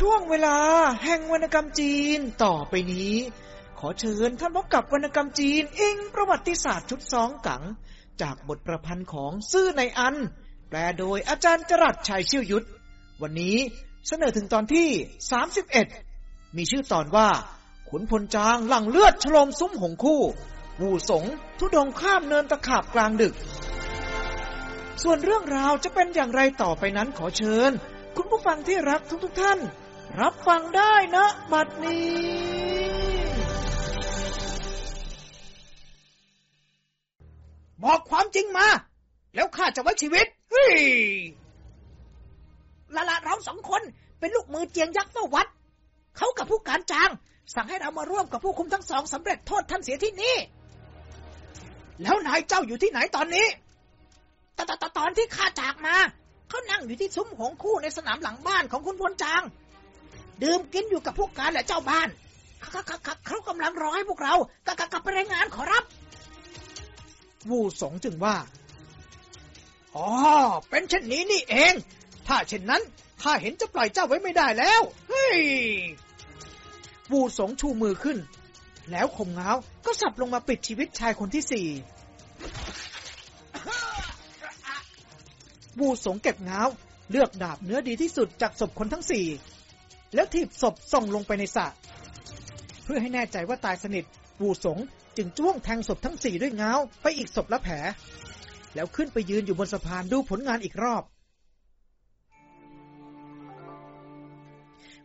ช่วงเวลาแห่งวรรณกรรมจีนต่อไปนี้ ขอเชิญท่านพบกับวรรณกรรมจีนอิงประวัติศาสตร์ชุดสองกัง จากบทประพันธ์ของซื่อในอัน แปลโดยอาจารย์จรัสชัยชิวยุทธวันนี้เสนอถึงตอนที่ 31 มีชื่อตอนว่า ขุนพลจางหลั่งเลือดฉลมซุ้มหงคู่วูสงทุดงข้ามเนินตะขาบกลางดึก ส่วนเรื่องราวจะเป็นอย่างไรต่อไปนั้นขอเชิญ คุณผู้ฟังที่รักทุกๆทท่าน รับฟังได้นะบัดนี้บอกความจริงมา แล้วข้าจะไว้ชีวิตเฮ้ยละละเราสองคนเป็นลูกมือเจียงยักษ์เฝ้าวัด เขากับผู้การจาง สั่งให้เรามาร่วมกับผู้คุมทั้งสองสำเร็จโทษท่านเสียที่นี่ แล้วนายเจ้าอยู่ที่ไหนตอนนี้ตตตตอนที่ข้าจากมา เขานั่งอยู่ที่ซุ้มหงคู่ในสนามหลังบ้านของคุณพลจาง ดื่มกินอยู่กับผู้การและเจ้าบ้านเขาเขาเขากำลังรอให้พวกเรากลับกลับไปรายงานขอรับ วูสงจึงว่า อ๋อ เป็นเช่นนี้นี่เอง ถ้าเช่นนั้นข้าเห็นจะปล่อยเจ้าไว้ไม่ได้แล้ว เฮ้ย วูสงชูมือขึ้น แล้วคมง้าวก็สับลงมาปิดชีวิตชายคนที่สี่วูสงเก็บง้าวเลือกดาบเนื้อดีที่สุดจากศพคนทั้งสี่ แล้วถีบศพส่งลงไปในสระเพื่อให้แน่ใจว่าตายสนิทวูสงจึงจ้วงแทงศพทั้งสี่ด้วยงาไปอีกศพละแผล แล้วขึ้นไปยืนอยู่บนสะพานดูผลงานอีกรอบ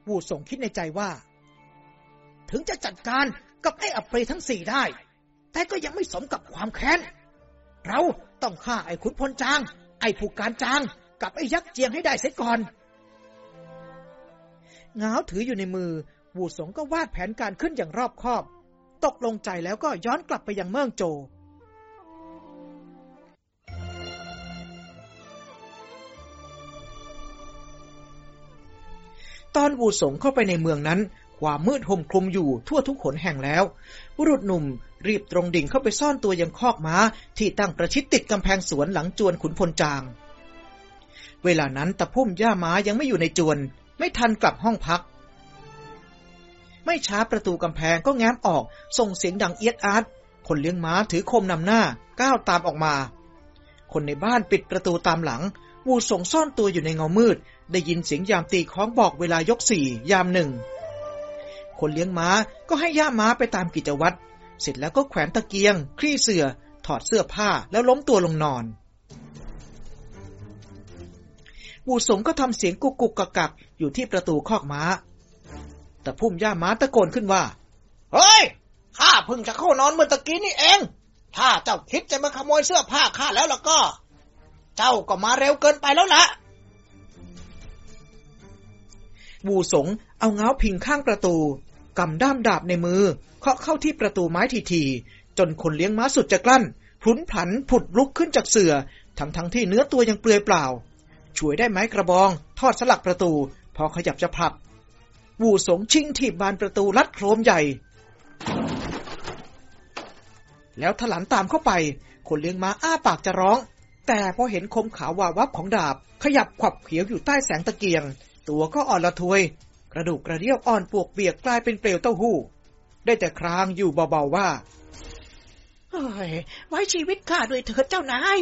วูสงคิดในใจว่า ถึงจะจัดการกับไอ้อัปรีทั้งสี่ได้ แต่ก็ยังไม่สมกับความแค้น เราต้องฆ่าไอ้ขุนพลจาง ไอ้ผู้การจาง กับไอ้ยักษ์เจียงให้ได้เสียก่อน ง้าวถืออยู่ในมือ วูสงก็วาดแผนการขึ้นอย่างรอบคอบ ตกลงใจแล้วก็ย้อนกลับไปยังเมืองโจตอนวูสงเข้าไปในเมืองนั้น ความมืดห่มคลุมอยู่ทั่วทุกขนแห่งแล้ว บุรุษหนุ่มรีบตรงดิ่งเข้าไปซ่อนตัวยังคอกม้า ที่ตั้งประชิดติดกำแพงสวนหลังจวนขุนพลจาง เวลานั้นตะพุ่มย่าม้ายังไม่อยู่ในจวน ไม่ทันกลับห้องพัก ไม่ช้าประตูกำแพงก็แง้มออก ส่งเสียงดังเอียดอาร์ตคนเลี้ยงม้าถือคมนำหน้า ก้าวตามออกมา คนในบ้านปิดประตูตามหลัง วูส่งซ่อนตัวอยู่ในเงามืด ได้ยินเสียงยามตีคล้องบอกเวลายกสี่ยามหนึ่ง คนเลี้ยงม้าก็ให้ย่าม้าไปตามกิจวัตร เสร็จแล้วก็แขวนตะเกียง คลี่เสือถอดเสื้อผ้าแล้วล้มตัวลงนอน วูสงก็ทำเสียงกุกกุกกักกักอยู่ที่ประตูคอกม้า แต่พุ่มย่าม้าตะโกนขึ้นว่า เฮ้ย ข้าเพิ่งจะเข้านอนเมื่อตะกี้นี่เอง ถ้าเจ้าคิดจะมาขโมยเสื้อผ้าข้าแล้วล่ะก็ เจ้าก็มาเร็วเกินไปแล้วล่ะวูสงเอาเงาพิงข้างประตูกำด้ามดาบในมือ เคาะเข้าที่ประตูไม้ทีๆจนคนเลี้ยงม้าสุดจะกลั้นพลุนผันผุดลุกขึ้นจากเสือทั้งทั้งที่เนื้อตัวยังเปลือยเปล่า ช่วยได้ไม้กระบอง ทอดสลักประตู พอขยับจะผลัก วูสงชิงถีบบานประตูลัดโครมใหญ่ แล้วถลันตามเข้าไป คนเลี้ยงม้าอ้าปากจะร้อง แต่พอเห็นคมขาววาวับของดาบ ขยับขวับเขียวอยู่ใต้แสงตะเกียง ตัวก็อ่อนละทวย กระดูกกระเดี่ยวอ่อนปวกเปียกกลายเป็นเปลวเต้าหู้ ได้แต่ครางอยู่เบาๆว่าเฮ้ยไว้ชีวิตข้าด้วยเถิดเจ้านาย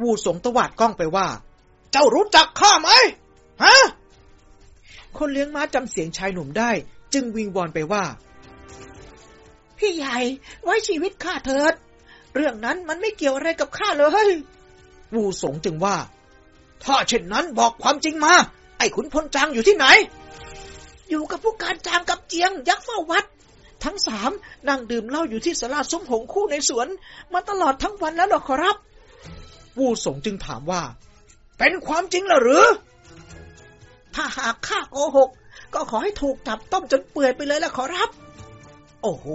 วูสงตวาดกล้องไปว่า เจ้ารู้จักข้าไหมฮะคนเลี้ยงม้าจำเสียงชายหนุ่มได้ จึงวิงวอนไปว่า พี่ใหญ่ไว้ชีวิตข้าเถิด เรื่องนั้นมันไม่เกี่ยวอะไรกับข้าเลยวูสงจึงว่า ถ้าเช่นนั้นบอกความจริงมา ไอ้ขุนพลจางอยู่ที่ไหน อยู่กับผู้การจางกับเจียง ยักษ์เฝ้าวัด ทั้งสามนั่งดื่มเหล้าอยู่ที่สลาซุ้มหงคู่ในสวน มาตลอดทั้งวันแล้วหรอขอรับ วูสงจึงถามว่า เป็นความจริงหรือ ถ้าหากข้าโกหก ก็ขอให้ถูกจับต้มจนเปื่อยไปเลยละขอรับ โอ้โห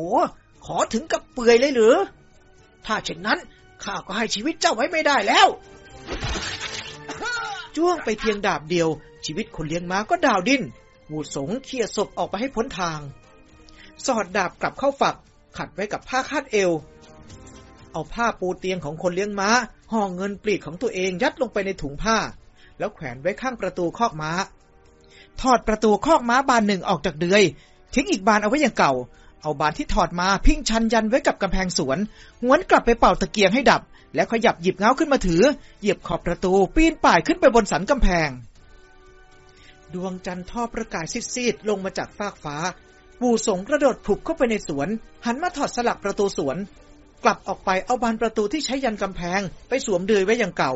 ขอถึงกับเปื่อยเลยหรือ ถ้าเช่นนั้นข้าก็ให้ชีวิตเจ้าไว้ไม่ได้แล้ว จ้วงไปเพียงดาบเดียว ชีวิตคนเลี้ยงม้าก็ดาวดิ้นวูสงเขี่ยศพออกไปให้พ้นทาง สอดดาบกลับเข้าฝัก ขัดไว้กับผ้าคาดเอว เอาผ้าปูเตียงของคนเลี้ยงม้า ห่อเงินปลีกของตัวเองยัดลงไปในถุงผ้า แล้วแขวนไว้ข้างประตูคอกม้า ถอดประตูคอกม้าบานหนึ่งออกจากเดือยทิ้งอีกบานเอาไว้อย่างเก่า เอาบานที่ถอดมาพิงชันยันไว้กับกำแพงสวนหวนกลับไปเป่าตะเกียงให้ดับ แล้วขยับหยิบเงาขึ้นมาถือ เหยียบขอบประตูปีนป่ายขึ้นไปบนสันกำแพง ดวงจันทร์ทอประกายซีดๆลงมาจากฟากฟ้า ปูสงกระโดดผุบเข้าไปในสวน หันมาถอดสลักประตูสวน กลับออกไปเอาบานประตูที่ใช้ยันกำแพงไปสวมเดือยไว้อย่างเก่า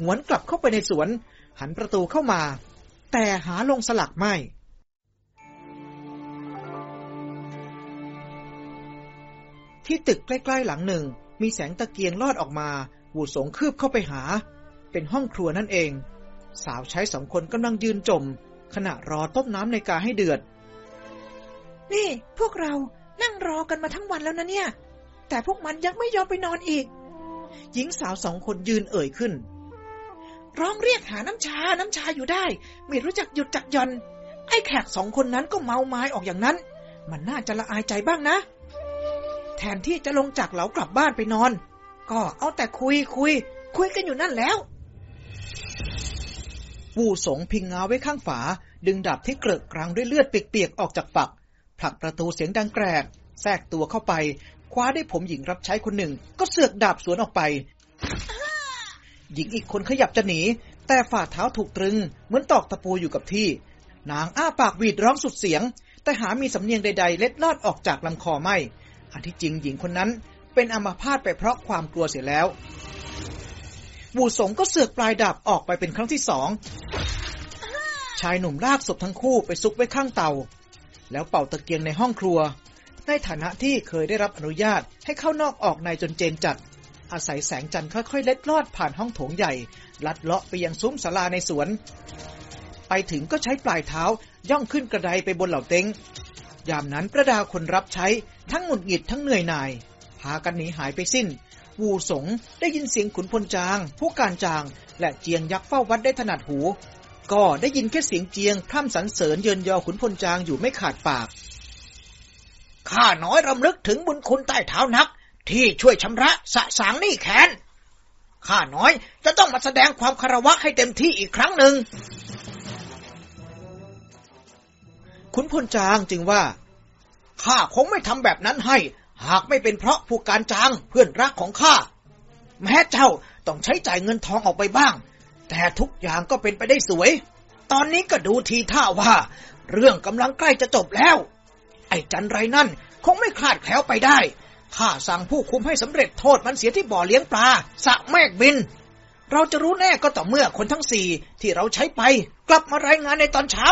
หวนกลับเข้าไปในสวน หันประตูเข้ามา แต่หาลงสลักไม่ ที่ตึกใกล้ ๆ หลังหนึ่ง มีแสงตะเกียงลอดออกมาวูสงคืบเข้าไปหา เป็นห้องครัวนั่นเอง สาวใช้สองคนกำลังยืนจม ขณะรอต้มน้ำในกาให้เดือด นี่ พวกเรานั่งรอกันมาทั้งวันแล้วนะเนี่ย แต่พวกมันยังไม่ยอมไปนอนอีก หญิงสาวสองคนยืนเอ่ยขึ้น ร้องเรียกหาน้ำชา น้ำชาอยู่ได้ ไม่รู้จักหยุดจักย่อน ไอ้แขกสองคนนั้นก็เมาไม้ออกอย่างนั้น มันน่าจะละอายใจบ้างนะ แทนที่จะลงจากเหลากลับบ้านไปนอน ก็เอาแต่คุยคุย คุยกันอยู่นั่นแล้ววูสงพิงเงาไว้ข้างฝา ดึงดาบที่เกลอะกรังด้วยเลือดเปียกๆออกจากฝักผลักประตูเสียงดังแกรกแทรกตัวเข้าไป คว้าได้ผมหญิงรับใช้คนหนึ่ง ก็เสือกดาบสวนออกไป หญิงอีกคนขยับจะหนี แต่ฝ่าเท้าถูกตรึง เหมือนตอกตะปูอยู่กับที่ นางอ้าปากหวีดร้องสุดเสียง แต่หามีสำเนียงใดๆ เล็ดลอดออกจากลำคอไม่อันที่จริงหญิงคนนั้นเป็นอัมาพาตไปเพราะความกลัวเสียแล้วบูสงก็เสือกปลายดาบออกไปเป็นครั้งที่สอง ชายหนุ่มลากศพทั้งคู่ไปซุกไว้ข้างเตา แล้วเป่าตะเกียงในห้องครัว ในฐานะที่เคยได้รับอนุญาตให้เข้านอกออกในจนเจนจัด อาศัยแสงจันทร์ค่อยๆ เล็ดลอดผ่านห้องโถงใหญ่ ลัดเลาะไปยังซุ้มศาลาในสวน ไปถึงก็ใช้ปลายเท้าย่องขึ้นกระไดไปบนเหล่าเต็งยามนั้นประดาคนรับใช้ทั้งหงุดหงิดทั้งเหนื่อยหน่าย พากันหนีหายไปสิ้น วูสงได้ยินเสียงขุนพลจาง ผู้การจาง และเจียงยักษ์เฝ้าวัดได้ถนัดหู ก็ได้ยินแค่เสียงเจียงพร่ำสรรเสริญเยินยอขุนพลจางอยู่ไม่ขาดปาก ข้าน้อยรำลึกถึงบุญคุณใต้เท้านัก ที่ช่วยชำระสะสางหนี้แค้นข้าน้อยจะต้องมาแสดงความคารวะให้เต็มที่อีกครั้งหนึ่ง ขุนพลจางจึงว่า ข้าคงไม่ทำแบบนั้นให้ หากไม่เป็นเพราะผู้การจางเพื่อนรักของข้า แม้เจ้าต้องใช้จ่ายเงินทองออกไปบ้าง แต่ทุกอย่างก็เป็นไปได้สวย ตอนนี้ก็ดูทีท่าว่า เรื่องกำลังใกล้จะจบแล้ว ไอ้จันไรนั่น คงไม่คลาดแคล้วไปได้ข้าสั่งผู้คุมให้สำเร็จโทษมันเสียที่บ่อเลี้ยงปลาสะแมกบิน เราจะรู้แน่ก็ต่อเมื่อคนทั้งสี่ที่เราใช้ไป กลับมารายงานในตอนเช้า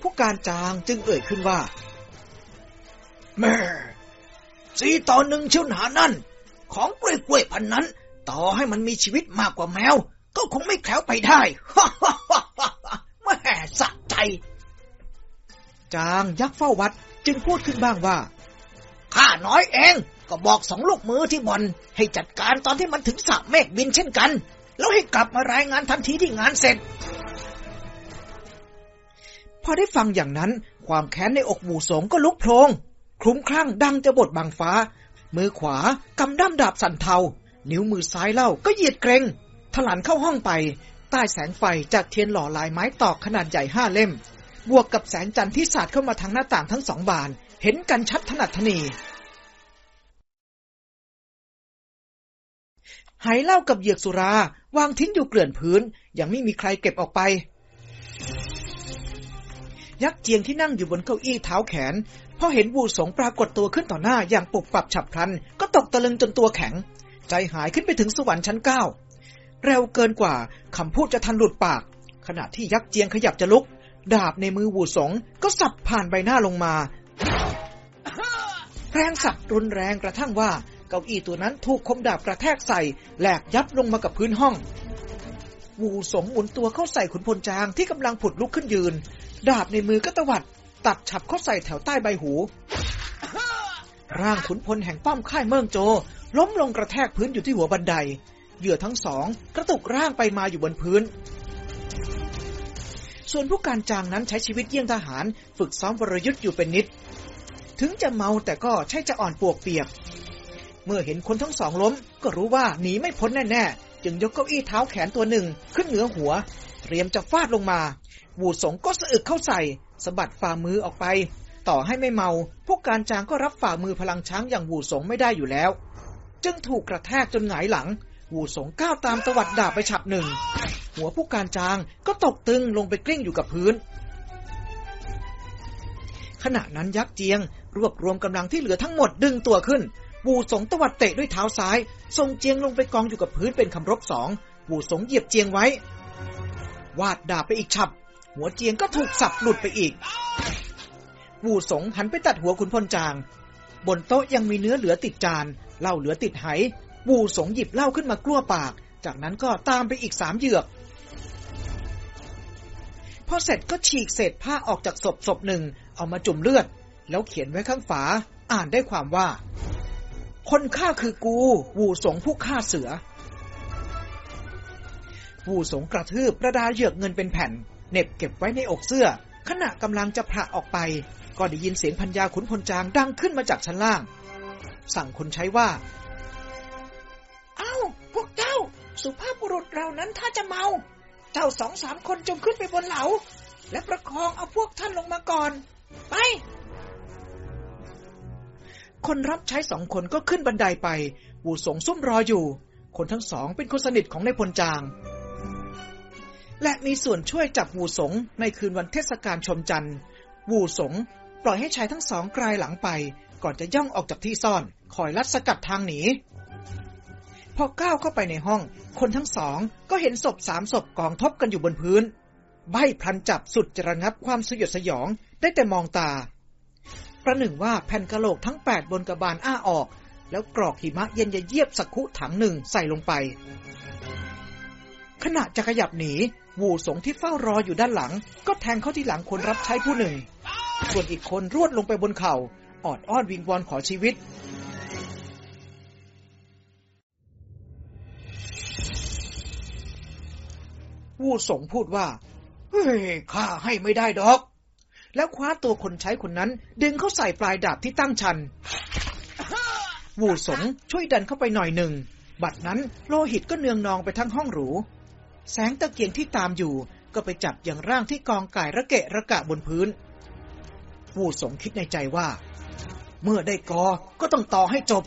ผู้การจางจึงเอ่ยขึ้นว่า แม่สีต่อหนึ่งเชียวหานั่น ของกล้วยกล้วยพันนั้น ต่อให้มันมีชีวิตมากกว่าแมว ก็คงไม่แคล้วไปได้ฮ่าฮ่าฮ่าฮ่าแม่สะใจ จางยักษ์เฝ้าวัด จึงพูดขึ้นบ้างว่า ข้าน้อยเอง ก็บอกสองลูกมือที่บอลให้จัดการตอนที่มันถึงสระเมฆบินเช่นกัน แล้วให้กลับมารายงานทันทีที่งานเสร็จ พอได้ฟังอย่างนั้น ความแค้นในอกหมู่สงก็ลุกโพลงคลุ้มคลั่งดังจะบดบางฟ้า มือขวากำด้ามดาบสั่นเทา นิ้วมือซ้ายเล่าก็เหยียดเกรงถลันเข้าห้องไป ใต้แสงไฟจากเทียนหล่อลายไม้ตอกขนาดใหญ่ห้าเล่ม บวกกับแสงจันทร์ที่สาดเข้ามาทางหน้าต่างทั้งสองบาน เห็นกันชัดถนัดทนีหายเหล้ากับเหยือกสุรา วางทิ้งอยู่เกลื่อนพื้น ยังไม่มีใครเก็บออกไป ยักษ์เจียงที่นั่งอยู่บนเก้าอี้เท้าแขน พอเห็นวูสงปรากฏตัวขึ้นต่อหน้าอย่างปุบปับฉับพลัน ก็ตกตะลึงจนตัวแข็ง ใจหายขึ้นไปถึงสวรรค์ชั้นเก้าเร็วเกินกว่าคำพูดจะทันหลุดปาก ขณะที่ยักษ์เจียงขยับจะลุก ดาบในมือวูสงก็สับผ่านใบหน้าลงมา แรงสับรุนแรงกระทั่งว่า เก้าอี้ตัวนั้นถูกคมดาบกระแทกใส่แหลกยับลงมากับพื้นห้อง วูสงหมุนตัวเข้าใส่ขุนพลจางที่กำลังผุดลุกขึ้นยืน ดาบในมือก็ตวัด ตัดฉับเข้าใส่แถวใต้ใบหู ร่างขุนพลแห่งป้อมค่ายเมืองโจ ล้มลงกระแทกพื้นอยู่ที่หัวบันไดเหยื่อทั้งสองกระตุกร่างไปมาอยู่บนพื้น ส่วนผู้การจางนั้นใช้ชีวิตเยี่ยงทหาร ฝึกซ้อมวรยุทธ์อยู่เป็นนิด ถึงจะเมาแต่ก็ใช่จะอ่อนปวกเปียก เมื่อเห็นคนทั้งสองล้ม ก็รู้ว่าหนีไม่พ้นแน่ๆ จึงยกเก้าอี้เท้าแขนตัวหนึ่ง ขึ้นเหนือหัว เตรียมจะฟาดลงมาวูดสงก็สะอึกเข้าใส่สะบัดฝ่ามือออกไป ต่อให้ไม่เมาพวกการจางก็รับฝ่ามือพลังช้างอย่างวูดสงไม่ได้อยู่แล้ว จึงถูกกระแทกจนหงายหลัง วูสงก้าวตามตวัดดาบไปฉับหนึ่ง หัวผู้การจางก็ตกตึงลงไปกลิ้งอยู่กับพื้น ขณะนั้นยักษ์เจียง รวบรวมกำลังที่เหลือทั้งหมดดึงตัวขึ้น วูสงตวัดเตะด้วยเท้าซ้ายส่งเจียงลงไปกองอยู่กับพื้นเป็นคำรบสองวูสงเหยียบเจียงไว้ วาดดาบไปอีกฉับ หัวเจียงก็ถูกสับหลุดไปอีก วูสงหันไปตัดหัวขุนพลจาง บนโต๊ะยังมีเนื้อเหลือติดจานเหล้าเหลือติดไห วูสงหยิบเหล้าขึ้นมากลั้วปาก จากนั้นก็ตามไปอีกสามเหยือกพอเสร็จก็ฉีกเศษผ้าออกจากศพศพหนึ่ง เอามาจุ่มเลือด แล้วเขียนไว้ข้างฝา อ่านได้ความว่า คนฆ่าคือกู วูสงผู้ฆ่าเสือ วูสงกระทืบประดาเหยือกเงินเป็นแผ่นเน็บเก็บไว้ในอกเสื้อ ขณะกำลังจะผละออกไป ก็ได้ยินเสียงพัญญาขุนพลจางดังขึ้นมาจากชั้นล่าง สั่งคนใช้ว่า เอ้า พวกเจ้า สุภาพบุรุษเรานั้นถ้าจะเมา เจ้าสองสามคนจงขึ้นไปบนเหลา และประคองเอาพวกท่านลงมาก่อน ไป คนรับใช้สองคนก็ขึ้นบันไดไป วูสงซุ่มรออยู่ คนทั้งสองเป็นคนสนิทของนายพลจาง และมีส่วนช่วยจับวูสงในคืนวันเทศกาลชมจันทร์วูสงปล่อยให้ชายทั้งสองกลายหลังไป ก่อนจะย่องออกจากที่ซ่อน คอยลัดสกัดทางหนี พอก้าวเข้าไปในห้อง คนทั้งสองก็เห็นศพสามศพกองทบกันอยู่บนพื้น ใบพลันจับสุดจะระงับความสยดสยองได้แต่มองตา ประหนึ่งว่าแผ่นกะโหลกทั้งแปดบนกระบาลอ้าออก แล้วกรอกหิมะเย็นเยียบสักคุถังหนึ่งใส่ลงไป ขณะจะขยับหนีวูสงที่เฝ้ารออยู่ด้านหลัง ก็แทงเข้าที่หลังคนรับใช้ผู้หนึ่ง ส่วนอีกคนรวดลงไปบนเขา่าออดอ้อนวิงวอนขอชีวิต วูสงพูดว่า เฮ้ยข้าให้ไม่ได้ดอก แล้วคว้าตัวคนใช้คนนั้น ดึงเข้าใส่ปลายดาบที่ตั้งชัน วูสงช่วยดันเข้าไปหน่อยหนึ่ง บัดนั้นโลหิตก็เนืองนองไปทั้งห้องหรู แสงตะเกียงที่ตามอยู่ ก็ไปจับอย่างร่างที่กองกายระเกะระกะบนพื้น วูสงคิดในใจว่า เมื่อได้กอก็ต้องต่อให้จบ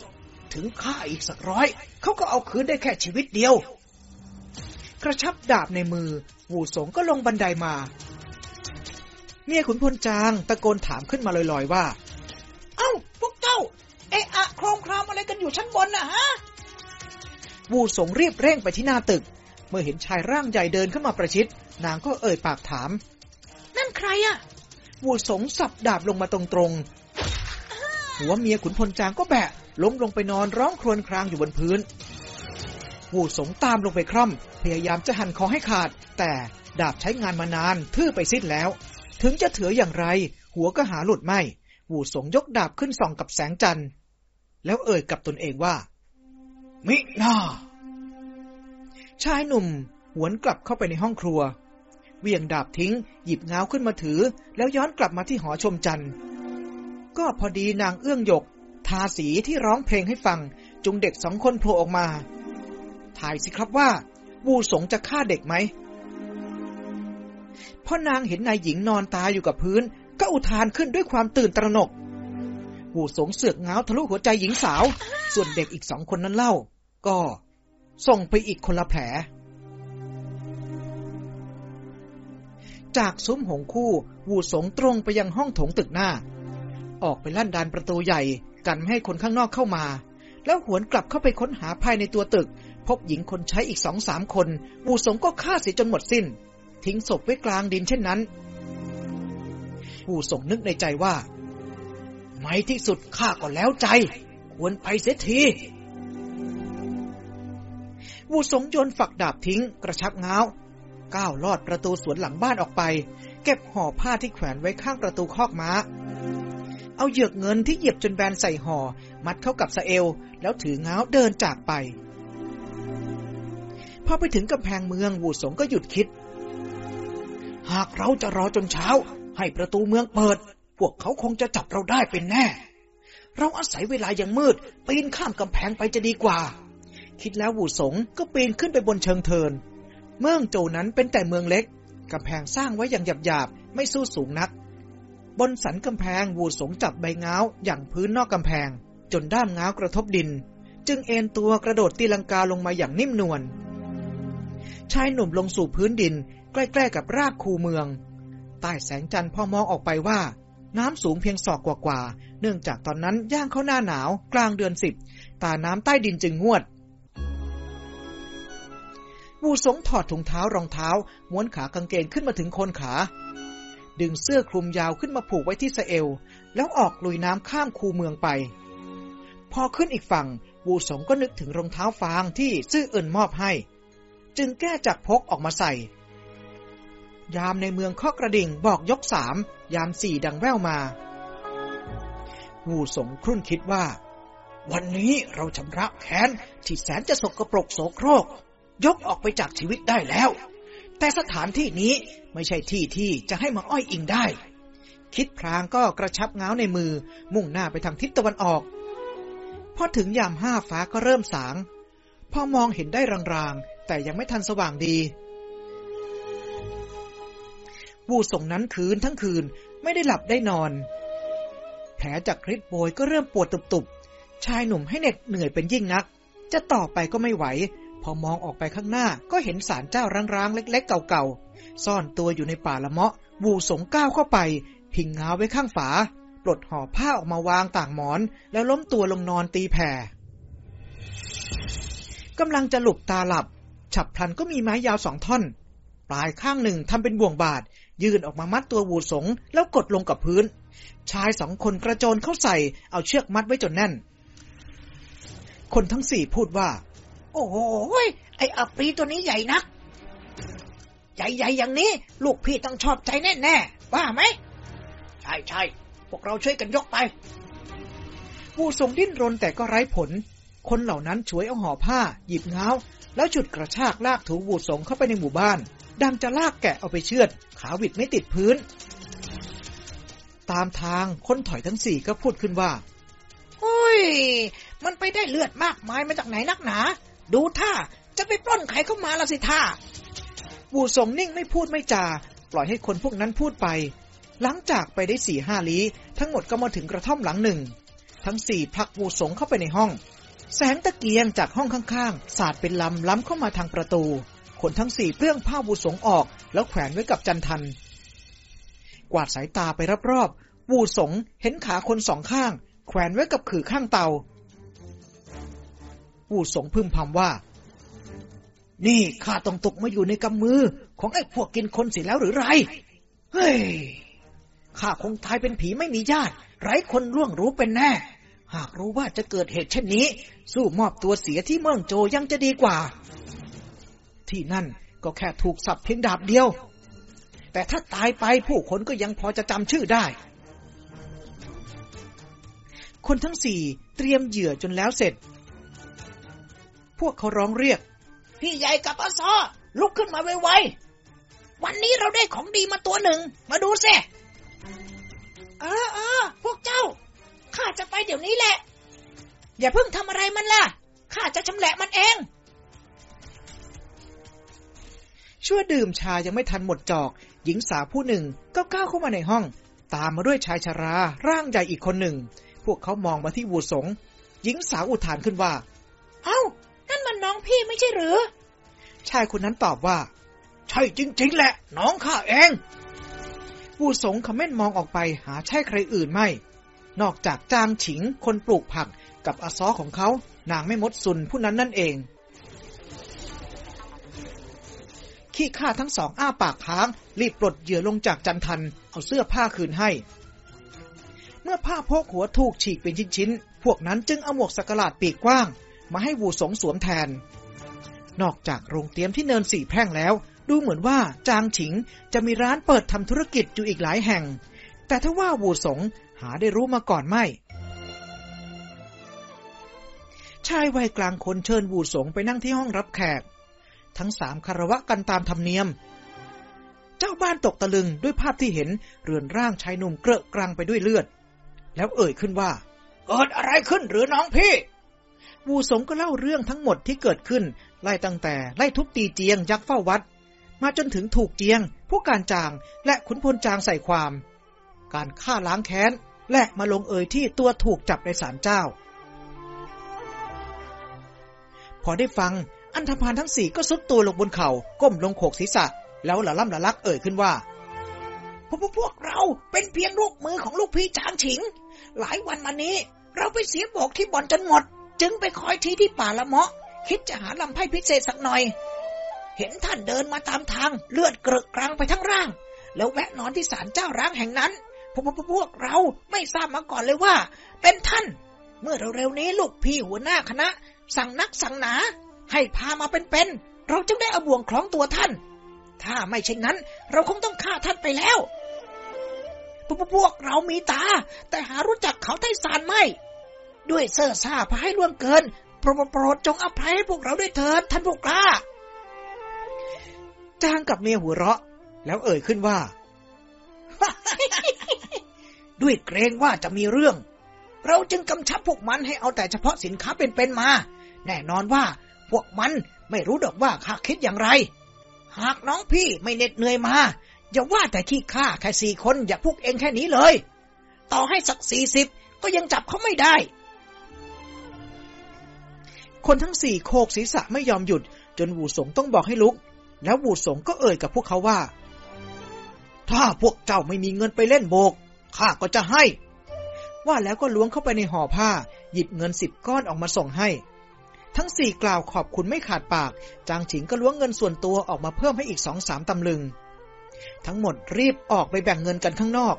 ถึงฆ่าอีกสักร้อย เขาก็เอาคืนได้แค่ชีวิตเดียว กระชับดาบในมือ วูสงก็ลงบันไดามา เมียขุนพลจางตะโกนถามขึ้นมาลอยๆว่า เอ้า พวกเจ้า เอะอะโครมครามอะไรกันอยู่ชั้นบนน่ะฮะ วูสงรีบเร่งไปที่หน้าตึก เมื่อเห็นชายร่างใหญ่เดินเข้ามาประชิด นางก็เอ่ยปากถาม นั่นใครอะวูสงสับดาบลงมาตรงๆหัวเมียขุนพลจางก็แบะล้มลงไปนอนร้องครวญครางอยู่บนพื้น วูสงตามลงไปคร่อมพยายามจะหั่นคอให้ขาด แต่ดาบใช้งานมานานทื่อไปสิ้นแล้ว ถึงจะถืออย่างไร หัวก็หาหลุดไม่ วูสงยกดาบขึ้นส่องกับแสงจันทร์ แล้วเอ่ยกับตนเองว่า มิน่าชายหนุ่ม หวนกลับเข้าไปในห้องครัว เวียงดาบทิ้ง หยิบเงาขึ้นมาถือ แล้วย้อนกลับมาที่หอชมจันทร์ ก็พอดีนางเอื้องหยก ทาสีที่ร้องเพลงให้ฟัง จุงเด็กสองคนโผล่ออกมา ถ่ายสิครับว่า วูสงจะฆ่าเด็กไหมพ่อนางเห็นนายหญิงนอนตายอยู่กับพื้น ก็อุทานขึ้นด้วยความตื่นตระหนก วูสงเสือกเงาทะลุหัวใจหญิงสาว ส่วนเด็กอีกสองคนนั้นเล่า ก็ส่งไปอีกคนละแผล จากซุ้มหงคู่ วูสงตรงไปยังห้องโถงตึกหน้า ออกไปลั่นดานประตูใหญ่ กันไม่ให้คนข้างนอกเข้ามา แล้วหวนกลับเข้าไปค้นหาภายในตัวตึก พบหญิงคนใช้อีกสองสามคนวูสงก็ฆ่าเสียจนหมดสิ้น ทิ้งศพไว้กลางดินเช่นนั้นวูสงนึกในใจว่าในที่สุดข้าก็แล้วใจ ควรไปเสียทีวูสงโยนฝักดาบทิ้งกระชับเงาก้าวลอดประตูสวนหลังบ้านออกไป เก็บห่อผ้าที่แขวนไว้ข้างประตูคอกม้า เอาเหยือกเงินที่เหยียบจนแบนใส่ห่อ มัดเข้ากับสะเอว แล้วถือเงาเดินจากไป พอไปถึงกำแพงเมืองวูสงก็หยุดคิด หากเราจะรอจนเช้า ให้ประตูเมืองเปิด พวกเขาคงจะจับเราได้เป็นแน่ เราอาศัยเวลายังมืดปีนข้ามกำแพงไปจะดีกว่า คิดแล้ววูสงก็ปีนขึ้นไปบนเชิงเทิน เมืองโจนั้นเป็นแต่เมืองเล็กกำแพงสร้างไว้อย่างหยาบๆไม่สู้สูงนัก บนสันกำแพงวูสงจับใบเงาอย่างพื้นนอกกำแพง จนด้ามเงากระทบดิน จึงเอ็นตัวกระโดดตีลังกาลงมาอย่างนิ่มนวล ชายหนุ่มลงสู่พื้นดิน ใกล้ๆกับรากคูเมือง ใต้แสงจันทร์พอมองออกไปว่า น้ำสูงเพียงศอกกว่าๆ เนื่องจากตอนนั้นย่างเข้าหน้าหนาวกลางเดือนสิบ ตาน้ำใต้ดินจึงงวดวูสงถอดถุงเท้ารองเท้า ม้วนขากางเกงขึ้นมาถึงโคนขา ดึงเสื้อคลุมยาวขึ้นมาผูกไว้ที่สะเอว แล้วออกลุยน้ำข้ามคูเมืองไป พอขึ้นอีกฝั่ง วูสงก็นึกถึงรองเท้าฟางที่ซื่อเอินมอบให้ จึงแก้จากพกออกมาใส่ ยามในเมืองข้อกระดิ่งบอกยกสามยามสี่ดังแว่วมาวูสงครุ่นคิดว่า วันนี้เราชำระแค้นที่แสนจะสกปรกโสโครก ยกออกไปจากชีวิตได้แล้ว แต่สถานที่นี้ไม่ใช่ที่ที่จะให้มาอ้อยอิงได้ คิดพรางก็กระชับเงาในมือมุ่งหน้าไปทางทิศตะวันออกพอถึงยามห้าฟ้าก็เริ่มสาง พอมองเห็นได้ราง แต่ยังไม่ทันสว่างดีวูส่งนั้นคืนทั้งคืนไม่ได้หลับได้นอน แผลจากฤทธิ์โบยก็เริ่มปวดตุบๆ ชายหนุ่มให้เหน็ดเหนื่อยเป็นยิ่งนัก จะต่อไปก็ไม่ไหว พอมองออกไปข้างหน้าก็เห็นศาลเจ้าร้างๆ เล็กๆ เก่าๆ ซ่อนตัวอยู่ในป่าละเมาะวูสงก้าวเข้าไป พิงเงาไว้ข้างฝา ปลดห่อผ้าออกมาวางต่างหมอน แล้วล้มตัวลงนอนตีแผ่กำลังจะหลุบตาหลับ ฉับพลันก็มีไม้ยาวสองท่อน ปลายข้างหนึ่งทำเป็นบ่วงบาด ยื่นออกมามัดตัววูสง แล้วกดลงกับพื้น ชายสองคนกระโจนเข้าใส่เอาเชือกมัดไว้จนแน่น คนทั้งสี่พูดว่า โอ้โหไอ้อัปรีตัวนี้ใหญ่นัก ใหญ่ๆอย่างนี้ ลูกพี่ต้องชอบใจแน่ๆว่าไหมใช่ใช่พวกเราช่วยกันยกไป วูทรงดิ้นรนแต่ก็ไร้ผล คนเหล่านั้นช่วยเอาห่อผ้า หยิบเงาแล้วฉุดกระชากลากถูวูสงเข้าไปในหมู่บ้าน ดังจะลากแกะเอาไปเชือด ขาวิดไม่ติดพื้น ตามทางคนถอยทั้งสี่ก็พูดขึ้นว่าโอ้ย มันไปได้เลือดมากมายมาจากไหนนักหนา ดูท่าจะไปปล้นใครเข้ามาละสิท่าวูสงนิ่งไม่พูดไม่จา ปล่อยให้คนพวกนั้นพูดไป หลังจากไปได้สี่ห้าลี้ ทั้งหมดก็มาถึงกระท่อมหลังหนึ่ง ทั้งสี่พักวูสงเข้าไปในห้อง แสงตะเกียงจากห้องข้างๆ สาดเป็นลำล้ำเข้ามาทางประตู คนทั้งสี่เปลื้องผ้าวูสงออก แล้วแขวนไว้กับจันทัน กวาดสายตาไปรอบๆวูสงเห็นขาคนสองข้าง แขวนไว้กับขื่อข้างเตาวูสงพึมพำว่า นี่ข้าต้องตกมาอยู่ในกำมือ ของไอ้พวกกินคนเสียแล้วหรือไร เฮ้ย ข้าคงตายเป็นผีไม่มีญาติ ไร้คนร่วงรู้เป็นแน่ หากรู้ว่าจะเกิดเหตุเช่นนี้ สู้มอบตัวเสียที่เมืองโจยังจะดีกว่า ที่นั่นก็แค่ถูกสับเพียงดาบเดียว แต่ถ้าตายไปผู้คนก็ยังพอจะจำชื่อได้ คนทั้งสี่เตรียมเหยื่อจนแล้วเสร็จ พวกเขาร้องเรียก พี่ใหญ่กับอซอลุกขึ้นมาไวๆ วันนี้เราได้ของดีมาตัวหนึ่ง มาดูสิเออเออพวกเจ้า ข้าจะไปเดี๋ยวนี้แหละ อย่าเพิ่งทำอะไรมันล่ะ ข้าจะชำแหละมันเอง ชั่วดื่มชายังไม่ทันหมดจอก หญิงสาวผู้หนึ่งก็ก้าวเข้ามาในห้อง ตามมาด้วยชายชราร่างใหญ่อีกคนหนึ่ง พวกเขามองมาที่วูสง หญิงสาวอุทานขึ้นว่า เอา้า นั่นมันน้องพี่ไม่ใช่หรือ ชายคนนั้นตอบว่า ใช่จริง ๆ แหละ น้องข้าเองผู้สงขม้นมองออกไปหาใช่ใครอื่นไม่ นอกจากจางฉิงคนปลูกผักกับอาซอของเขา นางไม่มดสุนผู้นั้นนั่นเอง ขี้ข้าทั้งสองอ้าปากค้าง รีบปลดเหยื่อลงจากจันทัน เอาเสื้อผ้าคืนให้ เมื่อผ้าโพกหัวถูกฉีกเป็นชิ้นๆ พวกนั้นจึงเอาหมวกสกลาดปีกกว้าง มาให้วูสงสวมแทน นอกจากโรงเตรียมที่เนินสี่แพร่งแล้ว ดูเหมือนว่าจางฉิงจะมีร้านเปิดทำธุรกิจอยู่อีกหลายแห่งแต่ถ้าว่าวูสง หาได้รู้มาก่อนไม่ ชายวัยกลางคนเชิญวูสงไปนั่งที่ห้องรับแขก ทั้งสามคารวะกันตามธรรมเนียม เจ้าบ้านตกตะลึงด้วยภาพที่เห็นเรือนร่างชายหนุ่มเกลอะกรังไปด้วยเลือด แล้วเอ่ยขึ้นว่า เกิดอะไรขึ้นหรือน้องพี่วูสงก็เล่าเรื่องทั้งหมดที่เกิดขึ้น ไล่ตั้งแต่ไล่ทุบตีเจียงยักษ์เฝ้าวัด มาจนถึงถูกเจียง ผู้การจางและขุนพลจางใส่ความ การฆ่าล้างแค้น และมาลงเอยที่ตัวถูกจับในศาลเจ้า พอได้ฟัง อันธพาลทั้งสี่ก็ซุดตัวลงบนเขา่าก้มลงโขกศีรษะ แล้วละล่ำละลักเอ่ยขึ้นว่าพวกพวกเราเป็นเพียงลูกมือของลูกพี่จางฉิง หลายวันมานี้ เราไปเสียบอกที่บ่อนจนหมด จึงไปคอยทีที่ป่าละเมาะ คิดจะหาลำไพ่พิเศษสักหน่อย เห็นท่านเดินมาตามทางเลือดเกรอะกรางไปทั้งร่าง แล้วแวะนอนที่ศาลเจ้าร้างแห่งนั้น พวกพวกเราไม่ทราบมาก่อนเลยว่า เป็นท่าน เมื่อเร็วๆนี้ลูกพี่หัวหน้าคณะ สั่งนักสั่งหนา ให้พามาเป็นๆเราจึงได้เอาบ่วงคล้องตัวท่าน ถ้าไม่เช่นนั้น เราคงต้องฆ่าท่านไปแล้วพวกพวกเรามีตา แต่หารู้จักเขาไต้สารไม่ ด้วยเสื้อซาพายล่วงเกินโปรโปรดจงอภัยให้พวกเราด้วยเถิดท่านผู้กล้าจางกับเมียหัวเราะ แล้วเอ่ยขึ้นว่า ด้วยเกรงว่าจะมีเรื่อง เราจึงกำชับพวกมันให้เอาแต่เฉพาะสินค้าเป็นๆมา แน่นอนว่าพวกมันไม่รู้ดอกว่าข้าคิดอย่างไร หากน้องพี่ไม่เหน็ดเหนื่อยมา อย่าว่าแต่ขี้ข้าแค่สี่คนอย่าพวกเองแค่นี้เลย ต่อให้สักสี่สิบก็ยังจับเขาไม่ได้ คนทั้งสี่โคกศีรษะไม่ยอมหยุด จนวูสงต้องบอกให้ลุก แล้ววูสงก็เอ่ยกับพวกเขาว่า ถ้าพวกเจ้าไม่มีเงินไปเล่นโบก ข้าก็จะให้ ว่าแล้วก็ล้วงเข้าไปในห่อผ้า หยิบเงินสิบก้อนออกมาส่งให้ ทั้งสี่กล่าวขอบคุณไม่ขาดปาก จางฉิงก็ล้วงเงินส่วนตัวออกมาเพิ่มให้อีกสองสามตำลึง ทั้งหมดรีบออกไปแบ่งเงินกันข้างนอก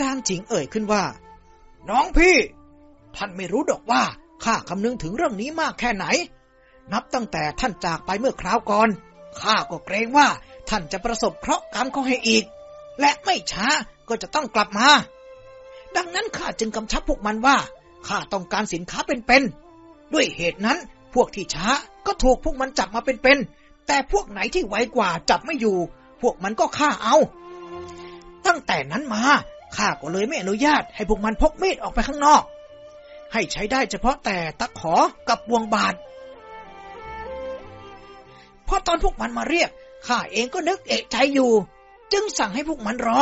จางฉิงเอ่ยขึ้นว่า น้องพี่ ท่านไม่รู้ดอกว่าข้าคำนึงถึงเรื่องนี้มากแค่ไหน นับตั้งแต่ท่านจากไปเมื่อคราวก่อนข้าก็เกรงว่าท่านจะประสบเคราะห์กรรมเขาให้อีก และไม่ช้าก็จะต้องกลับมา ดังนั้นข้าจึงกำชับพวกมันว่าข้าต้องการสินค้าเป็นๆด้วยเหตุนั้นพวกที่ช้าก็ถูกพวกมันจับมาเป็นๆแต่พวกไหนที่ไวกว่าจับไม่อยู่ พวกมันก็ฆ่าเอา ตั้งแต่นั้นมาข้าก็เลยไม่อนุญาตให้พวกมันพกมีดออกไปข้างนอก ให้ใช้ได้เฉพาะแต่ตะขอกับวงบาดพอตอนพวกมันมาเรียกข้าเองก็นึกเอะใจอยู่ จึงสั่งให้พวกมันรอ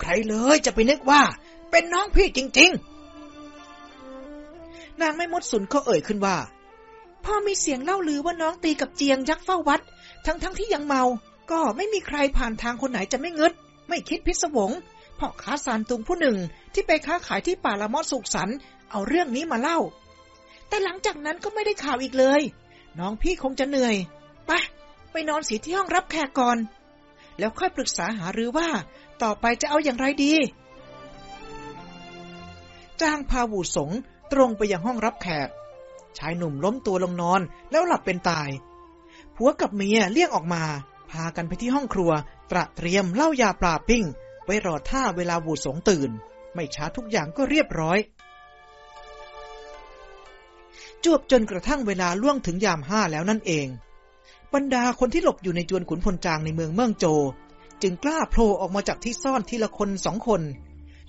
ใครเลยจะไปนึกว่า เป็นน้องพี่จริง ๆ นางไม่มดสุนก็เอ่ยขึ้นว่า พ่อมีเสียงเล่าลือว่าน้องตีกับเจียงยักษ์เฝ้าวัด ทั้งๆทที่ยังเมา ก็ไม่มีใครผ่านทางคนไหนจะไม่งึด ไม่คิดพิศวงพ่อค้าสารตุงผู้หนึ่งที่ไปค้าขายที่ป่าละมอดสุขสันเอาเรื่องนี้มาเล่า แต่หลังจากนั้นก็ไม่ได้ข่าวอีกเลย น้องพี่คงจะเหนื่อย ไป ไปนอนสีที่ห้องรับแขกก่อน แล้วค่อยปรึกษาหารือว่า ต่อไปจะเอาอย่างไรดี จ้างพาวูสงตรงไปยังห้องรับแขก ชายหนุ่มล้มตัวลงนอนแล้วหลับเป็นตาย ผัวกับเมียเลี่ยงออกมา พากันไปที่ห้องครัว ตระเตรียมเหล้ายาปลาปิ้ง ไว้รอท่าเวลาวูสงตื่น ไม่ช้าทุกอย่างก็เรียบร้อยจวบจนกระทั่งเวลาล่วงถึงยามห้าแล้วนั่นเอง บรรดาคนที่หลบอยู่ในจวนขุนพลจางในเมืองเมืองโจ จึงกล้าโผล่ออกมาจากที่ซ่อนทีละคนสองคน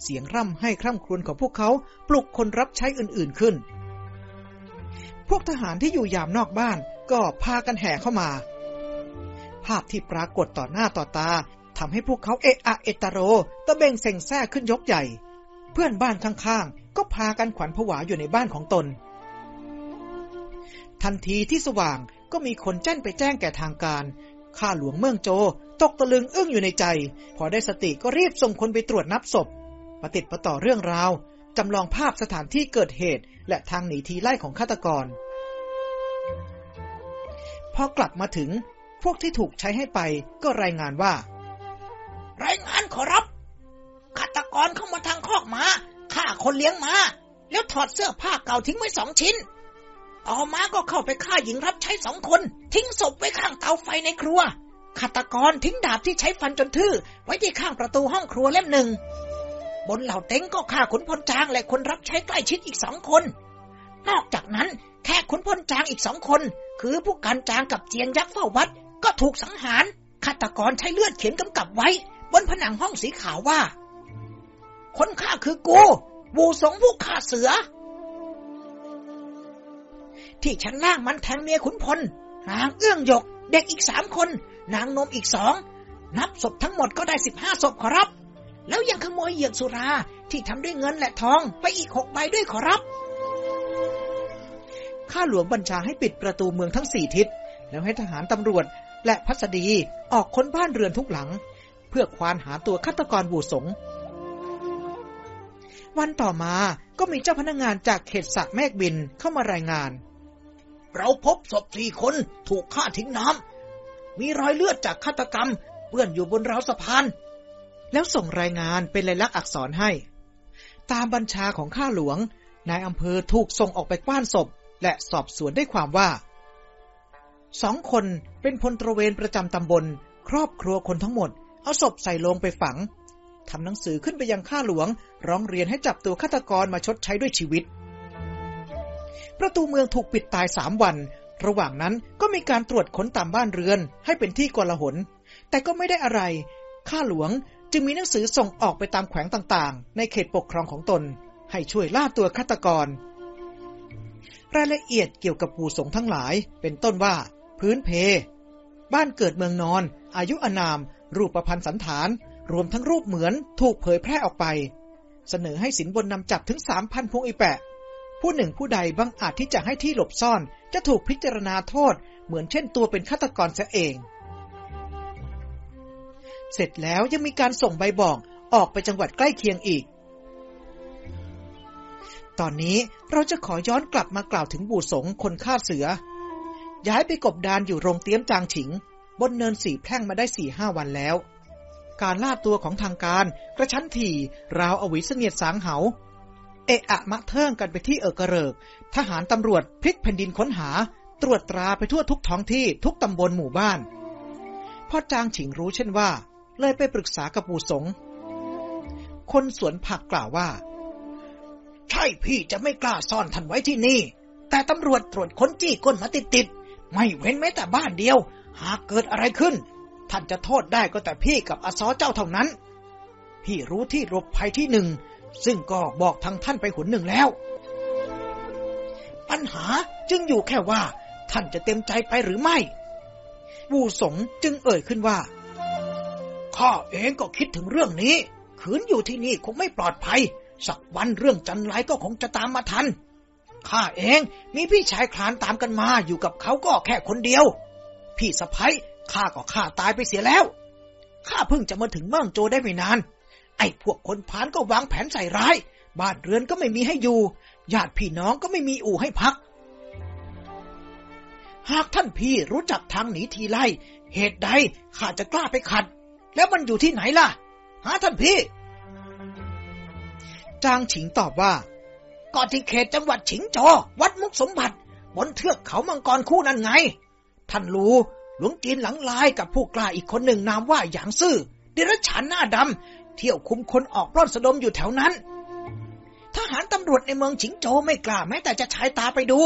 เสียงร่ำให้คร่ำครวญของพวกเขาปลุกคนรับใช้อื่นๆขึ้น พวกทหารที่อยู่ยามนอกบ้านก็พากันแห่เข้ามา ภาพที่ปรากฏต่อหน้าต่อตาทำให้พวกเขาเอะอะเอตโรตะเบงเซ็งแซ่ขึ้นยกใหญ่ เพื่อนบ้านข้างๆ ก็พากันขวัญผวาอยู่ในบ้านของตน ทันทีที่สว่าง ก็มีคนแจ้นไปแจ้งแก่ทางการข้าหลวงเมืองโจ ตกตะลึงอึ้งอยู่ในใจ พอได้สติก็รีบส่งคนไปตรวจนับศพมาติดประต่อเรื่องราวจำลองภาพสถานที่เกิดเหตุ และทางหนีทีไล่ของฆาตกร พอกลับมาถึงพวกที่ถูกใช้ให้ไปก็รายงานว่า รายงานขอรับฆาตกรเข้ามาทางคอกม้าฆ่าคนเลี้ยงม้าแล้วถอดเสื้อผ้าเก่าทิ้งไว้สองชิ้น ต่อมาก็เข้าไปฆ่าหญิงรับใช้สองคน ทิ้งศพไว้ข้างเตาไฟในครัวฆาตกรทิ้งดาบที่ใช้ฟันจนทื่อ ไว้ที่ข้างประตูห้องครัวเล่มหนึ่ง บนเหล่าเต็งก็ฆ่าขุนพลจางและคนรับใช้ใกล้ชิดอีกสองคน นอกจากนั้นแค่ขุนพลจางอีกสองคน คือผู้การจางกับเจียงยักษ์เฝ้าวัด ก็ถูกสังหารฆาตกรใช้เลือดเขียนกำกับไว้ บนผนังห้องสีขาวว่า คนฆ่าคือกู วูสงผู้ฆ่าเสือ ที่ชั้นล่างมันแทงเมียขุนพล นางเอื้องหยก เด็กอีกสามคน นางนมอีกสอง นับศพทั้งหมดก็ได้สิบห้าศพขอรับ แล้วยังขโมยเหยือกสุราที่ทำด้วยเงินและทองไปอีกหกใบด้วยขอรับ ข้าหลวงบัญชาให้ปิดประตูเมืองทั้งสี่ทิศ แล้วให้ทหารตำรวจและพัสดีออกค้นบ้านเรือนทุกหลัง เพื่อควานหาตัวฆาตกรบูสงวันต่อมาก็มีเจ้าพนักงงานจากเขตสะแมกบินเข้ามารายงาน เราพบศพสี่คนถูกฆ่าทิ้งน้ำ มีรอยเลือดจากฆาตกรรม เปื้อนอยู่บนราวสะพาน แล้วส่งรายงานเป็นลายลักษณ์อักษรให้ ตามบัญชาของข้าหลวง นายอำเภอถูกส่งออกไปกว้านศพ และสอบสวนได้ความว่า สองคนเป็นพลตระเวนประจำตำบล ครอบครัวคนทั้งหมด เอาศพใส่ลงไปฝังทำหนังสือขึ้นไปยังข้าหลวง ร้องเรียนให้จับตัวฆาตกรมาชดใช้ด้วยชีวิต ประตูเมืองถูกปิดตายสามวัน ระหว่างนั้นก็มีการตรวจค้นตามบ้านเรือน ให้เป็นที่กลาหน แต่ก็ไม่ได้อะไร ข้าหลวงจึงมีหนังสือส่งออกไปตามแขวงต่างๆ ในเขตปกครองของตน ให้ช่วยล่าตัวฆาตกร รายละเอียดเกี่ยวกับปู่สงทั้งหลาย เป็นต้นว่า พื้นเพ บ้านเกิดเมืองนอน อายุอนาม รูปประพันธ์สันฐาน รวมทั้งรูปเหมือนถูกเผยแพร่ออกไป เสนอให้สินบนนำจับถึงสามพันพวงอีแปะ ผู้หนึ่งผู้ใดบังอาจที่จะให้ที่หลบซ่อนจะถูกพิจารณาโทษ เหมือนเช่นตัวเป็นฆาตกรเสียเอง เสร็จแล้วยังมีการส่งใบบอกออกไปจังหวัดใกล้เคียงอีก ตอนนี้เราจะขอย้อนกลับมากล่าวถึงบูสงคนฆ่าเสือ ย้ายไปกบดานอยู่โรงเตี้ยมจางฉิง บนเนินสีแพร่งมาได้สี่ห้าวันแล้ว การล่าตัวของทางการกระชั้นถี่ราวอวิเสนียดสางเหา เอะอะมะเทิงกันไปที่เอกระเริก ทหารตำรวจพลิกแผ่นดินค้นหา ตรวจตราไปทั่วทุกท้องที่ทุกตำบลหมู่บ้านพ่อจางฉิงรู้เช่นว่า เลยไปปรึกษากับปู่สง คนสวนผักกล่าวว่า ใช่พี่จะไม่กล้าซ่อนท่านไว้ที่นี่ แต่ตำรวจตรวจค้นจี้ก้นมาติดติดๆไม่เว้นแม้แต่บ้านเดียว หากเกิดอะไรขึ้น ท่านจะโทษได้ก็แต่พี่กับอซอเจ้าเท่านั้น พี่รู้ที่หลบภัยที่หนึ่ง ซึ่งก็บอกทางท่านไปหนหนึ่งแล้ว ปัญหาจึงอยู่แค่ว่าท่านจะเต็มใจไปหรือไม่ บูสงจึงเอ่ยขึ้นว่า ข้าเองก็คิดถึงเรื่องนี้ ขืนอยู่ที่นี่คงไม่ปลอดภัย สักวันเรื่องจันไรก็คงจะตามมาทัน ข้าเองมีพี่ชายคลานตามกันมาอยู่กับเขาก็แค่คนเดียว พี่สะพ้ยข้าก็ฆ่าตายไปเสียแล้ว ข้าเพิ่งจะมาถึงเมืองโจได้ไม่นาน ไอ้พวกคนพานก็วางแผนใส่ร้าย บ้านเรือนก็ไม่มีให้อยู่ ญาติพี่น้องก็ไม่มีอู่ให้พัก หากท่านพี่รู้จักทางหนีทีไล่ เหตุใดข้าจะกล้าไปขัด แล้วมันอยู่ที่ไหนล่ะ หาท่านพี่ จางฉิงตอบว่าก็ที่เขตจังหวัดฉิงโจวัดมุกสมบัติ บนเทือกเขามังกรคู่นั่นไง ท่านรู้หลวงจีนหลังลายกับผู้กล้าอีกคนหนึ่งนามว่าหยางซื่อเดรัจฉานหน้าดำ เที่ยวคุมคนออกปล้นสะดมอยู่แถวนั้น ทหารตำรวจในเมืองฉิงโจไม่กล้าแม้แต่จะใช้ตาไปดู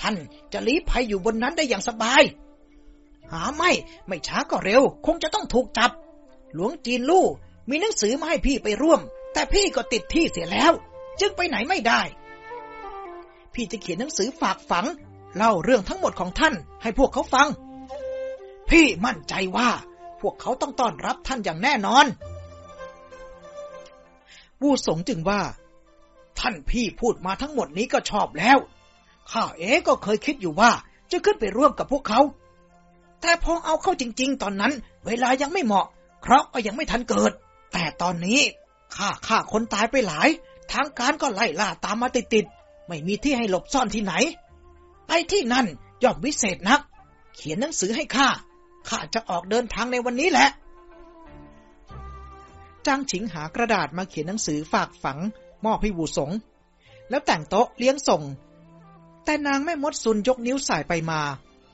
ท่านจะลี้ภัยอยู่บนนั้นได้อย่างสบาย หาไม่ไม่ช้าก็เร็ว คงจะต้องถูกจับ หลวงจีนลู่มีหนังสือมาให้พี่ไปร่วม แต่พี่ก็ติดที่เสียแล้ว จึงไปไหนไม่ได้ พี่จะเขียนหนังสือฝากฝัง เล่าเรื่องทั้งหมดของท่าน ให้พวกเขาฟัง พี่มั่นใจว่า พวกเขาต้องต้อนรับท่านอย่างแน่นอน บูสงจึงว่า ท่านพี่พูดมาทั้งหมดนี้ก็ชอบแล้ว ข้าเองก็เคยคิดอยู่ว่าจะขึ้นไปร่วมกับพวกเขา แต่พอเอาเข้าจริง ๆ ตอนนั้น เวลายังไม่เหมาะ เพราะก็ยังไม่ทันเกิด แต่ตอนนี้ข้าฆ่าคนตายไปหลาย ทางการก็ไล่ล่าตามมาติดๆ ไม่มีที่ให้หลบซ่อนที่ไหน ไปที่นั่นย่อมวิเศษนัก เขียนหนังสือให้ข้า ข้าจะออกเดินทางในวันนี้แหละ จ้างฉิงหากระดาษมาเขียนหนังสือฝากฝัง มอบให้บูสง แล้วแต่งโต๊ะเลี้ยงส่ง แต่นางแม่มดซุนยกนิ้วสายไปมา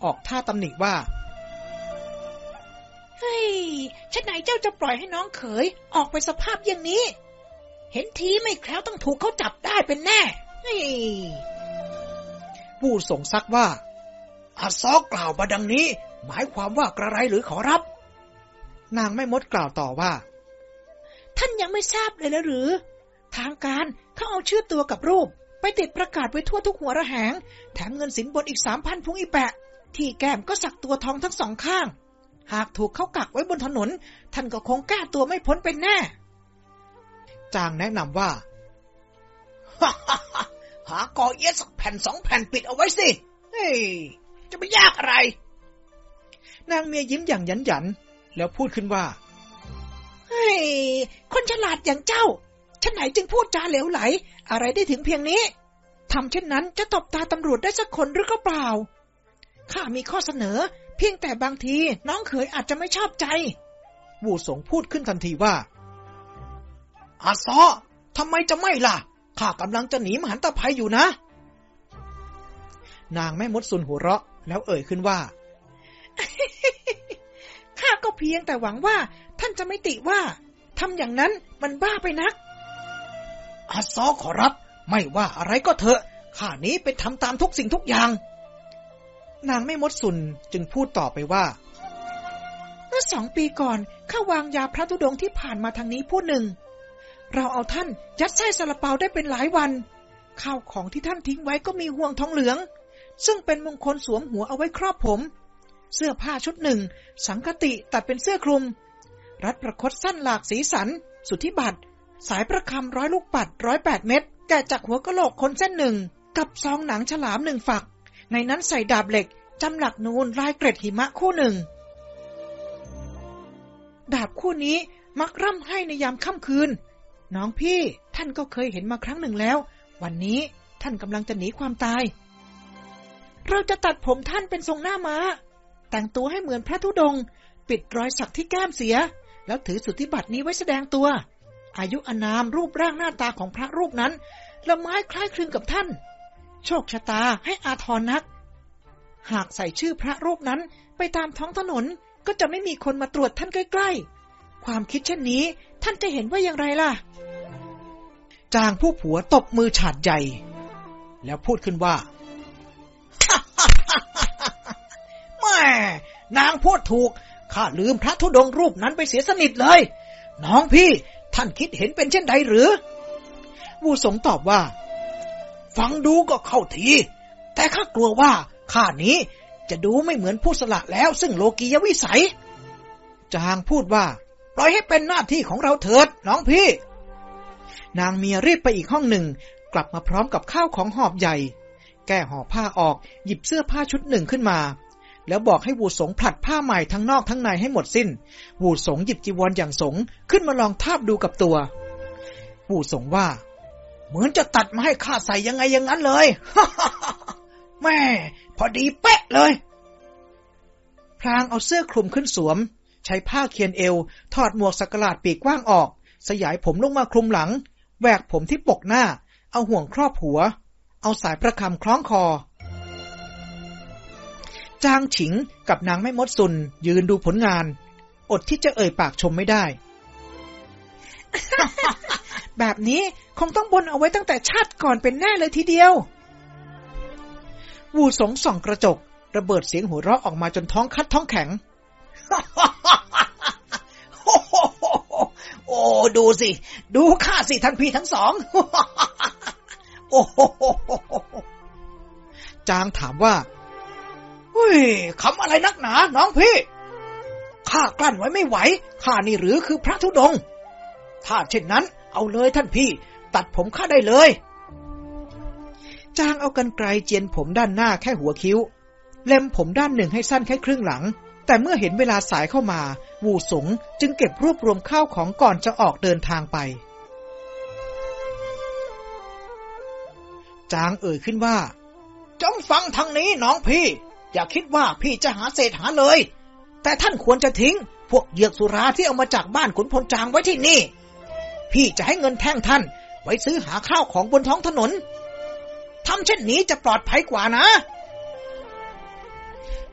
ออกท่าตำหนิว่า เฮ้ยชันไหนเจ้าจะปล่อยให้น้องเขย ออกไปสภาพอย่างนี้ เห็นทีไม่แคล้วต้องถูกเขาจับได้เป็นแน่เฮ้ยบูสงซักว่าอาซอกกล่าวมาดังนี้ หมายความว่ากระไรหรือขอรับ นางแม่มดกล่าวต่อว่า ท่านยังไม่ทราบเลยแล้วหรือ ทางการเขาเอาชื่อตัวกับรูป ไปติดประกาศไว้ทั่วทุกหัวระแหง แถมเงินสินบนอีกสามพันพุงอีแปะ ที่แก้มก็สักตัวทองทั้งสองข้าง หากถูกเขากักไว้บนถนน ท่านก็คงแก้าตัวไม่พ้นเป็นแน่ จางแนะนำว่าหากอเอียสักแผ่นสองแผ่นปิดเอาไว้สิ เฮ้ย จะไม่ยากอะไร นางเมียยิ้มอย่างยันหยัน แล้วพูดขึ้นว่า ฮ้ย คนฉลาดอย่างเจ้าฉันไหนจึงพูดจาเหลวไหล อะไรได้ถึงเพียงนี้ทำเช่นนั้นจะตบตาตำรวจได้สักคนหรือก็เปล่า ข้ามีข้อเสนอ เพียงแต่บางทีน้องเขยอาจจะไม่ชอบใจ วูสงพูดขึ้นทันทีว่าอาซอทำไมจะไม่ล่ะ ข้ากำลังจะหนีมหันตภัยอยู่นะ นางแม่มดสุนหัวเราะ แล้วเอ่ยขึ้นว่า ข้าก็เพียงแต่หวังว่า ท่านจะไม่ติว่าทำอย่างนั้นมันบ้าไปนัก อาซอขอรับ ไม่ว่าอะไรก็เถอะ ข้านี้ไปทำตามทุกสิ่งทุกอย่าง นางแม่มดสุนจึงพูดต่อไปว่าเมื่อสองปีก่อนข้าวางยาพระธุดงค์ที่ผ่านมาทางนี้ผู้หนึ่ง เราเอาท่านยัดไส้ซาลาเปาได้เป็นหลายวัน ข้าวของที่ท่านทิ้งไว้ก็มีห่วงทองเหลือง ซึ่งเป็นมงคลสวมหัวเอาไว้ครอบผม เสื้อผ้าชุดหนึ่ง สังคติตัดเป็นเสื้อคลุม รัดประคตสั้นหลากสีสัน สุทธิบัตร สายประคำร้อยลูกปัดร้อยแปดเม็ดแกะจากหัวกะโหลกคนเส้นหนึ่ง กับซองหนังฉลามหนึ่งฝัก ในนั้นใส่ดาบเหล็กจำหลักนูนลายเกร็ดหิมะคู่หนึ่ง ดาบคู่นี้มักร่ำให้ในยามค่ำคืน น้องพี่ท่านก็เคยเห็นมาครั้งหนึ่งแล้ว วันนี้ท่านกำลังจะหนีความตาย เราจะตัดผมท่านเป็นทรงหน้ามา้า แต่งตัวให้เหมือนพระธุดงค์ปิดรอยสักที่แก้มเสีย แล้วถือสุทธิบัตรนี้ไว้แสดงตัว อายุอนามรูปร่างหน้าตาของพระรูปนั้นละไม้คล้ายคลึงกับท่าน โชคชะตาให้อาทรนัก หากใส่ชื่อพระรูปนั้นไปตามท้องถนนก็จะไม่มีคนมาตรวจท่านใกล้ๆ ความคิดเช่นนี้ท่านจะเห็นว่าอย่างไรล่ะ จางผู้ผัวตบมือฉาดใหญ่ แล้วพูดขึ้นว่าแม่นางพูดถูก ข้าลืมพระธุดงรูปนั้นไปเสียสนิทเลย น้องพี่ท่านคิดเห็นเป็นเช่นใดหรือวูสงตอบว่า ฟังดูก็เข้าที แต่ข้ากลัวว่าข้านี้จะดูไม่เหมือนผู้สละแล้ว ซึ่งโลกียวิสัย จางพูดว่า ปล่อยให้เป็นหน้าที่ของเราเถิด น้องพี่ นางเมียรีบไปอีกห้องหนึ่ง กลับมาพร้อมกับข้าวของหอบใหญ่ แก้ห่อผ้าออกหยิบเสื้อผ้าชุดหนึ่งขึ้นมา แล้วบอกให้วูสงผลัดผ้าใหม่ทั้งนอกทั้งในให้หมดสิน้น วูสงหยิบจีวรอย่างสงขึ้นมาลองทาบดูกับตัว วูสงว่า เหมือนจะตัดมาให้ข้าใส่ยังไงอย่างนั้นเลยแม่พอดีเป๊ะเลย พลางเอาเสื้อคลุมขึ้นสวม ใช้ผ้าเคียนเอว ถอดหมวกสักหลาดปีกกว้างออก สยายผมลงมาคลุมหลังแหวกผมที่ปกหน้า เอาห่วงครอบหัว เอาสายประคำคล้องคอ จางฉิงกับนางแม่มดซุน ยืนดูผลงาน อดที่จะเอ่ยปากชมไม่ได้ แบบนี้คงต้องบนเอาไว้ตั้งแต่ชาติก่อนเป็นแน่เลยทีเดียว วูสงส่องกระจก ระเบิดเสียงหัวเราะออกมาจนท้องคัดท้องแข็ง โอ้ดูสิ ดูข้าสิท่านพี่ทั้งสอง โอ้จางถามว่า เฮ้ยคำอะไรนักหนา น้องพี่ข้ากลั้นไว้ไม่ไหวข้านี่หรือคือพระธุดงค์ถ้าเช่นนั้น เอาเลยท่านพี่ ตัดผมข้าได้เลย จางเอากันไกลเจียนผมด้านหน้าแค่หัวคิ้ว เล็มผมด้านหนึ่งให้สั้นแค่ครึ่งหลัง แต่เมื่อเห็นเวลาสายเข้ามา วูสงจึงเก็บรวบรวมข้าวของก่อนจะออกเดินทางไป จางเอ่ยขึ้นว่า จงฟังทางนี้น้องพี่ อย่าคิดว่าพี่จะหาเศษหาเลย แต่ท่านควรจะทิ้ง พวกเหยือกสุราที่เอามาจากบ้านขุนพลจางไว้ที่นี่ พี่จะให้เงินแท่งท่าน ไว้ซื้อหาข้าวของบนท้องถนนทำเช่นนี้จะปลอดภัยกว่านะ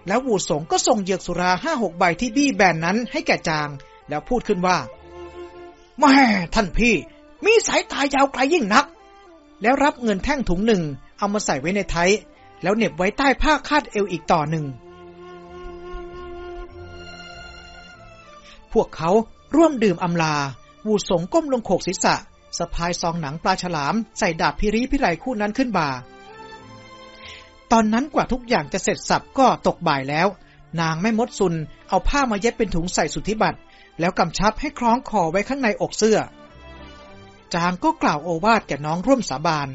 แล้ววูสงก็ส่งเหยือกสุราห้าหกใบที่บี้แบนนั้นให้แก่จาง แล้วพูดขึ้นว่าแม่ท่านพี่ มีสายตายาวไกลยิ่งนัก แล้วรับเงินแท่งถุงหนึ่งเอามาใส่ไว้ในไทย แล้วเหน็บไว้ใต้ผ้าคาดเอวอีกต่อหนึ่ง พวกเขาร่วมดื่มอำลา วูสงก้มลงโขกศีรษะสะพายซองหนังปลาฉลามใส่ดาบพิริพิไรคู่นั้นขึ้นบ่า ตอนนั้นกว่าทุกอย่างจะเสร็จสับก็ตกบ่ายแล้ว นางแม่มดซุนเอาผ้ามาเย็บเป็นถุงใส่สุทธิบัตรแล้วกำชับให้คล้องคอไว้ข้างในอกเสื้อ จางก็กล่าวโอวาทแก่น้องร่วมสาบาน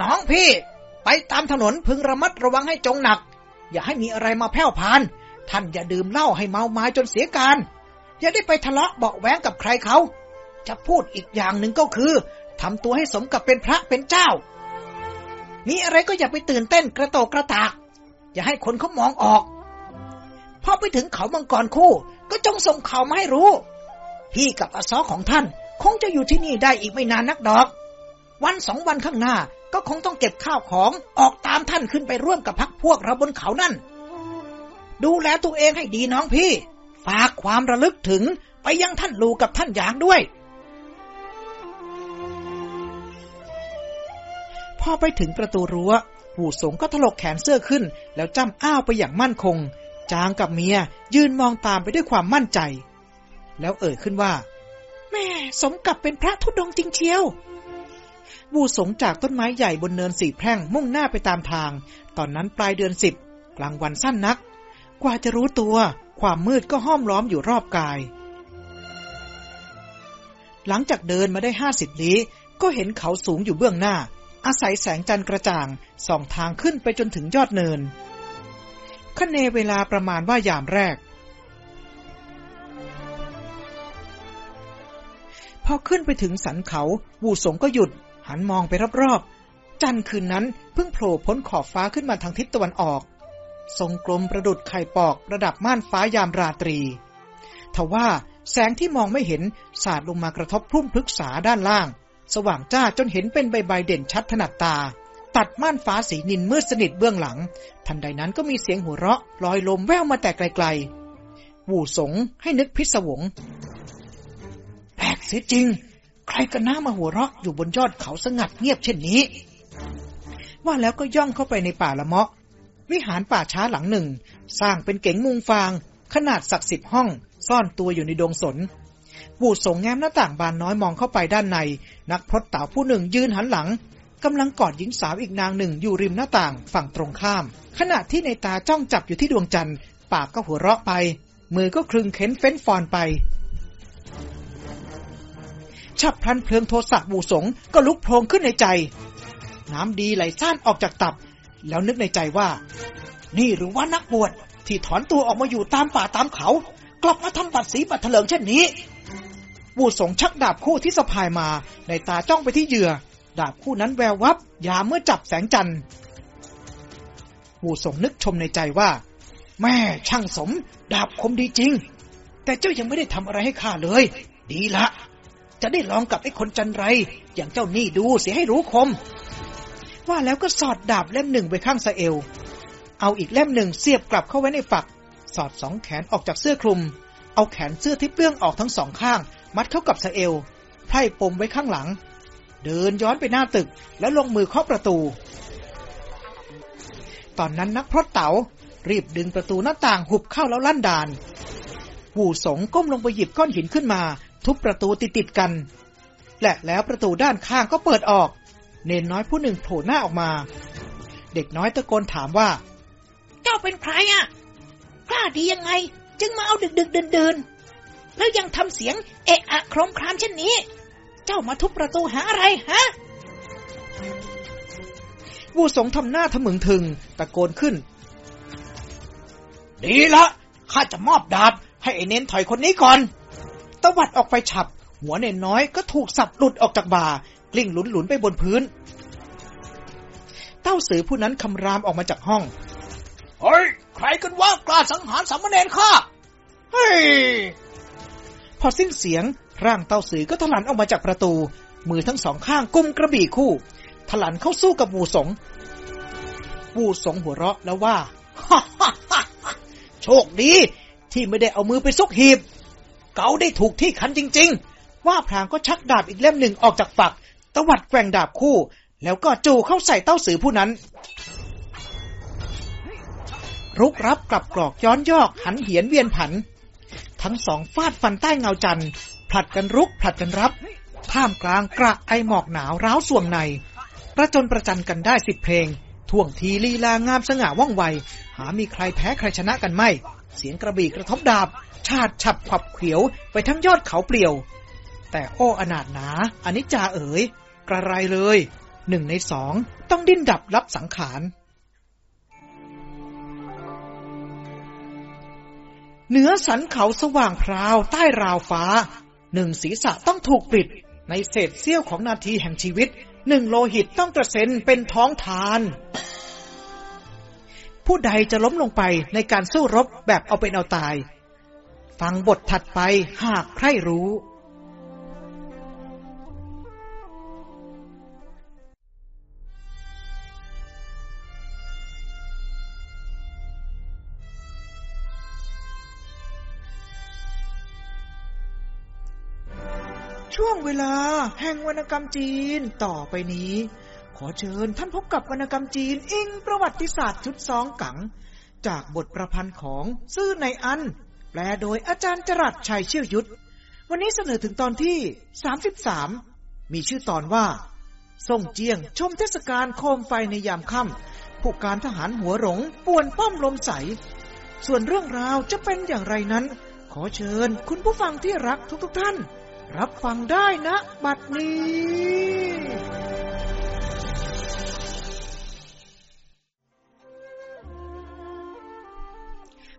น้องพี่ ไปตามถนนพึงระมัดระวังให้จงหนัก อย่าให้มีอะไรมาแผ่วพาน ท่านอย่าดื่มเหล้าให้เมาไม้จนเสียการ อย่าได้ไปทะเลาะเบาแหวงกับใครเขา จะพูดอีกอย่างหนึ่งก็คือทำตัวให้สมกับเป็นพระเป็นเจ้า มีอะไรก็อย่าไปตื่นเต้นกระโตกกระตาก อย่าให้คนเขามองออกพอไปถึงเขามังกรคู่ ก็จงส่งเขามาให้รู้ พี่กับอาซอของท่าน คงจะอยู่ที่นี่ได้อีกไม่นานนักดอก วันสองวันข้างหน้า ก็คงต้องเก็บข้าวของออกตามท่านขึ้นไปร่วมกับพักพวกเราบนเขานั่น ดูแลตัวเองให้ดีน้องพี่ ฝากความระลึกถึงไปยังท่านลูกับท่านหยางด้วย พอไปถึงประตูรัว้วปู่สงก็ถลกแขนเสื้อขึ้น แล้วจ้ำอ้าวไปอย่างมั่นคง จางกับเมียยืนมองตามไปด้วยความมั่นใจ แล้วเอ่ยขึ้นว่า แม่สมกับเป็นพระธุดงจริงเชียว บูสงจากต้นไม้ใหญ่บนเนินสี่แพร่งมุ่งหน้าไปตามทาง ตอนนั้นปลายเดือนสิบกลางวันสั้นนัก กว่าจะรู้ตัว ความมืดก็ห้อมล้อมอยู่รอบกาย หลังจากเดินมาได้ห้าสิบลี้ ก็เห็นเขาสูงอยู่เบื้องหน้า อาศัยแสงจันทร์กระจ่างส่องทางขึ้นไปจนถึงยอดเนินคเนเวลาประมาณว่ายามแรกพอขึ้นไปถึงสันเขาบูสงก็หยุด หันมองไปรอบๆ จันทร์คืนนั้นเพิ่งโผล่พ้นขอบฟ้าขึ้นมาทางทิศตะวันออก ทรงกลมประดุดไข่ปอกระดับม่านฟ้ายามราตรี ทว่าแสงที่มองไม่เห็นสาดลงมากระทบพุ่มพฤกษาด้านล่าง สว่างจ้าจนเห็นเป็นใบใบเด่นชัดถนัดตา ตัดม่านฟ้าสีนินมืดสนิทเบื้องหลัง ทันใดนั้นก็มีเสียงหัวเราะลอยลมแว่วมาแต่ไกลๆ วู่สงให้นึกพิศวงแปลกเสียจริง ใครกันน้ามาหัวเราะอยู่บนยอดเขาสงัดเงียบเช่นนี้ ว่าแล้วก็ย่องเข้าไปในป่าละเมาะ วิหารป่าช้าหลังหนึ่ง สร้างเป็นเก๋งมุงฟาง ขนาดสักสิบห้อง ซ่อนตัวอยู่ในดงสนบูดสงแง้มหน้าต่างบานน้อยมองเข้าไปด้านใน นักพรตเต่าผู้หนึ่งยืนหันหลังกำลังกอดหญิงสาวอีกนางหนึ่งอยู่ริมหน้าต่างฝั่งตรงข้าม ขณะที่ในตาจ้องจับอยู่ที่ดวงจันทร์ ปากก็หัวเราะไป มือก็คลึงเข็นเฟ้นฟอนไป ฉับพลันเพลิงโทสะบูสงก็ลุกโพลงขึ้นในใจ น้ำดีไหลซ่านออกจากตับ แล้วนึกในใจว่า นี่หรือว่านักบวชที่ถอนตัวออกมาอยู่ตามป่าตามเขา กลับมาทำบัตรสีบัตรเถลิงเช่นนี้ บูสงชักดาบคู่ที่สะพายมาในตาจ้องไปที่เหยื่อ ดาบคู่นั้นแวววับ ยาเมื่อจับแสงจันทร์บูสงนึกชมในใจว่า แม่ช่างสม ดาบคมดีจริง แต่เจ้ายังไม่ได้ทำอะไรให้ข้าเลย ดีละ จะได้ลองกับไอ้คนจันไร อย่างเจ้านี่ดูเสียให้รู้คม ว่าแล้วก็สอดดาบเล่มหนึ่งไปข้างสะเอว เอาอีกเล่มหนึ่งเสียบกลับเข้าไว้ในฝัก สอดสองแขนออกจากเสื้อคลุม เอาแขนเสื้อที่เปื้องออกทั้งสองข้าง มัดเข้ากับสะเอวไพร่ปมไว้ข้างหลัง เดินย้อนไปหน้าตึกแล้วลงมือเคาะประตู ตอนนั้นนักพรตเต๋ารีบดึงประตูหน้าต่างหุบเข้าแล้วลั่นดานปู่สงก้มลงไปหยิบก้อนหินขึ้นมา ทุบประตูติดติดกัน และแล้วประตูด้านข้างก็เปิดออก เนนน้อยผู้หนึ่งโผล่หน้าออกมา เด็กน้อยตะโกนถามว่า เจ้าเป็นใครอะกล้าดียังไง จึงมาเอาดึกดึกเดินเดินแล้วยังทำเสียง เอะอะโครมครามเช่นนี้ เจ้ามาทุบประตูหาอะไรฮะวูสงทำหน้าทะมึงถึง ตะโกนขึ้น ดีละข้าจะมอบดาบให้ไอ้เน้นถอยคนนี้ก่อน ตวัดออกไปฉับ หัวเนนน้อยก็ถูกสับหลุดออกจากบ่ากลิ้งหลุนหลุนไปบนพื้น เต้าสือผู้นั้นคำรามออกมาจากห้อง เฮ้ย ใครกันว่ากล้าสังหารสามเณรข้าเฮ้ย พอสิ้นเสียง ร่างเต้าสือก็ถลันออกมาจากประตู มือทั้งสองข้างกุมกระบี่คู่ถลันเข้าสู้กับวูสงวูสงหัวเราะแล้วว่า โชคดีที่ไม่ได้เอามือไปซุกหีบ เกาได้ถูกที่คันจริง ๆ ว่าพรางก็ชักดาบอีกเล่มหนึ่งออกจากฝัก ตวัดแกว่งดาบคู่ แล้วก็จู่เข้าใส่เต้าสือผู้นั้น รุกรับกลับกรอกย้อนยอกหันเหียนเวียนผัน ทั้งสองฟาดฟันใต้เงาจันทร์ผลัดกันรุกผลัดกันรับท่ามกลางกระไอหมอกหนาวร้าวส่วงใน ประจนประจันกันได้สิบเพลง ท่วงทีลีลางามสง่าว่องไว หามีใครแพ้ใครชนะกันไม่ เสียงกระบี่กระทบดาบ ชาดฉับขวับเขียวไปทั้งยอดเขาเปลี่ยว แต่โอ้อนาถหนาอนิจจาเอ๋ย กระไรเลย หนึ่งในสองต้องดิ้นดับรับสังขาร เหนือสันเขาสว่างพราวใต้ราวฟ้า หนึ่งศีรษะต้องถูกปิด ในเศษเสี้ยวของนาทีแห่งชีวิต หนึ่งโลหิตต้องกระเซ็นเป็นท้องทานผู้ใดจะล้มลงไปในการสู้รบแบบเอาเป็นเอาตาย ฟังบทถัดไปหากใครรู้ช่วงเวลาแห่งวรรณกรรมจีนต่อไปนี้ ขอเชิญท่านพบกับวรรณกรรมจีนอิงประวัติศาสตร์ชุดสองกัง จากบทประพันธ์ของซื่อในอัน แปลโดยอาจารย์จรัสชัยเชี่ยวยุทธ วันนี้เสนอถึงตอนที่ 33 มีชื่อตอนว่า ส่งเจียงชมเทศกาลโคมไฟในยามค่ำผู้การทหารหัวหลงป่วนป้อมลมใส ส่วนเรื่องราวจะเป็นอย่างไรนั้น ขอเชิญคุณผู้ฟังที่รักทุกๆทท่าน รับฟังได้นะ บัดนี้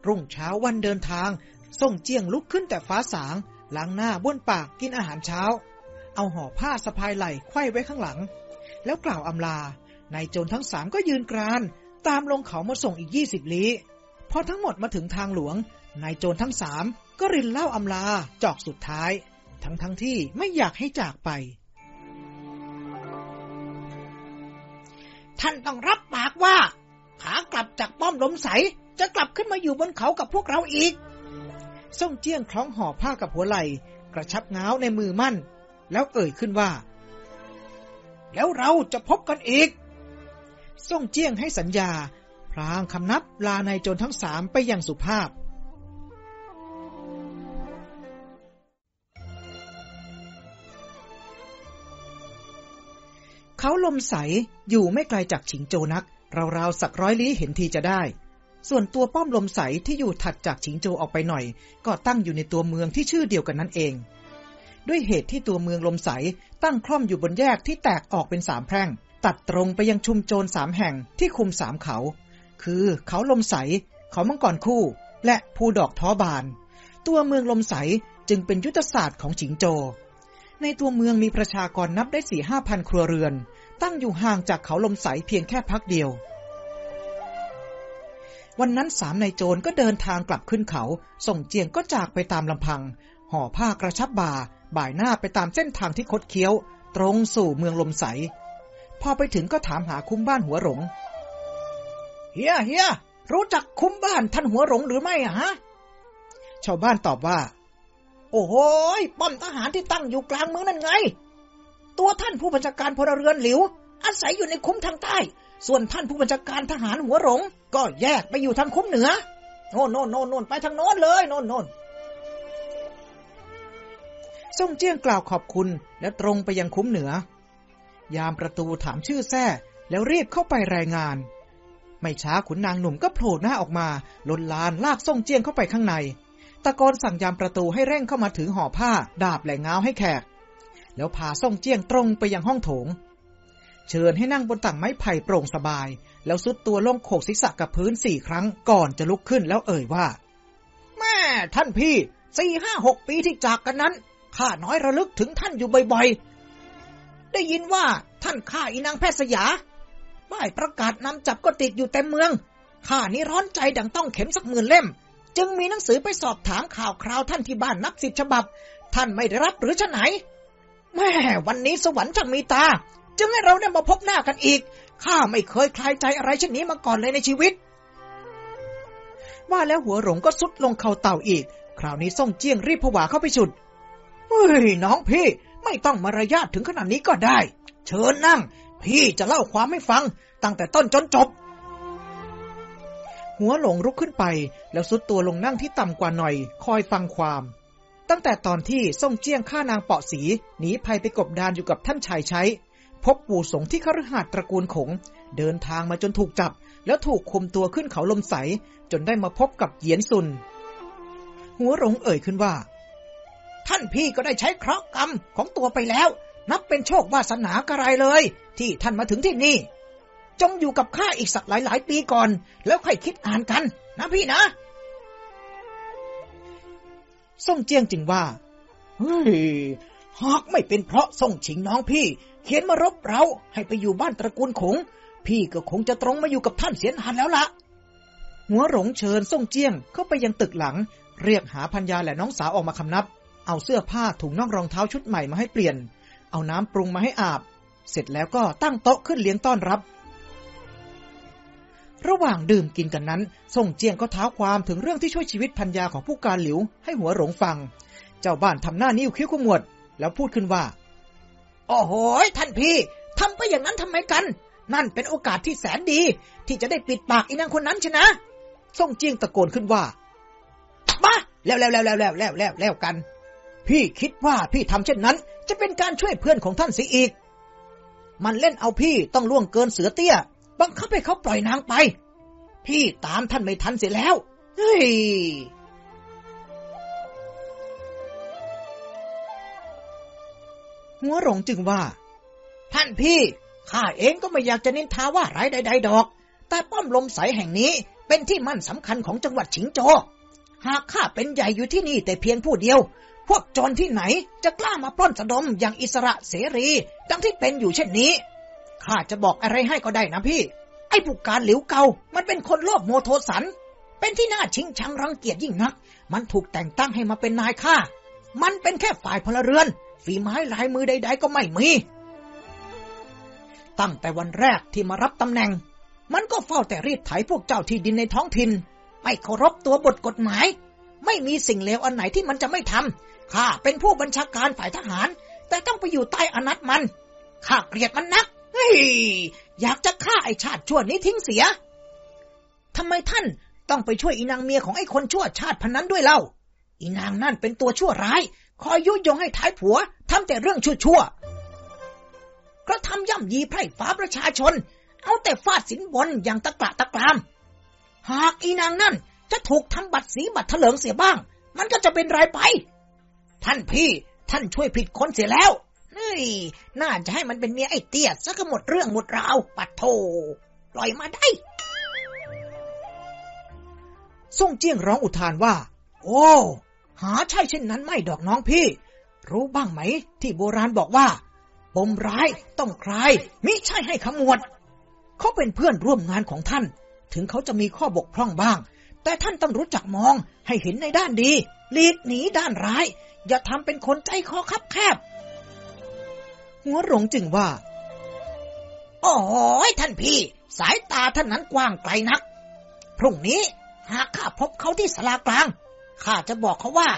รุ่งเช้าวันเดินทาง ส่งเจียงลุกขึ้นแต่ฟ้าสาง ล้างหน้าบ้วนปากกินอาหารเช้า เอาห่อผ้าสะพายไหล่ไขว้ไว้ข้างหลัง แล้วกล่าวอำลา นายโจรทั้งสามก็ยืนกราน ตามลงเขามาส่งอีกยี่สิบลี้พอทั้งหมดมาถึงทางหลวง นายโจรทั้งสามก็รินเหล้าอำลาจอกสุดท้าย ทั้งทั้งที่ไม่อยากให้จากไป ท่านต้องรับปากว่า ขากลับจากป้อมลมใส จะกลับขึ้นมาอยู่บนเขากับพวกเราอีก ส่งเจี้ยงคล้องห่อผ้ากับหัวไหล่กระชับง้าวในมือมั่น แล้วเอ่ยขึ้นว่า แล้วเราจะพบกันอีก ส่งเจี้ยงให้สัญญาพลางคำนับลานายโจรทั้งสามไปอย่างสุภาพเขาลมใสอยู่ไม่ไกลจากฉิงโจนักราวๆสักร้อยลี้เห็นทีจะได้ ส่วนตัวป้อมลมใสที่อยู่ถัดจากฉิงโจออกไปหน่อย ก็ตั้งอยู่ในตัวเมืองที่ชื่อเดียวกันนั่นเอง ด้วยเหตุที่ตัวเมืองลมใสตั้งคล่อมอยู่บนแยกที่แตกออกเป็นสามแพร่ง ตัดตรงไปยังชุมโจรสามแห่งที่คุมสามเขา คือเขาลมใส เขามังกรคู่ และภูดอกท้อบาน ตัวเมืองลมใสจึงเป็นยุทธศาสตร์ของฉิงโจ ในตัวเมืองมีประชากรนับได้สี่ห้าพันครัวเรือน ตั้งอยู่ห่างจากเขาลมใสเพียงแค่พักเดียว วันนั้นสามนายโจรก็เดินทางกลับขึ้นเขา ส่งเจียงก็จากไปตามลำพัง ห่อผ้ากระชับบ่า บ่ายหน้าไปตามเส้นทางที่คดเคี้ยว ตรงสู่เมืองลมใส พอไปถึงก็ถามหาคุ้มบ้านหัวหลง เฮียเฮียรู้จักคุ้มบ้านท่านหัวหลงหรือไม่อะฮะ ชาวบ้านตอบว่า โอ้โหป้อมทหารที่ตั้งอยู่กลางเมืองนั่นไง ตัวท่านผู้บัญชาการพลเรือนหลิว อาศัยอยู่ในคุ้มทางใต้ ส่วนท่านผู้บัญชาการทหารหัวหลงก็แยกไปอยู่ทางคุ้มเหนือ โน่นโน่นโน่นโน่นไปทางโน้นเลยโน่นโน่นส่งเจี้ยงกล่าวขอบคุณและตรงไปยังคุ้มเหนือ ยามประตูถามชื่อแท้แล้วรีบเข้าไปรายงาน ไม่ช้าขุนนางหนุ่มก็โผล่หน้าออกมาลนลานลากส่งเจียงเข้าไปข้างใน ตะโกนสั่งยามประตูให้เร่งเข้ามาถือห่อผ้า ดาบแหละง้าให้แขก แล้วพาส่งเจียงตรงไปยังห้องโถง เชิญให้นั่งบนตั่งไม้ไผ่โปร่งสบาย แล้วซุดตัวลงโขกศีรษะกับพื้นสี่ครั้งก่อนจะลุกขึ้นแล้วเอ่ยว่า แม่ท่านพี่สี่ห้าหกปีที่จากกันนั้นข้าน้อยระลึกถึงท่านอยู่บ่อยๆ ได้ยินว่าท่านฆ่าอีนางแพทย์สยาป้ายประกาศนำจับก็ติดอยู่เต็มเมืองข้านี่ร้อนใจดังต้องเข็มสักหมื่นเล่ม จึงมีหนังสือไปสอบถามข่าวคราวท่านที่บ้านนับสิบฉบับ ท่านไม่ได้รับหรือชะไหน แม่วันนี้สวรรค์ช่างมีตา จึงให้เราได้มาพบหน้ากันอีก ข้าไม่เคยคลายใจอะไรเช่นนี้มาก่อนเลยในชีวิต ว่าแล้วหัวหลงก็สุดลงเข่าเต่าอีก คราวนี้ส่งเจียงรีบผวาเข้าไปฉุด เฮ้ย น้องพี่ ไม่ต้องมารยาทถึงขนาดนี้ก็ได้ เชิญนั่ง พี่จะเล่าความให้ฟัง ตั้งแต่ต้นจนจบ หัวหลงลุกขึ้นไป แล้วสุดตัวลงนั่งที่ต่ำกว่าหน่อย คอยฟังความ ตั้งแต่ตอนที่ส่งเจียงฆ่านางเปาะสีหนีภัยไปกบดานอยู่กับท่านชายใช้ พบปู่สงที่คฤหาสน์ตระกูลขง เดินทางมาจนถูกจับ แล้วถูกคุมตัวขึ้นเขาลมใส จนได้มาพบกับเหยียนซุน หัวหลงเอ่ยขึ้นว่า ท่านพี่ก็ได้ใช้เคราะห์กรรมของตัวไปแล้ว นับเป็นโชควาสนากระไรเลย ที่ท่านมาถึงที่นี่ จงอยู่กับข้าอีกสักหลายๆปีก่อน แล้วค่อยคิดอ่านกันนะพี่นะส่งเจียงจึงว่าเฮ้ย หากไม่เป็นเพราะส่งฉิงน้องพี่ เขียนมารบเราให้ไปอยู่บ้านตระกูลขง พี่ก็คงจะตรงมาอยู่กับท่านเสียนหานแล้วละหัวหลงเชิญส่งเจียงเข้าไปยังตึกหลัง เรียกหาพัญญาและน้องสาวออกมาคำนับ เอาเสื้อผ้าถุงน่องรองเท้าชุดใหม่มาให้เปลี่ยน เอาน้ำปรุงมาให้อาบ เสร็จแล้วก็ตั้งโต๊ะขึ้นเลี้ยงต้อนรับ ระหว่างดื่มกินกันนั้นส่งเจียงก็ท้าความถึงเรื่องที่ช่วยชีวิตพัญญาของผู้การหลิวให้หัวหลงฟัง เจ้าบ้านทำหน้านิ้วคิ้วขมวด แล้วพูดขึ้นว่า โอ้โหท่านพี่ทำไปอย่างนั้นทำไมกัน นั่นเป็นโอกาสที่แสนดี ที่จะได้ปิดปากอีนางคนนั้นชนะส่งเจียงตะโกนขึ้นว่ามาแล้วแล้วแล้วแล้วแล้วแล้วแล้วแล้วกัน พี่คิดว่าพี่ทำเช่นนั้น จะเป็นการช่วยเพื่อนของท่านเสียอีก มันเล่นเอาพี่ต้องล่วงเกินเสือเตี้ย บังคับให้เขาปล่อยนางไป พี่ตามท่านไม่ทันเสียแล้ว เฮ้ย หัวหลงจึงว่า ท่านพี่ข้าเองก็ไม่อยากจะนินทาว่าร้ายใดๆดอก แต่ป้อมลมใสแห่งนี้เป็นที่มั่นสำคัญของจังหวัดฉิงโจ หากข้าเป็นใหญ่อยู่ที่นี่แต่เพียงผู้เดียว พวกโจรที่ไหนจะกล้ามาปล้นสะดมอย่างอิสระเสรีดังที่เป็นอยู่เช่นนี้ข้าจะบอกอะไรให้ก็ได้นะพี่ ไอ้ผู้การหลิวเกา มันเป็นคนโลภโมโทสัน เป็นที่น่าชิงชังรังเกียจยิ่งนัก มันถูกแต่งตั้งให้มาเป็นนายข้า มันเป็นแค่ฝ่ายพลเรือน ฝีไม้ลายมือใด ๆ ก็ไม่มี ตั้งแต่วันแรกที่มารับตำแหน่ง มันก็เฝ้าแต่รีดไถพวกเจ้าที่ดินในท้องถิ่น ไม่เคารพตัวบทกฎหมาย ไม่มีสิ่งเลวอันไหนที่มันจะไม่ทำข้าเป็นผู้บัญชาการฝ่ายทหาร แต่ต้องไปอยู่ใต้อนัตมันข้าเกลียดมันนักเฮ้ยอยากจะฆ่าไอชาติชั่วนี้ทิ้งเสียทำไมท่านต้องไปช่วยอีนางเมียของไอ้คนชั่วชาติพันนั้นด้วยเล่า อีนางนั่นเป็นตัวชั่วร้าย อยยุยงให้ท้ายผัวทำแต่เรื่องชั่วๆกระทำย่ำยีไพร่ฟ้าประชาชน เอาแต่ฟาดสินบนอย่างตะกละตะกราม หากอีนางนั่นจะถูกทำบัตรสีบัตรเถลิงเสียบ้าง มันก็จะเป็นไรไป ท่านพี่ท่านช่วยผิดคนเสียแล้วเฮ้ยน่าจะให้มันเป็นเมียไอ้เตี้ยซะก็หมดเรื่องหมดราวปัดโทปล่อยมาได้ส่งเจียงร้องอุทานว่า โอ้ หาใช่เช่นนั้นไม่ดอกน้องพี่ รู้บ้างไหม ที่โบราณบอกว่าปมร้ายต้องคลาย มิใช่ให้ขมวด เขาเป็นเพื่อนร่วมงานของท่าน ถึงเขาจะมีข้อบกพร่องบ้าง แต่ท่านต้องรู้จักมองให้เห็นในด้านดีหลีกหนีด้านร้าย อย่าทำเป็นคนใจคอคับแคบหัวหลงจึงว่าโอ้ยท่านพี่ สายตาท่านนั้นกว้างไกลนัก พรุ่งนี้หากข้าพบเขาที่สลากลาง ข้าจะบอกเขาว่า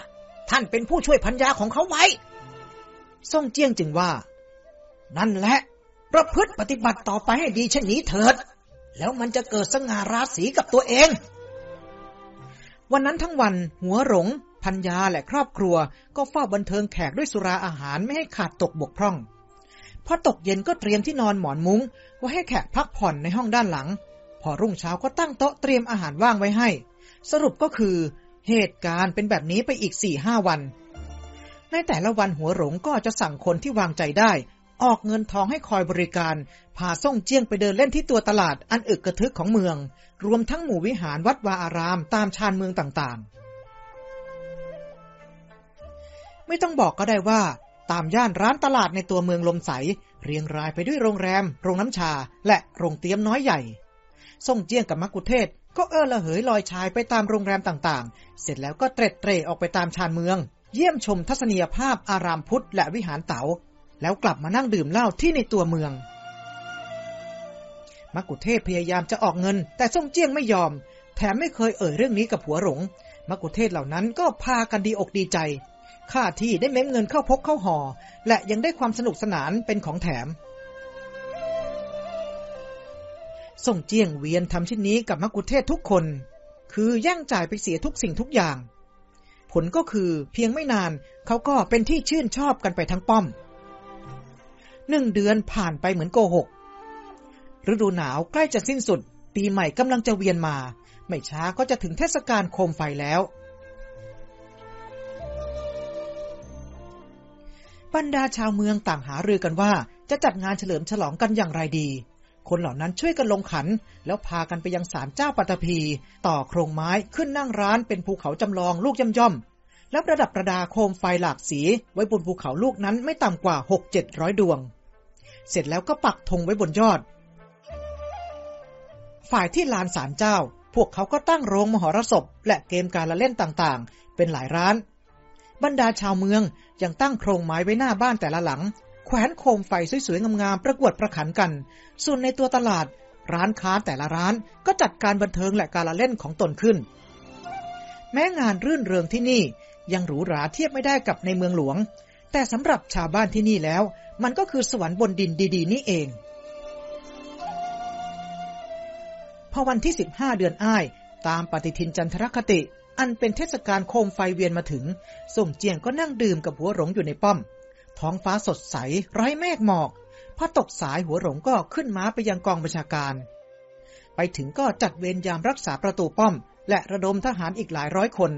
ท่านเป็นผู้ช่วยพัญญาของเขาไว้ส่งเจียงจึงว่า นั่นแหละประพฤติปฏิบัติต่อไปให้ดีเช่นนี้เถิด แล้วมันจะเกิดสง่าราศีกับตัวเอง วันนั้นทั้งวันหัวหลงพัญญาและครอบครัว ก็เฝ้าบันเทิงแขกด้วยสุราอาหารไม่ให้ขาดตกบกพร่อง พอตกเย็นก็เตรียมที่นอนหมอนมุง้งไว้ให้แขกพักผ่อนในห้องด้านหลัง พอรุ่งเช้าก็ตั้งโต๊ะเตรียมอาหารว่างไว้ให้ สรุปก็คือ เหตุการณ์เป็นแบบนี้ไปอีกสี่ห้าวัน ในแต่ละวันหัวหลงก็จะสั่งคนที่วางใจได้ ออกเงินทองให้คอยบริการ พาส่งเจียงไปเดินเล่นที่ตัวตลาดอันอึกกระทึกของเมือง รวมทั้งหมู่วิหารวัดวาอารามตามชานเมืองต่างๆ ไม่ต้องบอกก็ได้ว่า ตามย่านร้านตลาดในตัวเมืองลมใส เรียงรายไปด้วยโรงแรม โรงน้ำชา และโรงเตี๊ยมน้อยใหญ่ส่งเจียงกับมักกุเทศ ก็เออละเหยลอยชายไปตามโรงแรมต่างๆ เสร็จแล้วก็เตร็ดเตร่ออกไปตามชานเมือง เยี่ยมชมทัศนียภาพอารามพุทธและวิหารเตา๋า แล้วกลับมานั่งดื่มเหล้าที่ในตัวเมืองมักกุเทศพยายามจะออกเงิน แต่ส่งเจียงไม่ยอม แถมไม่เคยเอ่ยเรื่องนี้กับหัวหลงมักกุเทศเหล่านั้นก็พากันดีอกดีใจ ค่าที่ได้เม้มเงินเข้าพกเข้าห่อและยังได้ความสนุกสนานเป็นของแถม ส่งเจียงเวียนทำเช่นนี้กับมกุเทศทุกคน คือย่งจ่ายไปเสียทุกสิ่งทุกอย่างผผลก็คือเพียงไม่นานเขาก็เป็นที่ชื่นชอบกันไปทั้งป้อมหนึ่งเดือนผ่านไปเหมือนโกหก ฤดูหนาวใกล้จะสิ้นสุด ปีใหม่กำลังจะเวียนมา ไม่ช้าก็จะถึงเทศกาลโคมไฟแล้วบรรดาชาวเมืองต่างหารือกันว่าจะจัดงานเฉลิมฉลองกันอย่างไรดี คนเหล่านั้นช่วยกันลงขัน แล้วพากันไปยังศาลเจ้าปัตภีต่อโครงไม้ขึ้นนั่งร้านเป็นภูเขาจำลองลูกย่ำย่อมแล้วประดับประดาโคมไฟหลากสี ไว้บนภูเขาลูกนั้นไม่ต่ำกว่าหกเจ็ดร้อยดวง เสร็จแล้วก็ปักธงไว้บนยอด ฝ่ายที่ลานศาลเจ้า พวกเขาก็ตั้งโรงมหรสพ และเกมการละเล่นต่างๆ เป็นหลายร้าน บรรดาชาวเมืองยังตั้งโครงไม้ไว้หน้าบ้านแต่ละหลัง แขวนโคมไฟสวยๆงามๆประกวดประขันกัน ส่วนในตัวตลาดร้านค้าแต่ละร้านก็จัดการบันเทิงและการละเล่นของตนขึ้น แม้งานรื่นเริงที่นี่ยังหรูหราเทียบไม่ได้กับในเมืองหลวง แต่สำหรับชาวบ้านที่นี่แล้ว มันก็คือสวรรค์บนดินดี ๆ นี่เอง พอวันที่ 15 เดือนอ้าย ตามปฏิทินจันทรคติ อันเป็นเทศกาลโคมไฟเวียนมาถึงส่งเจียงก็นั่งดื่มกับหัวหลงอยู่ในป้อม ท้องฟ้าสดใส ไร้เมฆหมอกพอตกสายหัวหลงก็ขึ้นม้าไปยังกองบัญชาการ ไปถึงก็จัดเวรยามรักษาประตูป้อม และระดมทหารอีกหลายร้อยคน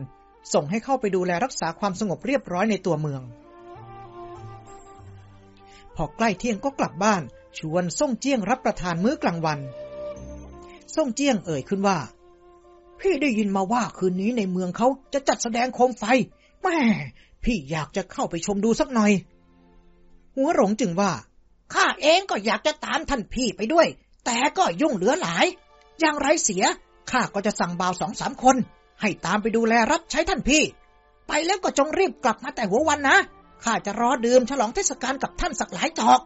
ส่งให้เข้าไปดูแลรักษาความสงบเรียบร้อยในตัวเมือง พอใกล้เที่ยงก็กลับบ้าน ชวนส่งเจี้ยงรับประทานมื้อกลางวันส่งเจี้ยงเอ่ยขึ้นว่า พี่ได้ยินมาว่าคืนนี้ในเมืองเขาจะจัดแสดงโคมไฟแม่พี่อยากจะเข้าไปชมดูสักหน่อย หัวหลงจึงว่า ข้าเองก็อยากจะตามท่านพี่ไปด้วย แต่ก็ยุ่งเหลือหลาย อย่างไรเสีย ข้าก็จะสั่งบ่าวสองสามคน ให้ตามไปดูแลรับใช้ท่านพี่ ไปแล้วก็จงรีบกลับมาแต่หัววันนะ ข้าจะรอดื่มฉลองเทศกาลกับท่านสักหลายจอก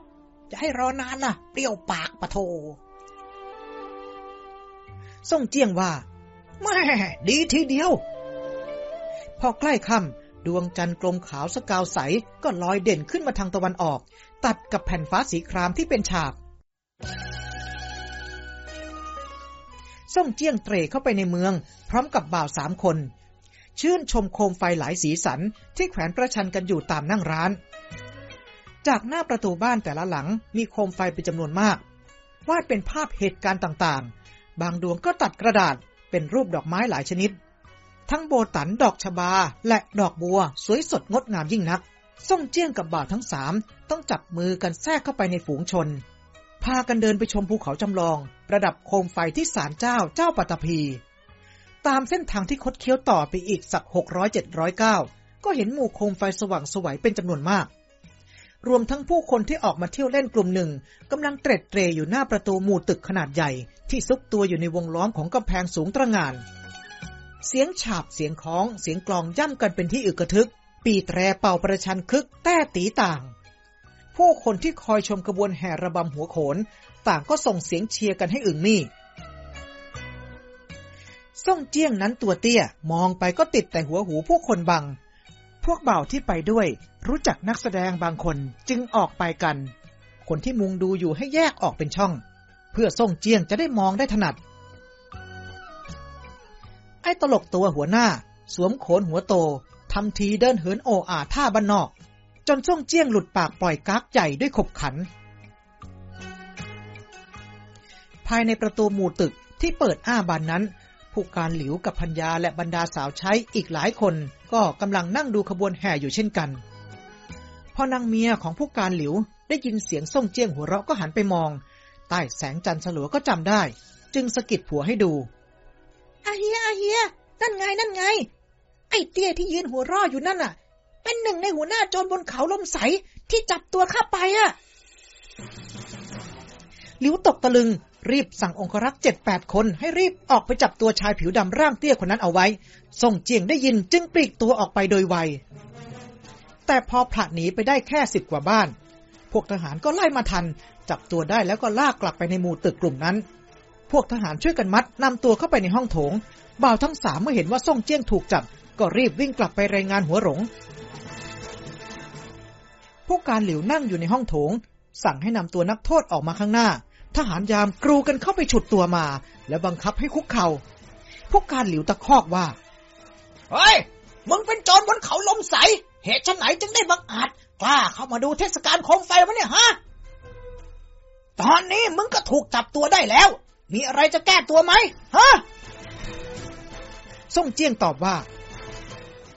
จะให้รอนานล่ะ เปรี้ยวปากปะโทส่งเจียงว่าแม่ดีทีเดียว พอใกล้ค่ำ ดวงจันทร์กลมขาวสกาวใสก็ลอยเด่นขึ้นมาทางตะวันออก ตัดกับแผ่นฟ้าสีครามที่เป็นฉากส่งเจียงเตร่เข้าไปในเมือง พร้อมกับบ่าวสามคน ชื่นชมโคมไฟหลายสีสันที่แขวนประชันกันอยู่ตามนั่งร้าน จากหน้าประตูบ้านแต่ละหลังมีโคมไฟเป็นจำนวนมาก วาดเป็นภาพเหตุการณ์ต่างๆ บางดวงก็ตัดกระดาษเป็นรูปดอกไม้หลายชนิด ทั้งโบตันดอกชบา และดอกบัวสวยสดงดงามยิ่งนัก ส่งเจี้ยงกับบ่าวทั้งสามต้องจับมือกันแทรกเข้าไปในฝูงชน พากันเดินไปชมภูเขาจำลอง ประดับโคมไฟที่ศาลเจ้าเจ้าปัตตภีตามเส้นทางที่คดเคี้ยวต่อไปอีกสักหกร้อยเจ็ดร้อยเก้าก็เห็นหมู่โคมไฟสว่างสวยเป็นจำนวนมาก รวมทั้งผู้คนที่ออกมาเที่ยวเล่นกลุ่มหนึ่งกำลังเตร็ดเตรอยู่หน้าประตูหมู่ตึกขนาดใหญ่ ที่ซุกตัวอยู่ในวงล้อมของกำแพงสูงตระหง่าน เสียงฉาบเสียงคล้องเสียงกลองย่ำกันเป็นที่อึกระทึก ปีแตรเป่าประชันคึกแต้ตีต่าง ผู้คนที่คอยชมกระบวนแห่ระบำหัวโขน ต่างก็ส่งเสียงเชียร์กันให้อึ่งมี่ส่งเจี้ยงนั้นตัวเตี้ย มองไปก็ติดแต่หัวหูผู้คนบัง พวกเบ่าที่ไปด้วย รู้จักนักแสดงบางคนจึงออกไปกัน คนที่มุงดูอยู่ให้แยกออกเป็นช่อง เพื่อส่งเจียงจะได้มองได้ถนัด ไอ้ตลกตัวหัวหน้า สวมโขนหัวโตทำทีเดินเหินโออาท่าบ้านนอก จนส่งเจียงหลุดปากปล่อยกักใหญ่ด้วยขบขัน ภายในประตูหมู่ตึกที่เปิดอ้าบานนั้น ผู้การหลิวกับพัญญาและบรรดาสาวใช้อีกหลายคนก็กำลังนั่งดูขบวนแห่อยู่เช่นกัน พอนางเมียของผู้การหลิวได้ยินเสียงส่งเจียงหัวเราะก็หันไปมอง ใต้แสงจันทร์สลัวก็จำได้ จึงสะกิดผัวให้ดู อาเฮียอาเฮีย นั่นไงนั่นไง ไอ้เตี้ยที่ยืนหัวรออยู่นั่นน่ะ เป็นหนึ่งในหัวหน้าโจรบนเขาลมใสที่จับตัวข้าไปอะหลิวตกตะลึง รีบสั่งองครักษ์เจ็ดแปดคนให้รีบออกไปจับตัวชายผิวดำร่างเตี้ยคนนั้นเอาไว้ส่งเจียงได้ยินจึงปลีกตัวออกไปโดยไว แต่พอผละหนีไปได้แค่สิบกว่าบ้าน พวกทหารก็ไล่มาทัน จับตัวได้แล้วก็ลากกลับไปในหมู่ตึกกลุ่มนั้น พวกทหารช่วยกันมัดนำตัวเข้าไปในห้องโถง บ่าวทั้งสามเมื่อเห็นว่าส่งเจี้ยงถูกจับ ก็รีบวิ่งกลับไปรายงานหัวหลงพวกการหลิวนั่งอยู่ในห้องโถง สั่งให้นำตัวนักโทษออกมาข้างหน้า ทหารยามกรูกันเข้าไปฉุดตัวมา แล้วบังคับให้คุกเขา่าพวกการหลิวตะคอกว่า เฮ้ย มึงเป็นโจรบนเขาลมใส เหตุฉันไหนจึงได้บังอาจกล้าเข้ามาดูเทศกาลโคมไฟวะเนี่ยฮะ ตอนนี้มึงก็ถูกจับตัวได้แล้ว มีอะไรจะแก้ตัวไหมฮะส่งเจียงตอบว่า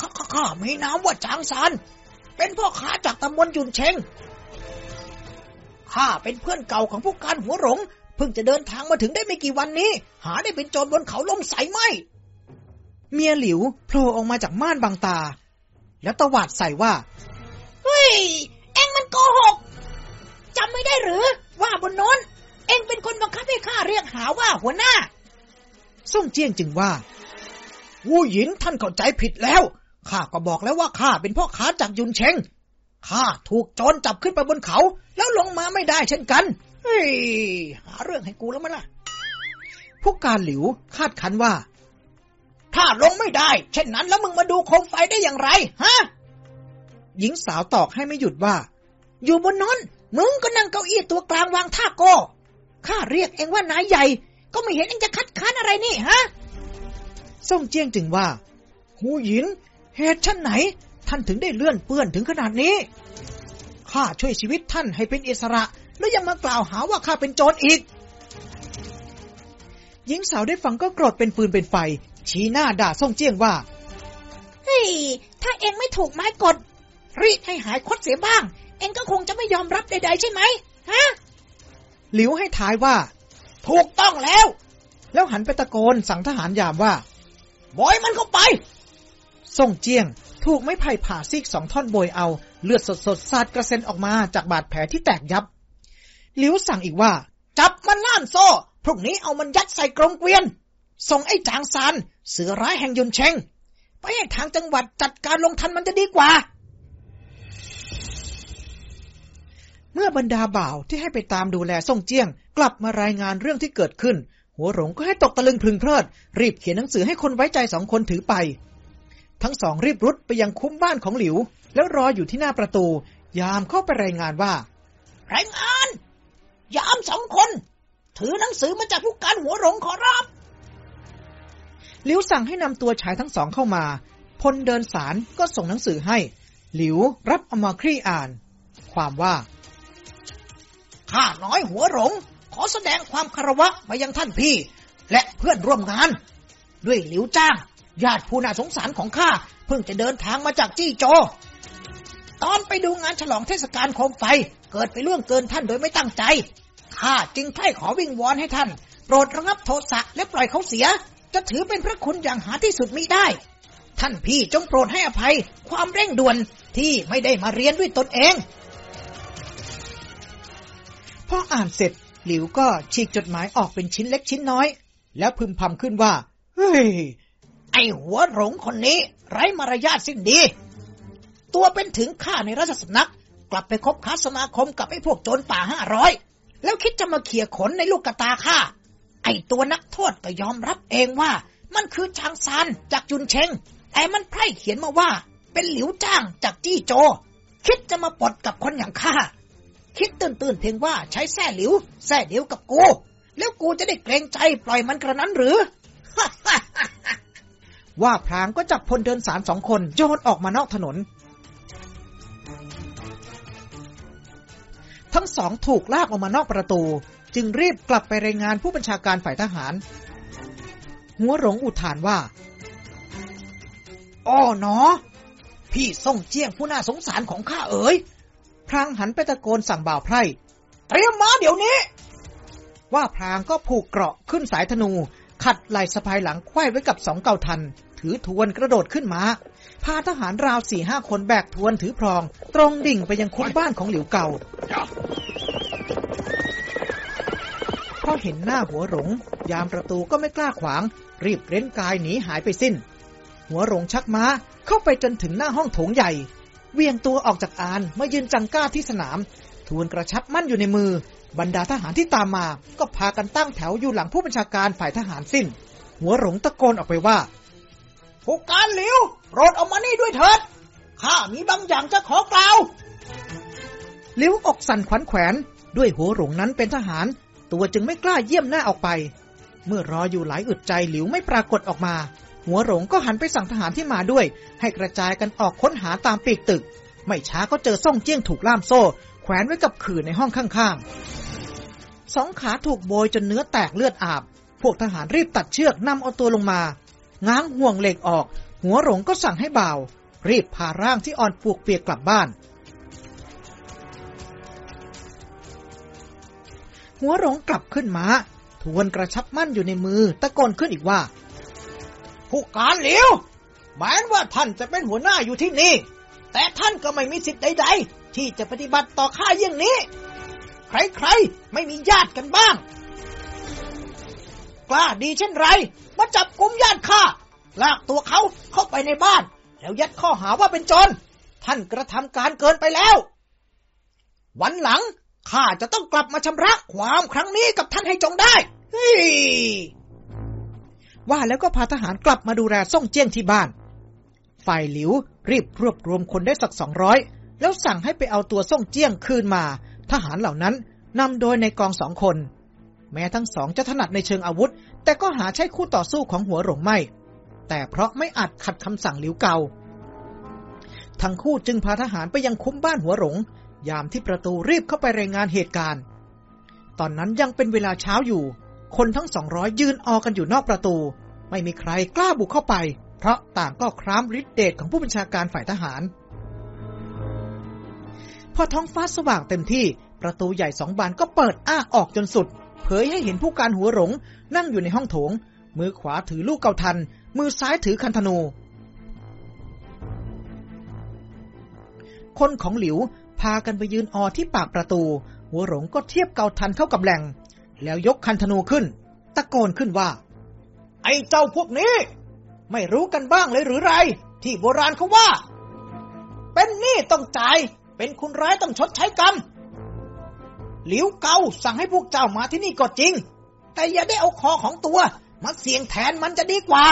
ข้าข้าข้ามีนามว่าจางซานเป็นพ่อค้าจากตำบลยุนเชงข้าเป็นเพื่อนเก่าของผู้การหัวหลงเพิ่งจะเดินทางมาถึงได้ไม่กี่วันนี้ หาได้เป็นโจรบนเขาล้มใสไหมเมียหลิวโผล่ออกมาจากม่านบางตา แล้วตวาดใส่ว่า เฮ้ยเอ็งมันโกหกจำไม่ได้หรือ ว่าบนโน้น เอ็งเป็นคนบังคับให้ข้าเรียกหาว่าหัวหน้า ส่งเจียงจึงว่าวูหยินท่านเข้าใจผิดแล้ว ข้าก็บอกแล้วว่าข้าเป็นพ่อค้าจากยุนเชง ข้าถูกโจรจับขึ้นไปบนเขา แล้วลงมาไม่ได้เช่นกัน เฮ้ย หาเรื่องให้กูแล้วมั้ยล่ะ ผู้การหลิวคาดคันว่า ถ้าลงไม่ได้ เช่นนั้นแล้วมึงมาดูโคมไฟได้อย่างไร ฮะ หญิงสาวตอกให้ไม่หยุดว่า อยู่บนนั้นมึงก็นั่งเก้าอี้ตัวกลางวางท่าโก ข้าเรียกเองว่านายใหญ่ ก็ไม่เห็นเองจะคัดค้านอะไรนี่ฮะส่งเจียงจึงว่า หูหยิน เหตุชั้นไหน ท่านถึงได้เลื่อนเปื้อนถึงขนาดนี้ข้าช่วยชีวิตท่านให้เป็นอิสระ แล้วยังมากล่าวหาว่าข้าเป็นโจรอีก หญิงสาวได้ฟังก็โกรธเป็นปืนเป็นไฟ ชี้หน้าด่าส่งเจียงว่า เฮ้ย ถ้าเองไม่ถูกไม้กด รีดให้หายคดเสียบ้าง เองก็คงจะไม่ยอมรับใดๆใช่ไหมฮะ หลิวให้ท้ายว่า ถูกต้องแล้ว แล้วหันไปตะโกนสั่งทหารยามว่า บอยมันเข้าไป ส่งเจียง ถูกไม้ไผ่ผ่าซีกสองท่อนโบยเอา เลือดสดๆสาดกระเซ็นออกมาจากบาดแผลที่แตกยับ หลิวสั่งอีกว่า จับมันล่ามโซ่พรุ่งนี้เอามันยัดใส่กรงเกวียน ส่งไอ้จางซานเสือร้ายแห่งยุนเชงไปให้ทางจังหวัดจัดการลงทันมันจะดีกว่า เมื่อบรรดาบ่าวที่ให้ไปตามดูแลส่งเจียง กลับมารายงานเรื่องที่เกิดขึ้น หัวหลงก็ให้ตกตะลึงพลึงเพลิด รีบเขียนหนังสือให้คนไว้ใจสองคนถือไป ทั้งสองรีบรุดไปยังคุ้มบ้านของหลิว แล้วรออยู่ที่หน้าประตู ยามเข้าไปรายงานว่ารายงาน ยามสองคน ถือหนังสือมาจากผู้การหัวหลงขอรับหลิวสั่งให้นำตัวชายทั้งสองเข้ามา พลเดินสารก็ส่งหนังสือให้ หลิวรับเอามาคลี่อ่าน ความว่า ข้าน้อยหัวหลง ขอแสดงความคารวะมายังท่านพี่ และเพื่อนร่วมงาน ด้วยหลิวจ้าง ญาติผู้น่าสงสารของข้า เพิ่งจะเดินทางมาจากจี้โจ ตอนไปดูงานฉลองเทศกาลโคมไฟ เกิดไปล่วงเกินท่านโดยไม่ตั้งใจข้าจึงใคร่ขอวิงวอนให้ท่าน โปรดระงับโทสะและปล่อยเขาเสีย จะถือเป็นพระคุณอย่างหาที่สุดมิได้ ท่านพี่จงโปรดให้อภัยความเร่งด่วนที่ไม่ได้มาเรียนด้วยตนเอง ออ่านเสร็จ หลิวก็ฉีกจดหมายออกเป็นชิ้นเล็กชิ้นน้อย แล้วพึมพำขึ้นว่า เฮ้ย ไอหัวหลงคนนี้ ไร้มารยาทสิ้นดี ตัวเป็นถึงข้าในราชสำนัก กลับไปคบค้าสมาคมกับไอพวกโจรป่าห้าร้อยแล้วคิดจะมาเขี่ยขนในลูกกระตาข้าไอตัวนักโทษก็ยอมรับเองว่า มันคือชางซานจากจุนเชงแต่มันไพร่เขียนมาว่า เป็นหลิวจ้างจากจี้โจ คิดจะมาปลดกับคนอย่างข้า คิดตื่นๆเพียงว่าใช้แส้หลิวแส้เดียวกับกู แล้วกูจะได้เกรงใจปล่อยมันกระนั้นหรือ ว่าพรางก็จับพลเดินสารสองคนโยนออกมานอกถนน ทั้งสองถูกลากออกมานอกประตู จึงรีบกลับไปรายงานผู้บัญชาการฝ่ายทหาร หัวหลงอุทานว่าอ้อหนอพี่ส่งเจียงผู้น่าสงสารของข้าเอ๋ย รางหันไปตะโกนสั่งบ่าวไพร่เตรียมมาเดี๋ยวนี้ ว่าพรางก็ผูกเกราะขึ้นสายธนู ขัดไหล่สะพายหลังไขว้ไว้กับสองเก่าทัน ถือทวนกระโดดขึ้นมาพาทหารราวสี่ห้าคนแบกทวนถือพรอง ตรงดิ่งไปยังคุ้บ้านของหลิวเก่าพอเห็นหน้าหัวหลงยามประตูก็ไม่กล้าขวาง รีบเร้นกายหนีหายไปสิ้น หัวหลงชักม้าเข้าไปจนถึงหน้าห้องโถงใหญ่ เวียงตัวออกจากอานมายืนจังก้าที่สนาม ทวนกระชับมั่นอยู่ในมือ บรรดาทหารที่ตามมา ก็พากันตั้งแถวอยู่หลังผู้บัญชาการฝ่ายทหารสิ้น หัวหลงตะโกนออกไปว่าผู้การหลิวโปรดเอามานี่ด้วยเถิดข้ามีบางอย่างจะขอกล่าวหลิวอกสั่นขวัญแขวน ด้วยหัวหลงนั้นเป็นทหาร ตัวจึงไม่กล้าเยี่ยมหน้าออกไป เมื่อรออยู่หลายอึดใจหลิวไม่ปรากฏออกมา หัวหลงก็หันไปสั่งทหารที่มาด้วย ให้กระจายกันออกค้นหาตามปีกตึก ไม่ช้าก็เจอซ่องเจี้ยงถูกล่ามโซ่ แขวนไว้กับขื่อในห้องข้างๆ สองขาถูกโบยจนเนื้อแตกเลือดอาบ พวกทหารรีบตัดเชือกนำเอาตัวลงมา ง้างห่วงเหล็กออก หัวหลงก็สั่งให้เบา รีบพาร่างที่อ่อนปวกเปียกกลับบ้านหัวหลงกลับขึ้นมาทวนกระชับมั่นอยู่ในมือ ตะโกนขึ้นอีกว่า ผู้การเหลียวแม้ว่าท่านจะเป็นหัวหน้าอยู่ที่นี่ แต่ท่านก็ไม่มีสิทธิ์ใด ๆ ที่จะปฏิบัติต่อข้าอย่างนี้ ใครๆ ไม่มีญาติกันบ้าง กล้าดีเช่นไร มาจับกุมญาติข้าลากตัวเขาเข้าไปในบ้าน แล้วยัดข้อหาว่าเป็นโจรท่านกระทำการเกินไปแล้ว วันหลังข้าจะต้องกลับมาชำระความครั้งนี้กับท่านให้จงได้ เฮ้ ว่าแล้วก็พาทหารกลับมาดูแลซ่งเจี้ยงที่บ้าน ฝ่ายหลิวรีบรวบรวมคนได้สักสองร้อยแล้วสั่งให้ไปเอาตัวซ่งเจี้ยงคืนมา ทหารเหล่านั้นนำโดยในกองสองคน แม้ทั้งสองจะถนัดในเชิงอาวุธ แต่ก็หาใช่คู่ต่อสู้ของหัวหลงไม่ แต่เพราะไม่อาจขัดคำสั่งหลิวเกาทั้งคู่จึงพาทหารไปยังคุ้มบ้านหัวหลง ยามที่ประตูรีบเข้าไปรายงานเหตุการณ์ ตอนนั้นยังเป็นเวลาเช้าอยู่ คนทั้งสองร้อยยืนออกันอยู่นอกประตู ไม่มีใครกล้าบุกเข้าไป เพราะต่างก็คร้ามฤทธิเดชของผู้บัญชาการฝ่ายทหาร พอท้องฟ้าสว่างเต็มที่ประตูใหญ่สองบานก็เปิดอ้าออกจนสุด เผยให้เห็นผู้การหัวหลงนั่งอยู่ในห้องโถง มือขวาถือลูกเกาทัน มือซ้ายถือคันธนู คนของหลิวพากันไปยืนออที่ปากประตู หัวหลงก็เทียบเกาทันเข้ากับแหล่ง แล้วยกคันธนูขึ้น ตะโกนขึ้นว่า ไอ้เจ้าพวกนี้ ไม่รู้กันบ้างเลยหรือไร ที่โบราณเขาว่า เป็นหนี้ต้องจ่าย เป็นคุณร้ายต้องชดใช้กรรมหลิวเกาสั่งให้พวกเจ้ามาที่นี่ก็จริง แต่อย่าได้เอาคอของตัว มาเสี่ยงแทนมันจะดีกว่า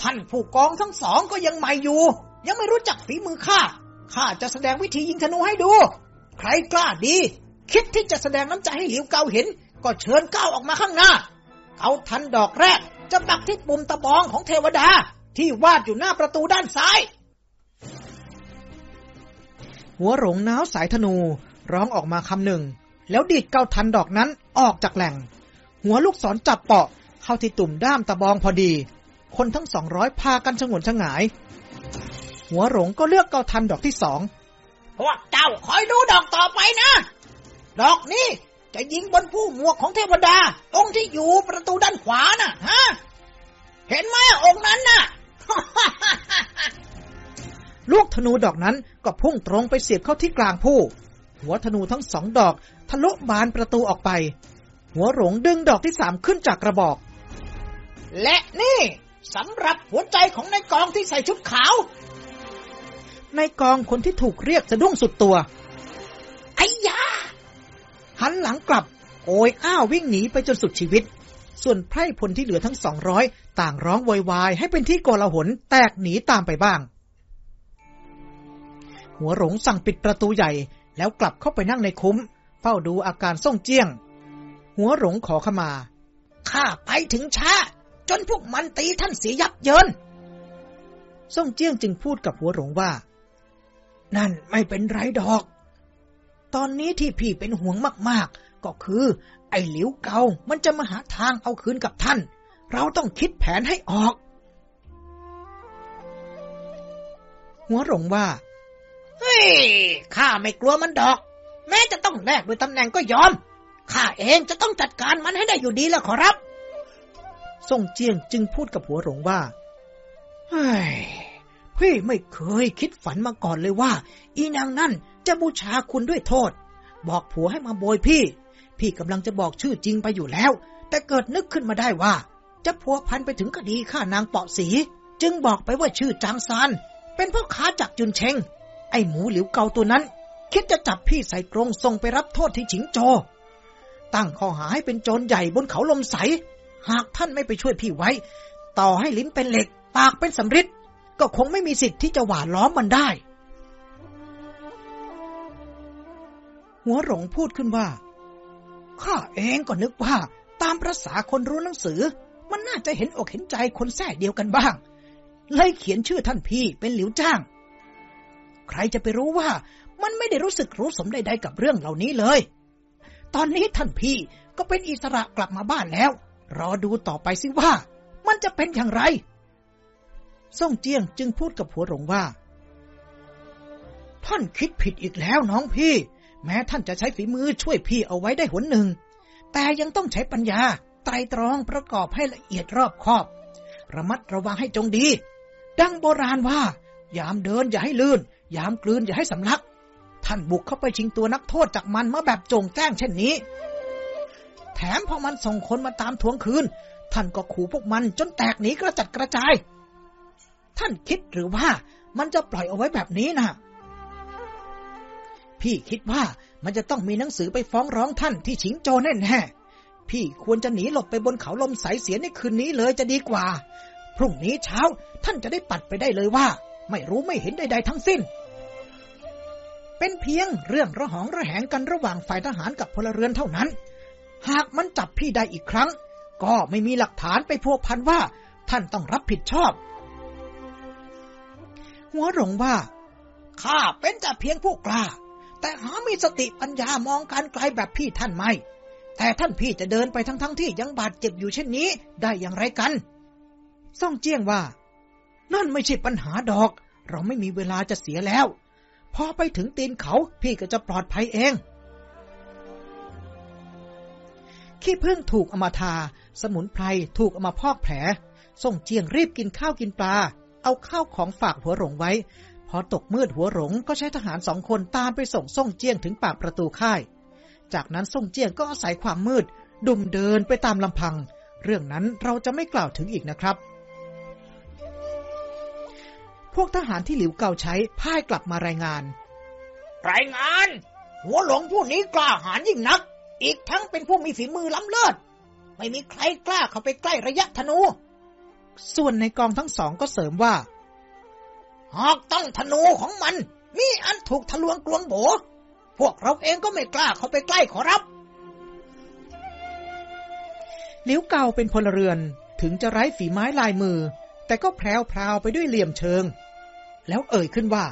ท่านผู้กองทั้งสองก็ยังใหม่อยู่ ยังไม่รู้จักฝีมือข้าข้าจะแสดงวิธียิงธนูให้ดู ใครกล้าดี คิดที่จะแสดงน้ำใจให้หลิวเกาเห็น ก็เชิญก้าวออกมาข้างหน้าเอาทันดอกแรกจะปักที่ปุ่มตะบองของเทวดาที่วาดอยู่หน้าประตูด้านซ้าย หัวหลงน้าวสายธนูร้องออกมาคำหนึ่ง แล้วดีดเกาทันดอกนั้นออกจากแหล่ง หัวลูกศรจับเปาะเข้าที่ตุ่มด้ามตะบองพอดี คนทั้งสองร้อยพากันชงนชงาย หัวหลงก็เลือกเกาทันดอกที่สองพวกเจ้าคอยดูดอกต่อไปนะ ดอกนี้ จะยิงบนผู้หมวกของเทวดา องค์ที่อยู่ประตูด้านขวาน่ะ ฮะ เห็นไหมองค์นั้นน่ะ ลูกธนูดอกนั้นก็พุ่งตรงไปเสียบเข้าที่กลางผู้ หัวธนูทั้งสองดอก ทะลุบานประตูออกไป หัวหลงดึงดอกที่สามขึ้นจากกระบอก และนี่สำหรับหัวใจของนายกองที่ใส่ชุดขาวในกองคนที่ถูกเรียกสะดุ้งสุดตัว ไอ้ยา หันหลังกลับ โอยอ้าววิ่งหนีไปจนสุดชีวิต ส่วนไพร่พลที่เหลือทั้งสองร้อยต่างร้องโวยวายให้เป็นที่โกลาหลแตกหนีตามไปบ้าง หัวหลงสั่งปิดประตูใหญ่ แล้วกลับเข้าไปนั่งในคุ้ม เฝ้าดูอาการส่งเจี้ยง หัวหลงขอขมาข้าไปถึงช้า จนพวกมันตีท่านเสียยับเยินส่งเจี้ยงจึงพูดกับหัวหลงว่า นั่นไม่เป็นไรดอก ตอนนี้ที่พี่เป็นห่วงมากๆ ก็คือ ไอ้หลิวเกา มันจะมาหาทางเอาคืนกับท่าน เราต้องคิดแผนให้ออก หัวหลงว่า เฮ้ย ข้าไม่กลัวมันดอก แม้จะต้องแลกด้วยตำแหน่งก็ยอม ข้าเองจะต้องจัดการมันให้ได้อยู่ดีแล้วขอรับ ส่งเจียงจึงพูดกับหัวหลงว่า เฮ้ย พี่ไม่เคยคิดฝันมาก่อนเลยว่า อีนางนั่นจะบูชาคุณด้วยโทษ บอกผัวให้มาโบยพี่ พี่กำลังจะบอกชื่อจริงไปอยู่แล้ว แต่เกิดนึกขึ้นมาได้ว่า จะพัวพันไปถึงคดีฆ่านางเปาะสี จึงบอกไปว่าชื่อจางซาน เป็นพ่อค้าจากจุนเชง ไอ้หมูหลิวเกาตัวนั้น คิดจะจับพี่ใส่กรงส่งไปรับโทษที่ฉิงโจ ตั้งข้อหาให้เป็นโจรใหญ่บนเขาลมใส หากท่านไม่ไปช่วยพี่ไว้ ต่อให้ลิ้นเป็นเหล็ก ปากเป็นสำริด ก็คงไม่มีสิทธิ์ที่จะหวานล้อมมันได้ หัวหลงพูดขึ้นว่า ข้าเองก็นึกว่า ตามประษาคนรู้หนังสือ มันน่าจะเห็นอกเห็นใจคนแท้เดียวกันบ้าง เลยเขียนชื่อท่านพี่เป็นหลิวจ้าง ใครจะไปรู้ว่า มันไม่ได้รู้สึกรู้สมใดๆกับเรื่องเหล่านี้เลย ตอนนี้ท่านพี่ก็เป็นอิสระกลับมาบ้านแล้ว รอดูต่อไปสิว่า มันจะเป็นอย่างไร ซ่งเจียงจึงพูดกับผัวหลงว่า ท่านคิดผิดอีกแล้วน้องพี่ แม้ท่านจะใช้ฝีมือช่วยพี่เอาไว้ได้หนหนึ่ง แต่ยังต้องใช้ปัญญา ไตรตรองประกอบให้ละเอียดรอบคอบ ระมัดระวังให้จงดี ดังโบราณว่า ยามเดินอย่าให้ลื่น ยามกลืนอย่าให้สำลัก ท่านบุกเข้าไปชิงตัวนักโทษจากมันมาแบบจงแจ้งเช่นนี้ แถมพอมันส่งคนมาตามทวงคืน ท่านก็ขู่พวกมันจนแตกหนีกระจัดกระจาย ท่านคิดหรือว่ามันจะปล่อยเอาไว้แบบนี้นะพี่คิดว่ามันจะต้องมีหนังสือไปฟ้องร้องท่านที่ฉิงโจแน่แน่พี่ควรจะหนีหลบไปบนเขาลมใสเสียในคืนนี้เลยจะดีกว่า พรุ่งนี้เช้าท่านจะได้ปัดไปได้เลยว่า ไม่รู้ไม่เห็นใดๆทั้งสิ้น เป็นเพียงเรื่องระหองระแหงกันระหว่างฝ่ายทหารกับพลเรือนเท่านั้น หากมันจับพี่ได้อีกครั้ง ก็ไม่มีหลักฐานไปพัวพันว่า ท่านต้องรับผิดชอบ หัวหลงว่าข้าเป็นแต่เพียงผู้กล้า แต่หามีสติปัญญามองการไกลแบบพี่ท่านไม่ แต่ท่านพี่จะเดินไปทั้งๆทที่ยังบาดเจ็บอยู่เช่นนี้ได้อย่างไรกันซ่องเจียงว่า นั่นไม่ใช่ปัญหาดอก เราไม่มีเวลาจะเสียแล้ว พอไปถึงตีนเขาพี่ก็จะปลอดภัยเอง ขี้พึ่งถูกอมาทา สมุนไพรถูกอมาพอกแผล ส่งเจียงรีบกินข้าวกินปลา เอาข้าวของฝากหัวหลงไว้ พอตกมืดหัวหลงก็ใช้ทหารสองคนตามไปส่งส่งเจียงถึงปากประตูค่าย จากนั้นส่งเจียงก็อาศัยความมืด ดุมเดินไปตามลำพัง เรื่องนั้นเราจะไม่กล่าวถึงอีกนะครับ พวกทหารที่หลิวเก่าใช้พ่ายกลับมารายงาน รายงาน หัวหลงผู้นี้กล้าหาญยิ่งนัก อีกทั้งเป็นผู้มีฝีมือล้ำเลิศไม่มีใครกล้าเข้าไปใกล้ระยะธนู ส่วนในกองทั้งสองก็เสริมว่า หากต้องธนูของมัน มีอันถูกทะลวงกลวงโบ พวกเราเองก็ไม่กล้าเข้าไปใกล้ขอรับเลี้ยวเก่าเป็นพลเรือนถึงจะไร้ฝีไม้ลายมือ แต่ก็แพรวพราวไปด้วยเหลี่ยมเชิง แล้วเอ่ยขึ้นว่า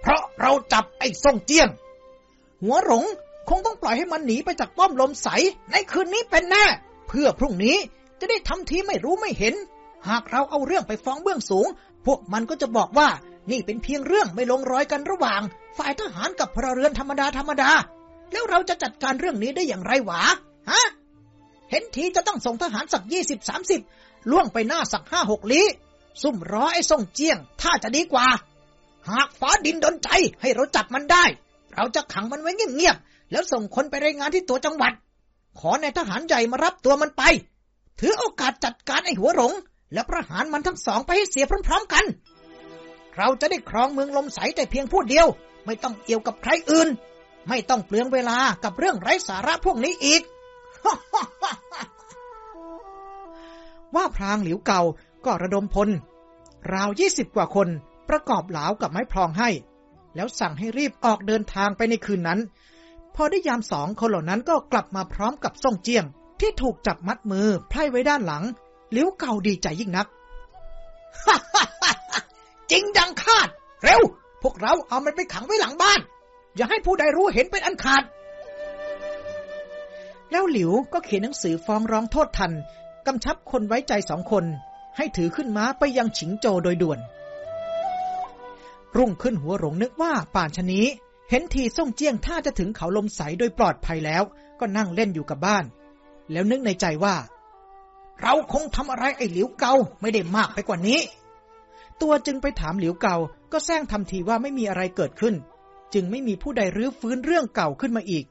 เพราะเราจับไอ้ส่งเจียง หัวหลงคงต้องปล่อยให้มันหนีไปจากป้อมลมใส ในคืนนี้เป็นแน่ เพื่อพรุ่งนี้จะได้ทำทีไม่รู้ไม่เห็น หากเราเอาเรื่องไปฟ้องเบื้องสูง พวกมันก็จะบอกว่า นี่เป็นเพียงเรื่องไม่ลงรอยกันระหว่าง ฝ่ายทหารกับพลเรือนธรรมดาธรรมดา แล้วเราจะจัดการเรื่องนี้ได้อย่างไรหวะฮะ เห็นทีจะต้องส่งทหารสักยี่สิบสามสิบล่วงไปหน้าสักห้าหกลี้ซุ่มรอไอ้ส่งเจียง ถ้าจะดีกว่า หากฟ้าดินดนใจให้เราจับมันได้ เราจะขังมันไว้เงียบๆแล้วส่งคนไปรายงานที่ตัวจังหวัด ขอในทหารใหญ่มารับตัวมันไป ถือโอกาสจัดการไอ้หัวหลง และประหารมันทั้งสองไปให้เสียพร้อมๆกัน เราจะได้ครองเมืองลมใสแต่เพียงผู้เดียว ไม่ต้องเกี่ยวกับใครอื่น ไม่ต้องเปลืองเวลากับเรื่องไร้สาระพวกนี้อีก ว่าพรางหลิวเก่าก็ระดมพล ราวยี่สิบกว่าคนประกอบเหลากับไม้พลองให้ แล้วสั่งให้รีบออกเดินทางไปในคืนนั้น พอได้ยามสองคนเหล่านั้นก็กลับมาพร้อมกับส่งเจียง ที่ถูกจับมัดมือไพร่ไว้ด้านหลัง หลิวเก่าดีใจยิ่งนัก จริงดังคาด เร็ว พวกเราเอามันไปขังไว้หลังบ้าน อย่าให้ผู้ใดรู้เห็นเป็นอันขาด แล้วหลิวก็เขียนหนังสือฟ้องร้องโทษทัน กำชับคนไว้ใจสองคน ให้ถือขึ้นม้าไปยังฉิงโจโดยด่วน รุ่งขึ้นหัวหลงนึกว่าป่านชนี้ เห็นทีส่งเจียงท่าจะถึงเขาลมใสโดยปลอดภัยแล้ว ก็นั่งเล่นอยู่กับบ้าน แล้วนึกในใจว่า เราคงทำอะไรไอ้หลิวเกาไม่ได้มากไปกว่านี้ ตัวจึงไปถามหลิวเกาก็แซงทำทีว่าไม่มีอะไรเกิดขึ้น จึงไม่มีผู้ใดรื้อฟื้นเรื่องเก่าขึ้นมาอีก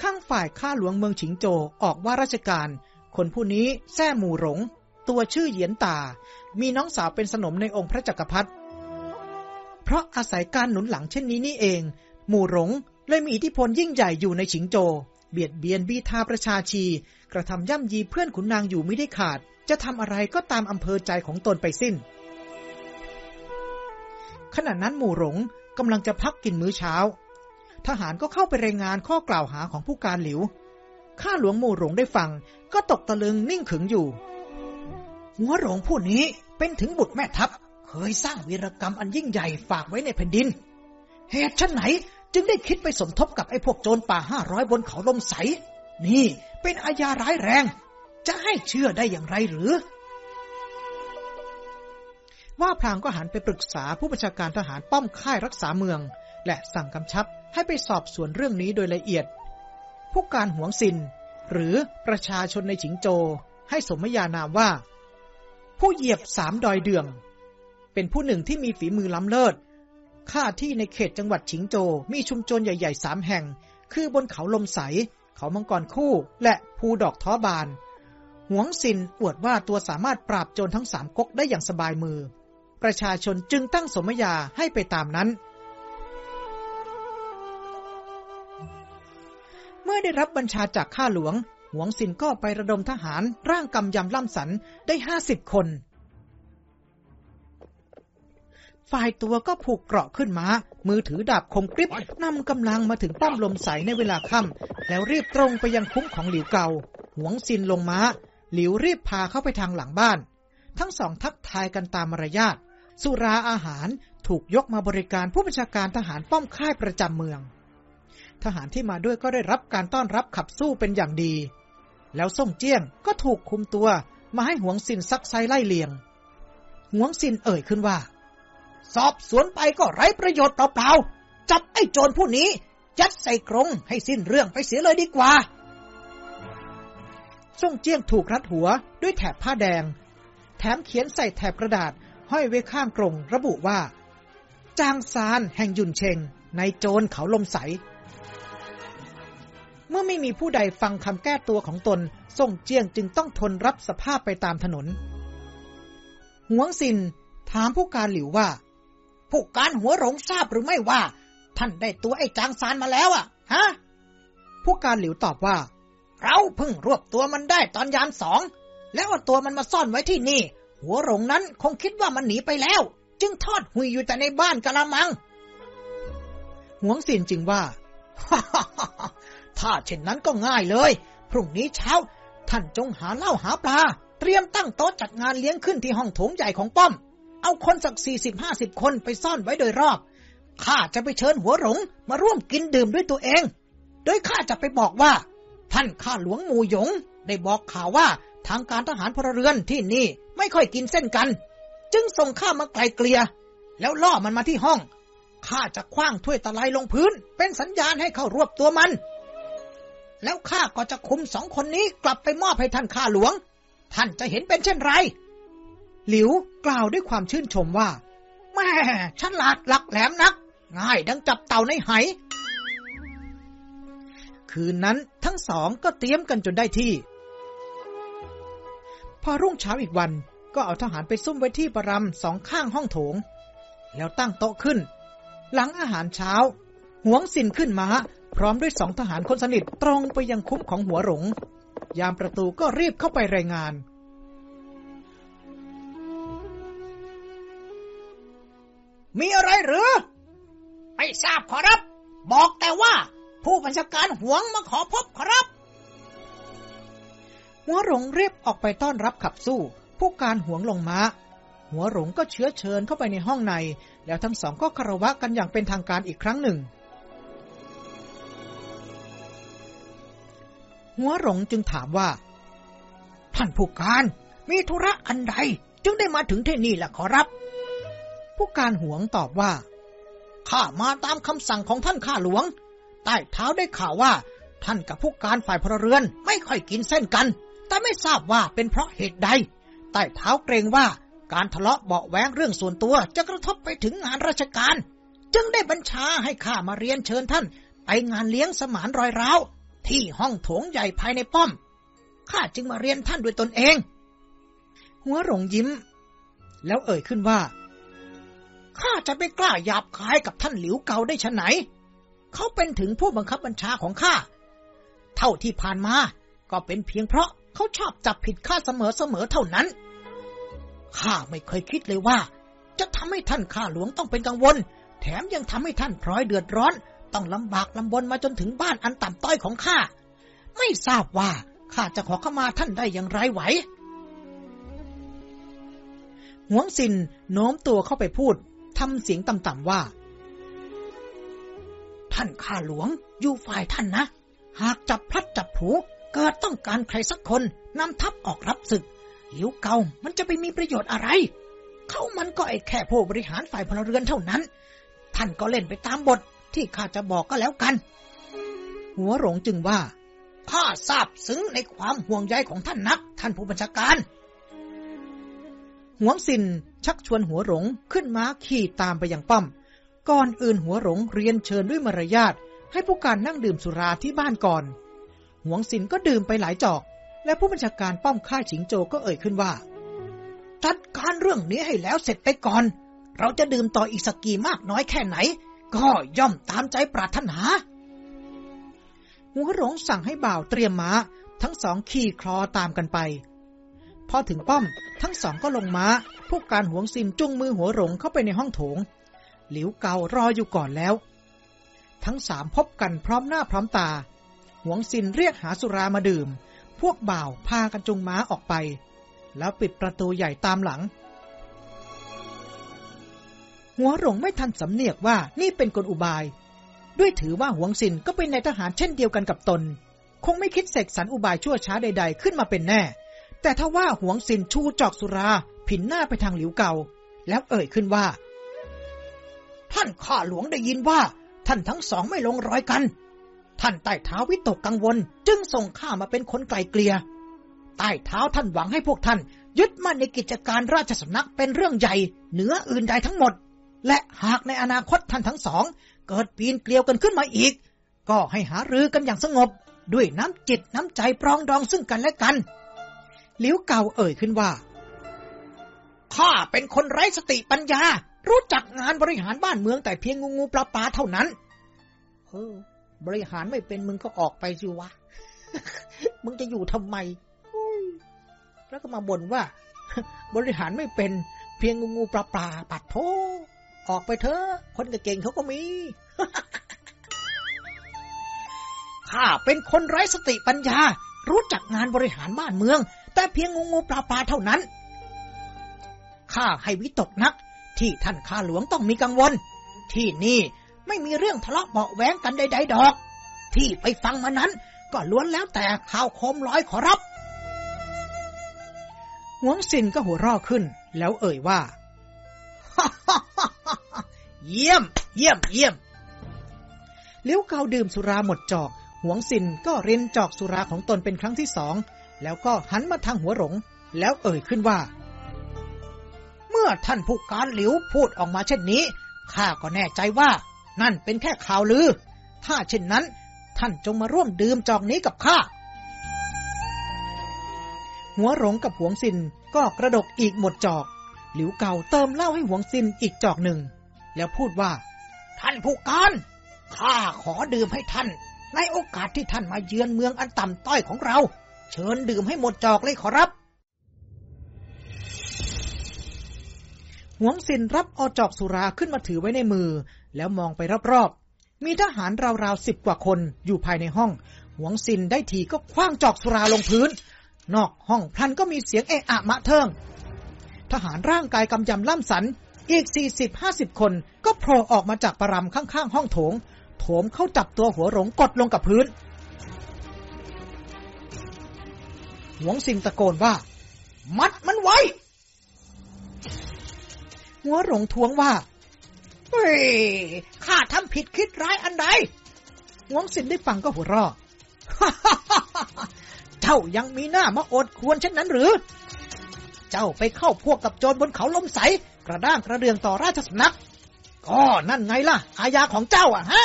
ข้างฝ่ายข้าหลวงเมืองฉิงโจออกว่าราชการ คนผู้นี้แท้หมู่หลง ตัวชื่อเหยียนตา มีน้องสาวเป็นสนมในองค์พระจักรพรรดิเพราะอาศัยการหนุนหลังเช่นนี้นี่เอง หมู่หลงเลยมีอิทธิพลยิ่งใหญ่อยู่ในฉิงโจ เบียดเบียนบีทาประชาชี กระทำย่ำยีเพื่อนขุนนางอยู่ไม่ได้ขาด จะทำอะไรก็ตามอำเภอใจของตนไปสิ้น ขณะนั้นหมู่หลงกำลังจะพักกินมื้อเช้า ทหารก็เข้าไปรายงานข้อกล่าวหาของผู้การหลิว ข้าหลวงหมู่หลงได้ฟัง ก็ตกตะลึงนิ่งขึงอยู่ หัวหลงผู้นี้เป็นถึงบุตรแม่ทัพ เคยสร้างวีรกรรมอันยิ่งใหญ่ฝากไว้ในแผ่นดิน เหตุชันไหน จึงได้คิดไปสมทบกับไอ้พวกโจรป่าห้าร้อยบนเขาลมใส นี่เป็นอาญาร้ายแรง จะให้เชื่อได้อย่างไรหรือ ว่าพลางก็หันไปปรึกษาผู้บัญชาการทหารป้อมค่ายรักษาเมือง และสั่งกำชับให้ไปสอบสวนเรื่องนี้โดยละเอียด ผู้การหวงซิน หรือประชาชนในฉิงโจ ให้สมญานามว่า ผู้เหยียบสามดอยเดือง เป็นผู้หนึ่งที่มีฝีมือล้ำเลิศ ข้าที่ในเขตจังหวัดฉิงโจมีชุมชนใหญ่ๆสามแห่ง คือบนเขาลมใส เขามังกรคู่ และภูดอกท้อบาน หวงซินอวดว่าตัวสามารถปราบโจรทั้งสามก๊กได้อย่างสบายมือ ประชาชนจึงตั้งสมญาให้ไปตามนั้น เมื่อได้รับบัญชาจากข้าหลวง หวงซินก็ไประดมทหารร่างกำยำล่ำสันได้ห้าสิบคน ฝ่ายตัวก็ผูกเกราะขึ้นมา มือถือดาบคมกริบนำกำลังมาถึงป้อมลมใสในเวลาค่ำแล้วรีบตรงไปยังคุ้มของหลิวเกาหวงซินลงม้า หลิวรีบพาเข้าไปทางหลังบ้าน ทั้งสองทักทายกันตามมารยาทสุราอาหารถูกยกมาบริการผู้บัญชาการทหารป้อมค่ายประจำเมือง ทหารที่มาด้วยก็ได้รับการต้อนรับขับสู้เป็นอย่างดี แล้วส่งเจี้ยงก็ถูกคุมตัว มาให้หวงซินซักไซไล่เลียง หวงซินเอ่ยขึ้นว่า สอบสวนไปก็ไร้ประโยชน์เปล่าๆ จับไอ้โจรผู้นี้ยัดใส่กรงให้สิ้นเรื่องไปเสียเลยดีกว่าส่งเจี้ยงถูกรัดหัวด้วยแถบผ้าแดง แถมเขียนใส่แถบกระดาษห้อยไว้ข้างกรงระบุว่า จางซานแห่งยุนเชง ในโจรเขาลมใส เมื่อไม่มีผู้ใดฟังคำแก้ตัวของตนส่งเจี้ยงจึงต้องทนรับสภาพไปตามถนนหวงซินถามผู้การหลิวว่า ผู้การหัวหลงทราบหรือไม่ว่า ท่านได้ตัวไอ้จางซานมาแล้วอะ ฮะ ผู้การหลิวตอบว่า เราเพิ่งรวบตัวมันได้ตอนยามสอง แล้วเอาตัวมันมาซ่อนไว้ที่นี่ หัวหลงนั้นคงคิดว่ามันหนีไปแล้ว จึงทอดหุยอยู่แต่ในบ้านกะละมังหวงซินจึงว่า ถ้าเช่นนั้นก็ง่ายเลย พรุ่งนี้เช้า ท่านจงหาเหล้าหาปลา เตรียมตั้งโต๊ะจัดงานเลี้ยงขึ้นที่ห้องโถงใหญ่ของป้อม เอาคนสักสี่สิบห้าสิบคนไปซ่อนไว้โดยรอบ ข้าจะไปเชิญหัวหลงมาร่วมกินดื่มด้วยตัวเอง โดยข้าจะไปบอกว่า ท่านข้าหลวงหมู่หยง ได้บอกข่าวว่าทางการทหารพลเรือนที่นี่ไม่ค่อยกินเส้นกัน จึงส่งข้ามาไกลเกลีย แล้วล่อมันมาที่ห้อง ข้าจะคว้างถ้วยตะไลลงพื้น เป็นสัญญาณให้เข้ารวบตัวมัน แล้วข้าก็จะคุมสองคนนี้กลับไปมอบให้ท่านข้าหลวง ท่านจะเห็นเป็นเช่นไร หลิวกล่าวด้วยความชื่นชมว่า แม่ฉลาดหลักแหลมนัก ง่ายดังจับเต่าในไหคืนนั้นทั้งสองก็เตรียมกันจนได้ที่ พอรุ่งเช้าอีกวันก็เอาทหารไปซุ่มไว้ที่ประรำสองข้างห้องโถง แล้วตั้งโต๊ะขึ้น หลังอาหารเช้า หวงสินขึ้นมา้าพร้อมด้วยสองทหารคนสนิทตรงไปยังคุ้มของหัวหลงยามประตูก็รีบเข้าไปรายงาน มีอะไรหรือ ไม่ทราบขอรับ บอกแต่ว่า ผู้บัญชาการหวงมาขอพบขอรับหัวหลงเรียบออกไปต้อนรับขับสู้ ผู้การหวงลงมา้า หัวหลงก็เชื้อเชิญเข้าไปในห้องใน แล้วทั้งสองก็คารวะกันอย่างเป็นทางการอีกครั้งหนึ่ง หัวหลงจึงถามว่า ท่านผู้การ มีธุระอันใด จึงได้มาถึงที่นี่ล่ะขอรับ ผู้การหวงตอบว่า ข้ามาตามคำสั่งของท่านข้าหลวง ใต้เท้าได้ข่าวว่า ท่านกับผู้การฝ่ายพลเรือนไม่ค่อยกินเส้นกัน แต่ไม่ทราบว่าเป็นเพราะเหตุใด ใต้เท้าเกรงว่าการทะเลาะเบาแวงเรื่องส่วนตัวจะกระทบไปถึงงานราชการ จึงได้บัญชาให้ข้ามาเรียนเชิญท่าน ไปงานเลี้ยงสมานรอยร้าวที่ห้องโถงใหญ่ภายในป้อม ข้าจึงมาเรียนท่านด้วยตนเอง หัวหลงยิ้ม แล้วเอ่ยขึ้นว่า ข้าจะไม่กล้าหยาบคายกับท่านหลิวเกาได้ชะไหน เขาเป็นถึงผู้บังคับบัญชาของข้า เท่าที่ผ่านมา ก็เป็นเพียงเพราะเขาชอบจับผิดข้าเสมอเสมอเท่านั้น ข้าไม่เคยคิดเลยว่า จะทำให้ท่านข้าหลวงต้องเป็นกังวล แถมยังทำให้ท่านพลอยเดือดร้อน ต้องลำบากลำบนมาจนถึงบ้านอันต่ำต้อยของข้า ไม่ทราบว่าข้าจะขอเข้ามาท่านได้อย่างไรไหวหวงซินโน้มตัวเข้าไปพูด ทำเสียงต่ำๆว่า ท่านข้าหลวงอยู่ฝ่ายท่านนะ หากจับพลัดจับผูเกิดต้องการใครสักคนนำทัพออกรับศึก หิวเกามันจะไปมีประโยชน์อะไร เขามันก็ไอ้แค่ผู้บริหารฝ่ายพลเรือนเท่านั้น ท่านก็เล่นไปตามบทที่ข้าจะบอกก็แล้วกัน หัวหลงจึงว่าข้าทราบซึ้งในความห่วงใยของท่านนัก ท่านผู้บัญชาการ หวงซิน ชักชวนหัวหลงขึ้นม้าขี่ตามไปยังป้อม ก่อนอื่นหัวหลงเรียนเชิญด้วยมารยาทให้ผู้การนั่งดื่มสุราที่บ้านก่อน หวงซินก็ดื่มไปหลายจอก และผู้บัญชาการป้อมค่ายฉิงโจก็เอ่ยขึ้นว่าจัดการเรื่องนี้ให้แล้วเสร็จไปก่อน เราจะดื่มต่ออีกสักกี่มากน้อยแค่ไหน ก็ย่อมตามใจปรารถนา หัวหลงสั่งให้บ่าวเตรียมม้า ทั้งสองขี่คลอตามกันไป พอถึงป้อมทั้งสองก็ลงม้า ผู้การหวงซินจุงมือหัวหลงเข้าไปในห้องโถง หลิวเการออยู่ก่อนแล้ว ทั้งสามพบกันพร้อมหน้าพร้อมตา หวงซินเรียกหาสุรามาดื่ม พวกบ่าวพากันจุงม้าออกไป แล้วปิดประตูใหญ่ตามหลัง หัวหลงไม่ทันสำเนียกว่านี่เป็นกลอุบาย ด้วยถือว่าหวงซินก็เป็นนายทหารเช่นเดียวกันกับตน คงไม่คิดเสกสรรอุบายชั่วช้าใด ๆ ขึ้นมาเป็นแน่แต่ถ้าว่าหวงซินชูจอกสุรา ผินหน้าไปทางหลิวเก่าแล้วเอ่ยขึ้นว่า ท่านข้าหลวงได้ยินว่า ท่านทั้งสองไม่ลงรอยกัน ท่านใต้เท้าวิตกกังวล จึงส่งข้ามาเป็นคนไกลเกลียใต้เท้าท่านหวังให้พวกท่าน ยึดมั่นในกิจการราชสำนักเป็นเรื่องใหญ่เหนืออื่นใดทั้งหมด และหากในอนาคตท่านทั้งสอง เกิดปีนเกลียวกันขึ้นมาอีก ก็ให้หารือกันอย่างสงบ ด้วยน้ำจิตน้ำใจปรองดองซึ่งกันและกันหลิวเก่าเอ่ยขึ้นว่า ข้าเป็นคนไร้สติปัญญา รู้จักงานบริหารบ้านเมืองแต่เพียงงูงูปลาปลาเท่านั้นเฮ้บริหารไม่เป็นมึงก็ออกไปสิวะ มึงจะอยู่ทำไม แล้วก็มาบ่นว่า บริหารไม่เป็น เพียงงูงูปลาปลาปัดโทออกไปเถอะ คนเก่งเขาก็มี ข้าเป็นคนไร้สติปัญญา รู้จักงานบริหารบ้านเมือง แต่เพียงงูงูปลาปลาเท่านั้น ข้าให้วิตกนัก ที่ท่านข้าหลวงต้องมีกังวล ที่นี่ไม่มีเรื่องทะเลาะเบาะแวงกันใดๆดอก ที่ไปฟังมานั้น ก็ล้วนแล้วแต่ข่าวโคมลอยขอรับหวงซินก็หัวราะขึ้น แล้วเอ่ยว่าเยี่ยม เยี่ยม เยี่ยมเลี้ยวเกาดื่มสุราหมดจอก หวงซินก็รินจอกสุราของตนเป็นครั้งที่สอง แล้วก็หันมาทางหัวหลง แล้วเอ่ยขึ้นว่า เมื่อท่านผู้การหลิวพูดออกมาเช่นนี้ ข้าก็แน่ใจว่า นั่นเป็นแค่ข่าวลือ ถ้าเช่นนั้น ท่านจงมาร่วมดื่มจอกนี้กับข้า หัวหลงกับหวงซินก็กระดกอีกหมดจอก หลิวเก่าเติมเหล้าให้หวงซินอีกจอกหนึ่ง แล้วพูดว่า ท่านผู้การข้าขอดื่มให้ท่าน ในโอกาสที่ท่านมาเยือนเมืองอันต่ำต้อยของเรา เชิญดื่มให้หมดจอกเลยขอรับ วงซินรับเอาจอกสุราขึ้นมาถือไว้ในมือ แล้วมองไปรอบๆ มีทหารราวๆสิบกว่าคนอยู่ภายในห้อง หวงซินได้ทีก็คว้างจอกสุราลงพื้น นอกห้องพลันก็มีเสียงเอะอะมะเทิง ทหารร่างกายกำยำล่ำสัน อีกสี่สิบห้าสิบคนก็โผล่ออกมาจากประรำข้างๆ ห้องโถง โถมเข้าจับตัวหัวหลงกดลงกับพื้น หวงซินตะโกนว่า มัดมันไว้ หัวหลงท้วงว่า เฮ้ย ข้าทำผิดคิดร้ายอันใดหวงซินได้ฟังก็หัวเราะเจ้ายังมีหน้ามาอดควรเช่นนั้นหรือ เจ้าไปเข้าพวกกับโจรบนเขาลมใส กระด้างกระเดืองต่อราชสำนัก ก็นั่นไงล่ะ อาญาของเจ้าอะฮะ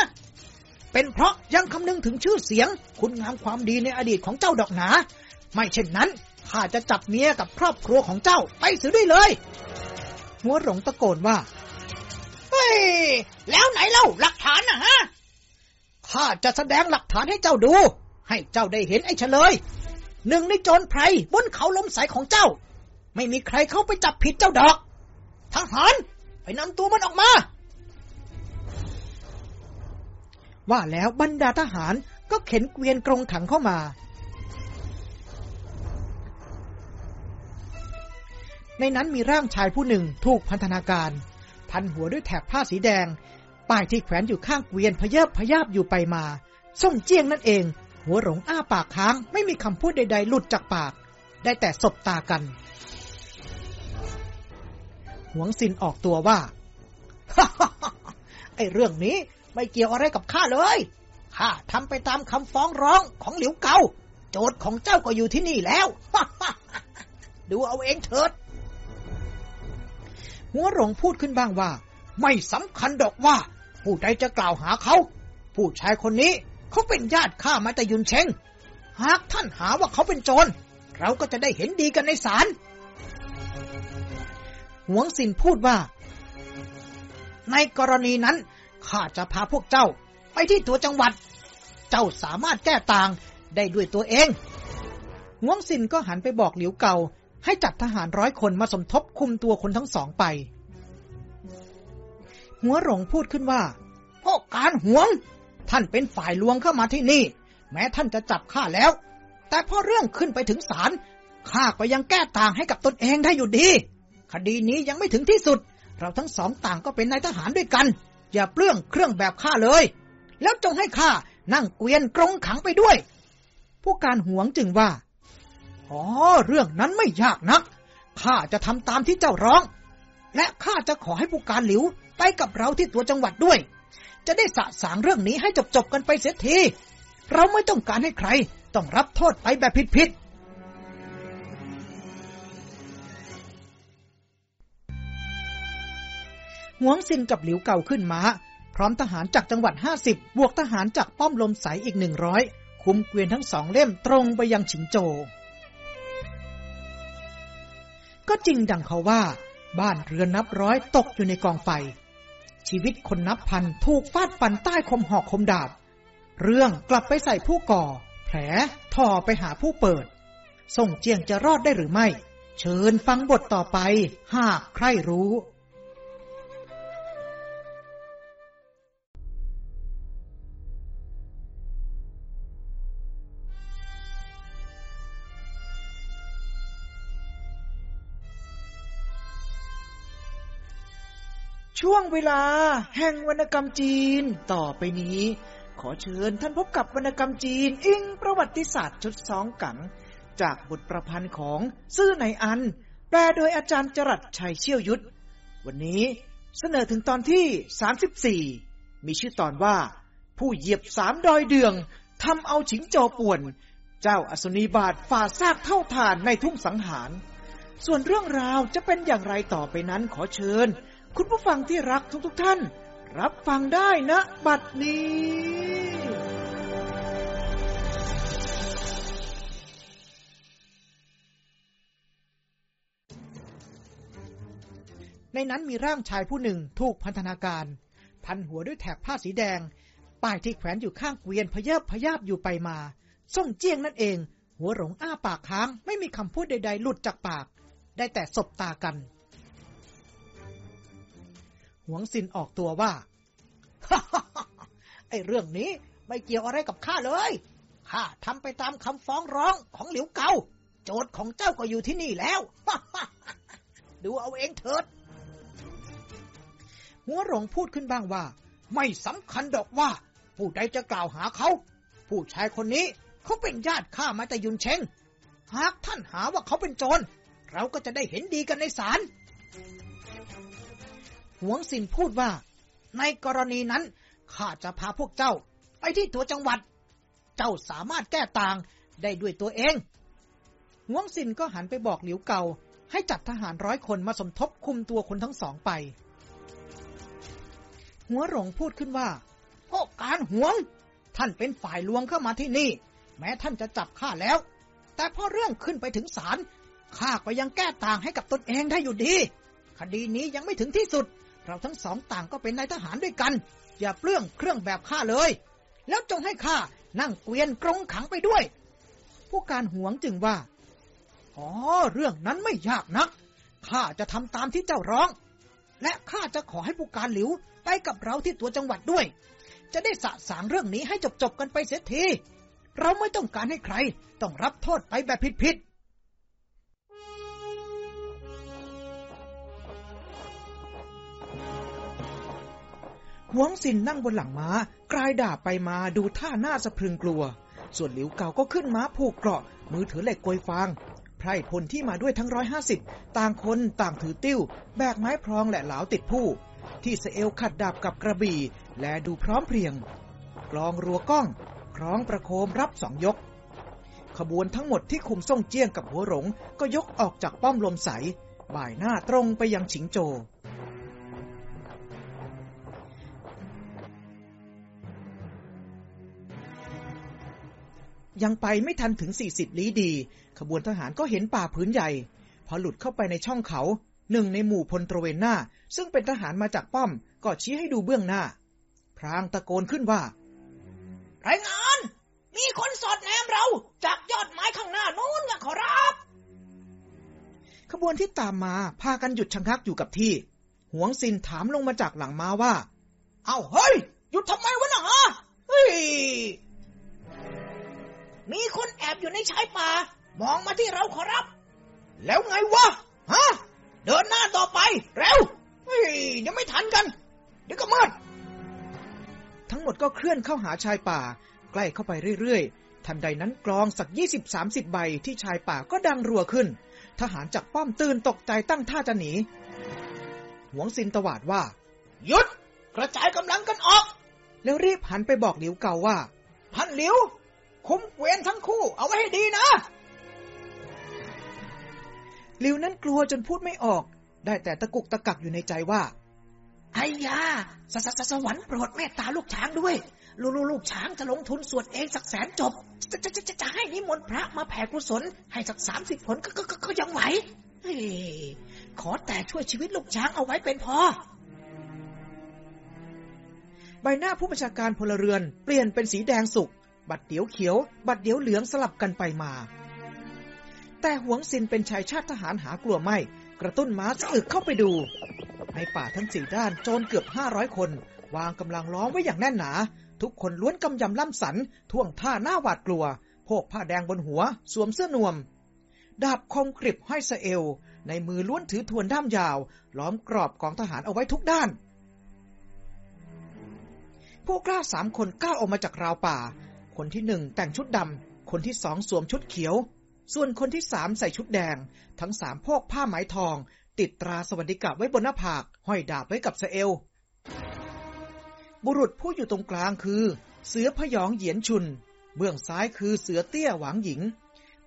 เป็นเพราะยังคำนึงถึงชื่อเสียง คุณงามความดีในอดีตของเจ้าดอกหนา ไม่เช่นนั้นข้าจะจับเมียกับครอบครัวของเจ้าไปเสียด้วยเลย หัวหลงตะโกนว่า เฮ้ย แล้วไหนเล่าหลักฐานนะฮะ ข้าจะแสดงหลักฐานให้เจ้าดู ให้เจ้าได้เห็นไอ้เฉลย หนึ่งในโจรไพรบนเขาลมสายของเจ้า ไม่มีใครเข้าไปจับผิดเจ้าดอก ทหาร ไปนำตัวมันออกมา ว่าแล้วบรรดาทหารก็เข็นเกวียนกรงขังเข้ามา ในนั้นมีร่างชายผู้หนึ่งถูกพันธนาการ พันหัวด้วยแถบผ้าสีแดง ป้ายที่แขวนอยู่ข้างเกวียนพยาบพยาบอยู่ไปมา ส่งเจียงนั่นเอง หัวหลงอ้าปากค้างไม่มีคำพูดใดๆ หลุดจากปาก ได้แต่สบตากัน หวงสินออกตัวว่าไอเรื่องนี้ไม่เกี่ยวอะไรกับข้าเลยข้าทำไปตามคำฟ้องร้องของหลิวเกาโจทย์ของเจ้าก็อยู่ที่นี่แล้ว ดูเอาเองเถิด หัวหลงพูดขึ้นบ้างว่า ไม่สำคัญดอกว่า ผู้ใดจะกล่าวหาเขา ผู้ชายคนนี้เขาเป็นญาติข้ามาแต่ยุนเชงหากท่านหาว่าเขาเป็นโจร เราก็จะได้เห็นดีกันในศาลหวงสินพูดว่า ในกรณีนั้นข้าจะพาพวกเจ้า ไปที่ตัวจังหวัด เจ้าสามารถแก้ต่างได้ด้วยตัวเองหวงสินก็หันไปบอกหลิวเก่า ให้จัดทหารร้อยคนมาสมทบคุมตัวคนทั้งสองไป หัวหลงพูดขึ้นว่าพวกการหวง ท่านเป็นฝ่ายลวงเข้ามาที่นี่ แม้ท่านจะจับข้าแล้ว แต่พอเรื่องขึ้นไปถึงศาลข้าก็ยังแก้ต่างให้กับตนเองได้อยู่ดี คดีนี้ยังไม่ถึงที่สุด เราทั้งสองต่างก็เป็นนายทหารด้วยกัน อย่าเปลื้องเครื่องแบบข้าเลย แล้วจงให้ข้านั่งเกวียนกรงขังไปด้วย ผู้การหวงจึงว่า อ๋อ เรื่องนั้นไม่ยากนัก ข้าจะทำตามที่เจ้าร้อง และข้าจะขอให้ผู้การหลิว ไปกับเราที่ตัวจังหวัดด้วย จะได้สะสางเรื่องนี้ให้จบๆกันไปเสียที เราไม่ต้องการให้ใคร ต้องรับโทษไปแบบผิดๆหวงซินกับหลิวเก่าขึ้นมา้า พร้อมทหารจากจังหวัด50บบวกทหารจากป้อมลมใสอีก100คุมเกวียนทั้งสองเล่มตรงไปยังฉิงโจ ก็จริงดังเขาว่า บ้านเรือนนับร้อยตกอยู่ในกองไฟ ชีวิตคนนับพันถูกฟาดฟันใต้คมหอกคมดาบ เรื่องกลับไปใส่ผู้ก่อ แผลทอไปหาผู้เปิด ส่งเจียงจะรอดได้หรือไม่ เชิญฟังบทต่อไป หากใครรู้ ช่วงเวลาแห่งวรรณกรรมจีน ต่อไปนี้ ขอเชิญท่านพบกับวรรณกรรมจีน อิงประวัติศาสตร์ชุดสองกัง จากบทประพันธ์ของซื่อในอัน แปลโดยอาจารย์จรัสชัยเชี่ยวยุทธวันนี้เสนอถึงตอนที่ 34 มีชื่อตอนว่า ผู้เหยียบสามดอยเดืองทำเอาฉิงโจป่วน เจ้าอสุนีบาทฝ่าซากเท่าทานในทุ่งสังหาร ส่วนเรื่องราวจะเป็นอย่างไรต่อไปนั้นขอเชิญ คุณผู้ฟังที่รักทุกๆทท่าน รับฟังได้นะบัดนี้ ในนั้นมีร่างชายผู้หนึ่งถูกพันธนาการ พันหัวด้วยแถบผ้าสีแดง ป้ายที่แขวนอยู่ข้างเกวียนพยาบพยาบอยู่ไปมาส่งเจียงนั่นเอง หัวหลงอ้าปากค้าง ไม่มีคำพูดใดๆ หลุดจากปาก ได้แต่สบตากัน หวงซินออกตัวว่าไอ้เรื่องนี้ไม่เกี่ยวอะไรกับข้าเลยข้าทำไปตามคำฟ้องร้องของหลิวเกาโจทย์ของเจ้าก็อยู่ที่นี่แล้วดูเอาเองเถิดหัวหลงพูดขึ้นบ้างว่า ไม่สำคัญดอกว่า ผู้ใดจะกล่าวหาเขา ผู้ชายคนนี้เขาเป็นญาติข้ามาแต่ยุนเชงหากท่านหาว่าเขาเป็นโจร เราก็จะได้เห็นดีกันในศาล หวงสินพูดว่า ในกรณีนั้น ข้าจะพาพวกเจ้า ไปที่ตัวจังหวัด เจ้าสามารถแก้ต่างได้ด้วยตัวเอง หวงสินก็หันไปบอกหลิวเกาให้จัดทหารร้อยคนมาสมทบคุมตัวคนทั้งสองไป หัวหลงพูดขึ้นว่าพวกการหวง ท่านเป็นฝ่ายลวงเข้ามาที่นี่ แม้ท่านจะจับข้าแล้ว แต่พอเรื่องขึ้นไปถึงศาลข้าก็ยังแก้ต่างให้กับตนเองได้อยู่ดี คดีนี้ยังไม่ถึงที่สุด เราทั้งสองต่างก็เป็นนายทหารด้วยกัน อย่าเปลื้องเครื่องแบบข้าเลย แล้วจงให้ข้านั่งเกวียนกรงขังไปด้วย ผู้การหวงจึงว่า อ๋อ เรื่องนั้นไม่ยากนัก ข้าจะทำตามที่เจ้าร้อง และข้าจะขอให้ผู้การหลิวไปกับเราที่ตัวจังหวัดด้วย จะได้สะสางเรื่องนี้ให้จบๆกันไปเสียที เราไม่ต้องการให้ใคร ต้องรับโทษไปแบบผิด หวงสินนั่งบนหลังม้า กลายดาบไปมาดูท่าหน้าสะพรึงกลัว ส่วนหลิวเก่าก็ขึ้นม้าผูกเกราะ มือถือเหล็กกวยฟาง ไพรพลที่มาด้วยทั้งร้อยห้าสิบต่างคนต่างถือติ้ว แบกไม้พรองและเหลาติดผู้ ที่เสเอลขัดดาบกับกระบี่ และดูพร้อมเพรียง กลองรัวก้อง คล้องประโคมรับสองยก ขบวนทั้งหมดที่คุมส่งเจี้ยงกับหัวหลงก็ยกออกจากป้อมลมใส บ่ายหน้าตรงไปยังฉิงโจ ยังไปไม่ทันถึง40ลี้ดี ขบวนทหารก็เห็นป่าพื้นใหญ่ พอหลุดเข้าไปในช่องเขาหนึ่งในหมู่พลตระเวนหน้า ซึ่งเป็นทหารมาจากป้อม ก็ชี้ให้ดูเบื้องหน้า พรางตะโกนขึ้นว่า รายงาน มีคนสอดแนมเรา จากยอดไม้ข้างหน้านู้นนะขอรับ ขบวนที่ตามมาพากันหยุดชะงักอยู่กับที่ หวงซินถามลงมาจากหลังม้าว่า เอาเฮ้ย หยุดทำไมวะนะฮะเฮ้ย มีคนแอบอยู่ในชายป่า มองมาที่เราขอรับ แล้วไงวะ ฮะ เดินหน้าต่อไป เร็วเฮ้ยยังไม่ทันกัน เดี๋ยวก็มืดทั้งหมดก็เคลื่อนเข้าหาชายป่า ใกล้เข้าไปเรื่อยๆ ทันใดนั้นกลองสัก20-30ใบที่ชายป่าก็ดังรัวขึ้น ทหารจากป้อมตื่นตกใจตั้งท่าจะหนี หวงซินตวาดว่า หยุด กระจายกำลังกันออก แล้วรีบหันไปบอกหลิวเกาว่า พันหลิว คุมเกวียนทั้งคู่ เอาไว้ให้ดีนะหลิวนั้นกลัวจนพูดไม่ออก ได้แต่ตะกุกตะกักอยู่ในใจว่าไอ้ยาสสสสวรรค์โปรดเมตตาลูกช้างด้วย ลูลูลูกช้างจะลงทุนสวดเองสักแสนจบ จะจะจะจะจะให้นิมนต์พระมาแผ่กุศล ให้สักสามสิบผลก็ก็ก็ก็ยังไหวเฮ้ยขอแต่ช่วยชีวิตลูกช้างเอาไว้เป็นพอ ใบหน้าผู้บัญชาการพลเรือน เปลี่ยนเป็นสีแดงสุก บัดเดียวเขียว บัดเดียวเหลืองสลับกันไปมา แต่หวงซินเป็นชายชาติทหารหากลัวไม่ กระตุ้นม้าสะอึกเข้าไปดู ในป่าทั้งสี่ด้านโจรเกือบห้าร้อยคน วางกำลังล้อมไว้อย่างแน่นหนา ทุกคนล้วนกำยำล่ำสัน ท่วงท่าหน้าหวาดกลัวโพกผ้าแดงบนหัว สวมเสื้อนวม ดาบคมกริบห้อยสะเอว ในมือล้วนถือทวนด้ามยาว ล้อมกรอบกองทหารเอาไว้ทุกด้านพวกกล้าสามคนก้าวออกมาจากราวป่า คนที่หนึ่งแต่งชุดดำ คนที่สองสวมชุดเขียว ส่วนคนที่สามใส่ชุดแดง ทั้งสามพกผ้าไหมทอง ติดตราสวัสดิกะไว้บนหน้าผาก ห้อยดาบไว้กับเสเอว บุรุษผู้อยู่ตรงกลางคือ เสือพยองเหยียนชุน เบื้องซ้ายคือเสือเตี้ยหวางหญิง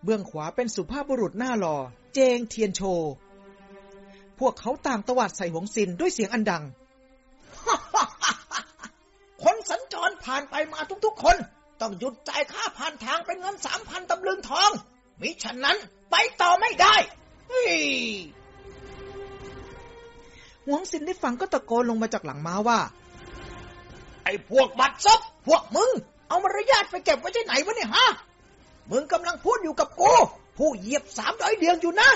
เบื้องขวาเป็นสุภาพบุรุษหน้าหล่อ เจงเทียนโช พวกเขาต่างตวาดใส่หวงซินด้วยเสียงอันดังคนสัญจรผ่านไปมาทุกๆคน ต้องหยุดจ่ายค่าผ่านทางเป็นเงินสามพันตำลึงทอง มิฉะนั้นไปต่อไม่ได้เฮ้ยหวงซินได้ฟังก็ตะโกนลงมาจากหลังม้าว่า ไอ้พวกบัดซบพวกมึง เอามารยาทไปเก็บไว้ที่ไหนวะเนี่ยฮะ มึงกำลังพูดอยู่กับกู ผู้เหยียบสามร้อยเดียงอยู่นะ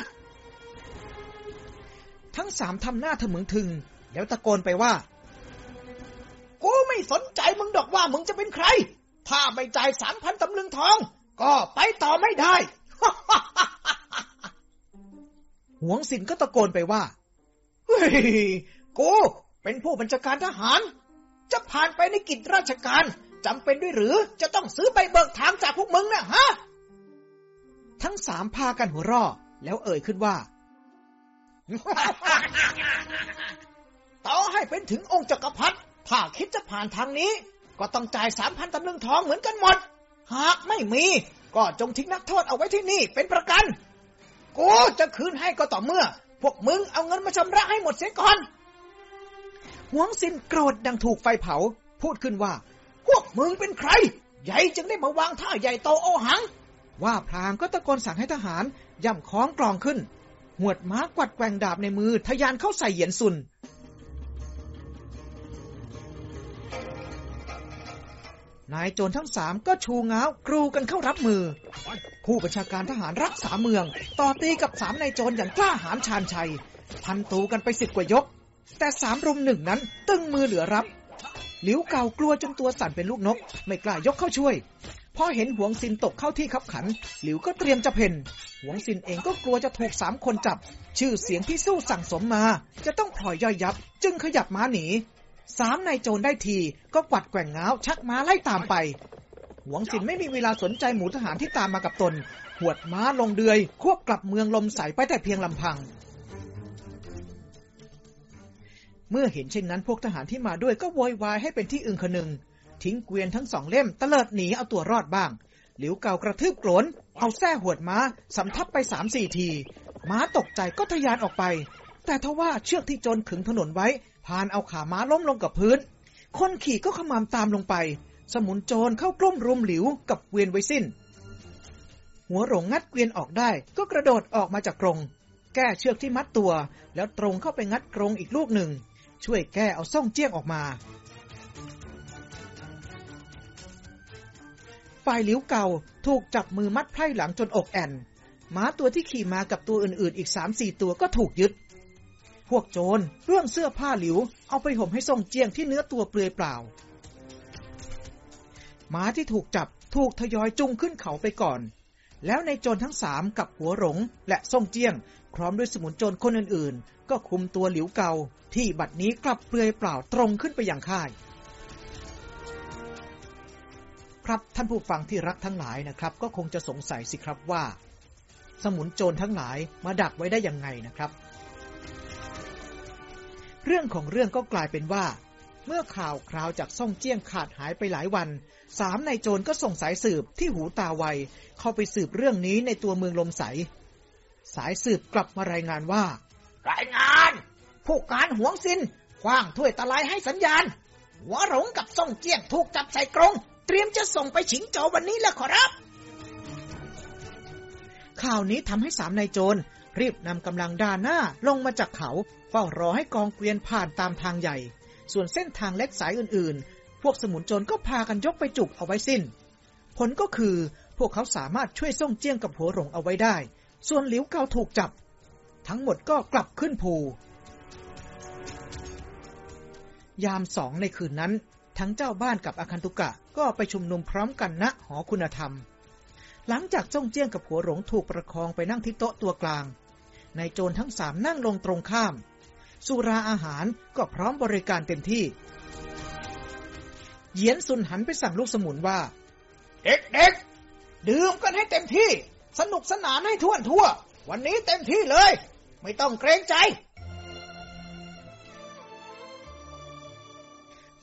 ทั้งสามทำหน้าทะมึงทึง แล้วตะโกนไปว่า กูไม่สนใจมึงดอกว่ามึงจะเป็นใคร ถ้าไม่จ่ายสามพันตำลึงทอง ก็ไปต่อไม่ได้หวงซินก็ตะโกนไปว่า เฮ้ย กูเป็นผู้บัญชาการทหาร จะผ่านไปในกิจราชการจำเป็นด้วยหรือจะต้องซื้อใบเบิกทางจากพวกมึงนะฮะ ทั้งสามพากันหัวเราะแล้วเอ่ยขึ้นว่าต่อให้เป็นถึงองค์จักรพรรดิถ้าคิดจะผ่านทางนี้ ก็ต้องจ่ายสามพันตำลึงทองเหมือนกันหมด หากไม่มี ก็จงทิ้งนักโทษเอาไว้ที่นี่เป็นประกัน กูจะคืนให้ก็ต่อเมื่อ พวกมึงเอาเงินมาชำระให้หมดเสียก่อนหวงซินโกรธดังถูกไฟเผา พูดขึ้นว่า พวกมึงเป็นใคร ใหญ่จึงได้มาวางท่าใหญ่โตโอหัง ว่าพลางก็ตะโกนสั่งให้ทหารย่ำคล้องกลองขึ้น หวดม้ากวัดแกว่งดาบในมือทะยานเข้าใส่เหยียนซุน นายโจรทั้งสามก็ชูงาวกรูกันเข้ารับมือ ผู้บัญชาการทหารรักษาเมือง ต่อตีกับสามนายโจรอย่างกล้าหาญชาญชัย พันตูกันไปสิบกว่ายก แต่สามรุมหนึ่งนั้น ตึงมือเหลือรับหลิวเก่ากลัวจนตัวสั่นเป็นลูกนก ไม่กล้ายกเข้าช่วยพอเห็นหวงซินตกเข้าที่ขับขัน หลิวก็เตรียมจะเพ่นหวงซินเองก็กลัวจะถูกสามคนจับ ชื่อเสียงที่สู้สั่งสมมา จะต้องพลอยย่อยยับ จึงขยับม้าหนี สามนายโจรได้ทีก็กวัดแกว่งเงาชักม้าไล่ตามไป หวงสินไม่มีเวลาสนใจหมูทหารที่ตามมากับตน หวดม้าลงเดือย ควบกลับเมืองลมใสไปแต่เพียงลำพัง เมื่อเห็นเช่นนั้นพวกทหารที่มาด้วยก็โวยวายให้เป็นที่อึงคนึง ทิ้งเกวียนทั้งสองเล่มตะเลิดหนีเอาตัวรอดบ้าง หลิวเก่ากระทืบโกรนเอาแส้หวดม้าสำทับไปสามสี่ที ม้าตกใจก็ทะยานออกไป แต่ทว่าเชือกที่โจรขึงถนนไว้ พานเอาขาม้าล้มลงกับพื้น คนขี่ก็ขมามตามลงไป สมุนโจรเข้ากล้มรุมหลิวกับเกวียนไว้สิ้น หัวหลงงัดเกวียนออกได้ก็กระโดดออกมาจากกรง แก้เชือกที่มัดตัว แล้วตรงเข้าไปงัดกรงอีกลูกหนึ่ง ช่วยแก้เอาซ่องเจี้ยงออกมา ฝ่ายหลิวเก่าถูกจับมือมัดไพร่หลังจนอกแอนม้าตัวที่ขี่มากับตัวอื่นๆ อีกสามสี่ตัวก็ถูกยึด พวกโจรเรื่องเสื้อผ้าหลิว เอาไปห่มให้ทรงเจียงที่เนื้อตัวเปลือยเปล่าหมาที่ถูกจับถูกทยอยจุงขึ้นเขาไปก่อน แล้วในโจรทั้งสามกับหัวหลงและทรงเจียง พร้อมด้วยสมุนโจรคนอื่นๆ ก็คุมตัวหลิวเกา ที่บัดนี้กลับเปลือยเปล่าตรงขึ้นไปอย่างค่าย ครับท่านผู้ฟังที่รักทั้งหลายนะครับ ก็คงจะสงสัยสิครับว่า สมุนโจรทั้งหลายมาดักไว้ได้ยังไงนะครับ เรื่องของเรื่องก็กลายเป็นว่า เมื่อข่าวคราวจากซ่องเจี้ยงขาดหายไปหลายวัน สามนายโจรก็ส่งสายสืบที่หูตาไว เข้าไปสืบเรื่องนี้ในตัวเมืองลมใส สายสืบกลับมารายงานว่า รายงาน ผู้การหวงสินคว้างถ้วยตะไลให้สัญญาณหัวหลงกับซ่องเจียงถูกจับใส่กรงเตรียมจะส่งไปฉิงโจววันนี้แล้วขอรับ ข่าวนี้ทำให้สามนายโจรรีบนำกำลังด่าหน้าลงมาจากเขาเฝ้ารอให้กองเกวียนผ่านตามทางใหญ่ ส่วนเส้นทางเล็กสายอื่นๆ พวกสมุนโจรก็พากันยกไปจุกเอาไว้สิ้น ผลก็คือพวกเขาสามารถช่วยส่งเจียงกับหัวหลงเอาไว้ได้ ส่วนหลิวเกาถูกจับ ทั้งหมดก็กลับขึ้นภู ยามสองในคืนนั้น ทั้งเจ้าบ้านกับอาคันตุกะก็ไปชุมนุมพร้อมกันณหอคุณธรรม หลังจากจ้องเจี้ยงกับหัวหลงถูกประคองไปนั่งที่โต๊ะตัวกลาง ในโจรทั้งสามนั่งลงตรงข้าม สุราอาหารก็พร้อมบริการเต็มที่เหยียนซุนหันไปสั่งลูกสมุนว่า เด็กๆ ดื่มกันให้เต็มที่ สนุกสนานให้ทั่วทั่ว วันนี้เต็มที่เลย ไม่ต้องเกรงใจ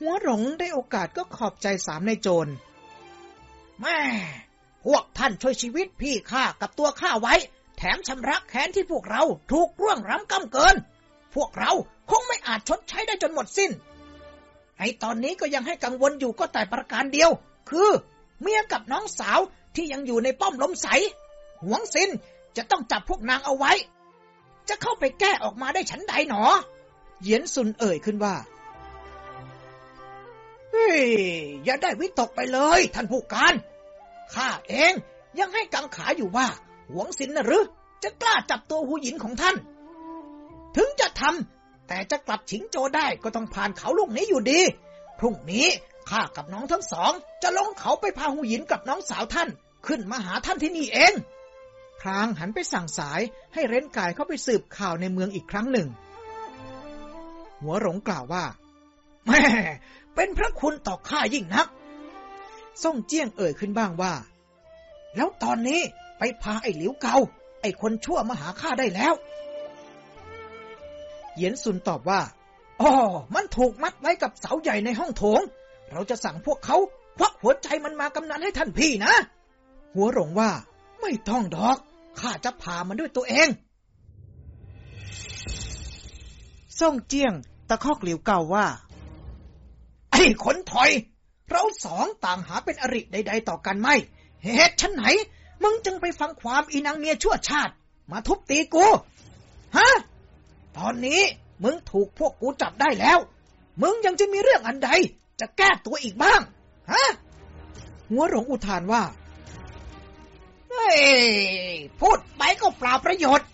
หัวหลงได้โอกาสก็ขอบใจสามนายโจร แม่พวกท่านช่วยชีวิตพี่ข้ากับตัวข้าไว้ แถมชำระแค้นที่พวกเราถูกร่วงร้ำกำเกิน พวกเราคงไม่อาจชดใช้ได้จนหมดสิ้นไอตอนนี้ก็ยังให้กังวลอยู่ก็แต่ประการเดียว คือ เมียกับน้องสาวที่ยังอยู่ในป้อมล้มใส หวงสินจะต้องจับพวกนางเอาไว้ จะเข้าไปแก้ออกมาได้ฉันใดหนอเหยียนซุนเอ่ยขึ้นว่าเฮ้ยอย่าได้วิตกไปเลย ท่านผู้การ ข้าเองยังให้กังขาอยู่ว่า หวงสินนะหรือ จะกล้าจับตัวหูหญินของท่าน ถึงจะทำแต่จะกลับฉิงโจได้ก็ต้องผ่านเขาลูกนี้อยู่ดี พรุ่งนี้ข้ากับน้องทั้งสอง จะลงเขาไปพาหูหญินกับน้องสาวท่าน ขึ้นมาหาท่านที่นี่เอง พรางหันไปสั่งสายให้เร้นกายเข้าไปสืบข่าวในเมืองอีกครั้งหนึ่ง หัวหลงกล่าวว่า แม่เป็นพระคุณต่อข้ายิ่งนัก ส่งเจี้ยงเอ่ยขึ้นบ้างว่า แล้วตอนนี้ไปพาไอ้หลิวเกาไอ้คนชั่วมาหาข้าได้แล้ว เหยียนซุนตอบว่าอ๋อมันถูกมัดไว้กับเสาใหญ่ในห้องโถง เราจะสั่งพวกเขาควักหัวใจมันมากำนันให้ท่านพี่นะ หัวหลงว่า ไม่ต้องดอก ข้าจะพามันด้วยตัวเองส่งเจียง ตะคอกเหลิวเก่าว่า ไอ้ขนถอย เราสองต่างหาเป็นอริใด ๆ ต่อกันไม่ เหตุฉันไหน มึงจึงไปฟังความอีนางเมียชั่วชาติ มาทุบตีกู ฮะ ตอนนี้มึงถูกพวกกูจับได้แล้ว มึงยังจะมีเรื่องอันใด จะแก้ตัวอีกบ้าง ฮะ หัวหลงอุทานว่า เฮ้ย พูดไปก็เปล่าประโยชน์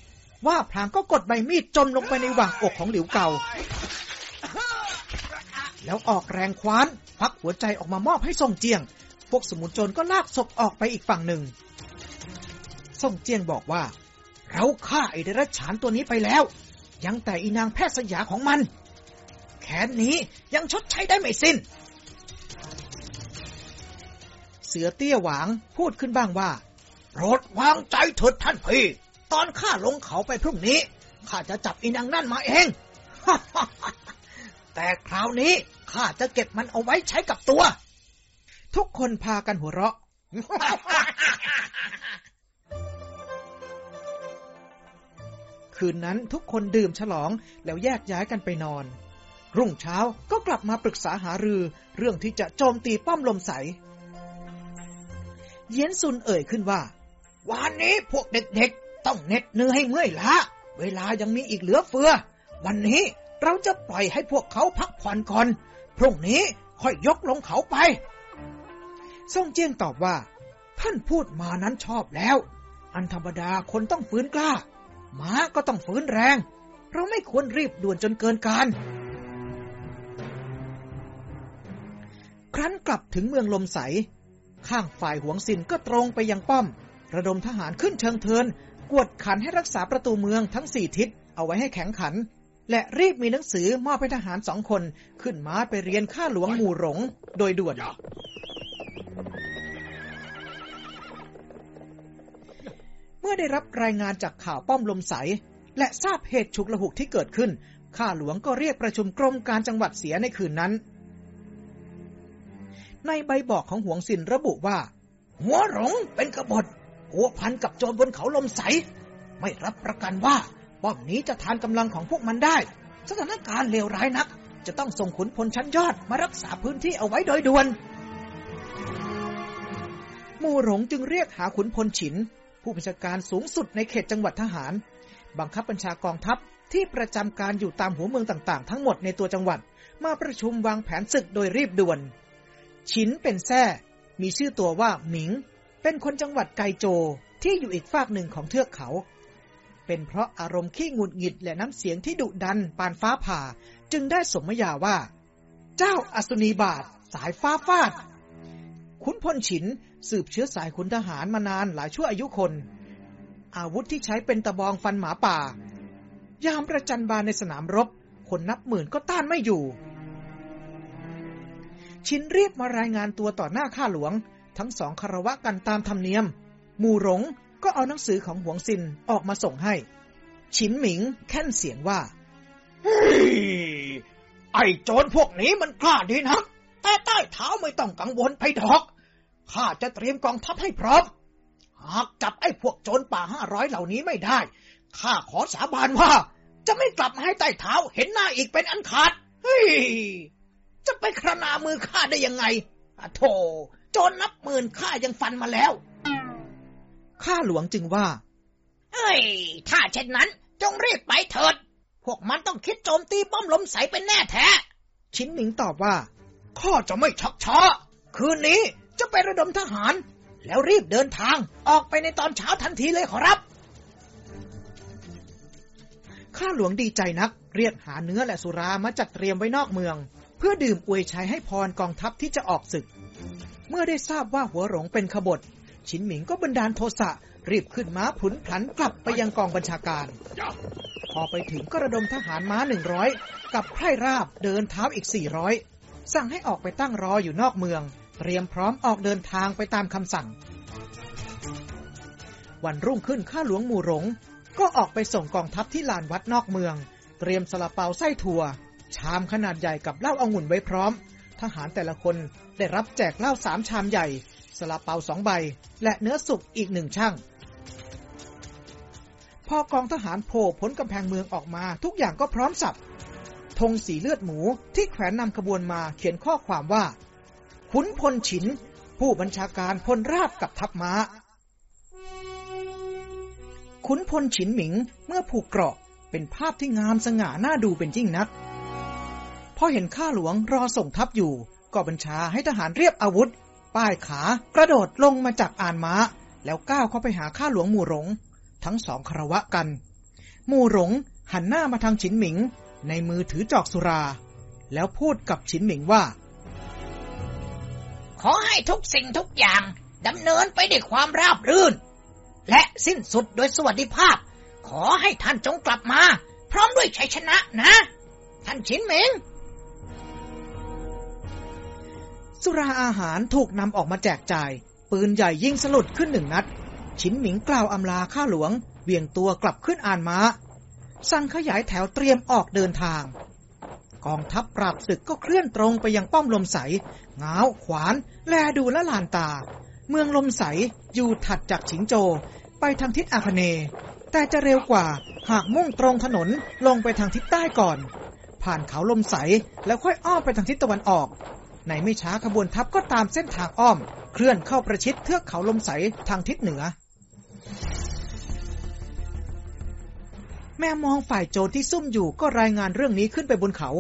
ว่าพลางก็กดใบมีดจมลงไปในหว่างอกของหลิวเก่าแล้วออกแรงคว้านพักหัวใจออกมามอบให้ทรงเจียง พวกสมุนโจรก็ลากศพออกไปอีกฝั่งหนึ่งทรงเจียงบอกว่า เราฆ่าไอเดรัจฉานตัวนี้ไปแล้ว ยังแต่อีนางแพทย์สยาของมันแค้นนี้ยังชดใช้ได้ไม่สิน้น เสือเตี้ยหวางพูดขึ้นบ้างว่าโปรดวางใจเถิดท่านพี่ ตอนข้าลงเขาไปพรุ่งนี้ ข้าจะจับอีนางนั่นมาเอง แต่คราวนี้ข้าจะเก็บมันเอาไว้ใช้กับตัว ทุกคนพากันหัวเราะ คืนนั้นทุกคนดื่มฉลองแล้วแยกย้ายกันไปนอน รุ่งเช้าก็กลับมาปรึกษาหารือ เรื่องที่จะโจมตีป้อมลมใส เยียนซุนเอ่ยขึ้นว่าวันนี้พวกเด็กๆ ต้องเน็ดเนื่อยเมื่อยล้าเวลายังมีอีกเหลือเฟือ วันนี้เราจะปล่อยให้พวกเขาพักผ่อนก่อน พรุ่งนี้ค่อยยกลงเขาไปซ่งเจียงตอบว่า ท่านพูดมานั้นชอบแล้ว อันธรรมดาคนต้องฟื้นกล้า ม้าก็ต้องฟื้นแรง เราไม่ควรรีบด่วนจนเกินการ ครั้นกลับถึงเมืองลมใส ข้างฝ่ายหวงสินก็ตรงไปยังป้อม ระดมทหารขึ้นเชิงเทิน กวดขันให้รักษาประตูเมืองทั้งสี่ทิศเอาไว้ให้แข็งขัน และรีบมีหนังสือมอบให้ทหารสองคน ขึ้นม้าไปเรียนข้าหลวงหมู่หลงโดยด่วน เมื่อได้รับรายงานจากข่าวป้อมลมใส และทราบเหตุฉุกละหุกที่เกิดขึ้น ข้าหลวงก็เรียกประชุมกรมการจังหวัดเสียในคืนนั้น ในใบบอกของหวงสินระบุว่า หัวหลงเป็นกบฏผัวพันกับโจรบนเขาลมใส ไม่รับประกันว่าป้อมนี้จะทานกำลังของพวกมันได้ สถานการณ์เลวร้ายนัก จะต้องส่งขุนพลชั้นยอดมารักษาพื้นที่เอาไว้โดยด่วนหมู่หลงจึงเรียกหาขุนพลฉิน ผู้บัญชาการสูงสุดในเขตจังหวัดทหาร บังคับบัญชากองทัพที่ประจำการอยู่ตามหัวเมืองต่างๆ ทั้งหมดในตัวจังหวัด มาประชุมวางแผนศึกโดยรีบด่วนฉินเป็นแท้มีชื่อตัวว่าหมิง เป็นคนจังหวัดไกโจที่อยู่อีกฝากหนึ่งของเทือกเขา เป็นเพราะอารมณ์ขี้งุดหงิดและน้ำเสียงที่ดุดันปานฟ้าผ่า จึงได้สมญาว่า เจ้าอสุนีบาท สายฟ้าฟาด ขุนพลฉิน สืบเชื้อสายขุนทหารมานานหลายชั่วอายุคน อาวุธที่ใช้เป็นตะบองฟันหมาป่า ยามประจันบานในสนามรบ คนนับหมื่นก็ต้านไม่อยู่ ชินรีบมารายงานตัวต่อหน้าข้าหลวง ทั้งสองคารวะกันตามธรรมเนียม หมู่หลงก็เอาหนังสือของหวงซินออกมาส่งให้ชินหมิงแค่นเสียงว่าไอ้โจรพวกนี้มันกล้าดีนักแต่ใต้เท้าไม่ต้องกังวลไปดอก ข้าจะเตรียมกองทัพให้พร้อม หากจับไอ้พวกโจรป่าห้าร้อยเหล่านี้ไม่ได้ ข้าขอสาบานว่า จะไม่กลับมาให้ใต้เท้าเห็นหน้าอีกเป็นอันขาด เฮ้ย จะไปครนามือข้าได้ยังไงอะโธโจรนับหมื่นข้ายังฟันมาแล้ว ข้าหลวงจึงว่า เอ้ย ถ้าเช่นนั้น จงรีบไปเถิด พวกมันต้องคิดโจมตีป้อมลมใสเป็นแน่แท้ ชินหมิงตอบว่า ข้าจะไม่ชักช้า คืนนี้ จะไประดมทหาร แล้วรีบเดินทางออกไปในตอนเช้าทันทีเลยขอรับ ข้าหลวงดีใจนัก เรียกหาเนื้อและสุรามาจัดเตรียมไว้นอกเมือง เพื่อดื่มอวยชัยให้พรกองทัพที่จะออกศึก เมื่อได้ทราบว่าหัวหลงเป็นขบฏชินหมิงก็บันดาลโทสะรีบขึ้นม้าผุนพลันกลับไปยังกองบัญชาการ พอไปถึงก็ระดมทหารม้าหนึ่งร้อยกับไพร่ราบเดินเท้าอีกสี่ร้อยสั่งให้ออกไปตั้งรออยู่นอกเมือง เตรียมพร้อมออกเดินทางไปตามคำสั่ง วันรุ่งขึ้นข้าหลวงหมู่หลง ก็ออกไปส่งกองทัพที่ลานวัดนอกเมือง เตรียมสลาเปาไส้ถั่ว ชามขนาดใหญ่กับเหล้าองุ่นไว้พร้อม ทหารแต่ละคนได้รับแจกเหล้าสามชามใหญ่สลาเปาสองใบ และเนื้อสุกอีกหนึ่งช่างพอกองทหารโผล่พ้นกำแพงเมืองออกมา ทุกอย่างก็พร้อมสับธงสีเลือดหมูที่แขวนนำขบวนมาเขียนข้อความว่า ขุนพลฉิน ผู้บัญชาการพลราบกับทัพม้า ขุนพลฉินหมิงเมื่อผูกเกราะเป็นภาพที่งามสง่าน่าดูเป็นยิ่งนัก พอเห็นข้าหลวงรอส่งทัพอยู่ ก็บัญชาให้ทหารเรียบอาวุธ ป้ายขากระโดดลงมาจากอานม้า แล้วก้าวเข้าไปหาข้าหลวงหมู่หลง ทั้งสองคารวะกัน หมู่หลงหันหน้ามาทางฉินหมิง ในมือถือจอกสุรา แล้วพูดกับฉินหมิงว่า ขอให้ทุกสิ่งทุกอย่างดำเนินไปด้วยความราบรื่น และสิ้นสุดโดยสวัสดิภาพ ขอให้ท่านจงกลับมา พร้อมด้วยชัยชนะนะ ท่านฉินหมิงสุราอาหารถูกนำออกมาแจกจ่าย ปืนใหญ่ยิงสลุดขึ้นหนึ่งนัดฉินหมิงกล่าวอำลาข้าหลวงเบี่ยงตัวกลับขึ้นอ่านม้า สั่งขยายแถวเตรียมออกเดินทาง กองทัพปราบศึกก็เคลื่อนตรงไปยังป้อมลมใสง้าวขวาน แลดูและลานตา เมืองลมใสอยู่ถัดจากฉิงโจ ไปทางทิศอาคเน แต่จะเร็วกว่าหากมุ่งตรงถนนลงไปทางทิศใต้ก่อน ผ่านเขาลมใสแล้วค่อยอ้อมไปทางทิศตะวันออก ในไม่ช้าขบวนทัพก็ตามเส้นทางอ้อม เคลื่อนเข้าประชิดเทือกเขาลมใสทางทิศเหนือ แม่มองฝ่ายโจรที่ซุ่มอยู่ก็รายงานเรื่องนี้ขึ้นไปบนเขา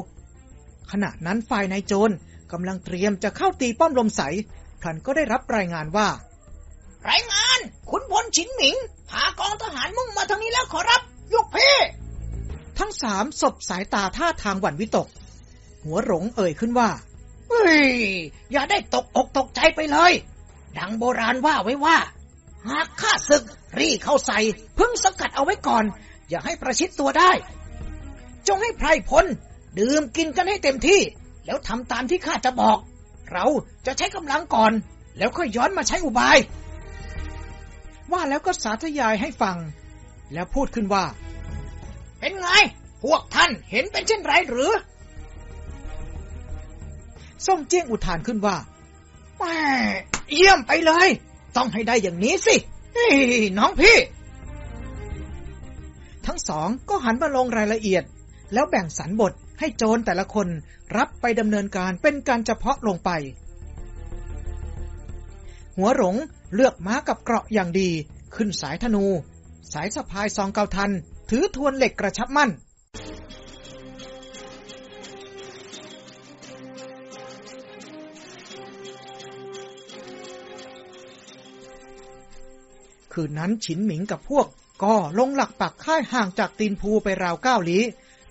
ขณะนั้นฝ่ายนายโจรกำลังเตรียมจะเข้าตีป้อมลมใสพลันก็ได้รับรายงานว่า รายงานขุนพลฉินหมิงพากองทหารมุ่งมาทางนี้แล้วขอรับยุกพี่ ทั้งสามสบสายตาท่าทางหวั่นวิตก หัวหลงเอ่ยขึ้นว่าเฮ้ย อย่าได้ตกอกตกใจไปเลย ดังโบราณว่าไว้ว่า หากข้าศึกรีเข้าใส่ พึ่งสกัดเอาไว้ก่อน อย่าให้ประชิดตัวได้ จงให้ไพรพลดื่มกินกันให้เต็มที่ แล้วทำตามที่ข้าจะบอก เราจะใช้กำลังก่อน แล้วค่อยย้อนมาใช้อุบาย ว่าแล้วก็สาธยายให้ฟัง แล้วพูดขึ้นว่า เป็นไง พวกท่านเห็นเป็นเช่นไรหรือส้มเจี้ยงอุทานขึ้นว่าแหมเยี่ยมไปเลย ต้องให้ได้อย่างนี้สิน้องพี่ ทั้งสองก็หันมาลงรายละเอียด แล้วแบ่งสรรบทให้โจรแต่ละคนรับไปดำเนินการเป็นการเฉพาะลงไป หัวหลงเลือกม้ากับเกราะอย่างดี ขึ้นสายธนู สายสะพายซองเกาทัน ถือทวนเหล็กกระชับมั่น คืนนั้นฉินหมิงกับพวก ก็ลงหลักปักค่ายห่างจากตีนภูไปราวเก้าลี้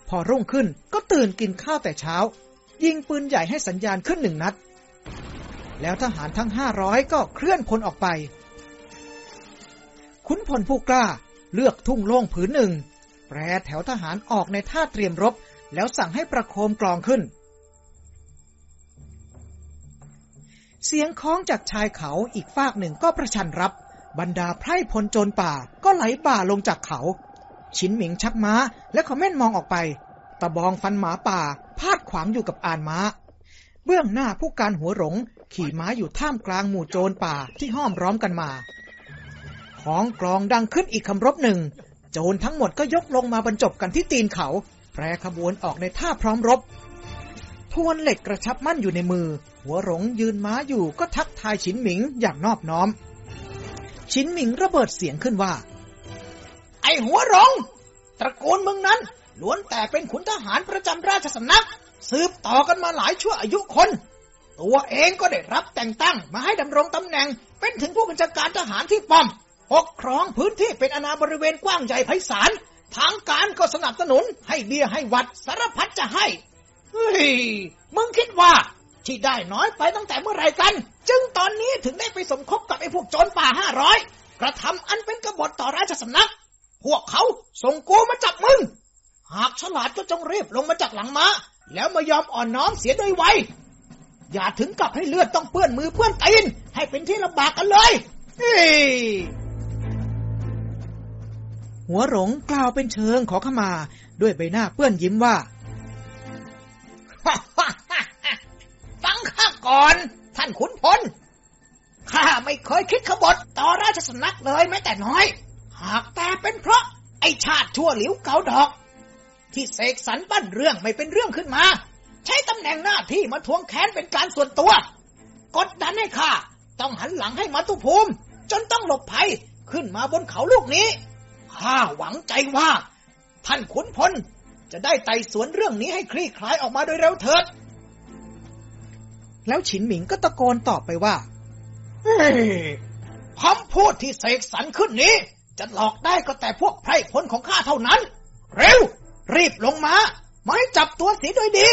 พอรุ่งขึ้นก็ตื่นกินข้าวแต่เช้า ยิงปืนใหญ่ให้สัญญาณขึ้นหนึ่งนัด แล้วทหารทั้งห้าร้อยก็เคลื่อนพลออกไป ขุนพลผู้กล้าเลือกทุ่งโล่งผืนหนึ่งแปรแถวทหารออกในท่าเตรียมรบ แล้วสั่งให้ประโคมกลองขึ้น เสียงคล้องจากชายเขาอีกฟากหนึ่งก็ประชันรับ บรรดาไพร่พลโจรป่าก็ไหลบ่าลงจากเขา ชินหมิงชักม้าและเขาเม่นมองออกไป ตะบองฟันหมาป่า พาดขวางอยู่กับอานม้า เบื้องหน้าผู้การหัวหลง ขี่ม้าอยู่ท่ามกลางหมู่โจรป่าที่ห้อมร้อมกันมา ของกลองดังขึ้นอีกคำรบหนึ่ง โจรทั้งหมดก็ยกลงมาบรรจบกันที่ตีนเขา แปรขบวนออกในท่าพร้อมรบทวนเหล็กกระชับมั่นอยู่ในมือ หัวหลงยืนม้าอยู่ก็ทักทายฉินหมิงอย่างนอบน้อม ฉินหมิงระเบิดเสียงขึ้นว่า ไอหัวหลงตระกูลมึงนั้น ล้วนแต่เป็นขุนทหารประจำราชสำนัก สืบต่อกันมาหลายชั่วอายุคน ตัวเองก็ได้รับแต่งตั้งมาให้ดำรงตำแหน่ง เป็นถึงผู้บัญชาการทหารที่ป้อมปกครองพื้นที่เป็นอาณาบริเวณกว้างใหญ่ไพศาลทางการก็สนับสนุนให้เบี้ยให้วัดสารพัดจะให้ เฮ้ย มึงคิดว่า ที่ได้น้อยไปตั้งแต่เมื่อไหรกัน จึงตอนนี้ถึงได้ไปสมคบกับไอ้พวกโจรป่าห้าร้อยกระทำอันเป็นกบฏต่อราชสำนัก พวกเขาส่งกูมาจับมึง หากฉลาดก็จงรีบลงมาจากหลังม้า แล้วมายอมอ่อนน้อมเสียโดยไวอย่าถึงกับให้เลือดต้องเปื้อนมือเปื้อนตีน ให้เป็นที่ลำบากกันเลยเฮ้ยหัวหลงกล่าวเป็นเชิงขอขมา ด้วยใบหน้าเปื้อนยิ้มว่า ฟังข้าก่อน ท่านขุนพลข้าไม่เคยคิดขบฏต่อราชสำนักเลยแม้แต่น้อย หากแต่เป็นเพราะไอชาติชั่วหลิวเกาดอก ที่เสกสรรปั้นเรื่องไม่เป็นเรื่องขึ้นมา ใช้ตำแหน่งหน้าที่มาทวงแค้นเป็นการส่วนตัว กดดันให้ข้าต้องหันหลังให้มาตุภูมิ จนต้องหลบภัยขึ้นมาบนเขาลูกนี้ข้าหวังใจว่า ท่านขุนพลจะได้ไต่สวนเรื่องนี้ให้คลี่คลายออกมาโดยเร็วเถิด แล้วฉินหมิงก็ตะโกนตอบไปว่าเฮ้ยคำพูดที่เสกสรรขึ้นนี้ จะหลอกได้ก็แต่พวกไพร่พลของข้าเท่านั้น เร็ว รีบลงมามาให้จับตัวเสียโดยดี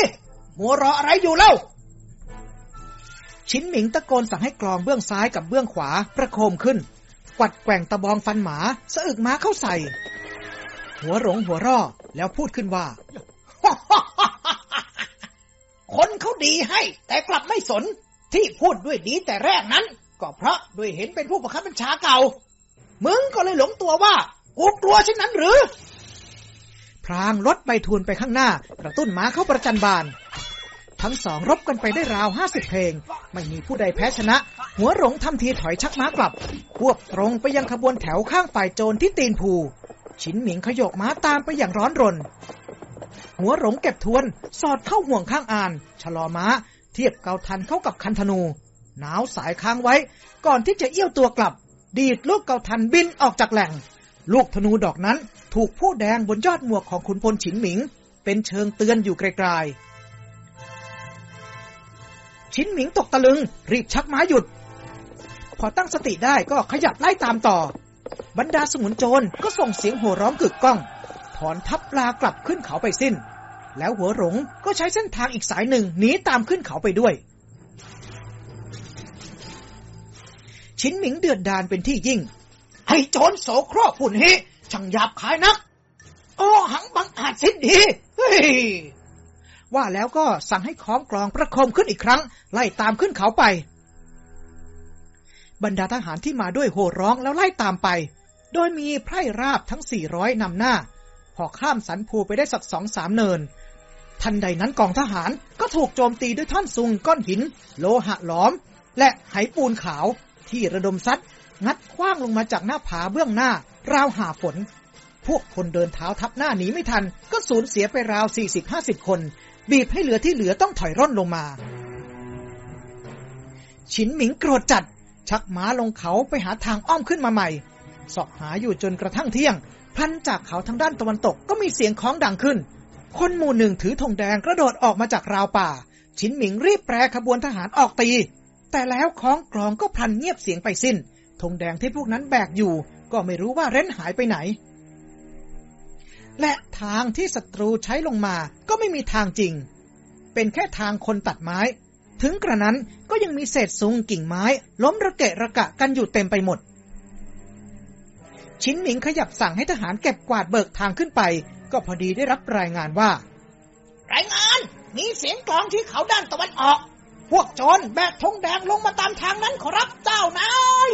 มัวรออะไรอยู่เล่า ชินหมิงตะโกนสั่งให้กลองเบื้องซ้ายกับเบื้องขวาประโคมขึ้น กวัดแกว่งตะบองฟันหมาสะอึกม้าเข้าใส่ หัวหลงหัวร่อแล้วพูดขึ้นว่า คนเขาดีให้ แต่กลับไม่สนที่พูดด้วยดีแต่แรกนั้น ก็เพราะด้วยเห็นเป็นผู้บังคับบัญชาเก่า มึงก็เลยหลงตัวว่ากูกลัวเช่นนั้นหรือ พรางรถใบทูลไปข้างหน้า กระตุ้นม้าเข้าประจันบาน ทั้งสองรบกันไปได้ราวห้าสิบเพลง ไม่มีผู้ใดแพ้ชนะ หัวหลงทำทีถอยชักม้ากลับควบตรงไปยังขบวนแถวข้างฝ่ายโจรที่ตีนภู ชินหมิงขยกม้าตามไปอย่างร้อนรน หัวหลงเก็บทวน สอดเข้าห่วงข้างอ่าน ชะลอม้า เทียบเกาทันเข้ากับคันธนู หนาวสายค้างไว้ ก่อนที่จะเอี้ยวตัวกลับ ดีดลูกเกาทันบินออกจากแหล่ง ลูกธนูดอกนั้นถูกผู้แดงบนยอดหมวกของขุนพลฉินหมิง เป็นเชิงเตือนอยู่ไกลๆชินหมิงตกตะลึง รีบชักม้าหยุด พอตั้งสติได้ก็ขยับไล่ตามต่อบรรดาสมุนโจรก็ส่งเสียงโห่ร้องกึกก้อง ถอนทัพลากลับขึ้นเขาไปสิ้น แล้วหัวหลงก็ใช้เส้นทางอีกสายหนึ่งหนีตามขึ้นเขาไปด้วย ชินหมิงเดือดดานเป็นที่ยิ่ง ให้โจรโสโครกฝุ่นฮีช่างหยาบคายนัก โอ้หังบังอาจสิ้นดีเฮ้ยว่าแล้วก็สั่งให้คล้องกลองประคมขึ้นอีกครั้ง ไล่ตามขึ้นเขาไป บรรดาทหารที่มาด้วยโห่ร้องแล้วไล่ตามไป โดยมีไพร่ราบทั้ง 400นำหน้า พอข้ามสันภูไปได้สักสองสามเนิน ทันใดนั้นกองทหารก็ถูกโจมตีด้วยท่อนซุงก้อนหิน โลหะหลอม และไหปูนขาวที่ระดมซัดงัดคว้างลงมาจากหน้าผาเบื้องหน้า ราวหาฝน พวกคนเดินเท้าทับหน้าหนีไม่ทัน ก็สูญเสียไปราว40-50คน บีบให้เหลือที่เหลือต้องถอยร่นลงมา ฉินหมิงโกรธจัด ชักม้าลงเขาไปหาทางอ้อมขึ้นมาใหม่สอบหาอยู่จนกระทั่งเที่ยง พลันจากเขาทางด้านตะวันตกก็มีเสียงคล้องดังขึ้น คนหมู่หนึ่งถือธงแดงกระโดดออกมาจากราวป่าฉินหมิงรีบแปรขบวนทหารออกตี แต่แล้วคล้องกลองก็พลันเงียบเสียงไปสิ้นธงแดงที่พวกนั้นแบกอยู่ ก็ไม่รู้ว่าเร้นหายไปไหน และทางที่ศัตรูใช้ลงมาก็ไม่มีทางจริง เป็นแค่ทางคนตัดไม้ ถึงกระนั้นก็ยังมีเศษซุงกิ่งไม้ ล้มระเกะระกะกันอยู่เต็มไปหมด ชินหมิงขยับสั่งให้ทหารเก็บกวาดเบิกทางขึ้นไป ก็พอดีได้รับรายงานว่า รายงาน มีเสียงกลองที่เขาด้านตะวันออก พวกโจรแบกธงแดงลงมาตามทางนั้นขอรับเจ้านาย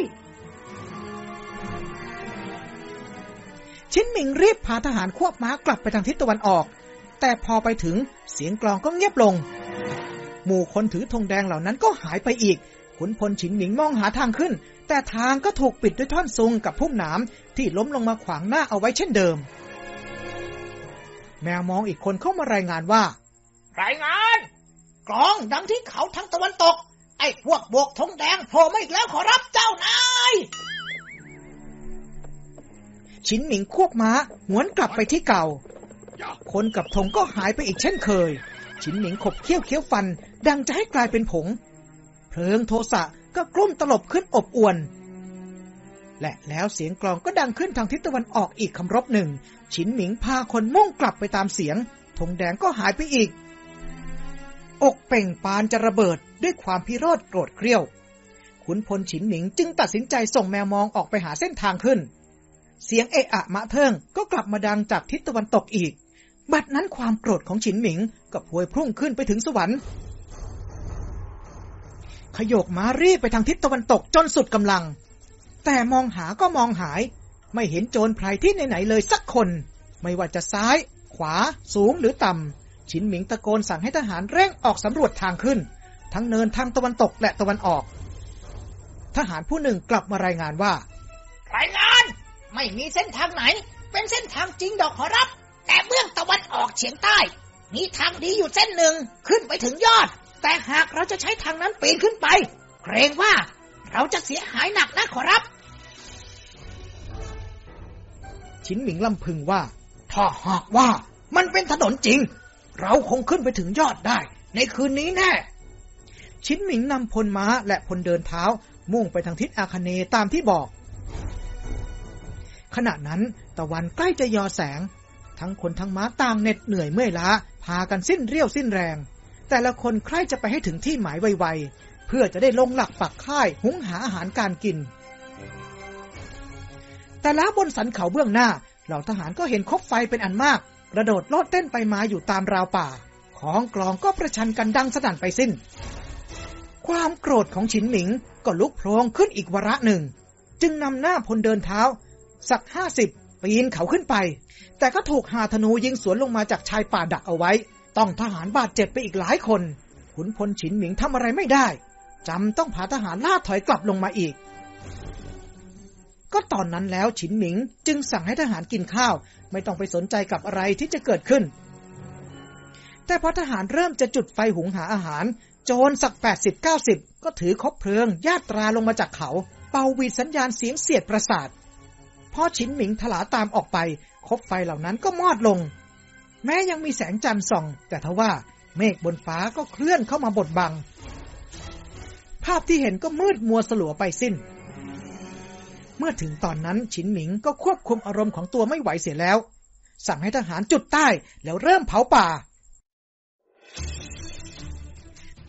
ชินหมิงรีบพาทหารควบม้ากลับไปทางทิศตะวันออก แต่พอไปถึงเสียงกลองก็เงียบลง หมู่คนถือธงแดงเหล่านั้นก็หายไปอีกขุนพลฉินหมิงมองหาทางขึ้น แต่ทางก็ถูกปิดด้วยท่อนซุงกับพุ่มหนามที่ล้มลงมาขวางหน้าเอาไว้เช่นเดิม แมวมองอีกคนเข้ามารายงานว่า รายงาน กลองดังที่เขาทางตะวันตก ไอ้พวกโบกธงแดงโผล่มาอีกแล้วขอรับเจ้านายชินหมิงควบม้าหวนกลับไปที่เก่า คนกับธงก็หายไปอีกเช่นเคย ชินหมิงขบเคี้ยวเคี้ยวฟัน ดังจะให้กลายเป็นผง เพลิงโทสะ ก็กลุ้มตลบขึ้นอบอวน และแล้วเสียงกลองก็ดังขึ้นทางทิศตะวันออกอีกคำรบหนึ่งชินหมิงพาคนมุ่งกลับไปตามเสียงธงแดงก็หายไปอีก อกเป่งปานจะระเบิดด้วยความพิโรธโกรธเกรี้ยว ขุนพลฉินหมิงจึงตัดสินใจส่งแมวมองออกไปหาเส้นทางขึ้น เสียงเอะอะมะเทิงก็กลับมาดังจากทิศตะวันตกอีก บัดนั้นความโกรธของฉินหมิงก็พวยพุ่งขึ้นไปถึงสวรรค์ ขยกม้ารีบไปทางทิศตะวันตกจนสุดกำลัง แต่มองหาก็มองหาย ไม่เห็นโจรไพรที่ไหนๆเลยสักคน ไม่ว่าจะซ้าย ขวา สูงหรือต่ำฉินหมิงตะโกนสั่งให้ทหารเร่งออกสำรวจทางขึ้น ทั้งเนินทางตะวันตกและตะวันออก ทหารผู้หนึ่งกลับมารายงานว่ารายงานไม่มีเส้นทางไหน เป็นเส้นทางจริงดอกขอรับ แต่เบื้องตะวันออกเฉียงใต้ มีทางดีอยู่เส้นหนึ่งขึ้นไปถึงยอด แต่หากเราจะใช้ทางนั้นปีนขึ้นไป เกรงว่าเราจะเสียหายหนักนะขอรับ ชินหมิงลำพึงว่า ถ้าหากว่ามันเป็นถนนจริง เราคงขึ้นไปถึงยอดได้ ในคืนนี้แน่ ชินหมิงนำพลม้าและพลเดินเท้า มุ่งไปทางทิศอาคเนตามที่บอก ขณะนั้นตะวันใกล้จะยอแสง ทั้งคนทั้งม้าต่างเหน็ดเหนื่อยเมื่อยล้า พากันสิ้นเรี่ยวสิ้นแรง แต่ละคนใคร่จะไปให้ถึงที่หมายไวๆ เพื่อจะได้ลงหลักปักค่ายหุงหาอาหารการกิน แต่แล้วบนสันเขาเบื้องหน้า เหล่าทหารก็เห็นคบไฟเป็นอันมาก กระโดดโลดเต้นไปมาอยู่ตามราวป่า ของกลองก็ประชันกันดังสนั่นไปสิ้น ความโกรธของฉินหมิงก็ลุกโพลงขึ้นอีกวาระหนึ่ง จึงนำหน้าพลเดินเท้า สักห้าสิบปีนเขาขึ้นไป แต่ก็ถูกหาธนูยิงสวนลงมาจากชายป่าดักเอาไว้ ต้องทหารบาดเจ็บไปอีกหลายคน ขุนพลฉินหมิงทำอะไรไม่ได้จำต้องพาทหารล่าถอยกลับลงมาอีก ก็ตอนนั้นแล้วฉินหมิงจึงสั่งให้ทหารกินข้าว ไม่ต้องไปสนใจกับอะไรที่จะเกิดขึ้น แต่พอทหารเริ่มจะจุดไฟหุงหาอาหาร โจรสักแปดสิบเก้าสิบก็ถือคบเพลิงญาตราลงมาจากเขา เป่าวีดสัญญาณเสียงเสียดประสาทพอฉินหมิงถลาตามออกไปคบไฟเหล่านั้นก็มอดลง แม้ยังมีแสงจันทร์ส่อง แต่ทว่าเมฆบนฟ้าก็เคลื่อนเข้ามาบดบัง ภาพที่เห็นก็มืดมัวสลัวไปสิ้น เมื่อถึงตอนนั้นฉินหมิงก็ควบคุมอารมณ์ของตัวไม่ไหวเสียแล้ว สั่งให้ทหารจุดใต้แล้วเริ่มเผาป่า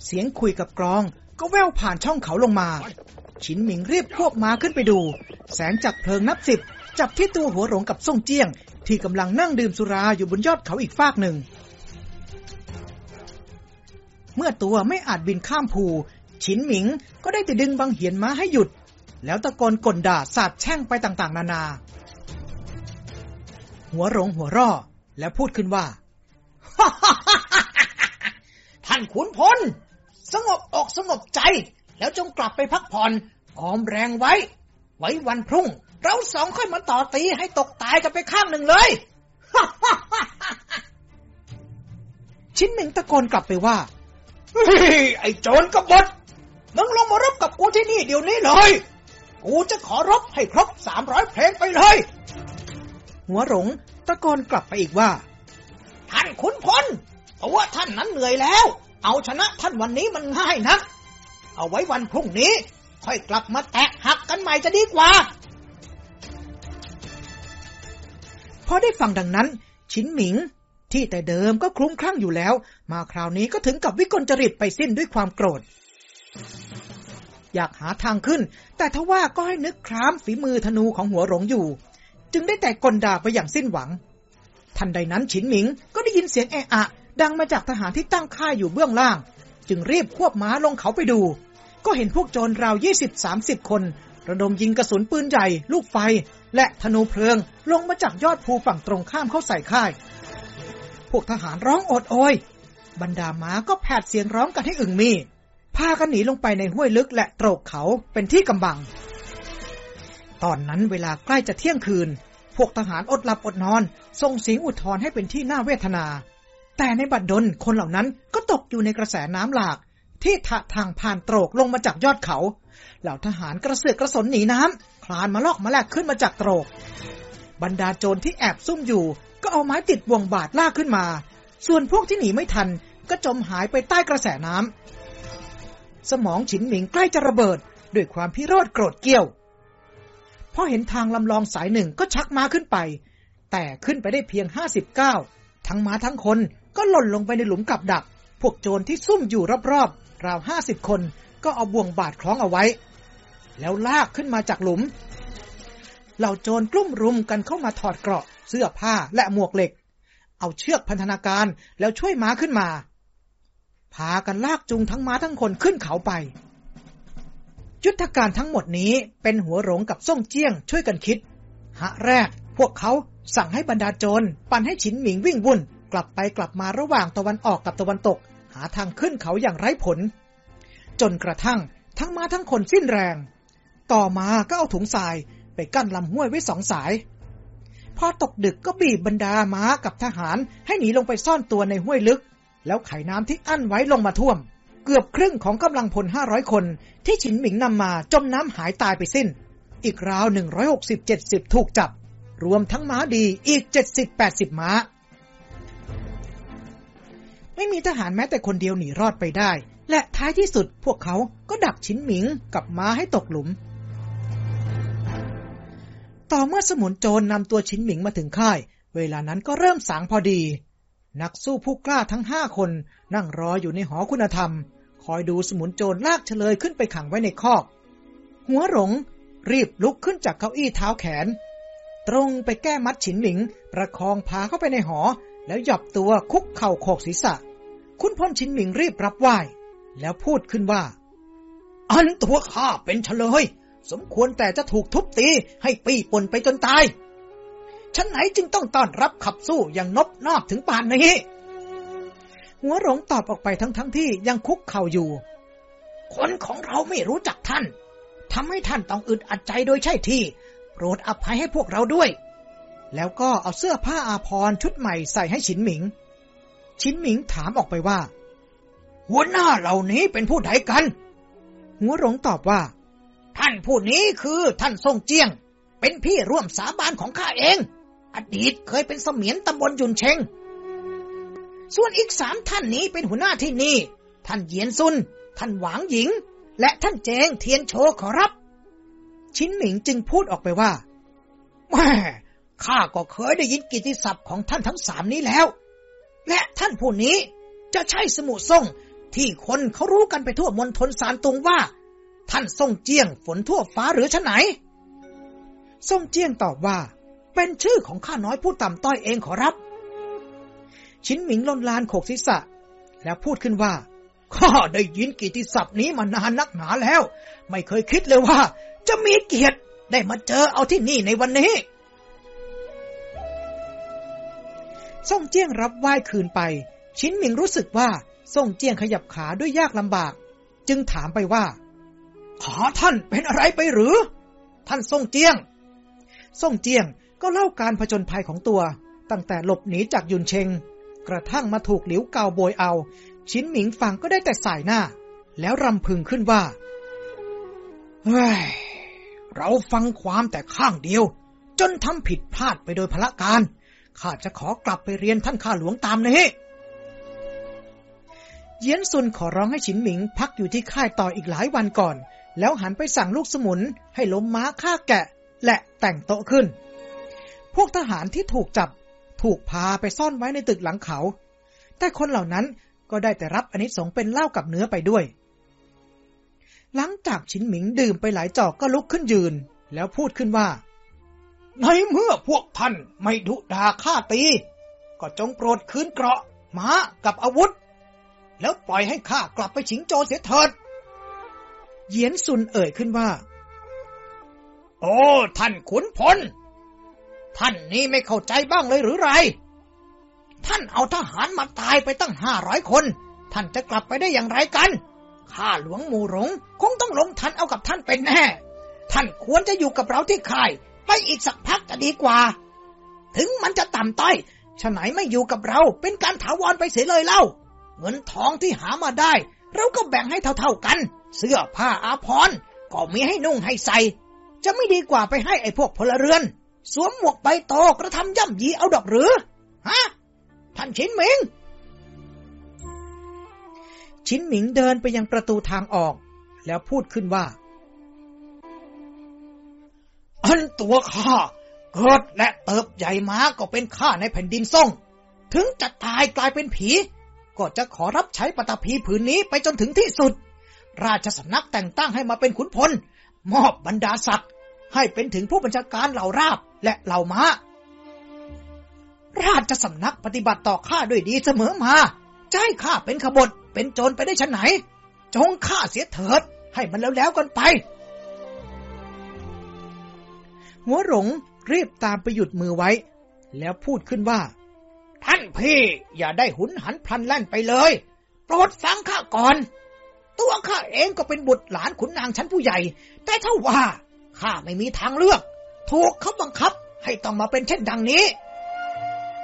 เสียงคุยกับกรองก็แว่วผ่านช่องเขาลงมา ฉินหมิงรีบควบม้าขึ้นไปดู แสงจากเพลิงนับสิบจับที่ตัวหัวหลงกับซ่งเจี้ยง ที่กำลังนั่งดื่มสุราอยู่บนยอดเขาอีกฟากหนึ่ง เมื่อตัวไม่อาจบินข้ามภูฉินหมิงก็ได้แต่ดึงบังเหียนม้าให้หยุด แล้วตะโกนกลด่าสาบแช่งไปต่างๆ นานา หัวหลงหัวร่อ แล้วพูดขึ้นว่า ท่านขุนพล สงบอกสงบใจ แล้วจงกลับไปพักผ่อนออมแรงไว้ ไว้วันพรุ่ง เราสองค่อยมาต่อตีให้ตกตายกันไปข้างหนึ่งเลย ชิ้นหมิงตะโกนกลับไปว่าไอ้โจรกบฏมึงลงมารบกับกูที่นี่เดี๋ยวนี้เลย กูจะขอรบให้ครบสามร้อยเพลงไปเลย หัวหลงตะโกนกลับไปอีกว่า ท่านขุนพลตัวท่านนั้นเหนื่อยแล้ว เอาชนะท่านวันนี้มันง่ายนะเอาไว้วันพรุ่งนี้ ค่อยกลับมาแตะหักกันใหม่จะดีกว่า อได้ฟังดังนั้น ชินหมิง ที่แต่เดิมก็คลุ้มคลั่งอยู่แล้ว มาคราวนี้ก็ถึงกับวิกลจริตไปสิ้นด้วยความโกรธ อยากหาทางขึ้น แต่ทว่าก็ให้นึกครามฝีมือธนูของหัวหลงอยู่ จึงได้แต่กลด่าไปอย่างสิ้นหวัง ทันใดนั้นฉินหมิงก็ได้ยินเสียงแออะ ดังมาจากทหารที่ตั้งค่ายอยู่เบื้องล่าง จึงรีบควบม้าลงเขาไปดู ก็เห็นพวกโจรราวยี่สิบสามสิบคน ระดมยิงกระสุนปืนใหญ่ลูกไฟ และธนูเพลิงลงมาจากยอดภูฝั่งตรงข้ามเข้าใส่ค่าย พวกทหารร้องโอดโอย บรรดาม้าก็แผดเสียงร้องกันให้อึ่งมีพากันหนีลงไปในห้วยลึกและโตรกเขาเป็นที่กำบัง ตอนนั้นเวลาใกล้จะเที่ยงคืน พวกทหารอดหลับอดนอนส่งเสียงอุทธรให้เป็นที่น่าเวทนา แต่ในบัดดลคนเหล่านั้นก็ตกอยู่ในกระแสน้ำหลาก ที่ทะทางผ่านโตรกลงมาจากยอดเขา เหล่าทหารกระเสือกกระสนหนีน้ำคลานมาลอกมาแลกขึ้นมาจากโตรก บรรดาโจรที่แอบซุ่มอยู่ ก็เอาไม้ติดบ่วงบาดลากขึ้นมา ส่วนพวกที่หนีไม่ทันก็จมหายไปใต้กระแสน้ำสมองฉินหมิงใกล้จะระเบิด ด้วยความพิโรธโกรธเกี้ยวพอเห็นทางลำลองสายหนึ่งก็ชักม้าขึ้นไป แต่ขึ้นไปได้เพียงห้าสิบเก้าทั้งม้าทั้งคนก็หล่นลงไปในหลุมกับดัก พวกโจรที่ซุ่มอยู่รอบๆราวห้าสิบคน ก็เอาบ่วงบาดคล้องเอาไว้ แล้วลากขึ้นมาจากหลุม เหล่าโจรกลุ่มรุมกันเข้ามาถอดเกราะ เสื้อผ้าและหมวกเหล็ก เอาเชือกพันธนาการแล้วช่วยม้าขึ้นมา พากันลากจูงทั้งม้าทั้งคนขึ้นเขาไป ยุทธการทั้งหมดนี้เป็นหัวหลงกับส่งเจี้ยงช่วยกันคิด หะแรกพวกเขาสั่งให้บรรดาโจรปั่นให้ฉินหมิงวิ่งวุ่น กลับไปกลับมาระหว่างตะวันออกกับตะวันตก หาทางขึ้นเขาอย่างไร้ผล จนกระทั่งทั้งม้าทั้งคนสิ้นแรง ต่อมาก็เอาถุงทรายไปกั้นลำห้วยไว้สองสาย พอตกดึกก็บีบบรรดาม้ากับทหารให้หนีลงไปซ่อนตัวในห้วยลึก แล้วไขน้ำที่อั้นไว้ลงมาท่วม เกือบครึ่งของกำลังพลห้าร้อยคน ที่ฉินหมิงนำมาจมน้ำหายตายไปสิ้น อีกราวหนึ่งร้อยหกสิบเจ็ดสิบถูกจับ รวมทั้งม้าดีอีกเจ็ดสิบแปดสิบม้า ไม่มีทหารแม้แต่คนเดียวหนีรอดไปได้ และท้ายที่สุดพวกเขาก็ดักฉินหมิงกับม้าให้ตกหลุม ต่อเมื่อสมุนโจรนำตัวฉินหมิงมาถึงค่าย เวลานั้นก็เริ่มสางพอดี นักสู้ผู้กล้าทั้งห้าคนนั่งรออยู่ในหอคุณธรรม คอยดูสมุนโจรลากเฉลยขึ้นไปขังไว้ในคอก หัวหลงรีบลุกขึ้นจากเก้าอี้เท้าแขน ตรงไปแก้มัดฉินหมิง ประคองพาเข้าไปในหอ แล้วหยับตัวคุกเข่าโขกศีรษะ คุณพลฉินหมิงรีบรับไหว้ แล้วพูดขึ้นว่า อันตัวข้าเป็นเฉลย สมควรแต่จะถูกทุบตีให้ปีปนไปจนตายฉันไหนจึงต้องต้อนรับขับสู้อย่างนบนอบถึงป่านนี้หัวหลงตอบออกไปทั้งทั้งที่ยังคุกเข่าอยู่ คนของเราไม่รู้จักท่านทำให้ท่านต้องอึดอัดใจโดยใช่ที่ โปรดอภัยให้พวกเราด้วย แล้วก็เอาเสื้อผ้าอาภรณ์ชุดใหม่ใส่ให้ฉินหมิง ฉินหมิงถามออกไปว่า หัวหน้าเหล่านี้เป็นผู้ใดกัน หัวหลงตอบว่า ท่านผู้นี้คือท่านทรงเจียง เป็นพี่ร่วมสาบานของข้าเอง อดีตเคยเป็นเสมียนตำบลยุนเชง ส่วนอีกสามท่านนี้เป็นหัวหน้าที่นี่ ท่านเยียนซุน ท่านหวางหญิง และท่านเจงเทียนโชขอรับ ชิ้นหมิงจึงพูดออกไปว่าแม่ข้าก็เคยได้ยินกิตติศัพท์ของท่านทั้งสามนี้แล้ว และท่านผู้นี้จะใช่สมุทรง ที่คนเขารู้กันไปทั่วมณฑลสารตุงว่า ท่านทรงเจียงฝนทั่วฟ้าหรือชะไหน ทรงเจียงตอบว่า เป็นชื่อของข้าน้อยผู้ต่ำต้อยเองขอรับ ชิ้นหมิงล่นลานโขกศีรษะ แล้วพูดขึ้นว่าข้าได้ยินกิติศัพท์นี้มานานนักหนาแล้ว ไม่เคยคิดเลยว่า จะมีเกียรติได้มาเจอเอาที่นี่ในวันนี้ส่งเจียงรับไหว้คืนไป ชิ้นหมิงรู้สึกว่า ส่งเจียงขยับขาด้วยยากลำบาก จึงถามไปว่า ขาท่านเป็นอะไรไปหรือ ท่านส่งเจียง ส่งเจียงก็เล่าการผจญภัยของตัว ตั้งแต่หลบหนีจากยุนเชง กระทั่งมาถูกหลิวเกาโบยเอา ชิ้นหมิงฟังก็ได้แต่สายหน้า แล้วรำพึงขึ้นว่าเฮ้ยเราฟังความแต่ข้างเดียว จนทำผิดพลาดไปโดยพละการข้าจะขอกลับไปเรียนท่านข้าหลวงตามนี้ เยียนซุนขอร้องให้ฉินหมิงพักอยู่ที่ค่ายต่ออีกหลายวันก่อน แล้วหันไปสั่งลูกสมุนให้ล้มม้าฆ่าแกะ และแต่งโต๊ะขึ้น พวกทหารที่ถูกจับถูกพาไปซ่อนไว้ในตึกหลังเขา แต่คนเหล่านั้นก็ได้แต่รับอนิสงส์เป็นเหล้ากับเนื้อไปด้วย หลังจากชินหมิงดื่มไปหลายจอกก็ลุกขึ้นยืน แล้วพูดขึ้นว่า ในเมื่อพวกท่านไม่ดุดาฆ่าตี ก็จงโปรดคืนเกราะม้ากับอาวุธ แล้วปล่อยให้ข้ากลับไปฉิงโจเสียเถิดเยียนซุนเอ่ยขึ้นว่า โอ้ ท่านขุนพล ท่านนี้ไม่เข้าใจบ้างเลยหรือไร ท่านเอาทหารมาตายไปตั้งห้าร้อยคน ท่านจะกลับไปได้อย่างไรกัน ข้าหลวงมูหลงคงต้องลงทันเอากับท่านเป็นแน่ ท่านควรจะอยู่กับเราที่ค่าย ไปอีกสักพักจะดีกว่า ถึงมันจะต่ำต้อยฉไหนไม่อยู่กับเรา เป็นการถาวรไปเสียเลยเล่า เงินทองที่หามาได้ เราก็แบ่งให้เท่าๆกัน เสื้อผ้าอาภรณ์ก็มีให้นุ่งให้ใส่ จะไม่ดีกว่าไปให้ไอ้พวกพลเรือน สวมหมวกใบโตกระทำย่ำยีเอาดอกหรือ ฮะ ท่านชินหมิง ชินหมิงเดินไปยังประตูทางออก แล้วพูดขึ้นว่า อันตัวข้าเกิดและเติบใหญ่มาก็เป็นข้าในแผ่นดินซ่ง ถึงจะตายกลายเป็นผี ก็จะขอรับใช้ปตพีผืนนี้ไปจนถึงที่สุด ราชสำนักแต่งตั้งให้มาเป็นขุนพล มอบบรรดาศักดิ์ให้เป็นถึงผู้บัญชาการเหล่าราบและเหล่าม้า ราชสำนักปฏิบัติต่อข้าด้วยดีเสมอมาจะให้ข้าเป็นขบฏเป็นโจรไปได้ชั้นไหน จงข้าเสียเถิด ให้มันแล้วๆกันไป หัวหลงรีบตามไปหยุดมือไว้ แล้วพูดขึ้นว่า ท่านพี่อย่าได้หุนหันพลันแล่นไปเลย โปรดฟังข้าก่อน ตัวข้าเองก็เป็นบุตรหลานขุนนางชั้นผู้ใหญ่ แต่ถ้าว่าข้าไม่มีทางเลือก ถูกเขาบังคับให้ต้องมาเป็นเช่นดังนี้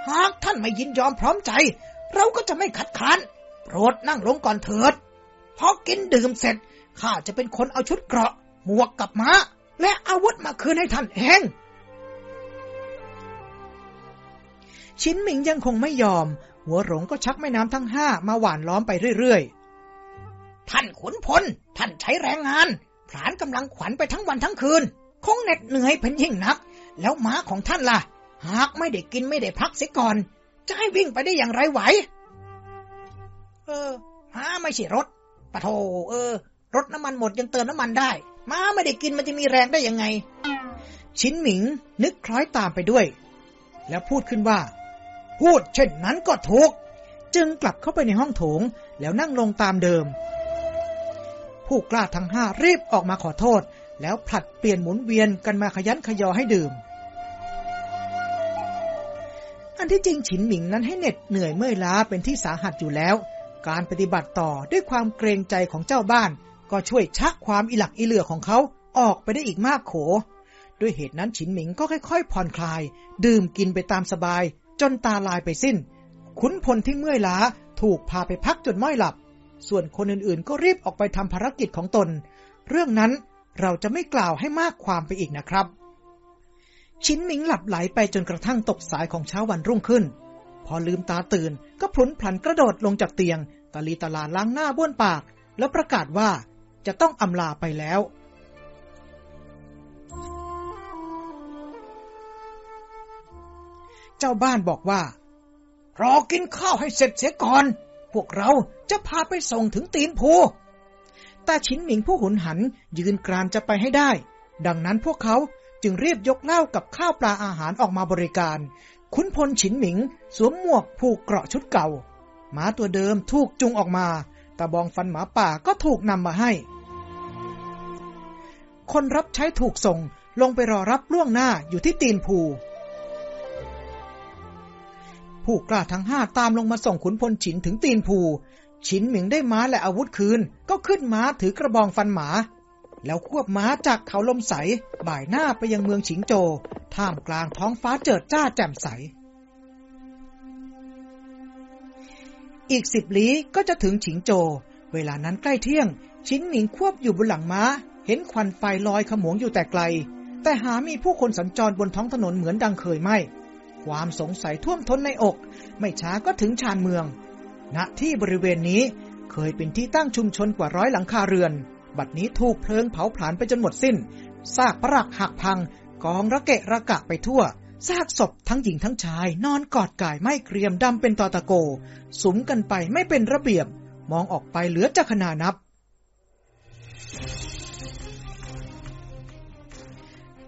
หากท่านไม่ยินยอมพร้อมใจ เราก็จะไม่ขัดขานโปรดนั่งลงก่อนเถิดพอกินดื่มเสร็จข้าจะเป็นคนเอาชุดเกราะ หมวกกับม้า และอาวุธมาคืนให้ท่านเอง ชินหมิงยังคงไม่ยอม หัวหลงก็ชักแม่น้ำทั้งห้ามาหว่านล้อมไปเรื่อยๆ ท่านขุนพล ท่านใช้แรงงาน ผลานกำลังขวัญไปทั้งวันทั้งคืน คงเหน็ดเหนื่อยเป็นยิ่งนัก แล้วม้าของท่านล่ะ หากไม่ได้กินไม่ได้พักเสียก่อน จะให้วิ่งไปได้อย่างไรไหว เออม้าไม่ใช่รถปะโถเออ รถน้ำมันหมดยังเติมน้ำมันได้ ม้าไม่ได้กินมันจะมีแรงได้ยังไง ชินหมิงนึกคล้อยตามไปด้วย แล้วพูดขึ้นว่า พูดเช่นนั้นก็ถูก จึงกลับเข้าไปในห้องโถง แล้วนั่งลงตามเดิม ผู้กล้าทั้งห้ารีบออกมาขอโทษ แล้วผลัดเปลี่ยนหมุนเวียนกันมาขยันขยอให้ดื่ม อันที่จริงฉินหมิงนั้นให้เหน็ดเหนื่อยเมื่อยล้าเป็นที่สาหัสอยู่แล้ว การปฏิบัติต่อด้วยความเกรงใจของเจ้าบ้าน ก็ช่วยชักความอิหลักอิเหลือของเขาออกไปได้อีกมากโขด้วยเหตุนั้นฉินหมิงก็ค่อยๆผ่อนคลาย ดื่มกินไปตามสบาย จนตาลายไปสิ้น ขุนพลที่เมื่อยล้าถูกพาไปพักจนม้อยหลับ ส่วนคนอื่นๆ ก็รีบออกไปทำภารกิจของตน เรื่องนั้นเราจะไม่กล่าวให้มากความไปอีกนะครับ ชินหมิงหลับไหลไปจนกระทั่งตกสายของเช้าวันรุ่งขึ้น พอลืมตาตื่นก็พลุนพลันกระโดดลงจากเตียงตะลีตะลาล้างหน้าบ้วนปาก แล้วประกาศว่าจะต้องอำลาไปแล้ว เจ้าบ้านบอกว่า รอกินข้าวให้เสร็จเสียก่อน พวกเราจะพาไปส่งถึงตีนภูต่ชินหมิงผู้หุนหันยืนกรานจะไปให้ได้ ดังนั้นพวกเขาจึงรีบยกเหล้ากับข้าวปลาอาหารออกมาบริการ ขุนพลฉินหมิง สวมหมวกผูกเกราะชุดเก่าหมาตัวเดิมถูกจุงออกมาตะบองฟันหมาป่าก็ถูกนำมาให้ คนรับใช้ถูกส่งลงไปรอรับล่วงหน้าอยู่ที่ตีนภู ผู้กล้าทั้งห้าตามลงมาส่งขุนพลฉินถึงตีนภู ฉินหมิงได้ม้าและอาวุธคืน ก็ขึ้นม้าถือกระบองฟันหมา แล้วควบม้าจากเขาลมใส บ่ายหน้าไปยังเมืองฉิงโจ ท่ามกลางท้องฟ้าเจิดจ้าแจ่มใส อีกสิบลี้ก็จะถึงฉิงโจ เวลานั้นใกล้เที่ยงชินหมิงควบอยู่บนหลังม้า เห็นควันไฟลอยขมวงอยู่แต่ไกล แต่หามีผู้คนสัญจรบนท้องถนนเหมือนดังเคยไม่ ความสงสัยท่วมท้นในอก ไม่ช้าก็ถึงชานเมือง ณที่บริเวณนี้เคยเป็นที่ตั้งชุมชนกว่าร้อยหลังคาเรือน บัดนี้ถูกเพลิงเผาผลาญไปจนหมดสิ้น ซากปรักหักพัง กองระเกะระกะไปทั่ว ซากศพทั้งหญิงทั้งชาย นอนกอดกายไม่เกรียมดำเป็นตอตะโก สุมกันไปไม่เป็นระเบียบ มองออกไปเหลือจะขนานับ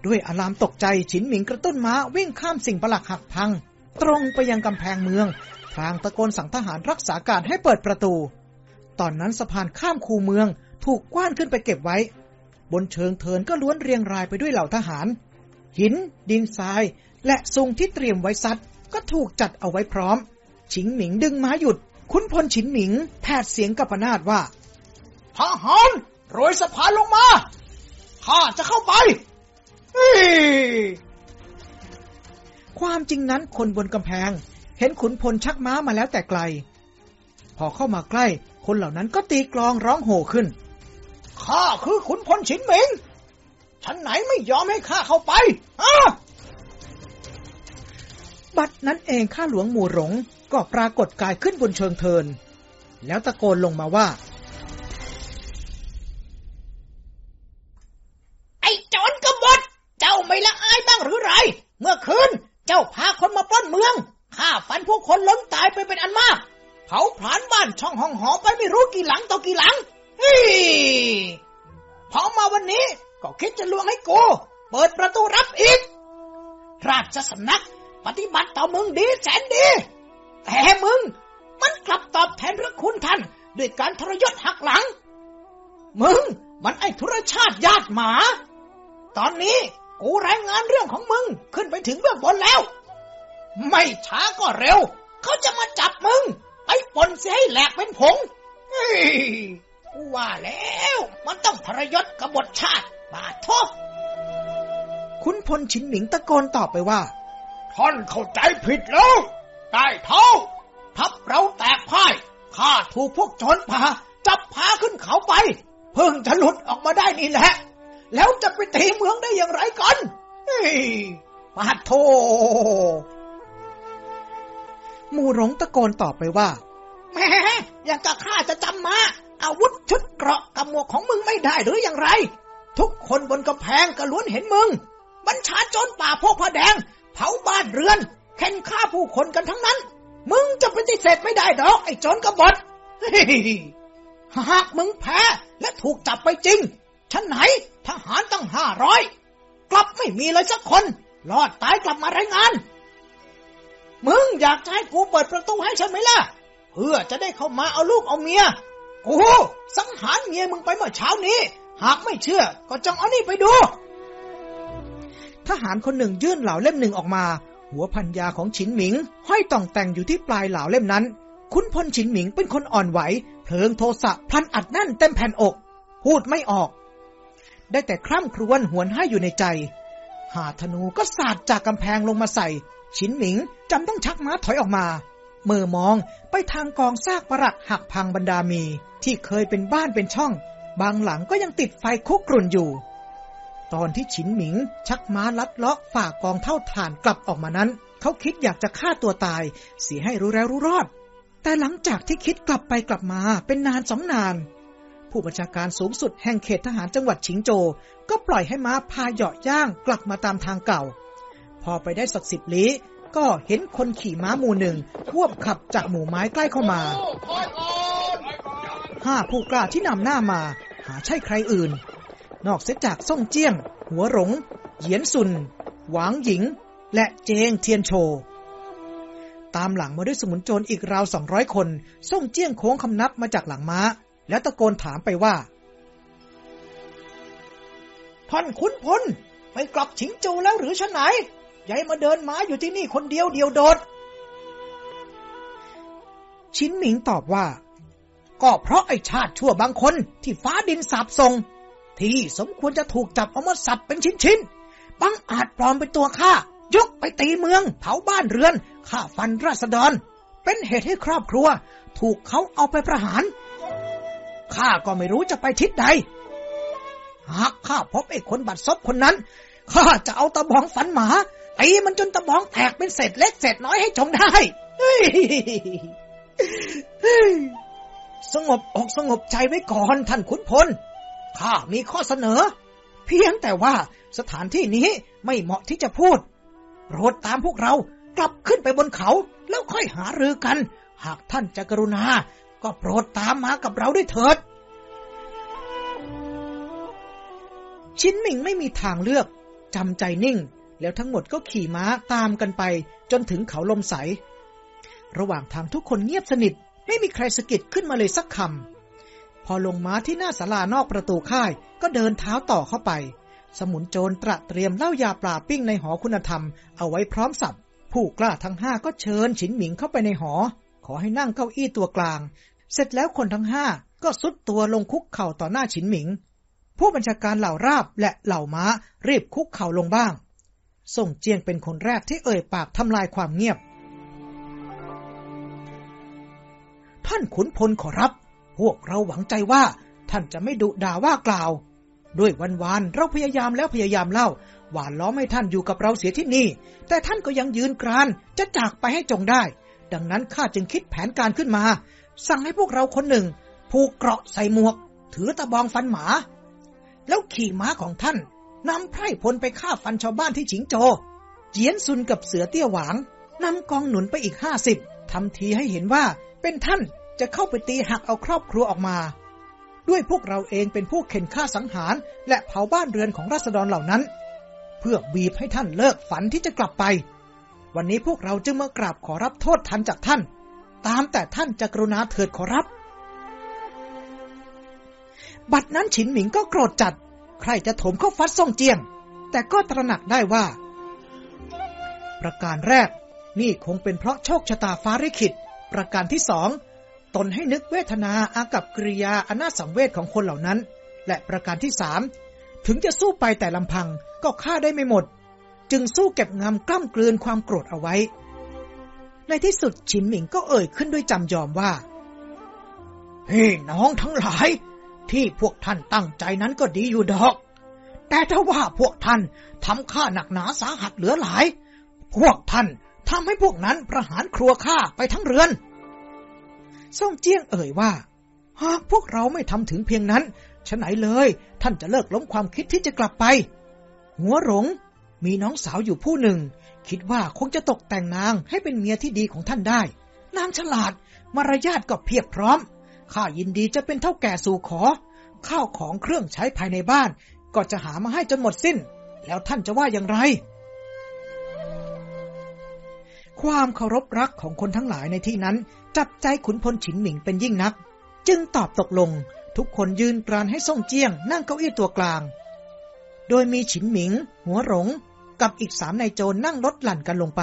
ด้วยอารามตกใจฉินหมิงกระตุ้นม้าวิ่งข้ามสิ่งประหลักหักพัง ตรงไปยังกำแพงเมือง พลางตะโกนสั่งทหารรักษาการให้เปิดประตู ตอนนั้นสะพานข้ามคูเมืองถูกกว้านขึ้นไปเก็บไว้ บนเชิงเทินก็ล้วนเรียงรายไปด้วยเหล่าทหาร หิน ดินทราย และซุงที่เตรียมไว้ซัดก็ถูกจัดเอาไว้พร้อม ฉิงหมิงดึงม้าหยุด คุณพลฉินหมิงแผดเสียงกับปนาดว่าทหารโรยสะพานลงมาข้าจะเข้าไป ความจริงนั้นคนบนกำแพง เห็นขุนพลชักม้ามาแล้วแต่ไกล พอเข้ามาใกล้ คนเหล่านั้นก็ตีกลองร้องโห่ขึ้น ข้าคือขุนพลฉินหมิงฉันไหนไม่ยอมให้ข้าเข้าไปอะบัดนั้นเองข้าหลวงหมู่หลงก็ปรากฏกายขึ้นบนเชิงเทิน แล้วตะโกนลงมาว่า ไอ้โจรกบฏ เจ้าไม่ละอายบ้างหรือไร เมื่อคืนเจ้าพาคนมาปล้นเมืองข้าฟันพวกคนล้มตายไปเป็นอันมาก เผาผลาญบ้านช่องห้องหอไปไม่รู้กี่หลังต่อกี่หลังเฮ้ยพอมาวันนี้ก็คิดจะลวงให้กู เปิดประตูรับอีก ราชสำนัก ปฏิบัติต่อมึงดีแสนดี แต่มึง มันกลับตอบแทนพระคุณท่านด้วยการทรยศหักหลัง มึง มันไอ้ธุรชาติญาติหมา ตอนนี้ กูรายงานเรื่องของมึงขึ้นไปถึงเบื้องบนแล้ว ไม่ช้าก็เร็ว เขาจะมาจับมึง ไปปนเสียให้แหลกเป็นผงเฮ้ยกูว่าแล้ว มันต้องทรยศกบฏชาติ บาททบคุณพลฉินหมิงตะโกนตอบไปว่า ท่านเข้าใจผิดแล้วใต้เท้า ทับเราแตกพ่ายข้าถูกพวกโจรป่าจับพาขึ้นเขาไป เพิ่งจะหลุดออกมาได้นี่แหละ แล้วจะไปตีเมืองได้อย่างไรกันเฮ้ยปาโทหมู่หลงตะโกนตอบไปว่าแหม่อยากจะข้าจะจำมาอาวุธชุดเกราะกับหมวกของมึงไม่ได้หรืออย่างไร ทุกคนบนกำแพงก็ล้วนเห็นมึง บัญชาโจรป่าพวกผ้าแดง เผาบ้านเรือนเข็นฆ่าผู้คนกันทั้งนั้น มึงจะปฏิเสธไม่ได้ดอก ไอ้โจรกบฏหากมึงแพ้และถูกจับไปจริงฉันไหน ทหารตั้งห้าร้อยกลับไม่มีเลยสักคน รอดตายกลับมารายงาน มึงอยากจะให้กูเปิดประตูให้ฉันไหมล่ะ เพื่อจะได้เข้ามาเอาลูกเอาเมีย กูสังหารเมียมึงไปเมื่อเช้านี้ หากไม่เชื่อ ก็จงเอานี่ไปดู ทหารคนหนึ่งยื่นเหล่าเล่มหนึ่งออกมา หัวพันยาของฉินหมิง ห้อยต่องแต่งอยู่ที่ปลายเหล่าเล่มนั้น คุณพลฉินหมิงเป็นคนอ่อนไหวเพลิงโทสะพลันอัดแน่นเต็มแผ่นอก พูดไม่ออก ได้แต่คร่ำครวญหวนให้อยู่ในใจ หาธนูก็สาดจากกำแพงลงมาใส่ฉินหมิงจำต้องชักม้าถอยออกมาเมื่อมองไปทางกองซากปรักหักพังบรรดามี ที่เคยเป็นบ้านเป็นช่อง บางหลังก็ยังติดไฟคุกกรุ่นอยู่ ตอนที่ฉินหมิง ชักม้าลัดเลาะฝ่ากองเท่าฐานกลับออกมานั้น เขาคิดอยากจะฆ่าตัวตาย เสียให้รู้แล้วรู้รอด แต่หลังจากที่คิดกลับไปกลับมาเป็นนานสองนาน ผู้บัญชาการสูงสุดแห่งเขตทหารจังหวัดชิงโจ ก็ปล่อยให้ม้าพาเหยาะย่างกลับมาตามทางเก่า พอไปได้สักสิบลี้ก็เห็นคนขี่ม้าหมู่หนึ่งควบขับจากหมู่ไม้ใกล้เข้ามา ห้าผู้กล้าที่นำหน้ามา หาใช่ใครอื่น นอกเสียจากซ่งเจี้ยง หัวหลง เหยียนซุน หวางหญิง และเจงเทียนโช ตามหลังมาด้วยสมุนโจรอีกราวสองร้อยคน ส่งเจี้ยงโค้งคำนับมาจากหลังม้า แล้วตะโกนถามไปว่าท่านขุนพลไปกลับฉิงโจแล้วหรือชะไหนยายมาเดินม้าอยู่ที่นี่คนเดียวเดียวโดด ชินหมิงตอบว่า ก็เพราะไอชาติชั่วบางคนที่ฟ้าดินสาบทรงที่สมควรจะถูกจับเอามาสับเป็นชิ้นๆบังอาจปลอมเป็นตัวข้ายกไปตีเมืองเผาบ้านเรือนฆ่าฟันราษฎร เป็นเหตุให้ครอบครัว ถูกเขาเอาไปประหาร ข้าก็ไม่รู้จะไปทิศใด หากข้าพบไอ้คนบัดซบคนนั้น ข้าจะเอาตะบองฝันหมาตีมันจนตะบองแตกเป็นเศษเล็กเศษน้อยให้จงได้ สงบอกสงบใจไว้ก่อนท่านขุนพล ข้ามีข้อเสนอ เพียงแต่ว่าสถานที่นี้ไม่เหมาะที่จะพูด โปรดตามพวกเรากลับขึ้นไปบนเขา แล้วค่อยหารือกัน หากท่านจะกรุณา ก็โปรดตามมากับเราด้วยเถิด ชินหมิงไม่มีทางเลือกจำใจนิ่ง แล้วทั้งหมดก็ขี่ม้าตามกันไป จนถึงเขาลมใส ระหว่างทางทุกคนเงียบสนิท ไม่มีใครสะกิดขึ้นมาเลยสักคำ พอลงม้าที่หน้าศาลานอกประตูค่าย ก็เดินเท้าต่อเข้าไป สมุนโจรตระเตรียมเหล้ายาปลาปิ้งในหอคุณธรรม เอาไว้พร้อมสับผู้กล้าทั้งห้าก็เชิญฉินหมิงเข้าไปในหอ ขอให้นั่งเก้าอี้ตัวกลาง เสร็จแล้วคนทั้งห้าก็สุดตัวลงคุกเข่าต่อหน้าฉินหมิง ผู้บัญชาการเหล่าราบและเหล่าม้ารีบคุกเข่าลงบ้าง ส่งเจียงเป็นคนแรกที่เอ่ยปากทำลายความเงียบ ท่านขุนพลขอรับ พวกเราหวังใจว่า ท่านจะไม่ดุด่าว่ากล่าว ด้วยวันวานเราพยายามแล้วพยายามเล่า หวานล้อมให้ท่านอยู่กับเราเสียที่นี่ แต่ท่านก็ยังยืนกรานจะจากไปให้จงได้ ดังนั้นข้าจึงคิดแผนการขึ้นมา สั่งให้พวกเราคนหนึ่ง ผูกเกราะใส่หมวก ถือตะบองฟันหมา แล้วขี่ม้าของท่านนำไพร่พลไปฆ่าฟันชาวบ้านที่ฉิงโจ เจียนซุนกับเสือเตี้ยหวางนำกองหนุนไปอีกห้าสิบทำทีให้เห็นว่าเป็นท่านจะเข้าไปตีหักเอาครอบครัวออกมา ด้วยพวกเราเองเป็นผู้เข็นฆ่าสังหาร และเผาบ้านเรือนของราษฎรเหล่านั้น เพื่อบีบให้ท่านเลิกฝันที่จะกลับไป วันนี้พวกเราจึงมากราบขอรับโทษทันจากท่าน ตามแต่ท่านจะกรุณาเถิดขอรับ บัดนั้นฉินหมิงก็โกรธจัด ใครจะถมเข้าฟัดซ่องเจียง แต่ก็ตระหนักได้ว่า ประการแรก นี่คงเป็นเพราะโชคชะตาฟ้าริขิต ประการที่สอง ตนให้นึกเวทนาอากับกริยาอนาสังเวชของคนเหล่านั้น และประการที่สาม ถึงจะสู้ไปแต่ลำพังก็ฆ่าได้ไม่หมด จึงสู้เก็บงำกล้ำกลืนความโกรธเอาไว้ ในที่สุดฉินหมิงก็เอ่ยขึ้นด้วยจำยอมว่า พี่น้องทั้งหลาย ที่พวกท่านตั้งใจนั้นก็ดีอยู่ดอก แต่ถ้าว่าพวกท่านทำข้าหนักหนาสาหัสเหลือหลาย พวกท่านทำให้พวกนั้นประหารครัวข้าไปทั้งเรือนซ่งเจี้ยงเอ่ยว่า หากพวกเราไม่ทำถึงเพียงนั้นฉะไหนเลย ท่านจะเลิกล้มความคิดที่จะกลับไป หัวหลงมีน้องสาวอยู่ผู้หนึ่ง คิดว่าคงจะตกแต่งนางให้เป็นเมียที่ดีของท่านได้ นางฉลาด มารยาทก็เพียบพร้อม ข้ายินดีจะเป็นเท่าแก่สู่ขอ ข้าวของเครื่องใช้ภายในบ้าน ก็จะหามาให้จนหมดสิ้น แล้วท่านจะว่าอย่างไร ความเคารพรักของคนทั้งหลายในที่นั้น จับใจขุนพลฉินหมิงเป็นยิ่งนัก จึงตอบตกลง ทุกคนยืนกรานให้ส่งเจียง นั่งเก้าอี้ตัวกลาง โดยมีฉินหมิง หัวหลง กับอีกสามนายโจรนั่งรถหลั่นกันลงไป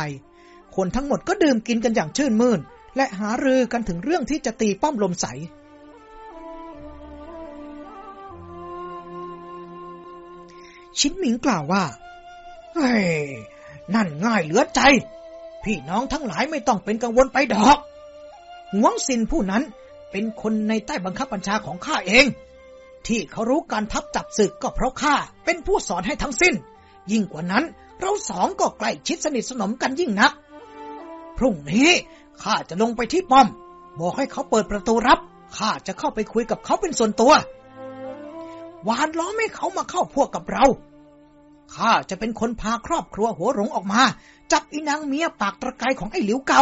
คนทั้งหมดก็ดื่มกินกันอย่างชื่นมื่น และหารือกันถึงเรื่องที่จะตีป้อมลมใส ชิ้นหมิงกล่าวว่า เฮ้ย นั่นง่ายเหลือใจ พี่น้องทั้งหลายไม่ต้องเป็นกังวลไปดอกหวงซินผู้นั้นเป็นคนในใต้บังคับบัญชาของข้าเอง ที่เขารู้การทับจับศึกก็เพราะข้าเป็นผู้สอนให้ทั้งสิ้น ยิ่งกว่านั้น เราสองก็ใกล้ชิดสนิทสนมกันยิ่งนัก พรุ่งนี้ข้าจะลงไปที่ป้อม บอกให้เขาเปิดประตูรับข้าจะเข้าไปคุยกับเขาเป็นส่วนตัววานล้อมให้เขามาเข้าพวกกับเราข้าจะเป็นคนพาครอบครัวหัวหลงออกมา จับอีนางเมียปากตะไคร้ของไอ้หลิวเกา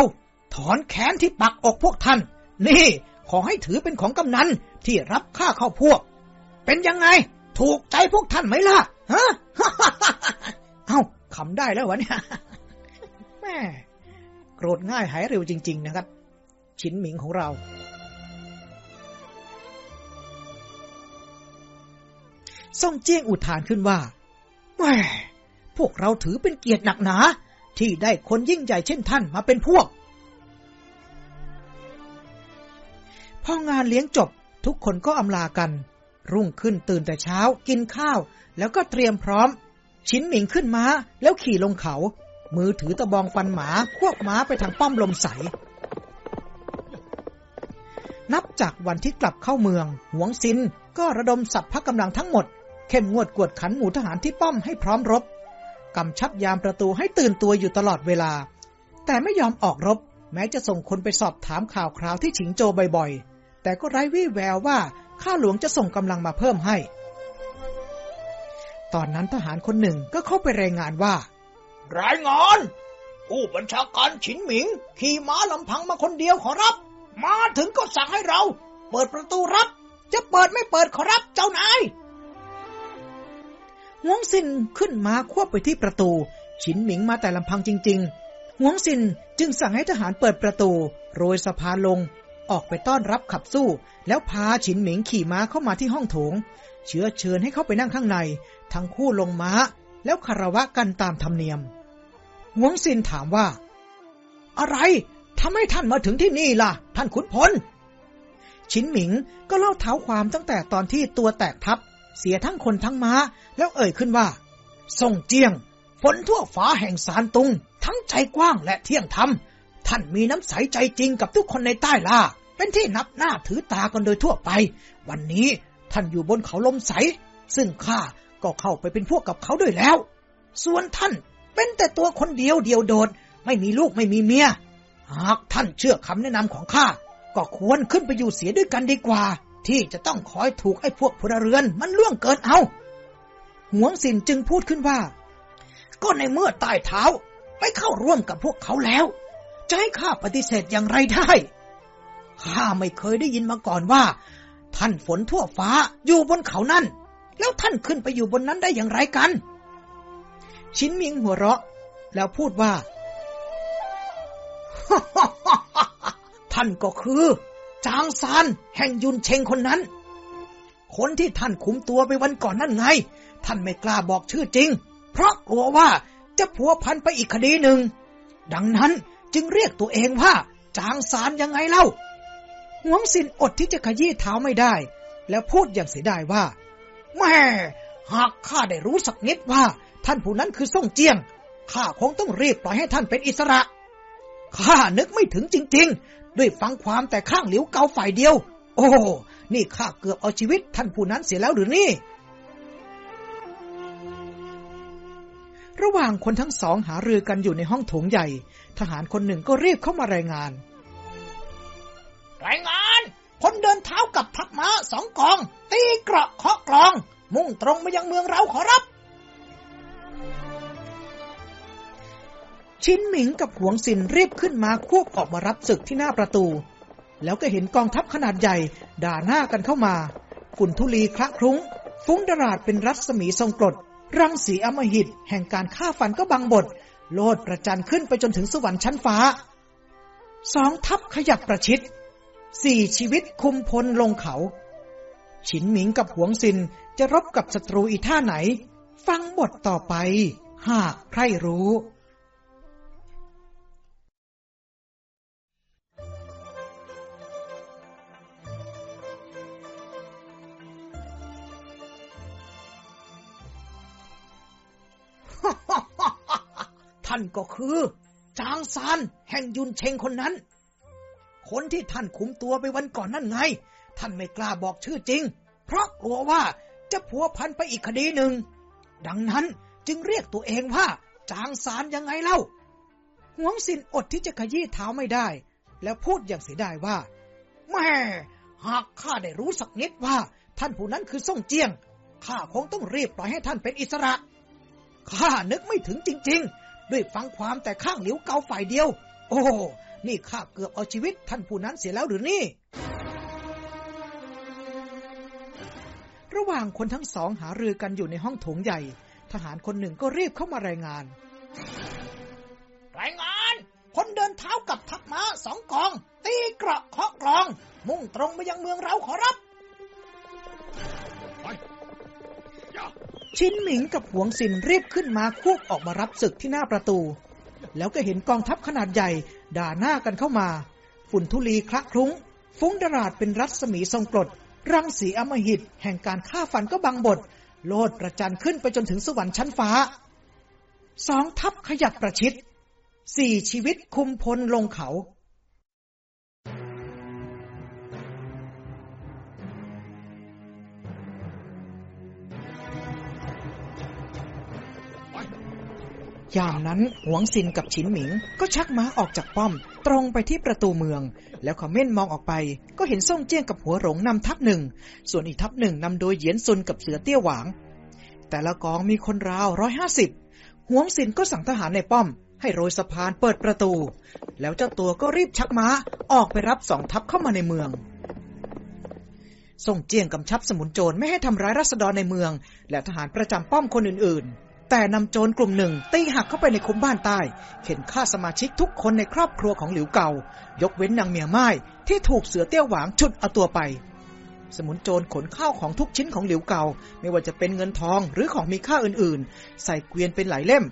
ถอนแขนที่ปักอกพวกท่าน นี่ ขอให้ถือเป็นของกำนันที่รับข้าเข้าพวก เป็นยังไง ถูกใจพวกท่านไหมล่ะฮะเอ้า ขำได้แล้ววะเนี่ยแม่โกรธง่ายหายเร็วจริง ๆ นะครับ ชินหมิงของเรา ซ่งเจี้ยงอุทานขึ้นว่าแม่พวกเราถือเป็นเกียรติหนักหนา ที่ได้คนยิ่งใหญ่เช่นท่านมาเป็นพวก พองานเลี้ยงจบทุกคนก็อำลากัน รุ่งขึ้นตื่นแต่เช้ากินข้าว แล้วก็เตรียมพร้อม ชิ้นหมิงขึ้นม้า แล้วขี่ลงเขา มือถือตะบองฟันหมา ควบม้าไปทางป้อมลมใส นับจากวันที่กลับเข้าเมือง หวงซินก็ระดมสัพพะกำลังทั้งหมด เข้มงวดกวดขันหมู่ทหารที่ป้อมให้พร้อมรบ กำชับยามประตูให้ตื่นตัวอยู่ตลอดเวลา แต่ไม่ยอมออกรบ แม้จะส่งคนไปสอบถามข่าวคราวที่ฉิงโจบ่อยๆ แต่ก็ไร้วี่แววว่าข้าหลวงจะส่งกำลังมาเพิ่มให้ ตอนนั้นทหารคนหนึ่งก็เข้าไปรายงานว่า รายงานผู้บัญชาการฉินหมิง ขี่ม้าลำพังมาคนเดียวขอรับ มาถึงก็สั่งให้เรา เปิดประตูรับ จะเปิดไม่เปิดขอรับเจ้านาย หวงซินขึ้นมาควบไปที่ประตู ฉินหมิงมาแต่ลำพังจริง ๆ หวงซินจึงสั่งให้ทหารเปิดประตู โรยสะพานลง ออกไปต้อนรับขับสู้ แล้วพาฉินหมิงขี่ม้าเข้ามาที่ห้องโถง เชื้อเชิญให้เข้าไปนั่งข้างใน ทั้งคู่ลงม้า แล้วคารวะกันตามธรรมเนียมหวงซินถามว่า อะไรทำให้ท่านมาถึงที่นี่ล่ะ ท่านขุนพลชินหมิงก็เล่าเท้าความตั้งแต่ตอนที่ตัวแตกทับ เสียทั้งคนทั้งม้า แล้วเอ่ยขึ้นว่าส่งเจียงฝนทั่วฟ้าแห่งสารตุง ทั้งใจกว้างและเที่ยงธรรมท่านมีน้ำใสใจจริงกับทุกคนในใต้ล่าเป็นที่นับหน้าถือตากันโดยทั่วไป วันนี้ท่านอยู่บนเขาลมใส ซึ่งข้า ก็เข้าไปเป็นพวกกับเขาด้วยแล้ว ส่วนท่านเป็นแต่ตัวคนเดียวเดียวโดด ไม่มีลูกไม่มีเมีย หากท่านเชื่อคำแนะนำของข้า ก็ควรขึ้นไปอยู่เสียด้วยกันดีกว่า ที่จะต้องคอยถูกไอ้พวกพลเรือนมันล่วงเกินเอาหวงสินจึงพูดขึ้นว่า ก็ในเมื่อใต้เท้าไปเข้าร่วมกับพวกเขาแล้วจะให้ข้าปฏิเสธอย่างไรได้ ข้าไม่เคยได้ยินมาก่อนว่า ท่านฝนทั่วฟ้าอยู่บนเขานั่น แล้วท่านขึ้นไปอยู่บนนั้นได้อย่างไรกัน ชินมิงหัวเราะ แล้วพูดว่า ท่านก็คือ จางซานแห่งยุนเชงคนนั้น คนที่ท่านคุมตัวไปวันก่อนนั่นไง ท่านไม่กล้าบอกชื่อจริง เพราะกลัวว่าจะพัวพันไปอีกคดีหนึ่ง ดังนั้นจึงเรียกตัวเองว่า จางซานยังไงเล่าหวงสินอดที่จะขยี้เท้าไม่ได้ แล้วพูดอย่างเสียดายว่า แม่หากข้าได้รู้สักนิดว่า ท่านผู้นั้นคือส่งเจียงข้าคงต้องรีบปล่อยให้ท่านเป็นอิสระข้านึกไม่ถึงจริง ๆ ด้วยฟังความแต่ข้างเหลียวเกาฝ่ายเดียว โอ้นี่ข้าเกือบเอาชีวิตท่านผู้นั้นเสียแล้วหรือนี่ ระหว่างคนทั้งสองหารือกันอยู่ในห้องโถงใหญ่ ทหารคนหนึ่งก็เรีบเข้ามารายงาน รายงาน คนเดินเท้ากับทัพม้าสองกอง ตีเกราะเคาะกลอง มุ่งตรงมายังเมืองเราขอรับ ชิ้นหมิงกับหวงสินรีบขึ้นมาควบออกมารับศึกที่หน้าประตู แล้วก็เห็นกองทัพขนาดใหญ่ ด่าหน้ากันเข้ามาฝุ่นทุลีคละครุ้ง ฟุ้งดราดเป็นรัศมีทรงกรดรังสีอมหิต แห่งการฆ่าฟันก็บังบทโลดประจันขึ้นไปจนถึงสวรรค์ชั้นฟ้า สองทัพขยับประชิด สี่ชีวิตคุมพลลงเขา ฉินหมิงกับหวงซินจะรบกับศัตรูอีท่าไหน ฟังบทต่อไป หากใครรู้ท่านก็คือ จางซานแห่งยุนเชงคนนั้น คนที่ท่านคุมตัวไปวันก่อนนั่นไง ท่านไม่กล้าบอกชื่อจริง เพราะกลัวว่าจะพัวพันไปอีกคดีหนึ่ง ดังนั้นจึงเรียกตัวเองว่า จางซานยังไงเล่าหวงสินอดที่จะขยี้เท้าไม่ได้ แล้วพูดอย่างเสียดายว่า แม่ หากข้าได้รู้สักนิดว่า ท่านผู้นั้นคือซ่งเจียง ข้าคงต้องรีบปล่อยให้ท่านเป็นอิสระ ข้านึกไม่ถึงจริง ๆ ด้วยฟังความแต่ข้างหลิวเกาฝ่ายเดียว โอ้ นี่ข้าเกือบเอาชีวิตท่านผู้นั้นเสียแล้วหรือนี่ ระหว่างคนทั้งสองหารือกันอยู่ในห้องโถงใหญ่ ทหารคนหนึ่งก็รีบเข้ามารายงาน รายงาน คนเดินเท้ากับทัพม้าสองกอง ตีเกราะเคาะกลอง มุ่งตรงไปยังเมืองเราขอรับชิ้นหมิงกับหวงสินรีบขึ้นมาควบออกมารับศึกที่หน้าประตู แล้วก็เห็นกองทัพขนาดใหญ่ ด่าหน้ากันเข้ามา ฝุ่นทุลีคละคลุ้ง ฟุ้งดราดเป็นรัศมีทรงกรดรังสีอมหิต แห่งการฆ่าฟันก็บังบดโลดประจันขึ้นไปจนถึงสวรรค์ชั้นฟ้า สองทัพขยับประชิด สี่ชีวิตคุมพลลงเขา ยามนั้นหวงซินกับฉินหมิงก็ชักม้าออกจากป้อม ตรงไปที่ประตูเมือง แล้วเขาเม่นมองออกไป ก็เห็นซ่งเจี้ยงกับหัวหลงนำทัพหนึ่ง ส่วนอีกทัพหนึ่งนำโดยเหยียนซุนกับเสือเตี้ยหวาง แต่ละกองมีคนราวร้อยห้าสิบหวงซินก็สั่งทหารในป้อม ให้โรยสะพานเปิดประตู แล้วเจ้าตัวก็รีบชักม้าออกไปรับสองทัพเข้ามาในเมืองซ่งเจียงกำชับสมุนโจรไม่ให้ทำร้ายรัษฎรในเมือง และทหารประจำป้อมคนอื่นๆ แต่นำโจรกลุ่มหนึ่งตีหักเข้าไปในคุ้มบ้านใต้ เข็นฆ่าสมาชิกทุกคนในครอบครัวของหลิวเก่า ยกเว้นนางเมียไม้ที่ถูกเสือเตี้ยวหวางชุดเอาตัวไป สมุนโจรขนข้าวของทุกชิ้นของหลิวเก่า ไม่ว่าจะเป็นเงินทองหรือของมีค่าอื่นๆ ใส่เกวียนเป็นหลายเล่ม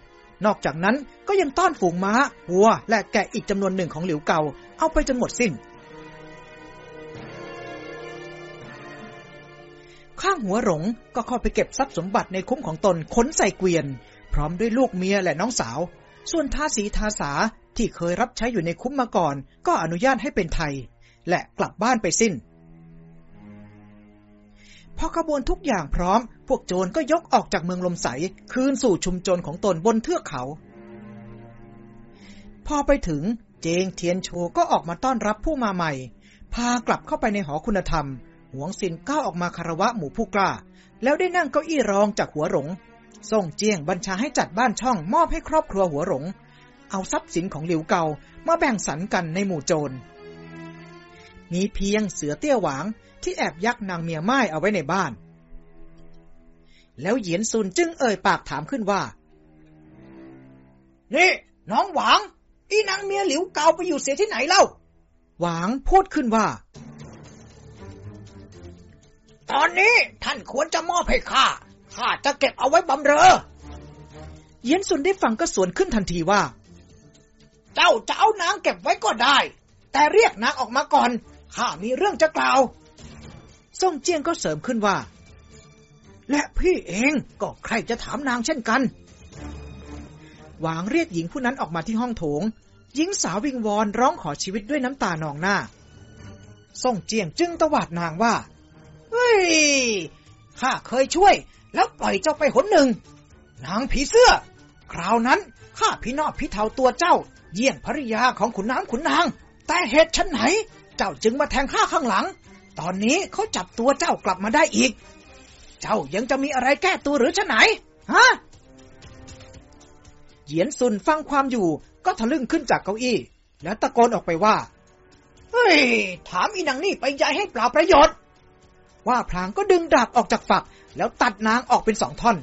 นอกจากนั้นก็ยังต้อนฝูงม้าวัวและแกะอีกจำนวนหนึ่งของหลิวเก่า เอาไปจนหมดสิ้น ข้างหัวหลงก็เข้าไปเก็บทรัพย์สมบัติในคุ้มของตนขนใส่เกวียน พร้อมด้วยลูกเมียและน้องสาว ส่วนทาสีทาสาที่เคยรับใช้อยู่ในคุ้มมาก่อน ก็อนุญาตให้เป็นไทย และกลับบ้านไปสิ้น พอขบวนทุกอย่างพร้อม พวกโจรก็ยกออกจากเมืองลมใส คืนสู่ชุมชนของตนบนเทือกเขา พอไปถึงเจงเทียนโชก็ออกมาต้อนรับผู้มาใหม่ พากลับเข้าไปในหอคุณธรรม หวงสินก้าวออกมาคารวะหมู่ผู้กล้า แล้วได้นั่งเก้าอี้รองจากหัวหลงส่งเจียงบัญชาให้จัดบ้านช่องมอบให้ครอบครัวหัวหลง เอาทรัพย์สินของหลิวเกามาแบ่งสรรกันในหมู่โจร มีเพียงเสือเตี้ยหวางที่แอบยักนางเมียไม้เอาไว้ในบ้าน แล้วเหยียนซุนจึงเอ่ยปากถามขึ้นว่า นี่ น้องหวาง อีนางเมียหลิวเกาไปอยู่เสียที่ไหนเล่า หวางพูดขึ้นว่า ตอนนี้ท่านควรจะมอบให้ข้า ข้าจะเก็บเอาไว้บำเรอเหยียนซุนได้ฟังก็สวนขึ้นทันทีว่า เจ้าจะเอานางเก็บไว้ก็ได้ แต่เรียกนางออกมาก่อน ข้ามีเรื่องจะกล่าว ซ่งเจียงก็เสริมขึ้นว่า และพี่เองก็ใครจะถามนางเช่นกัน หวางเรียกหญิงผู้นั้นออกมาที่ห้องโถง หญิงสาววิงวอนร้องขอชีวิตด้วยน้ำตานองหน้า ซ่งเจียงจึงตวาดนางว่า เฮ้ยข้าเคยช่วย แล้วปล่อยเจ้าไปหนหนึ่งนางผีเสื้อ คราวนั้นข้าพี่นอพี่เทาตัวเจ้า เยี่ยงภริยาของขุนน้ำขุนนาง แต่เหตุชั้นไหน เจ้าจึงมาแทงข้าข้างหลัง ตอนนี้เขาจับตัวเจ้ากลับมาได้อีก เจ้ายังจะมีอะไรแก้ตัวหรือชั้นไหน ฮะเหยียนซุนฟังความอยู่ก็ทะลึ่งขึ้นจากเก้าอี้ แล้วตะโกนออกไปว่า เฮ้ย ถามอีนางนี่ไปยายให้เปล่าประโยชน์ ว่าพลางก็ดึงดาบออกจากฝัก แล้วตัดนางออกเป็นสองท่อน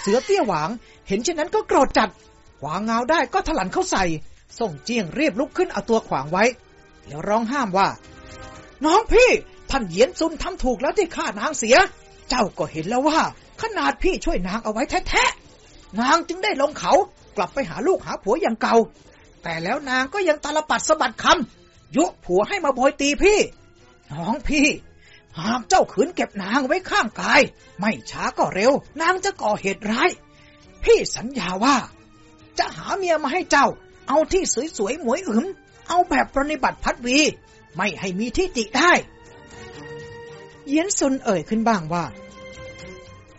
เสือเตี้ยหวาง เห็นเช่นนั้นก็โกรธจัดขวางเงาได้ก็ถลันเข้าใส่ส่งเจียงเรียบลุกขึ้นเอาตัวขวางไว้ แล้วร้องห้ามว่า น้องพี่ท่านเหยียนซุนทำถูกแล้วที่ฆ่านางเสีย เจ้าก็เห็นแล้วว่า ขนาดพี่ช่วยนางเอาไว้แท้ๆนางจึงได้ลงเขากลับไปหาลูกหาผัวอย่างเก่า แต่แล้วนางก็ยังตาลปัดสะบัดคำยุผัวให้มาโบยตีพี่ น้องพี่ หากเจ้าขืนเก็บนางไว้ข้างกาย ไม่ช้าก็เร็ว นางจะก่อเหตุร้าย พี่สัญญาว่า จะหาเมียมาให้เจ้า เอาที่สวยๆหมวยอึมเอาแบบปรนิบัติพัดวี ไม่ให้มีที่ติได้ เยียนซุนเอ่ยขึ้นบ้างว่า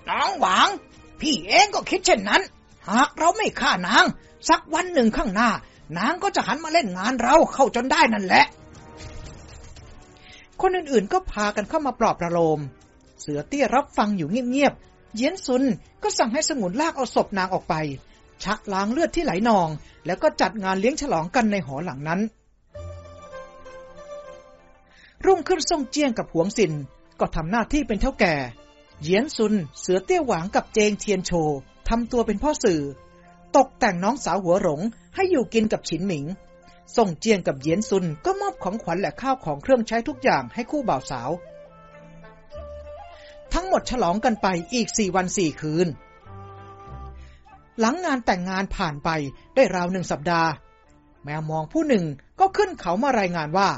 น้องหวาง พี่เองก็คิดเช่นนั้น หากเราไม่ฆ่านาง สักวันหนึ่งข้างหน้านางก็จะหันมาเล่นงานเราเข้าจนได้นั่นแหละ คนอื่นๆก็พากันเข้ามาปลอบประโลม เสือเตี้ยรับฟังอยู่เงียบๆ เยียนซุนก็สั่งให้สมุนลากเอาศพนางออกไป ชักล้างเลือดที่ไหลนอง แล้วก็จัดงานเลี้ยงฉลองกันในหอหลังนั้น รุ่งขึ้นทรงเจียงกับหวงสินก็ทำหน้าที่เป็นเท่าแก่ เยียนซุน เสือเตี้ยหวางกับเจงเทียนโชทำตัวเป็นพ่อสื่อ ตกแต่งน้องสาวหัวหลงให้อยู่กินกับฉินหมิง ส่งเจียงกับเยียนซุนก็มอบของขวัญและข้าวของเครื่องใช้ทุกอย่างให้คู่บ่าวสาว ทั้งหมดฉลองกันไปอีกสี่วันสี่คืน หลังงานแต่งงานผ่านไปได้ราวหนึ่งสัปดาห์ แมวมองผู้หนึ่งก็ขึ้นเขามารายงานว่า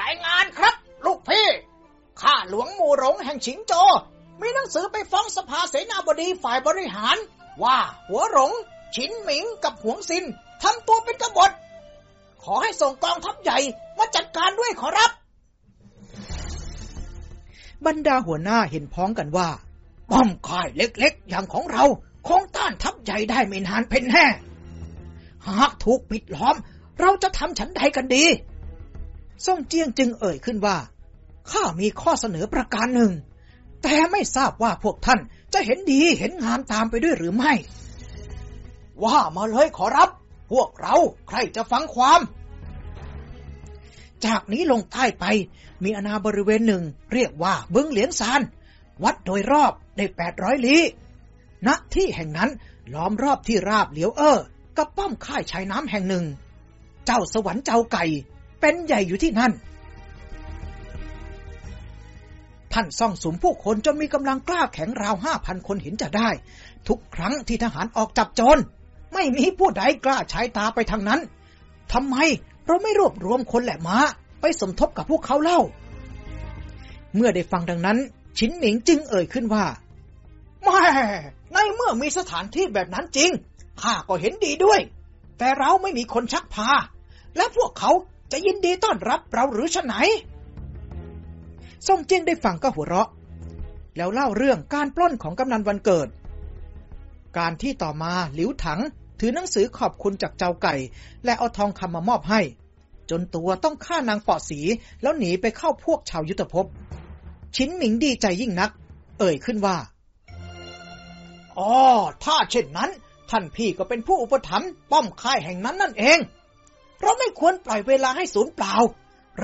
รายงานครับ ลูกพี่ข้าหลวงหมู่หลงแห่งฉิงโจ มีหนังสือไปฟ้องสภาเสนาบดีฝ่ายบริหาร ว่าหัวหลงฉินหมิงกับหวงซินทำตัวเป็นกบฏ ขอให้ส่งกองทัพใหญ่มาจัดการด้วยขอรับ บรรดาหัวหน้าเห็นพ้องกันว่า ป้อมค่ายเล็กๆ อย่างของเรา คงต้านทัพใหญ่ได้ไม่นานเพ็นแน่หากถูกปิดล้อม เราจะทำฉันใดกันดี ซ่งเจียงจึงเอ่ยขึ้นว่า ข้ามีข้อเสนอประการหนึ่ง แต่ไม่ทราบว่าพวกท่านจะเห็นดีเห็นงามตามไปด้วยหรือไม่ ว่ามาเลยขอรับ พวกเราใครจะฟังความ จากนี้ลงใต้ไปมีอาณาบริเวณหนึ่ง เรียกว่าบึงเหลียงซาน วัดโดยรอบได้แปดร้อยลี้ณที่แห่งนั้นล้อมรอบที่ราบเหลียวเออกับป้อมค่ายชายน้ำแห่งหนึ่ง เจ้าสวรรค์เจ้าไก่ เป็นใหญ่อยู่ที่นั่น ท่านซ่องสุมผู้คนจนมีกำลังกล้าแข็งราวห้าพันคนเห็นจะได้ ทุกครั้งที่ทหารออกจับโจร ไม่มีผู้ใดกล้าใช้ตาไปทางนั้นทำไมเราไม่รวบรวมคนและม้า ไปสมทบกับพวกเขาเล่า เมื่อได้ฟังดังนั้น ชินหมิงจึงเอ่ยขึ้นว่าแม่ในเมื่อมีสถานที่แบบนั้นจริงข้าก็เห็นดีด้วย แต่เราไม่มีคนชักพา และพวกเขาจะยินดีต้อนรับเราหรือชะไหนซ่งเจี้ยงได้ฟังก็หัวเราะ แล้วเล่าเรื่องการปล้นของกำนันวันเกิด การที่ต่อมาหลิวถัง ถือหนังสือขอบคุณจากเจ้าไก่ และเอาทองคำมามอบให้ จนตัวต้องฆ่านางปอสี แล้วหนีไปเข้าพวกชาวยุทธภพ ชินหมิงดีใจยิ่งนัก เอ่ยขึ้นว่าอ๋อถ้าเช่นนั้น ท่านพี่ก็เป็นผู้อุปถัมภ์ป้อมค่ายแห่งนั้นนั่นเอง เราไม่ควรปล่อยเวลาให้สูญเปล่า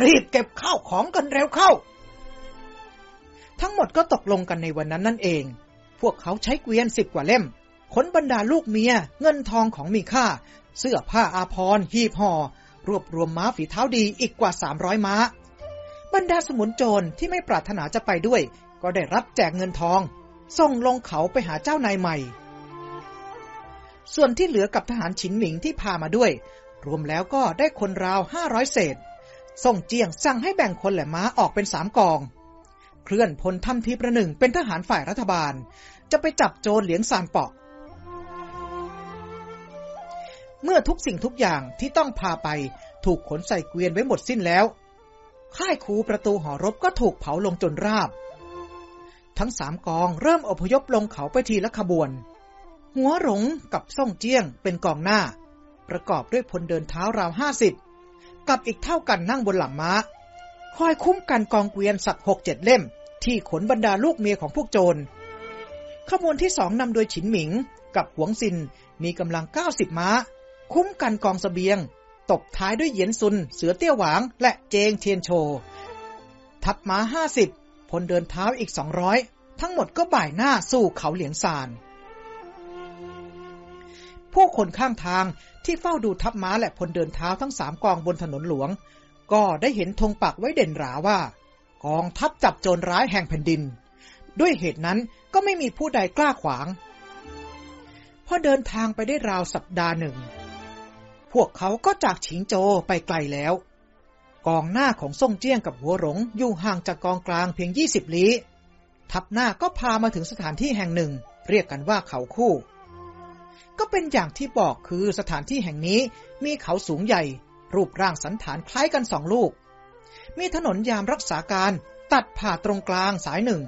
รีบเก็บข้าวของกันเร็วเข้า ทั้งหมดก็ตกลงกันในวันนั้นนั่นเอง พวกเขาใช้เกวียนสิบกว่าเล่ม ขนบรรดาลูกเมีย เงินทองของมีค่า เสื้อผ้าอาภรณ์หีบห่อรวบรวมม้าฝีเท้าดีอีกกว่า 300 ม้า บรรดาสมุนโจรที่ไม่ปรารถนาจะไปด้วย ก็ได้รับแจกเงินทอง ส่งลงเขาไปหาเจ้านายใหม่ ส่วนที่เหลือกับทหารฉินหมิงที่พามาด้วย รวมแล้วก็ได้คนราวห้าร้อยเศษ ส่งเจียงสั่งให้แบ่งคนและม้าออกเป็นสามกอง เคลื่อนพลทำทีประหนึ่งเป็นทหารฝ่ายรัฐบาล จะไปจับโจรเหลียงซานเปาะ เมื่อทุกสิ่งทุกอย่างที่ต้องพาไป ถูกขนใส่เกวียนไว้หมดสิ้นแล้ว ค่ายคูประตูหอรบก็ถูกเผาลงจนราบ ทั้งสามกองเริ่มอพยพลงเขาไปทีละขบวน หัวหลงกับซ่องเจี้ยงเป็นกองหน้า ประกอบด้วยพลเดินเท้าราวห้าสิบกับอีกเท่ากันนั่งบนหลังม้า คอยคุ้มกันกองเกวียนสักหกเจ็ดเล่ม ที่ขนบรรดาลูกเมียของพวกโจร ขบวนที่สองนำโดยฉินหมิงกับหวงซินมีกำลัง90ม้า คุ้มกันกองสเสบียง ตบท้ายด้วยเหยียนซุน เสือเตี้ยวหวาง และเจงเทียนโช ทัพม้า50พลเดินเท้าอีก200ทั้งหมดก็บ่ายหน้าสู่เขาเหลียงซาน ผู้คนข้างทางที่เฝ้าดูทัพม้าและพลเดินเท้าทั้งสามกองบนถนนหลวง ก็ได้เห็นธงปักไว้เด่นหราว่า กองทัพจับโจรร้ายแห่งแผ่นดิน ด้วยเหตุนั้นก็ไม่มีผู้ใดกล้าขวาง พอเดินทางไปได้ราวสัปดาห์หนึ่ง พวกเขาก็จากฉิงโจไปไกลแล้ว กองหน้าของซ่งเจี้ยงกับหัวหลงอยู่ห่างจากกองกลางเพียง20ลี้ ทัพหน้าก็พามาถึงสถานที่แห่งหนึ่ง เรียกกันว่าเขาคู่ ก็เป็นอย่างที่บอกคือสถานที่แห่งนี้มีเขาสูงใหญ่ รูปร่างสันฐานคล้ายกันสองลูก มีถนนยามรักษาการตัดผ่าตรงกลางสายหนึ่ง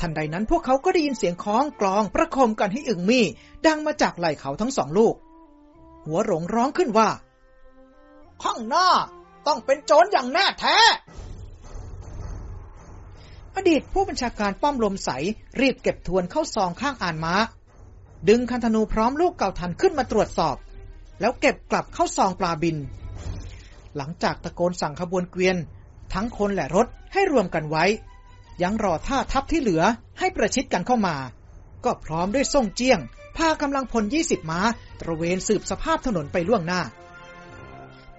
ทันใดนั้นพวกเขาก็ได้ยินเสียงคล้องกลองประคมกันให้อึ่งมีดังมาจากไหล่เขาทั้งสองลูก หัวหลงร้องขึ้นว่า ข้างหน้าต้องเป็นโจรอย่างแน่แท้ อดีตผู้บัญชาการป้อมลมใส รีบเก็บทวนเข้าซองข้างอ่านม้า ดึงคันธนูพร้อมลูกเก่าทันขึ้นมาตรวจสอบ แล้วเก็บกลับเข้าซองปลาบิน หลังจากตะโกนสั่งขบวนเกวียน ทั้งคนและรถให้รวมกันไว้ ยังรอท่าทัพที่เหลือให้ประชิดกันเข้ามา ก็พร้อมด้วยส่งเจียง พากำลังพลยี่สิบม้า ตระเวนสืบสภาพถนนไปล่วงหน้า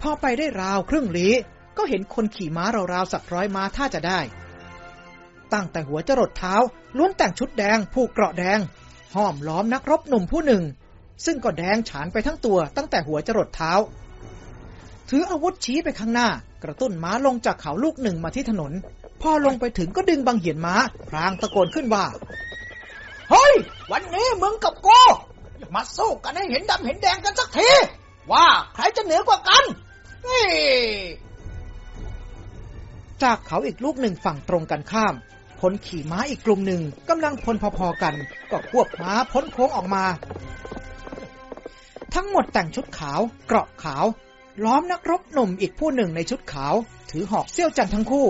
พอไปได้ราวครึ่งลี้ ก็เห็นคนขี่ม้าราวๆสักร้อยม้าถ้าจะได้ ตั้งแต่หัวจรดเท้า ล้วนแต่งชุดแดง ผูกเกราะแดง ห้อมล้อมนักรบหนุ่มผู้หนึ่ง ซึ่งก็แดงฉานไปทั้งตัวตั้งแต่หัวจรดเท้า ถืออาวุธชี้ไปข้างหน้ากระตุ้นม้าลงจากเขาลูกหนึ่งมาที่ถนน พอลงไปถึงก็ดึงบังเหียนม้า พรางตะโกนขึ้นว่า เฮ้ย วันนี้มึงกับกูมาสู้กันให้เห็นดำเห็นแดงกันสักที ว่าใครจะเหนือกว่ากันนี่จากเขาอีกลูกหนึ่งฝั่งตรงกันข้ามคนขี่ม้าอีกกลุ่มหนึ่งกำลังพลพอๆกัน ก็ควบม้าพ้นโค้งออกมา ทั้งหมดแต่งชุดขาว เกราะขาว ล้อมนักรบหนุ่มอีกผู้หนึ่งในชุดขาว ถือหอกเสี้ยวจันทั้งคู่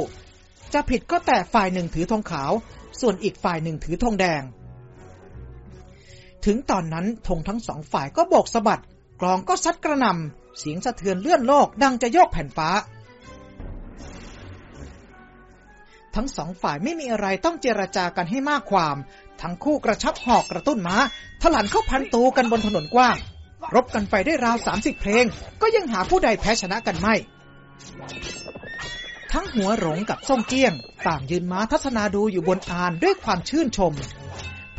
จะผิดก็แต่ฝ่ายหนึ่งถือธงขาว ส่วนอีกฝ่ายหนึ่งถือธงแดง ถึงตอนนั้นธงทั้งสองฝ่ายก็โบกสะบัด กลองก็ซัดกระนำ เสียงสะเทือนเลื่อนโลกดังจะโยกแผ่นฟ้า ทั้งสองฝ่ายไม่มีอะไรต้องเจรจากันให้มากความ ทั้งคู่กระชับหอกกระตุ้นม้าถลันเข้าพันตูกันบนถนนกว้าง รบกันไปได้ราวสามสิบเพลง ก็ยังหาผู้ใดแพ้ชนะกันไม่ ทั้งหัวหลงกับส้มเกี้ยง ต่างยืนม้าทัศนาดูอยู่บนอานด้วยความชื่นชม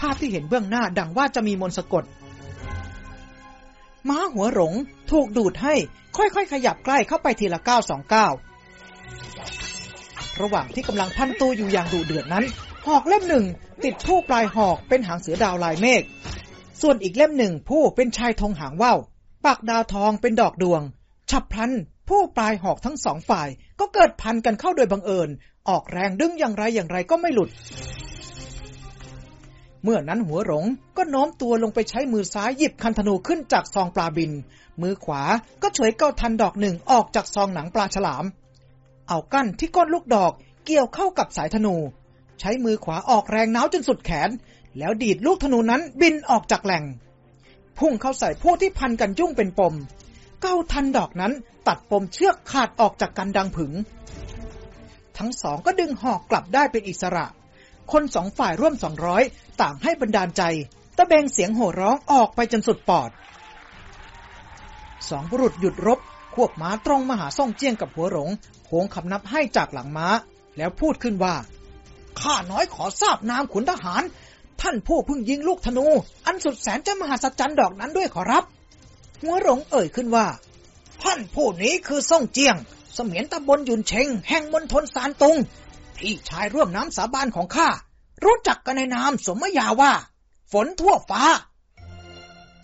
ภาพที่เห็นเบื้องหน้าดังว่าจะมีมนสะกด ม้าหัวหลงถูกดูดให้ค่อยๆ ขยับใกล้เข้าไปทีละก้าวสองก้าวระหว่างที่กำลังพันตูอยู่อย่างดุเดือดนั้น หอกเล่มหนึ่งติดผู้ปลายหอกเป็นหางเสือดาวลายเมฆ ส่วนอีกเล่มหนึ่งผู้เป็นชายธงหางว่าวปากดาวทองเป็นดอกดวง ฉับพลัน ผู้ปลายหอกทั้งสองฝ่าย ก็เกิดพันกันเข้าโดยบังเอิญ ออกแรงดึงอย่างไรอย่างไรก็ไม่หลุด เมื่อนั้นหัวหลงก็โน้มตัวลงไปใช้มือซ้ายหยิบคันธนูขึ้นจากซองปลาบิน มือขวาก็ฉวยเก้าทันดอกหนึ่งออกจากซองหนังปลาฉลาม เอากั้นที่ก้นลูกดอกเกี่ยวเข้ากับสายธนู ใช้มือขวาออกแรงน้าวจนสุดแขน แล้วดีดลูกธนูนั้นบินออกจากแหล่ง พุ่งเข้าใส่ผู้ที่พันกันยุ่งเป็นปม เก้าทันดอกนั้นตัดปมเชือกขาดออกจากกันดังผึง ทั้งสองก็ดึงหอกกลับได้เป็นอิสระ คนสองฝ่ายร่วมสองร้อยต่างให้บรรดาลใจ ตะเบงเสียงโห่ร้องออกไปจนสุดปอด สองบุรุษหยุดรบ ควบม้าตรงมาหาส่องเจียงกับหัวหลงโค้งคำนับให้จากหลังม้า แล้วพูดขึ้นว่า ข้าน้อยขอทราบนามขุนทหาร ท่านผู้พึ่งยิงลูกธนู อันสุดแสนจะมหัศจรรย์ดอกนั้นด้วยขอรับ หัวหลงเอ่ยขึ้นว่า ท่านผู้นี้คือซ่องเจียงเสมียนตำบลยุนเชงแห่งมณฑลซานตุง พี่ชายร่วมน้ำสาบานของข้า รู้จักกันในนามสมยาว่า ฝนทั่วฟ้า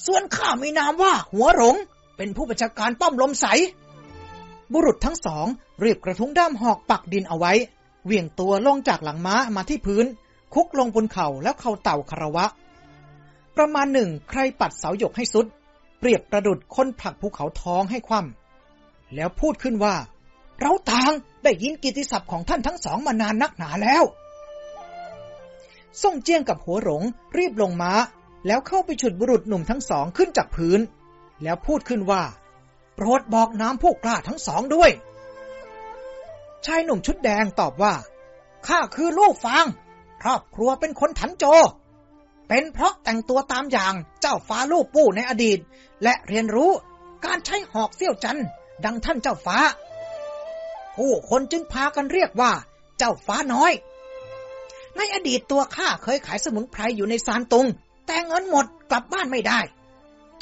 ส่วนข้ามีนามว่าหัวหลง เป็นผู้บัญชาการป้อมลมใส บุรุษทั้งสองรีบกระทุ้งด้ามหอกปักดินเอาไว้ เวียงตัวลงจากหลังม้ามาที่พื้น คุกลงบนเข่าแล้วเข่าเต่าคารวะ ประมาณหนึ่งใครปัดเสาหยกให้สุด เปรียบประดุดคนผลักภูเขาท้องให้คว่ำแล้วพูดขึ้นว่า เราต่างได้ยินกิติศัพท์ของท่านทั้งสองมานานนักหนาแล้วส่งเจียงกับหัวหลงรีบลงม้า แล้วเข้าไปฉุดบุรุษหนุ่มทั้งสองขึ้นจากพื้น แล้วพูดขึ้นว่า โปรดบอกน้ำพวกกล้าทั้งสองด้วย ชายหนุ่มชุดแดงตอบว่าข้าคือลูกฟางครอบครัวเป็นคนถันโจ เป็นเพราะแต่งตัวตามอย่างเจ้าฟ้าลูกปู่ในอดีต และเรียนรู้การใช้หอกเสี้ยวจันดังท่านเจ้าฟ้า ผู้คนจึงพากันเรียกว่า เจ้าฟ้าน้อย ในอดีตตัวข้าเคยขายสมุนไพรอยู่ในซานตุง แต่เงินหมดกลับบ้านไม่ได้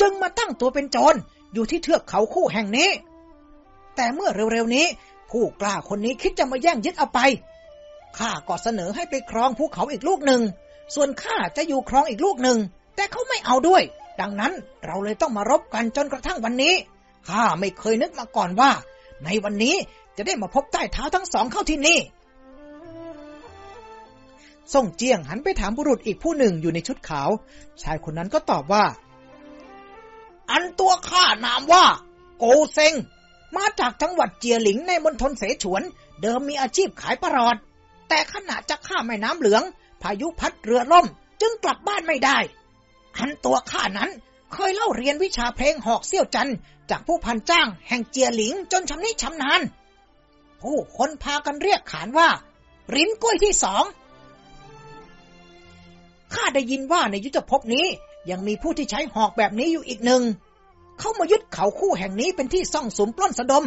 จึงมาตั้งตัวเป็นโจรอยู่ที่เทือกเขาคู่แห่งนี้ แต่เมื่อเร็วๆนี้ ผู้กล้าคนนี้คิดจะมาแย่งยึดเอาไปข้าก็เสนอให้ไปครองภูเขาอีกลูกหนึ่ง ส่วนข้าจะอยู่ครองอีกลูกหนึ่ง แต่เขาไม่เอาด้วย ดังนั้นเราเลยต้องมารบกันจนกระทั่งวันนี้ ข้าไม่เคยนึกมาก่อนว่า ในวันนี้ จะได้มาพบใต้เท้าทั้งสองเข้าที่นี่ส่งเจียงหันไปถามบุรุษอีกผู้หนึ่งอยู่ในชุดขาว ชายคนนั้นก็ตอบว่า อันตัวข้านามว่า โกเซง มาจากจังหวัดเจียหลิงในมณฑลเสฉวน เดิมมีอาชีพขายปลอด แต่ขณะจะข้ามแม่น้ำเหลือง พายุพัดเรือล่ม จึงกลับบ้านไม่ได้ อันตัวข้านั้นเคยเล่าเรียนวิชาเพลงหอกเซี่ยวจันจากผู้พันจ้างแห่งเจียหลิงจนชำนิชำนาญ ผู้คนพากันเรียกขานว่า รินกล้วยที่สองข้าได้ยินว่าในยุทธภพนี้ยังมีผู้ที่ใช้หอกแบบนี้อยู่อีกหนึ่ง เขามายึดเขาคู่แห่งนี้เป็นที่ซ่องสมปล้นสะดม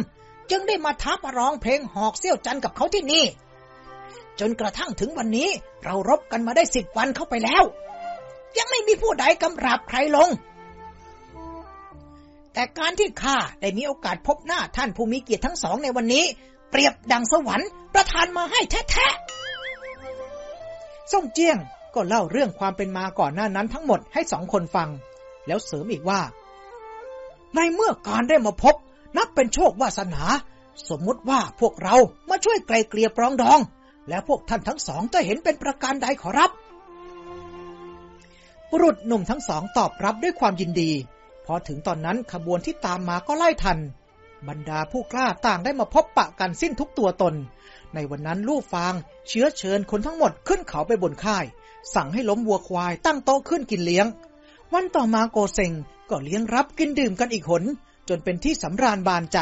จึงได้มาท้าประลองเพลงหอกเซี่ยวจันกับเขาที่นี่ จนกระทั่งถึงวันนี้เรารบกันมาได้สิบวันเข้าไปแล้ว ยังไม่มีผู้ใดกำราบใครลง แต่การที่ข้าได้มีโอกาสพบหน้าท่านผู้มีเกียรติทั้งสองในวันนี้ รียบดังสวรรค์ประทานมาให้แท้ๆส่งเจียงก็เล่าเรื่องความเป็นมาก่อนหน้านั้นทั้งหมดให้สองคนฟัง แล้วเสริมอีกว่า ในเมื่อการได้มาพบ นับเป็นโชควาสนา สมมุติว่าพวกเรามาช่วยไกลเกลี่ยปรองดอง แล้วพวกท่านทั้งสองจะเห็นเป็นประการใดขอรับบุรุษหนุ่มทั้งสองตอบรับด้วยความยินดี พอถึงตอนนั้นขบวนที่ตามมาก็ไล่ทัน บรรดาผู้กล้าต่างได้มาพบปะกันสิ้นทุกตัวตน ในวันนั้นลูกฟางเชื้อเชิญคนทั้งหมดขึ้นเขาไปบนค่าย สั่งให้ล้มวัวควายตั้งโต๊ะขึ้นกินเลี้ยง วันต่อมาโกเซงก็เลี้ยงรับกินดื่มกันอีกหน จนเป็นที่สำราญบานใจ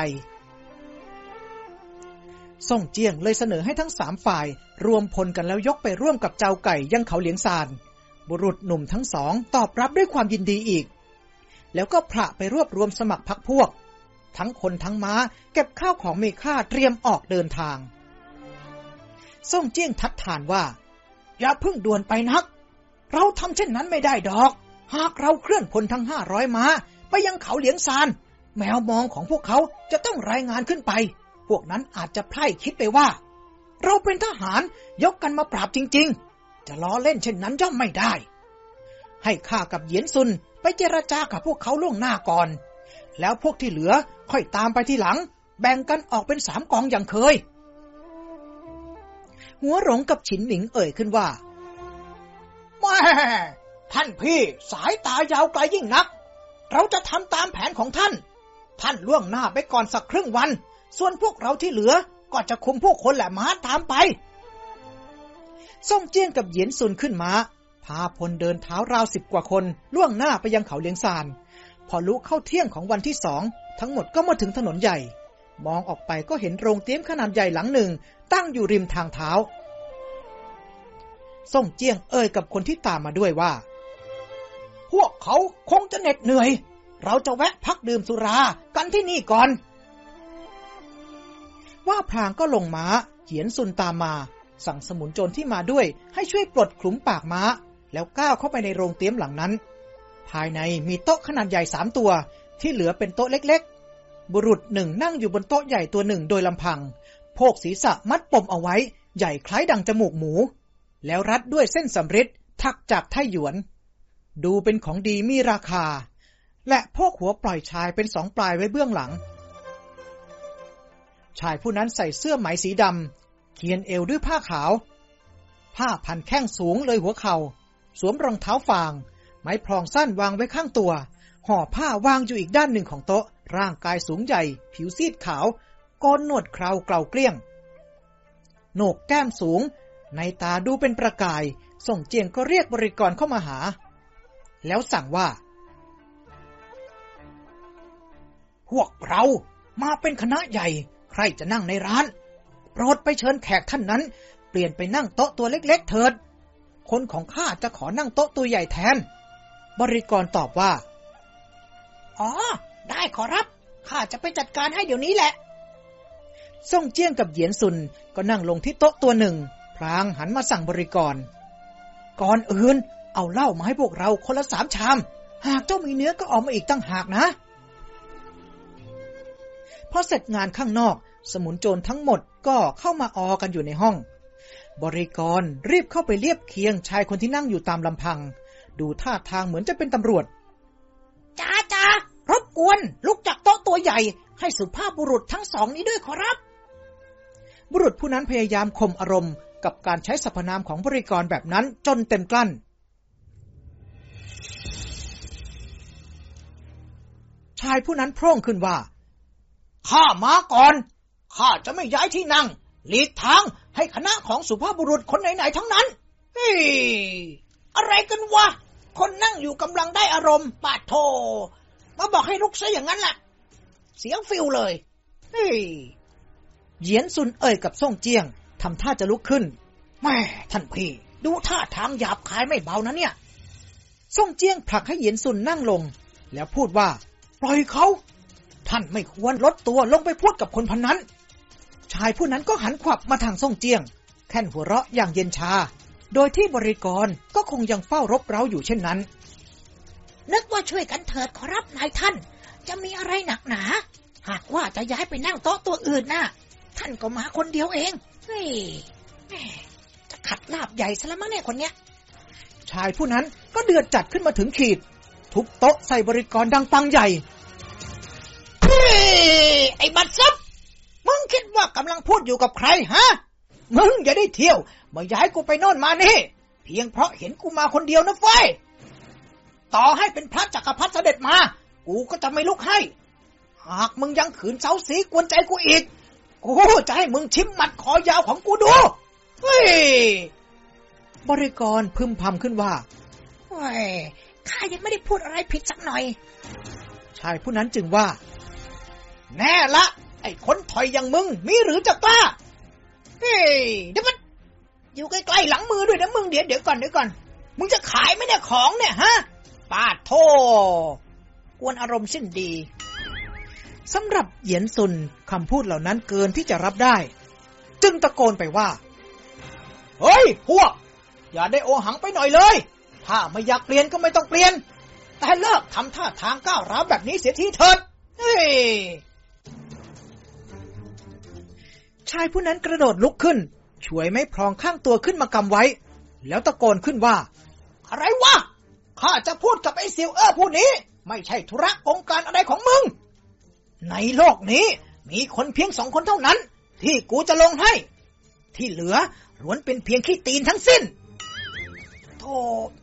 ส่งเจียงเลยเสนอให้ทั้งสามฝ่าย รวมพลกันแล้วยกไปร่วมกับเจ้าไก่ยังเขาเลี้ยงซาน บุรุษหนุ่มทั้งสองตอบรับด้วยความยินดีอีก แล้วก็พระไปรวบรวมสมัครพักพวก ทั้งคนทั้งม้า เก็บข้าวของมีค่าเตรียมออกเดินทาง ส่งเจียงทัดทานว่า อย่าเพิ่งด่วนไปนัก เราทำเช่นนั้นไม่ได้ดอก หากเราเคลื่อนพลทั้งห้าร้อยม้า ไปยังเขาเหลียงซาน แมวมองของพวกเขาจะต้องรายงานขึ้นไป พวกนั้นอาจจะไพร่คิดไปว่า เราเป็นทหารยกกันมาปราบจริง ๆ จะล้อเล่นเช่นนั้นย่อมไม่ได้ ให้ข้ากับเหยียนซุนไปเจรจากับพวกเขาล่วงหน้าก่อน แล้วพวกที่เหลือค่อยตามไปที่หลัง แบ่งกันออกเป็นสามกองอย่างเคย หัวหลงกับฉินหมิงเอ่ยขึ้นว่าแม่ท่านพี่สายตายาวไกลยิ่งนัก เราจะทำตามแผนของท่าน ท่านล่วงหน้าไปก่อนสักครึ่งวัน ส่วนพวกเราที่เหลือก็จะคุมพวกคนและม้าตามไปส่งเจี้ยงกับเหยียนซุนขึ้นมาพาพลเดินเท้าราวสิบกว่าคน ล่วงหน้าไปยังเขาเลียงซาน อลุเข้าเที่ยงของวันที่สองทั้งหมดก็มาถึงถนนใหญ่ มองออกไปก็เห็นโรงเตี้ยมขนาดใหญ่หลังหนึ่ง ตั้งอยู่ริมทางเท้า ส่งเจียงเอ่ยกับคนที่ตามมาด้วยว่า พวกเขาคงจะเหน็ดเหนื่อย เราจะแวะพักดื่มสุรากันที่นี่ก่อน ว่าพลางก็ลงม้าเขียนซุนตามมา สั่งสมุนโจรที่มาด้วย ให้ช่วยปลดขลุมปากม้า แล้วก้าวเข้าไปในโรงเตี้ยมหลังนั้น ภายในมีโต๊ะขนาดใหญ่สามตัว ที่เหลือเป็นโต๊ะเล็กๆ บุรุษหนึ่งนั่งอยู่บนโต๊ะใหญ่ตัวหนึ่งโดยลำพัง โพกศีรษะมัดปมเอาไว้ ใหญ่คล้ายดังจมูกหมู แล้วรัดด้วยเส้นสำริดทักจากไทหยวน ดูเป็นของดีมีราคา และพวกหัวปล่อยชายเป็นสองปลายไว้เบื้องหลัง ชายผู้นั้นใส่เสื้อไหมสีดำเขียนเอวด้วยผ้าขาว ผ้าพันแข้งสูงเลยหัวเขา่า สวมรองเท้าฟาง ไม้พรองสั้นวางไว้ข้างตัว ห่อผ้าวางอยู่อีกด้านหนึ่งของโต๊ะ ร่างกายสูงใหญ่ ผิวซีดขาวโกนหนวดเคราเกลาเกลี้ยง โหนกแก้มสูง ในตาดูเป็นประกาย ส่งเจียงก็เรียกบริกรเข้ามาหา แล้วสั่งว่า พวกเรามาเป็นคณะใหญ่ ใครจะนั่งในร้าน โปรดไปเชิญแขกท่านนั้น เปลี่ยนไปนั่งโต๊ะตัวเล็ก ๆ เถิด คนของข้าจะขอนั่งโต๊ะตัวใหญ่แทน บริกรตอบว่า อ๋อ ได้ขอรับ ข้าจะไปจัดการให้เดี๋ยวนี้แหละส่งเจี้ยงกับเหยียนซุนก็นั่งลงที่โต๊ะตัวหนึ่งพลางหันมาสั่งบริกร ก่อนอื่น เอาเหล้ามาให้พวกเราคนละสามชาม หากเจ้ามีเนื้อก็ออกมาอีกตั้งหากนะ พอเสร็จงานข้างนอก สมุนโจรทั้งหมดก็เข้ามาออกันอยู่ในห้อง บริกรรีบเข้าไปเรียบเคียงชายคนที่นั่งอยู่ตามลำพัง ดูท่าทางเหมือนจะเป็นตำรวจจ้าจ้ารบกวน ลุกจากโต๊ะตัวใหญ่ ให้สุภาพบุรุษทั้งสองนี้ด้วยขอรับ บุรุษผู้นั้นพยายามข่มอารมณ์ กับการใช้สรรพนามของบริกรแบบนั้นจนเต็มกลั้น ชายผู้นั้นโพร่งขึ้นว่าข้ามาก่อนข้าจะไม่ย้ายที่นั่งหลีกทางให้คณะของสุภาพบุรุษคนไหนๆทั้งนั้นเฮ้ยอะไรกันวะ คนนั่งอยู่กำลังได้อารมณ์ปาดโทมาบอกให้ลุกซะอย่างนั้นแหละเสียงฟิลเลยเฮ้ยเหยียนซุนเอ่ยกับส่งเจียงทำท่าจะลุกขึ้นแม่ท่านพี่ ดูท่าทางหยาบคายไม่เบานะเนี่ยส่งเจียงผลักให้เหยียนซุนนั่งลง แล้วพูดว่า ปล่อยเขาท่านไม่ควรลดตัวลงไปพูดกับคนพันนั้น ชายผู้นั้นก็หันขวับมาทางส่งเจียง แค่นหัวเราะอย่างเย็นชา โดยที่บริกรก็คงยังเฝ้ารบเร้าอยู่เช่นนั้น นึกว่าช่วยกันเถิดขอรับนายท่าน จะมีอะไรหนักหนา หากว่าจะย้ายไปนั่งโต๊ะตัวอื่นน่ะ ท่านก็มาคนเดียวเอง เฮ้ยแหม่จะขัดลาบใหญ่ซะแล้วมั้งเนี่ยคนเนี้ย ชายผู้นั้นก็เดือดจัดขึ้นมาถึงขีด ทุบโต๊ะใส่บริกรดังปังใหญ่เฮ้ยไอ้บัตรซับมึงคิดว่ากำลังพูดอยู่กับใครฮะ มึงอย่าได้เที่ยว มาย้ายกูไปโน่นมานี่ เพียงเพราะเห็นกูมาคนเดียวนะเฟ้ย ต่อให้เป็นพระจักรพรรดิเสด็จมา กูก็จะไม่ลุกให้ หากมึงยังขืนเซาสีกวนใจกูอีก กูจะให้มึงชิมหมัดคอยาวของกูดู เฮ้ย บริกรพึมพำขึ้นว่าเฮ้ยข้ายังไม่ได้พูดอะไรผิดสักหน่อย ชายผู้นั้นจึงว่า แน่ละ ไอ้คนถอยอย่างมึง มีหรือจะกล้า เฮ้ยเดี๋ยวมัน อยู่ใกล้ๆหลังมือด้วยนะมึงเดี๋ยวเดี๋ยวก่อนเดี๋ยวก่อน มึงจะขายไหมเนี่ยของเนี่ยฮะปาดโทกวนอารมณ์สิ้นดีสำหรับเหยียนซุนคำพูดเหล่านั้นเกินที่จะรับได้ จึงตะโกนไปว่า เฮ้ย พวก อย่าได้โอหังไปหน่อยเลย ถ้าไม่อยากเปลี่ยนก็ไม่ต้องเปลี่ยน แต่เลิกทำท่าทางก้าวร้าวแบบนี้เสียทีเถิดเฮ้ยชายผู้นั้นกระโดดลุกขึ้น ช่วยไม้พรองข้างตัวขึ้นมากำไว้ แล้วตะโกนขึ้นว่า อะไรวะ ข้าจะพูดกับไอ้ซิวเออร์ผู้นี้ ไม่ใช่ธุระองค์การอะไรของมึง ในโลกนี้มีคนเพียงสองคนเท่านั้น ที่กูจะลงให้ ที่เหลือล้วนเป็นเพียงขี้ตีนทั้งสิ้นโธ่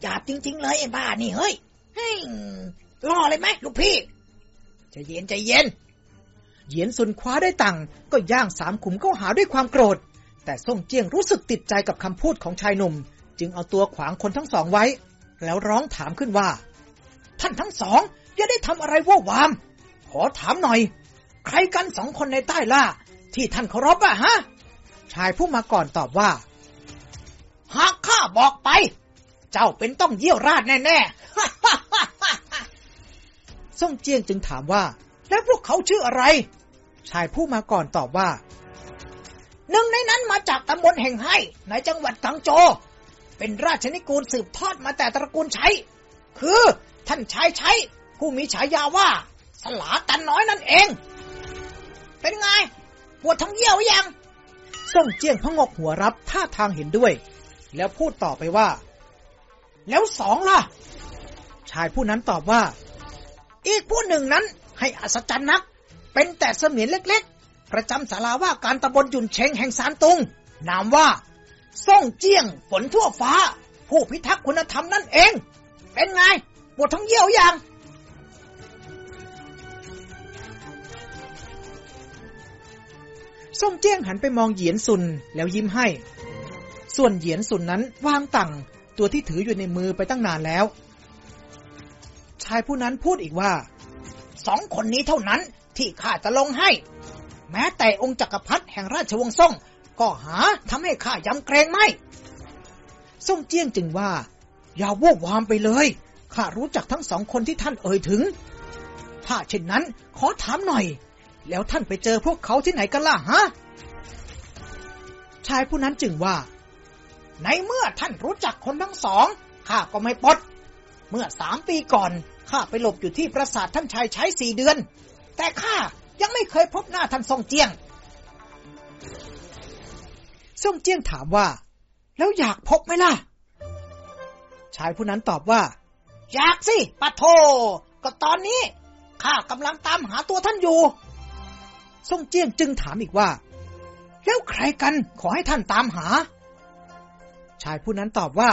หยาบจริง ๆ เลยไอ้บ้านี่เฮ้ยเฮ้ยรอเลยไหมลูกพี่ใจเย็นใจเย็น เหยียนซุนคว้าได้ตังก็ย่างสามขุมเข้าหาด้วยความโกรธ แต่ส่งเจียงรู้สึกติดใจกับคำพูดของชายหนุ่ม จึงเอาตัวขวางคนทั้งสองไว้ แล้วร้องถามขึ้นว่า ท่านทั้งสองอย่าได้ทำอะไรว่าวาม ขอถามหน่อย ใครกันสองคนในใต้ล่า ที่ท่านเคารพอะฮะ ชายผู้มาก่อนตอบว่า หากข้าบอกไป เจ้าเป็นต้องเยี่ยวราดแน่ส่งเจียงจึงถามว่า แล้วพวกเขาชื่ออะไร ชายผู้มาก่อนตอบว่า หนึ่งในนั้นมาจากตำบลแห่งไห้ในจังหวัดกังโจ เป็นราชนิกูลสืบทอดมาแต่ตระกูลชัยคือท่านชายชัยผู้มีฉายาว่า สลาตันน้อยนั่นเอง เป็นไงปวดท้องเยี่ยวยังส่งเจียงพงกหัวรับท่าทางเห็นด้วย แล้วพูดต่อไปว่า แล้วสองล่ะ ชายผู้นั้นตอบว่า อีกผู้หนึ่งนั้นให้อัศจรรย์นัก เป็นแต่เสมียนเล็ก ประจำศาลาว่าการตำบลจุนเชงแห่งสารตุง นามว่า ส่งเจียงฝนทั่วฟ้า ผู้พิทักษ์คุณธรรมนั่นเอง เป็นไงปวดท้องเยี่ยวยังส่งเจียงหันไปมองเหยียนซุนแล้วยิ้มให้ ส่วนเหยียนซุนนั้นวางตังตัวที่ถืออยู่ในมือไปตั้งนานแล้ว ชายผู้นั้นพูดอีกว่า สองคนนี้เท่านั้นที่ข้าจะลงให้ แม้แต่องค์จักรพรรดิแห่งราชวงศ์ซ่ง ก็หาทำให้ข้ายำเกรงไม่ซ่งเจี้ยงจึงว่า อย่าวูบวามไปเลยข้ารู้จักทั้งสองคนที่ท่านเอ่ยถึง ถ้าเช่นนั้นขอถามหน่อย แล้วท่านไปเจอพวกเขาที่ไหนกันล่ะฮะ ชายผู้นั้นจึงว่า ในเมื่อท่านรู้จักคนทั้งสองข้าก็ไม่ปด เมื่อสามปีก่อนข้าไปหลบอยู่ที่ปราสาทท่านชายใช้สี่เดือน แต่ข้า ยังไม่เคยพบหน้าท่านทรงเจียงซ่งเจียงถามว่า แล้วอยากพบไหมล่ะ ชายผู้นั้นตอบว่า อยากสิปะโท ก็ตอนนี้ข้ากำลังตามหาตัวท่านอยู่ซ่งเจียงจึงถามอีกว่า แล้วใครกันขอให้ท่านตามหา ชายผู้นั้นตอบว่า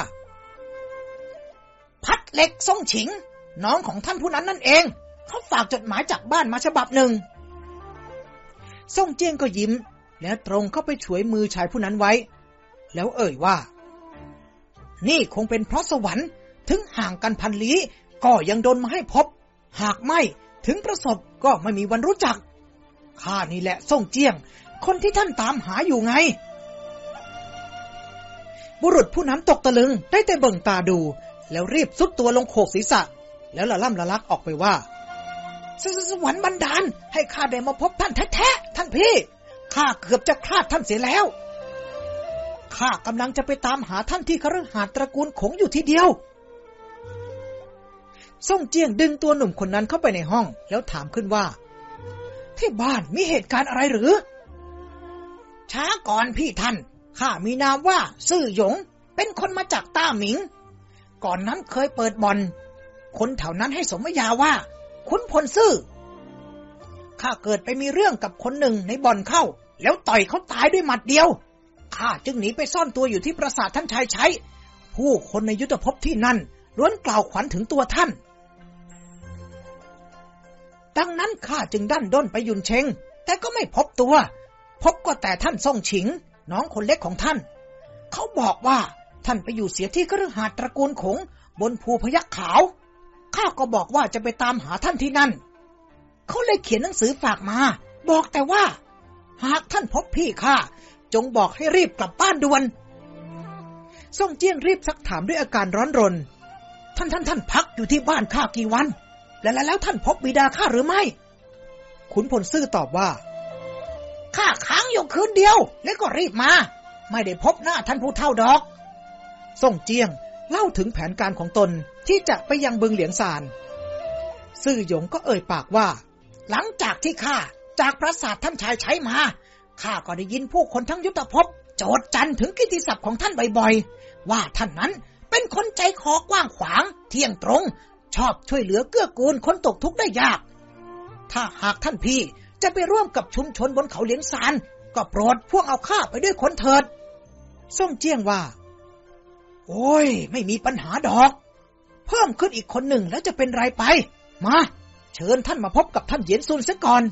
พัดเล็กซ่งฉิง น้องของท่านผู้นั้นนั่นเอง เขาฝากจดหมายจากบ้านมาฉบับหนึ่ง ซ่งเจียงก็ยิ้ม แล้วตรงเข้าไปฉวยมือชายผู้นั้นไว้ แล้วเอ่ยว่า นี่คงเป็นเพราะสวรรค์ถึงห่างกันพันลี้ ก็ยังโดนมาให้พบ หากไม่ถึงประสบก็ไม่มีวันรู้จัก ข้านี่แหละซ่งเจียง คนที่ท่านตามหาอยู่ไง บุรุษผู้นั้นตกตะลึงได้แต่เบิ่งตาดู แล้วรีบซุดตัวลงโขกศีรษะ แล้วละล่ำละลักออกไปว่า สสสวรรค์บันดาล ให้ข้าได้มาพบท่านแท้ๆท่านพี่ข้าเกือบจะคลาดท่านเสียแล้วข้ากำลังจะไปตามหาท่านที่คฤหาสน์ตระกูลขงอยู่ทีเดียวซ่งเจียงดึงตัวหนุ่มคนนั้นเข้าไปในห้อง แล้วถามขึ้นว่า ที่บ้านมีเหตุการณ์อะไรหรือ ช้าก่อนพี่ท่านข้ามีนามว่า ซื่อหยง เป็นคนมาจากต้าหมิง ก่อนนั้นเคยเปิดบอลคนแถวนั้นให้สมญาว่า ขุนพลซื่อข้าเกิดไปมีเรื่องกับคนหนึ่งในบ่อนเข้า แล้วต่อยเขาตายด้วยหมัดเดียวข้าจึงหนีไปซ่อนตัวอยู่ที่ปราสาทท่านชายใช้ ผู้คนในยุทธภพที่นั่นล้วนกล่าวขวัญถึงตัวท่าน ดังนั้นข้าจึงดันด้นไปยุนเชง แต่ก็ไม่พบตัว พบก็แต่ท่านซ่งฉิง น้องคนเล็กของท่าน เขาบอกว่าท่านไปอยู่เสียที่คฤหาสน์ตระกูลขงบนภูพยักขาว ข้าก็บอกว่าจะไปตามหาท่านที่นั่น เขาเลยเขียนหนังสือฝากมา บอกแต่ว่า หากท่านพบพี่ข้าจงบอกให้รีบกลับบ้านด่วนซ่งเจี้ยงรีบซักถามด้วยอาการร้อนรน ท่านท่านท่านพักอยู่ที่บ้านข้ากี่วัน แล้วแล้วท่านพบบิดาข้าหรือไม่ ขุนพลซื่อตอบว่าข้าค้างอยู่คืนเดียว แล้วก็รีบมา ไม่ได้พบหน้าท่านผู้เท่าดอกซ่งเจียงเล่าถึงแผนการของตน ที่จะไปยังบึงเหลียงซานซื่อหยงก็เอ่ยปากว่า หลังจากที่ข้าจากปราสาทท่านชายใช้มาข้าก็ได้ยินผู้คนทั้งยุทธภพโจดจันถึงกิติศัพท์ของท่านบ่อยๆ ว่าท่านนั้นเป็นคนใจคอกว้างขวาง เที่ยงตรง ชอบช่วยเหลือเกื้อกูลคนตกทุกข์ได้ยาก ถ้าหากท่านพี่จะไปร่วมกับชุมชนบนเขาเหลียงซานก็โปรดพวกเอาข้าไปด้วยคนเถิดซ่งเจียงว่า โอ้ย ไม่มีปัญหาดอก เพิ่มขึ้นอีกคนหนึ่งแล้วจะเป็นไรไป มา เชิญท่านมาพบกับท่านเหยียนซุนเสียก่อน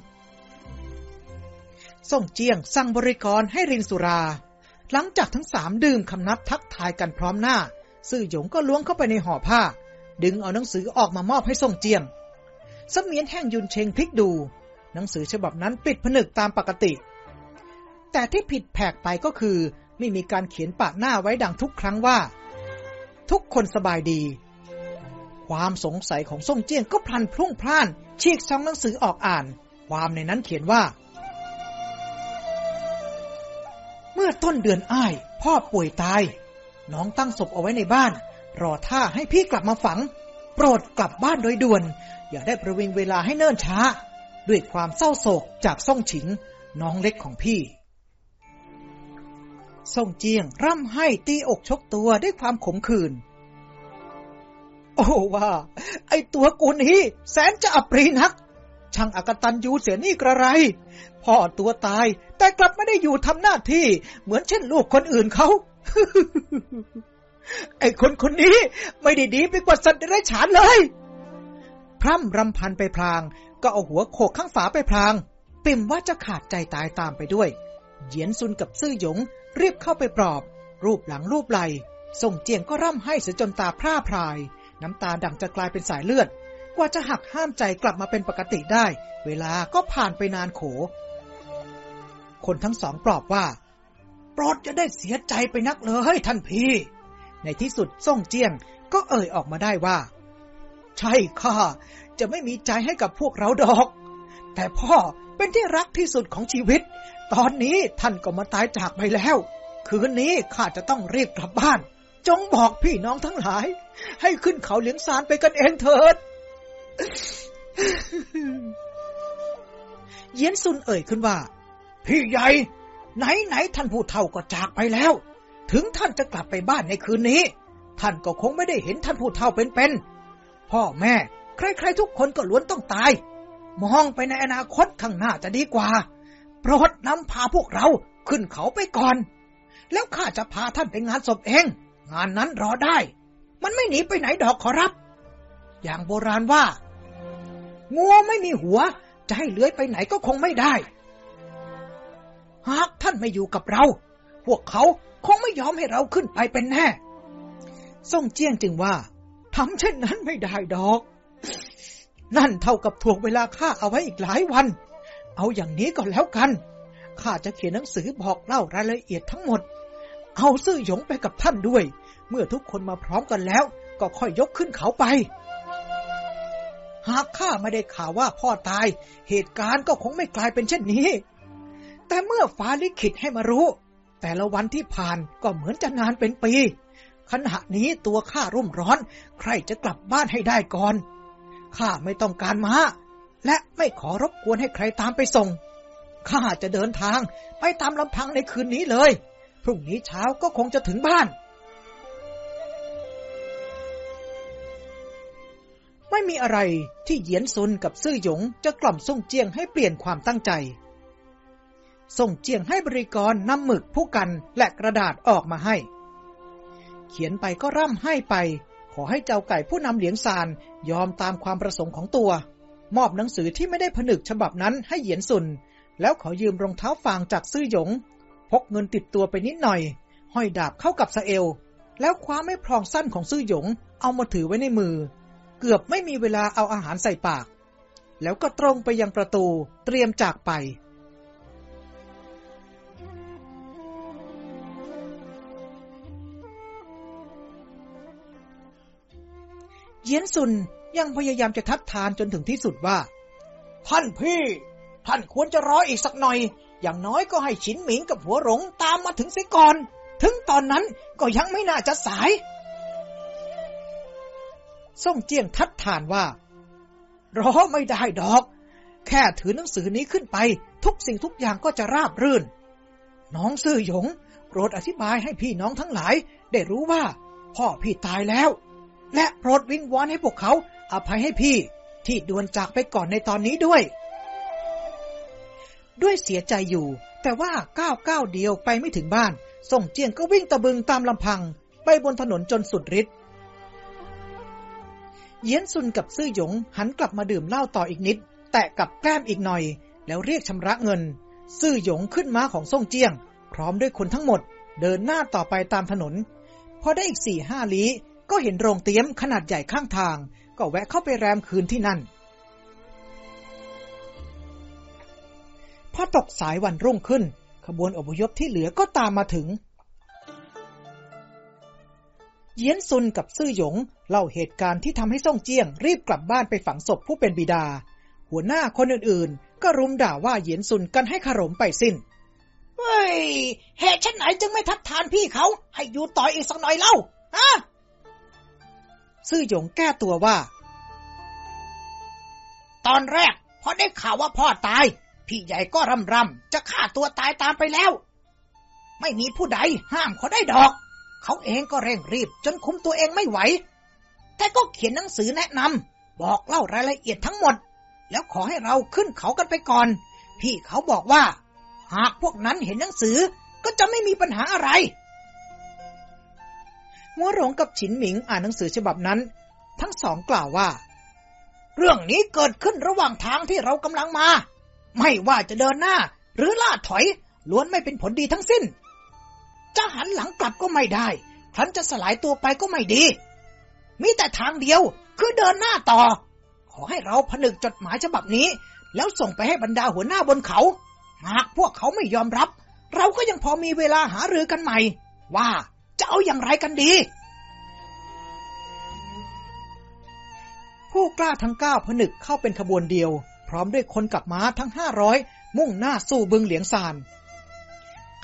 ซ่งเจียงสั่งบริกรให้รินสุรา หลังจากทั้งสามดื่มคำนับทักทายกันพร้อมหน้า ซื่อหยงก็ล้วงเข้าไปในห่อผ้า ดึงเอาหนังสือออกมามอบให้ซ่งเจียงสมียนแห่งยุนเชงพลิกดู หนังสือฉบับนั้นปิดผนึกตามปกติ แต่ที่ผิดแผกไปก็คือ ไม่มีการเขียนปะหน้าไว้ดังทุกครั้งว่า ทุกคนสบายดี ความสงสัยของซ่งเจี้ยงก็พลันพลุ่งพล่านฉีกซองหนังสือออกอ่าน ความในนั้นเขียนว่า เมื่อต้นเดือนอ้าย พ่อป่วยตาย น้องตั้งศพเอาไว้ในบ้าน รอท่าให้พี่กลับมาฝัง โปรดกลับบ้านโดยด่วน อย่าได้ประวิงเวลาให้เนิ่นช้า ด้วยความเศร้าโศกจากซ่งฉิงน้องเล็กของพี่ซ่งเจียงร่ำให้ตีอกชกตัวด้วยความขมขื่น โอ้ว่า ไอตัวกูนี้แสนจะอับปรีนัก ช่างอากตันยูเสียนี่กระไรพ่อตัวตาย แต่กลับไม่ได้อยู่ทำหน้าที่ เหมือนเช่นลูกคนอื่นเขา ไอคนคนนี้ไม่ได้ดีไปกว่าสัตว์เดรัจฉานเลย พร่ำรำพันไปพลาง ก็เอาหัวโขกข้างฝาไปพลาง ปิ่มว่าจะขาดใจตายตามไปด้วยเหยียนซุนกับซื่อหยงรีบเข้าไปปลอบ รูปหลังรูปไหลส่งเจียงก็ร่ำให้เสียจนตาพร่าพราย น้ำตาดังจะกลายเป็นสายเลือด กว่าจะหักห้ามใจกลับมาเป็นปกติได้ เวลาก็ผ่านไปนานโข คนทั้งสองปลอบว่า โปรดจะได้เสียใจไปนักเลยท่านพี่ ในที่สุดส่งเจียงก็เอ่ยออกมาได้ว่า ใช่ข้าจะไม่มีใจให้กับพวกเราดอก แต่พ่อเป็นที่รักที่สุดของชีวิต ตอนนี้ท่านก็มาตายจากไปแล้ว คืนนี้ข้าจะต้องรีบกลับบ้าน จงบอกพี่น้องทั้งหลาย ให้ขึ้นเขาเหลียงซานไปกันเองเถิด เยียนซุนเอ่ยขึ้นว่า พี่ใหญ่ ไหนไหนท่านผู้เฒ่าก็จากไปแล้ว ถึงท่านจะกลับไปบ้านในคืนนี้ ท่านก็คงไม่ได้เห็นท่านผู้เฒ่าเป็นๆพ่อแม่ ใครๆทุกคนก็ล้วนต้องตาย มองไปในอนาคตข้างหน้าจะดีกว่าโปรดนำพาพวกเราขึ้นเขาไปก่อน แล้วข้าจะพาท่านไปงานศพเอง งานนั้นรอได้ มันไม่หนีไปไหนดอกขอรับ อย่างโบราณว่างัวไม่มีหัว จะให้เลื้อยไปไหนก็คงไม่ได้ หากท่านไม่อยู่กับเรา พวกเขาคงไม่ยอมให้เราขึ้นไปเป็นแน่ส่งเจี้ยงจึงว่าทำเช่นนั้นไม่ได้ดอก นั่นเท่ากับถ่วงเวลาข้าเอาไว้อีกหลายวัน เอาอย่างนี้ก็แล้วกันข้าจะเขียนหนังสือบอกเล่ารายละเอียดทั้งหมด เอาซื่อหยงไปกับท่านด้วย เมื่อทุกคนมาพร้อมกันแล้ว ก็ค่อยยกขึ้นเขาไป หากข้าไม่ได้ข่าวว่าพ่อตาย เหตุการณ์ก็คงไม่กลายเป็นเช่นนี้ แต่เมื่อฟ้าลิขิตให้มารู้ แต่ละวันที่ผ่านก็เหมือนจะนานเป็นปีขณะนี้ตัวข้ารุ่มร้อน ใครจะกลับบ้านให้ได้ก่อน ข้าไม่ต้องการม้า และไม่ขอรบกวนให้ใครตามไปส่ง ข้าจะเดินทางไปตามลำพังในคืนนี้เลย พรุ่งนี้เช้าก็คงจะถึงบ้าน ไม่มีอะไรที่เหยียนซุนกับซื่อหยงจะกล่อมส่งเจียงให้เปลี่ยนความตั้งใจ ส่งเจียงให้บริกรนำหมึกผู้กันและกระดาษออกมาให้ เขียนไปก็ร่ำให้ไป ขอให้เจ้าไก่ผู้นำเหลียงซานยอมตามความประสงค์ของตัว มอบหนังสือที่ไม่ได้ผนึกฉบับนั้นให้เหยียนซุนแล้วขอยืมรองเท้าฟางจากซื่อหยง พกเงินติดตัวไปนิดหน่อย ห้อยดาบเข้ากับสะเอว แล้วคว้าไม่พรองสั้นของซื่อหยง เอามาถือไว้ในมือ เกือบไม่มีเวลาเอาอาหารใส่ปาก แล้วก็ตรงไปยังประตูเตรียมจากไป เยียนซุนยังพยายามจะทัดทานจนถึงที่สุดว่า ท่านพี่ ท่านควรจะรออีกสักหน่อย อย่างน้อยก็ให้ฉินหมิงกับหัวหลงตามมาถึงเสียก่อน ถึงตอนนั้นก็ยังไม่น่าจะสาย ส่งเจียงทัดทานว่ารอไม่ได้ดอก แค่ถือหนังสือนี้ขึ้นไป ทุกสิ่งทุกอย่างก็จะราบรื่น น้องซื่อหยงโปรดอธิบายให้พี่น้องทั้งหลาย ได้รู้ว่า พ่อพี่ตายแล้ว และโปรดวิงวอนให้พวกเขาอภัยให้พี่ที่ด่วนจากไปก่อนในตอนนี้ด้วย ด้วยเสียใจอยู่ แต่ว่าก้าวก้าวเดียวไปไม่ถึงบ้าน ส่งเจียงก็วิ่งตะบึงตามลำพัง ไปบนถนนจนสุดฤทธิ์เยียนซุนกับซื่อหยงหันกลับมาดื่มเหล้าต่ออีกนิด แตะกับแก้มอีกหน่อย แล้วเรียกชำระเงิน ซื่อหยงขึ้นม้าของส่งเจียง พร้อมด้วยคนทั้งหมด เดินหน้าต่อไปตามถนน พอได้อีกสี่ห้าลี้ก็เห็นโรงเตี๊ยมขนาดใหญ่ข้างทาง ก็แวะเข้าไปแรมคืนที่นั่น พอตกสายวันรุ่งขึ้น ขบวนอพยพที่เหลือก็ตามมาถึง เยียนซุนกับซื่อหยงเล่าเหตุการณ์ที่ทำให้ซ่งเจียง รีบกลับบ้านไปฝังศพผู้เป็นบิดา หัวหน้าคนอื่นๆ ก็รุมด่าว่าเยียนซุนกันให้ขรมไปสิน้นเฮ้ยเหตุฉันไหนจึงไม่ทัดทานพี่เขา ให้อยู่ต่ออีกสักหน่อยเล่าฮะซื่อหยงแก้ตัวว่า ตอนแรกพอได้ข่าวว่าพ่อตาย พี่ใหญ่ก็รำรำจะฆ่าตัวตายตามไปแล้ว ไม่มีผู้ใดห้ามเขาได้ดอก เขาเองก็เร่งรีบจนคุมตัวเองไม่ไหว แต่ก็เขียนหนังสือแนะนำบอกเล่ารายละเอียดทั้งหมด แล้วขอให้เราขึ้นเขากันไปก่อน พี่เขาบอกว่า หากพวกนั้นเห็นหนังสือก็จะไม่มีปัญหาอะไรหัวหลงกับฉินหมิงอ่านหนังสือฉบับนั้น ทั้งสองกล่าวว่า เรื่องนี้เกิดขึ้นระหว่างทางที่เรากำลังมา ไม่ว่าจะเดินหน้า หรือล่าถอย ล้วนไม่เป็นผลดีทั้งสิ้น จะหันหลังกลับก็ไม่ได้ใพลันจะสลายตัวไปก็ไม่ดี มีแต่ทางเดียวคือเดินหน้าต่อ ขอให้เราผนึกจดหมายฉบับนี้ แล้วส่งไปให้บรรดาหัวหน้าบนเขา หากพวกเขาไม่ยอมรับ เราก็ยังพอมีเวลาหารือกันใหม่ ว่าจะเอาอย่างไรกันดี ผู้กล้าทั้งเก้าผนึกเข้าเป็นขบวนเดียว พร้อมด้วยคนกับม้าทั้งห้าร้อยมุ่งหน้าสู่บึงเหลียงซาน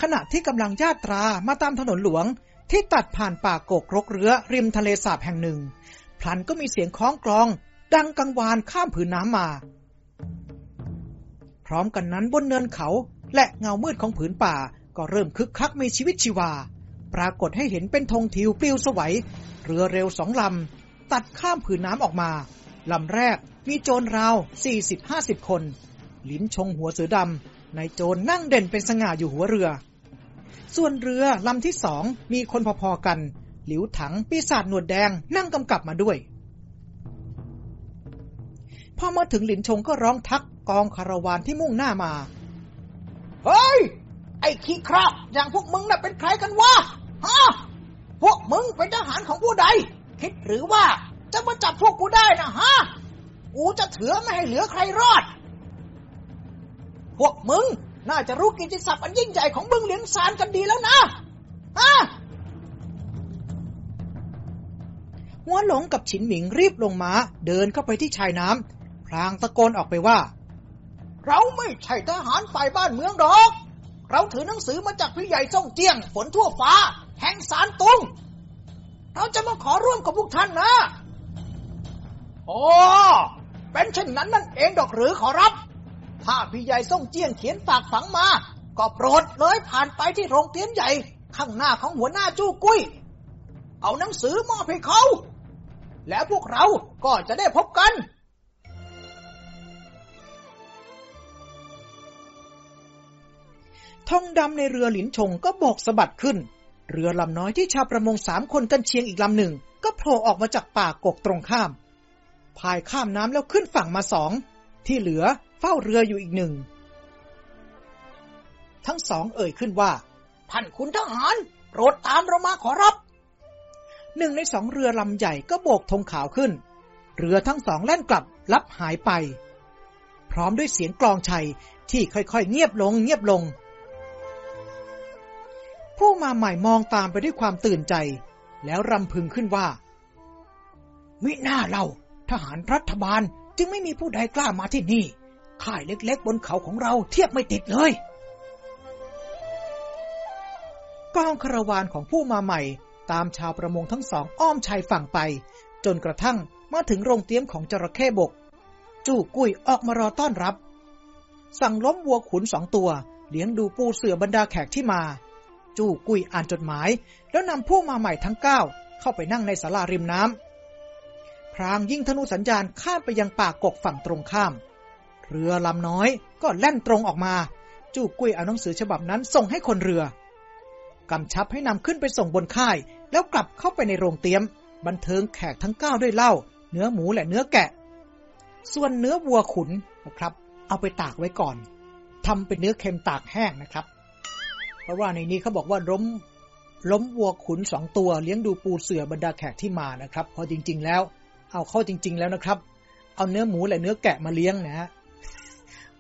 ขณะที่กำลังญาตรามาตามถนนหลวงที่ตัดผ่านป่ากกรกเรือริมทะเลสาบแห่งหนึ่ง พลันก็มีเสียงคล้องกลอง ดังกังวานข้ามผืนน้ำมา พร้อมกันนั้นบนเนินเขาและเงามืดของผืนป่าก็เริ่มคึกคักมีชีวิตชีวา ปรากฏให้เห็นเป็นธงทิวปลิวสวัย เรือเร็วสองลำ ตัดข้ามผืนน้ำออกมา ลำแรกมีโจรราว 40-50 คน ลิ้นชงหัวเสือดำในโจรนั่งเด่นเป็นสง่าอยู่หัวเรือ ส่วนเรือลำที่สองมีคนพอๆกัน หลิวถังปีศาจหนวดแดงนั่งกำกับมาด้วย พอมาถึงหลินชงก็ร้องทักกองคาราวานที่มุ่งหน้ามา เฮ้ย ไอ้ขี้คราบอย่างพวกมึงน่ะเป็นใครกันวะฮะพวกมึงเป็นทหารของผู้ใด คิดหรือว่า จะมาจับพวกกูได้นะฮะ กูจะเถือไม่ให้เหลือใครรอด พวกมึง น่าจะรู้กิตติศัพท์อันยิ่งใหญ่ของบึงเหลียงซานกันดีแล้วนะฮะหัวหลงกับฉินหมิงรีบลงมาเดินเข้าไปที่ชายน้ำพลางตะโกนออกไปว่า เราไม่ใช่ทหารฝ่ายบ้านเมืองหรอก เราถือหนังสือมาจากพี่ใหญ่ซ่งเจียง ฝนทั่วฟ้า แห่งสารตุง เราจะมาขอร่วมกับพวกท่านนะ โอ้เป็นเช่นนั้นนั่นเองดอกหรือขอรับ ถ้าพี่ใหญ่ซ่งเจียงเขียนฝากฝังมา ก็โปรดเลยผ่านไปที่โรงเตียนใหญ่ ข้างหน้าของหัวหน้าจู้กุ้ย เอาหนังสือมอบให้เขา แล้วพวกเราก็จะได้พบกันทองดำในเรือหลินชงก็โบกสะบัดขึ้น เรือลำน้อยที่ชาวประมงสามคนกันเชียงอีกลำหนึ่ง ก็โผล่ออกมาจากป่ากกตรงข้าม พายข้ามน้ำแล้วขึ้นฝั่งมาสอง ที่เหลือเฝ้าเรืออยู่อีกหนึ่ง ทั้งสองเอ่ยขึ้นว่า ท่านคุณทหารโปรดตามเรามาขอรับ หนึ่งในสองเรือลำใหญ่ก็โบกธงขาวขึ้น เรือทั้งสองแล่นกลับลับหายไป พร้อมด้วยเสียงกลองชัยที่ค่อยๆเงียบลงเงียบลง ผู้มาใหม่มองตามไปด้วยความตื่นใจ แล้วรำพึงขึ้นว่ามิหน้าเรา ทหารรัฐบาลจึงไม่มีผู้ใดกล้ามาที่นี่ ค่ายเล็กๆ บนเขาของเราเทียบไม่ติดเลยกองคาราวานของผู้มาใหม่ ตามชาวประมงทั้งสองอ้อมชายฝั่งไป จนกระทั่งมาถึงโรงเตี้ยมของจระเข้บก จู่กุ้ยออกมารอต้อนรับ สั่งล้มวัวขุนสองตัว เลี้ยงดูปูเสือบรรดาแขกที่มา จู่กุ้ยอ่านจดหมาย แล้วนำผู้มาใหม่ทั้งเก้าเข้าไปนั่งในศาลาริมน้ำ รางยิ่งธนูสัญญาณข้ามไปยังป่ากกฝั่งตรงข้าม เรือลำน้อยก็แล่นตรงออกมา จู่กุ้ยเอาหนังสือฉบับนั้นส่งให้คนเรือกำชับให้นำขึ้นไปส่งบนค่าย แล้วกลับเข้าไปในโรงเตี๊ยม บันเทิงแขกทั้งเก้าด้วยเหล้าเนื้อหมูและเนื้อแกะ ส่วนเนื้อวัวขุนนะครับ เอาไปตากไว้ก่อนทำเป็นเนื้อเค็มตากแห้งนะครับ เพราะว่าในนี้เขาบอกว่าล้มล้มวัวขุนสองตัวเลี้ยงดูปูเสือบรรดาแขกที่มานะครับ พอจริง ๆ แล้ว เอาเข้าจริง ๆ แล้วนะครับ เอาเนื้อหมูและเนื้อแกะมาเลี้ยงนะฮะ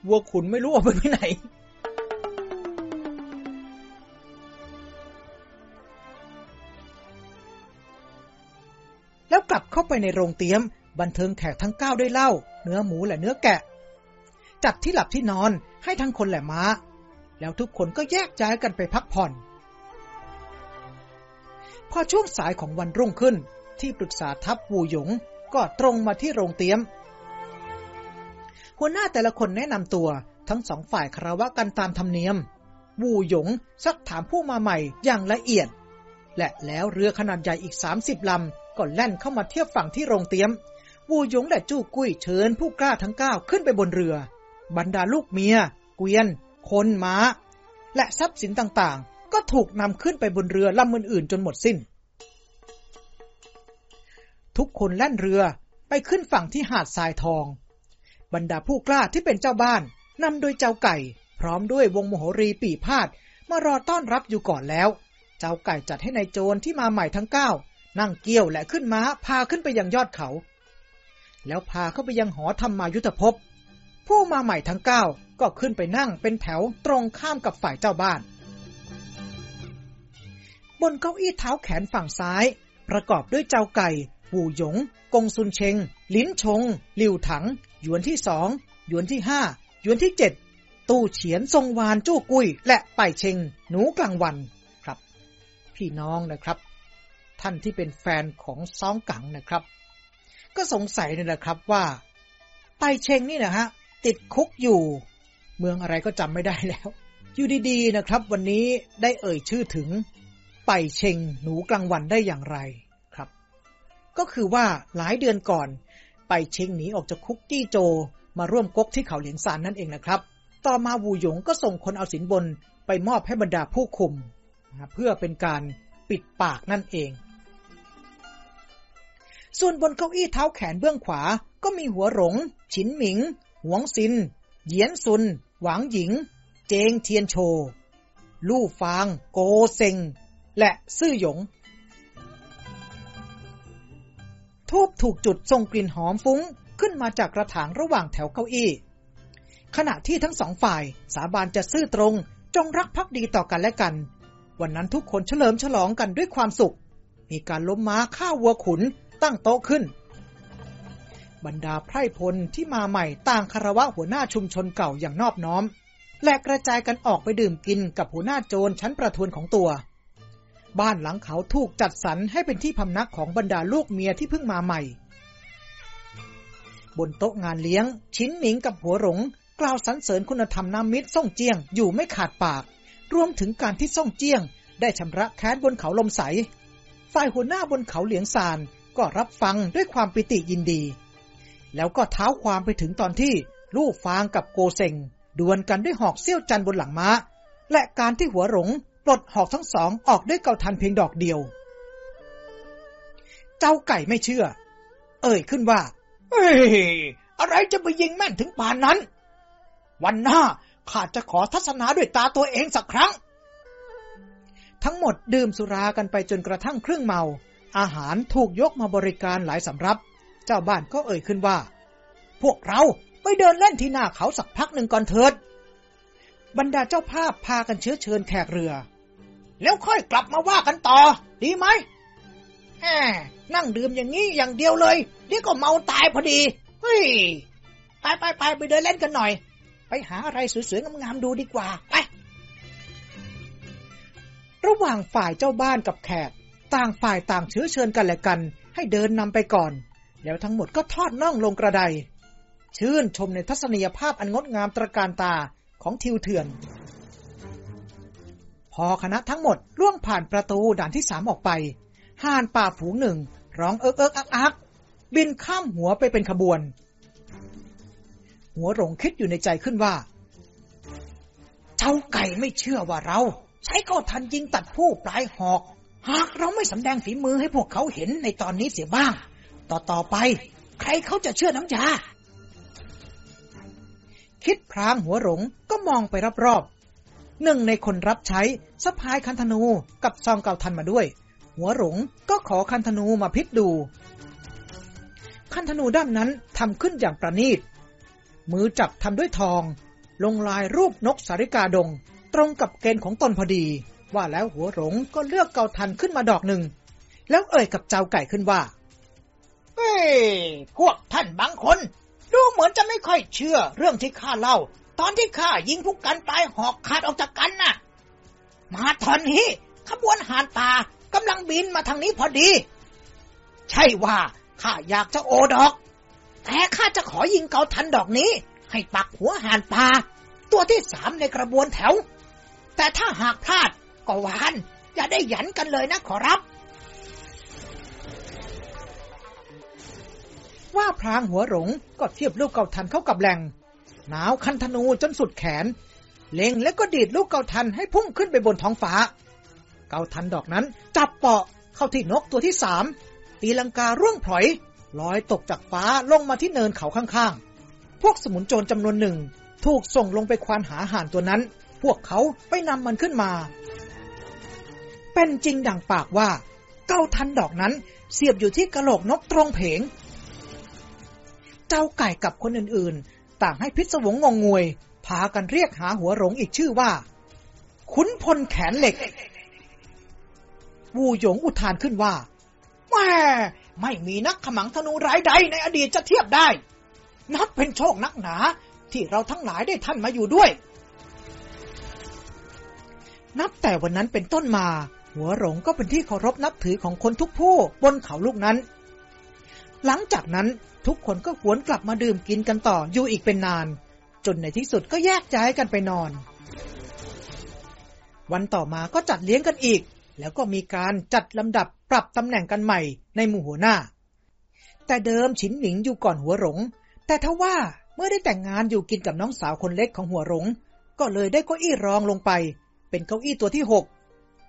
วัวขุนไม่รู้เอาไปที่ไหนแล้วกลับเข้าไปในโรงเตี๊ยม บันเทิงแขกทั้งเก้าด้วยเหล้าเนื้อหมูและเนื้อแกะ จัดที่หลับที่นอนให้ทั้งคนและม้า แล้วทุกคนก็แยกย้ายกันไปพักผ่อน พอช่วงสายของวันรุ่งขึ้นที่ปรึกษาทัพวูหยง ก็ตรงมาที่โรงเตี๊ยม หัวหน้าแต่ละคนแนะนำตัว ทั้งสองฝ่ายคารวะกันตามธรรมเนียม วูหยงซักถามผู้มาใหม่อย่างละเอียด และแล้วเรือขนาดใหญ่อีก30ลำก็แล่นเข้ามาเทียบฝั่งที่โรงเตี๊ยม วูหยงและจู้กุ้ยเชิญผู้กล้าทั้งเก้าขึ้นไปบนเรือ บรรดาลูกเมีย เกวียน คนม้า และทรัพย์สินต่างๆ ก็ถูกนำขึ้นไปบนเรือลำอื่นๆจนหมดสิ้น ทุกคนแล่นเรือไปขึ้นฝั่งที่หาดทรายทอง บรรดาผู้กล้าที่เป็นเจ้าบ้านนำโดยเจ้าไก่ พร้อมด้วยวงมโหรีปีพาดมารอต้อนรับอยู่ก่อนแล้ว เจ้าไก่จัดให้ในายโจรที่มาใหม่ทั้งเก้านั่งเกี้ยวและขึ้นม้าพาขึ้นไปยังยอดเขา แล้วพาเข้าไปยังหอธรรมายุทธภพ ผู้มาใหม่ทั้งเก้าก็ขึ้นไปนั่งเป็นแถวตรงข้ามกับฝ่ายเจ้าบ้าน บนเก้าอี้เท้าแขนฝั่งซ้าย ประกอบด้วยเจ้าไก่ หูหยง กงซุนเชง ลิ้นชงลิวถัง หยวนที่สอง หยวนที่ห้า หยวนที่เจ็ด ตู้เฉียนทรงวานจู้กุย และไปเชง หนูกลางวันครับ พี่น้องนะครับ ท่านที่เป็นแฟนของซองกังนะครับ ก็สงสัยนี่แหละครับว่า ไปเชงนี่นะฮะ ติดคุกอยู่ เมืองอะไรก็จำไม่ได้แล้ว อยู่ดีๆนะครับ วันนี้ได้เอ่ยชื่อถึง ไปเชงหนูกลางวันได้อย่างไร ก็คือว่าหลายเดือนก่อน ไปเชงหนีออกจากคุกจี้โจ มาร่วมกกที่เขาเหลียงซานนั่นเองนะครับ ต่อมาวูหยงก็ส่งคนเอาสินบนไปมอบให้บรรดาผู้คุม เพื่อเป็นการปิดปากนั่นเอง ส่วนบนเก้าอี้เท้าแขนเบื้องขวาก็มีหัวหลง ฉินหมิง หวงซิน เหยียนซุน หวางหญิง เจงเทียนโช ลู่ฟาง โกเซง และซื่อหยง ทูบถูกจุดทรงกลิ่นหอมฟุ้งขึ้นมาจากกระถางระหว่างแถวเก้าอี้ ขณะที่ทั้งสองฝ่ายสาบานจะซื่อตรงจงรักภักดีต่อกันและกัน วันนั้นทุกคนเฉลิมฉลองกันด้วยความสุข มีการล้มม้าฆ่าวัวขุนตั้งโต๊ะขึ้น บรรดาไพร่พลที่มาใหม่ต่างคารวะหัวหน้าชุมชนเก่าอย่างนอบน้อม และกระจายกันออกไปดื่มกินกับหัวหน้าโจรชั้นประทวนของตัว บ้านหลังเขาถูกจัดสรรให้เป็นที่พำนักของบรรดาลูกเมียที่เพิ่งมาใหม่ บนโต๊ะงานเลี้ยง ชิ้นหมิงกับหัวหลงกล่าวสรรเสริญคุณธรรมน้ำมิตรส่งเจียงอยู่ไม่ขาดปาก รวมถึงการที่ส่งเจียง ได้ชำระแค้นบนเขาลมใส ฝ่ายหัวหน้าบนเขาเหลียงซานก็รับฟังด้วยความปิติยินดี แล้วก็เท้าความไปถึงตอนที่ลูกฟางกับโกเซงดวลกันด้วยหอกเซี่ยวจันบนหลังม้า และการที่หัวหลง ปลดหอกทั้งสองออกด้วยเกาทันเพียงดอกเดียว เจ้าไก่ไม่เชื่อ เอ่ยขึ้นว่า เฮ้ย อะไรจะไปยิงแม่นถึงป่านนั้น วันหน้าข้าจะขอทัศนาด้วยตาตัวเองสักครั้ง ทั้งหมดดื่มสุรากันไปจนกระทั่งเครึ่องเมา อาหารถูกยกมาบริการหลายสำรับ เจ้าบ้านก็เอ่ยขึ้นว่า พวกเราไปเดินเล่นที่หน้าเขาสักพักหนึ่งก่อนเถิดบรรดาเจ้าภาพพากันเชื้อเชิญแขกเรือ แล้วค่อยกลับมาว่ากันต่อ ดีไหมแหมนั่งดื่มอย่างนี้อย่างเดียวเลยเดี๋ยวก็เมาตายพอดี เฮ้ย ไปไปไปไปเดินเล่นกันหน่อย ไปหาอะไรสวยๆงามๆดูดีกว่า ไประหว่างฝ่ายเจ้าบ้านกับแขก ต่างฝ่ายต่างเชื้อเชิญกันและกัน ให้เดินนำไปก่อน แล้วทั้งหมดก็ทอดน่องลงกระไดชื่นชมในทัศนียภาพอันงดงามตระการตาของทิวเถื่อน พอคณะทั้งหมดล่วงผ่านประตูด่านที่สามออกไปห่านป่าฝูงหนึ่ง ร้องเอิกเอิกอักอักบินข้ามหัวไปเป็นขบวน ฮัวหยงคิดอยู่ในใจขึ้นว่า เจ้าไก่ไม่เชื่อว่าเรา ใช้เกาทัณฑ์ยิงตัดพู่ปลายหอก หากเราไม่สำแดงฝีมือให้พวกเขาเห็นในตอนนี้เสียบ้าง ต่อต่อไป ใครเขาจะเชื่อน้ำยาคิดพรางหัวหลงก็มองไปรอบๆ หนึ่งในคนรับใช้สะพายคันธนูกับซองเก่าทันมาด้วย หัวหลงก็ขอคันธนูมาพิษดู คันธนูด้ามนั้นทำขึ้นอย่างประณีต มือจับทำด้วยทอง ลงลายรูปนกสาริกาดง ตรงกับเกณฑ์ของตนพอดี ว่าแล้วหัวหลงก็เลือกเก่าทันขึ้นมาดอกหนึ่ง แล้วเอ่ยกับเจ้าไก่ขึ้นว่าเฮ้ยพวกท่านบางคน ดูเหมือนจะไม่ค่อยเชื่อเรื่องที่ข้าเล่า ตอนที่ข้ายิงผู้กันปลายหอกขาดออกจากกันน่ะ มาตอนนี้ขบวนหานตากำลังบินมาทางนี้พอดี ใช่ว่าข้าอยากจะโอดอก แต่ข้าจะขอยิงเกาทันดอกนี้ ให้ปักหัวหานปาตัวที่สามในกระบวนแถว แต่ถ้าหากพลาดก็วานอย่าได้หยันกันเลยนะขอรับ ว่าพรางหัวหลงก็เทียบลูกเกาทันเข้ากับแหล่ง หนาวคันธนูจนสุดแขน เล็งแล้วก็ดีดลูกเกาทันให้พุ่งขึ้นไปบนท้องฟ้า เกาทันดอกนั้น จับเปาะเข้าที่นกตัวที่สามตีลังการ่วงพลอยลอยตกจากฟ้าลงมาที่เนินเขาข้างๆ พวกสมุนโจรจำนวนหนึ่ง ถูกส่งลงไปควานหาห่านตัวนั้น พวกเขาไปนำมันขึ้นมา เป็นจริงดังปากว่า เก้าทันดอกนั้น เสียบอยู่ที่กระโหลกนกตรงเพง เจ้าไก่กับคนอื่นๆ ต่างให้พิศวงงงงวย พากันเรียกหาหัวหลงอีกชื่อว่า ขุนพลแขนเหล็ก วูหยงอุทานขึ้นว่าแม่ไม่มีนักขมังธนูรายใดในอดีตจะเทียบได้ นับเป็นโชคนักหนา ที่เราทั้งหลายได้ท่านมาอยู่ด้วย นับแต่วันนั้นเป็นต้นมา หัวหลงก็เป็นที่เคารพนับถือของคนทุกผู้บนเขาลูกนั้น หลังจากนั้น ทุกคนก็หวนกลับมาดื่มกินกันต่ออยู่อีกเป็นนาน จนในที่สุดก็แยกย้ายกันไปนอน วันต่อมาก็จัดเลี้ยงกันอีก แล้วก็มีการจัดลำดับปรับตำแหน่งกันใหม่ในหมู่หัวหน้า แต่เดิมฉินหนิงอยู่ก่อนหัวหลง แต่ทว่าเมื่อได้แต่งงานอยู่กินกับน้องสาวคนเล็กของหัวหลง ก็เลยได้เก้าอี้รองลงไป เป็นเก้าอี้ตัวที่หก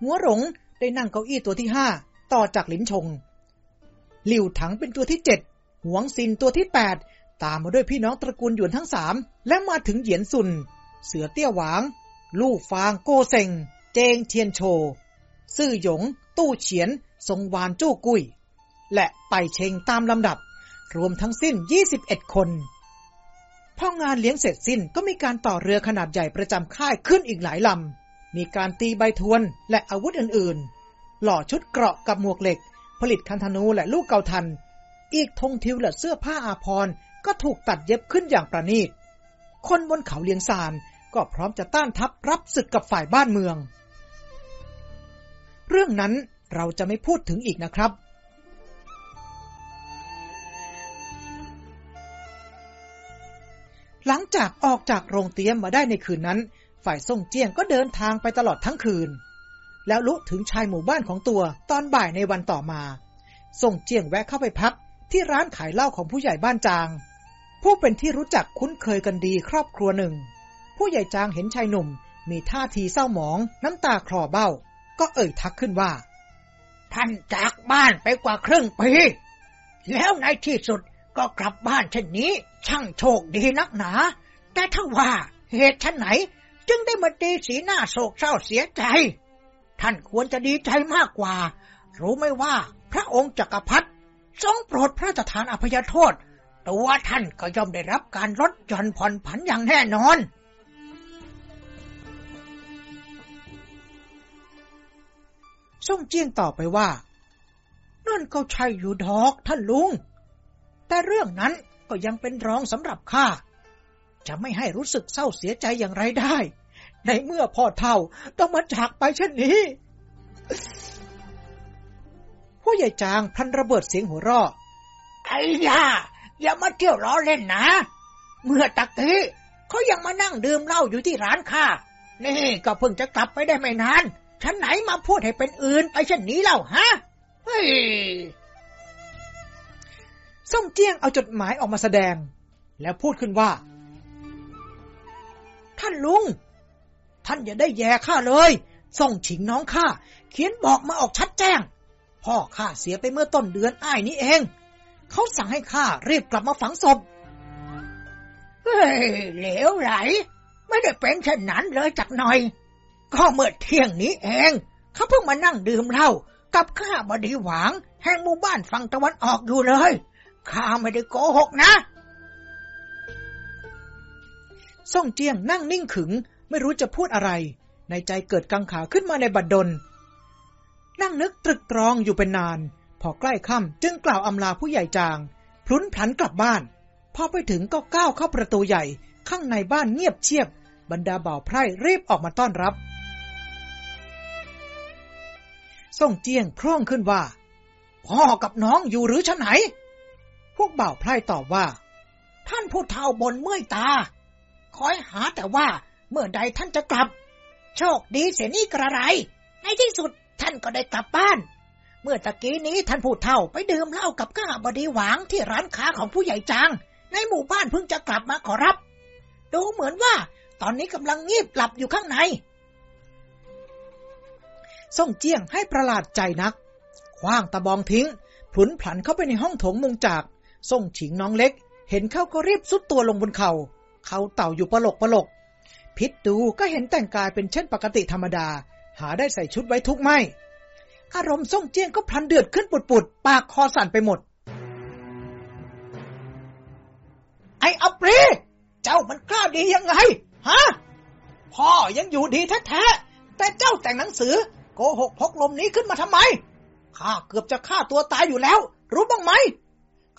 หัวหลงได้นั่งเก้าอี้ตัวที่ห้าต่อจากหลินชงหลิวถังเป็นตัวที่เจ็ด หวงซินตัวที่แปดตามมาด้วยพี่น้องตระกูลหยวนทั้งสามและมาถึงเหยียนซุน เสือเตี้ยหวาง ลู่ฟางโกเซงเจงเทียนโช ซื่อหยง ตู้เฉียน ทรงวานจู้กุย และไปเชงตามลำดับ รวมทั้งสิ้น 21 คนพองานเลี้ยงเสร็จสิ้นก็มีการต่อเรือขนาดใหญ่ประจำค่ายขึ้นอีกหลายลำ มีการตีใบทวนและอาวุธอื่นๆ หล่อชุดเกราะกับหมวกเหล็ก ผลิตคันธนูและลูกเกาทัน อีกธงทิวและเสื้อผ้าอาภรณ์ก็ถูกตัดเย็บขึ้นอย่างประณีต คนบนเขาเลียงซานก็พร้อมจะต้านทัพรับศึกกับฝ่ายบ้านเมือง เรื่องนั้นเราจะไม่พูดถึงอีกนะครับ หลังจากออกจากโรงเตี๊ยมมาได้ในคืนนั้น ฝ่ายส่งเจียงก็เดินทางไปตลอดทั้งคืน แล้วลุถึงชายหมู่บ้านของตัวตอนบ่ายในวันต่อมาส่งเจียงแวะเข้าไปพัก ที่ร้านขายเหล้าของผู้ใหญ่บ้านจาง ผู้เป็นที่รู้จักคุ้นเคยกันดีครอบครัวหนึ่ง ผู้ใหญ่จางเห็นชายหนุ่ม มีท่าทีเศร้าหมอง น้ำตาคลอเบ้า ก็เอ่ยทักขึ้นว่า ท่านจากบ้านไปกว่าครึ่งปีแล้วในที่สุดก็กลับบ้านเช่นนี้ ช่างโชคดีนักหนา แต่ถ้าว่าเหตุชั้นไหน จึงได้มาตีสีหน้าโศกเศร้าเสียใจ ท่านควรจะดีใจมากกว่า รู้ไหมว่าพระองค์จักรพรรดิ ทรงโปรดพระราชทานอภัยโทษ ตัวท่านก็ย่อมได้รับการลดหย่อนผ่อนผันอย่างแน่นอน ส่งเจียงตอบไปว่า นั่นก็ใช่อยู่ดอกท่านลุง แต่เรื่องนั้นก็ยังเป็นรองสำหรับข้า จะไม่ให้รู้สึกเศร้าเสียใจอย่างไรได้ ในเมื่อพ่อเท่าต้องมาจากไปเช่นนี้ ผู้ใหญ่จางพันระเบิดเสียงหัวเราะไอ้ยาอย่ามาเที่ยวล้อเล่นนะ เมื่อตะกี้เขายังมานั่งดื่มเหล้าอยู่ที่ร้านข้านี่ก็เพิ่งจะกลับไปได้ไม่นานฉันไหนมาพูดให้เป็นอื่นไปเช่นนี้เล่าฮะเฮ้ยส่งเจียงเอาจดหมายออกมาแสดง แล้วพูดขึ้นว่า ท่านลุง ท่านอย่าได้แย่ข้าเลย ส่งฉิงน้องข้าเขียนบอกมาออกชัดแจ้ง พ่อข้าเสียไปเมื่อต้นเดือนอ้ายนี้เอง เขาสั่งให้ข้ารีบกลับมาฝังศพ เฮ้ย เหลวไหล ไม่ได้เป็นเช่นนั้นเลยจักหน่อย ก็เมื่อเที่ยงนี้เอง เขาเพิ่งมานั่งดื่มเหล้ากับข้าบดีหวาง แห่งหมู่บ้านฝั่งตะวันออกอยู่เลย ข้าไม่ได้โกหกนะส่งเจียงนั่งนิ่งขึง ไม่รู้จะพูดอะไร ในใจเกิดกังขาขึ้นมาในบัดดล นั่งนึกตรึกตรองอยู่เป็นนาน พอใกล้ค่ำจึงกล่าวอำลาผู้ใหญ่จาง พลุนพลันกลับบ้าน พอไปถึงก็ก้าวเข้าประตูใหญ่ ข้างในบ้านเงียบเชียบ บรรดาบ่าวไพร่รีบออกมาต้อนรับ ส่งเจียงพร่องขึ้นว่า พ่อกับน้องอยู่หรือชั้นไหน พวกบ่าวไพร่ตอบว่า ท่านผู้เฒ่าบนเมื่อยตา คอยหาแต่ว่าเมื่อใดท่านจะกลับ โชคดีเสียนี่กระไร ในที่สุด ท่านก็ได้กลับบ้าน เมื่อตะกี้นี้ท่านผู้เฒ่าไปดื่มเหล้ากับข้าบดีหวางที่ร้านค้าของผู้ใหญ่จาง ในหมู่บ้านเพิ่งจะกลับมาขอรับ ดูเหมือนว่า ตอนนี้กำลังงีบหลับอยู่ข้างในส่งเจียงให้ประหลาดใจนัก คว้างตะบองทิ้งพลุนผลันเข้าไปในห้องโถงมุงจากส่งฉิงน้องเล็ก เห็นเขาก็รีบสุดตัวลงบนเขา่า เขาเต่าอยู่ปลกปลก พิษดูก็เห็นแต่งกายเป็นเช่นปกติธรรมดา หาได้ใส่ชุดไว้ทุกไม่ อารมณ์ส่งเจียงก็พลันเดือดขึ้นปุดๆ ปากคอสั่นไปหมด ไอ้อัปรีเจ้ามันกล้าดียังไง ฮะ พ่อยังอยู่ดีแท้ๆ แต่เจ้าแต่งหนังสือ โกหกพกลมนี้ขึ้นมาทำไม ข้าเกือบจะฆ่าตัวตายอยู่แล้ว รู้บ้างไหม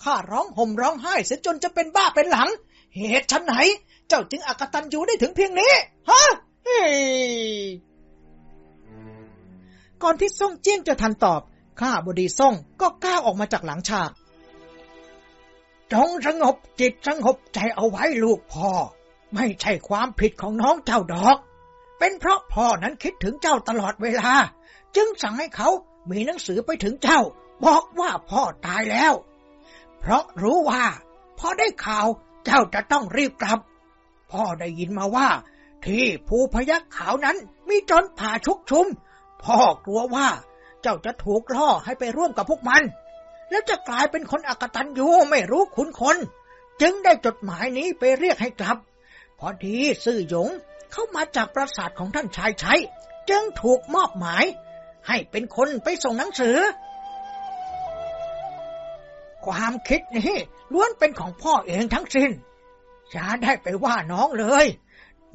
ข้าร้องห่มร้องไห้เสียจนจะเป็นบ้าเป็นหลัง เหตุฉันไหน เจ้าจึงอากตันอยู่ได้ถึงเพียงนี้ ฮะ เฮ้ ก่อนที่ซ่งเจี้ยงจะทันตอบ ข้าบดีซ่งก็ก้าวออกมาจากหลังฉาก จงสงบจิตสงบใจเอาไว้ลูกพ่อ ไม่ใช่ความผิดของน้องเจ้าดอก เป็นเพราะพ่อนั้นคิดถึงเจ้าตลอดเวลา จึงสั่งให้เขามีหนังสือไปถึงเจ้า บอกว่าพ่อตายแล้ว เพราะรู้ว่าพอได้ข่าวเจ้าจะต้องรีบกลับ พ่อได้ยินมาว่า ที่ภูพยักขาวนั้นมีจนผ่าชุกชุม พ่อกลัวว่าเจ้าจะถูกล่อให้ไปร่วมกับพวกมัน แล้วจะกลายเป็นคนอักตันยูไม่รู้ขุนคน จึงได้จดหมายนี้ไปเรียกให้กลับ พอดีซื่อหยงเข้ามาจากปราสาทของท่านชายชัยจึงถูกมอบหมาย ให้เป็นคนไปส่งหนังสือ ความคิดนี้ล้วนเป็นของพ่อเองทั้งสิน้นอย่าได้ไปว่าน้องเลย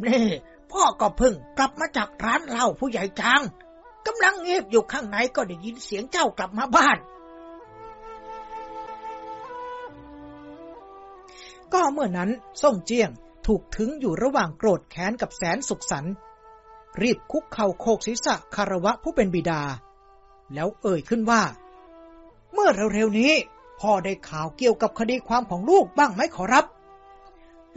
นี่ พ่อก็เพิ่งกลับมาจากร้านเหล้าผู้ใหญ่จาง กำลังเงียบอยู่ข้างในก็ได้ยินเสียงเจ้ากลับมาบ้าน ก็เมื่อนั้นส่งเจียงถูกถึงอยู่ระหว่างโกรธแค้นกับแสนสุขสันรีบคุกเข่าโคกศีรษะคารวะผู้เป็นบิดา แล้วเอ่ยขึ้นว่า เมื่อเร็วๆนี้พ่อได้ข่าวเกี่ยวกับคดีความของลูกบ้างไหมขอรับ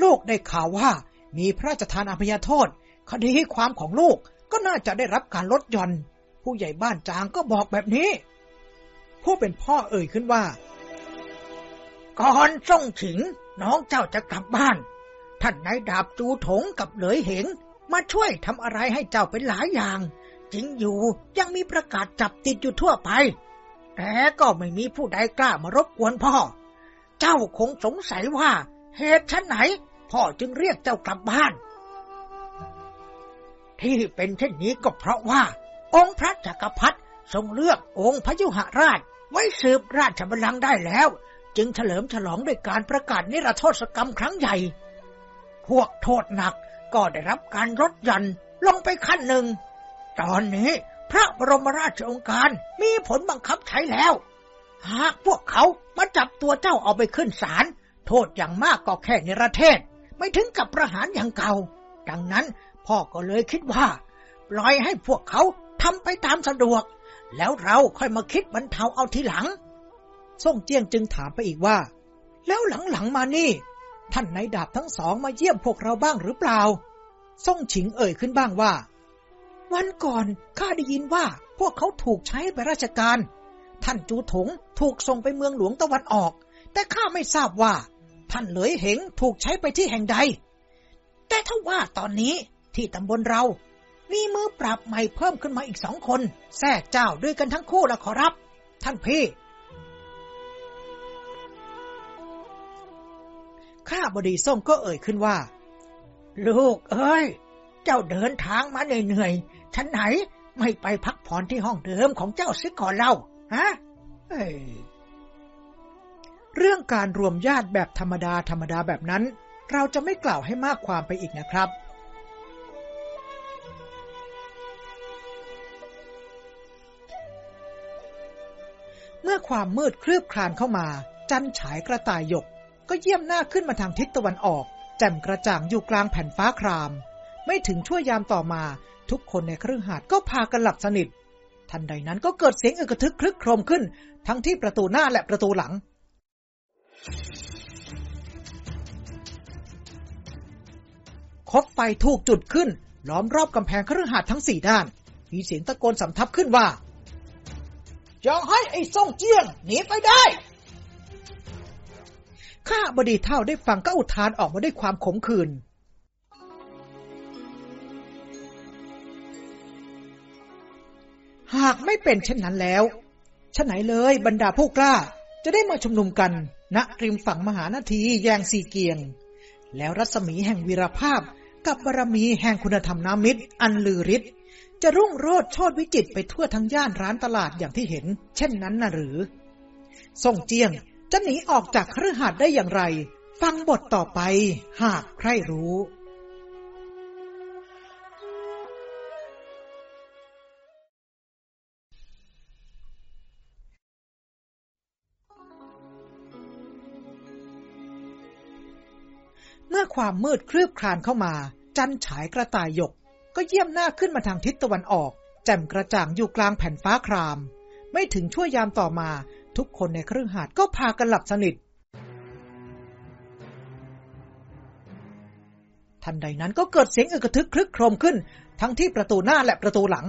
ลูกได้ข่าวว่ามีพระราชทานอภัยโทษ คดีความของลูกก็น่าจะได้รับการลดหย่อน ผู้ใหญ่บ้านจางก็บอกแบบนี้ ผู้เป็นพ่อเอ่ยขึ้นว่า ก่อนส่งถิงน้องเจ้าจะกลับบ้าน ท่านนายดาบจูถงกับเหลยเหงมาช่วยทำอะไรให้เจ้าเป็นหลายอย่าง จริงอยู่ยังมีประกาศจับติดอยู่ทั่วไป แต่ก็ไม่มีผู้ใดกล้ามารบกวนพ่อ เจ้าคงสงสัยว่า เหตุชั้นไหน พ่อจึงเรียกเจ้ากลับบ้าน ที่เป็นเช่นนี้ก็เพราะว่า องค์พระจักรพรรดิทรงเลือกองค์พยุหราช ไว้สืบราชบัลลังก์ได้แล้ว จึงเฉลิมฉลองด้วยการประกาศนิรโทษกรรมครั้งใหญ่ พวกโทษหนักก็ได้รับการลดหย่อนลงไปขั้นหนึ่ง ตอนนี้พระบรมราชองค์การมีผลบังคับใช้แล้ว หากพวกเขามาจับตัวเจ้าเอาไปขึ้นศาลโทษอย่างมากก็แค่นิรเทศ ไม่ถึงกับประหารอย่างเก่า ดังนั้นพ่อก็เลยคิดว่า ปล่อยให้พวกเขา ทำไปตามสะดวก แล้วเราค่อยมาคิดบรรเทาเอาทีหลัง ส่งเจียงจึงถามไปอีกว่า แล้วหลังๆมานี่ ท่านนายดาบทั้งสองมาเยี่ยมพวกเราบ้างหรือเปล่า ส่งฉิงเอ่ยขึ้นบ้างว่า วันก่อนข้าได้ยินว่าพวกเขาถูกใช้ไปราชการ ท่านจูถงถูกส่งไปเมืองหลวงตะวันออก แต่ข้าไม่ทราบว่า ท่านเหลยเหงถูกใช้ไปที่แห่งใด แต่ถ้าว่าตอนนี้ที่ตำบลเรา มีมือปราบใหม่เพิ่มขึ้นมาอีกสองคน แทรกเจ้าด้วยกันทั้งคู่ละขอรับ ท่านพี่ ข้าบดีส่งก็เอ่ยขึ้นว่า ลูกเอ้ย เจ้าเดินทางมาเหนื่อยๆฉันไหนไม่ไปพักผ่อนที่ห้องเดิมของเจ้าซิก่อนเล่า ฮะเเรื่องการรวมญาติแบบธรรมดาธรรมดาแบบนั้น เราจะไม่กล่าวให้มากความไปอีกนะครับ เมื่อความมืดคลืบคลานเข้ามา จันฉายกระต่ายหยก ก็เยี่ยมหน้าขึ้นมาทางทิศตะวันออก แจ่มกระจ่างอยู่กลางแผ่นฟ้าคราม ไม่ถึงชั่วยามต่อมา ทุกคนในเครื่องหาดก็พากันหลับสนิท ทันใดนั้นก็เกิดเสียงอึกทึกคลึกโครมขึ้น ทั้งที่ประตูหน้าและประตูหลัง คบไฟถูกจุดขึ้น ล้อมรอบกำแพงเครื่องหาดทั้งสี่ด้าน มีเสียงตะโกนสำทับขึ้นว่า จะให้ไอ้ซ่งเจียงหนีไปได้ข้าบดีเท่าได้ฟังก็อุทานออกมาด้วยความขมขื่นหากไม่เป็นเช่นนั้นแล้วฉะไหนเลยบรรดาผู้กล้า จะได้มาชุมนุมกันณริมฝั่งมหานาทีแยงสีเกียง แล้วรัศมีแห่งวีรภาพ กับบารมีแห่งคุณธรรมนามิตร อันลือฤทธิ์ จะรุ่งโรจน์โชดวิจิตไปทั่วทั้งย่านร้านตลาดอย่างที่เห็น เช่นนั้นน่ะหรือส่งเจียงจะหนีออกจากคฤหาสน์ได้อย่างไร ฟังบทต่อไป หากใครรู้เมื่อความมืดคลืบคลานเข้ามา จันฉายกระต่ายหยก ก็เยี่ยมหน้าขึ้นมาทางทิศตะวันออก แจ่มกระจ่างอยู่กลางแผ่นฟ้าคราม ไม่ถึงชั่วยามต่อมา ทุกคนในเครื่องหาดก็พากันหลับสนิท ทันใดนั้นก็เกิดเสียงอึกทึกคลึกโครมขึ้น ทั้งที่ประตูหน้าและประตูหลัง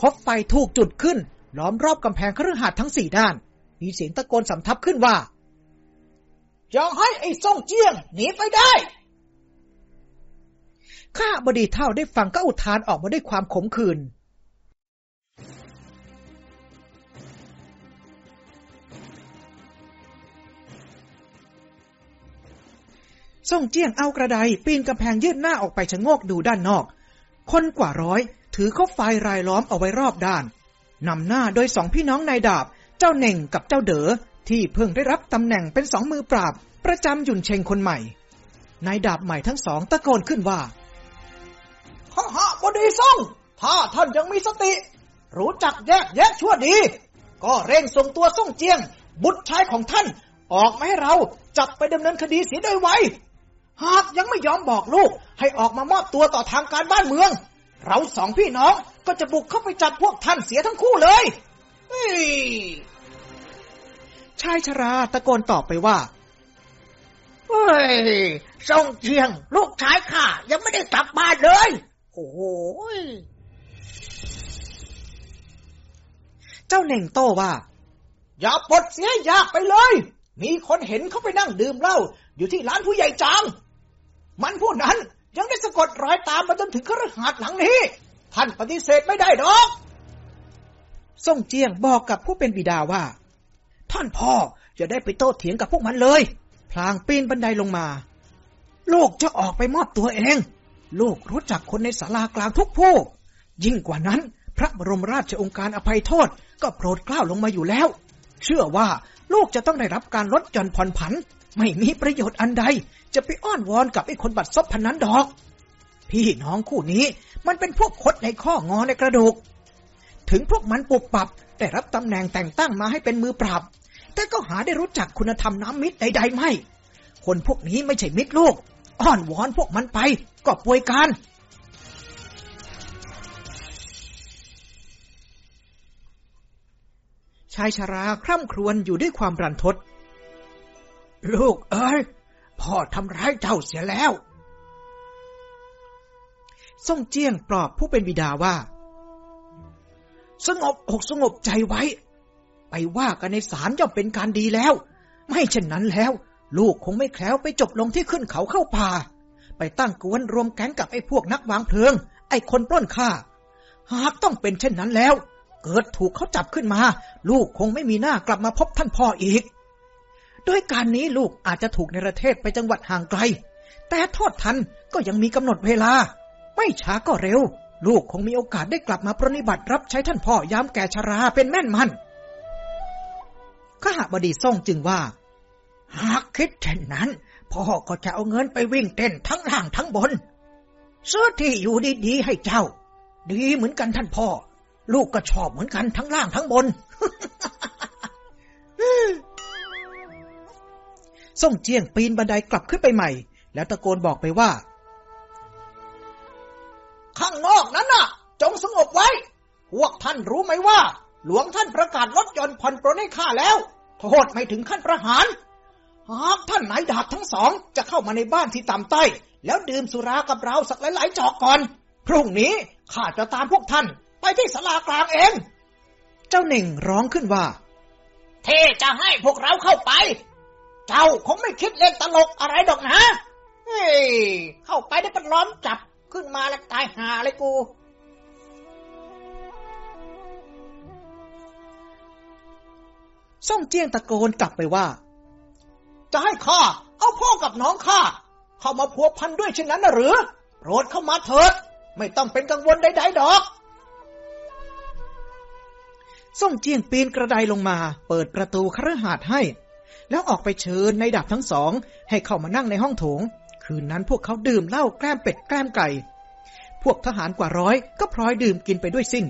คบไฟถูกจุดขึ้น ล้อมรอบกำแพงเครื่องหาดทั้งสี่ด้าน มีเสียงตะโกนสำทับขึ้นว่าอย่าให้ไอ้ซ่งเจียงหนีไปได้ ข้าบดีเท่าได้ฟังก็อุทานออกมาด้วยความขมขื่นส่งเจียงเอากระไดปีนกำแพงยื่นหน้าออกไปชะโงกดูด้านนอก คนกว่าร้อย ถือข้าไฟรายล้อมเอาไว้รอบด้านนำหน้าโดยสองพี่น้องนายดาบ เจ้าเน่งกับเจ้าเด๋อที่เพิ่งได้รับตำแหน่งเป็นสองมือปราบ ประจำหยุ่นเชงคนใหม่นายดาบใหม่ทั้งสองตะโกนขึ้นว่า ข้าหะบดีซ่งถ้าท่านยังมีสติ รู้จักแยกแยะชั่วดี ก็เร่งส่งตัวส่งเจียง บุตรชายของท่าน ออกมาให้เราจับไปดำเนินคดีเสียโดยไวหากยังไม่ยอมบอกลูก ให้ออกมามอบตัวต่อทางการบ้านเมือง เราสองพี่น้องก็จะบุกเข้าไปจับพวกท่านเสียทั้งคู่เลยชายชราตะโกนตอบไปว่าเฮ้ยส่งเชียง ลูกชายข้ายังไม่ได้กลับบ้านเลย โอ้โหเจ้าเน่งโตว่า อย่าปลดเสียยากไปเลย มีคนเห็นเขาไปนั่งดื่มเหล้าอยู่ที่ร้านผู้ใหญ่จาง มันผู้นั้นยังได้สะกดรอยตามมาจนถึงคฤหาสน์หลังนี้ ท่านปฏิเสธไม่ได้ดอกส่งเจียงบอกกับผู้เป็นบิดาว่า ท่านพ่อจะได้ไปโต้เถียงกับพวกมันเลย พลางปีนบันไดลงมา ลูกจะออกไปมอบตัวเอง ลูกรู้จักคนในศาลากลางทุกผู้ ยิ่งกว่านั้น พระบรมราชองค์การอภัยโทษ ก็โปรดเกล้าลงมาอยู่แล้ว เชื่อว่าลูกจะต้องได้รับการลดหย่อนผ่อนผัน ไม่มีประโยชน์อันใด จะไปอ้อนวอนกับไอ้คนบัดซบพันนั้นดอก พี่น้องคู่นี้มันเป็นพวกคดในข้องอในกระดูก ถึงพวกมันปุบปับได้รับตำแหน่งแต่งตั้งมาให้เป็นมือปราบ แต่ก็หาได้รู้จักคุณธรรมน้ำมิตรใดๆไม่ คนพวกนี้ไม่ใช่มิตรลูก อ้อนวอนพวกมันไป ก็ป่วยการชายชาราคร่ำครวญอยู่ด้วยความรันทด ลูกเอ้ยพ่อทำร้ายเจ้าเสียแล้ว ส่งเจียงปลอบผู้เป็นบิดาว่า สงบอกสงบใจไว้ ไปว่ากันในศาลย่อมเป็นการดีแล้ว ไม่เช่นนั้นแล้ว ลูกคงไม่แคล้วไปจบลงที่ขึ้นเขาเข้าป่า ไปตั้งกวนรวมแก๊งกับไอ้พวกนักวางเพลิง ไอ้คนปล้นฆ่าหากต้องเป็นเช่นนั้นแล้ว เกิดถูกเขาจับขึ้นมา ลูกคงไม่มีหน้ากลับมาพบท่านพ่ออีก ด้วยการนี้ลูกอาจจะถูกในประเทศไปจังหวัดห่างไกล แต่โทษทันก็ยังมีกำหนดเวลา ไม่ช้าก็เร็ว ลูกคงมีโอกาสได้กลับมาปรนิบัติรับใช้ท่านพ่อยามแก่ชราเป็นแม่นมันขหบดีส่งจึงว่า หากคิดเช่นนั้น พ่อก็จะเอาเงินไปวิ่งเต้นทั้งล่างทั้งบนซื้อที่อยู่ดีๆให้เจ้า ดีเหมือนกันท่านพ่อ ลูกก็ชอบเหมือนกันทั้งล่างทั้งบนส่งเจียงปีนบันไดกลับขึ้นไปใหม่ แล้วตะโกนบอกไปว่า ข้างนอกนั้นน่ะ จงสงบไว้ พวกท่านรู้ไหมว่า หลวงท่านประกาศลดหย่อนผ่อนปรนให้ข้าแล้ว โทษไม่ถึงขั้นประหาร หากท่านนายดาบทั้งสอง จะเข้ามาในบ้านที่ต่ำต้อยแล้วดื่มสุรากับเราสักหลายๆจอกก่อน พรุ่งนี้ข้าจะตามพวกท่าน ไปที่ศาลากลางเอง เจ้าหนึ่งร้องขึ้นว่า เทจะให้พวกเราเข้าไป เจ้าคงไม่คิดเล่นตลกอะไรดอกนะ เฮ้ย เข้าไปได้ก็ล้อมจับขึ้นมาแล้วตายหาเลยกูส่งเจียงตะโกนกลับไปว่า จะให้ข้าเอาพ่อกับน้องข้าเข้ามาพัวพันด้วยเช่นนั้นหรือโปรดเข้ามาเถิด ไม่ต้องเป็นกังวลใดๆดอกส่งเจียงปีนกระไดลงมา เปิดประตูคฤหาสน์ให้ แล้วออกไปเชิญในดาบทั้งสอง ให้เข้ามานั่งในห้องโถง คืนนั้นพวกเขาดื่มเหล้าแกล้มเป็ดแกล้มไก่ พวกทหารกว่าร้อยก็พลอยดื่มกินไปด้วยสิ้น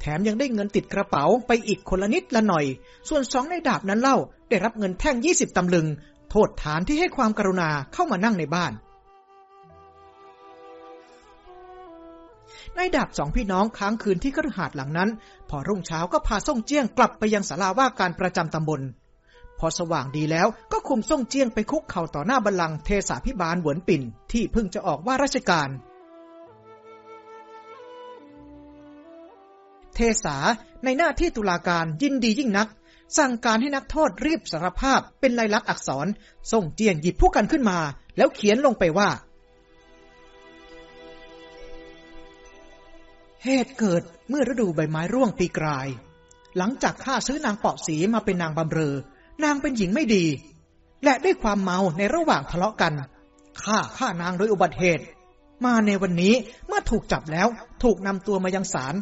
แถมยังได้เงินติดกระเป๋าไปอีกคนละนิดละหน่อย ส่วนสองในดาบนั้นเล่าได้รับเงินแท่งยี่สิบตำลึง โทษฐานที่ให้ความกรุณาเข้ามานั่งในบ้านนายดาบสองพี่น้องค้างคืนที่คฤหาสน์หลังนั้น พอรุ่งเช้าก็พาส่งเจี้ยงกลับไปยังศาลาว่าการประจำตำบล พอสว่างดีแล้วก็คุมส่งเจียงไปคุกเข่าต่อหน้าบัลลังก์เทสาพิบาลหวนปิ่น ที่เพิ่งจะออกว่าราชการ เทสาในหน้าที่ตุลาการยินดียิ่งนัก สั่งการให้นักโทษรีบสารภาพเป็นลายลักษณ์อักษร ส่งเจียงหยิบผู้กันขึ้นมา แล้วเขียนลงไปว่า เหตุเกิดเมื่อฤดูใบไม้ร่วงปีกลาย หลังจากข้าซื้อนางเปาะสีมาเป็นนางบำเรอนางเป็นหญิงไม่ดี และด้วยความเมาในระหว่างทะเลาะกันข้าฆ่านางโดยอุบัติเหตุ มาในวันนี้เมื่อถูกจับแล้วถูกนำตัวมายังศาล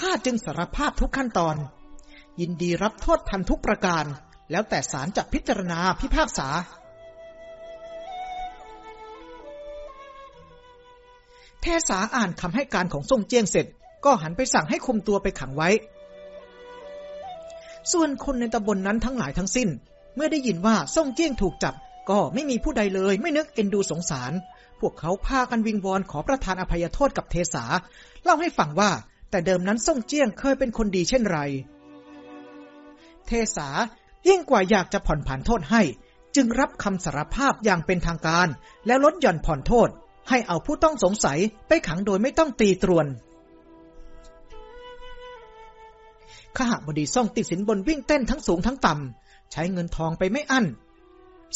ข้าจึงสารภาพทุกขั้นตอน ยินดีรับโทษทันทุกประการ แล้วแต่ศาลจะพิจารณาพิพากษา เทสาอ่านคำให้การของทรงเจียงเสร็จ ก็หันไปสั่งให้คุมตัวไปขังไว้ ส่วนคนในตำบลนนั้นทั้งหลายทั้งสิ้น เมื่อได้ยินว่าทรงเจียงถูกจับ ก็ไม่มีผู้ใดเลยไม่นึกเอ็นดูสงสาร พวกเขาพากันวิงวอนขอประทานอภัยโทษกับเทสา เล่าให้ฟังว่า แต่เดิมนั้นทรงเจียงเคยเป็นคนดีเช่นไร เทสายิ่งกว่าอยากจะผ่อนผันโทษให้ จึงรับคำสารภาพอย่างเป็นทางการ แล้วลดหย่อนผ่อนโทษ ให้เอาผู้ต้องสงสัยไปขังโดยไม่ต้องตีตรวนขหบดีซ่องติดสินบนวิ่งเต้นทั้งสูงทั้งต่ำใช้เงินทองไปไม่อั้น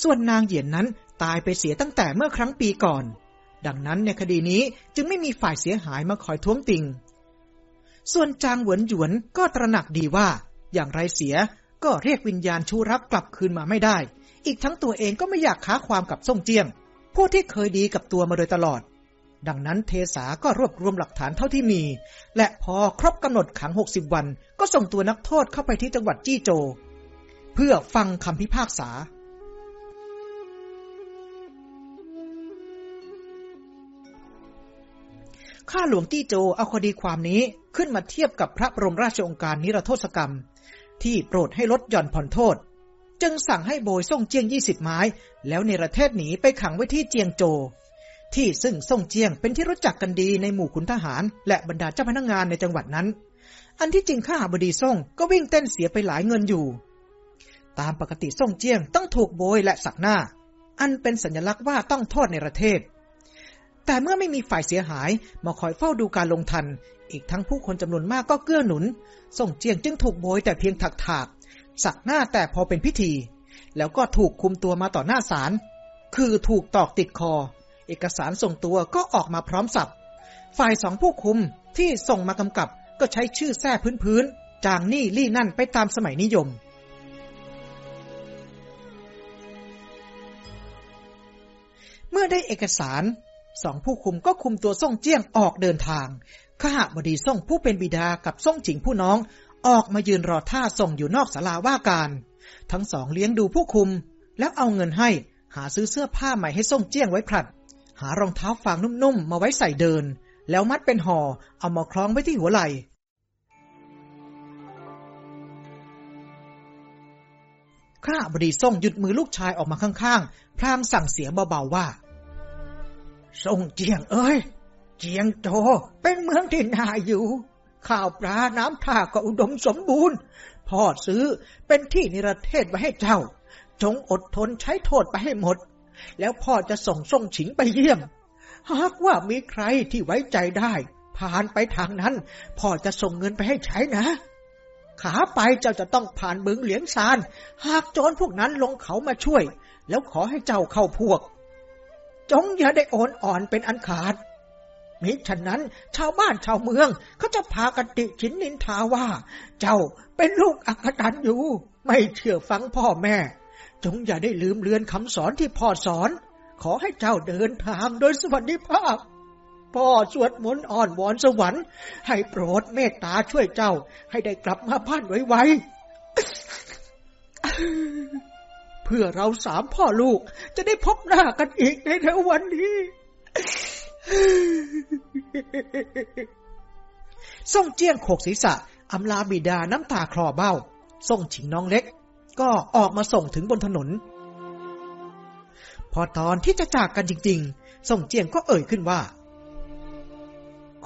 ส่วนนางเหยียนนั้นตายไปเสียตั้งแต่เมื่อครั้งปีก่อน ดังนั้นในคดีนี้จึงไม่มีฝ่ายเสียหายมาคอยท้วงติง ส่วนจางหวนหยวนก็ตระหนักดีว่า อย่างไรเสีย ก็เรียกวิญญาณชูรักกลับคืนมาไม่ได้ อีกทั้งตัวเองก็ไม่อยากค้าความกับส่งเจียง ผู้ที่เคยดีกับตัวมาโดยตลอด ดังนั้นเทสาก็รวบรวมหลักฐานเท่าที่มี และพอครบกำหนดขัง 60 วัน ก็ส่งตัวนักโทษเข้าไปที่จังหวัดจี้โจ เพื่อฟังคำพิพากษาข้าหลวงจี้โจเอาคดีความนี้ขึ้นมาเทียบกับพระบรมราชองค์การนิรโทษกรรม ที่โปรดให้ลดหย่อนผ่อนโทษ จึงสั่งให้โบยส่งเจียงยี่สิบไม้ แล้วเนประเทศหนีไปขังไว้ที่เจียงโจ ที่ซึ่งส่งเจียงเป็นที่รู้จักกันดีในหมู่ขุนทหาร และบรรดาเจ้าพนักงงานในจังหวัดนั้น อันที่จริงข้าบดีส่งก็วิ่งเต้นเสียไปหลายเงินอยู่ ตามปกติส่งเจียงต้องถูกโบยและสักหน้า อันเป็นสัญลักษณ์ว่าต้องโทษในประเทศ แต่เมื่อไม่มีฝ่ายเสียหายมาคอยเฝ้าดูการลงทัน อีกทั้งผู้คนจำนวนมากก็เกื้อหนุน ส่งเจียงจึงถูกโบยแต่เพียงถักถากสักหน้าแต่พอเป็นพิธี แล้วก็ถูกคุมตัวมาต่อหน้าศาล คือถูกตอกติดคอ เอกสารส่งตัวก็ออกมาพร้อมสับ ฝ่ายสองผู้คุมที่ส่งมากำกับก็ใช้ชื่อแท้พื้นพื้นจางนี่ลี่นั่นไปตามสมัยนิยม เมื่อได้เอกสาร สองผู้คุมก็คุมตัวส่งเจี้ยงออกเดินทางข้าบดีส่งผู้เป็นบิดากับส่งจิงผู้น้อง ออกมายืนรอท่าส่งอยู่นอกศาลาว่าการ ทั้งสองเลี้ยงดูผู้คุม แล้วเอาเงินให้หาซื้อเสื้อผ้าใหม่ให้ส่งเจี้ยงไว้ผลัด หารองเท้าฟางนุ่มๆ มาไว้ใส่เดิน แล้วมัดเป็นห่อเอามาคล้องไว้ที่หัวไหล่ข้าบดีส่งหยุดมือลูกชายออกมาข้างๆพรางสั่งเสียงเบาๆว่า ส่งเจียงเอ้ย เจียงโตเป็นเมืองที่น่าอยู่ ข้าวปลาน้ำท่าก็อุดมสมบูรณ์ พ่อซื้อเป็นที่นิรเทศไว้ให้เจ้า จงอดทนใช้โทษไปให้หมด แล้วพ่อจะส่งส่งฉิงไปเยี่ยม หากว่ามีใครที่ไว้ใจได้ ผ่านไปทางนั้น พ่อจะส่งเงินไปให้ใช้นะขาไปเจ้าจะต้องผ่านบึงเหลียงซาน หากโจรพวกนั้นลงเขามาช่วย แล้วขอให้เจ้าเข้าพวก จงอย่าได้โอนอ่อนเป็นอันขาด มิฉะนั้นชาวบ้านชาวเมืองเขาจะพากันติชินนินทาว่า เจ้าเป็นลูกอักตันอยู่ ไม่เชื่อฟังพ่อแม่ จงอย่าได้ลืมเลือนคำสอนที่พ่อสอน ขอให้เจ้าเดินทางโดยสวัสดิภาพพ่อสวดมนต์อ่อนวอนสวรรค์ ให้โปรดเมตตาช่วยเจ้า ให้ได้กลับมาบ้านไวๆ เพื่อเราสามพ่อลูก จะได้พบหน้ากันอีกในเร็ววันนี้ ส่งเจียงโขกศีรษะอำลาบิดาน้ำตาคลอเบ้า ส่งฉิงน้องเล็ก ก็ออกมาส่งถึงบนถนน พอตอนที่จะจากกันจริง ๆ ส่งเจียงก็เอ่ยขึ้นว่า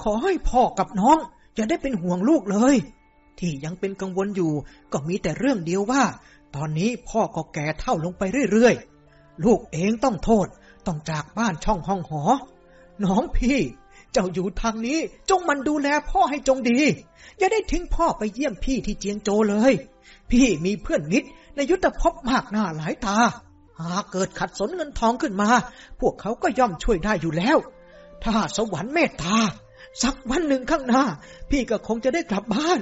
ขอให้พ่อกับน้องอย่าได้เป็นห่วงลูกเลย ที่ยังเป็นกังวลอยู่ก็มีแต่เรื่องเดียวว่า ตอนนี้พ่อก็แก่เท่าลงไปเรื่อยๆ ลูกเองต้องโทษ ต้องจากบ้านช่องห้องหอ น้องพี่ เจ้าอยู่ทางนี้จงมันดูแลพ่อให้จงดี อย่าได้ทิ้งพ่อไปเยี่ยมพี่ที่เจียงโจเลย พี่มีเพื่อนนิดในยุทธภพมากหน้าหลายตา หากเกิดขัดสนเงินทองขึ้นมา พวกเขาก็ย่อมช่วยได้อยู่แล้ว ถ้าสวรรค์เมตตา สักวันหนึ่งข้างหน้า พี่ก็คงจะได้กลับบ้าน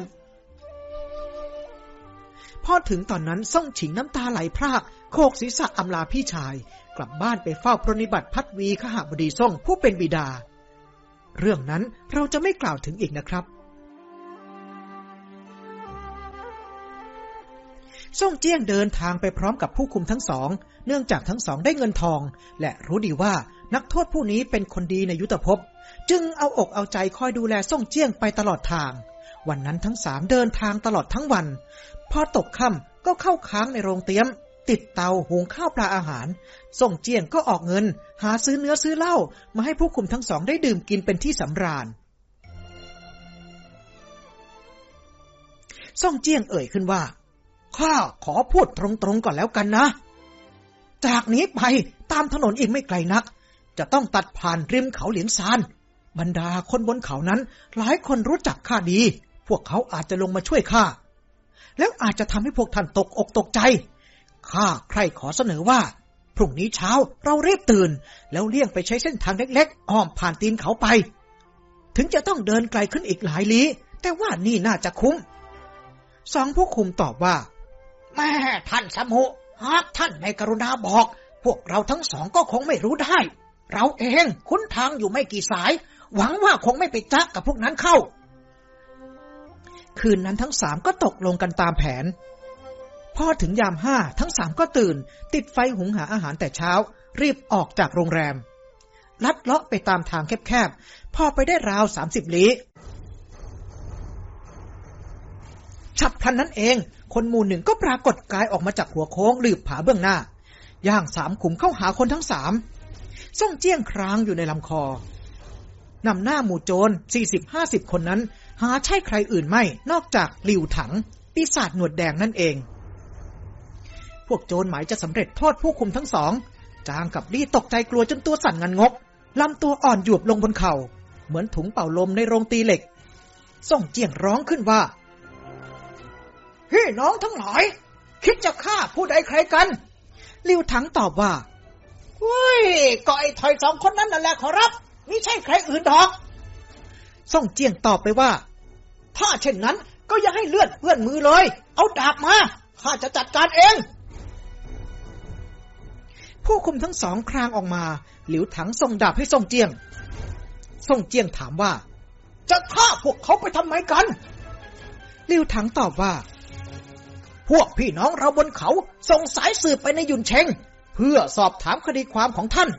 พอถึงตอนนั้นส่องฉิงน้ำตาไหลพราก โคกศีรษะอำลาพี่ชาย กลับบ้านไปเฝ้าปรนิบัติพัดวีขหบดีส่งผู้เป็นบิดา เรื่องนั้นเราจะไม่กล่าวถึงอีกนะครับส่งเจี้ยงเดินทางไปพร้อมกับผู้คุมทั้งสอง เนื่องจากทั้งสองได้เงินทอง และรู้ดีว่านักโทษผู้นี้เป็นคนดีในยุทธภพ จึงเอาอกเอาใจคอยดูแลส่งเจี้ยงไปตลอดทาง วันนั้นทั้งสามเดินทางตลอดทั้งวัน พอตกค่ำก็เข้าค้างในโรงเตี้ยม ติดเตาหุงข้าวปลาอาหาร ส่งเจียงก็ออกเงิน หาซื้อเนื้อซื้อเหล้ามาให้ผู้คุมทั้งสองได้ดื่มกินเป็นที่สำราญส่งเจียงเอ่ยขึ้นว่า ข้าขอพูดตรงๆก่อนแล้วกันนะ จากนี้ไปตามถนนอีกไม่ไกลนัก จะต้องตัดผ่านริมเขาเหลียงซาน บรรดาคนบนเขานั้น หลายคนรู้จักข้าดี พวกเขาอาจจะลงมาช่วยข้า แล้วอาจจะทำให้พวกท่านตกอกตกใจ ข้าใครขอเสนอว่า พรุ่งนี้เช้าเราเรียบตื่น แล้วเลี่ยงไปใช้เส้นทางเล็กๆ อ้อมผ่านตีนเขาไป ถึงจะต้องเดินไกลขึ้นอีกหลายลี้ แต่ว่านี่น่าจะคุ้ม สองผู้คุมตอบว่า แม่ท่านสมุหากท่านในกรุณาบอก พวกเราทั้งสองก็คงไม่รู้ได้ เราเองคุ้นทางอยู่ไม่กี่สาย หวังว่าคงไม่ไปจักกับพวกนั้นเข้า คืนนั้นทั้งสามก็ตกลงกันตามแผน พอถึงยามห้าทั้งสามก็ตื่น ติดไฟหุงหาอาหารแต่เช้า รีบออกจากโรงแรม ลัดเลาะไปตามทางแคบๆ พอไปได้ราวสามสิบลี้ฉับพลันนั้นเอง คนหมู่หนึ่งก็ปรากฏกายออกมาจากหัวโค้งหลืบผาเบื้องหน้า ย่างสามขุมเข้าหาคนทั้งสามส่องเจี้ยงครางอยู่ในลำคอนำหน้าหมู่โจรสี่สิบห้าสิบคนนั้น หาใช่ใครอื่นไม่ นอกจากหลิวถัง ปีศาจหนวดแดงนั่นเอง พวกโจรหมายจะสำเร็จโทษผู้คุมทั้งสอง จางกับลี่ตกใจกลัวจนตัวสั่นงันงกลำตัวอ่อนหยวบลงบนเขา่า เหมือนถุงเป่าลมในโรงตีเหล็ก ส่งเจียงร้องขึ้นว่าพี่น้องทั้งหลาย คิดจะฆ่าผู้ใดใครกันลิวถังตอบว่าเฮ้ยก็ไอ้ถอยสองคนนั้นนั่นแหละขอรับ ไม่ใช่ใครอื่นดอก ส่งเจียงตอบไปว่า ถ้าเช่นนั้นก็อย่าให้เลือดเปื้อนมือเลย เอาดาบมาข้าจะจัดการเอง ผู้คุมทั้งสองครางออกมา หลิวถังส่งดาบให้ส่งเจียง ส่งเจียงถามว่า จะฆ่าพวกเขาไปทำไมกัน หลิวถังตอบว่า พวกพี่น้องเราบนเขาส่งสายสืบไปในยุนเชง เพื่อสอบถามคดีความของท่าน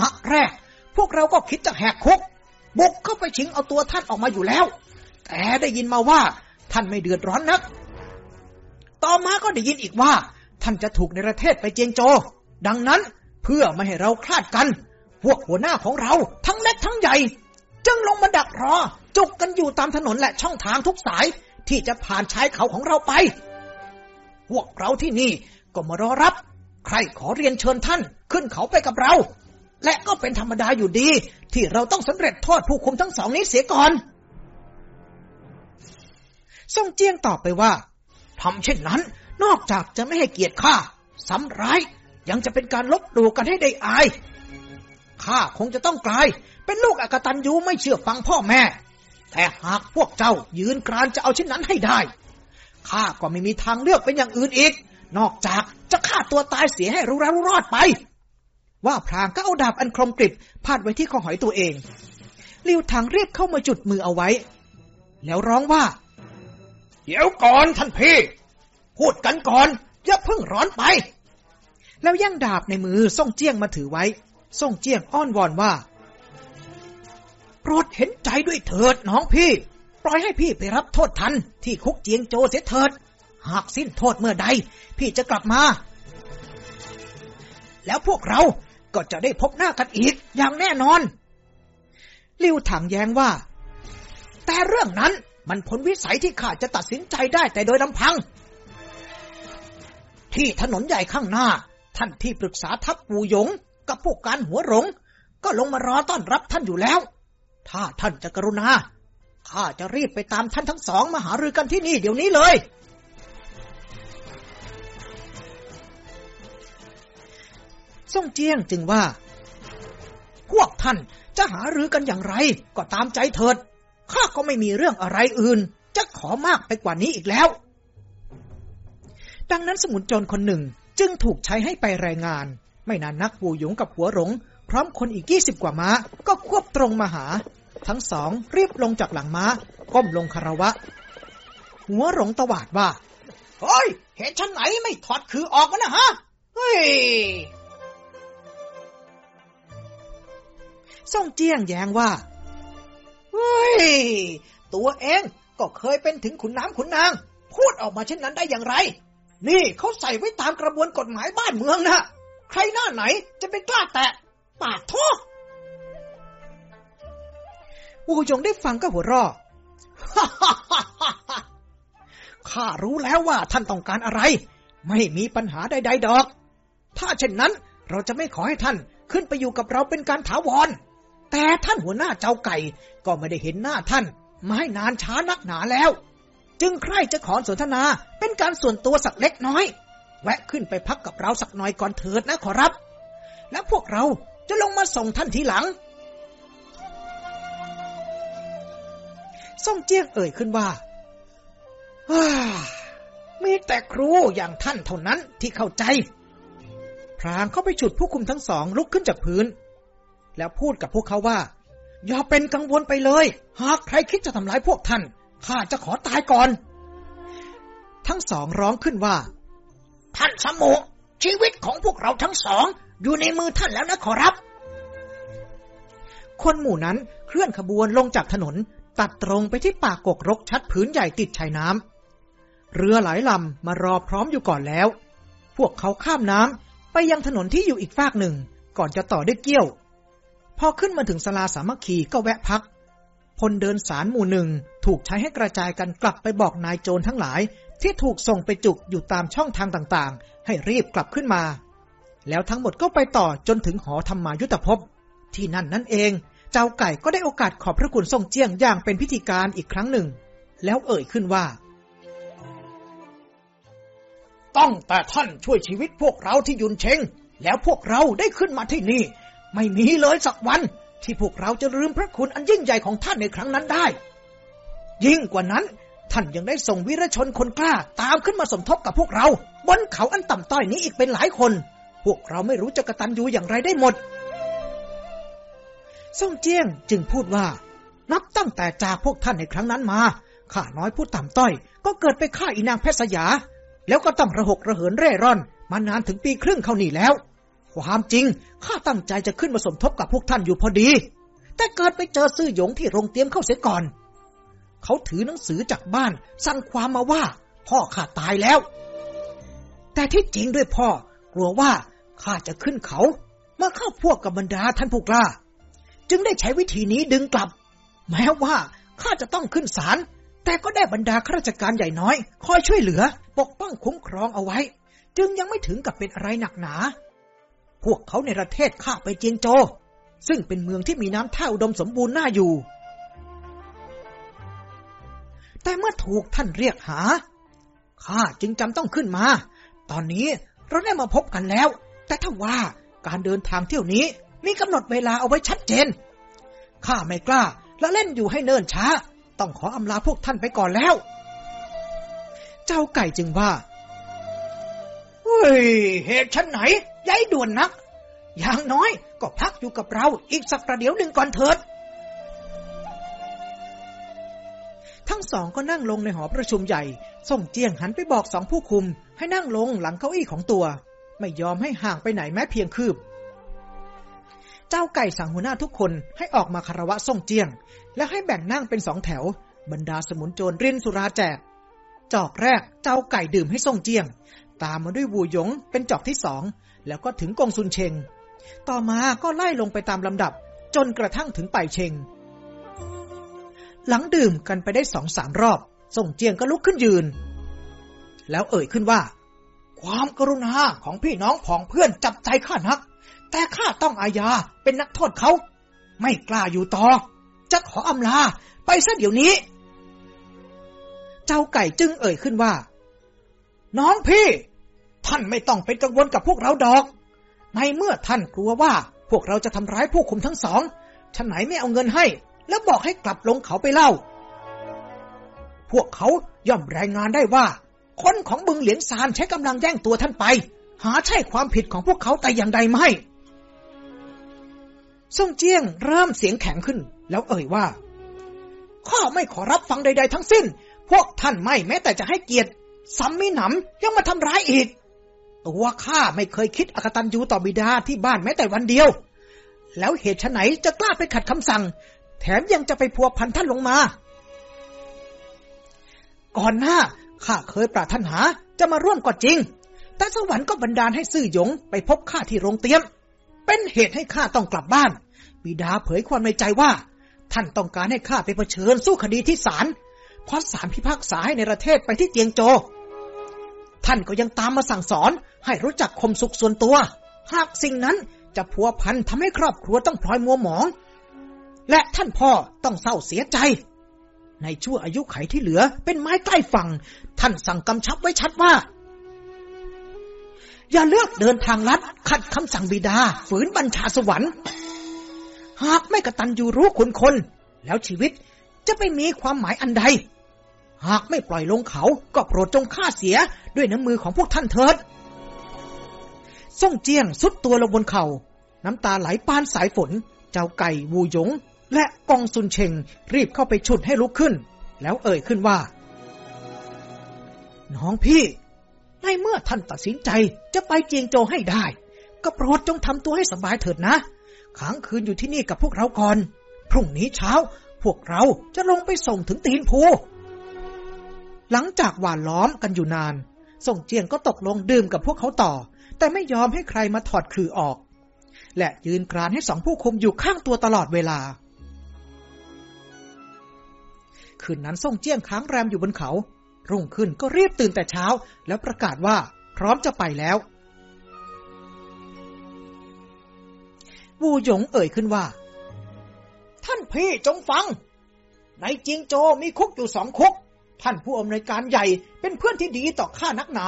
หะแรก พวกเราก็คิดจะแหกคุกบุกเข้าไปชิงเอาตัวท่านออกมาอยู่แล้ว แต่ได้ยินมาว่า ท่านไม่เดือดร้อนนัก ต่อมาก็ได้ยินอีกว่า ท่านจะถูกในประเทศไปเจียงโจ ดังนั้นเพื่อไม่ให้เราคลาดกัน พวกหัวหน้าของเราทั้งเล็กทั้งใหญ่ จึงลงมาดักรอ จุกกันอยู่ตามถนนและช่องทางทุกสายที่จะผ่านชายเขาของเราไป พวกเราที่นี่ก็มารอรับ ใครขอเรียนเชิญท่านขึ้นเขาไปกับเรา และก็เป็นธรรมดาอยู่ดี ที่เราต้องสำเร็จโทษผู้คุมทั้งสองนี้เสียก่อน ซ่งเจียงตอบไปว่าทำเช่นนั้น นอกจากจะไม่ให้เกียรติข้าซ้ำร้ายยังจะเป็นการลบดูกันให้ได้อายข้าคงจะต้องกลาย เป็นลูกอกตันยูไม่เชื่อฟังพ่อแม่ แต่หากพวกเจ้ายืนกรานจะเอาเช่นนั้นให้ได้ข้าก็ไม่มีทางเลือกเป็นอย่างอื่นอีก นอกจากจะฆ่าตัวตายเสียให้รู้แล้วรอดไป ว่าพรางก็เอาดาบอันคมกริบพาดไว้ที่คอหอยตัวเองลิวถังเรียกเข้ามาจุดมือเอาไว้ แล้วร้องว่า เดี๋ยวก่อนท่านพี่ พูดกันก่อนอย่าเพิ่งร้อนไป แล้วย่างดาบในมือส่งเจียงมาถือไว้ส่งเจียงอ้อนวอนว่า โปรดเห็นใจด้วยเถิดน้องพี่ ปล่อยให้พี่ไปรับโทษทันที่คุกเจียงโจเสียเถิด หากสิ้นโทษเมื่อใด พี่จะกลับมา แล้วพวกเราก็จะได้พบหน้ากันอีกอย่างแน่นอน ลิวถังแย้งว่า แต่เรื่องนั้น มันพ้นวิสัยที่ข้าจะตัดสินใจได้แต่โดยลำพัง ที่ถนนใหญ่ข้างหน้า ท่านที่ปรึกษาทัพปูหยง กับพวกการหัวหลง ก็ลงมารอต้อนรับท่านอยู่แล้ว ถ้าท่านจะกรุณาข้าจะรีบไปตามท่านทั้งสองมาหารือกันที่นี่เดี๋ยวนี้เลยส่งเจียงจึงว่า พวกท่านจะหารือกันอย่างไร ก็ตามใจเถิด ข้าก็ไม่มีเรื่องอะไรอื่น จะขอมากไปกว่านี้อีกแล้ว ดังนั้นสมุนโจรคนหนึ่งจึงถูกใช้ให้ไปรายงาน ไม่นานนักปูหยงกับหัวหลง พร้อมคนอีกยี่สิบกว่าม้า ก็ควบตรงมาหา ทั้งสองรีบลงจากหลังม้า ก้มลงคารวะ หัวหลงตวาดว่าเฮ้ยเหตุฉันไหนไม่ถอดคือออกกันนะฮะ เฮ้ยส่งเจียงแย้งว่า เฮ้ย ตัวเองก็เคยเป็นถึงขุนน้ำขุนนาง พูดออกมาเช่นนั้นได้อย่างไร นี่เขาใส่ไว้ตามกระบวนกฎหมายบ้านเมืองนะ ใครหน้าไหนจะไปกล้าแตะปาดท่ออูหยงได้ฟังก็หัวเราะข้ารู้แล้วว่าท่านต้องการอะไร ไม่มีปัญหาใดๆดอก ถ้าเช่นนั้นเราจะไม่ขอให้ท่านขึ้นไปอยู่กับเราเป็นการถาวร แต่ท่านหัวหน้าเจ้าไก่ก็ไม่ได้เห็นหน้าท่าน มาให้นานช้านักหนาแล้ว จึงใคร่จะขอสนทนาเป็นการส่วนตัวสักเล็กน้อย แวะขึ้นไปพักกับเราสักหน่อยก่อนเถิดนะขอรับ แล้วพวกเราจะลงมาส่งท่านทีหลังส่งเจียงเอ่ยขึ้นว่ามีแต่ครูอย่างท่านเท่านั้นที่เข้าใจ พรางเข้าไปฉุดผู้คุมทั้งสองลุกขึ้นจากพื้น แล้วพูดกับพวกเขาว่า อย่าเป็นกังวลไปเลย หากใครคิดจะทำร้ายพวกท่านข้าจะขอตายก่อน ทั้งสองร้องขึ้นว่าท่านสมุชีวิตของพวกเราทั้งสอง อยู่ในมือท่านแล้วนะขอรับ คนหมู่นั้นเคลื่อนขบวนลงจากถนน ตัดตรงไปที่ปากกกรกชัดผืนใหญ่ติดชายน้ำเรือหลายลำมารอพร้อมอยู่ก่อนแล้ว พวกเขาข้ามน้ำไปยังถนนที่อยู่อีกฝากหนึ่ง ก่อนจะต่อด้วยเกี้ยว พอขึ้นมาถึงสลาสามัคคีก็แวะพัก พลเดินสารหมู่หนึ่งถูกใช้ให้กระจายกันกลับไปบอกนายโจรทั้งหลาย ที่ถูกส่งไปจุกอยู่ตามช่องทางต่างๆ ให้รีบกลับขึ้นมา แล้วทั้งหมดก็ไปต่อจนถึงหอธรรมายุทธภพ ที่นั่นนั่นเอง เจ้าไก่ก็ได้โอกาสขอบพระคุณทรงเจียงอย่างเป็นพิธีการอีกครั้งหนึ่ง แล้วเอ่ยขึ้นว่าต้องแต่ท่านช่วยชีวิตพวกเราที่ยุนเชงแล้วพวกเราได้ขึ้นมาที่นี่ ไม่มีเลยสักวันที่พวกเราจะลืมพระคุณอันยิ่งใหญ่ของท่านในครั้งนั้นได้ ยิ่งกว่านั้น ท่านยังได้ส่งวิรชนคนกล้า ตามขึ้นมาสมทบกับพวกเรา บนเขาอันต่ำต้อยนี้อีกเป็นหลายคน พวกเราไม่รู้จะกระตันยูอย่างไรได้หมดซ่งเจียงจึงพูดว่า นับตั้งแต่จากพวกท่านในครั้งนั้นมาข้าน้อยผู้ต่ำต้อย ก็เกิดไปฆ่าอีนางแพทย์สยา แล้วก็ต้องระหกระเหินเร่ร่อน มานานถึงปีครึ่งเข้านี่แล้ว ความจริงข้าตั้งใจจะขึ้นมาสมทบกับพวกท่านอยู่พอดี แต่เกิดไปเจอซื่อหยงที่โรงเตรียมเข้าเสียก่อน เขาถือหนังสือจากบ้าน สั่งความมาว่า พ่อข้าตายแล้ว แต่ที่จริงด้วยพ่อกลัวว่าข้าจะขึ้นเขามาเข้าพวกกับบรรดาท่านผู้กล้า จึงได้ใช้วิธีนี้ดึงกลับ แม้ว่าข้าจะต้องขึ้นศาลแต่ก็ได้บรรดาข้าราชการใหญ่น้อย คอยช่วยเหลือ ปกป้องคุ้มครองเอาไว้ จึงยังไม่ถึงกับเป็นอะไรหนักหนา พวกเขาในประเทศข้าไปเจียงโจ ซึ่งเป็นเมืองที่มีน้ำท่าอุดมสมบูรณ์น่าอยู่ แต่เมื่อถูกท่านเรียกหา ข้าจึงจำต้องขึ้นมา ตอนนี้เราได้มาพบกันแล้ว แต่ถ้าว่าการเดินทางเที่ยวนี้มีกำหนดเวลาเอาไว้ชัดเจน ข้าไม่กล้า และเล่นอยู่ให้เนิ่นช้า ต้องขออำลาพวกท่านไปก่อนแล้ว เจ้าไก่จึงว่า เฮ้ย เหตุฉันไหน ย้ายด่วนนัก อย่างน้อยก็พักอยู่กับเราอีกสักประเดี๋ยวหนึ่งก่อนเถิด ทั้งสองก็นั่งลงในหอประชุมใหญ่ ส่งเจียงหันไปบอกสองผู้คุม ให้นั่งลงหลังเก้าอี้ของตัว ไม่ยอมให้ห่างไปไหนแม้เพียงคืบ เจ้าไก่สั่งหัวหน้าทุกคนให้ออกมาคารวะส่งเจียง และให้แบ่งนั่งเป็นสองแถว บรรดาสมุนโจรรินสุราแจกจอกแรกเจ้าไก่ดื่มให้ส่งเจียง ตามมาด้วยวูหยงเป็นจอกที่สอง แล้วก็ถึงกงซุนเชง ต่อมาก็ไล่ลงไปตามลำดับ จนกระทั่งถึงไปเชง หลังดื่มกันไปได้สองสามรอบ ส่งเจียงก็ลุกขึ้นยืน แล้วเอ่ยขึ้นว่า ความกรุณาของพี่น้องผองเพื่อนจับใจข้านัก แต่ข้าต้องอาญาเป็นนักโทษเขา ไม่กล้าอยู่ต่อ จะขออำลาไปซะเดี๋ยวนี้ เจ้าไก่จึงเอ่ยขึ้นว่า น้องพี่ ท่านไม่ต้องเป็นกังวลกับพวกเราดอก ในเมื่อท่านกลัวว่าพวกเราจะทำร้ายผู้คุมทั้งสองฉันไหนไม่เอาเงินให้ แล้วบอกให้กลับลงเขาไปเล่า พวกเขาย่อมรายงานได้ว่า คนของบึงเหลียงซานใช้กำลังแย่งตัวท่านไป หาใช่ความผิดของพวกเขาแต่อย่างใดไม่ซ่งเจียงเริ่มเสียงแข็งขึ้น แล้วเอ่ยว่า ข้าไม่ขอรับฟังใด ๆ ทั้งสิ้น พวกท่านไม่แม้แต่จะให้เกียรติซ้ำมิหนำยังมาทำร้ายอีก ตัวข้าไม่เคยคิดอกตันยูต่อบิดาที่บ้านแม้แต่วันเดียว แล้วเหตุไฉนจะกล้าไปขัดคำสั่ง แถมยังจะไปพัวพันท่านลงมา ก่อนหน้าข้าเคยปรารถนาจะมาร่วมก็จริง แต่สวรรค์ก็บันดาลให้ซื่อหยงไปพบข้าที่โรงเตียม เป็นเหตุให้ข้าต้องกลับบ้าน บิดาเผยความในใจว่า ท่านต้องการให้ข้าไปเผชิญสู้คดีที่ศาลเพราะศาลพิพากษาให้ในประเทศไปที่เจียงโจ ท่านก็ยังตามมาสั่งสอน ให้รู้จักคมสุขส่วนตัว หากสิ่งนั้นจะพัวพันทำให้ครอบครัวต้องพลอยมัวหมอง และท่านพ่อต้องเศร้าเสียใจ ในชั่วอายุไขที่เหลือเป็นไม้ใกล้ฝั่ง ท่านสั่งกำชับไว้ชัดว่า อย่าเลือกเดินทางลัด ขัดคำสั่งบิดา ฝืนบัญชาสวรรค์ หากไม่กระตันอยู่รู้คุณคน แล้วชีวิตจะไปมีความหมายอันใด หากไม่ปล่อยลงเขา ก็โปรดจงฆ่าเสียด้วยน้ำมือของพวกท่านเถิดส่งเจียงสุดตัวลงบนเขา่า น้ำตาไหลปานสายฝน เจ้าไก่วูหยง และกองซุนเชงรีบเข้าไปฉุดให้ลุกขึ้น แล้วเอ่ยขึ้นว่า น้องพี่ ในเมื่อท่านตัดสินใจจะไปเจียงโจให้ได้ ก็โปรดจงทำตัวให้สบายเถิดนะค้างคืนอยู่ที่นี่กับพวกเราก่อน พรุ่งนี้เช้า พวกเราจะลงไปส่งถึงตีนภู หลังจากหวานล้อมกันอยู่นาน ส่งเจียงก็ตกลงดื่มกับพวกเขาต่อ แต่ไม่ยอมให้ใครมาถอดคือออก และยืนกรานให้สองผู้คุมอยู่ข้างตัวตลอดเวลา คืนนั้นส่งเจียงค้างแรมอยู่บนเขา รุ่งขึ้นก็รีบตื่นแต่เช้า แล้วประกาศว่าพร้อมจะไปแล้ววูหยงเอ่ยขึ้นว่า ท่านพี่จงฟัง ในจิงโจมีคุกอยู่สองคุก ท่านผู้อำนวยการใหญ่เป็นเพื่อนที่ดีต่อข้านักหนา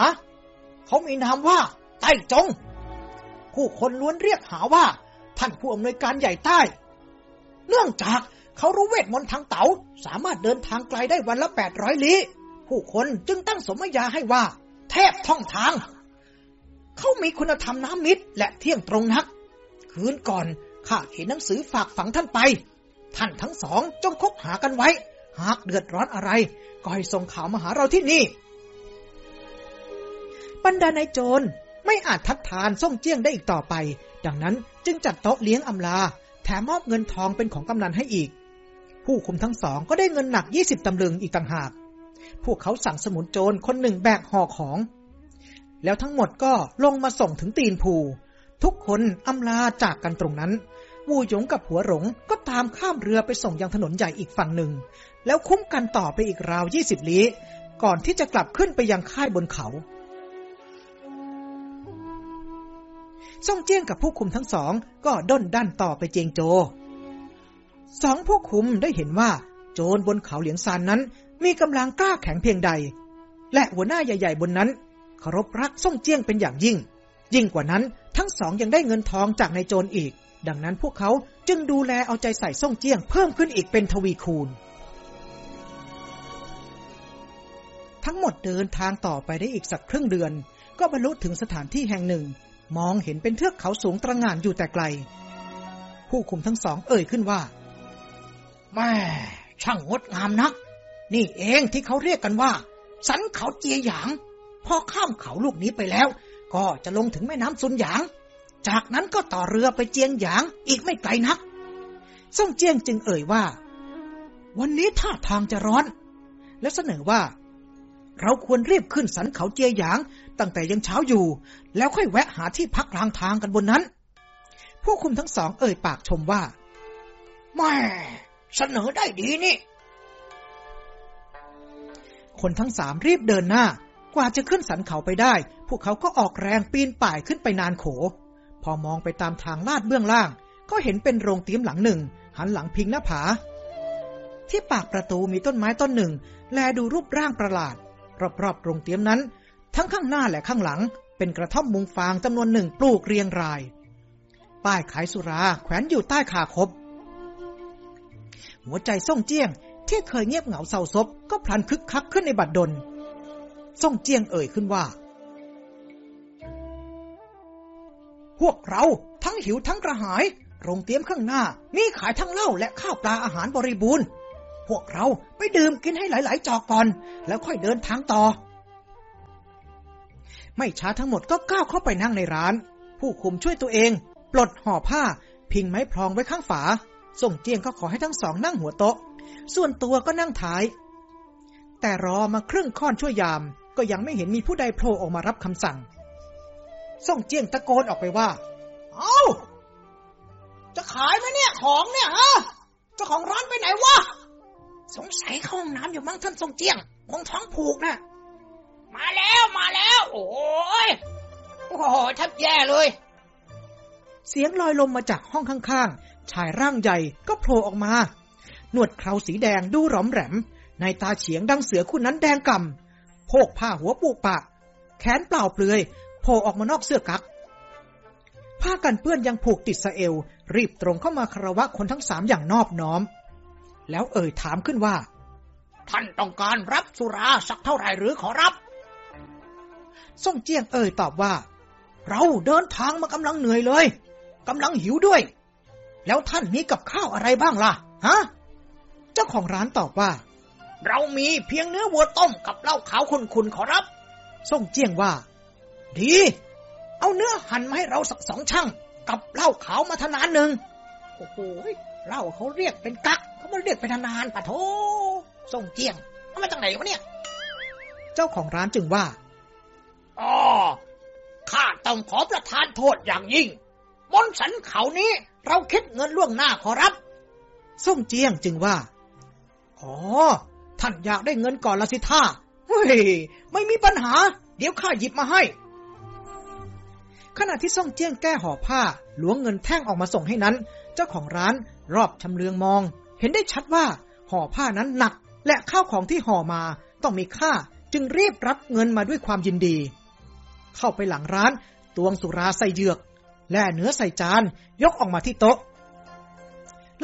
เขามีนามว่าใต้จง ผู้คนล้วนเรียกหาว่า ท่านผู้อำนวยการใหญ่ใต้ เนื่องจากเขารู้เวทมนต์ทางเต๋าสามารถเดินทางไกลได้วันละแปดร้อยลี้ผู้คนจึงตั้งสมญาให้ว่า เทพท่องทาง เขามีคุณธรรมน้ำมิตรและเที่ยงตรงนัก คืนก่อนข้าเห็นหนังสือฝากฝังท่านไป ท่านทั้งสองจงคบหากันไว้ หากเดือดร้อนอะไร ก็ให้ส่งข่าวมาหาเราที่นี่ บรรดานายโจรไม่อาจทัดทานส่งเจี้ยงได้อีกต่อไป ดังนั้นจึงจัดโต๊ะเลี้ยงอำลา แถมมอบเงินทองเป็นของกำนันให้อีก ผู้คุมทั้งสองก็ได้เงินหนักยี่สิบตำลึงอีกต่างหาก พวกเขาสั่งสมุนโจรคนหนึ่งแบกห่อของ แล้วทั้งหมดก็ลงมาส่งถึงตีนภูทุกคนอำลาจากกันตรงนั้น วูหยงกับหัวหลงก็ตามข้ามเรือไปส่งยังถนนใหญ่อีกฝั่งหนึ่ง แล้วคุ้มกันต่อไปอีกราวยี่สิบลี้ ก่อนที่จะกลับขึ้นไปยังค่ายบนเขาซ่องเจี้ยงกับผู้คุมทั้งสองก็ด้นด้านต่อไปเจียงโจ สองผู้คุมได้เห็นว่า โจรบนเขาเหลียงซานนั้น มีกำลังกล้าแข็งเพียงใด และหัวหน้าใหญ่ๆบนนั้นเคารพรักซ่องเจี้ยงเป็นอย่างยิ่ง ยิ่งกว่านั้นทั้งสองยังได้เงินทองจากนายโจรอีก ดังนั้นพวกเขาจึงดูแลเอาใจใส่ซ่องเจี้ยงเพิ่มขึ้นอีกเป็นทวีคูณ ทั้งหมดเดินทางต่อไปได้อีกสักครึ่งเดือน ก็บรรลุถึงสถานที่แห่งหนึ่ง มองเห็นเป็นเทือกเขาสูงตระหง่านอยู่แต่ไกล ผู้คุมทั้งสองเอ่ยขึ้นว่าแม่ช่างงดงามนัก นี่เองที่เขาเรียกกันว่า สันเขาเจียหยาง พอข้ามเขาลูกนี้ไปแล้ว ก็จะลงถึงแม่น้ำซุนหยาง จากนั้นก็ต่อเรือไปเจียงหยางอีกไม่ไกลนักซ่งเจียงจึงเอ่ยว่า วันนี้ท่าทางจะร้อน และเสนอว่า เราควรรีบขึ้นสันเขาเจียหยาง ตั้งแต่ยังเช้าอยู่ แล้วค่อยแวะหาที่พักกลางทางกันบนนั้น ผู้คุมทั้งสองเอ่ยปากชมว่าแม่เสนอได้ดีนี่ คนทั้งสามรีบเดินหน้า กว่าจะขึ้นสันเขาไปได้ พวกเขาก็ออกแรงปีนป่ายขึ้นไปนานโข พอมองไปตามทางลาดเบื้องล่าง ก็เห็นเป็นโรงเตี๊ยมหลังหนึ่ง หันหลังพิงหน้าผา ที่ปากประตูมีต้นไม้ต้นหนึ่ง แลดูรูปร่างประหลาด รอบๆโรงเตี๊ยมนั้น ทั้งข้างหน้าและข้างหลัง เป็นกระท่อมมุงฟางจำนวนหนึ่งปลูกเรียงราย ป้ายขายสุราแขวนอยู่ใต้คาคบ หัวใจส่งเจียง ที่เคยเงียบเหงาเศร้าซบก็พลันคึกคักขึ้นในบัดดลส่งเจียงเอ่ยขึ้นว่า พวกเราทั้งหิวทั้งกระหาย โรงเตี๊ยมข้างหน้า มีขายทั้งเหล้าและข้าวปลาอาหารบริบูรณ์ วกเราไปดื่มกินให้หลาย ๆ จอกก่อน แล้วค่อยเดินทางต่อ ไม่ช้าทั้งหมดก็ก้าวเข้าไปนั่งในร้าน ผู้คุมช่วยตัวเอง ปลดห่อผ้า พิงไม้พรองไว้ข้างฝา ส่งเจียงก็ขอให้ทั้งสองนั่งหัวโต๊ะ ส่วนตัวก็นั่งท้าย แต่รอมาครึ่งค่อนช่วยยาม ก็ยังไม่เห็นมีผู้ใดโผล่ออกมารับคำสั่ง ส่งเจียงตะโกนออกไปว่า เอา้าจะขายไหมเนี่ยของเนี่ยฮะเจ้าของร้านไปไหนวะ สงสัยเข้าห้องน้ำอยู่มั้งท่านทรงเจียงคงท้องผูกนะมาแล้วมาแล้ว โอ้ยโอ้โหแทบแย่เลย เสียงลอยลมมาจากห้องข้างๆ ชายร่างใหญ่ก็โผล่ออกมา หนวดเคราสีแดงดูหรอมแหลมในตาเฉียงดังเสือคู่นั้นแดงกำโพกผ้าหัวปูปาก แขนเปล่าเปลือยโผล่ออกมานอกเสื้อกั๊กผ้ากันเปื้อนยังผูกติดสะเอว รีบตรงเข้ามาคารวะคนทั้งสามอย่างนอบน้อม แล้วเอ่ยถามขึ้นว่า ท่านต้องการรับสุราสักเท่าไหร่หรือขอรับส่งเจียงเอ่ยตอบว่า เราเดินทางมากำลังเหนื่อยเลยกำลังหิวด้วย แล้วท่านมีกับข้าวอะไรบ้างล่ะ ฮะ เจ้าของร้านตอบว่า เรามีเพียงเนื้อวัวต้มกับเหล้าขาวคุณๆขอรับส่งเจียงว่า ดี เอาเนื้อหั่นมาให้เราสักสองช่างกับเหล้าขาวมาทนานหนึ่งโอ้โหเหล้าเขาเรียกเป็นกัก เขาไม่เรียกเป็นทนานปะโถส่งเจียงเอามาจากไหนวะเนี่ย เจ้าของร้านจึงว่าอ๋อข้าต้องขอประทานโทษอย่างยิ่งบนสันเขานี้เราคิดเงินล่วงหน้าขอรับ ส่งเจียงจึงว่า อ๋อ ท่านอยากได้เงินก่อนละสิท่าเฮ้ย ไม่มีปัญหา เดี๋ยวข้าหยิบมาให้ ขณะที่ส่งเจียงแก้ห่อผ้าหลวงเงินแท่งออกมาส่งให้นั้น เจ้าของร้านรอบชำเลืองมอง เห็นได้ชัดว่าห่อผ้านั้นหนัก และข้าวของที่ห่อมาต้องมีค่า จึงรีบรับเงินมาด้วยความยินดี เข้าไปหลังร้านตวงสุราใส่เหยือก และเนื้อใส่จาน ยกออกมาที่โต๊ะ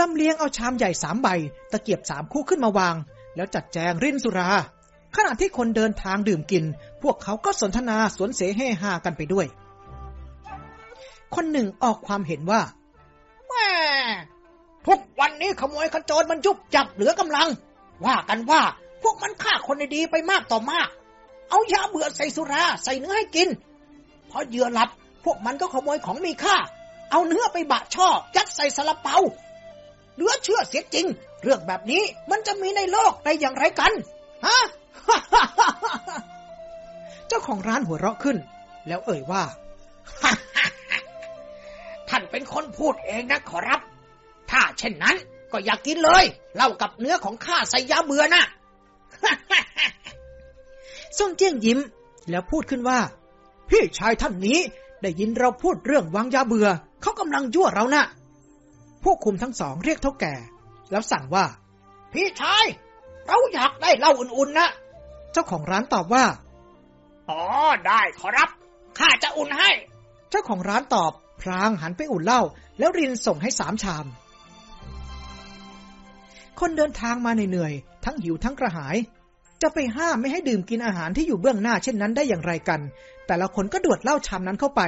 ลำเลียงเอาชามใหญ่สามใบ ตะเกียบสามคู่ขึ้นมาวาง แล้วจัดแจงรินสุรา ขณะที่คนเดินทางดื่มกิน พวกเขาก็สนทนาสวนเสเฮฮากันไปด้วย คนหนึ่งออกความเห็นว่าแม่ ทุกวันนี้ขโมยขโจรมันยุบจับเหลือกำลัง ว่ากันว่าพวกมันฆ่าคนดีไปมากต่อมาก เอายาเบื่อใส่สุราใส่เนื้อให้กิน พอเหยื่อหลับ พวกมันก็ขโมยของมีค่า เอาเนื้อไปบะช่อยัดใส่สลับเปาเหลือเชื่อเสียจริง เรื่องแบบนี้มันจะมีในโลกได้อย่างไรกันฮะเจ้าของร้านหัวเราะขึ้น แล้วเอ่ยว่าท่านเป็นคนพูดเองนะขอรับ ถ้าเช่นนั้นก็อยากกินเลยเล่ากับเนื้อของข้าใส่ยาเบื่อนะส่งเจี้ยงยิ้ม แล้วพูดขึ้นว่า พี่ชายท่านนี้ได้ยินเราพูดเรื่องวางยาเบื่อ เขากำลังยั่วเรานะ่ะพวกคุมทั้งสองเรียกเท่าแก่ แล้วสั่งว่า พี่ชาย เราอยากได้เหล้าอุ่นๆนะ เจ้าของร้านตอบว่า อ๋อ ได้ขอรับข้าจะอุ่นให้ เจ้าของร้านตอบ พรางหันไปอุ่นเหล้าแล้วรินส่งให้สามชาม คนเดินทางมาเหนื่อยๆทั้งหิวทั้งกระหาย จะไปห้ามไม่ให้ดื่มกินอาหารที่อยู่เบื้องหน้าเช่นนั้นได้อย่างไรกัน แต่ละคนก็ดวดเหล้าชามนั้นเข้าไป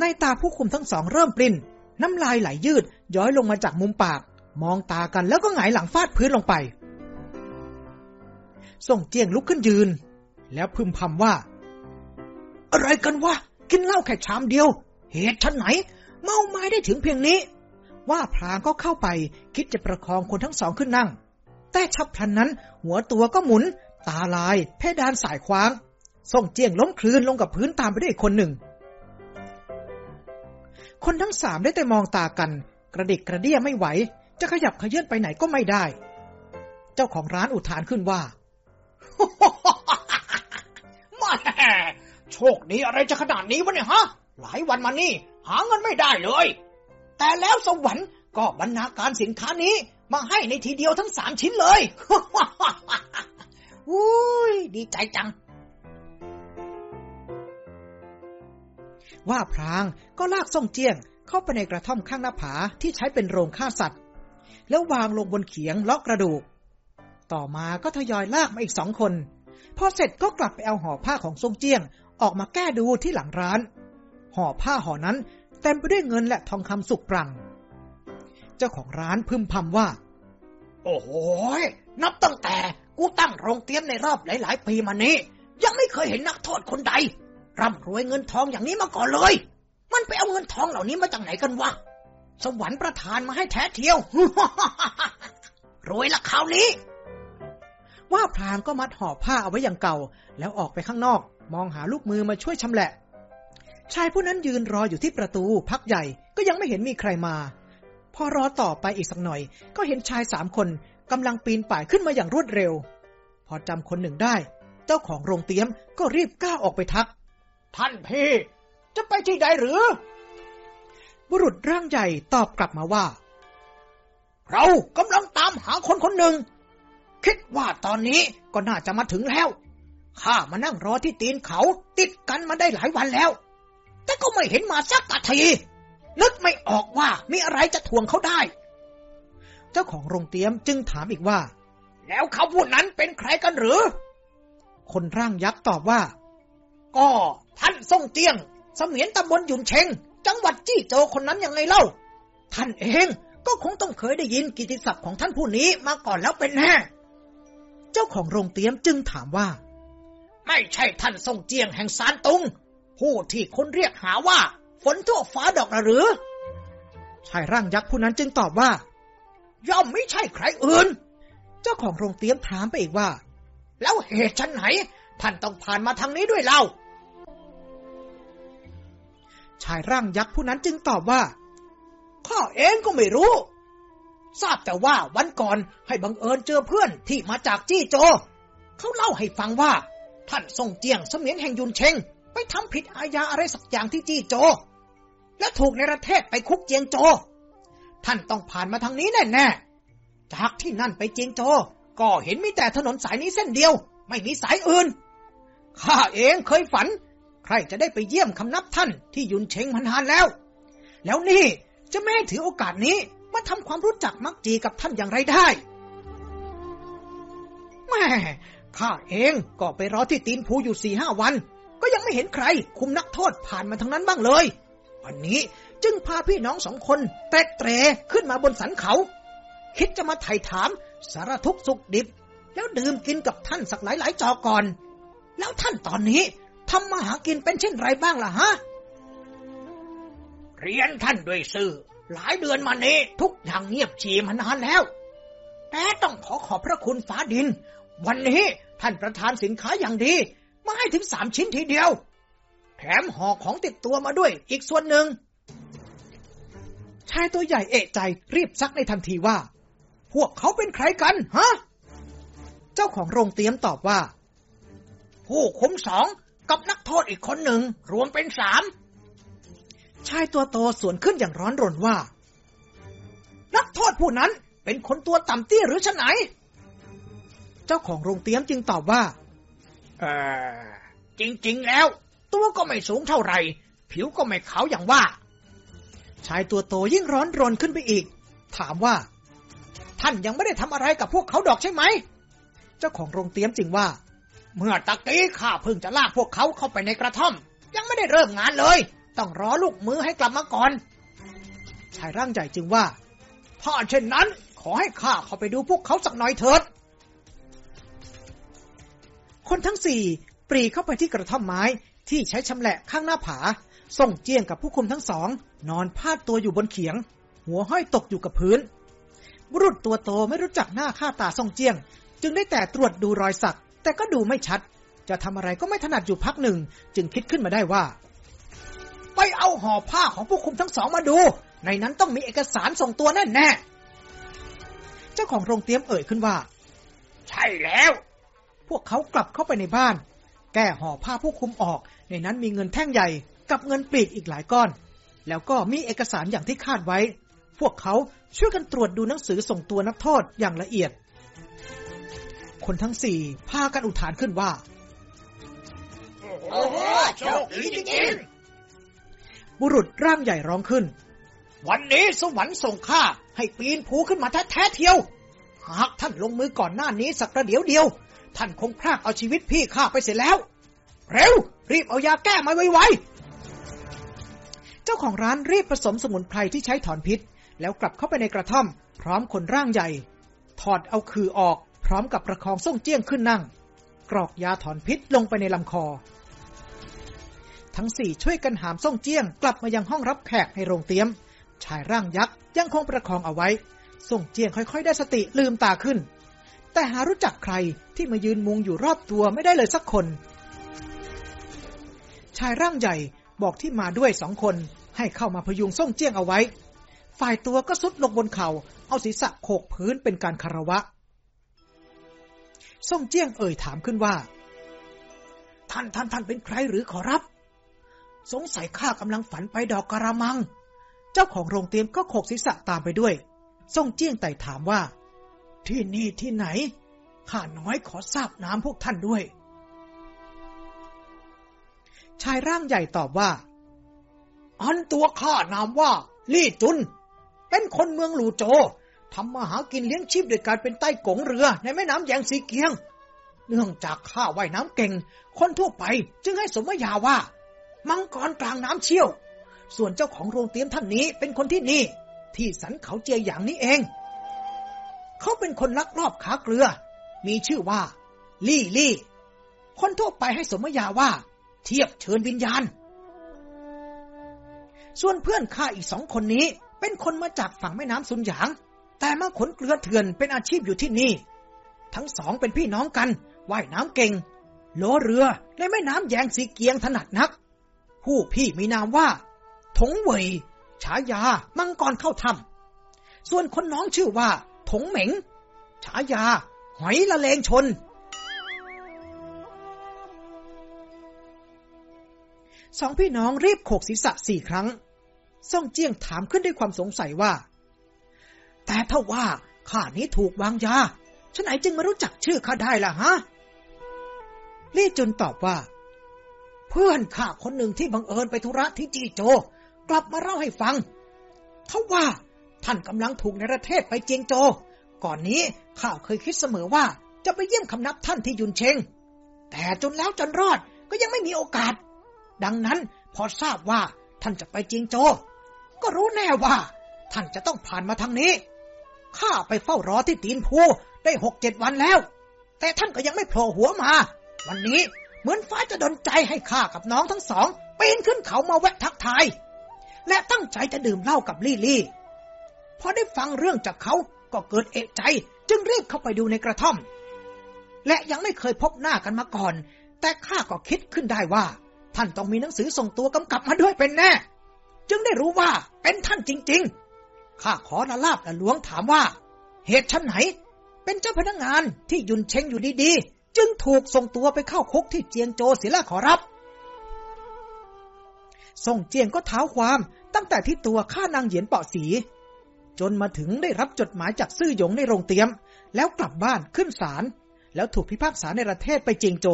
ในตาผู้คุมทั้งสองเริ่มปริ้น น้ำลายไหลยืด ย้อยลงมาจากมุมปาก มองตากันแล้วก็หงายหลังฟาดพื้นลงไป ส่งเจียงลุกขึ้นยืน แล้วพึมพำว่า อะไรกันวะกินเหล้าแค่ชามเดียว เหตุชั้นไหน เมาไม้ได้ถึงเพียงนี้ ว่าพลางก็เข้าไปคิดจะประคองคนทั้งสองขึ้นนั่ง แต่ฉับพลันนั้น หัวตัวก็หมุน ตาลาย เพดานสายคว้างส่งเจียงล้มคลืนลงกับพื้นตามไปด้วยคนหนึ่ง คนทั้งสามได้แต่มองตากัน กระดิกกระเดี้ยไม่ไหว จะขยับขยื่นไปไหนก็ไม่ได้ เจ้าของร้านอุทานขึ้นว่าแม่โชคดีอะไรจะขนาดนี้วะเนี่ยฮะ หลายวันมานี่ หาเงินไม่ได้เลย แต่แล้วสวรรค์ก็บรรณาการสินค้านี้มาให้ในทีเดียวทั้งสามชิ้นเลยอุ้ยดีใจจัง ว่าพลางก็ลากส่งเจียง เข้าไปในกระท่อมข้างหน้าผาที่ใช้เป็นโรงฆ่าสัตว์ แล้ววางลงบนเขียงล็อกกระดูก ต่อมาก็ทยอยลากมาอีกสองคน พอเสร็จก็กลับไปเอาห่อผ้าของทรงเจียง ออกมาแก้ดูที่หลังร้าน ห่อผ้าห่อนั้นเต็มไปด้วยเงินและทองคำสุกปรัง เจ้าของร้านพึมพำว่า โอ้โหยนับตั้งแต่กูตั้งโรงเตรียมในรอบหลาย ๆ ปีมานี้ ยังไม่เคยเห็นนักโทษคนใดร่ำรวยเงินทองอย่างนี้มาก่อนเลย มันไปเอาเงินทองเหล่านี้มาจากไหนกันวะ สวรรค์ประทานมาให้แท้เทียว รวยละคราวนี้ ว่าพลางก็มัดห่อผ้าเอาไว้อย่างเก่า แล้วออกไปข้างนอก มองหาลูกมือมาช่วยชำแหละ ชายผู้นั้นยืนรออยู่ที่ประตูพักใหญ่ก็ยังไม่เห็นมีใครมา พอรอต่อไปอีกสักหน่อย ก็เห็นชายสามคนกำลังปีนป่ายขึ้นมาอย่างรวดเร็ว พอจำคนหนึ่งได้ เจ้าของโรงเตี๊ยมก็รีบก้าวออกไปทัก ท่านพี่จะไปที่ใดหรือ บุรุษร่างใหญ่ตอบกลับมาว่า เรากำลังตามหาคนคนหนึ่ง คิดว่าตอนนี้ก็น่าจะมาถึงแล้วข้ามานั่งรอที่ตีนเขาติดกันมาได้หลายวันแล้ว แต่ก็ไม่เห็นมาสักที นึกไม่ออกว่ามีอะไรจะทวงเขาได้ เจ้าของโรงเตี๊ยมจึงถามอีกว่า แล้วเขาผู้นั้นเป็นใครกันหรือ คนร่างยักษ์ตอบว่า ก็ท่านทรงเจียง เสมียนตำบลหยุนเชง จังหวัดจี้โจคนนั้นยังไงเล่า ท่านเองก็คงต้องเคยได้ยินกิติศัพท์ของท่านผู้นี้มาก่อนแล้วเป็นแน่ เจ้าของโรงเตี๊ยมจึงถามว่า ไม่ใช่ท่านทรงเจียงแห่งซานตุง ผู้ที่คนเรียกหาว่า ฝนทั่วฟ้าดอกนะหรือ ชายร่างยักษ์ผู้นั้นจึงตอบว่า ย่อมไม่ใช่ใครอื่น เจ้าของโรงเตี๊ยมถามไปอีกว่า แล้วเหตุชันไหนท่านต้องผ่านมาทางนี้ด้วยเล่า ชายร่างยักษ์ผู้นั้นจึงตอบว่า ข้าเองก็ไม่รู้ ทราบแต่ว่าวันก่อนให้บังเอิญเจอเพื่อนที่มาจากจี้โจ เขาเล่าให้ฟังว่า ท่านทรงเจียงเสมียนแห่งยุนเชง ทำผิดอาญาอะไรสักอย่างที่จี้โจ และถูกในประเทศไปคุกเจียงโจ ท่านต้องผ่านมาทางนี้แน่ๆจากที่นั่นไปเจียงโจ ก็เห็นมีแต่ถนนสายนี้เส้นเดียว ไม่มีสายอื่น ข้าเองเคยฝัน ใครจะได้ไปเยี่ยมคำนับท่านที่ยุนเชงพันหานแล้ว แล้วนี่จะไม่ให้ถือโอกาสนี้มาทำความรู้จักมักจีกับท่านอย่างไรได้แม่ข้าเองก็ไปรอที่ตีนภูอยู่สี่ห้าวัน ก็ยังไม่เห็นใคร คุมนักโทษผ่านมาทางนั้นบ้างเลย วันนี้จึงพาพี่น้องสองคนแตกเตรขึ้นมาบนสันเขา คิดจะมาไถ่ถามสารทุกสุขดิบ แล้วดื่มกินกับท่านสักหลายหลายๆจอก่อน แล้วท่านตอนนี้ทำมาหากินเป็นเช่นไรบ้างล่ะฮะ เรียนท่านด้วยซื่อ หลายเดือนมานี้ทุกอย่างเงียบชีมานานแล้ว แต่ต้องขอขอบพระคุณฟ้าดิน วันนี้ท่านประธานสินค้าอย่างดี มาให้ถึงสามชิ้นทีเดียว แถมห่อของติดตัวมาด้วยอีกส่วนหนึ่ง ชายตัวใหญ่เอะใจรีบซักในทันทีว่า พวกเขาเป็นใครกัน ฮะ เจ้าของโรงเตี๊ยมตอบว่า ผู้คุมสองกับนักโทษอีกคนหนึ่ง รวมเป็นสามชายตัวโตสวนขึ้นอย่างร้อนรนว่า นักโทษผู้นั้นเป็นคนตัวต่ำเตี้ยหรือชะไหน เจ้าของโรงเตี๊ยมจึงตอบว่า อจริงๆแล้ว ตัวก็ไม่สูงเท่าไหร่ ผิวก็ไม่ขาวอย่างว่า ชายตัวโตยิ่งร้อนรนขึ้นไปอีก ถามว่า ท่านยังไม่ได้ทำอะไรกับพวกเขาดอกใช่ไหม เจ้าของโรงเตี๊ยมจึงว่า เมื่อตะกี้ข้าเพิ่งจะลากพวกเขาเข้าไปในกระท่อม ยังไม่ได้เริ่มงานเลย ต้องรอลูกมือให้กลับมาก่อน ชายร่างใหญ่จึงว่าถ้าเช่นนั้นขอให้ข้าเข้าไปดูพวกเขาสักหน่อยเถิด คนทั้งสี่ปรีเข้าไปที่กระท่อมไม้ที่ใช้ชำแหละข้างหน้าผา ส่งเจียงกับผู้คุมทั้งสอง นอนพาดตัวอยู่บนเขียง หัวห้อยตกอยู่กับพื้น บุรุษตัวโตไม่รู้จักหน้าค่าตาส่งเจียง จึงได้แต่ตรวจดูรอยสัก แต่ก็ดูไม่ชัด จะทำอะไรก็ไม่ถนัดอยู่พักหนึ่ง จึงคิดขึ้นมาได้ว่า ไปเอาห่อผ้าของผู้คุมทั้งสองมาดู ในนั้นต้องมีเอกสารส่งตัวแน่แน่เจ้าของโรงเตรียมเอ่ยขึ้นว่า ใช่แล้ว พวกเขากลับเข้าไปในบ้าน แก้ห่อผ้าผู้คุมออก ในนั้นมีเงินแท่งใหญ่กับเงินปลีกอีกหลายก้อน แล้วก็มีเอกสารอย่างที่คาดไว้ พวกเขาช่วยกันตรวจดูหนังสือส่งตัวนักโทษอย่างละเอียด คนทั้งสี่พากันอุทานขึ้นว่า โอ้โหโชคดีจริงบุรุษร่างใหญ่ร้องขึ้นๆวันนี้สวรรค์ส่งข้าให้ปีนภูขึ้นมาแท้ๆเทียว หากท่านลงมือก่อนหน้านี้สักกระเดียวเดียว ท่านคงพรากเอาชีวิตพี่ข้าไปเสียแล้ว เร็ว รีบเอายาแก้มาไวๆ เจ้าของร้านรีบผสมสมุนไพรที่ใช้ถอนพิษ แล้วกลับเข้าไปในกระท่อม พร้อมคนร่างใหญ่ ถอดเอาคือออก พร้อมกับประคองส่งเจี้ยงขึ้นนั่ง กรอกยาถอนพิษลงไปในลำคอ ทั้งสี่ช่วยกันหามส่งเจี้ยง กลับมายังห้องรับแขกในโรงเตี๊ยม ชายร่างยักษ์ยังคงประคองเอาไว้ส่งเจียงค่อยๆ ได้สติลืมตาขึ้น แต่หารู้จักใครที่มายืนมุงอยู่รอบตัวไม่ได้เลยสักคน ชายร่างใหญ่บอกที่มาด้วยสองคนให้เข้ามาพยุงส่งเจียงเอาไว้ ฝ่ายตัวก็สุดลงบนเขา่า เอาศีรษะโขกพื้นเป็นการคารวะ ส่งเจียงเอ่ยถามขึ้นว่า ท่านท่านท่านเป็นใครหรือขอรับ สงสัยข้ากำลังฝันไปดอกกระมัง เจ้าของโรงเตรียมก็โขกศีรษะตามไปด้วย ส่งเจี้ยงไต่ถามว่า ที่นี่ที่ไหน ข้าน้อยขอทราบนามพวกท่านด้วย ชายร่างใหญ่ตอบว่า อันตัวข้านามว่า ลี่จุน เป็นคนเมืองหลูโจทำมาหากินเลี้ยงชีพโดยการเป็นใต้กงเรือในแม่น้ำแยงสีเกียง เนื่องจากข้าว่ายน้ำเก่ง คนทั่วไปจึงให้สมญาว่า มังกรกลางน้ำเชี่ยว ส่วนเจ้าของโรงเตรียมท่านนี้เป็นคนที่นี่ ที่สันเขาเจียอย่างนี้เอง เขาเป็นคนลักลอบขาเกลือ มีชื่อว่า ลี่ลี่คนทั่วไปให้สมญาว่า เทียบเชิญวิญญาณ ส่วนเพื่อนข้าอีกสองคนนี้ เป็นคนมาจากฝั่งแม่น้ำสุนหยาง แต่มาขนเกลือเถื่อนเป็นอาชีพอยู่ที่นี่ ทั้งสองเป็นพี่น้องกันว่ายน้ำเก่งโลเรือในแม่น้ำแยงสีเกียงถนัดนัก ผู้พี่มีนามว่า ถงเวยฉายา มังกรเข้าถ้ำส่วนคนน้องชื่อว่า ถงเหม็ง ฉายา หอยละเลงชน สองพี่น้องรีบโขกศีรษะสี่ครั้ง ซ่องเจี้ยงถามขึ้นด้วยความสงสัยว่า แต่ถ้าว่าข้านี้ถูกวางยาฉะไหนจึงมารู้จักชื่อข้าได้ล่ะฮะลี่จุนตอบว่า เพื่อนข้าคนหนึ่งที่บังเอิญไปธุระที่จีโจ กลับมาเล่าให้ฟัง เขาว่า ท่านกำลังถูกในประเทศไปเจียงโจ ก่อนนี้ข้าเคยคิดเสมอว่าจะไปเยี่ยมคำนับท่านที่ยุนเชง แต่จนแล้วจนรอดก็ยังไม่มีโอกาส ดังนั้นพอทราบว่าท่านจะไปเจียงโจ ก็รู้แน่ว่า ท่านจะต้องผ่านมาทางนี้ ข้าไปเฝ้ารอที่ตีนภูได้หกเจ็ดวันแล้ว แต่ท่านก็ยังไม่โผล่หัวมา วันนี้เหมือนฟ้าจะดนใจให้ข้ากับน้องทั้งสองปีนขึ้นเขามาแวะทักทาย และตั้งใจจะดื่มเหล้ากับลี่ลี่ พอได้ฟังเรื่องจากเขาก็เกิดเอกใจ จึงรีบเข้าไปดูในกระท่อม และยังไม่เคยพบหน้ากันมาก่อน แต่ข้าก็คิดขึ้นได้ว่า ท่านต้องมีหนังสือส่งตัวกำกับมาด้วยเป็นแน่ จึงได้รู้ว่าเป็นท่านจริง ๆ ข้าขอละลาบละหลวงถามว่า เหตุชั้นไหน เป็นเจ้าพนักงานที่ยุนเชงอยู่ดีๆ จึงถูกส่งตัวไปเข้าคุกที่เจียงโจเสียละขอรับส่งเจียงก็เท้าความตั้งแต่ที่ตัวข้านางเหยียนเปาะสี จนมาถึงได้รับจดหมายจากซื่อหยงในโรงเตียม แล้วกลับบ้านขึ้นศาลแล้วถูกพิพากษาในประเทศไปเจียงโจ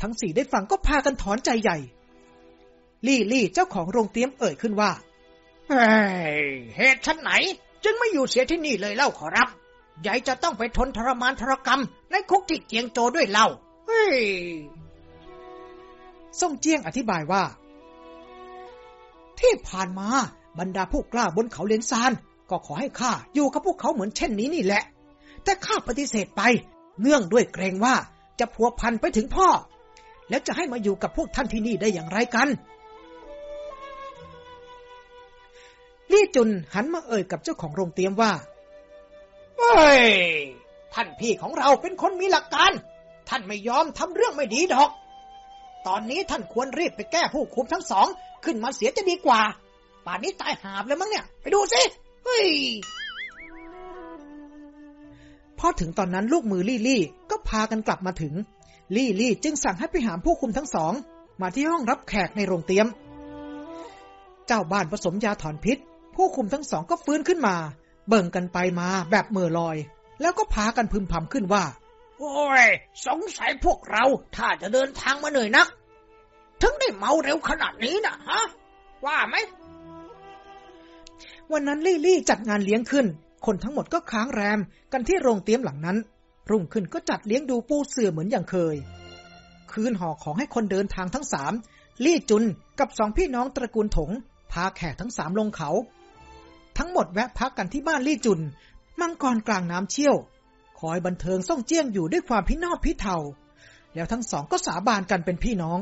ทั้งสี่ได้ฟังก็พากันถอนใจใหญ่ ลี่ลี่เจ้าของโรงเตียมเอ่ยขึ้นว่าเฮ้เหตุชั้นไหน จึงไม่อยู่เสียที่นี่เลยเล่าขอรับใหญ่จะต้องไปทนทรมานทรกรรม ในคุกที่เจียงโจด้วยเล่าเฮ้ยส่งเจียงอธิบายว่า ที่ผ่านมาบรรดาผู้กล้าบนเขาเลนซาน ก็ขอให้ข้าอยู่กับพวกเขาเหมือนเช่นนี้นี่แหละ แต่ข้าปฏิเสธไป เนื่องด้วยเกรงว่าจะพัวพันไปถึงพ่อ แล้วจะให้มาอยู่กับพวกท่านที่นี่ได้อย่างไรกันลี่จุนหันมาเอ่ยกับเจ้าของโรงเตรียมว่าเฮ้ย ท่านพี่ของเราเป็นคนมีหลักการ ท่านไม่ยอมทำเรื่องไม่ดีดอก ตอนนี้ท่านควรรีบไปแก้ผู้คุมทั้งสอง ขึ้นมาเสียจะดีกว่า ป่านนี้ตายหาบแล้วมั้งเนี่ย ไปดูสิ เฮ้ยพอถึงตอนนั้นลูกมือลี่ลี่ก็พากันกลับมาถึง ลี่ลี่จึงสั่งให้ไปหาผู้คุมทั้งสอง มาที่ห้องรับแขกในโรงเตียม เจ้าบ้านผสมยาถอนพิษ ผู้คุมทั้งสองก็ฟื้นขึ้นมา เบิ่งกันไปมาแบบเมื่อลอย แล้วก็พากันพึมพำขึ้นว่า โอ้ย สงสัยพวกเราถ้าจะเดินทางมาเหนื่อยนัก ถึงได้เมาเร็วขนาดนี้นะฮะ ว่าไหม วันนั้นลี่ลี่จัดงานเลี้ยงขึ้น คนทั้งหมดก็ค้างแรมกันที่โรงเตี๊ยมหลังนั้น รุ่งขึ้นก็จัดเลี้ยงดูปูเสือเหมือนอย่างเคย คืนห่อของให้คนเดินทางทั้งสามลี่จุนกับสองพี่น้องตระกูลถง พาแขกทั้งสามลงเขา ทั้งหมดแวะพักกันที่บ้านลี่จุน มังกรกลางน้ำเชี่ยว คอยบันเทิงส่งเจี้ยงอยู่ด้วยความพินอบพิเทาแล้วทั้งสองก็สาบานกันเป็นพี่น้อง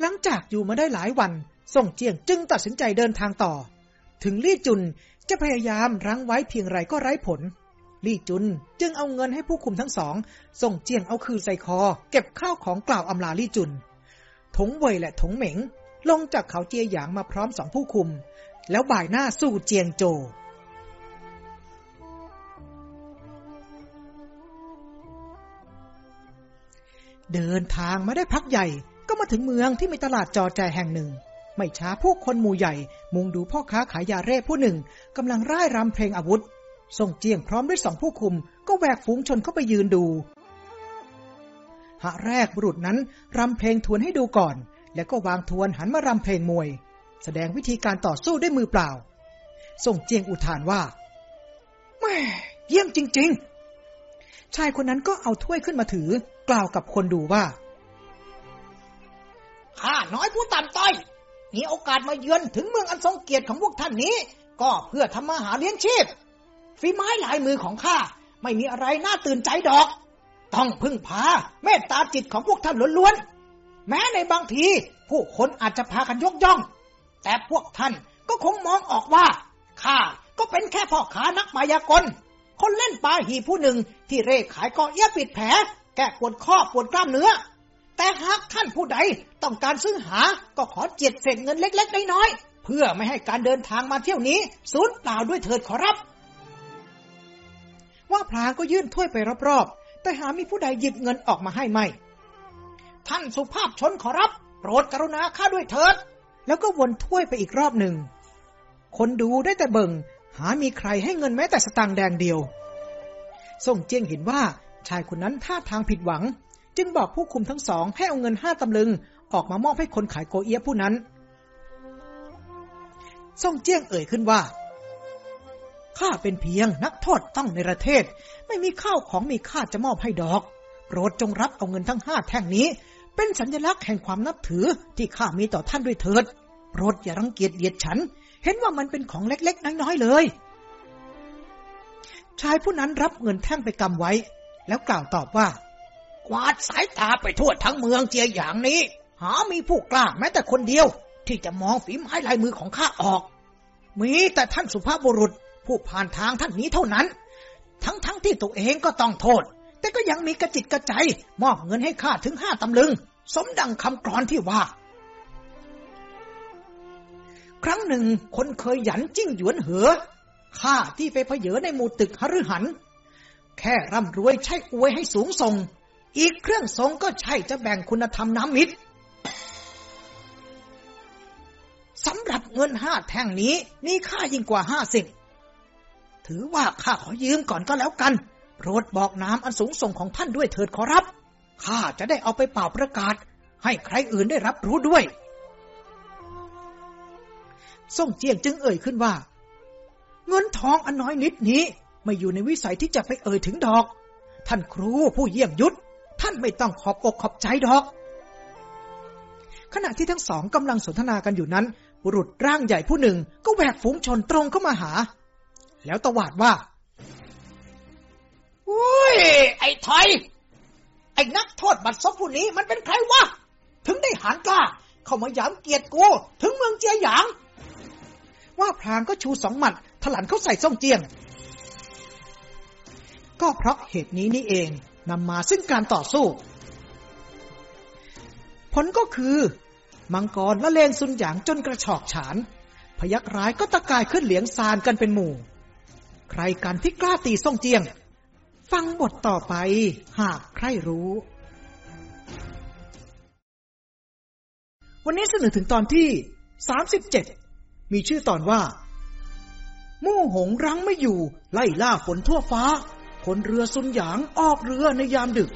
หลังจากอยู่มาได้หลายวัน ส่งเจียงจึงตัดสินใจเดินทางต่อ ถึงลี่จุนจะพยายามรั้งไว้เพียงไรก็ไร้ผล ลี่จุนจึงเอาเงินให้ผู้คุมทั้งสอง ส่งเจียงเอาคืนใส่คอ เก็บข้าวของกล่าวอำลาลี่จุน ถงเว่ยและถงเหม็ง ลงจากเขาเจียหยางมาพร้อมสองผู้คุม แล้วบ่ายหน้าสู่เจียงโจเดินทางมาได้พักใหญ่ก็มาถึงเมืองที่มีตลาดจอแจแห่งหนึ่ง ไม่ช้าผู้คนหมู่ใหญ่ มุงดูพ่อค้าขายยาเร่ผู้หนึ่งกำลังร่ายรำเพลงอาวุธส่งเจียงพร้อมด้วยสองผู้คุม ก็แวกฝูงชนเข้าไปยืนดูหะแรกบุรุษนั้นรำเพลงทวนให้ดูก่อน แล้วก็วางทวนหันมารำเพลงมวย แสดงวิธีการต่อสู้ด้วยมือเปล่า ส่งเจียงอุทานว่าแม่เยี่ยมจริง ๆ ชายคนนั้นก็เอาถ้วยขึ้นมาถือ กล่าวกับคนดูว่าข้าน้อยผู้ต่ำต้อย มีโอกาสมาเยือนถึงเมืองอันทรงเกียรติของพวกท่านนี้ ก็เพื่อทำมาหาเลี้ยงชีพ ฝีไม้ลายมือของข้าไม่มีอะไรน่าตื่นใจดอก ต้องพึ่งพาเมตตาจิตของพวกท่านล้วนๆ แม้ในบางที ผู้คนอาจจะพากันยกย่อง แต่พวกท่านก็คงมองออกว่าข้าก็เป็นแค่พ่อค้านักมายากล คนเล่นปลาหีผู้หนึ่งที่เร่ขายกาะเอี้ยปิดแผล แก้ปวดข้อปวดกล้ามเนื้อ แต่หากท่านผู้ใดต้องการซื้อหาก็ขอเจียดเศษเงินเล็ก ๆ น้อยๆเพื่อไม่ให้การเดินทางมาเที่ยวนี้สูญเปล่าด้วยเถิดขอรับ ว่าพลางก็ยื่นถ้วยไปรอบๆ แต่หามีผู้ใดหยิบเงินออกมาให้ไม่ ท่านสุภาพชนขอรับ โปรดกรุณาข้าด้วยเถิด แล้วก็วนถ้วยไปอีกรอบหนึ่ง คนดูได้แต่เบิ่ง หามีใครให้เงินแม้แต่สตางค์แดงเดียวส่งเจียงเห็นว่าชายคนนั้นท่าทางผิดหวัง จึงบอกผู้คุมทั้งสองให้เอาเงินห้าตำลึง ออกมามอบให้คนขายโกเอียะผู้นั้นส่งเจี้ยงเอ่ยขึ้นว่า ข้าเป็นเพียงนักโทษต้องในประเทศ ไม่มีข้าวของมีค่าจะมอบให้ดอก โปรดจงรับเอาเงินทั้งห้าแท่งนี้ เป็นสัญลักษณ์แห่งความนับถือที่ข้ามีต่อท่านด้วยเถิด โปรดอย่ารังเกียจเดียดฉัน เห็นว่ามันเป็นของเล็กๆน้อยๆเลย ชายผู้นั้นรับเงินแท่งไปกำไว้ แล้วกล่าวตอบว่า กวาดสายตาไปทั่วทั้งเมืองเจียอย่างนี้ หามีผู้กล้าแม้แต่คนเดียว ที่จะมองฝีไม้ลายมือของข้าออก มีแต่ท่านสุภาพบุรุษ ผู้ผ่านทางท่านนี้เท่านั้น ทั้งๆทที่ตัวเองก็ต้องโทษ แต่ก็ยังมีกระจิตกระใจ มอบเงินให้ข้าถึงห้าตำลึง สมดังคำกรอนที่ว่า ครั้งหนึ่งคนเคยหยันจิ้งหยวนเหอข้าที่ไปเพเยอในหมู่ตึกหฤหัน แค่ร่ำรวยใช่อวยให้สูงส่ง อีกเครื่องทรงก็ใช่จะแบ่งคุณธรรมน้ำมิตรสำหรับเงินห้าแท่งนี้มีค่ายิ่งกว่าห้าสิบถือว่าข้าขอยืมก่อนก็แล้วกัน โปรดบอกน้ำอันสูงส่งของท่านด้วยเถิดขอรับ ข้าจะได้เอาไปเป่าประกาศ ให้ใครอื่นได้รับรู้ด้วย ส่งเจียงจึงเอ่ยขึ้นว่า เงินทองอันน้อยนิดนี้ ไม่อยู่ในวิสัยที่จะไปเอ่ยถึงดอก ท่านครูผู้เยี่ยมยุทธ ท่านไม่ต้องขอบอกขอบใจดอก ขณะที่ทั้งสองกำลังสนทนากันอยู่นั้น บุรุษร่างใหญ่ผู้หนึ่งก็แหวกฝูงชนตรงเข้ามาหา แล้วตวาดว่าโอ้ย ไอ้ไทย ไอ้นักโทษบัตรซบผู้นี้มันเป็นใครวะ ถึงได้หานกล้า เข้ามาหยามเกียรติกู ถึงเมืองเจียหยาง ว่าพลางก็ชูสองหมัดถลันเข้าใส่ซ่องเจียง ก็เพราะเหตุนี้นี่เอง นำมาซึ่งการต่อสู้ ผลก็คือ มังกรละเลงซุนหยางจนกระชอกฉาน พยักร้ายก็ตะกายขึ้นเหลียงซานกันเป็นหมู่ ใครกันที่กล้าตีซ่องเจียง ฟังบทต่อไป หากใครรู้ วันนี้เสนอถึงตอนที่ 37 มีชื่อตอนว่ามู่หงรั้งไม่อยู่ไล่ล่าฝนทั่วฟ้า คนเรือซุนหยางออกเรือในยามดึก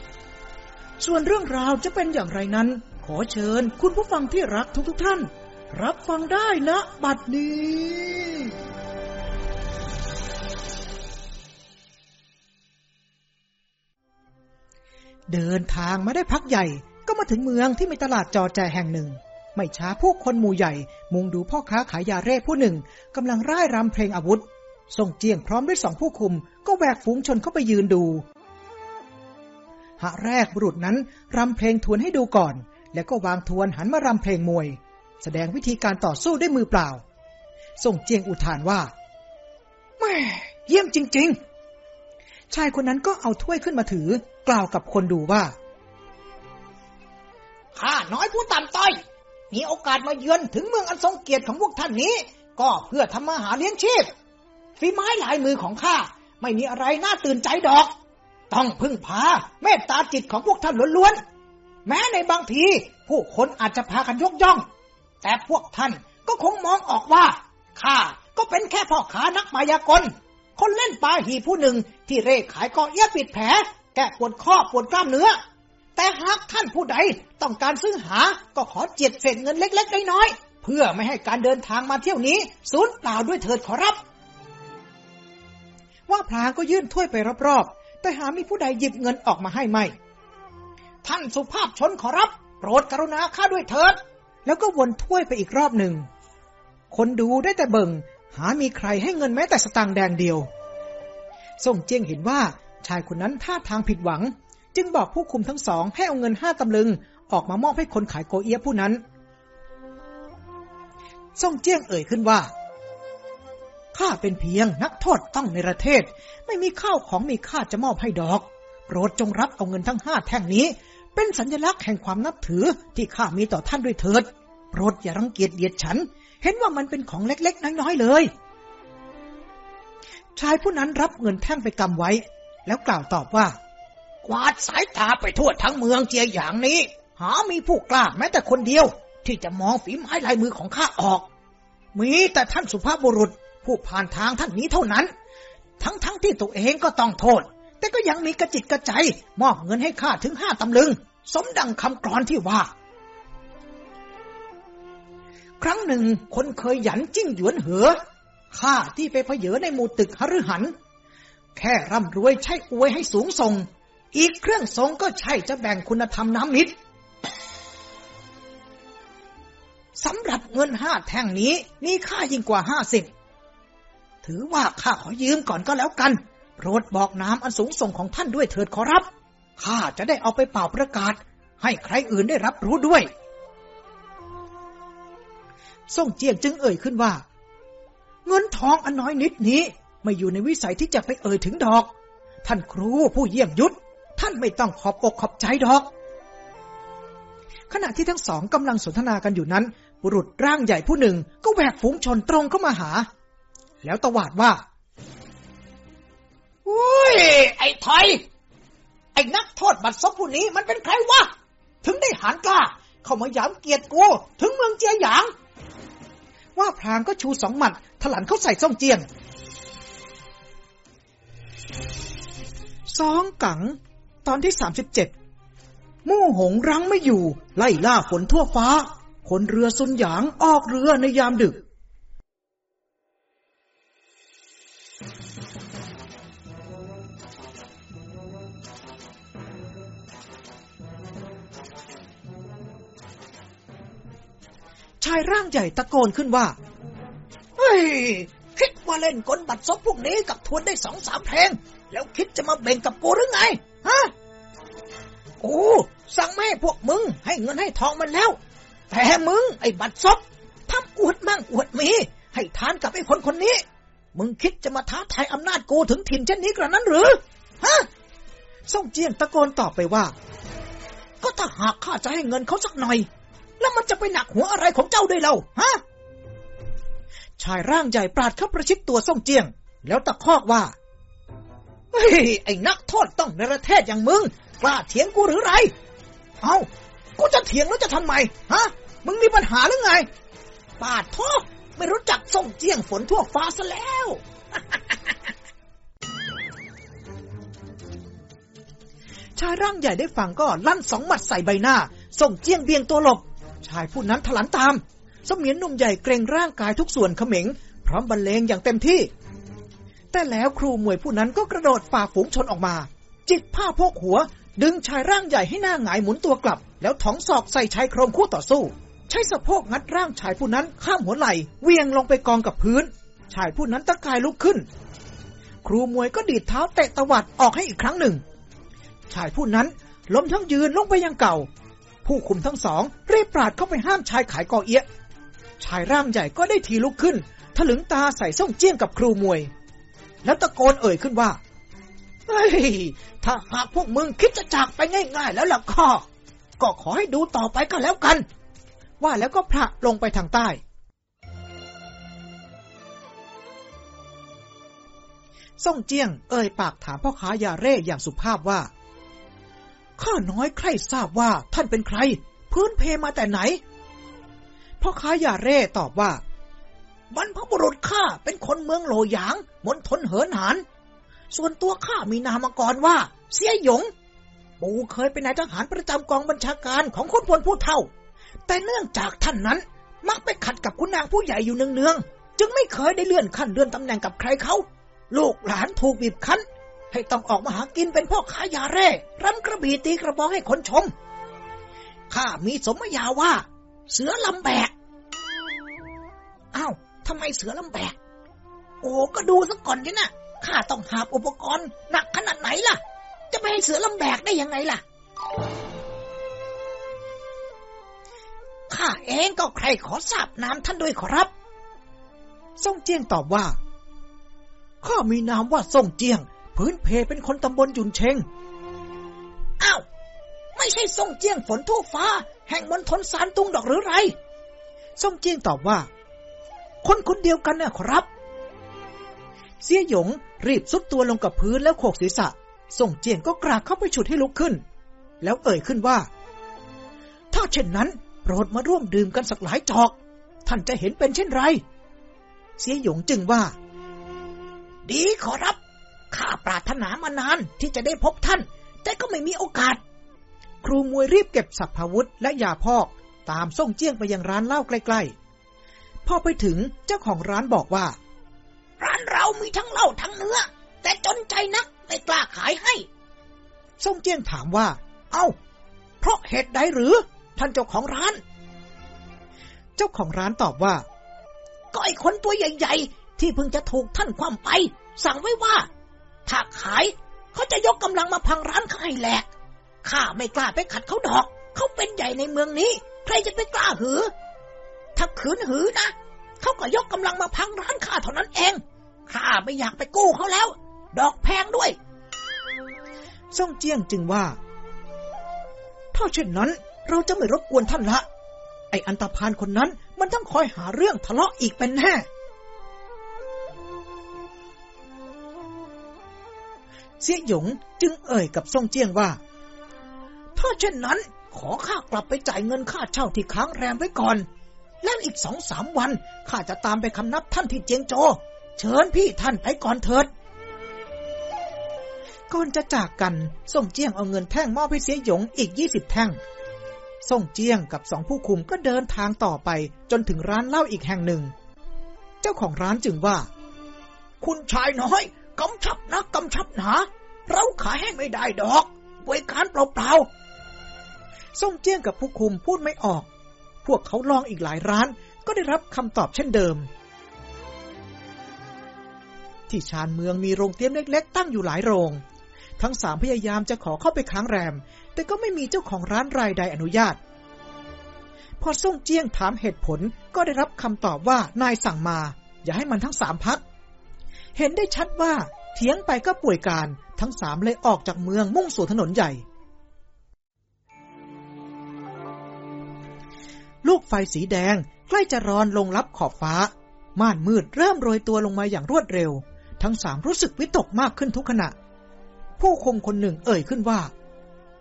ส่วนเรื่องราวจะเป็นอย่างไรนั้น ขอเชิญคุณผู้ฟังที่รักทุกๆทท่าน รับฟังได้นะ บัดนี้เดินทางมาได้พักใหญ่ก็มาถึงเมืองที่มีตลาดจอแจแห่งหนึ่ง ไม่ช้าผู้คนหมู่ใหญ่ มุงดูพ่อค้าขายยาเร่ผู้หนึ่งกำลังร่ายรำเพลงอาวุธ ส่งเจียงพร้อมด้วยสองผู้คุม ก็แวกฝูงชนเข้าไปยืนดูหะแรกบุรุษนั้นรำเพลงทวนให้ดูก่อน แล้วก็วางทวนหันมารำเพลงมวย แสดงวิธีการต่อสู้ด้วยมือเปล่า ส่งเจียงอุทานว่าแม่เยี่ยมจริง ๆ ชายคนนั้นก็เอาถ้วยขึ้นมาถือกล่าวกับคนดูว่าข้าน้อยผู้ต่ำต้อย มีโอกาสมาเยือนถึงเมืองอันทรงเกียรติของพวกท่านนี้ ก็เพื่อทำมาหาเลี้ยงชีพ ฝีไม้ลายมือของข้าไม่มีอะไรน่าตื่นใจดอก ต้องพึ่งพาเมตตาจิตของพวกท่านล้วนๆ แม้ในบางที ผู้คนอาจจะพากันยกย่อง แต่พวกท่านก็คงมองออกว่าข้าก็เป็นแค่พ่อค้านักมายากล คนเล่นปาหีผู้หนึ่งที่เร่ขายกอเอี้ยปิดแผล แก้ปวดข้อปวดกล้ามเนื้อ แต่หากท่านผู้ใดต้องการซื้อหาก็ขอเจ็ดเศษเงินเล็กๆน้อยๆเพื่อไม่ให้การเดินทางมาเที่ยวนี้สูญเปล่าด้วยเถิดขอรับ ว่าพลางก็ยื่นถ้วยไปรอบๆ แต่หามีผู้ใดหยิบเงินออกมาให้ไม่ ท่านสุภาพชนขอรับ โปรดกรุณาข้าด้วยเถิด แล้วก็วนถ้วยไปอีกรอบหนึ่ง คนดูได้แต่เบิ่ง หามีใครให้เงินแม้แต่สตางค์แดงเดียว ส่งเจียงเห็นว่าชายคนนั้นท่าทางผิดหวัง จึงบอกผู้คุมทั้งสองให้เอาเงินห้าตำลึง ออกมามอบให้คนขายโกเอียผู้นั้น ส่งเจียงเอ่ยขึ้นว่า ข้าเป็นเพียงนักโทษต้องในประเทศ ไม่มีข้าวของมีค่าจะมอบให้ดอก โปรดจงรับเอาเงินทั้งห้าแท่งนี้ เป็นสัญลักษณ์แห่งความนับถือที่ข้ามีต่อท่านด้วยเถิด โปรดอย่ารังเกียจเดียดฉัน เห็นว่ามันเป็นของเล็ก ๆ น้อยๆเลย ชายผู้นั้นรับเงินแท่งไปกำไว้ แล้วกล่าวตอบว่า กวาดสายตาไปทั่วทั้งเมืองเจียอย่างนี้ หามีผู้กล้าแม้แต่คนเดียว ที่จะมองฝีไม้ลายมือของข้าออก มีแต่ท่านสุภาพบุรุษ ผู้ผ่านทางท่านนี้เท่านั้น ทั้งๆทที่ตัวเองก็ต้องโทษ แต่ก็ยังมีกระจิตกระใจ มอบเงินให้ข้าถึงห้าตำลึง สมดังคำกรอนที่ว่า ครั้งหนึ่งคนเคยหยันจิ้งหยวนเหอข้าที่ไปเพเยอในหมู่ตึกหฤหัน แค่ร่ำรวยใช่อวยให้สูงส่ง อีกเครื่องทรงก็ใช่จะแบ่งคุณธรรมน้ำมิตรสำหรับเงินห้าแท่งนี้ มีค่ายิ่งกว่าห้าสิบ ถือว่าข้าขอยืมก่อนก็แล้วกัน โปรดบอกน้ำอันสูงส่งของท่านด้วยเถิดขอรับข้าจะได้เอาไปเป่าประกาศ ให้ใครอื่นได้รับรู้ด้วย ส่งเจียงจึงเอ่ยขึ้นว่า เงินทองอันน้อยนิดนี้ไม่อยู่ในวิสัยที่จะไปเอ่ยถึงดอก ท่านครูผู้เยี่ยมยุทธท่านไม่ต้องขอบอกขอบใจดอก ขณะที่ทั้งสองกำลังสนทนากันอยู่นั้น บุรุษร่างใหญ่ผู้หนึ่งก็แหวกฝูงชนตรงเข้ามาหา แล้วตวาดว่าโอ้ย ไอ้ไทย ไอ้นักโทษบัตรซบผู้นี้มันเป็นใครวะ ถึงได้หานกล้า เข้ามายามเกียรติกู ถึงเมืองเจียหยาง ว่าพลางก็ชูสองหมัด ถลันเข้าใส่ซ่องเจียงสองกัง ตอนที่สามสิบเจ็ดมู่หงรังไม่อยู่ ไล่ล่าฝนทั่วฟ้า คนเรือซุนหยางออกเรือในยามดึกายร่างใหญ่ตะโกนขึ้นว่า เฮ้ย คิดว่าเล่นกลบัตรซบพวกนี้กับทวนได้สองสามเพลง แล้วคิดจะมาเบ่งกับกูหรือไง ฮะกูสั่งไม่ให้พวกมึง ให้เงินให้ทองมันแล้ว แต่มึง ไอ้บัตรซบทำอวดมั่งอวดมี ให้ทานกับไอ้คนคนนี้ มึงคิดจะมาท้าทายอำนาจกูถึงถิ่นเช่นนี้กระนั้นหรือ ฮะส่งเจียงตะโกนตอบไปว่า ก็ถ้าหากข้าจะให้เงินเขาสักหน่อย แล้วมันจะไปหนักหัวอะไรของเจ้าด้วยเล่าฮะชายร่างใหญ่ปราดเข้าประชิดตัวส่งเจียง แล้วตะคอกว่าเฮ้ยไอ้นักโทษต้องในประเทศอย่างมึงกล้าเถียงกูหรือไร เอากูจะเถียงแล้วจะทำไมฮะ มึงมีปัญหาหรือไงปาดทอไม่รู้จักส่งเจียงฝนทั่วฟ้าซะแล้ว ชายร่างใหญ่ได้ฟังก็ลั่นสองหมัดใส่ใบหน้า ส่งเจียงเบี่ยงตัวหลบ ชายผู้นั้นถลันตาม เสมียนหนุ่มใหญ่เกรงร่างกายทุกส่วนเขม็ง พร้อมบรรเลงอย่างเต็มที่ แต่แล้วครูมวยผู้นั้นก็กระโดดฝ่าฝูงชนออกมา จิกผ้าโพกหัว ดึงชายร่างใหญ่ให้หน้าหงายหมุนตัวกลับ แล้วถองศอกใส่ชายโครงคู่ต่อสู้ ใช้สะโพกงัดร่างชายผู้นั้นข้ามหัวไหล่เวียงลงไปกองกับพื้น ชายผู้นั้นตะกายลุกขึ้น ครูมวยก็ดีดเท้าเตะตวัดออกให้อีกครั้งหนึ่ง ชายผู้นั้นล้มทั้งยืนลงไปยังเก่า ผู้คุมทั้งสองรีบปราดเข้าไปห้ามชายขายกอเอียะชายร่างใหญ่ก็ได้ทีลุกขึ้นถลึงตาใส่ส่งเจี้ยงกับครูมวย แล้วตะโกนเอ่ยขึ้นว่าเฮ้ยถ้าหากพวกมึงคิดจะจากไปง่ายๆ แล้วล่ะก็ก็ขอให้ดูต่อไปก็แล้วกัน ว่าแล้วก็พระลงไปทางใต้ ส่งเจียงเอ่ยปากถามพ่อค้ายาเร่อย่างสุภาพว่า ข้าน้อยใครทราบว่าท่านเป็นใคร พื้นเพมาแต่ไหนพ่อค้ายาเร่ตอบว่าบรรพบุรุษข้าเป็นคนเมืองโหลหยางมณฑลเหินหานส่วนตัวข้ามีนามกรว่า เสียหยง ปู่เคยเป็นนายทหารประจำกองบัญชาการของคุณพลผู้เท่า แต่เนื่องจากท่านนั้น มักไปขัดกับคุณนางผู้ใหญ่อยู่เนืองๆจึงไม่เคยได้เลื่อนขั้นเลื่อนตำแหน่งกับใครเขา ลูกหลานถูกบีบคั้น ให้ต้องออกมาหากินเป็นพ่อค้ายาเร่รำกระบี่ตีกระบองให้คนชม ข้ามีสมญาว่า เสือลำแบก อ้าวทำไมเสือลำแบก โอ้ก็ดูสักก่อนดินะข้าต้องหาอุปกรณ์หนักขนาดไหนล่ะ จะไม่ให้เสือลำแบกได้ยังไงล่ะ ข้าเองก็ใครขอทราบนามท่านด้วยขอรับส่งเจียงตอบว่า ข้ามีนามว่าส่งเจียง พื้นเพเป็นคนตำบลยุนเชงอ้าวไม่ใช่ส่งเจียงฝนทั่วฟ้า แห่งมณฑลสารตุงดอกหรือไรส่งเจียงตอบว่า คนคนเดียวกันน่ะครับ เสียหยงรีบซุดตัวลงกับพื้นแล้วโขกศีรษะ ส่งเจียงก็กราบเข้าไปฉุดให้ลุกขึ้น แล้วเอ่ยขึ้นว่า ถ้าเช่นนั้นโปรดมาร่วมดื่มกันสักหลายจอก ท่านจะเห็นเป็นเช่นไร เสียหยงจึงว่า ดีขอรับ ข้าปรารถนามานานที่จะได้พบท่าน แต่ก็ไม่มีโอกาส ครูมวยรีบเก็บสัพพาวุธและยาพอกตามส่งเจียงไปยังร้านเหล้าใกล้ๆ พอไปถึงเจ้าของร้านบอกว่า ร้านเรามีทั้งเหล้าทั้งเนื้อ แต่จนใจนักไม่กล้าขายให้ส่งเจียงถามว่า เอา้า เพราะเหตุใดหรือ ท่านเจ้าของร้าน เจ้าของร้านตอบว่า ก็ไอ้คนตัวใหญ่ ๆ ที่เพิ่งจะถูกท่านคว่ำไป สั่งไว้ว่า ถ้าขายเขาจะยกกำลังมาพังร้านข้าให้แหลกข้าไม่กล้าไปขัดเขาดอก เขาเป็นใหญ่ในเมืองนี้ ใครจะไปกล้าหือ ถ้าขืนหือนะ เขาก็ยกกำลังมาพังร้านข้าเท่านั้นเอง ข้าไม่อยากไปกู้เขาแล้ว ดอกแพงด้วยส่องเจียงจึงว่า ถ้าเช่นนั้นเราจะไม่รบกวนท่านละ ไออันตรพานคนนั้นมันต้องคอยหาเรื่องทะเลาะอีกเป็นแน่ เสียหยงจึงเอ่ยกับซ่งเจียงว่า ถ้าเช่นนั้นขอข้ากลับไปจ่ายเงินค่าเช่าที่ค้างแรมไว้ก่อน แล้วอีกสองสามวันข้าจะตามไปคำนับท่านที่เจียงโจ เชิญพี่ท่านไปก่อนเถิด ก่อนจะจากกันส่งเจียงเอาเงินแท่งมอบให้เสียหยงอีกยี่สิบแท่งส่งเจียงกับสองผู้คุมก็เดินทางต่อไปจนถึงร้านเหล้าอีกแห่งหนึ่ง เจ้าของร้านจึงว่า คุณชายน้อย กำชับนะกำชับหนาเราขายให้ไม่ได้ดอกบริการเปล่าส่งเจี้ยงกับผู้คุมพูดไม่ออก พวกเขาลองอีกหลายร้าน ก็ได้รับคำตอบเช่นเดิม ที่ชานเมืองมีโรงเตี้ยมเล็ก ๆ ตั้งอยู่หลายโรง ทั้งสามพยายามจะขอเข้าไปค้างแรม แต่ก็ไม่มีเจ้าของร้านรายใดอนุญาต พอส่งเจี้ยงถามเหตุผลก็ได้รับคำตอบว่านายสั่งมา อย่าให้มันทั้งสามพัก เห็นได้ชัดว่าเถียงไปก็ป่วยการทั้งสามเลยออกจากเมืองมุ่งสู่ถนนใหญ่ ลูกไฟสีแดงใกล้จะรอนลงลับขอบฟ้า ม่านมืดเริ่มโรยตัวลงมาอย่างรวดเร็ว ทั้งสามรู้สึกวิตกมากขึ้นทุกขณะ ผู้คมคนหนึ่งเอ่ยขึ้นว่า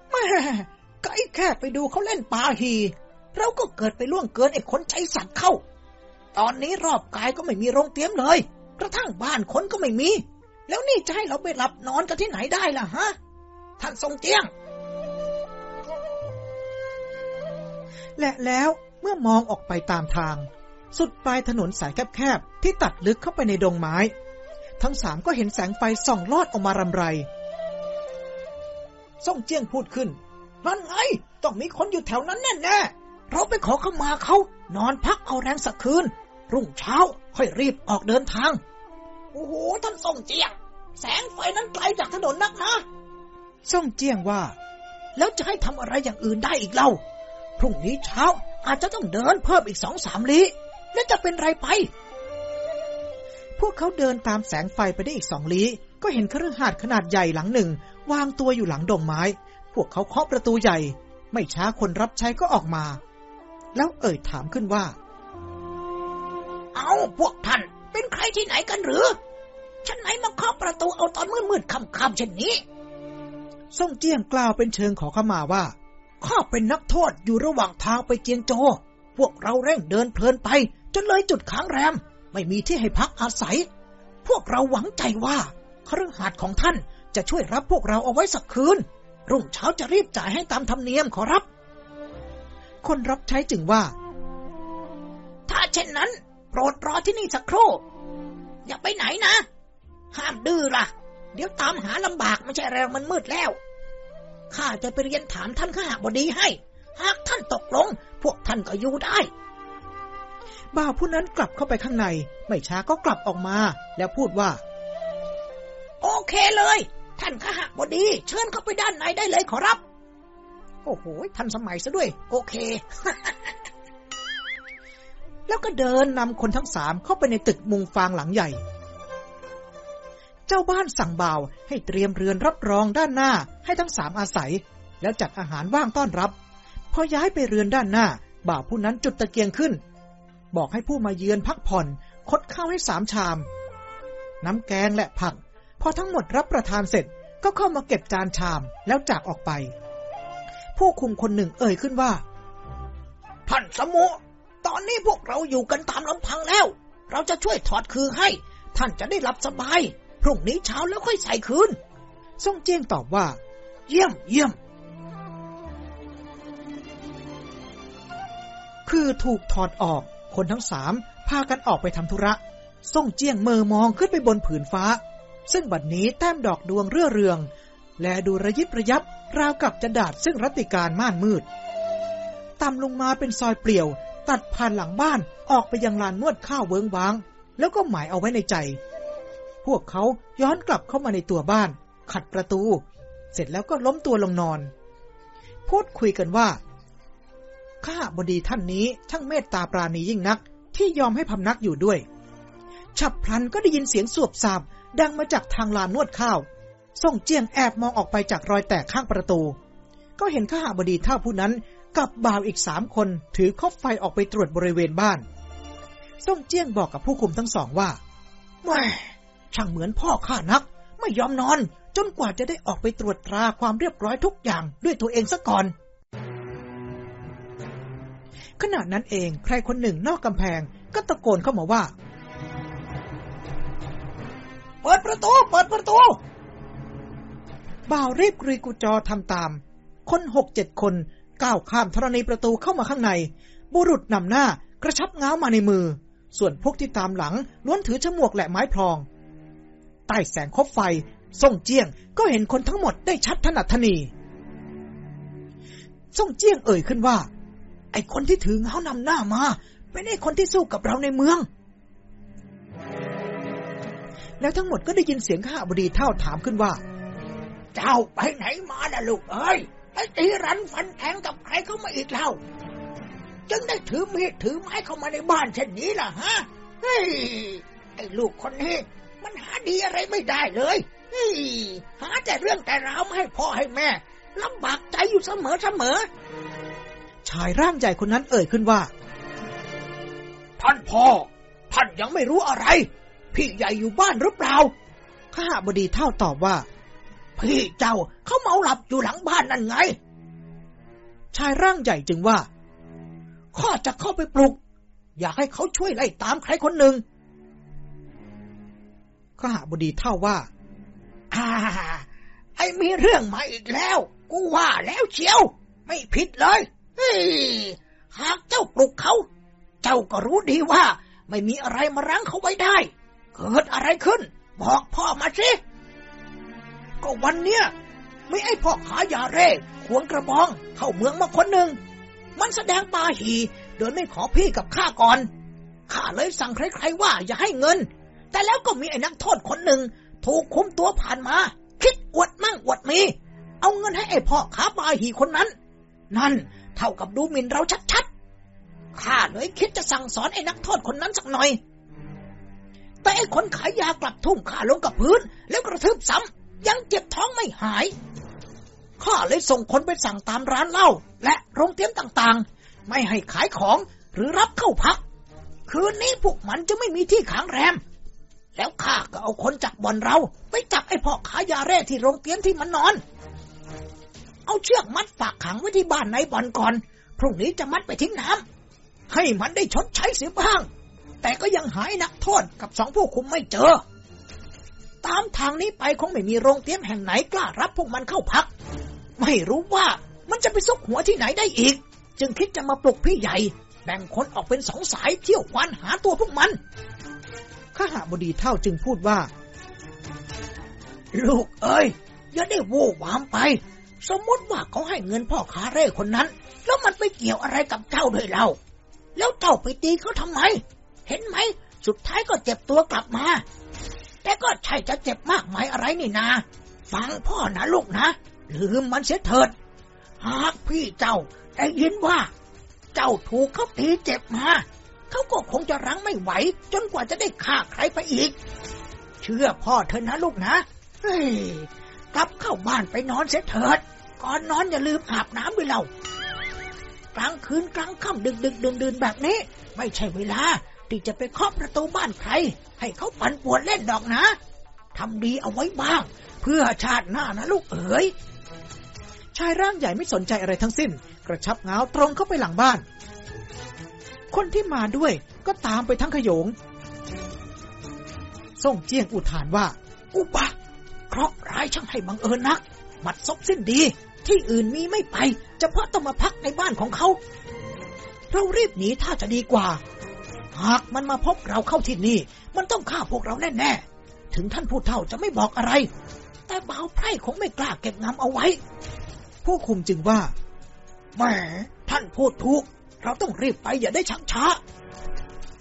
แม่ไก่แค่ไปดูเขาเล่นปาฮี เราก็เกิดไปล่วงเกินไอ้คนใจสัตว์เข้า ตอนนี้รอบกายก็ไม่มีโรงเตี้ยมเลย กระทั่งบ้านคนก็ไม่มี แล้วนี่จะให้เราไปหลับนอนกันที่ไหนได้ล่ะฮะ ท่านทรงเจียง และแล้วเมื่อมองออกไปตามทาง สุดปลายถนนสายแคบๆ ที่ตัดลึกเข้าไปในดงไม้ ทั้งสามก็เห็นแสงไฟส่องลอดออกมารำไรส่งเจียงพูดขึ้น นั่นไง ต้องมีคนอยู่แถวนั้นแน่แน่เราไปขอเข้ามาเขา นอนพักเอาแรงสักคืน รุ่งเช้าค่อยรีบออกเดินทาง โอ้โหท่านส่งเจียง แสงไฟนั้นไกลจากถนนนักนะส่งเจียงว่า แล้วจะให้ทำอะไรอย่างอื่นได้อีกเล่า พรุ่งนี้เช้าอาจจะต้องเดินเพิ่มอีกสองสามลี้แล้วจะเป็นไรไป พวกเขาเดินตามแสงไฟไปได้อีกสองลี้ก็เห็นคฤหาสน์ขนาดใหญ่หลังหนึ่ง วางตัวอยู่หลังดงไม้ พวกเขาเคาะประตูใหญ่ ไม่ช้าคนรับใช้ก็ออกมา แล้วเอ่ยถามขึ้นว่า เอาพวกท่าน เป็นใครที่ไหนกันหรือฉันไหนมาเคาะประตูเอาตอนมืดๆค่ำๆเช่นนี้ส่งเจียงกล่าวเป็นเชิงขอเข้ามาว่า ข้าเป็นนักโทษอยู่ระหว่างทางไปเจียงโจ พวกเราเร่งเดินเพลินไป จนเลยจุดค้างแรม ไม่มีที่ให้พักอาศัย พวกเราหวังใจว่าคฤหาสน์ของท่านจะช่วยรับพวกเราเอาไว้สักคืน รุ่งเช้าจะรีบจ่ายให้ตามธรรมเนียมขอรับ คนรับใช้จึงว่า ถ้าเช่นนั้นโป รดรอที่นี่สักครู่ อย่าไปไหนนะ ห้ามดื้อละ่ะ เดี๋ยวตามหาลำบากไม่ใช่แรงมันมืดแล้ว ข้าจะไปเรียนถามท่านข้าบดีให้ หากท่านตกลง พวกท่านก็อยู่ได้ บ่าวผู้นั้นกลับเข้าไปข้างใน ไม่ช้าก็กลับออกมา แล้วพูดว่า โอเคเลย ท่านข้าบดี เชิญเข้าไปด้านในได้เลยขอรับ โอ้โหทันสมัยซะด้วย โอเค แล้วก็เดินนำคนทั้งสามเข้าไปในตึกมุงฟางหลังใหญ่ เจ้าบ้านสั่งบ่าวให้เตรียมเรือนรับรองด้านหน้าให้ทั้งสามอาศัย แล้วจัดอาหารว่างต้อนรับ พอย้ายไปเรือนด้านหน้า บ่าวผู้นั้นจุดตะเกียงขึ้น บอกให้ผู้มาเยือนพักผ่อน คดข้าวให้สามชาม น้ำแกงและผัก พอทั้งหมดรับประทานเสร็จก็เข้ามาเก็บจานชามแล้วจากออกไป ผู้คุมคนหนึ่งเอ่ยขึ้นว่า ท่านสมุ ตอนนี้พวกเราอยู่กันตามลำพังแล้ว เราจะช่วยถอดคือให้ ท่านจะได้หลับสบาย พรุ่งนี้เช้าแล้วค่อยใส่คืนซ่งเจียงตอบว่า เยี่ยมเยี่ยม คือถูกถอดออก คนทั้งสามพากันออกไปทำธุระซ่งเจียงเมอมองขึ้นไปบนผืนฟ้า ซึ่งบัดนี้แต้มดอกดวงเรื่อเรือง และดูระยิบระยับราวกับจะดาดซึ่งรัติการม่านมืดต่ำลงมาเป็นซอยเปลี่ยว ตัดผ่านหลังบ้านออกไปยังลานนวดข้าวเวิงวาง แล้วก็หมายเอาไว้ในใจ พวกเขาย้อนกลับเข้ามาในตัวบ้าน ขัดประตู เสร็จแล้วก็ล้มตัวลงนอน พูดคุยกันว่า ข้าบดีท่านนี้ช่างเมตตาปราณียิ่งนัก ที่ยอมให้พำนักอยู่ด้วย ฉับพลันก็ได้ยินเสียงสวบสาบดังมาจากทางลานนวดข้าวส่งเจียงแอบมองออกไปจากรอยแตกข้างประตู ก็เห็นข้าบดีเท่าผู้นั้น กับบ่าวอีกสามคนถือคบไฟออกไปตรวจบริเวณบ้าน ส่งเจียงบอกกับผู้คุมทั้งสองว่าแม่ช่างเหมือนพ่อข้านัก ไม่ยอมนอน จนกว่าจะได้ออกไปตรวจตราความเรียบร้อยทุกอย่างด้วยตัวเองซะก่อน ขณะนั้นเองใครคนหนึ่งนอกกำแพงก็ตะโกนเข้ามาว่า เปิดประตู เปิดประตู บ่าวรีบกรีกุจอทำตาม คนหกเจ็ดคน ก้าวข้ามธรณีประตูเข้ามาข้างใน บุรุษนำหน้ากระชับง้าวมาในมือ ส่วนพวกที่ตามหลังล้วนถือฉมวกและไม้พลอง ใต้แสงคบไฟส่งเจียงก็เห็นคนทั้งหมดได้ชัดถนัดทนีส่งเจียงเอ่ยขึ้นว่า ไอ้คนที่ถือเงานำหน้ามา เป็นไอ้คนที่สู้กับเราในเมือง แล้วทั้งหมดก็ได้ยินเสียงข้าบดีเท่าถามขึ้นว่า เจ้าไปไหนมาล่ะลูกเอ้ย ตีรันฟันแทงกับใครเข้ามาอีกเล่า จึงได้ถือมีดถือไม้เข้ามาในบ้านเช่นนี้ล่ะฮะเฮ้ยไอ้ลูกคนนี้มันหาดีอะไรไม่ได้เลยเฮ้ยหาแต่เรื่องแต่ราวมาให้พ่อให้แม่ลำบากใจอยู่เสมอเสมอชายร่างใหญ่คนนั้นเอ่ยขึ้นว่า ท่านพ่อ ท่านยังไม่รู้อะไร พี่ใหญ่อยู่บ้านหรือเปล่าข้าบดีเท่าตอบว่า พี่เจ้าเขาเมาหลับอยู่หลังบ้านนั่นไง ชายร่างใหญ่จึงว่า ข้าจะเข้าไปปลุก อยากให้เขาช่วยไล่ตามใครคนหนึ่งข้าหาบดีเท่าว่า อ่าไอ้มีเรื่องมาอีกแล้ว กูว่าแล้วเชียว ไม่ผิดเลยเฮ้ยหากเจ้าปลุกเขา เจ้าก็รู้ดีว่า ไม่มีอะไรมารั้งเขาไว้ได้ เกิดอะไรขึ้น บอกพ่อมาสิ ก็วันเนี้ยไมีไอ้พ่อขายาเร่ควงกระบอง เข้าเมืองมาคนหนึ่ง มันแสดงปาหีโดยไม่ขอพี่กับข้าก่อน ข้าเลยสั่งใครๆว่าอย่าให้เงิน แต่แล้วก็มีไอ้นักโทษคนหนึ่ง ถูกคุมตัวผ่านมา คิดอวดมั่งอวดมี เอาเงินให้ไอ้พ่อขาปาหีคนนั้น นั่นเท่ากับดูหมิ่นเราชัดๆ ข้าเลยคิดจะสั่งสอนไอ้นักโทษคนนั้นสักหน่อย แต่ไอ้คนขายยากลับทุ่มข้าลงกับพื้น แล้วกระทืบซ้ำ ยังเจ็บท้องไม่หาย ข้าเลยส่งคนไปสั่งตามร้านเหล้าและโรงเตรียมต่างๆ ไม่ให้ขายของหรือรับเข้าพัก คืนนี้พวกมันจะไม่มีที่ขังแรม แล้วข้าก็เอาคนจากบ่อนเรา ไปจับไอ้พ่อขายาเร่ที่โรงเตรียมที่มันนอน เอาเชือกมัดฝากขังไว้ที่บ้านในบ่อนก่อน พรุ่งนี้จะมัดไปทิ้งน้ำให้มันได้ชดใช้เสียบ้าง แต่ก็ยังหายนักโทษกับสองผู้คุมไม่เจอ ตามทางนี้ไปคงไม่มีโรงเตรียมแห่งไหนกล้ารับพวกมันเข้าพัก ไม่รู้ว่ามันจะไปซุกหัวที่ไหนได้อีก จึงคิดจะมาปลุกพี่ใหญ่ แบ่งคนออกเป็นสองสายเที่ยวควานหาตัวพวกมันข้าหาบดีเท่าจึงพูดว่า ลูกเอ้ย อย่าได้โว้วามไป สมมติว่าเขาให้เงินพ่อค้าเร่คนนั้น แล้วมันไปเกี่ยวอะไรกับเจ้าด้วยเรา แล้วเจ้าไปตีเขาทำไม เห็นไหม สุดท้ายก็เจ็บตัวกลับมา แต่ก็ใช่จะเจ็บมากมายอะไรนี่นา ฟังพ่อนะลูกนะ ลืมมันเสียเถิด หากพี่เจ้าได้ยินว่า เจ้าถูกเขาตีเจ็บมาเขาก็คงจะรั้งไม่ไหว จนกว่าจะได้ฆ่าใครไปอีก เชื่อพ่อเถอะนะลูกนะ เฮ้ย กลับเข้าบ้านไปนอนเสียเถิด ก่อนนอนอย่าลืมอาบน้ำด้วยเรา กลางคืนกลางค่ำดึกดึกดื่นดื่นแบบนี้ ไม่ใช่เวลา ที่จะไปเคาะประตูบ้านใคร ให้เขาปั่นปวนเล่นดอกนะทำดีเอาไว้บ้าง เพื่อชาติหน้านะลูกเอ๋ยชายร่างใหญ่ไม่สนใจอะไรทั้งสิ้น กระชับเงาตรงเข้าไปหลังบ้าน คนที่มาด้วยก็ตามไปทั้งขยงส่งเจียงอุทานว่า อุบะเคราะห์ร้ายช่างให้บังเอิญนัก บัดซบสิ้นดี ที่อื่นมีไม่ไปเฉพาะต้องมาพักในบ้านของเขา เรารีบหนีถ้าจะดีกว่า หากมันมาพบเราเข้าที่นี่ มันต้องฆ่าพวกเราแน่ๆ ถึงท่านผู้เฒ่าจะไม่บอกอะไร แต่บ่าวไพร่คงไม่กล้าเก็บงำเอาไว้ ผู้คุมจึงว่าแหมท่านพูดถูก เราต้องรีบไปอย่าได้ชักช้า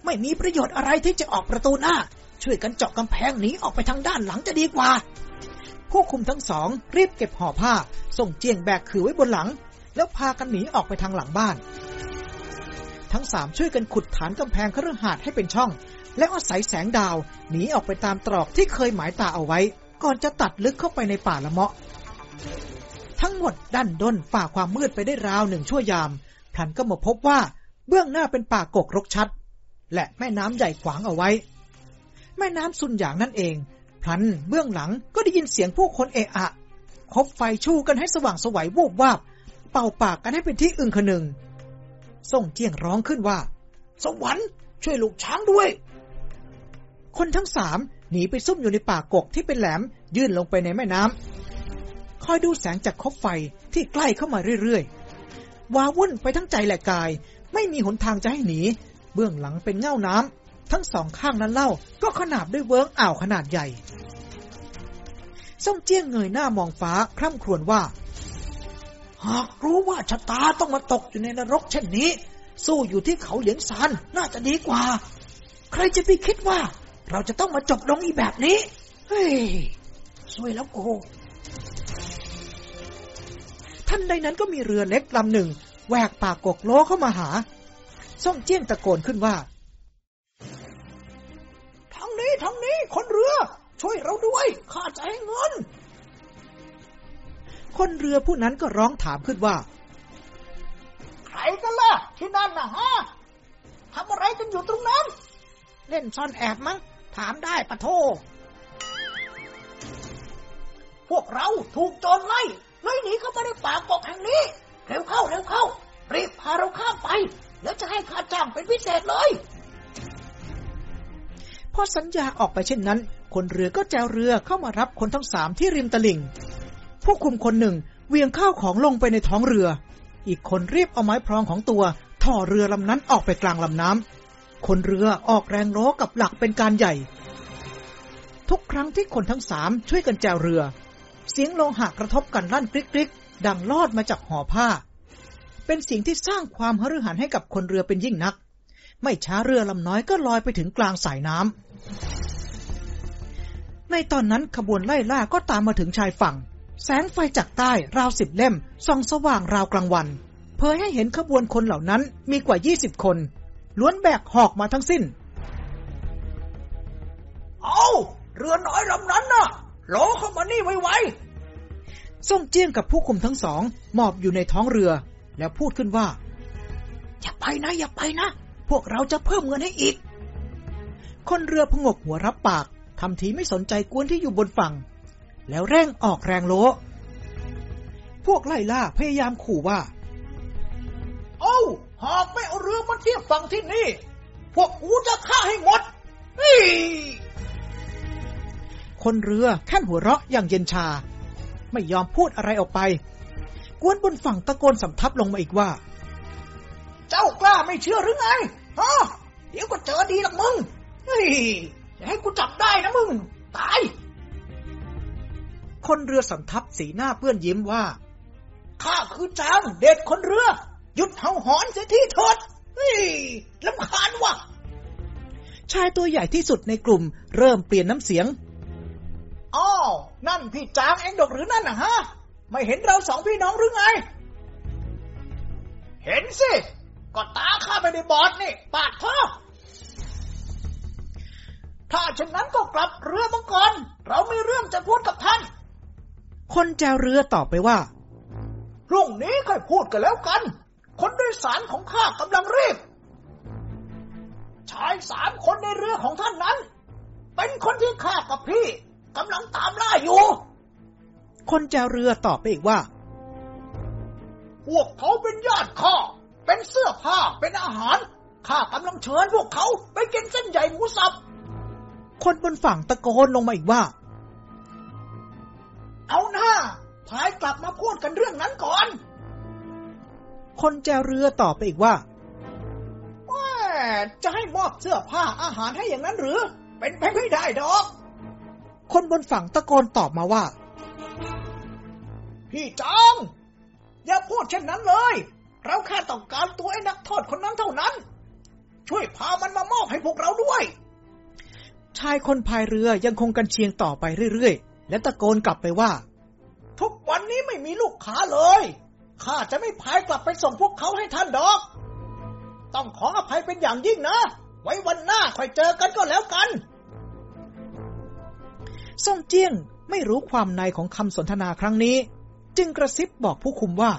ไม่มีประโยชน์อะไรที่จะออกประตูหน้า ช่วยกันเจาะกำแพงหนีออกไปทางด้านหลังจะดีกว่า ผู้คุมทั้งสองรีบเก็บห่อผ้า ส่งเจียงแบกขือไว้บนหลัง แล้วพากันหนีออกไปทางหลังบ้าน ทั้งสามช่วยกันขุดฐานกำแพงคฤหาสน์ให้เป็นช่อง แล้วอาศัยแสงดาวหนีออกไปตามตรอกที่เคยหมายตาเอาไว้ ก่อนจะตัดลึกเข้าไปในป่าละเมาะ ทั้งหมดดันด้นฝ่าความมืดไปได้ราวหนึ่งชั่วยามพลันก็มาพบว่าเบื้องหน้าเป็นป่ากกรกชัด และแม่น้ำใหญ่ขวางเอาไว้ แม่น้ำซุนหยางนั่นเองพลันเบื้องหลังก็ได้ยินเสียงผู้คนเอะอะคบไฟชูกันให้สว่างสวัยวูบวาบ เป่าปากกันให้เป็นที่อึงคนึง ส่งเจียงร้องขึ้นว่า สวรรค์ช่วยลูกช้างด้วย คนทั้งสามหนีไปซุ่มอยู่ในป่ากกที่เป็นแหลม ยื่นลงไปในแม่น้ำคอยดูแสงจากคบไฟที่ใกล้เข้ามาเรื่อยๆ วาวุ่นไปทั้งใจและกาย ไม่มีหนทางจะให้หนี เบื้องหลังเป็นเง่าน้ำทั้งสองข้างนั้นเล่าก็ขนาบด้วยเวิ้งอ่าวขนาดใหญ่ส่งเจี้ยงเงยหน้ามองฟ้าคร่ำครวญว่า หากรู้ว่าชะตาต้องมาตกอยู่ในนรกเช่นนี้ สู้อยู่ที่เขาเหลียงซานน่าจะดีกว่า ใครจะไปคิดว่า เราจะต้องมาจบลงอีแบบนี้ เฮ้ยสวยแล้วกูท่านใดนั้นก็มีเรือเล็กลำหนึ่งแหวกปากกกโลเข้ามาหาส่องเจี้ยงตะโกนขึ้นว่า ทางนี้ทางนี้ คนเรือ ช่วยเราด้วยข้าจะให้เงิน คนเรือผู้นั้นก็ร้องถามขึ้นว่า ใครกันล่ะ ที่นั่นนะฮะทำอะไรกันอยู่ตรงนั้น เล่นซ่อนแอบมั้ง ถามได้ปะโท พวกเราถูกโจรไล่เลยหนีเข้าไปในป่ากกแห่งนี้ เร็วเข้า เร็วเข้า รีบพาเราข้ามไป แล้วจะให้ค่าจ้างเป็นพิเศษเลยพอสัญญาออกไปเช่นนั้น คนเรือก็แจวเรือเข้ามารับคนทั้งสามที่ริมตลิ่ง ผู้คุมคนหนึ่งเวียงข้าวของลงไปในท้องเรือ อีกคนรีบเอาไม้พรองของตัวถ่อเรือลำนั้นออกไปกลางลำน้ำ คนเรือออกแรงโลกับหลักเป็นการใหญ่ ทุกครั้งที่คนทั้งสามช่วยกันแจวเรือ เสียงโลหะกระทบกันลั่นกริกๆดังลอดมาจากห่อผ้า เป็นเสียงที่สร้างความหฤหันให้กับคนเรือเป็นยิ่งนัก ไม่ช้าเรือลำน้อยก็ลอยไปถึงกลางสายน้ำในตอนนั้นขบวนไล่ล่าก็ตามมาถึงชายฝั่ง แสงไฟจากใต้ราวสิบเล่มส่องสว่างราวกลางวัน เผยให้เห็นขบวนคนเหล่านั้นมีกว่ายี่สิบคน ล้วนแบกหอกมาทั้งสิ้น เอาเรือน้อยลำนั้นน่ะโลเข้ามานี่ไวส่งเจี้ยงกับผู้คุมทั้งสองหมอบอยู่ในท้องเรือ แล้วพูดขึ้นว่า อย่าไปนะ อย่าไปนะ พวกเราจะเพิ่มเงินให้อีก คนเรือพงกหัวรับปากทำทีไม่สนใจกวนที่อยู่บนฝั่ง แล้วเร่งออกแรงโลพวกไล่ล่าพยายามขู่ว่า เอ้า หากไม่เอาเรือมาเทียบฝั่งที่นี่ พวกกูจะฆ่าให้หมดคนเรือแค่นหัวเราะอย่างเย็นชา ไม่ยอมพูดอะไรออกไป กวนบนฝั่งตะโกนสำทับลงมาอีกว่า เจ้ากล้าไม่เชื่อหรือไงฮะเดี๋ยวก็เจอดีหรอกมึงเฮ้ยอย่าให้กูจับได้นะมึง ตาย คนเรือสำทับสีหน้าเปื้อนยิ้มว่า ข้าคือจางเด็ดคนเรือ หยุดเห่าหอนเสียที่เถิดเฮ้ยลำคาญว่ะ ชายตัวใหญ่ที่สุดในกลุ่ม เริ่มเปลี่ยนน้ำเสียงอ้าวนั่นพี่จางเองดกหรือนั่นนะฮะ ไม่เห็นเราสองพี่น้องหรือไง เห็นสิ ก็ตาข้าไปในบอดนี่ ปาดท่อถ้าเช่นนั้นก็กลับเรือมังกรเรามีเรื่องจะพูดกับท่าน คนแจวเรือตอบไปว่ารุ่งนี้ค่อยพูดกันแล้วกัน คนโดยสารของข้ากำลังรีบ ชายสามคนในเรือของท่านนั้น เป็นคนที่ข้ากับพี่กำลังตามล่าอยู่ คนแจวเรือตอบไปอีกว่า พวกเขาเป็นญาติข้า เป็นเสื้อผ้า เป็นอาหาร ข้ากำลังเชิญพวกเขาไปกินเส้นใหญ่หมูสับ คนบนฝั่งตะโกนลงมาอีกว่า เอาหน้าพายกลับมาพูดกันเรื่องนั้นก่อน คนแจวเรือตอบไปอีกว่าว่าจะให้มอบเสื้อผ้าอาหารให้อย่างนั้นหรือ เป็นไปไม่ได้ดอก คนบนฝั่งตะโกนตอบมาว่า พี่จองอย่าพูดเช่นนั้นเลย เราแค่ต้องการตัวไอ้นักโทษคนนั้นเท่านั้น ช่วยพามันมามอบให้พวกเราด้วย ชายคนพายเรือยังคงกันเชียงต่อไปเรื่อยๆ และตะโกนกลับไปว่า ทุกวันนี้ไม่มีลูกค้าเลย ข้าจะไม่พายกลับไปส่งพวกเขาให้ท่านดอก ต้องขออภัยเป็นอย่างยิ่งนะ ไว้วันหน้าค่อยเจอกันก็แล้วกันซ่งเจี้ยงไม่รู้ความในของคำสนทนาครั้งนี้ จึงกระซิบบอกผู้คุมว่า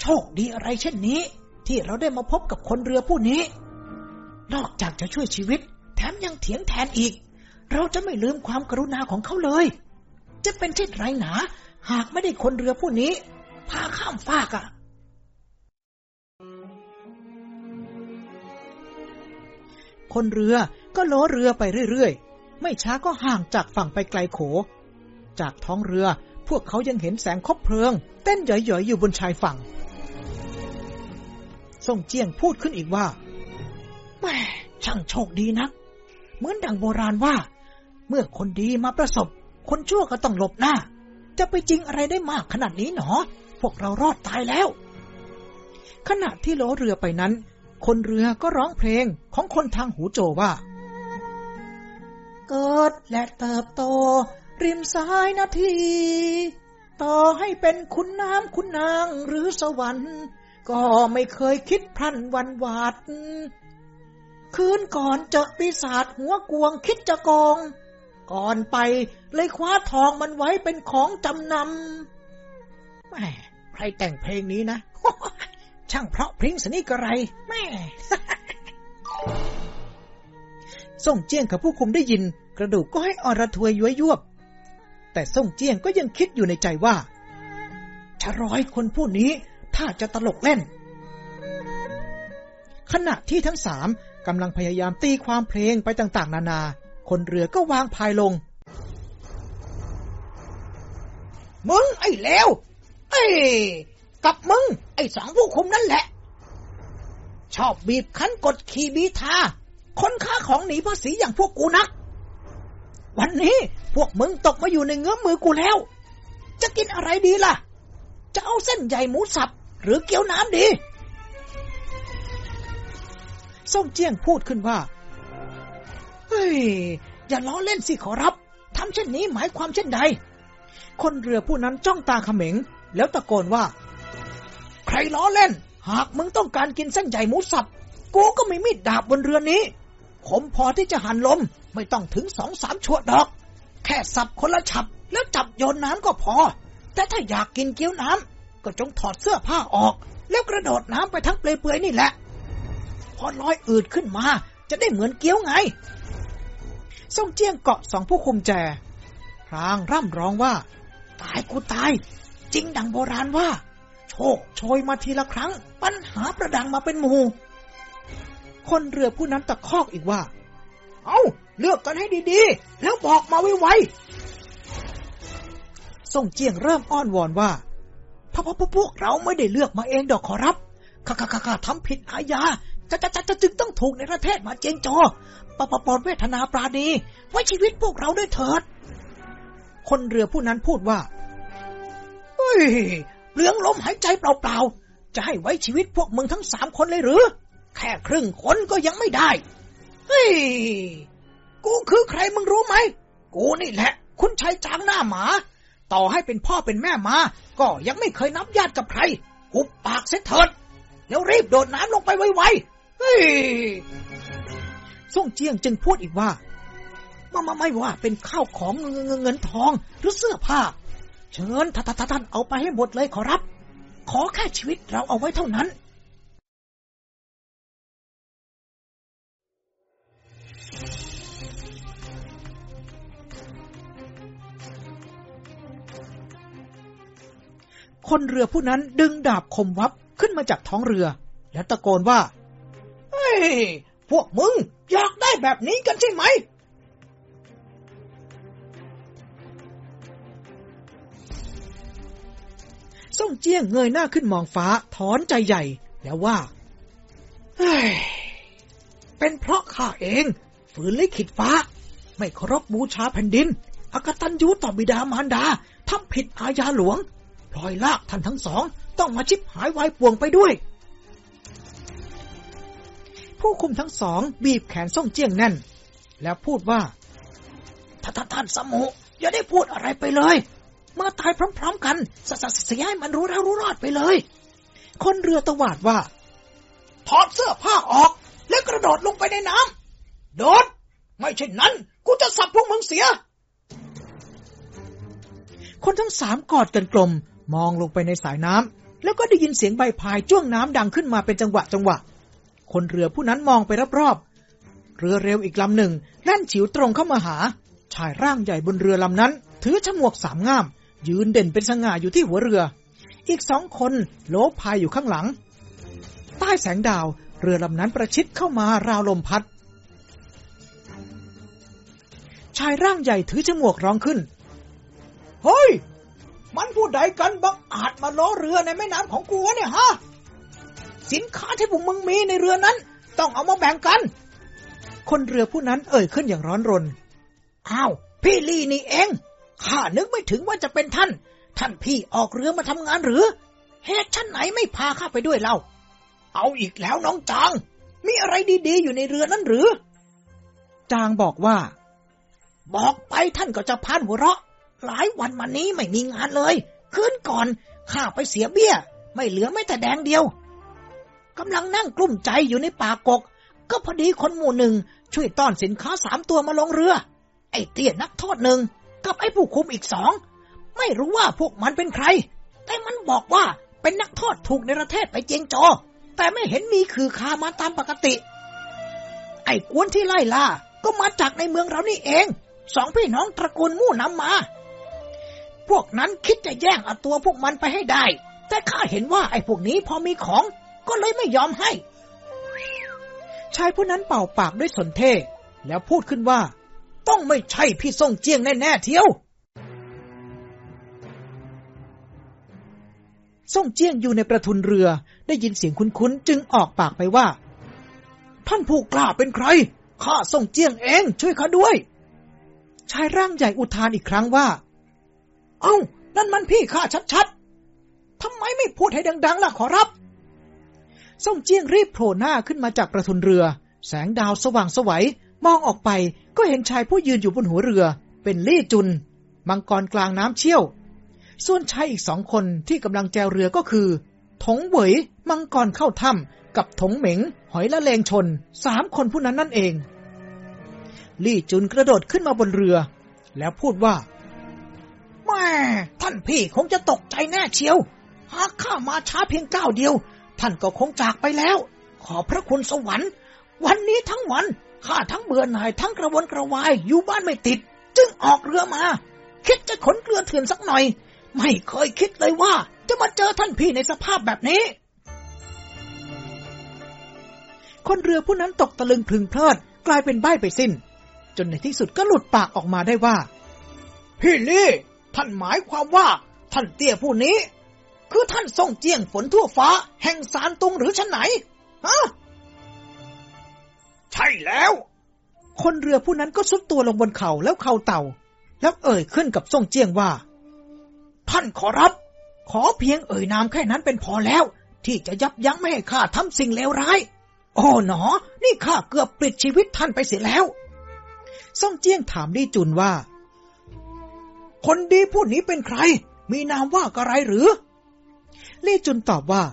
โชคดีอะไรเช่นนี้ ที่เราได้มาพบกับคนเรือผู้นี้ นอกจากจะช่วยชีวิต แถมยังเถียงแทนอีก เราจะไม่ลืมความกรุณาของเขาเลย จะเป็นเช่นไรหนา หากไม่ได้คนเรือผู้นี้ พาข้ามฟากอะ่ะ คนเรือก็ล้อเรือไปเรื่อยๆ ไม่ช้าก็ห่างจากฝั่งไปไกลโข จากท้องเรือพวกเขายังเห็นแสงคบเพลิง เต้นหย่อยๆอยู่บนชายฝั่งส่งเจียงพูดขึ้นอีกว่าแม่ช่างโชคดีนัก เหมือนดังโบราณว่า เมื่อคนดีมาประสบ คนชั่วก็ต้องหลบหน้า จะไปจริงอะไรได้มากขนาดนี้หนอ พวกเรารอดตายแล้ว ขณะที่โลเรือไปนั้น คนเรือก็ร้องเพลงของคนทางหูโจว่า เกิดและเติบโต ริมสายนาที ต่อให้เป็นคุณน้ำคุณนางหรือสวรรค์ก็ไม่เคยคิดพลันวันหวาด คืนก่อนเจอปีศาจหัวกวงคิดจะโกง ก่อนไปเลยคว้าทองมันไว้เป็นของจำนำแม่ใครแต่งเพลงนี้นะ ช่างเพราะพริ้งสนี่กระไรแม่ส่งเจียงกับผู้คุมได้ยิน กระดูกก็ให้อรทวยย้วยยวบ แต่ส่งเจียงก็ยังคิดอยู่ในใจว่าชะร้อยคนผู้นี้ถ้าจะตลกเล่น ขณะที่ทั้งสามกำลังพยายามตีความเพลงไปต่าง ๆ นานา คนเรือก็วางพายลง มึงไอ้เลวเอ้ยกับมึง ไอ้สองผู้คุมนั่นแหละ ชอบบีบคั้นกดขี่บีทา คนค้าของหนีภาษีอย่างพวกกูนัก วันนี้พวกมึงตกมาอยู่ในเงื้อมมือกูแล้ว จะกินอะไรดีล่ะ จะเอาเส้นใหญ่หมูสับ หรือเกี๊ยวน้ำดี ส่งเจียงพูดขึ้นว่า ฮ้ย อย่าล้อเล่นสิขอรับ ทำเช่นนี้หมายความเช่นใด คนเรือผู้นั้นจ้องตาเขม็ง แล้วตะโกนว่า ใครล้อเล่น หากมึงต้องการกินเส้นใหญ่หมูสับ กูก็มีมีดดาบบนเรือนี้คมพอที่จะหันลม ไม่ต้องถึงสองสามชั่วดอก แค่สับคนละฉับ แล้วจับโยนน้ำก็พอ แต่ถ้าอยากกินเกี๊ยวน้ำก็จงถอดเสื้อผ้าออก แล้วกระโดดน้ำไปทั้งเปลือยๆนี่แหละ พอลอยอืดขึ้นมาจะได้เหมือนเกี๊ยวไง ส่งเจียงเกาะสองผู้คุมแจพรางร่ำร้องว่า ตายกูตาย จริงดังโบราณว่า โชคโชยมาทีละครั้ง ปัญหาประดังมาเป็นหมู่คนเรือผู้นั้นตะคอกอีกว่า เอาเลือกกันให้ดีๆ แล้วบอกมาไวๆส่งเจียงเริ่มอ้อนวอนว่าพวกพพวกเราไม่ได้เลือกมาเองดอกขอรับข้าข้าข้าทำผิดอาญาจะจะจะจะจึงต้องถูกในประเทศมาเจงจอ ปปปเวทนาปราณีไว้ชีวิตพวกเราด้วยเถิด คนเรือผู้นั้นพูดว่า เฮ้ยเปลืองลมหายใจเปล่าๆ จะให้ไว้ชีวิตพวกมึงทั้งสามคนเลยหรือ แค่ครึ่งคนก็ยังไม่ได้ เฮ้ย กูคือใครมึงรู้ไหม กูนี่แหละ คุณชายจางหน้าหมา ต่อให้เป็นพ่อเป็นแม่มา ก็ยังไม่เคยนับญาติกับใคร หุบปากเสียเถิด แล้วรีบโดดน้ำลงไปไวๆ เฮ้ย ส่งเจียงจึงพูดอีกว่ามามาไม่ว่าเป็นข้าวของเงินเงินทองหรือเสื้อผ้า เชิญท่านท่านเอาไปให้หมดเลยขอรับ ขอแค่ชีวิตเราเอาไว้เท่านั้น คนเรือผู้นั้นดึงดาบคมวับขึ้นมาจากท้องเรือ และตะโกนว่า เฮ้ย พวกมึง อยากได้แบบนี้กันใช่ไหม ส่งเจี้ยงเงยหน้าขึ้นมองฟ้าถอนใจใหญ่ แล้วว่าเฮ้ยเป็นเพราะข้าเอง ฝืนลิขิตฟ้า ไม่เคารพบูชาแผ่นดิน อากตันยูต่อบิดามารดาทำผิดอาญาหลวง พลอยลากท่านทั้งสอง ต้องมาชิบหายวายป่วงไปด้วย ผู้คุมทั้งสองบีบแขนส่งเจียงแน่น แล้วพูดว่าท่านท่านสมุอย่าได้พูดอะไรไปเลย เมื่อตายพร้อม ๆ กันสสเสียให้มันรู้แล้วรู้รอดไปเลย คนเรือตวาดว่า ถอดเสื้อผ้าออก แล้วกระโดดลงไปในน้ำโดด ไม่เช่นนั้น กูจะสับพวกมึงเสีย คนทั้งสามกอดกันกลม มองลงไปในสายน้ำแล้วก็ได้ยินเสียงใบพายจ้วงน้ำดังขึ้นมาเป็นจังหวะจังหวะ คนเรือผู้นั้นมองไปรอบๆ เรือเร็วอีกลำหนึ่งแล่นฉิวตรงเข้ามาหา ชายร่างใหญ่บนเรือลำนั้น ถือฉมวกสามง่าม ยืนเด่นเป็นสง่าอยู่ที่หัวเรือ อีกสองคนโลบพายอยู่ข้างหลัง ใต้แสงดาวเรือลำนั้นประชิดเข้ามาราวลมพัด ชายร่างใหญ่ถือฉมวกร้องขึ้น เฮ้ย มันผู้ใดกันบังอาจมาล้อเรือในแม่น้ำของกูวะเนี่ยฮะ สินค้าที่พวกมึงมีในเรือนั้น ต้องเอามาแบ่งกัน คนเรือผู้นั้นเอ่ยขึ้นอย่างร้อนรน อ้าว พี่ลี่นี่เอง ข้านึกไม่ถึงว่าจะเป็นท่าน ท่านพี่ออกเรือมาทำงานหรือเหตุชั้นไหนไม่พาข้าไปด้วยเล่า เอาอีกแล้วน้องจาง มีอะไรดีๆอยู่ในเรือนั้นหรือ จางบอกว่า บอกไปท่านก็จะพานหัวเราะ หลายวันมานี้ไม่มีงานเลย คืนก่อนข้าไปเสียเบี้ย ไม่เหลือไม่แต่แดงเดียว กำลังนั่งกลุ้มใจอยู่ในป่ากก ก็พอดีคนหมู่หนึ่งช่วยต้อนสินค้าสามตัวมาลงเรือ ไอ้เตี้ยนักโทษหนึ่งกับไอ้ผู้คุมอีกสอง ไม่รู้ว่าพวกมันเป็นใคร แต่มันบอกว่าเป็นนักโทษถูกในประเทศไปเจียงจอแต่ไม่เห็นมีคือคามาตามปกติ ไอ้กวนที่ไล่ล่าก็มาจากในเมืองเรานี่เอง สองพี่น้องตระกูลมู่นำมา พวกนั้นคิดจะแย่งเอาตัวพวกมันไปให้ได้ แต่ข้าเห็นว่าไอ้พวกนี้พอมีของ ก็เลยไม่ยอมให้ ชายผู้นั้นเป่าปากด้วยสนเท่แล้วพูดขึ้นว่า ต้องไม่ใช่พี่ส่งเจียงแน่ ๆ เที่ยวส่งเจียงอยู่ในประทุนเรือได้ยินเสียงคุ้นๆ จึงออกปากไปว่า ท่านผู้กล้าเป็นใคร ข้าส่งเจียงเองช่วยข้าด้วย ชายร่างใหญ่อุทานอีกครั้งว่า เอ้า นั่นมันพี่ข้าชัดๆทำไมไม่พูดให้ดัง ๆ ล่ะขอรับ ส่งเจียงรีบโผล่หน้าขึ้นมาจากประทุนเรือ แสงดาวสว่างสวัยมองออกไปก็เห็นชายผู้ยืนอยู่บนหัวเรือ เป็นลี่จุน มังกรกลางน้ำเชี่ยว ส่วนชายอีกสองคนที่กำลังแจวเรือก็คือ ถงเหวยมังกรเข้าถ้ำกับถงเหม็ง หอยละเลงชนสามคนผู้นั้นนั่นเอง ลี่จุนกระโดดขึ้นมาบนเรือ แล้วพูดว่าแม่ท่านพี่คงจะตกใจแน่เชียว หากข้ามาช้าเพียงก้าวเดียว ท่านก็คงจากไปแล้ว ขอพระคุณสวรรค์ วันนี้ทั้งวันข้าทั้งเบื่อหน่ายทั้งกระวนกระวายอยู่บ้านไม่ติด จึงออกเรือมา คิดจะขนเกลือเถื่อนสักหน่อย ไม่เคยคิดเลยว่า จะมาเจอท่านพี่ในสภาพแบบนี้ คนเรือผู้นั้นตกตะลึงพลึงเพลิด กลายเป็นใบ้ไปสิ้น จนในที่สุดก็หลุดปากออกมาได้ว่า พี่ลี่ ท่านหมายความว่า ท่านเตี้ยผู้นี้ คือท่านส่งเจียงฝนทั่วฟ้า แห่งสารตุงหรือชั้นไหน ฮะ ใช่แล้ว คนเรือผู้นั้นก็ซุดตัวลงบนเขาแล้วเข่าเต่า แล้วเอ่ยขึ้นกับส่งเจียงว่า ท่านขอรับ ขอเพียงเอ่ยนามแค่นั้นเป็นพอแล้ว ที่จะยับยั้งไม่ให้ข้าทำสิ่งเลวร้าย โอ้หนอ นี่ข้าเกือบปลิดชีวิตท่านไปเสียแล้วส่งเจียงถามลี่จุนว่า คนดีผู้นี้เป็นใคร มีนามว่าอะไรหรือ ลี่จุนตอบว่า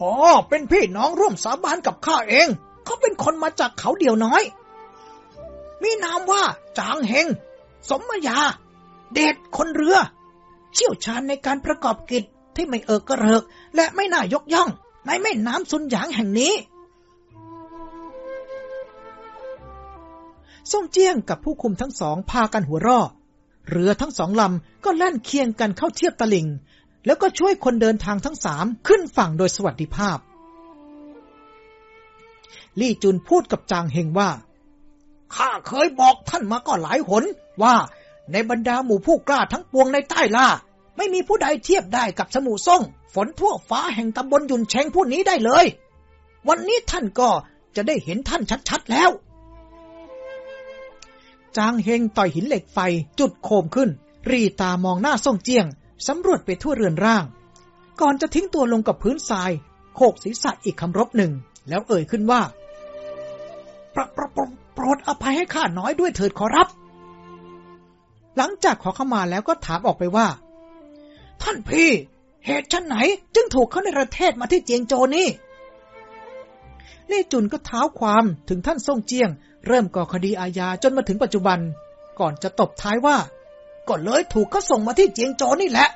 อ๋อ เป็นพี่น้องร่วมสาบานกับข้าเอง เขาเป็นคนมาจากเขาเดียวน้อย มีนามว่า จางเฮง สมมยา เดชคนเรือ เชี่ยวชาญในการประกอบกิจที่ไม่เอิกกระเริก และไม่น่ายกย่อง ในแม่น้ำซุนหยางแห่งนี้ส่งเจียงกับผู้คุมทั้งสองพากันหัวราะเรือทั้งสองลำก็แล่นเคียงกันเข้าเทียบตะลิง แล้วก็ช่วยคนเดินทางทั้งสามขึ้นฝั่งโดยสวัสดิภาพ ลี่จุนพูดกับจางเฮงว่า ข้าเคยบอกท่านมาก็หลายหนว่าในบรรดาหมู่ผู้กล้าทั้งปวงในใต้ล่า ไม่มีผู้ใดเทียบได้กับสมูส่ง ฝนทั่วฟ้าแห่งตำบลยุนเชงผู้นี้ได้เลย วันนี้ท่านก็จะได้เห็นท่านชัดๆแล้ว จางเฮงต่อยหินเหล็กไฟจุดโคมขึ้น รีตามองหน้าส่งเจียง สำรวจไปทั่วเรือนร่าง ก่อนจะทิ้งตัวลงกับพื้นทราย โขกศีรษะอีกคำรบหนึ่ง แล้วเอ่ยขึ้นว่าโปรโปรโปรโปรดอภัยให้ข้าน้อยด้วยเถิดขอรับ หลังจากขอเข้ามาแล้วก็ถามออกไปว่า ท่านพี่ เหตุชั้นไหน จึงถูกเขาในประเทศมาที่เจียงโจนี่เล่จุนก็เท้าความถึงท่านซ่งเจียง เริ่มก่อคดีอาญาจนมาถึงปัจจุบัน ก่อนจะตบท้ายว่า ก็เลยถูกเขาส่งมาที่เจียงโจนี่แหละ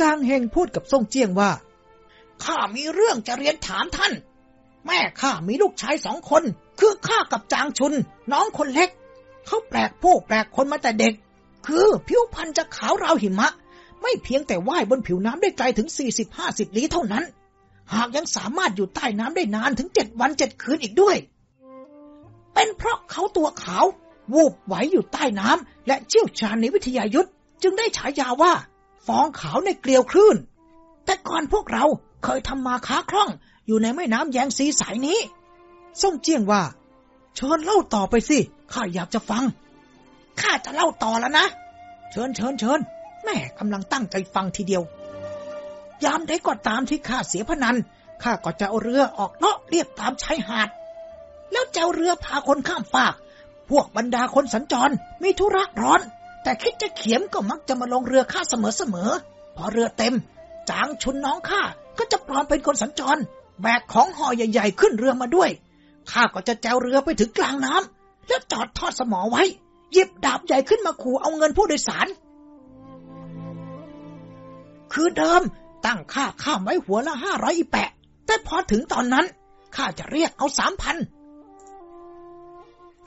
จางเฮงพูดกับซ่งเจียงว่า ข้ามีเรื่องจะเรียนถามท่าน แม่ข้ามีลูกชายสองคน คือข้ากับจางชุน น้องคนเล็ก เขาแปลกผู้แปลกคนมาแต่เด็ก คือผิวพรรณจะขาวราวหิมะ ไม่เพียงแต่ว่ายบนผิวน้ำได้ไกลถึง40-50ลี้เท่านั้น หากยังสามารถอยู่ใต้น้ำได้นานถึงเจ็ดวันเจ็ดคืนอีกด้วย เป็นเพราะเขาตัวขาว วูบไหวอยู่ใต้น้ำและเชี่ยวชาญในวิทยายุทธจึงได้ฉายาว่าฟองขาวในเกลียวคลื่น แต่ก่อนพวกเราเคยทำมาค้าคล่อง อยู่ในแม่น้ำแยงซีสายนี้ซ่งเจียงว่า เชิญเล่าต่อไปสิ ข้าอยากจะฟัง ข้าจะเล่าต่อแล้วนะ เชิญเชิญเชิญแม่กำลังตั้งใจฟังทีเดียว ยามใดก็ตามที่ข้าเสียพนัน ข้าก็จะเอาเรือออกเลาะเรียบตามชายหาด แล้วเจ้าเรือพาคนข้ามฟาก พวกบรรดาคนสัญจรมีธุระร้อน แต่คิดจะเขียมก็มักจะมาลงเรือข้าเสมอๆพอเรือเต็ม จางชุนน้องข้าก็จะปลอมเป็นคนสัญจร แบกของห่อใหญ่ ๆ ขึ้นเรือมาด้วยข้าก็จะแจวเรือไปถึงกลางน้ำแล้วจอดทอดสมอไว้ หยิบดาบใหญ่ขึ้นมาขู่เอาเงินผู้โดยสาร คือเดิมตั้งค่าข้ามไว้หัวละห้าร้อยอีแปะ แต่พอถึงตอนนั้นข้าจะเรียกเอาสามพัน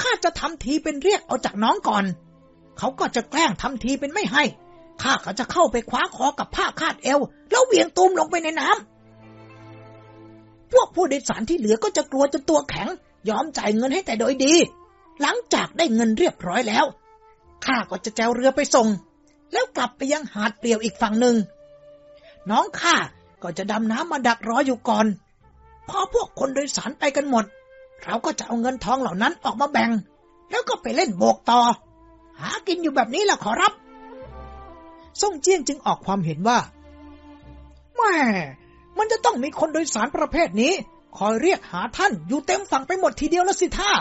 ข้าจะทำทีเป็นเรียกเอาจากน้องก่อน เขาก็จะแกล้งทำทีเป็นไม่ให้ ข้าก็จะเข้าไปคว้าคอกับผ้าคาดเอว แล้วเวียงตูมลงไปในน้ำ พวกผู้โดยสารที่เหลือก็จะกลัวจนตัวแข็ง ยอมจ่ายเงินให้แต่โดยดี หลังจากได้เงินเรียบร้อยแล้ว ข้าก็จะแจวเรือไปส่ง แล้วกลับไปยังหาดเปลี่ยวอีกฝั่งหนึ่ง น้องข้าก็จะดำน้ำมาดักรออยู่ก่อน พอพวกคนโดยสารไปกันหมด เราก็จะเอาเงินทองเหล่านั้นออกมาแบ่ง แล้วก็ไปเล่นโบกต่อ หากินอยู่แบบนี้แหละขอรับ ส่งเจียงจึงออกความเห็นว่าแม่มันจะต้องมีคนโดยสารประเภทนี้ คอยเรียกหาท่านอยู่เต็มฝั่งไปหมดทีเดียวแล้วสิท่า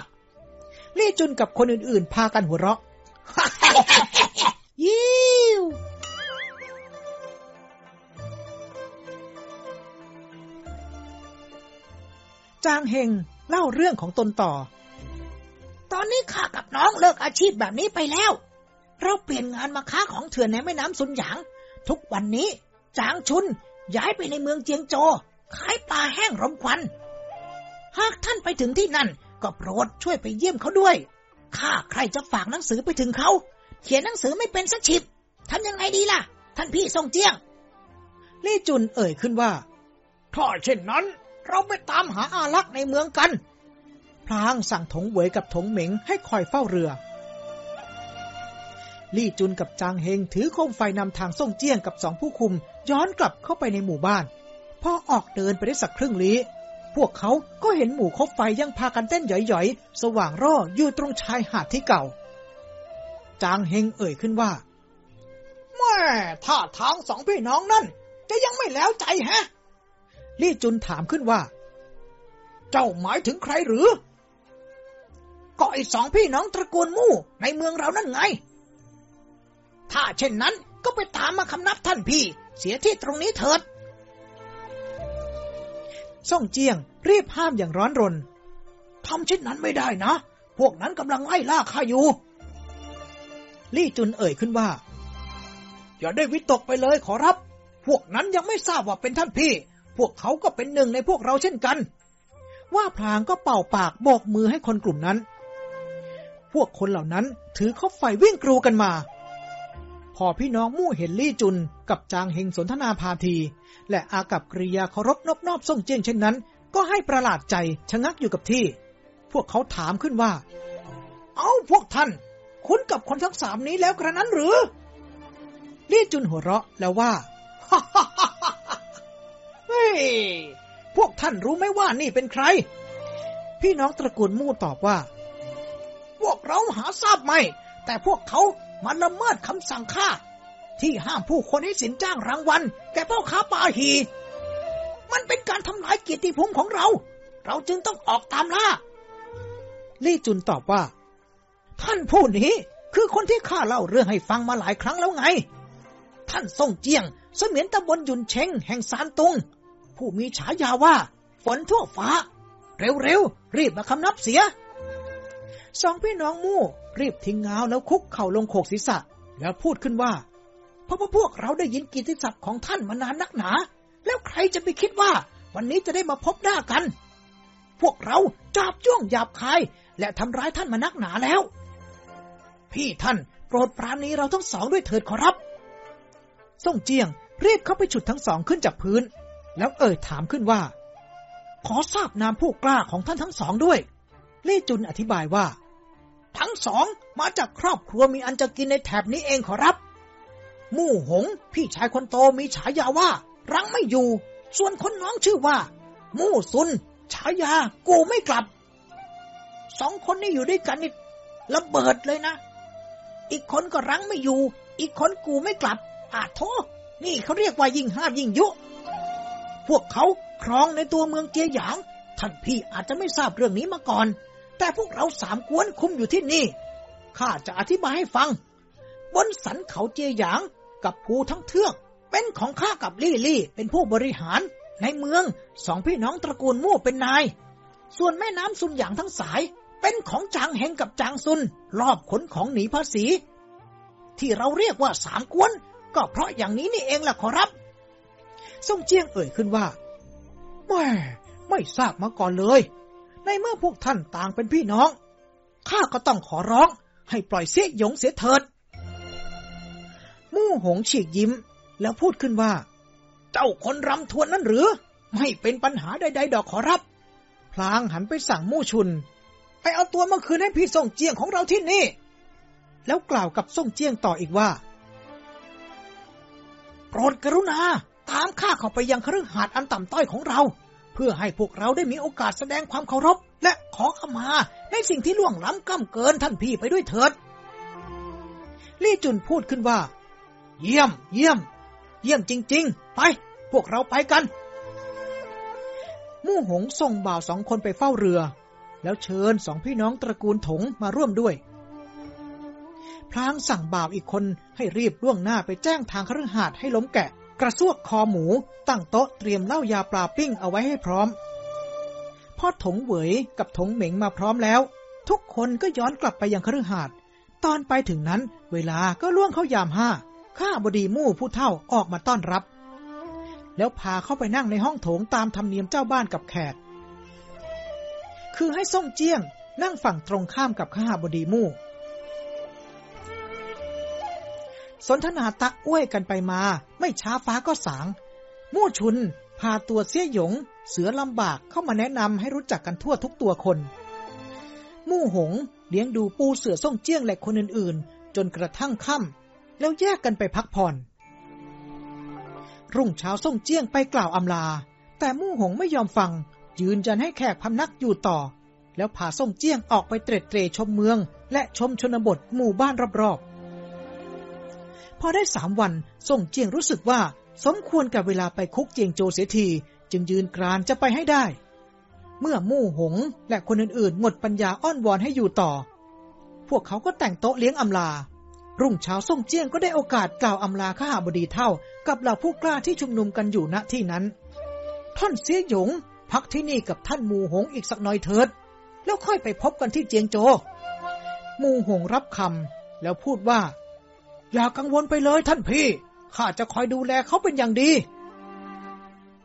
ลี่จุนกับคนอื่นๆ พากันหัวเราะยิ้วจางเฮง เล่าเรื่องของตนต่อ ตอนนี้ข้ากับน้องเลิกอาชีพแบบนี้ไปแล้ว เราเปลี่ยนงานมาค้าของเถื่อนในแม่น้ำสุนหยาง ทุกวันนี้ จางชุนย้ายไปในเมืองเจียงโจ ขายปลาแห้งรมควัน หากท่านไปถึงที่นั่น ก็โปรดช่วยไปเยี่ยมเขาด้วยข้าใครจะฝากหนังสือไปถึงเขา เขียนหนังสือไม่เป็นสักฉิบทำยังไงดีล่ะ ท่านพี่ทรงเจียง ลี่จุนเอ่ยขึ้นว่า ถ้าเช่นนั้น เราไปตามหาอาลักษ์ในเมืองกัน พลางสั่งถงเหวยกับถงเหม็งให้คอยเฝ้าเรือ ลี่จุนกับจางเฮงถือโคมไฟนำทางส่งเจี้ยงกับสองผู้คุม ย้อนกลับเข้าไปในหมู่บ้านพอออกเดินไปได้สักครึ่งลี้ พวกเขาก็เห็นหมู่คบไฟยังพากันเต้นหย่อยๆ สว่างร่ออยู่ตรงชายหาดที่เก่า จางเฮงเอ่ยขึ้นว่าแม่ท่าทางสองพี่น้องนั่นจะยังไม่แล้วใจแฮะ ลี่จุนถามขึ้นว่า เจ้าหมายถึงใครหรือ ก็ไอ้สองพี่น้องตระกูลมู่ในเมืองเรานั่นไง ถ้าเช่นนั้นก็ไปตามมาคำนับท่านพี่ เสียที่ตรงนี้เถิดส่งเจียง รีบห้ามอย่างร้อนรนทำเช่นนั้นไม่ได้นะ พวกนั้นกำลังไล่ล่าข้าอยู่ ลี่จุนเอ่ยขึ้นว่า อย่าได้วิตกไปเลยขอรับ พวกนั้นยังไม่ทราบว่าเป็นท่านพี่ พวกเขาก็เป็นหนึ่งในพวกเราเช่นกัน ว่าพลางก็เป่าปากโบกมือให้คนกลุ่มนั้น พวกคนเหล่านั้นถือคบไฟวิ่งกรูกันมา พอพี่น้องมู่เห็นลี่จุนกับจางเฮงสนทนาพาที และอากับกริยาเคารพนอบนอบส่งเจียงเช่นนั้น ก็ให้ประหลาดใจชะงักอยู่กับที่ พวกเขาถามขึ้นว่า เอาพวกท่าน คุ้นกับคนทั้งสามนี้แล้วกระนั้นหรือ ลี่จุนหัวเราะแล้วว่าเฮ้ย พวกท่านรู้ไหมว่านี่เป็นใคร พี่น้องตระกูลมู่ตอบว่า พวกเราหาทราบไม่แต่พวกเขามาละเมิดคำสั่งข้าที่ห้ามผู้คนให้สินจ้างรางวัลแก่พ่อค้าปาหี มันเป็นการทำลายเกียรติภูมิของเรา เราจึงต้องออกตามล่า ลี่จุนตอบว่า ท่านผู้นี้คือคนที่ข้าเล่าเรื่องให้ฟังมาหลายครั้งแล้วไง ท่านส่งเจียงเสมียนตำบลยุนเชงแห่งซานตุง ผู้มีฉายาว่า ฝนทั่วฟ้า เร็วๆ รีบมาคำนับเสีย สองพี่น้องมู่รีบทิ้งเงาแล้วคุกเข่าลงโขกศีรษะ แล้วพูดขึ้นว่า เพราะว่าพวกเราได้ยินกิตติศัพท์ของท่านมานานนักหนา แล้วใครจะไปคิดว่า วันนี้จะได้มาพบหน้ากัน พวกเราจับจ้วงหยาบคาย และทำร้ายท่านมานักหนาแล้ว พี่ท่านโปรดปราณีเราทั้งสองด้วยเถิดขอรับส่งเจียงรีบเข้าไปฉุดทั้งสองขึ้นจากพื้น แล้วเอ่ยถามขึ้นว่า ขอทราบนามผู้กล้าของท่านทั้งสองด้วย เล่จุนอธิบายว่า ทั้งสองมาจากครอบครัวมีอันจะกินในแถบนี้เองขอรับ มู่หง พี่ชายคนโตมีฉายาว่า รังไม่อยู่ ส่วนคนน้องชื่อว่า มู่ซุน ฉายา กูไม่กลับ สองคนนี้อยู่ด้วยกันนี่ระเบิดเลยนะ อีกคนก็รังไม่อยู่ อีกคนกูไม่กลับอาโทนี่เขาเรียกว่ายิ่งห้ามยิ่งยุ พวกเขาครองในตัวเมืองเจียหยาง ท่านพี่อาจจะไม่ทราบเรื่องนี้มาก่อน แต่พวกเราสามกวนคุมอยู่ที่นี่ ข้าจะอธิบายให้ฟัง บนสันเขาเจียหยางกับภูทั้งเทือก เป็นของข้ากับลี่ลี่ เป็นผู้บริหาร ในเมืองสองพี่น้องตระกูลมู่เป็นนาย ส่วนแม่น้ำซุนหยางทั้งสาย เป็นของจางเฮงกับจางซุน รอบขนของหนีภาษี ที่เราเรียกว่าสามกวน ก็เพราะอย่างนี้นี่เองล่ะขอรับ ส่งเจียงเอ่ยขึ้นว่าแม่ไม่ทราบมาก่อนเลย ในเมื่อพวกท่านต่างเป็นพี่น้อง ข้าก็ต้องขอร้อง ให้ปล่อยเสียหยงเสียเถิด มู่หงฉีกยิ้ม แล้วพูดขึ้นว่า เจ้าคนรำทวนนั่นหรือ ไม่เป็นปัญหาใดๆดอกขอรับ พลางหันไปสั่งมู่ชุน ไปเอาตัวมาคืนให้พี่ส่งเจียงของเราที่นี่ แล้วกล่าวกับส่งเจียงต่ออีกว่าโปรดกรุณา ตามข้าเข้าไปยังคฤหาสน์อันต่ำต้อยของเรา เพื่อให้พวกเราได้มีโอกาสแสดงความเคารพ และขอขมาในสิ่งที่ล่วงล้ำก้ำเกินท่านพี่ไปด้วยเถิด ลี่จุนพูดขึ้นว่า เยี่ยม เยี่ยม เยี่ยมจริง ๆ ไป พวกเราไปกัน มู่หงส่งบ่าวสองคนไปเฝ้าเรือ แล้วเชิญสองพี่น้องตระกูลถงมาร่วมด้วยพลางสั่งบ่าวอีกคนให้รีบล่วงหน้าไปแจ้งทางคฤหาสน์ให้ล้มแกะ กระซวกคอหมู ตั้งโต๊ะเตรียมเหล้ายาปลาปิ้งเอาไว้ให้พร้อม พอถงเหวยกับถงเหม็งมาพร้อมแล้ว ทุกคนก็ย้อนกลับไปยังคฤหาสน์ตอนไปถึงนั้น เวลาก็ล่วงเข้ายามห้าข้าบดีมู่ผู้เฒ่าออกมาต้อนรับ แล้วพาเข้าไปนั่งในห้องโถงตามธรรมเนียมเจ้าบ้านกับแขกคือให้ส่งเจียงนั่งฝั่งตรงข้ามกับข้าบดีมู่ สนทนาตะอ้วยกันไปมา ไม่ช้าฟ้าก็สาง มู่ชุน พาตัวเสี้ยหยง เสือลำบากเข้ามาแนะนำให้รู้จักกันทั่วทุกตัวคน มู่หง เลี้ยงดูปูเสือส่งเจี้ยงและคนอื่นๆ จนกระทั่งค่ำแล้วแยกกันไปพักผ่อน รุ่งเช้าส่งเจี้ยงไปกล่าวอำลา แต่มู่หงไม่ยอมฟัง ยืนยันให้แขกพำนักอยู่ต่อ แล้วพาส่งเจี้ยงออกไปเตร็ดเตรชมเมือง และชมชนบทหมู่บ้านรอบๆ อได้สามวันส่งเจียงรู้สึกว่า สมควรกับเวลาไปคุกเจียงโจเสียที จึงยืนกรานจะไปให้ได้ เมื่อมู่หง และคนอื่นๆ หมดปัญญาอ้อนวอนให้อยู่ต่อ พวกเขาก็แต่งโต๊ะเลี้ยงอำลา รุ่งเช้าส่งเจียงก็ได้โอกาสกล่าวอำลาข้าบดีเท่า กับเหล่าผู้กล้าที่ชุมนุมกันอยู่ณที่นั้น ท่านเสียหยง พักที่นี่กับท่านมูหงอีกสักหน่อยเถิด แล้วค่อยไปพบกันที่เจียงโจ มูหงรับคำแล้วพูดว่า อย่ากังวลไปเลยท่านพี่ข้าจะคอยดูแลเขาเป็นอย่างดี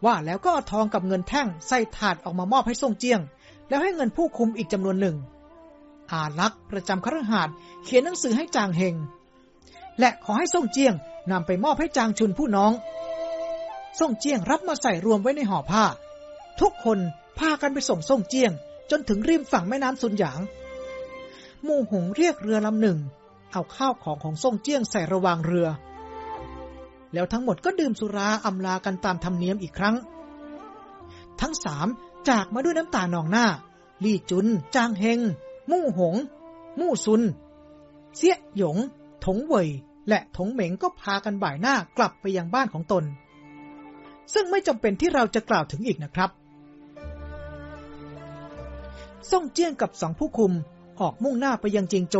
ว่าแล้วก็เอาทองกับเงินแท่งใส่ถาดออกมามอบให้ส่งเจียง แล้วให้เงินผู้คุมอีกจำนวนหนึ่ง อาลักษ์ประจำคฤหาสน์เขียนหนังสือให้จางเฮงและขอให้ส่งเจียงนำไปมอบให้จางชุนผู้น้องส่งเจียงรับมาใส่รวมไว้ในห่อผ้า ทุกคนพากันไปส่งส่งเจียง จนถึงริมฝั่งแม่น้ำสุนหยาง มู่หงเรียกเรือลำหนึ่ง เอาข้าวของของส่งเจี้ยงใส่ระวางเรือ แล้วทั้งหมดก็ดื่มสุราอำลากันตามธรรมเนียมอีกครั้ง ทั้งสามจากมาด้วยน้ำตานองหน้า ลี่จุน จางเฮง มู่หง มู่ซุน เสี้ยหยง ถงเว่ยและถงเหม็งก็พากันบ่ายหน้ากลับไปยังบ้านของตน ซึ่งไม่จำเป็นที่เราจะกล่าวถึงอีกนะครับส่งเจี้ยงกับสองผู้คุมออกมุ่งหน้าไปยังเจียงโจ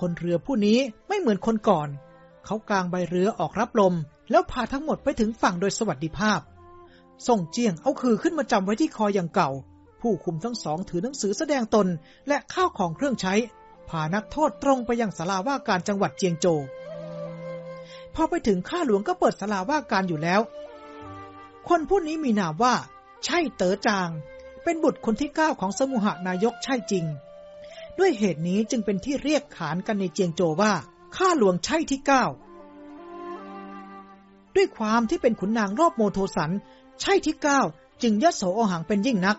คนเรือผู้นี้ไม่เหมือนคนก่อน เขากางใบเรือออกรับลม แล้วพาทั้งหมดไปถึงฝั่งโดยสวัสดิภาพ ส่งเจียงเอาคือขึ้นมาจำไว้ที่คออย่างเก่า ผู้คุมทั้งสองถือหนังสือแสดงตนและข้าวของเครื่องใช้ พานักโทษตรงไปยังศาลาว่าการจังหวัดเจียงโจพอไปถึงข้าหลวงก็เปิดศาลาว่าการอยู่แล้ว คนผู้นี้มีนามว่า ใช่เต๋อจาง เป็นบุตรคนที่เก้าของสมุหานายกใช่จริง ด้วยเหตุนี้จึงเป็นที่เรียกขานกันในเจียงโจว่า ข้าหลวงใช่ที่เก้า ด้วยความที่เป็นขุนนางรอบโมโทสัน ใช่ที่เก้าจึงยโสโอหังเป็นยิ่งนัก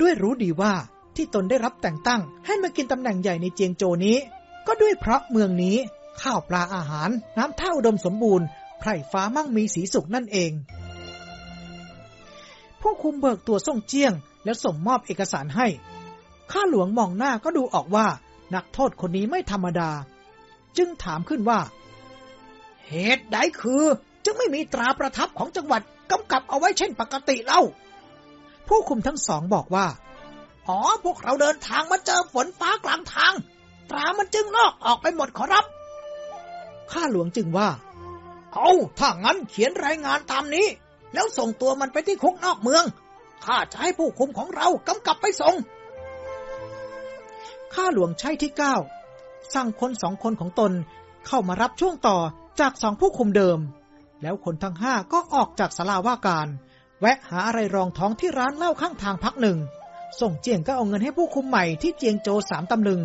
ด้วยรู้ดีว่าที่ตนได้รับแต่งตั้ง ให้มากินตำแหน่งใหญ่ในเจียงโจนี้ ก็ด้วยเพราะเมืองนี้ ข้าวปลาอาหาร น้ำท่าอุดมสมบูรณ์ไพร่ฟ้ามั่งมีสีสุขนั่นเอง ผู้คุมเบิกตัวส่งเจียง แล้วส่งมอบเอกสารให้ ข้าหลวงมองหน้าก็ดูออกว่า นักโทษคนนี้ไม่ธรรมดา จึงถามขึ้นว่า เหตุใดคือ จึงไม่มีตราประทับของจังหวัดกำกับเอาไว้เช่นปกติเล่า ผู้คุมทั้งสองบอกว่า อ๋อ พวกเราเดินทางมาเจอฝนฟ้ากลางทาง ตรามันจึงนอกออกไปหมดขอรับ ข้าหลวงจึงว่า เอาถ้างั้นเขียนรายงานตามนี้ แล้วส่งตัวมันไปที่คุกนอกเมือง ข้าจะให้ผู้คุมของเรากำกับไปส่ง ข้าหลวงใช่ที่เก้าสั่งคนสองคนของตนเข้ามารับช่วงต่อจากสองผู้คุมเดิม แล้วคนทั้งห้าก็ออกจากสลาว่าการ แวะหาอะไรรองท้องที่ร้านเหล้าข้างทางพักหนึ่ง ส่งเจียงก็เอาเงินให้ผู้คุมใหม่ที่เจียงโจสามตำลึง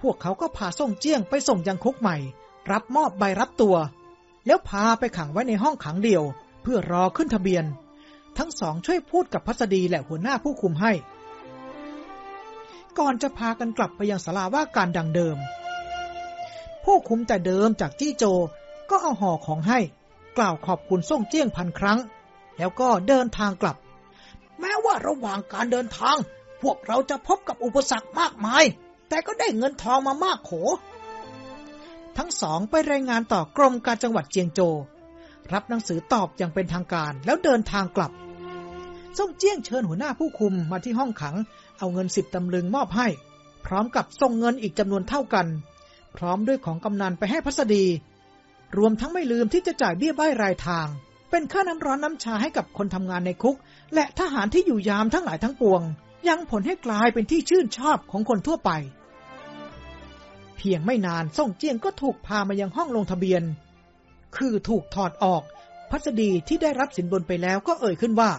พวกเขาก็พาส่งเจียงไปส่งยังคุกใหม่ รับมอบใบรับตัว แล้วพาไปขังไว้ในห้องขังเดียว เพื่อรอขึ้นทะเบียน ทั้งสองช่วยพูดกับพัสดีและหัวหน้าผู้คุมให้ ก่อนจะพากันกลับไปยังสลาว่าการดังเดิม ผู้คุมแต่เดิมจากจี้โจก็เอาห่อของให้ กล่าวขอบคุณส่งเจี้ยงพันครั้ง แล้วก็เดินทางกลับ แม้ว่าระหว่างการเดินทาง พวกเราจะพบกับอุปสรรคมากมาย แต่ก็ได้เงินทองมามากโข ทั้งสองไปรายงานต่อกรมการจังหวัดเจียงโจ รับหนังสือตอบอย่างเป็นทางการแล้วเดินทางกลับส่งเจี้ยงเชิญหัวหน้าผู้คุมมาที่ห้องขัง เอาเงินสิบตำลึงมอบให้ พร้อมกับส่งเงินอีกจำนวนเท่ากัน พร้อมด้วยของกำนันไปให้พัสดี รวมทั้งไม่ลืมที่จะจ่ายเบี้ยใบ้รายทาง เป็นค่าน้ำร้อนน้ำชาให้กับคนทำงานในคุก และทหารที่อยู่ยามทั้งหลายทั้งปวง ยังผลให้กลายเป็นที่ชื่นชอบของคนทั่วไป เพียงไม่นานส่งเจียงก็ถูกพามายังห้องลงทะเบียน คือถูกถอดออก พัสดีที่ได้รับสินบนไปแล้วก็เอ่ยขึ้นว่า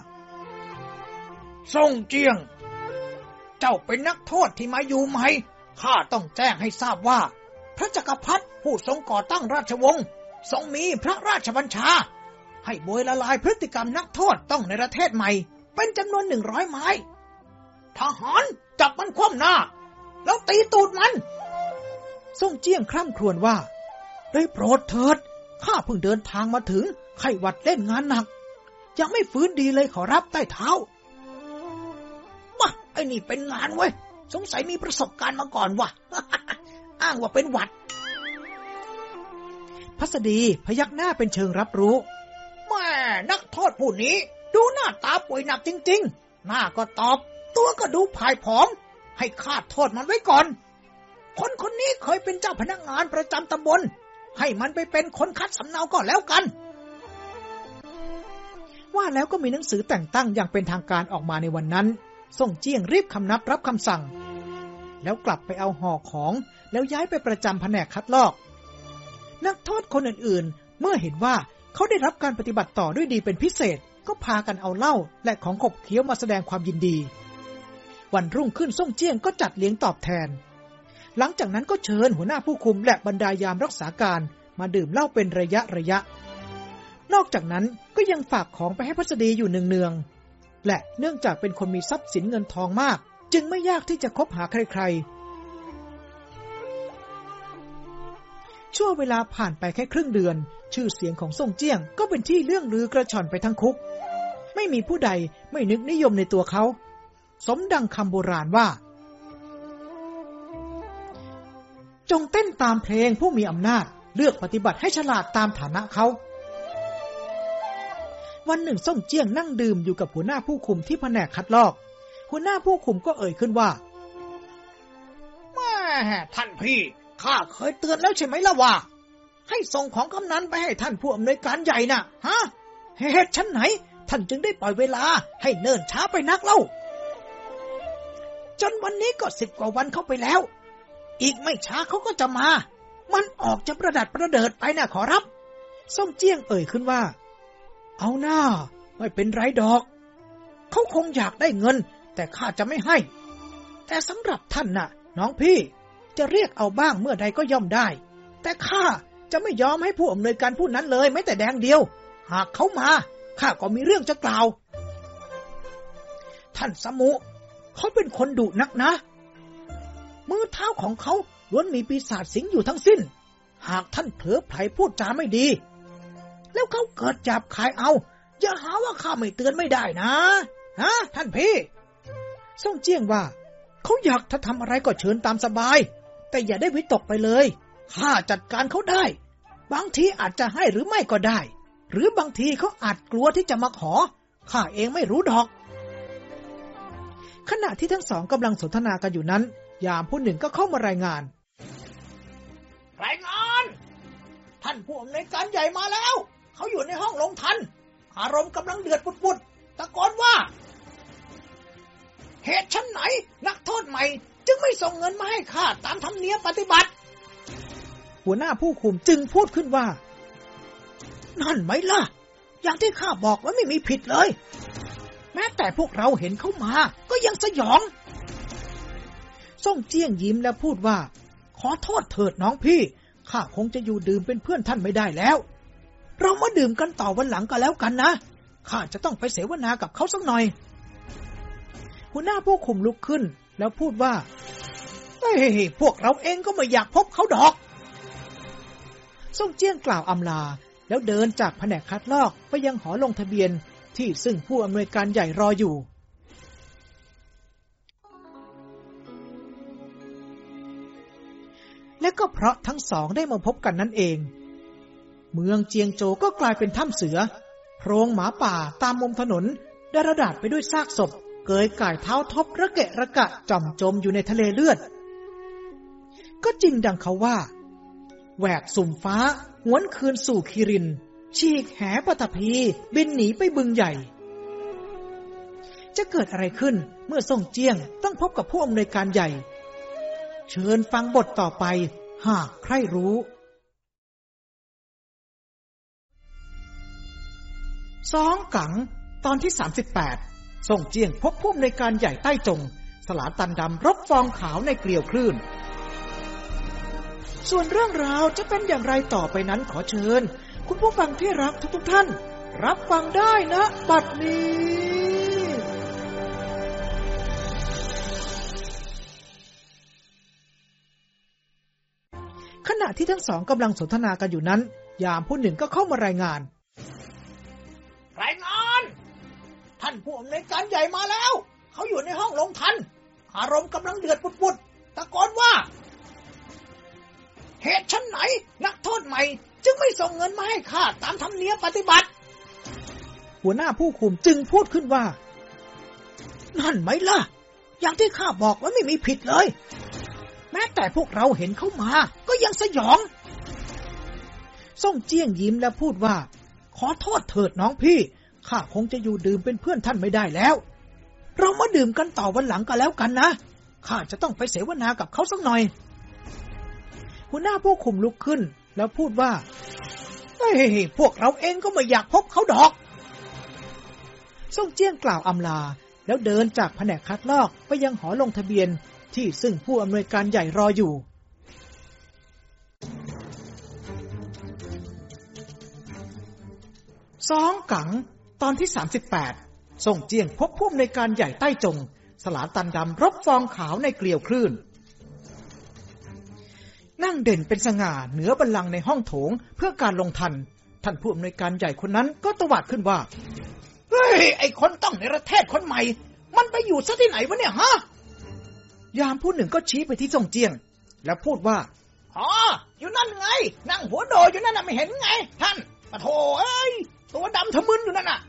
ส่งเจียง เจ้าเป็นนักโทษที่มาอยู่ใหม่ ข้าต้องแจ้งให้ทราบว่า พระจักรพรรดิผู้ทรงก่อตั้งราชวงศ์ทรงมีพระราชบัญชา ให้บวยละลายพฤติกรรมนักโทษต้องในประเทศใหม่ เป็นจำนวนหนึ่งร้อยไม้ ทหารจับมันคว่ำหน้า แล้วตีตูดมันส่งเจียงคร่ำครวญว่าได้โปรดเถิด ข้าเพิ่งเดินทางมาถึง ไข้หวัดเล่นงานหนัก ยังไม่ฟื้นดีเลยขอรับใต้เท้า อ้นี่เป็นงานเว้ย สงสัยมีประสบการณ์มาก่อนว่ะ อ้างว่าเป็นหวัด พัสดีพยักหน้าเป็นเชิงรับรู้ แม่นักโทษผู้นี้ ดูหน้าตาป่วยหนักจริง ๆ หน้าก็ตอบ ตัวก็ดูผายผอม ให้คาดโทษมันไว้ก่อน คนคนนี้เคยเป็นเจ้าพนักงานประจำตำบล ให้มันไปเป็นคนคัดสำเนาก็แล้วกันว่าแล้วก็มีหนังสือแต่งตั้งอย่างเป็นทางการออกมาในวันนั้น ส่งเจียงรีบคำนับรับคำสั่ง แล้วกลับไปเอาห่อของ แล้วย้ายไปประจำแผนกคัดลอก นักโทษคนอื่นๆ เมื่อเห็นว่าเขาได้รับการปฏิบัติต่อด้วยดีเป็นพิเศษ ก็พากันเอาเหล้าและของขบเคี้ยวมาแสดงความยินดี วันรุ่งขึ้นส่งเจียงก็จัดเลี้ยงตอบแทน หลังจากนั้นก็เชิญหัวหน้าผู้คุมและบรรดายามรักษาการมาดื่มเหล้าเป็นระยะระยะ นอกจากนั้นก็ยังฝากของไปให้พัสดีอยู่เนืองๆ และเนื่องจากเป็นคนมีทรัพย์สินเงินทองมาก จึงไม่ยากที่จะคบหาใครๆ ช่วงเวลาผ่านไปแค่ครึ่งเดือน ชื่อเสียงของส่งเจี้ยงก็เป็นที่เรื่องลือกระชอนไปทั้งคุก ไม่มีผู้ใดไม่นึกนิยมในตัวเขา สมดังคำโบราณว่า จงเต้นตามเพลงผู้มีอำนาจเลือกปฏิบัติให้ฉลาดตามฐานะเขา วันหนึ่งส่งเจียงนั่งดื่มอยู่กับหัวหน้าผู้คุมที่แผนกคัดลอก หัวหน้าผู้คุมก็เอ่ยขึ้นว่าแม่ท่านพี่ข้าเคยเตือนแล้วใช่ไหมล่ะว่า ให้ส่งของกำนันไปให้ท่านผู้อำนวยการใหญ่น่ะ ฮะเหตุชั้นไหน ท่านจึงได้ปล่อยเวลา ให้เนิ่นช้าไปนักเล่า จนวันนี้ก็สิบกว่าวันเข้าไปแล้ว อีกไม่ช้าเขาก็จะมา มันออกจะประดัดประเดิดไปนะขอรับส่งเจียงเอ่ยขึ้นว่า เอาหน้า ไม่เป็นไรดอก เขาคงอยากได้เงิน แต่ข้าจะไม่ให้ แต่สำหรับท่านน่ะ น้องพี่จะเรียกเอาบ้างเมื่อใดก็ย่อมได้ แต่ข้าจะไม่ยอมให้ผู้อำนวยการผู้นั้นเลยแม้แต่แดงเดียว หากเขามาข้าก็มีเรื่องจะกล่าว ท่านสมุ เขาเป็นคนดุนักนะ มือเท้าของเขาล้วนมีปีศาจสิงอยู่ทั้งสิ้น หากท่านเผลอไผลพูดจาไม่ดี แล้วเขาเกิดจับขายเอา อย่าหาว่าข้าไม่เตือนไม่ได้นะ ฮะ ท่านพี่ส่งเจี้ยงว่า เขาอยากถ้าทำอะไรก็เชิญตามสบาย แต่อย่าได้วิตกไปเลย ข้าจัดการเขาได้ บางทีอาจจะให้หรือไม่ก็ได้ หรือบางทีเขาอาจกลัวที่จะมาขอ ข้าเองไม่รู้ดอก ขณะที่ทั้งสองกำลังสนทนากันอยู่นั้น ยามผู้หนึ่งก็เข้ามารายงานรายงาน ท่านผู้อำนวยการใหญ่มาแล้ว เขาอยู่ในห้องลงทัน อารมณ์กำลังเดือดปุดๆตะโกนว่า เหตุชั้นไหน นักโทษใหม่ จึงไม่ส่งเงินมาให้ข้าตามธรรมเนียมปฏิบัติ หัวหน้าผู้คุมจึงพูดขึ้นว่า นั่นไหมล่ะ อย่างที่ข้าบอกว่าไม่มีผิดเลย แม้แต่พวกเราเห็นเขามา ก็ยังสยองส่งเจี้ยงยิ้มแล้วพูดว่า ขอโทษเถิดน้องพี่ข้าคงจะอยู่ดื่มเป็นเพื่อนท่านไม่ได้แล้ว เรามาดื่มกันต่อวันหลังก็แล้วกันนะ ข้าจะต้องไปเสวนากับเขาสักหน่อย หัวหน้าผู้คุมลุกขึ้น แล้วพูดว่า เฮ้ย พวกเราเองก็ไม่อยากพบเขาดอก ส่งเจี้ยงกล่าวอำลา แล้วเดินจากแผนกคัดลอกไปยังหอลงทะเบียนที่ซึ่งผู้อำนวยการใหญ่รออยู่และก็เพราะทั้งสองได้มาพบกันนั่นเอง เมืองเจียงโจก็กลายเป็นถ้ำเสือโพรงหมาป่าตามมุมถนนได้ระดาษไปด้วยซากศพ เกยก่ายเท้าทบระเกะระกะจอมจมอยู่ในทะเลเลือด ก็จริงดังเขาว่า แหวกสุ่มฟ้า หวนคืนสู่คิริน ฉีกแหปตพี บินหนีไปบึงใหญ่ จะเกิดอะไรขึ้นเมื่อส่งเจียงต้องพบกับผู้อำนวยการใหญ่ เชิญฟังบทต่อไป หากใครรู้ สองกัง ตอนที่38ส่งเจียงพบผู้อำนวยการใหญ่ใต้จง สลาตันดำรบฟองขาวในเกลียวคลื่น ส่วนเรื่องราวจะเป็นอย่างไรต่อไปนั้นขอเชิญ คุณผู้ฟังที่รักทุกทท่าน รับฟังได้นะบัดนี้ขณะที่ทั้งสองกำลังสนทนากันอยู่นั้น ยามผู้หนึ่งก็เข้ามารายงาน ท่านผู้อำนวยการใหญ่มาแล้ว เขาอยู่ในห้องลงทัน อารมณ์กำลังเดือดปุดๆตะโกนว่า เหตุชั้นไหน นักโทษใหม่ จึงไม่ส่งเงินมาให้ข้าตามธรรมเนียมปฏิบัติ หัวหน้าผู้คุมจึงพูดขึ้นว่า นั่นไหมล่ะ อย่างที่ข้าบอกว่าไม่มีผิดเลย แม้แต่พวกเราเห็นเขามา ก็ยังสยองส่งเจี้ยงยิ้มแล้วพูดว่า ขอโทษเถิดน้องพี่ ข้าคงจะอยู่ดื่มเป็นเพื่อนท่านไม่ได้แล้ว เรามาดื่มกันต่อวันหลังก็แล้วกันนะ ข้าจะต้องไปเสวนากับเขาสักหน่อย หัวหน้าผู้คุมลุกขึ้น แล้วพูดว่าเฮ้ยพวกเราเองก็ไม่อยากพบเขาดอกส่งเจี้ยงกล่าวอำลา แล้วเดินจากแผนกคัดลอกไปยังหอลงทะเบียนที่ซึ่งผู้อำนวยการใหญ่รออยู่สองกัง ตอนที่38ส่งเจียงพบผู้อำนการใหญ่ใต้จง สลาตันดำรบฟองขาวในเกลียวคลื่น นั่งเด่นเป็นสง่าเหนือบัลลังในห้องโถงเพื่อการลงทัน ท่านผู้อำนวยการใหญ่คนนั้นก็ตวาดขึ้นว่า เฮ้ย ไอคนต้องในประเทศคนใหม่ มันไปอยู่ซะที่ไหนวะเนี่ยฮะ ยามผู้หนึ่งก็ชี้ไปที่ทรงเจียง แล้วพูดว่าอ๋ออยู่นั่นไง นั่งหัวโดอยู่นั่นน่ะไม่เห็นไง ท่านปะโถเอ้ย ตัวดำทะมึนอยู่นั่นน่ะ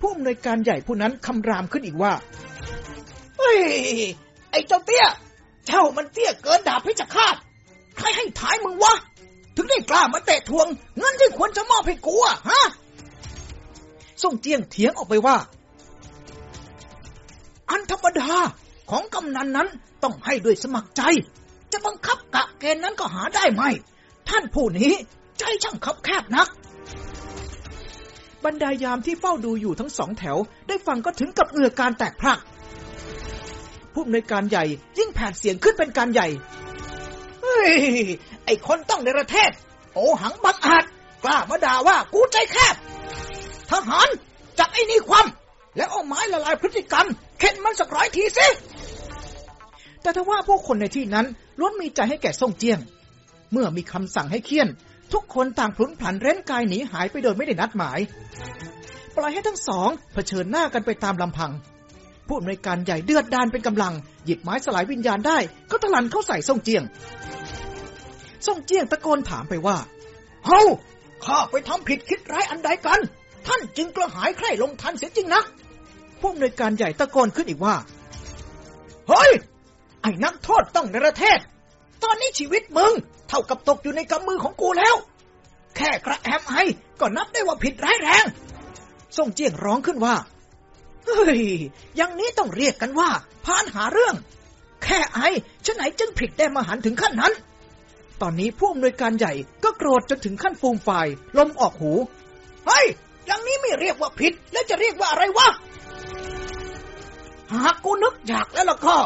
ผู้อำนวยการใหญ่ผู้นั้นคำรามขึ้นอีกว่า เฮ้ย ไอ้เจ้าเตี้ย เจ้ามันเตี้ยเกินดาบพิจคาตใครให้ถ่ายมึงวะ ถึงได้กล้ามาเตะทวง เงินที่ควรจะมอบให้กูอะฮะส่งเจียงเถียงออกไปว่า อันธรรมดาของกำนันนั้นต้องให้ด้วยสมัครใจ จะบังคับกะเกณฑ์นั้นก็หาได้ไหม ท่านผู้นี้ใจช่างคับแคบนัก บรรดายามที่เฝ้าดูอยู่ทั้งสองแถว ได้ฟังก็ถึงกับเอือการแตกพรัก ผู้อำนวยการใหญ่ยิ่งแผดเสียงขึ้นเป็นการใหญ่ เฮ้ย ไอคนต้องในประเทศ โอหังบังอาจ กล้ามาด่าว่ากูใจแคบ ทหารจับไอ้นี่ความ แล้วเอาไม้ละลายพฤติกรรม เข็นมันสักร้อยทีสิ แต่ถ้าว่าพวกคนในที่นั้นล้วนมีใจให้แก่ส่งเจียง เมื่อมีคำสั่งให้เคี่ยน ทุกคนต่างพลุนผันเร้นกายหนีหายไปโดยไม่ได้นัดหมาย ปล่อยให้ทั้งสองเผชิญหน้ากันไปตามลำพัง ผู้อำนวยการใหญ่เดือดดานเป็นกำลัง หยิบไม้สลายวิญญาณได้ ก็ตะลันเข้าใส่ส่งเจียงซ่งเจียงตะโกนถามไปว่า เฮาข้าไปทำผิดคิดร้ายอันใดกัน ท่านจึงกระหายใคร่ลงทันเสียจริงนะผู้อำนวยการใหญ่ตะโกนขึ้นอีกว่า เฮ้ย ไอ้นักโทษต้องในประเทศ ตอนนี้ชีวิตมึง เท่ากับตกอยู่ในกำมือของกูแล้ว แค่กระแอมไอก็นับได้ว่าผิดร้ายแรงส่งเจียงร้องขึ้นว่า เฮ้ยอย่างนี้ต้องเรียกกันว่าพานหาเรื่อง แค่ไอชะไหนจึงผิดได้มาหันถึงขั้นนั้น ตอนนี้ผู้อำนวยการใหญ่ก็โกรธจนถึงขั้นฟูมไฟลมออกหูเฮ้ยอย่างนี้ไม่เรียกว่าผิด แล้วจะเรียกว่าอะไรวะ หากกูนึกอยากแล้วล่ะก็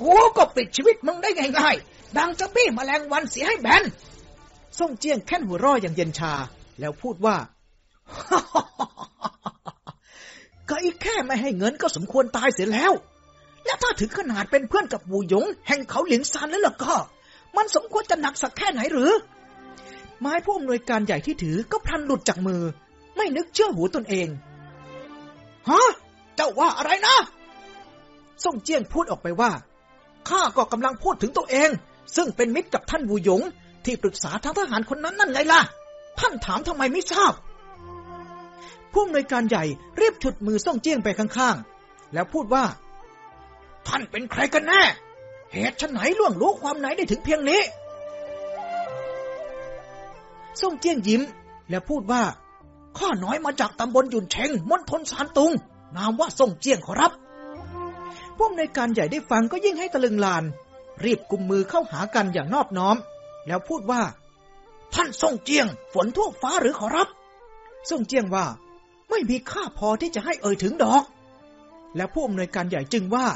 กูก็ปิดชีวิตมึงได้ง่ายๆ ดังจะบี้มแมลงวันเสียให้แบนส่งเจียงแค่นหัวร่ออย่างเย็นชา แล้วพูดว่าก็อีกแค่ไม่ให้เงินก็สมควรตายเสียแล้ว และถ้าถึงขนาดเป็นเพื่อนกับบูหยง แห่งเขาหลินซานแล้วล่ะก็ มันสมควรจะหนักสักแค่ไหนหรือ ไม้ผู้อำนวยการใหญ่ที่ถือก็พลันหลุดจากมือ ไม่นึกเชื่อหูตนเอง ฮะ เจ้าว่าอะไรนะ ส่งเจียงพูดออกไปว่า ข้าก็กำลังพูดถึงตัวเอง ซึ่งเป็นมิตรกับท่านบูหยง ที่ปรึกษาทางทหารคนนั้นนั่นไงล่ะ ท่านถามทำไมไม่ทราบผู้อำนวยการใหญ่รีบฉุดมือส่งเจี้ยงไปข้างๆ แล้วพูดว่า ท่านเป็นใครกันแน่ เหตุฉันไหนล่วงรู้ความไหนได้ถึงเพียงนี้ส่งเจี้ยงยิ้ม แล้วพูดว่า ข้าน้อยมาจากตำบลยุนเชงมณฑลสานตุง นามว่าส่งเจียงขอรับผู้อำนวยการใหญ่ได้ฟังก็ยิ่งให้ตะลึงลาน รีบกุมมือเข้าหากันอย่างนอบน้อม แล้วพูดว่า ท่านส่งเจียง ฝนทั่วฟ้าหรือขอรับส่งเจียงว่า ไม่มีค่าพอที่จะให้เอ่ยถึงดอก แล้วผู้อำนวยการใหญ่จึงว่า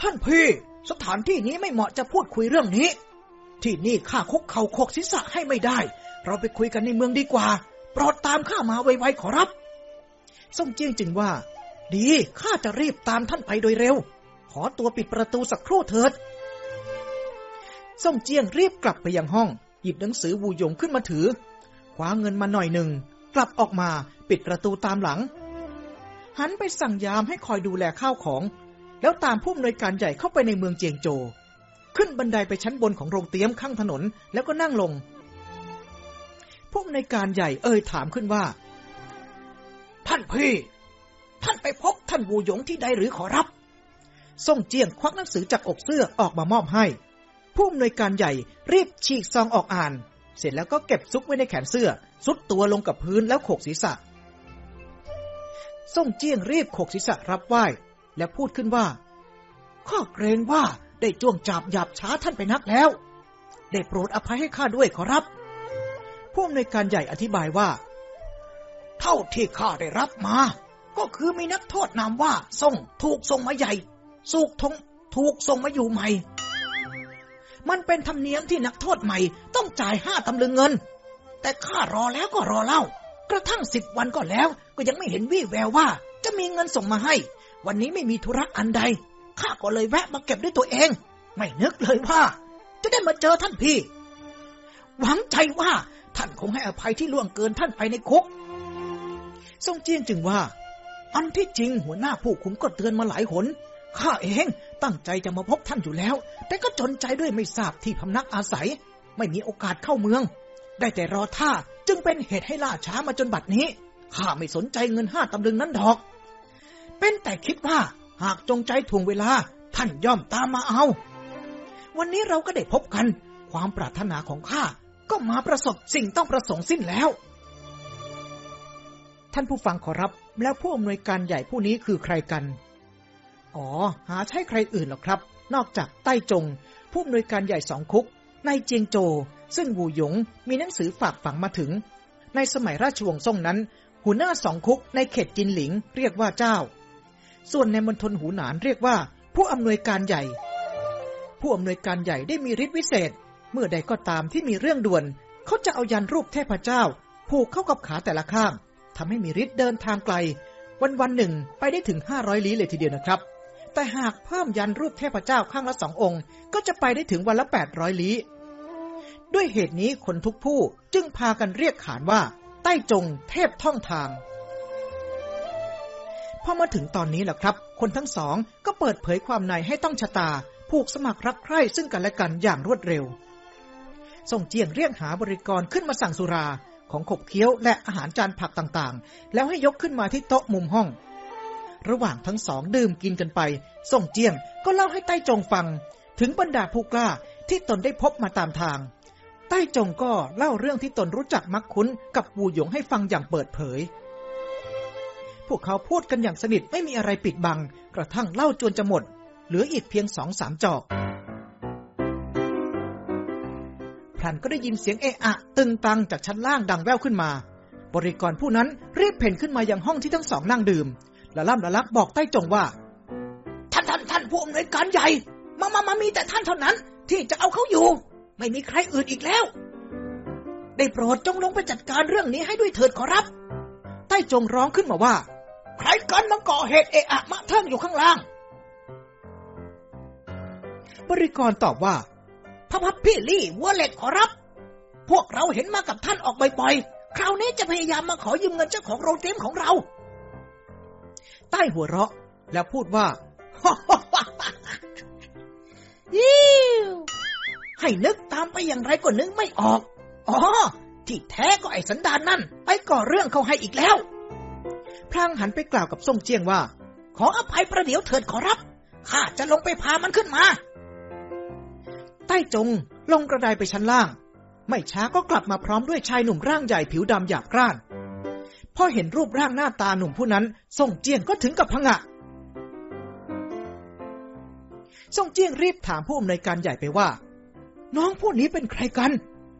ท่านพี่ สถานที่นี้ไม่เหมาะจะพูดคุยเรื่องนี้ ที่นี่ข้าคุกเข่าโคกศีรษะให้ไม่ได้ เราไปคุยกันในเมืองดีกว่าโปรดตามข้ามาไวๆขอรับส่งเจียงจึงว่า ดีข้าจะรีบตามท่านไปโดยเร็ว ขอตัวปิดประตูสักครู่เถิด ส่งเจียงรีบกลับไปยังห้อง หยิบหนังสือวูหยงขึ้นมาถือคว้าเงินมาหน่อยหนึ่ง กลับออกมาปิดประตูตามหลัง หันไปสั่งยามให้คอยดูแลข้าวของ แล้วตามผู้อำนวยการใหญ่เข้าไปในเมืองเจียงโจ ขึ้นบันไดไปชั้นบนของโรงเตี้ยมข้างถนนแล้วก็นั่งลง ผู้อำนวยการใหญ่เอ่ยถามขึ้นว่า ท่านพี่ ท่านไปพบท่านวูหยงที่ใดหรือขอรับ ส่งเจียงควักหนังสือจากอกเสื้อออกมามอบให้ ผู้อำนวยการใหญ่รีบฉีกซองออกอ่าน เสร็จแล้วก็เก็บซุกไว้ในแขนเสื้อ สุดตัวลงกับพื้นแล้วโขกศีรษะ ส่งเจียงรีบโขกศีรษะรับไหว้ และพูดขึ้นว่า ข้าเกรงว่าได้จ้วงจับหยับช้าท่านไปนักแล้ว ได้โปรดอภัยให้ข้าด้วยขอรับ ผู้อำนวยการใหญ่อธิบายว่า เท่าที่ข้าได้รับมา ก็คือมีนักโทษนามว่าส่งถูกส่งมาใหญ่สุกทงถูกส่งมาอยู่ใหม่ มันเป็นธรรมเนียมที่นักโทษใหม่ ต้องจ่ายห้าตำลึงเงิน แต่ข้ารอแล้วก็รอเล่า กระทั่งสิบวันก็แล้ว ก็ยังไม่เห็นวี่แววว่า จะมีเงินส่งมาให้ วันนี้ไม่มีธุระอันใด ข้าก็เลยแวะมาเก็บด้วยตัวเอง ไม่นึกเลยว่า จะได้มาเจอท่านพี่ หวังใจว่าท่านคงให้อภัยที่ล่วงเกินท่านไปในคุกทรงเจียงจึงว่า อันที่จริงหัวหน้าผู้คุมก็เตือนมาหลายหน ข้าเองตั้งใจจะมาพบท่านอยู่แล้ว แต่ก็จนใจด้วยไม่ทราบที่พำนักอาศัย ไม่มีโอกาสเข้าเมือง ได้แต่รอท่าจึงเป็นเหตุให้ล่าช้ามาจนบัดนี้ ข้าไม่สนใจเงินห้าตำลึงนั้นดอก เป็นแต่คิดว่าหากจงใจทวงเวลา ท่านย่อมตามมาเอา วันนี้เราก็ได้พบกัน ความปรารถนาของข้าก็มาประสบสิ่งต้องประสงค์สิ้นแล้ว ท่านผู้ฟังขอรับแล้วผู้อำนวยการใหญ่ผู้นี้คือใครกัน อ๋อ หาใช่ใครอื่นหรอกครับ นอกจากใต้จง ผู้อำนวยการใหญ่สองคุกในเจียงโจ ซึ่งวูหยงมีหนังสือฝากฝังมาถึง ในสมัยราชวงศ์ซ่งนั้น หัวหน้าสองคุกในเขตจินหลิงเรียกว่าเจ้า ส่วนในมณฑลหูหนานเรียกว่า ผู้อำนวยการใหญ่ ผู้อำนวยการใหญ่ได้มีฤทธิ์วิเศษ เมื่อใดก็ตามที่มีเรื่องด่วน เขาจะเอายันรูปเทพเจ้า ผูกเข้ากับขาแต่ละข้างทำให้มีฤทธิ์เดินทางไกล วันวันหนึ่งไปได้ถึง500ลี้เลยทีเดียวนะครับ แต่หากเพิ่มยันรูปเทพเจ้าข้างละสององค์ ก็จะไปได้ถึงวันละ800ลี้ ด้วยเหตุนี้คนทุกผู้จึงพากันเรียกขานว่า ใต้จงเทพท่องทาง พอมาถึงตอนนี้แหละครับ คนทั้งสองก็เปิดเผยความในให้ต้องชะตา ผูกสมัครรักใคร่ซึ่งกันและกันอย่างรวดเร็ว ส่งเจียงเรียกหาบริกรขึ้นมาสั่งสุราของขบเคี้ยวและอาหารจานผักต่างๆ แล้วให้ยกขึ้นมาที่โต๊ะมุมห้อง ระหว่างทั้งสองดื่มกินกันไป ส่งเจียงก็เล่าให้ใต้จงฟัง ถึงบรรดาผู้กล้าที่ตนได้พบมาตามทาง ใต้จงก็เล่าเรื่องที่ตนรู้จักมักคุ้นกับปูหยงให้ฟังอย่างเปิดเผย พวกเขาพูดกันอย่างสนิทไม่มีอะไรปิดบัง กระทั่งเล่าจนจะหมด เหลืออีกเพียงสองสามจอกพลันก็ได้ยินเสียงเอะอะ ตึงตังจากชั้นล่างดังแว่วขึ้นมา บริกรผู้นั้นรีบเพ่นขึ้นมายังห้องที่ทั้งสองนั่งดื่ม ละล่ำละลักบอกใต้จงว่า ท่านท่านท่านผู้อำนวยการใหญ่ มามามามีแต่ท่านเท่านั้น ที่จะเอาเขาอยู่ ไม่มีใครอื่นอีกแล้ว ได้โปรดจงลงไปจัดการเรื่องนี้ให้ด้วยเถิดขอรับ ใต้จงร้องขึ้นมาว่า ใครกันมาก่อเหตุเอะอะมะเทิงอยู่ข้างล่าง บริกรตอบว่าพระพับพี่ลี่วัวเหล็กขอรับ พวกเราเห็นมากับท่านออกบ่อยๆ คราวนี้จะพยายามมาขอยืมเงินเจ้าของโรงเตรียมของเรา ใต้หัวเราะ แล้วพูดว่ายิ้วให้นึกตามไปอย่างไรก็นึกไม่ออก อ๋อ ที่แท้ก็ไอ้สันดานนั่น ไปก่อเรื่องเขาให้อีกแล้วพลางหันไปกล่าวกับส่งเจียงว่า ขออภัยประเดี๋ยวเถิดขอรับ ข้าจะลงไปพามันขึ้นมา ใต้จงลงกระไดไปชั้นล่าง ไม่ช้าก็กลับมาพร้อมด้วยชายหนุ่มร่างใหญ่ผิวดำหยาบกร้าน พอเห็นรูปร่างหน้าตาหนุ่มผู้นั้นส่งเจียงก็ถึงกับพงะส่งเจียงรีบถามผู้อำนวยการใหญ่ไปว่า น้องผู้นี้เป็นใครกัน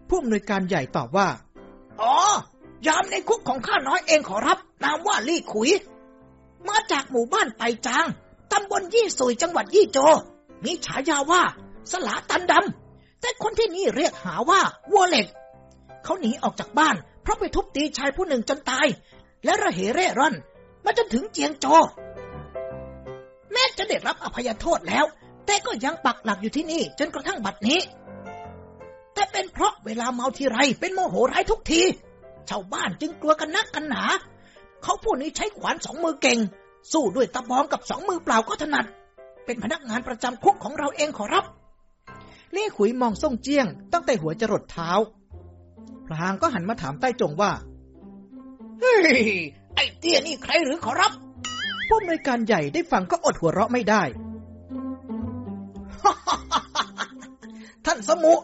ผู้อำนวยการใหญ่ตอบว่า อ๋อ ยามในคุกของข้าน้อยเองขอรับ นามว่าลี่ขุย มาจากหมู่บ้านไปจาง ตำบลยี่สุยจังหวัดยี่โจ มีฉายาว่า สลาตันดำ แต่คนที่นี่เรียกหาว่าวัวเหล็ก เขาหนีออกจากบ้าน เพราะไปทุบตีชายผู้หนึ่งจนตาย และระเหเร่ร่อน มาจนถึงเจียงโจ แม้จะได้รับอภัยโทษแล้ว แต่ก็ยังปักหลักอยู่ที่นี่จนกระทั่งบัดนี้ แต่เป็นเพราะเวลาเมาทีไรเป็นโมโหร้ายทุกที ชาวบ้านจึงกลัวกันนักกันหนา เขาผู้นี้ใช้ขวานสองมือเก่ง สู้ด้วยตะบองกับสองมือเปล่าก็ถนัด เป็นพนักงานประจำคุกของเราเองขอรับเล่ขุยมองส่งเจียงตั้งแต่หัวจรดเท้า พลางก็หันมาถามใต้จงว่า เฮ้ย ไอ้เตี้ยนี่ใครหรือขอรับ ผู้อำนวยการใหญ่ได้ฟังก็อดหัวเราะไม่ได้ ท่านสมุ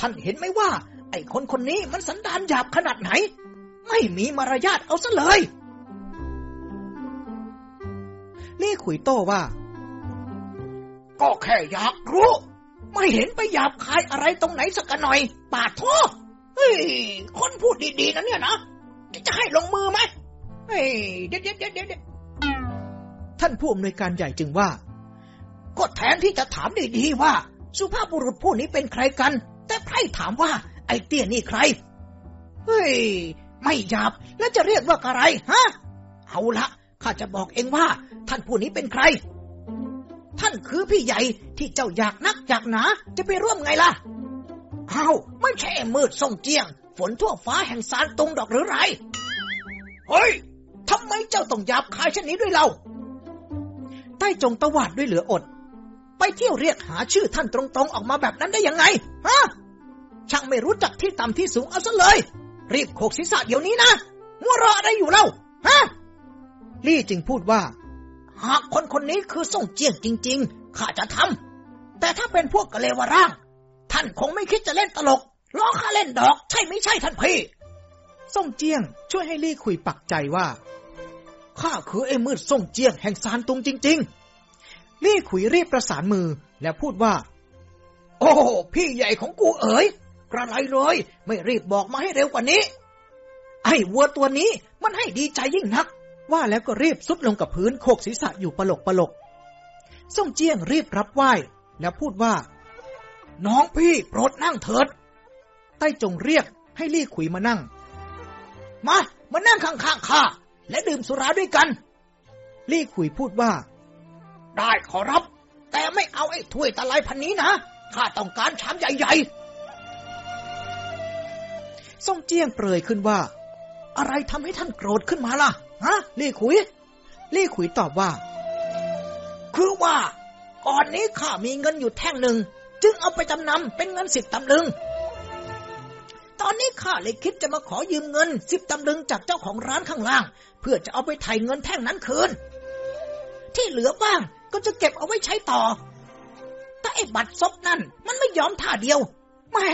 ท่านเห็นไหมว่า ไอ้คนคนนี้มันสันดานหยาบขนาดไหน ไม่มีมารยาทเอาซะเลยเล่ขุยโต้ว่า ก็แค่อยากรู้ ไม่เห็นไปหยาบคายอะไรตรงไหนสักหน่อย ปาดโทษ เฮ้ย คนพูดดีๆนะเนี่ยนะจะให้ลงมือไหมเฮ้ย เด็ดเด็ดเด็ดเด็ดท่านผู้อำนวยการใหญ่จึงว่า ก็แทนที่จะถามดีๆว่า สุภาพบุรุษผู้นี้เป็นใครกัน แต่ไพร่ถามว่า ไอ้เตี้ยนี่ใคร เฮ้ย ไม่หยาบแล้วจะเรียกว่าอะไรฮะ เอาละข้าจะบอกเองว่า ท่านผู้นี้เป็นใคร ท่านคือพี่ใหญ่ที่เจ้าอยากนักอยากหนา จะไปร่วมไงล่ะเอาไม่ใช่มืดส่งเจียง ฝนทั่วฟ้าแห่งสารตุงดอกหรือไร เฮ้ยทำไมเจ้าต้องหยาบคายเช่นนี้ด้วยเรา ใต้จงตวาดด้วยเหลืออด ไปเที่ยวเรียกหาชื่อท่านตรงๆออกมาแบบนั้นได้ยังไง ฮะ ช่างไม่รู้จักที่ต่ำที่สูงเอาซะเลย รีบโขกศีรษะเดี๋ยวนี้นะมัวรออะไรอยู่เล่า ฮะ ลี่จึงพูดว่า หากคนคนนี้คือส่งเจียงจริง ๆ ข้าจะทำแต่ถ้าเป็นพวกกะเลวร่าง ท่านคงไม่คิดจะเล่นตลกล้อข้าเล่นดอก ใช่ไม่ใช่ท่านพี่ส่งเจียง ช่วยให้ลี่คุยปักใจว่าข้าคือไอ้มืดส่งเจียงแห่งสารตุงจริง ๆ ลี่ขุยรีบประสานมือแล้วพูดว่า โอ้พี่ใหญ่ของกูเอ๋ยกระไรเลย ไม่รีบบอกมาให้เร็วกว่านี้ ไอ้วัวตัวนี้มันให้ดีใจยิ่งนัก ว่าแล้วก็รีบซุดลงกับพื้นโขกศีรษะอยู่ปลกปลกส่งเจียงรีบรับไหว้แล้วพูดว่า น้องพี่โปรดนั่งเถิด ใต้จงเรียกให้ลี่ขุยมานั่ง มา มานั่งข้างๆข้าและดื่มสุราด้วยกัน ลี่ขุยพูดว่า ได้ขอรับ แต่ไม่เอาไอ้ถ้วยตะไลพันนี้นะข้าต้องการชามใหญ่ๆส่งเจียงเปรยขึ้นว่า อะไรทำให้ท่านโกรธขึ้นมาล่ะ ฮะ ลี่ขุย ลี่ขุยตอบว่า คือว่า ก่อนนี้ข้ามีเงินอยู่แท่งหนึ่ง จึงเอาไปจำนำเป็นเงินสิบตำลึง ตอนนี้ข้าเลยคิดจะมาขอยืมเงินสิบตำลึงจากเจ้าของร้านข้างล่าง เพื่อจะเอาไปไถ่เงินแท่งนั้นคืน ที่เหลือบ้างก็จะเก็บเอาไว้ใช้ต่อ แต่ไอ้บัตรซบนั่น มันไม่ยอมท่าเดียวแม่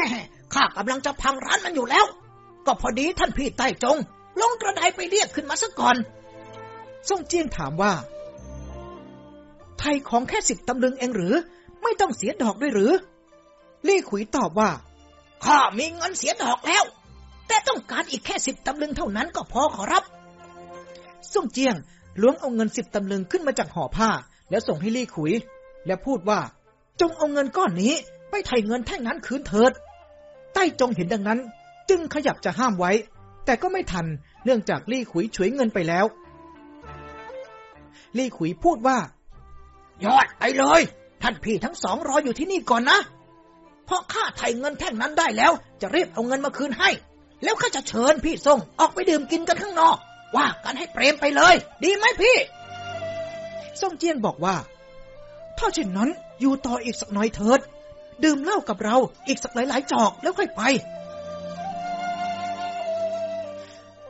ข้ากำลังจะพังร้านมันอยู่แล้ว ก็พอดีท่านพี่ใต้จง ลงกระไดไปเรียกขึ้นมาซะก่อนซ่งเจียงถามว่า ไทยของแค่สิบตำลึงเองหรือ ไม่ต้องเสียดอกด้วยหรือ ลี่ขุยตอบว่า ข้ามีเงินเสียดอกแล้ว แต่ต้องการอีกแค่สิบตำลึงเท่านั้นก็พอขอรับซ่งเจียงล้วงเอาเงินสิบตำลึงขึ้นมาจากห่อผ้า แล้วส่งให้ลี่ขุย แล้วพูดว่า จงเอาเงินก้อนนี้ ไปไถ่เงินแท่งนั้นคืนเถิด ใต้จงเห็นดังนั้น จึงขยับจะห้ามไว้ แต่ก็ไม่ทันเนื่องจากลี่ขุยฉวยเงินไปแล้ว ลี่ขุยพูดว่า ยอดไปเลย ท่านพี่ทั้งสองรออยู่ที่นี่ก่อนนะเพราะข้าไถ่เงินแท่งนั้นได้แล้ว จะรีบเอาเงินมาคืนให้ แล้วข้าจะเชิญพี่ส่งออกไปดื่มกินกันข้างนอก ว่ากันให้เปรมไปเลย ดีไหมพี่ซ่งเจียงบอกว่า ถ้าเช่นนั้นอยู่ต่ออีกสักหน่อยเถิด ดื่มเหล้ากับเราอีกสักหลายๆจอกแล้วค่อยไป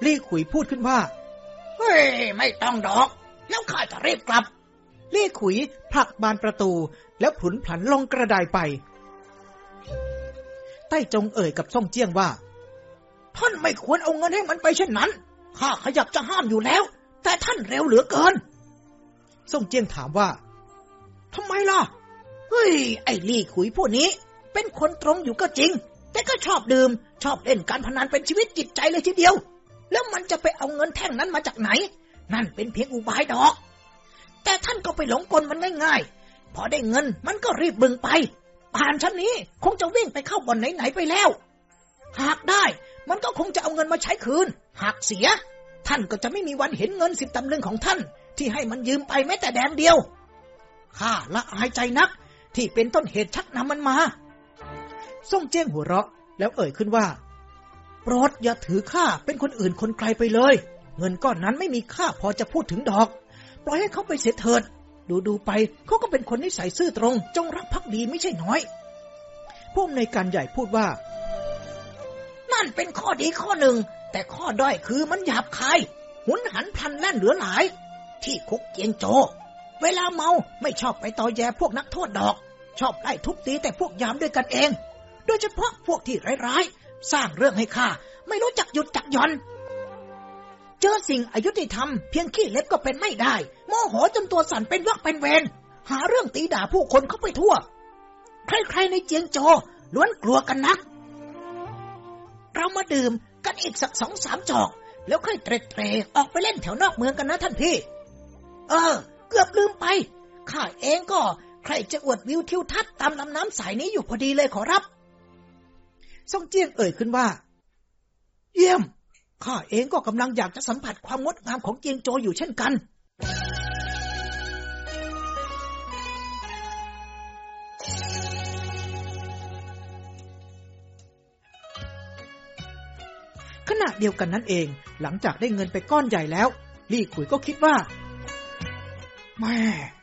ลี่ขุยพูดขึ้นว่า เฮ้ย ไม่ต้องดอก แล้วข้าจะรีบกลับ ลี่ขุยผลักบานประตู แล้วผุนผันลงกระไดไป ใต้จงเอ่ยกับซ่งเจี้ยงว่า ท่านไม่ควรเอาเงินให้มันไปเช่นนั้น ข้าขยับจะห้ามอยู่แล้ว แต่ท่านเร็วเหลือเกิน ซ่งเจียงถามว่าทำไมล่ะ เฮ้ย ไอ้ลี่ขุยพวกนี้ เป็นคนตรงอยู่ก็จริง แต่ก็ชอบดื่ม ชอบเล่นการพนันเป็นชีวิตจิตใจเลยทีเดียว แล้วมันจะไปเอาเงินแท่งนั้นมาจากไหน นั่นเป็นเพียงอุบายดอก แต่ท่านก็ไปหลงกลมันง่ายๆ พอได้เงินมันก็รีบบึงไป ผ่านชั้นนี้คงจะวิ่งไปเข้าบ่อนไหนๆไปแล้ว หากได้มันก็คงจะเอาเงินมาใช้คืน หากเสีย ท่านก็จะไม่มีวันเห็นเงินสิบตำลึงของท่าน ที่ให้มันยืมไปแม้แต่แดงเดียวข้าละอายใจนัก ที่เป็นต้นเหตุชักนำมันมาซ่งเจียงหัวเราะแล้วเอ่ยขึ้นว่า โปรดอย่าถือข้าเป็นคนอื่นคนไกลไปเลย เงินก้อนนั้นไม่มีค่าพอจะพูดถึงดอก ปล่อยให้เขาไปเสียเถิด ดูดูไปเขาก็เป็นคนนิสัยซื่อตรง จงรักภักดีไม่ใช่น้อย ผู้อำนวยการใหญ่พูดว่า นั่นเป็นข้อดีข้อหนึ่ง แต่ข้อด้อยคือมันหยาบคาย หุนหันพลันแล่นเหลือหลาย ที่คุกเจียงโจ เวลาเมาไม่ชอบไปต่อแยพวกนักโทษดอก ชอบไล่ทุบตีแต่พวกยามด้วยกันเอง โดยเฉพาะพวกที่ร้ายๆสร้างเรื่องให้ข้าไม่รู้จักหยุดจักหย่อน เจอสิ่งอายุติธรรมเพียงขี้เล็บก็เป็นไม่ได้ โมโหจนตัวสั่นเป็นวักเป็นเวรหาเรื่องตีด่าผู้คนเข้าไปทั่ว ใครๆในเจียงโจล้วนกลัวกันนัก เรามาดื่มกันอีกสักสองสามจอก แล้วค่อยเตร็ดเตรออกไปเล่นแถวนอกเมืองกันนะท่านพี่ เออ เกือบลืมไปข้าเองก็ใครจะอวดวิวทิวทัศน์ตามลำน้ำสายนี้อยู่พอดีเลยขอรับ ซ่งเจียงเอ่ยขึ้นว่า เยี่ยม ข้าเองก็กำลังอยากจะสัมผัสความงดงามของเจียงโจอยู่เช่นกัน ขณะเดียวกันนั้นเอง หลังจากได้เงินไปก้อนใหญ่แล้ว ลี่ขุยก็คิดว่า แม่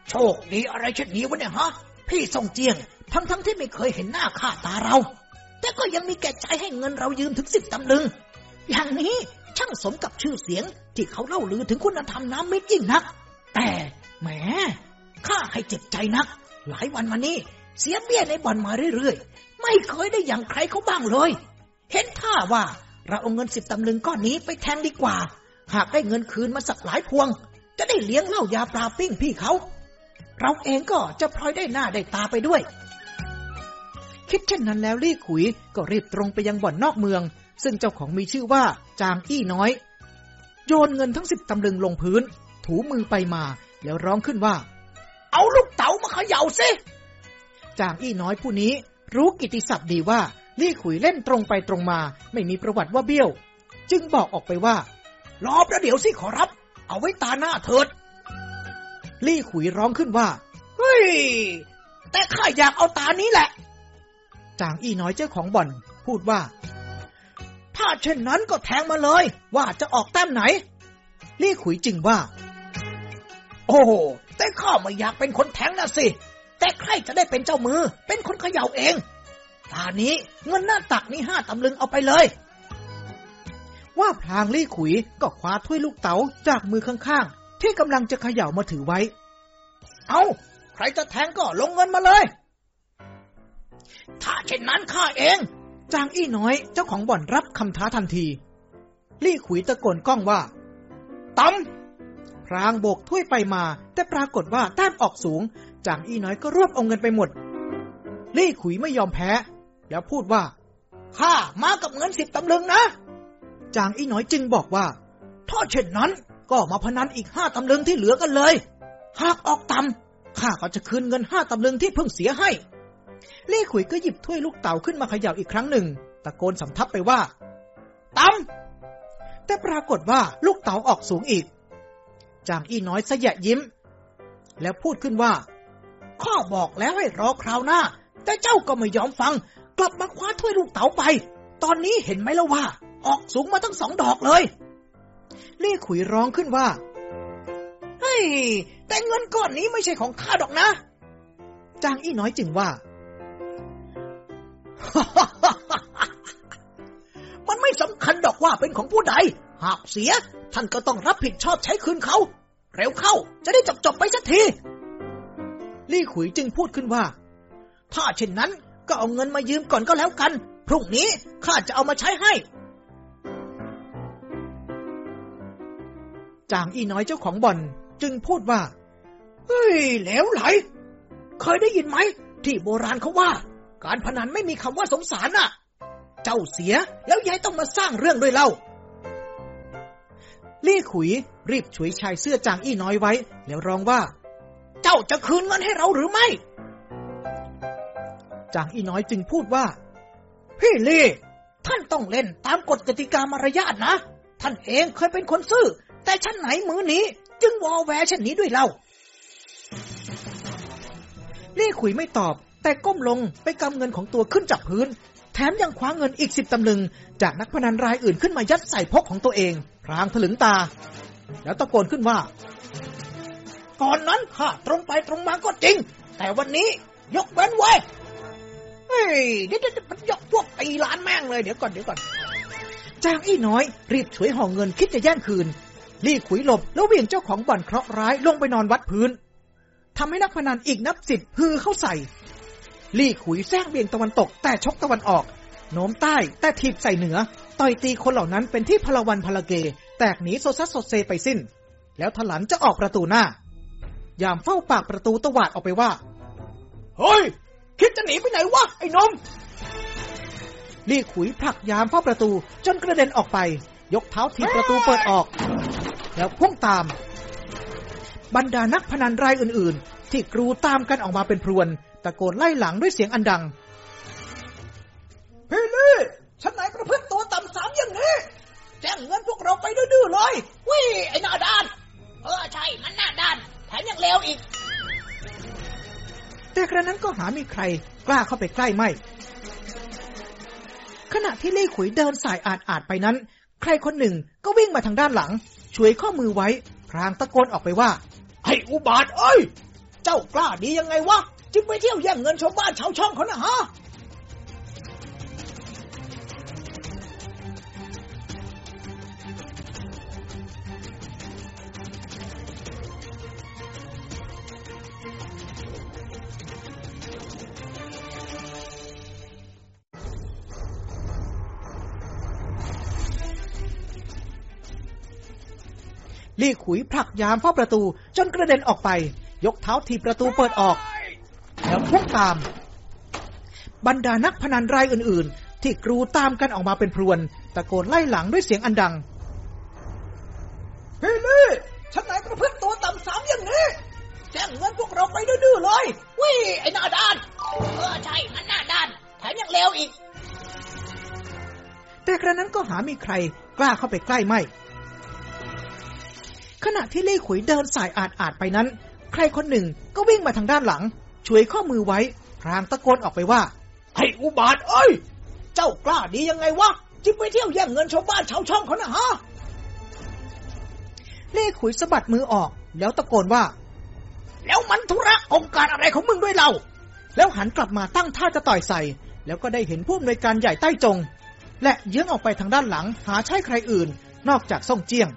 โชคดีอะไรเช่นนี้วะเนี่ยฮะ พี่ส่งเจียง ทั้งทั้งที่ไม่เคยเห็นหน้าค่าตาเรา แต่ก็ยังมีแก่ใจให้เงินเรายืมถึงสิบตำลึง อย่างนี้ช่างสมกับชื่อเสียงที่เขาเล่าลือถึงคุณธรรมน้ำมิตรยิ่งนัก แต่แหมข้าให้เจ็บใจนัก หลายวันมานี้ เสียเบี้ยในบ่อนมาเรื่อยๆ ไม่เคยได้อย่างใครเขาบ้างเลย เห็นท่าว่าเราเอาเงินสิบตำลึงก้อนนี้ไปแทนดีกว่า หากได้เงินคืนมาสักหลายพวง จะได้เลี้ยงเหล้ายาปลาปิ้งพี่เขา เราเองก็จะพลอยได้หน้าได้ตาไปด้วย คิดเช่นนั้นแล้วลี่ขุยก็รีบตรงไปยังบ่อนนอกเมือง ซึ่งเจ้าของมีชื่อว่าจางอี้น้อย โยนเงินทั้งสิบตำลึงลงพื้น ถูมือไปมา แล้วร้องขึ้นว่า เอาลูกเต๋ามาเขย่าสิจางอี้น้อยผู้นี้รู้กิติศัพท์ดีว่าลี่ขุยเล่นตรงไปตรงมา ไม่มีประวัติว่าเบี้ยว จึงบอกออกไปว่ารอประเดี๋ยวสิขอรับ เอาไว้ตาหน้าเถิด ลี่ขุยร้องขึ้นว่า เฮ้ย แต่ข้าอยากเอาตานี้แหละ จางอี้น้อยเจ้าของบ่อน พูดว่า ถ้าเช่นนั้นก็แทงมาเลย ว่าจะออกแต้มไหน ลี่ขุยจึงว่า โอ้แต่ข้าไม่อยากเป็นคนแทงนะสิ แต่ใครจะได้เป็นเจ้ามือ เป็นคนเขย่าเองตานี้เงินหน้าตักนี้ห้าตำลึงเอาไปเลย ว่าพลางลี่ขุยก็คว้าถ้วยลูกเต๋าจากมือข้างๆ ที่กำลังจะเขย่ามาถือไว้ เอาใครจะแทงก็ลงเงินมาเลย ถ้าเช่นนั้นข้าเอง จางอี้น้อยเจ้าของบ่อนรับคำท้าทันที ลี่ขุยตะโกนก้องว่าตำพรางโบกถ้วยไปมา แต่ปรากฏว่าแต้มออกสูง จางอี้น้อยก็รวบเอาเงินไปหมด ลี่ขุยไม่ยอมแพ้ แล้วพูดว่าข้ามากับเงินสิบตำลึงนะ จางอี้น้อยจึงบอกว่า ถ้าเช่นนั้นก็มาพนันอีกห้าตำลึงที่เหลือกันเลย หากออกตำข้าก็จะคืนเงินห้าตำลึงที่เพิ่งเสียให้ เล่ขุยก็หยิบถ้วยลูกเต๋าขึ้นมาเขย่าอีกครั้งหนึ่ง ตะโกนสำทับไปว่าตำแต่ปรากฏว่าลูกเต๋าออกสูงอีก จางอี้น้อยสะยะยิ้ม แล้วพูดขึ้นว่า ข้าบอกแล้วให้รอคราวหน้า แต่เจ้าก็ไม่ยอมฟัง กลับมาคว้าถ้วยลูกเต๋าไป ตอนนี้เห็นไหมแล่ะว่า ออกสูงมาทั้งสองดอกเลย เล่ขุยร้องขึ้นว่าเฮ้ยแต่เงินก้อนนี้ไม่ใช่ของข้าดอกนะ จางอี้น้อยจึงว่า มันไม่สำคัญดอกว่าเป็นของผู้ใด หากเสีย ท่านก็ต้องรับผิดชอบใช้คืนเขา เร็วเข้า จะได้จบจบไปสักที ลี่ขุยจึงพูดขึ้นว่า ถ้าเช่นนั้นก็เอาเงินมายืมก่อนก็แล้วกัน พรุ่งนี้ข้าจะเอามาใช้ให้จางอีน้อยเจ้าของบ่อน จึงพูดว่า เฮ้ยเหลวไหล เคยได้ยินไหม ที่โบราณเขาว่า การพนันไม่มีคำว่าสงสารน่ะ เจ้าเสียแล้วยายต้องมาสร้างเรื่องด้วยเล่า ลี่ขุยรีบช่วยชายเสื้อจางอี้น้อยไว้ แล้วร้องว่า เจ้าจะคืนเงินให้เราหรือไม่ จางอี้น้อยจึงพูดว่า พี่ลี่ ท่านต้องเล่นตามกฎกติกามารยาทนะ ท่านเองเคยเป็นคนซื่อ แต่ชั้นไหนมือนี้ จึงวอแวเช่นนี้ด้วยเล่าลี่ขุยไม่ตอบ แต่ก้มลงไปกำเงินของตัวขึ้นจากพื้น แถมยังคว้าเงินอีกสิบตำลึง จากนักพนันรายอื่นขึ้นมายัดใส่พกของตัวเอง พรางถลึงตา แล้วตะโกนขึ้นว่า ก่อนนั้นข้าตรงไปตรงมาก็จริง แต่วันนี้ยกเว้นไว้เฮ้ยเดี๋ยวมันยกพวกตีหลานแม่งเลยเดี๋ยวก่อนเดี๋ยวก่อนจางอี้น้อย รีบช่วยห่อเงินคิดจะแย่งคืนลี่ขุยหลบแล้วเหวี่ยงเจ้าของบ่อนเคราะห์ร้ายลงไปนอนวัดพื้นทำให้นักพนันอีกนับสิบฮือเข้าใส่ ลี่ขุยแซงเบี่ยงตะวันตกแต่ชกตะวันออก โน้มใต้แต่ถีบใส่เหนือ ต่อยตีคนเหล่านั้นเป็นที่พลวันพลเก แตกหนีโซซัสโซเซไปสิ้น แล้วถลันจะออกประตูหน้า ยามเฝ้าปากประตูตวาดออกไปว่า เฮ้ย คิดจะหนีไปไหนวะ ไอ้นม ลี่ขุยผลักยามเฝ้าประตูจนกระเด็นออกไป ยกเท้าถีบประตูเปิดออก แล้วพุ่งตาม บรรดานักพนันรายอื่น ๆ ที่กรูตามกันออกมาเป็นพรวน ตะโกนไล่หลังด้วยเสียงอันดังพี่ลี่ฉันไหนประพฤติตัวต่ำสามอย่างนี้แจ้งเงินพวกเราไปดื้อๆเลยวิไอ้หน้าด้าน เออใช่มันหน้าด้านแถมยังเลวอีก แต่กระนั้นก็หามีใครกล้าเข้าไปใกล้ไม่ ขณะที่ลี่ขุยเดินสายอาดอาดๆไปนั้น ใครคนหนึ่งก็วิ่งมาทางด้านหลัง ช่วยข้อมือไว้ พรางตะโกนออกไปว่าไอ้อุบาทเอ้ย เจ้ากล้าดียังไงวะ จึงไปเที่ยวแย่งเงินชาวบ้านชาวช่องเขานะฮะลี่ขุยผลักยามเฝ้าประตูจนกระเด็นออกไป ยกเท้าถีประตูเปิดออก แล้วพุ่งตาม บรรดานักพนันรายอื่น ๆ ที่กรูตามกันออกมาเป็นพรวน ตะโกนไล่หลังด้วยเสียงอันดังพี่ลี่ฉันไหนประพฤติตัวต่ำสามอย่างนี้แจ้งเงินพวกเราไปดื้อๆเลยวิไอ้หน้าด้าน เออใช่ มันหน้าด้านแถมยังเลวอีก แต่กระนั้นก็หามีใครกล้าเข้าไปใกล้ไม่ ขณะที่ลี่ขุยเดินสายอาดอาดๆไปนั้น ใครคนหนึ่งก็วิ่งมาทางด้านหลัง ช่วยข้อมือไว้ พรางตะโกนออกไปว่า ไอ้อุบาทเอ้ย เจ้ากล้าดียังไงวะจึงไปเที่ยวแย่งเงินชาวบ้านชาวช่องเขานะฮะ เล่ขุยสะบัดมือออก แล้วตะโกนว่า แล้วมันธุระองค์การอะไรของมึงด้วยเรา แล้วหันกลับมาตั้งท่าจะต่อยใส่ แล้วก็ได้เห็นผู้อำนวยการใหญ่ใต้จง และเยื้องออกไปทางด้านหลังหาใช่ใครอื่น นอกจากส่งเจียง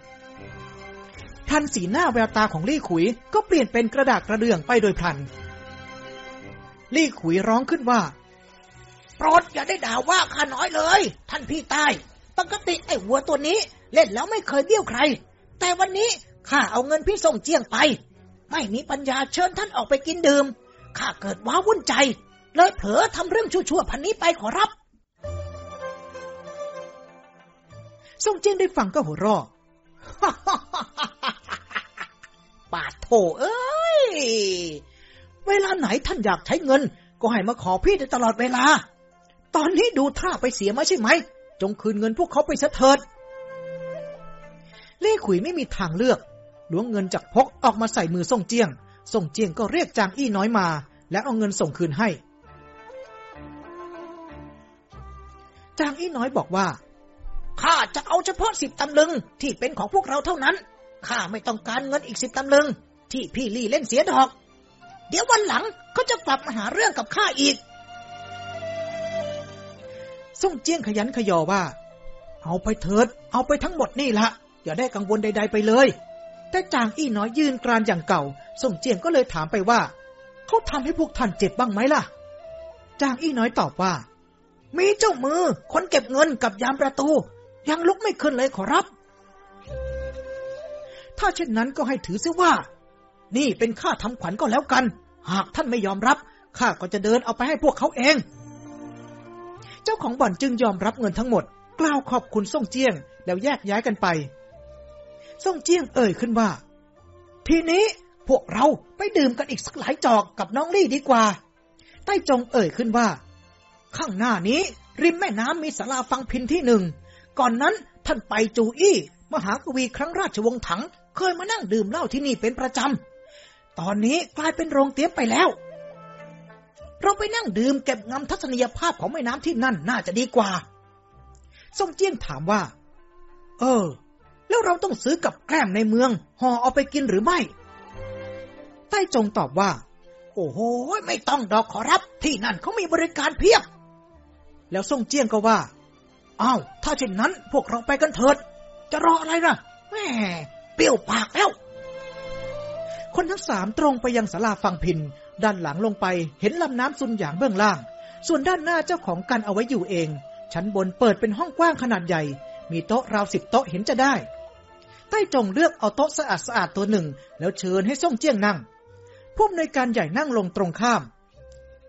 ทันสีหน้าแววตาของลี่ขุยก็เปลี่ยนเป็นกระดากกระเดื่องไปโดยพลัน ลี่ขุยร้องขึ้นว่า โปรดอย่าได้ด่าว่าข้าน้อยเลย ท่านพี่ใต้ปกติไอ้วัวตัวนี้ เล่นแล้วไม่เคยเบี้ยวใคร แต่วันนี้ข้าเอาเงินพี่ส่งเจียงไป ไม่มีปัญญาเชิญท่านออกไปกินดื่มข้าเกิดว้าวุ่นใจเลยเผลอทำเรื่องชั่วๆพันนี้ไปขอรับส่งเจียงได้ฟังก็หัวเราะปาดโถเอ้ย เวลาไหนท่านอยากใช้เงิน ก็ให้มาขอพี่ได้ตลอดเวลา ตอนนี้ดูท่าไปเสียมาใช่ไหม จงคืนเงินพวกเขาไปซะเถิดเล่ขุยไม่มีทางเลือกล้วงเงินจากพกออกมาใส่มือส่งเจียง ส่งเจียงก็เรียกจางอี้น้อยมา และเอาเงินส่งคืนให้ จางอี้น้อยบอกว่าข้าจะเอาเฉพาะสิบตำลึง ที่เป็นของพวกเราเท่านั้นข้าไม่ต้องการเงินอีกสิบตำลึง ที่พี่ลี่เล่นเสียดอก ดี๋ยววันหลังเขาจะกลับมาหาเรื่องกับข้าอีก ส่งเจียงขยันขยอว่า เอาไปเถิด เอาไปทั้งหมดนี่ละอย่าได้กังวลใด ๆ ไปเลย แต่จางอี้น้อยยืนกรานอย่างเก่า ส่งเจียงก็เลยถามไปว่า เขาทำให้พวกท่านเจ็บบ้างไหมล่ะ จางอี้น้อยตอบว่า มีเจ้ามือ คนเก็บเงินกับยามประตู ยังลุกไม่ขึ้นเลยขอรับ ถ้าเช่นนั้นก็ให้ถือเสียว่า นี่เป็นค่าทำขวัญก็แล้วกัน หากท่านไม่ยอมรับ ข้าก็จะเดินเอาไปให้พวกเขาเอง เจ้าของบ่อนจึงยอมรับเงินทั้งหมด กล่าวขอบคุณส่งเจียง แล้วแยกย้ายกันไปส่งเจียงเอ่ยขึ้นว่า ทีนี้พวกเราไปดื่มกันอีกสักหลายจอกกับน้องลี่ดีกว่า ใต้จงเอ่ยขึ้นว่า ข้างหน้านี้ ริมแม่น้ำมีศาลาฟังพินที่หนึ่ง ก่อนนั้นท่านไปจูอี้ มหากวีครั้งราชวงศ์ถัง เคยมานั่งดื่มเหล้าที่นี่เป็นประจำ ตอนนี้กลายเป็นโรงเตี้ยมไปแล้ว เราไปนั่งดื่มเก็บงำทัศนียภาพของแม่น้ำที่นั่นน่าจะดีกว่าส่งเจี้ยงถามว่า เออ แล้วเราต้องซื้อกับแกล้มในเมืองห่อเอาไปกินหรือไม่ใต้จงตอบว่า โอ้โหไม่ต้องดอกขอรับ ที่นั่นเขามีบริการเพียบ แล้วส่งเจี้ยงก็ว่าอ้าวถ้าเช่นนั้นพวกเราไปกันเถิด จะรออะไรล่ะแหมเปรี้ยวปากแล้ว คนทั้งสามตรงไปยังศาลาฟังพิน ด้านหลังลงไปเห็นลำน้ำซุนหยางเบื้องล่าง ส่วนด้านหน้าเจ้าของกันเอาไว้อยู่เอง ชั้นบนเปิดเป็นห้องกว้างขนาดใหญ่ มีโต๊ะราวสิบโต๊ะเห็นจะได้ ใต้จงเลือกเอาโต๊ะสะอาดสะอาดตัวหนึ่ง แล้วเชิญให้ส่งเจี้ยงนั่ง ผู้อำนวยการใหญ่นั่งลงตรงข้าม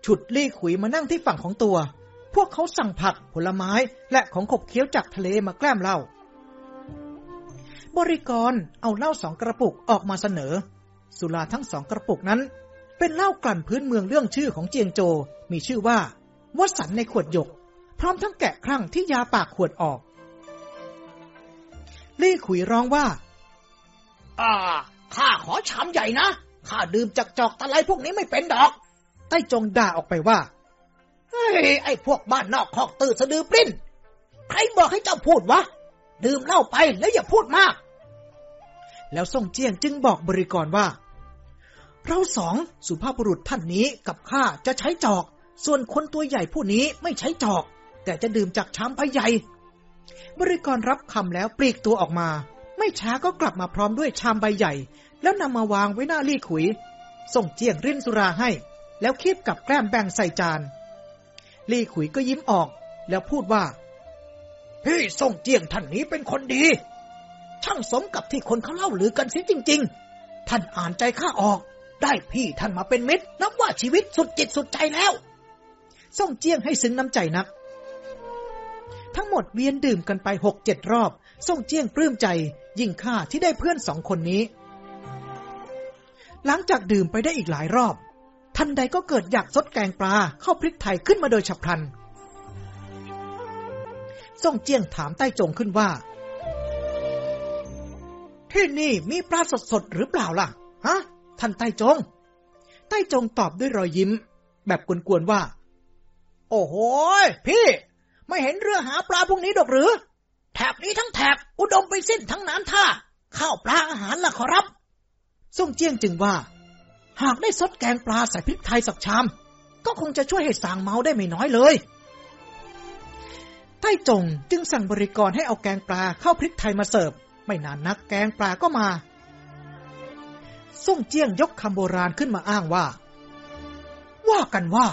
ฉุดลี่ขุยมานั่งที่ฝั่งของตัว พวกเขาสั่งผักผลไม้และของขบเคี้ยวจากทะเลมาแกล้มเหล้าบริกรเอาเหล้าสองกระปุกออกมาเสนอ สุราทั้งสองกระปุกนั้น เป็นเหล้ากลั่นพื้นเมืองเรื่องชื่อของเจียงโจ มีชื่อว่าวสันในขวดหยก พร้อมทั้งแกะครั่งที่ยาปากขวดออก ลี่ขุยร้องว่า อ่า ข้าขอชามใหญ่นะ ข้าดื่มจากจอกตะไลพวกนี้ไม่เป็นดอก ใต้จงด่าออกไปว่า เฮ้ย ไอ้พวกบ้านนอกคอกตื่นสะดือปริ้น ใครบอกให้เจ้าพูดวะ ดื่มเหล้าไปแล้วอย่าพูดมากแล้วส่งเจียงจึงบอกบริกรว่า เราสองสุภาพบุรุษท่านนี้กับข้าจะใช้จอก ส่วนคนตัวใหญ่ผู้นี้ไม่ใช้จอก แต่จะดื่มจากชามใบใหญ่ บริกรรับคำแล้วปลีกตัวออกมา ไม่ช้าก็กลับมาพร้อมด้วยชามใบใหญ่ แล้วนำมาวางไว้หน้าลี่ขุย ส่งเจียงรินสุราให้ แล้วคีบกับแกล้มแบ่งใส่จาน ลี่ขุยก็ยิ้มออก แล้วพูดว่าพี่ส่งเจียงท่านนี้เป็นคนดี ช่างสมกับที่คนเขาเล่าหรือกันเสียจริง ๆ ท่านอ่านใจข้าออก ได้พี่ท่านมาเป็นมิตร นับว่าชีวิตสุดจิตสุดใจแล้วส่งเจียงให้ซึ้งน้ำใจนัก ทั้งหมดเวียนดื่มกันไปหกเจ็ดรอบส่งเจียงปลื้มใจ ยิ่งค่าที่ได้เพื่อนสองคนนี้ หลังจากดื่มไปได้อีกหลายรอบ ทันใดก็เกิดอยากซดแกงปลาเข้าพริกไทยขึ้นมาโดยฉับพลันส่งเจียงถามใต้จงขึ้นว่า ที่นี่มีปลาสดๆหรือเปล่าล่ะ ฮะ ท่านใต้จง ใต้จงตอบด้วยรอยยิ้ม แบบกวนๆว่า โอ้โหพี่ ไม่เห็นเรือหาปลาพวกนี้ดอกหรือ แถบนี้ทั้งแถบอุดมไปสิ้นทั้งน้ำท่า ข้าวปลาอาหารล่ะขอรับส่งเจียงจึงว่า หากได้ซดแกงปลาใส่พริกไทยสักชาม ก็คงจะช่วยให้สางเมาได้ไม่น้อยเลยใต้ต้จงจึงสั่งบริกรให้เอาแกงปลาเข้าพริกไทยมาเสิร์ฟ ไม่นานนักแกงปลาก็มา ส่งเจียงยกคำโบราณขึ้นมาอ้างว่า ว่ากันว่า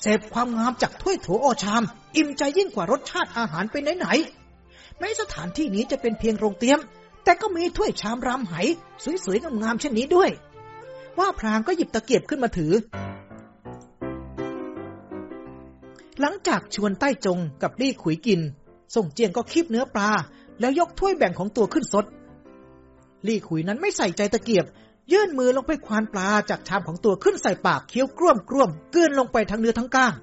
เสพความงามจากถ้วยโถโอชาม อิ่มใจยิ่งกว่ารสชาติอาหารไปไหนๆแม้สถานที่นี้จะเป็นเพียงโรงเตี๊ยม แต่ก็มีถ้วยชามรำไหสวยๆงามๆเช่นนี้ด้วย ว่าพรางก็หยิบตะเกียบขึ้นมาถือ หลังจากชวนใต้จงกับลี่ขุยกิน ส่งเจียงก็คีบเนื้อปลา แล้วยกถ้วยแบ่งของตัวขึ้นสดลี่ขุยนั้นไม่ใส่ใจตะเกียบ ยื่นมือลงไปควานปลาจากชามของตัวขึ้นใส่ปากเคี้ยวกร่วมกร่วมเกินลงไปทั้งเนื้อทั้งก้าง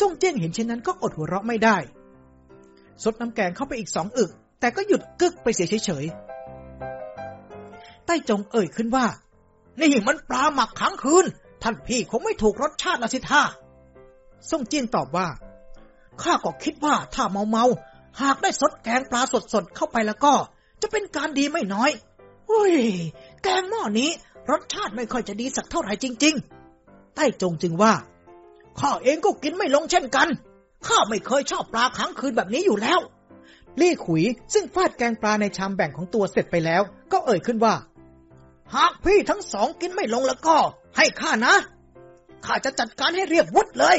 ส่งเจี้ยงเห็นเช่นนั้นก็อดหัวเราะไม่ได้สดน้ำแกงเข้าไปอีกสองอึก แต่ก็หยุดกึกไปเสียเฉยๆใต้จงเอ่ยขึ้นว่า นี่มันปลาหมักขังคืน ท่านพี่คงไม่ถูกรสชาติละสิท่าส่งเจี้ยงตอบว่า ข้าก็คิดว่าถ้าเมาเมาหากได้สดแกงปลาสดๆเข้าไปแล้วก็ จะเป็นการดีไม่น้อย อุ้ย แกงหม้อนี้ รสชาติไม่ค่อยจะดีสักเท่าไหร่จริง ๆ ใต้จงจึงว่า ข้าเองก็กินไม่ลงเช่นกัน ข้าไม่เคยชอบปลาค้างคืนแบบนี้อยู่แล้ว ลี่ขุยซึ่งฟาดแกงปลาในชามแบ่งของตัวเสร็จไปแล้ว ก็เอ่ยขึ้นว่า หากพี่ทั้งสองกินไม่ลงแล้วก็ ให้ข้านะ ข้าจะจัดการให้เรียบวุฒเลย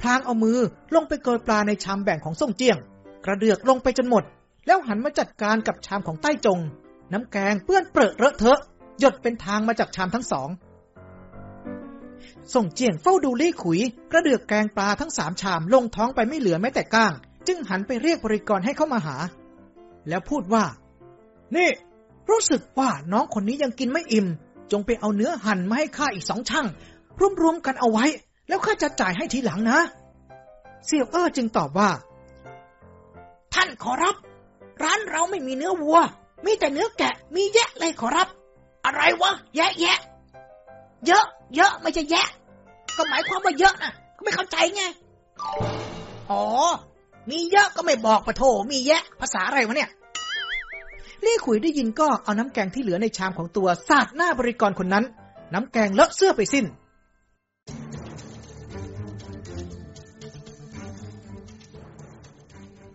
พลางเอามือลงไปโกยปลาในชามแบ่งของส่งเจียง กระเดือกลงไปจนหมด แล้วหันมาจัดการกับชามของใต้จง น้ำแกงเปื้อนเปรอะเลอะเทอะ หยดเป็นทางมาจากชามทั้งสอง ส่งเจียงเฝ้าดูลี่ขุย กระเดือกแกงปลาทั้งสามชามลงท้องไปไม่เหลือแม้แต่ก้าง จึงหันไปเรียกบริกรให้เข้ามาหา แล้วพูดว่า นี่ รู้สึกว่าน้องคนนี้ยังกินไม่อิ่ม จงไปเอาเนื้อหั่นมาให้ข้าอีกสองช่างรวมๆกันเอาไว้ แล้วข้าจะจ่ายให้ทีหลังนะเสี่ยวเอ้อจึงตอบว่า ท่านขอรับ ร้านเราไม่มีเนื้อวัว มีแต่เนื้อแกะ มีแยะเลยขอรับ อะไรวะ แยะแยะ เยอะ เยอะไม่ใช่แยะ ก็หมายความว่าเยอะนะก็ไม่เข้าใจไง อ๋อ มีเยอะก็ไม่บอกปะโถ มีแยะ ภาษาอะไรวะเนี่ยลี่ขุยได้ยินก็เอาน้ำแกงที่เหลือในชามของตัวสาดหน้าบริกรคนนั้น น้ำแกงเลอะเสื้อไปสิ้น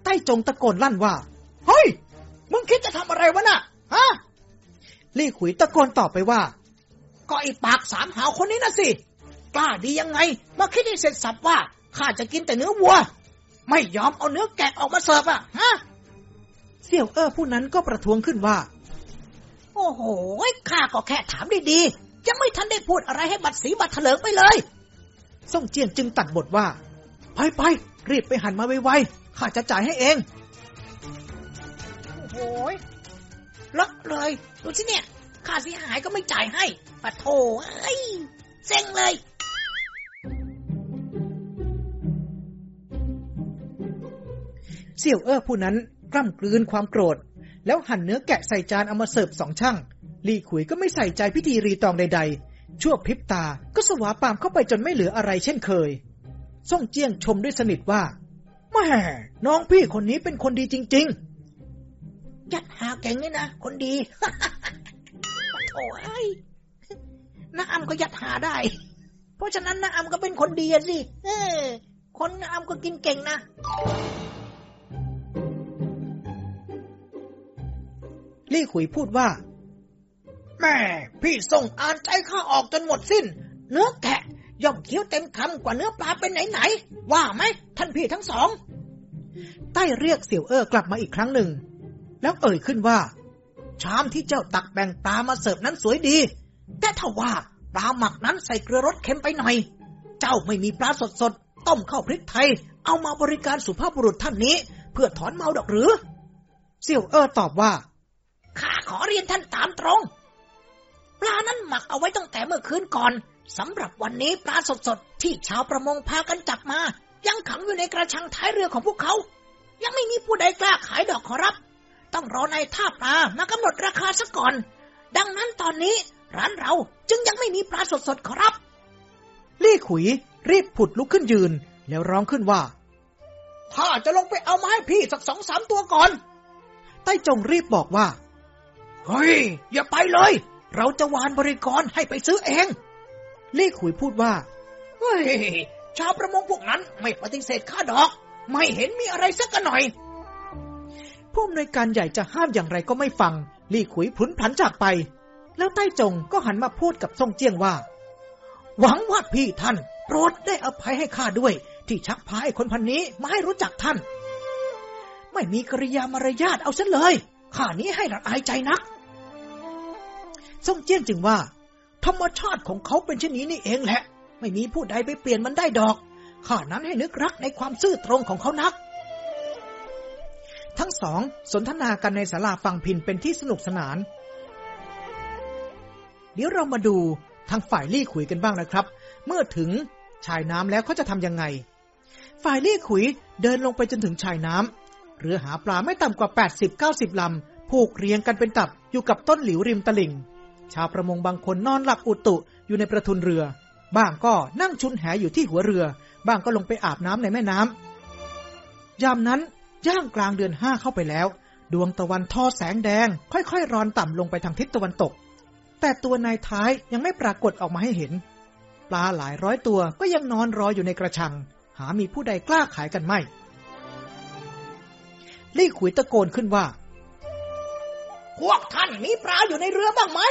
ใต้จงตะโกนลั่นว่า เฮ้ย มึงคิดจะทำอะไรวะน่ะ ฮะ ลี่ขุยตะโกนตอบไปว่า ก็ไอปากสามหาวคนนี้นะสิ กล้าดียังไง มาคิดให้เสร็จสับว่าข้าจะกินแต่เนื้อวัว ไม่ยอมเอาเนื้อแกะออกมาเสิร์ฟอะ ฮะ เสี่ยวเออผู้นั้นก็ประท้วงขึ้นว่า โอ้โห ข้าก็แค่ถามดีๆ ยังไม่ทันได้พูดอะไรให้บัดสีบัดเถลิงไปเลยส่งเจียนจึงตัดบทว่า ไปไปรีบไปหันมาไวๆข้าจะจ่ายให้เอง โอ้ยล็อกเลย ดูสิเนี่ย ค่าเสียหายก็ไม่จ่ายให้ปะโถเอ้ยเซ็งเลย เสี่ยวเอ้อผู้นั้นกล้ำกลืนความโกรธ แล้วหั่นเนื้อแกะใส่จานเอามาเสิร์ฟสองช่างลี่ขุยก็ไม่ใส่ใจพิธีรีตองใดๆ ชั่วพริบตาก็สวาปามเข้าไปจนไม่เหลืออะไรเช่นเคย ส่งเจียงชมด้วยสนิทว่าแม่น้องพี่คนนี้เป็นคนดีจริง ๆ ยัดหาเก่งนี่นะ คนดีโอ้ยน้าอำก็ยัดหาได้ เพราะฉะนั้นน้าอำก็เป็นคนดีสิ เออ คนน้าอำก็กินเก่งนะ ลี่ขุยพูดว่า แม่พี่ส่งอ่านใจข้าออกจนหมดสิ้น เนื้อแกะย่อมเคี้ยวเต็มคำกว่าเนื้อปลาเป็นไหนๆว่าไหมท่านพี่ทั้งสอง ใต้เรียกเสี่ยวเอ้อกลับมาอีกครั้งหนึ่ง แล้วเอ่ยขึ้นว่า ชามที่เจ้าตักแบ่งปลามาเสิร์ฟนั้นสวยดี แต่ถ้าว่าปลาหมักนั้นใส่เกลือรสเค็มไปหน่อย เจ้าไม่มีปลาสดสดต้มข้าวพริกไทย เอามาบริการสุภาพบุรุษท่านนี้ เพื่อถอนเมาดอกหรือเสี่ยวเออตอบว่าข้าขอเรียนท่านตามตรง ปลานั้นหมักเอาไว้ตั้งแต่เมื่อคืนก่อนสำหรับวันนี้ปลาสดสดที่ชาวประมงพากันจับมา ยังขังอยู่ในกระชังท้ายเรือของพวกเขา ยังไม่มีผู้ใดกล้าขายดอกขอรับ ต้องรอในท่าปลามากำหนดราคาซะก่อน ดังนั้นตอนนี้ร้านเราจึงยังไม่มีปลาสดๆครับ ลี่ขุยรีบผุดลุกขึ้นยืน แล้วร้องขึ้นว่าถ้าจะลงไปเอามาให้พี่สักสองสามตัวก่อน ใต้จงรีบบอกว่า เฮ้ย อย่าไปเลย เราจะวานบริกรให้ไปซื้อเอง ลี่ขุยพูดว่า เฮ้ย ชาวประมงพวกนั้นไม่ปฏิเสธค่าดอก ไม่เห็นมีอะไรสักหน่อย ผู้อำนวยการใหญ่จะห้ามอย่างไรก็ไม่ฟัง ลี่ขุยพลุนพลันจากไป แล้วใต้จงก็หันมาพูดกับทรงเจียงว่า หวังว่าพี่ท่านโปรดได้อภัยให้ข้าด้วย ที่ชักพาไอ้คนพันนี้มาให้รู้จักท่าน ไม่มีกริยามารยาทเอาซะเลยข้านี้ให้ระอายใจนักทรงเจียงจึงว่า ธรรมชาติของเขาเป็นเช่นนี้นี่เองแหละ ไม่มีผู้ใดไปเปลี่ยนมันได้ดอกข้านั้นให้นึกรักในความซื่อตรงของเขานัก ทั้งสองสนทนากันในศาลาฟังพินเป็นที่สนุกสนาน เดี๋ยวเรามาดูทางฝ่ายลี่ขุยกันบ้างนะครับ เมื่อถึงชายน้ำแล้วเขาจะทำยังไง ฝ่ายลี่ขุยเดินลงไปจนถึงชายน้ำเรือหาปลาไม่ต่ำกว่า 80-90 ลำผูกเรียงกันเป็นตับอยู่กับต้นหลิวริมตลิ่ง ชาวประมงบางคนนอนหลับอุตุอยู่ในประทุนเรือ บ้างก็นั่งชุนแหอยู่ที่หัวเรือ บ้างก็ลงไปอาบน้ำในแม่น้ำยามนั้น ย่างกลางเดือนห้าเข้าไปแล้ว ดวงตะวันทอแสงแดง ค่อยๆรอนต่ำลงไปทางทิศตะวันตก แต่ตัวนายท้ายยังไม่ปรากฏออกมาให้เห็น ปลาหลายร้อยตัวก็ยังนอนรออยู่ในกระชัง หามีผู้ใดกล้าขายกันไม่ลี่ขุยตะโกนขึ้นว่า พวกท่านมีปลาอยู่ในเรือบ้างไหม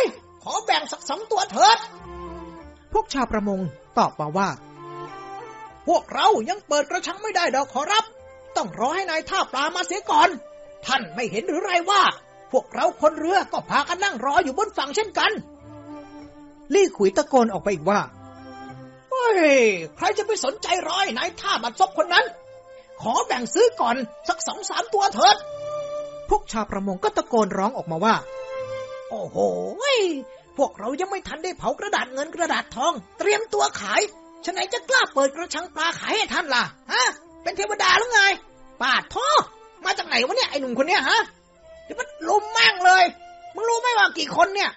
ขอแบ่งสักสองตัวเถิด พวกชาวประมงตอบมาว่า พวกเรายังเปิดกระชังไม่ได้ดอกขอรับ ต้องรอให้นายท่าปลามาเสียก่อน ท่านไม่เห็นหรือไรว่า พวกเราคนเรือก็พากันนั่งรออยู่บนฝั่งเช่นกัน ลี่ขุยตะโกนออกไปอีกว่าเฮ้ยใครจะไปสนใจร้อยนายท่าบัดซบคนนั้น ขอแบ่งซื้อก่อนสักสองสามตัวเถิด พวกชาวประมงก็ตะโกนร้องออกมาว่า โอ้โหพวกเรายังไม่ทันได้เผากระดาษเงินกระดาษทอง เตรียมตัวขายฉะไหนจะกล้าเปิดกระชังปลาขายให้ท่านล่ะ ฮะ เป็นเทวดาหรือไงปาดท่อมาจากไหนวะเนี่ยไอ้หนุ่มคนเนี้ยฮะเดี๋ยวมันลุมแม่งเลย มึงรู้ไหมว่ากี่คนเนี่ย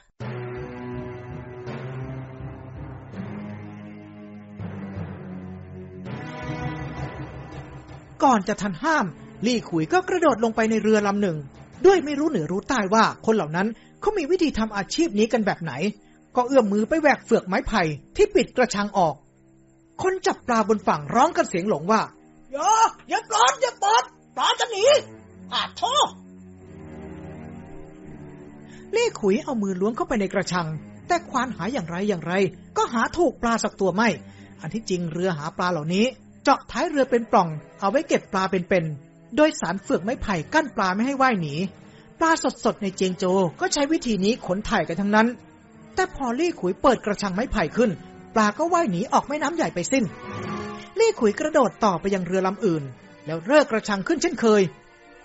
ก่อนจะทันห้าม ลี่ขุยก็กระโดดลงไปในเรือลำหนึ่ง ด้วยไม่รู้เหนือรู้ใต้ว่าคนเหล่านั้นเขามีวิธีทำอาชีพนี้กันแบบไหน ก็เอื้อมมือไปแหวกเฟือกไม้ไผ่ที่ปิดกระชังออก คนจับปลาบนฝั่งร้องกันเสียงหลงว่า อย่าอย่าปลดอย่าปลดปลาจะหนีปาดท่อลี่ขุยเอามือล้วงเข้าไปในกระชัง แต่ควานหาอย่างไรอย่างไร ก็หาถูกปลาสักตัวไม่ อันที่จริงเรือหาปลาเหล่านี้ เจาะท้ายเรือเป็นปล่อง เอาไว้เก็บปลาเป็นๆ โดยสารเฟือกไม้ไผ่กั้นปลาไม่ให้ว่ายหนี ปลาสดๆในเจียงโจก็ใช้วิธีนี้ขนถ่ายกันทั้งนั้น แต่พอลี่ขุยเปิดกระชังไม้ไผ่ขึ้น ปลาก็ว่ายหนีออกแม่น้ำใหญ่ไปสิ้น ลี่ขุยกระโดดต่อไปยังเรือลำอื่น แล้วเลิกกระชังขึ้นเช่นเคย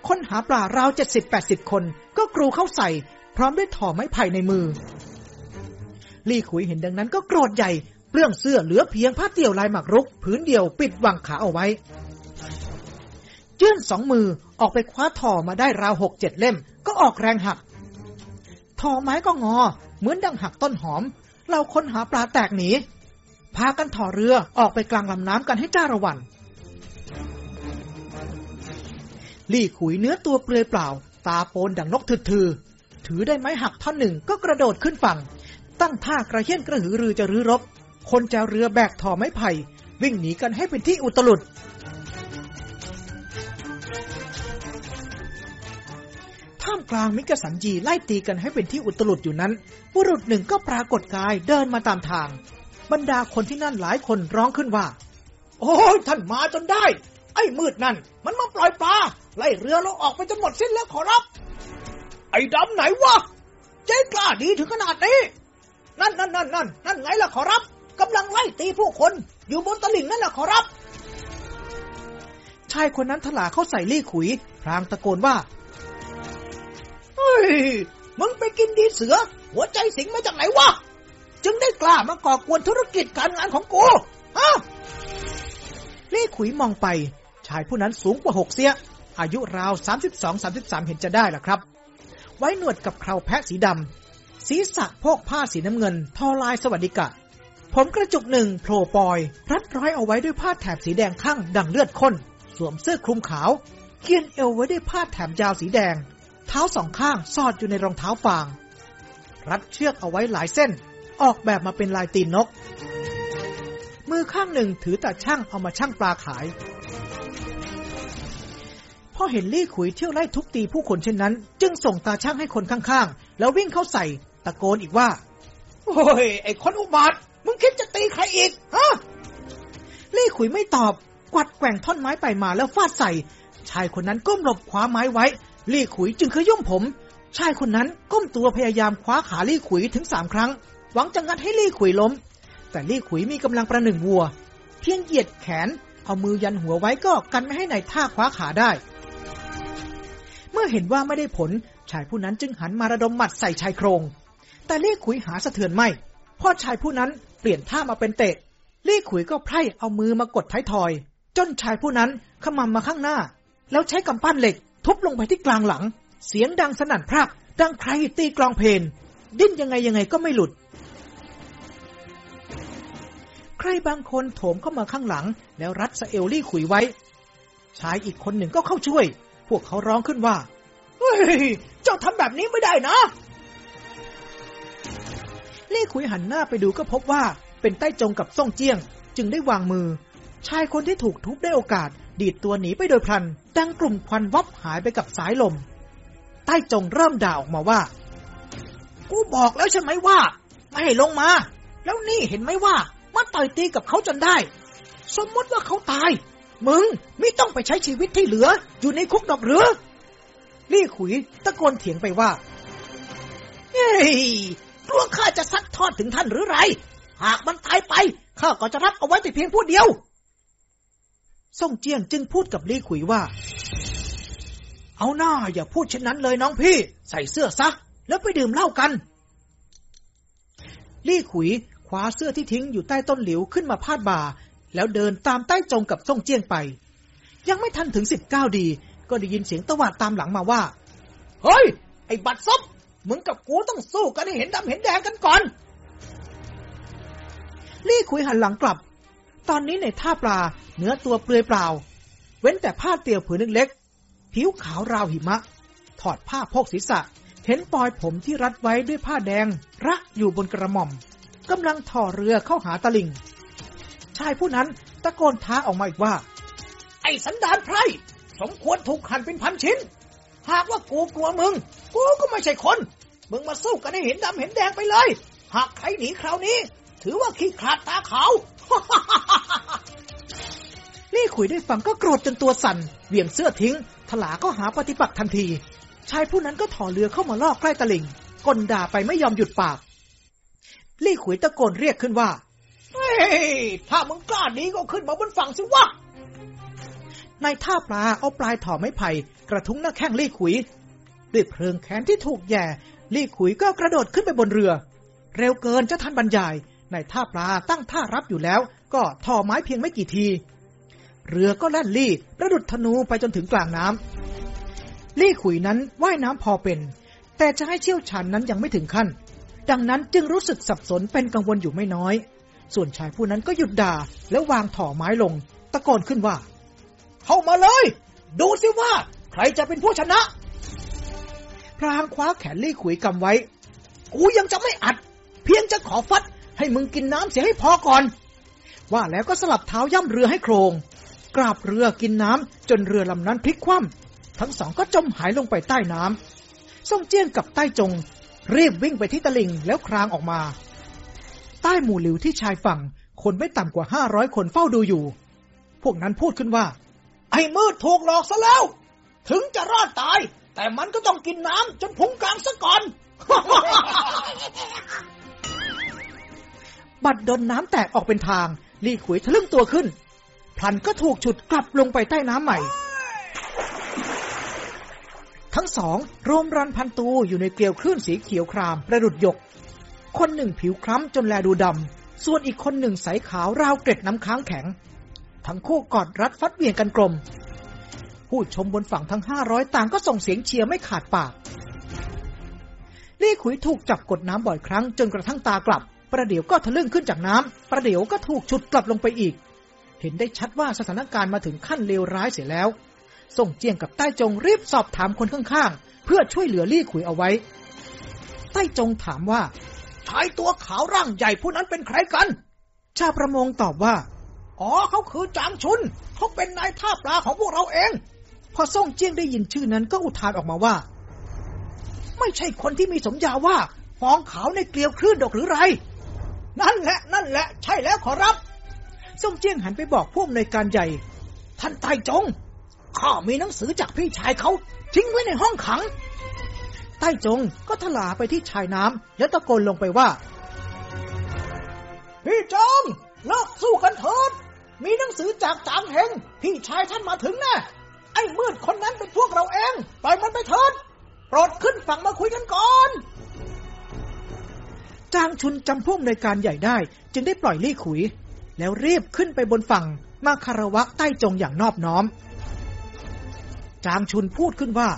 คนหาปลาราวเจ็ดสิบแปดสิบคนก็กรูเข้าใส่ พร้อมด้วยถ่อไม้ไผ่ในมือ ลี่ขุยเห็นดังนั้นก็โกรธใหญ่เปลื้องเสื้อเหลือเพียงผ้าเตี่ยวลายหมากรุกผืนเดียวปิดวางขาเอาไว้ยื่นสองมือออกไปคว้าถ่อมาได้ราวหกเจ็ดเล่ม ก็ออกแรงหักถ่อไม้ก็งอ เหมือนดังหักต้นหอม เราคนหาปลาแตกหนี พากันถ่อเรือออกไปกลางลำน้ำกันให้จ้าระวันลี่ขุยเนื้อตัวเปลือยเปล่า ตาโปนดังนกถือๆถือได้ไม้หักท่อนหนึ่งก็กระโดดขึ้นฝั่ง ตั้งท่ากระเฮี้ยนกระหือรือจะรื้อรบ คนจวเรือแบกถ่อไม้ไผ่ วิ่งหนีกันให้เป็นที่อุตลุด ท่ามกลางมิกสันจีไล่ตีกันให้เป็นที่อุตลุดอยู่นั้นบุรุษหนึ่งก็ปรากฏกายเดินมาตามทาง บรรดาคนที่นั่นหลายคนร้องขึ้นว่า โอ้ยท่านมาจนได้ ไอ้มืดนั่น มันมาปล่อยปลาไล่เรือเราออกไปจนหมดสิ้นแล้วขอรับ ไอ้ดำไหนวะใจกล้าดีถึงขนาดนี้นั่นนั่นนั่นนั่นนั่นไงล่ะขอรับกำลังไล่ตีผู้คน อยู่บนตลิ่งนั่นน่ะขอรับ ชายคนนั้นถลาเข้าใส่ลี่ขุย พรางตะโกนว่าเฮ้ยมึงไปกินดีเสือ หัวใจสิงมาจากไหนวะ จึงได้กล้ามาก่อกวนธุรกิจการงานของกูฮะลี่ขุยมองไป ชายผู้นั้นสูงกว่าหกเสีย อายุราว32-33เห็นจะได้ล่ะครับ ไว้หนวดกับเคราแพะสีดำ ศีรษะพกผ้าสีน้ำเงิน ทอลายสวัสดิกะ ผมกระจุกหนึ่งโผล่ปอย รัดร้อยเอาไว้ด้วยผ้าแถบสีแดงข้างดังเลือดข้น สวมเสื้อคลุมขาวเคียนเอวไว้ด้วยผ้าแถบยาวสีแดง เท้าสองข้างสอดอยู่ในรองเท้าฟาง รัดเชือกเอาไว้หลายเส้น ออกแบบมาเป็นลายตีนนก มือข้างหนึ่งถือตาช่างเอามาช่างปลาขายพอเห็นลี่ขุยเที่ยวไล่ทุบตีผู้คนเช่นนั้น จึงส่งตาช่างให้คนข้างๆ แล้ววิ่งเข้าใส่ตะโกนอีกว่า โอ้ย ไอ้คนอุบาทมึงคิดจะตีใครอีกฮะลี่ขุยไม่ตอบกวัดแกว่งท่อนไม้ไปมาแล้วฟาดใส่ ชายคนนั้นก้มหลบคว้าไม้ไว้ ลี่ขุยจึงขยุ่มผม ชายคนนั้นก้มตัวพยายามคว้าขาลี่ขุยถึงสามครั้ง หวังจะงัดให้ลี่ขุยล้ม แต่ลี่ขุยมีกำลังประหนึ่งวัว เพียงเหยียดแขน เอามือยันหัวไว้ก็กันไม่ให้นายท่าคว้าขาได้ เมื่อเห็นว่าไม่ได้ผลชายผู้นั้นจึงหันมาระดมหมัดใส่ชายโครง แต่ลี่ขุยหาสะเทือนไม่พราะชายผู้นั้นเปลี่ยนท่ามาเป็นเตะลี่ขุยก็ไพร่เอามือมากดท้ายทอย จนชายผู้นั้นขมำมาข้างหน้า แล้วใช้กำปั้นเหล็ก ทุบลงไปที่กลางหลัง เสียงดังสนั่นพรักดังใครตีกลองเพลงดิ้นยังไงยังไงก็ไม่หลุด ใครบางคนโถมเข้ามาข้างหลัง แล้วรัดสะเอลลี่ขุยไว้ ชายอีกคนหนึ่งก็เข้าช่วย พวกเขาร้องขึ้นว่า เฮ้ย เจ้าทำแบบนี้ไม่ได้นะ ลี่ขุยหันหน้าไปดูก็พบว่าเป็นใต้จงกับซ่งเจียง จึงได้วางมือ ชายคนที่ถูกทุบได้โอกาส ดีดตัวหนีไปโดยพลัน ดังกลุ่มควันวับหายไปกับสายลม ใต้จงเริ่มด่าออกมาว่า กูบอกแล้วใช่ไหมว่า ไม่ให้ลงมา แล้วนี่เห็นไหมว่า มาต่อยตีกับเขาจนได้ สมมติว่าเขาตาย มึงไม่ต้องไปใช้ชีวิตที่เหลือ อยู่ในคุกดอกหรือลี่ขุยตะโกนเถียงไปว่าเฮ้ยกลัวข้าจะซัดทอดถึงท่านหรือไร หากมันตายไปข้าก็จะรับเอาไว้แต่เพียงผู้เดียวซ่งเจียงจึงพูดกับลี่ขุยว่า เอาหน้าอย่าพูดเช่นนั้นเลยน้องพี่ ใส่เสื้อซะ แล้วไปดื่มเหล้ากัน ลี่ขุย คว้าเสื้อที่ทิ้งอยู่ใต้ต้นหลิวขึ้นมาพาดบ่า แล้วเดินตามใต้จงกับซ่งเจียงไป ยังไม่ทันถึงสิบเก้าดี ก็ได้ยินเสียงตวาดตามหลังมาว่า เฮ้ย ไอ้บัตรซบมึงกับกูต้องสู้กันให้เห็นดำเห็นแดงกันก่อน ลี่ขุยหันหลังกลับ ตอนนี้ในท่าปลาเนื้อตัวเปลือยเปล่า เว้นแต่ผ้าเตียวผืนเล็กๆผิวขาวราวหิมะ ถอดผ้าโพกศีรษะ เห็นปลอยผมที่รัดไว้ด้วยผ้าแดง ระอยู่บนกระหม่อม กำลังถ่อเรือเข้าหาตะลิง ชายผู้นั้นตะโกนท้าออกมาอีกว่า ไอ้สันดานไพรสมควรถูกหั่นเป็นพันชิ้น หากว่ากูกลัวมึง กูก็ไม่ใช่คน มึงมาสู้กันให้เห็นดำเห็นแดงไปเลย หากใครหนีคราวนี้ ถือว่าขี้ขลาดตาขาวลี่ขุยได้ฟังก็โกรธจนตัวสั่นเหวี่ยงเสื้อทิ้ง ถลาก็หาปฏิปักษ์ทันที ชายผู้นั้นก็ถอเรือเข้ามาลอกใกล้ตะลิงกลด่าไปไม่ยอมหยุดปาก ลี่ขุยตะโกนเรียกขึ้นว่า เฮ้ย ถ้ามึงกล้าหนีก็ขึ้นมาบนฝั่งสิวะในท่าปลาเอาปลายถอไม้ไผ่กระทุ้งหน้าแข้งลี่ขุย ด้วยเพลิงแขนที่ถูกแย่ ลี่ขุยก็กระโดดขึ้นไปบนเรือ เร็วเกินจะทันบรรยายในท่าปลาตั้งท่ารับอยู่แล้ว ก็ถอไม้เพียงไม่กี่ที เรือก็แล่นลี่ประดุดธนูไปจนถึงกลางน้ำลี่ขุยนั้นว่ายน้ำพอเป็น แต่จะให้เชี่ยวชาญนนั้นยังไม่ถึงขั้น ดังนั้นจึงรู้สึกสับสนเป็นกังวลอยู่ไม่น้อย ส่วนชายผู้นั้นก็หยุดด่า แล้ววางถ่อไม้ลง ตะโกนขึ้นว่า เข้ามาเลย ดูสิว่า ใครจะเป็นผู้ชนะ พรางคว้าแขนลี่ขุยกำไว้ กูยังจะไม่อัด เพียงจะขอฟัด ให้มึงกินน้ำเสียให้พอก่อน ว่าแล้วก็สลับเท้าย่ำเรือให้โครง กราบเรือกินน้ำจนเรือลำนั้นพลิกคว่ำทั้งสองก็จมหายลงไปใต้น้ำส่งเจี้ยงกับใต้จง รีบวิ่งไปที่ตะลิงแล้วครางออกมา ใต้หมู่หลิวที่ชายฝั่ง คนไม่ต่ำกว่าห้าร้อยคนเฝ้าดูอยู่ พวกนั้นพูดขึ้นว่า ไอ้มืดถูกหลอกซะแล้ว ถึงจะรอดตาย แต่มันก็ต้องกินน้ำจนพุงกลางซะก่อน บัดดนน้ำแตกออกเป็นทาง ลี่ขุยทะลึ่งตัวขึ้น พลันก็ถูกฉุดกลับลงไปใต้น้ำใหม่ ทั้งสองรวมรันพันตูอยู่ในเกลียวคลื่นสีเขียวครามประดุดหยก คนหนึ่งผิวคล้ำจนแลดูดำ ส่วนอีกคนหนึ่งใสขาวราวเกล็ดน้ำค้างแข็ง ทั้งคู่กอดรัดฟัดเวียงกันกลม ผู้ชมบนฝั่งทั้งห้าร้อยต่างก็ส่งเสียงเชียร์ไม่ขาดปากลี่ขุยถูกจับกดน้ำบ่อยครั้งจนกระทั่งตากลับ ประเดี๋ยวก็ทะลึ่งขึ้นจากน้ำประเดี๋ยวก็ถูกฉุดกลับลงไปอีก เห็นได้ชัดว่าสถานการณ์มาถึงขั้นเลวร้ายเสียแล้ว ส่งเจียงกับใต้จงรีบสอบถามคนข้างๆ เพื่อช่วยเหลือลี่ขุยเอาไว้ ใต้จงถามว่าชายตัวขาวร่างใหญ่ผู้นั้นเป็นใครกัน ชาวประมงตอบว่า อ๋อเขาคือจางชุน เขาเป็นนายท่าปลาของพวกเราเอง พอส่งเจียงได้ยินชื่อนั้นก็อุทานออกมาว่า ไม่ใช่คนที่มีสมญาว่าฟองขาวในเกลียวคลื่นดอกหรือไร นั่นแหละนั่นแหละ ใช่แล้วขอรับส่งเจียงหันไปบอกผู้อำนวยการใหญ่ ท่านไต้จง ข้ามีหนังสือจากพี่ชายเขา ทิ้งไว้ในห้องขัง ใต้จงก็ทลาไปที่ชายน้ำแล้วตะโกนลงไปว่า พี่จงเลิกสู้กันเถิด มีหนังสือจากจางเฮงพี่ชายท่านมาถึงแน่ไอ้มืดคนนั้นเป็นพวกเราเองปล่อยมันไปเถิดโปรดขึ้นฝั่งมาคุยกันก่อนจางชุนจำผู้อำนการใหญ่ได้ จึงได้ปล่อยลี่ขุย แล้วรีบขึ้นไปบนฝั่งมาคารวะใต้จงอย่างนอบน้อม จางชุนพูดขึ้นว่า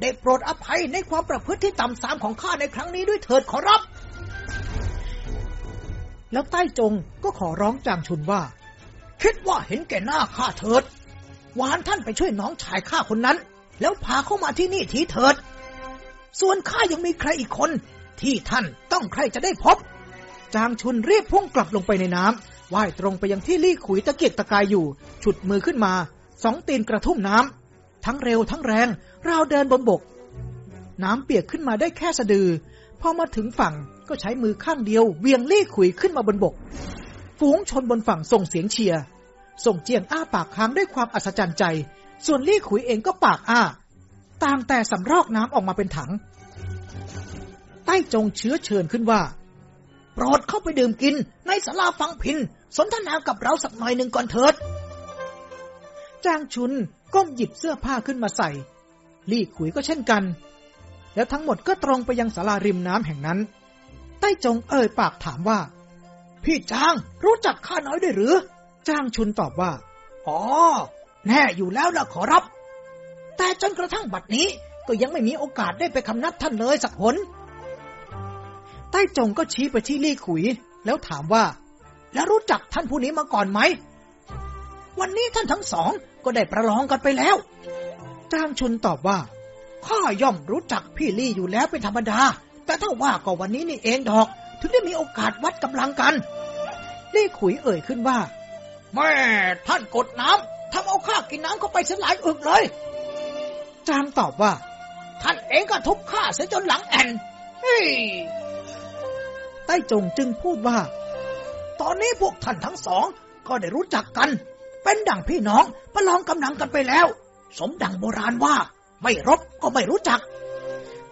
ได้โปรดอภัยในความประพฤติที่ต่ำสามของข้าในครั้งนี้ด้วยเถิดขอรับ แล้วใต้จงก็ขอร้องจางชุนว่า คิดว่าเห็นแก่หน้าข้าเถิด วานท่านไปช่วยน้องชายข้าคนนั้น แล้วพาเข้ามาที่นี่ทีเถิด ส่วนข้ายังมีใครอีกคน ที่ท่านต้องใครจะได้พบ จางชุนรีบพุ่งกลับลงไปในน้ำว่ายตรงไปยังที่ลี่ขุยตะเกียกตะกายอยู่ ฉุดมือขึ้นมา สองตีนกระทุ่มน้ำ ทั้งเร็วทั้งแรง เราเดินบนบก น้ำเปียกขึ้นมาได้แค่สะดือ พอมาถึงฝั่งก็ใช้มือข้างเดียวเวียงลี่ขุยขึ้นมาบนบก ฝูงชนบนฝั่งส่งเสียงเชียร์ ส่งเจียงอ้าปากค้างด้วยความอัศจรรย์ใจ ส่วนลี่ขุยเองก็ปากอ้า ต่างแต่สำรอกน้ำออกมาเป็นถัง ใต้จงเชื้อเชิญขึ้นว่า โปรดเข้าไปดื่มกินในศาลาฟังพิน สนทนากับเราสักหน่อยหนึ่งก่อนเถิด จางชุนก้มหยิบเสื้อผ้าขึ้นมาใส่ ลี่ขุยก็เช่นกัน แล้วทั้งหมดก็ตรงไปยังศาลาริมน้ำแห่งนั้น ใต้จงเอ่ยปากถามว่า พี่จางรู้จักข้าน้อยด้วยหรือ จางชุนตอบว่า อ๋อ แน่อยู่แล้วล่ะขอรับ แต่จนกระทั่งบัดนี้ก็ยังไม่มีโอกาสได้ไปคำนับท่านเลยสักหนใต้จงก็ชี้ไปที่ลี่ขุย แล้วถามว่า แล้วรู้จักท่านผู้นี้มาก่อนไหม วันนี้ท่านทั้งสองก็ได้ประลองกันไปแล้ว จางชุนตอบว่า ข้าย่อมรู้จักพี่ลี่อยู่แล้วเป็นธรรมดา แต่ถ้าว่าก็วันนี้นี่เองดอก ถึงได้มีโอกาสวัดกำลังกันลี่ขุยเอ่ยขึ้นว่า แม่ท่านกดน้ำทำเอาข้ากินน้ำเข้าไปเสียหลายอึกเลย จางตอบว่า ท่านเองก็ทุบข้าเสียจนหลังแอนเฮ้ยใต้จงจึงพูดว่า ตอนนี้พวกท่านทั้งสองก็ได้รู้จักกัน เป็นดั่งพี่น้องประลองกำลังกันไปแล้ว สมดังโบราณว่า ไม่รบก็ไม่รู้จัก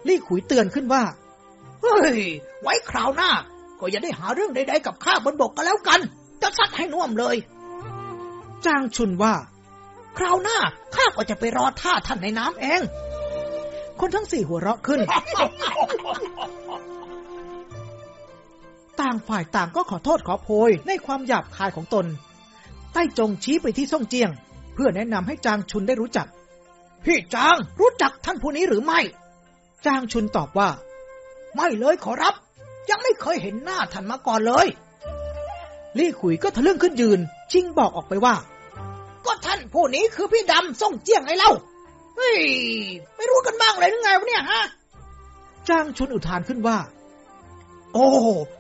ลี่ขุยเตือนขึ้นว่า เฮ้ย ไว้คราวหน้า ก็อย่าได้หาเรื่องใดๆกับข้าบนบกกันแล้วกัน จะซัดให้น่วมเลย จางชุนว่า คราวหน้าข้าก็จะไปรอท่าท่านในน้ำเอง คนทั้งสี่หัวเราะขึ้น ต่างฝ่ายต่างก็ขอโทษขอโพยในความหยาบคายของตน ใต้จงชี้ไปที่ซ่งเจียง เพื่อแนะนำให้จางชุนได้รู้จัก พี่จางรู้จักท่านผู้นี้หรือไม่ จางชุนตอบว่า ไม่เลยขอรับ ยังไม่เคยเห็นหน้าท่านมาก่อนเลยลี่ขุยก็ทะลึ่งขึ้นยืน ชิงบอกออกไปว่า ก็ท่านผู้นี้คือพี่ดำส่งเจียงไงเล่า เฮ้ย ไม่รู้กันบ้างเลยหรือไงวะเนี่ยฮะ จางชุนอุทานขึ้นว่า โอ้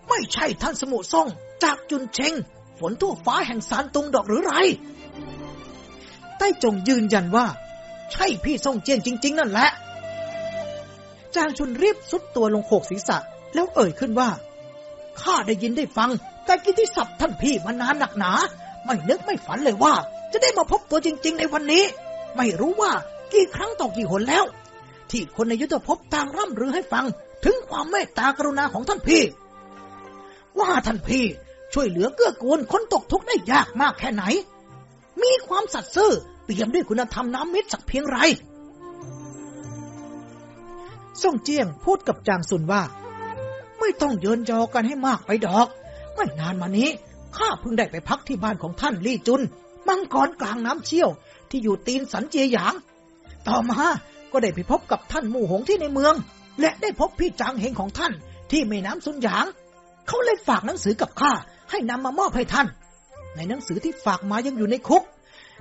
ไม่ใช่ท่านสมุส่งจากจุนเชง ฝนทั่วฟ้าแห่งสารตุงดอกหรือไร ใต้จงยืนยันว่า ใช่พี่ส่งเจียงจริง ๆ นั่นแหละ จางชุนรีบสุดตัวลงโขกศีรษะ แล้วเอ่ยขึ้นว่า ข้าได้ยินได้ฟัง แต่กิติศัพท์ท่านพี่มานานหนักหนา ไม่นึกไม่ฝันเลยว่า จะได้มาพบตัวจริง ๆ ในวันนี้ ไม่รู้ว่ากี่ครั้งต่อกี่หนแล้ว ที่คนในยุทธภพต่างร่ำรือให้ฟัง ถึงความเมตตากรุณาของท่านพี่ ว่าท่านพี่ ช่วยเหลือเกื้อกูลคนตกทุกข์ได้ยากมากแค่ไหน มีความสัตย์ซื่อเปี่ยมด้วยคุณธรรมน้ำมิตรสักเพียงไรส่งเจียงพูดกับจางซุนว่า ไม่ต้องเยินยอกันให้มากไปดอก ไม่นานมานี้ข้าเพิ่งได้ไปพักที่บ้านของท่านลี่จุน มังกรกลางน้ำเชี่ยว ที่อยู่ตีนสันเจียหยาง ต่อมาก็ได้ไปพบกับท่านหมู่หงที่ในเมือง และได้พบพี่จางเฮงของท่านที่แม่น้ำสุนหยาง เขาเลยฝากหนังสือกับข้า ให้นำมามอบให้ท่าน ในหนังสือที่ฝากมายังอยู่ในคุก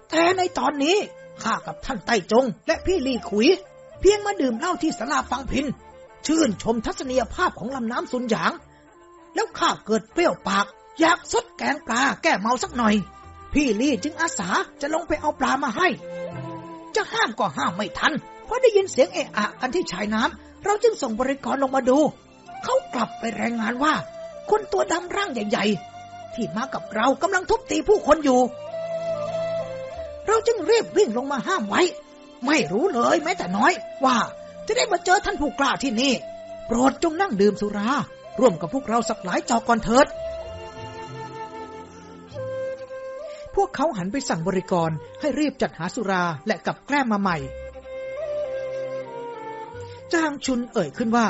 แต่ในตอนนี้ข้ากับท่านไต้จง และพี่ลี่ขุย เพียงมาดื่มเหล้าที่สลาฟังพิน ชื่นชมทัศนียภาพของลำน้ำสุนหยาง แล้วข้าเกิดเปรี้ยวปาก อยากสดแกงปลาแก้เมาสักหน่อย พี่ลี่จึงอาสาจะลงไปเอาปลามาให้ จะห้ามก็ห้ามไม่ทัน เพราะได้ยินเสียงเอะอะกันที่ชายน้ำเราจึงส่งบริกรลงมาดู เขากลับไปรายงานว่า คนตัวดำร่างใหญ่ ที่มากับเรากำลังทุบตีผู้คนอยู่ เราจึงเรียบวิ่งลงมาห้ามไว้ ไม่รู้เลยแม้แต่น้อย ว่าจะได้มาเจอท่านผู้กล้าที่นี่ โปรดจงนั่งดื่มสุรา ร่วมกับพวกเราสักหลายจอกก่อนเถิด พวกเขาหันไปสั่งบริกรให้รีบจัดหาสุราและกับแกล้มมาใหม่ จางชุนเอ่ยขึ้นว่า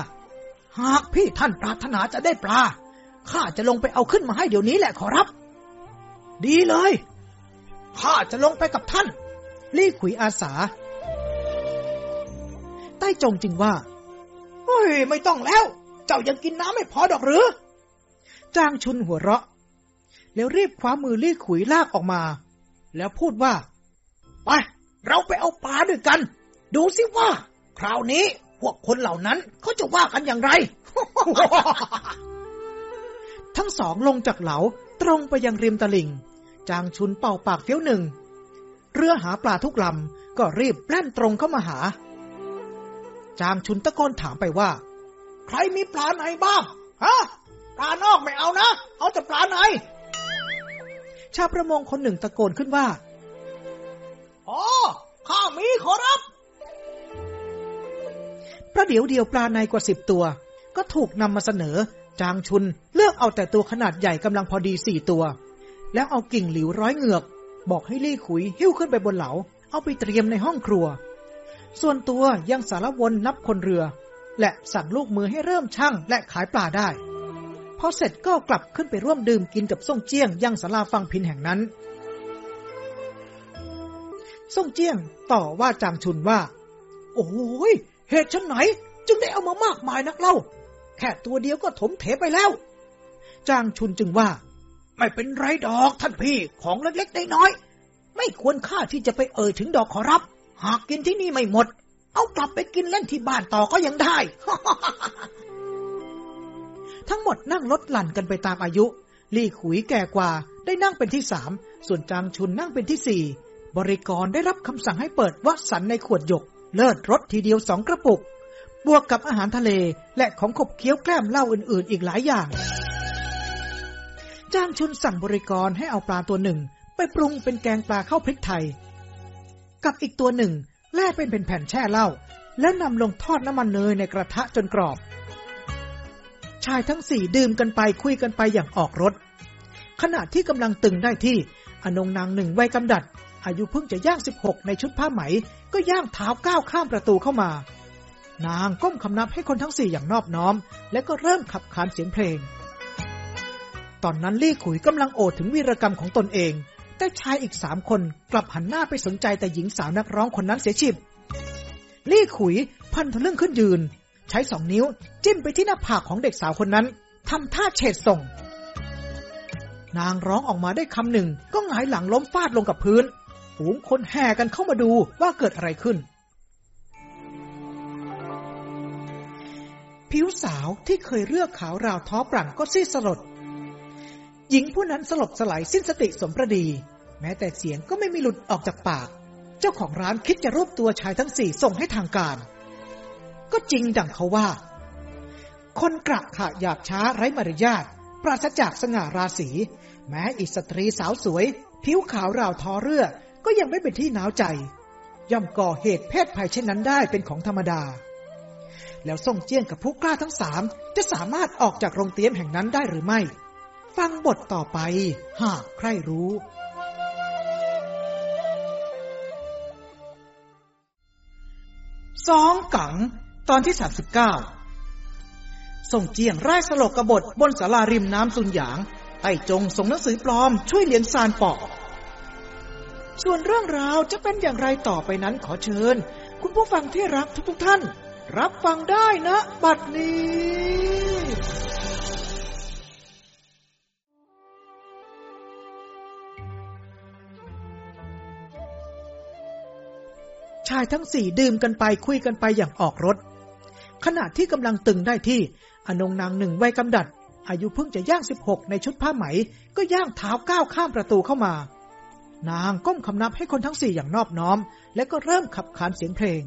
หากพี่ท่านปรารถนาจะได้ปลา ข้าจะลงไปเอาขึ้นมาให้เดี๋ยวนี้แหละขอรับ ดีเลย ข้าจะลงไปกับท่าน ลี่ขุยอาสา ใต้จงจึงว่าเฮ้ยไม่ต้องแล้ว เจ้ายังกินน้ำไม่พอดอกหรือ จางชุนหัวเราะ แล้วรีบคว้ามือลี่ขุยลากออกมา แล้วพูดว่า ไป เราไปเอาปลาด้วยกัน ดูสิว่า คราวนี้พวกคนเหล่านั้นเขาจะว่ากันอย่างไร ทั้งสองลงจากเหลาตรงไปยังริมตลิ่ง จางชุนเป่าปากเฟี้ยวหนึ่ง เรือหาปลาทุกลำก็รีบแล่นตรงเข้ามาหา จางชุนตะโกนถามไปว่า ใครมีปลาไหนบ้างฮะปลานอกไม่เอานะ เอาแต่ปลาไหน ชาวประมงคนหนึ่งตะโกนขึ้นว่าอ๋อข้ามีขอรับประเดี๋ยวเดียวปลาในกว่าสิบตัว ก็ถูกนำมาเสนอ จางชุนเลือกเอาแต่ตัวขนาดใหญ่กำลังพอดีสี่ตัว แล้วเอากิ่งหลิวร้อยเหงือก บอกให้ลี่ขุยหิ้วขึ้นไปบนเหลา เอาไปเตรียมในห้องครัว ส่วนตัวยังสารวนนับคนเรือ และสั่งลูกมือให้เริ่มช่างและขายปลาได้พอเสร็จก็กลับขึ้นไปร่วมดื่มกินกับส่งเจียงยังสาราฟังพินแห่งนั้นส่งเจียงต่อว่าจางชุนว่า โอ้ยเหตุฉันไหน จึงได้เอามามากมายนักเล่า ค่ตัวเดียวก็ถมเถไปแล้ว จางชุนจึงว่า ไม่เป็นไรดอกท่านพี่ของเล็กๆน้อยๆไม่ควรค่าที่จะไปเอ่ยถึงดอกขอรับ หากกินที่นี่ไม่หมด เอากลับไปกินเล่นที่บ้านต่อก็ยังได้ ทั้งหมดนั่งลดหลั่นกันไปตามอายุ ลี่ขุยแก่กว่า ได้นั่งเป็นที่สามส่วนจางชุนนั่งเป็นที่สี่บริกรได้รับคำสั่งให้เปิดวัสันในขวดหยก เลิศรสทีเดียวสองกระปุก บวกกับอาหารทะเลและของขบเคี้ยวแกล้มเหล้าอื่นๆ อีกหลายอย่าง จ้างชุนสั่งบริกรให้เอาปลาตัวหนึ่ง ไปปรุงเป็นแกงปลาข้าวพริกไทย กับอีกตัวหนึ่งแล่เป็นแผ่นแช่เหล้าแล้วนำลงทอดน้ำมันเนยในกระทะจนกรอบ ชายทั้งสี่ดื่มกันไปคุยกันไปอย่างออกรถ ขณะที่กำลังตึงได้ที่อนงนางหนึ่งวัยกำดัด อายุเพิ่งจะย่างสิบหกในชุดผ้าไหม ก็ย่างเท้าก้าวข้ามประตูเข้ามา นางก้มคำนับให้คนทั้งสี่อย่างนอบน้อม และก็เริ่มขับขานเสียงเพลง ตอนนั้นลี่ขุยกำลังโอดถึงวีรกรรมของตนเอง แต่ชายอีกสามคนกลับหันหน้าไปสนใจแต่หญิงสาวนักร้องคนนั้นเสียชีพลี่ขุยพันทะลึ่งขึ้นยืน ใช้สองนิ้วจิ้มไปที่หน้าผากของเด็กสาวคนนั้นทำท่าเฉดส่ง นางร้องออกมาได้คำหนึ่ง ก็หงายหลังล้มฟาดลงกับพื้นฝูงคนแห่กันเข้ามาดูว่าเกิดอะไรขึ้น ผิวสาวที่เคยเลือกขาวราวท้อปรังก็ซีดสลด หญิงผู้นั้นสลบสลายสิ้นสติสมประดี แม้แต่เสียงก็ไม่มีหลุดออกจากปาก เจ้าของร้านคิดจะรวบตัวชายทั้งสี่ส่งให้ทางการ ก็จริงดังเขาว่า คนกระขะหยาบช้าไร้มารยาทปราศจากสง่าราศี แม้อิสตรีสาวสวย ผิวขาวราวทอเรือ ก็ยังไม่เป็นที่หนาวใจ ย่อมก่อเหตุเพศภัยเช่นนั้นได้เป็นของธรรมดา แล้วส่งเจี้ยงกับผู้กล้าทั้งสามจะสามารถออกจากโรงเตี๊ยมแห่งนั้นได้หรือไม่ ฟังบทต่อไป หากใครรู้ สองกัง ตอนที่สามสิบเก้าส่งเจียงไร้สลกกบฏบนศาลาริมน้ำซุนหยางไอ้จงส่งหนังสือปลอมช่วยเลี้ยงซานปอกส่วนเรื่องราวจะเป็นอย่างไรต่อไปนั้นขอเชิญ คุณผู้ฟังที่รักทุกๆทท่าน รับฟังได้นะบัดนี้ชายทั้งสี่ดื่มกันไปคุยกันไปอย่างออกรถ ขณะที่กำลังตึงได้ที่ อนงนางหนึ่งวัยกำดัด อายุเพิ่งจะย่างสิบหกในชุดผ้าไหม ก็ย่างเท้าก้าวข้ามประตูเข้ามา นางก้มคำนับให้คนทั้งสี่อย่างนอบน้อม และก็เริ่มขับขานเสียงเพลง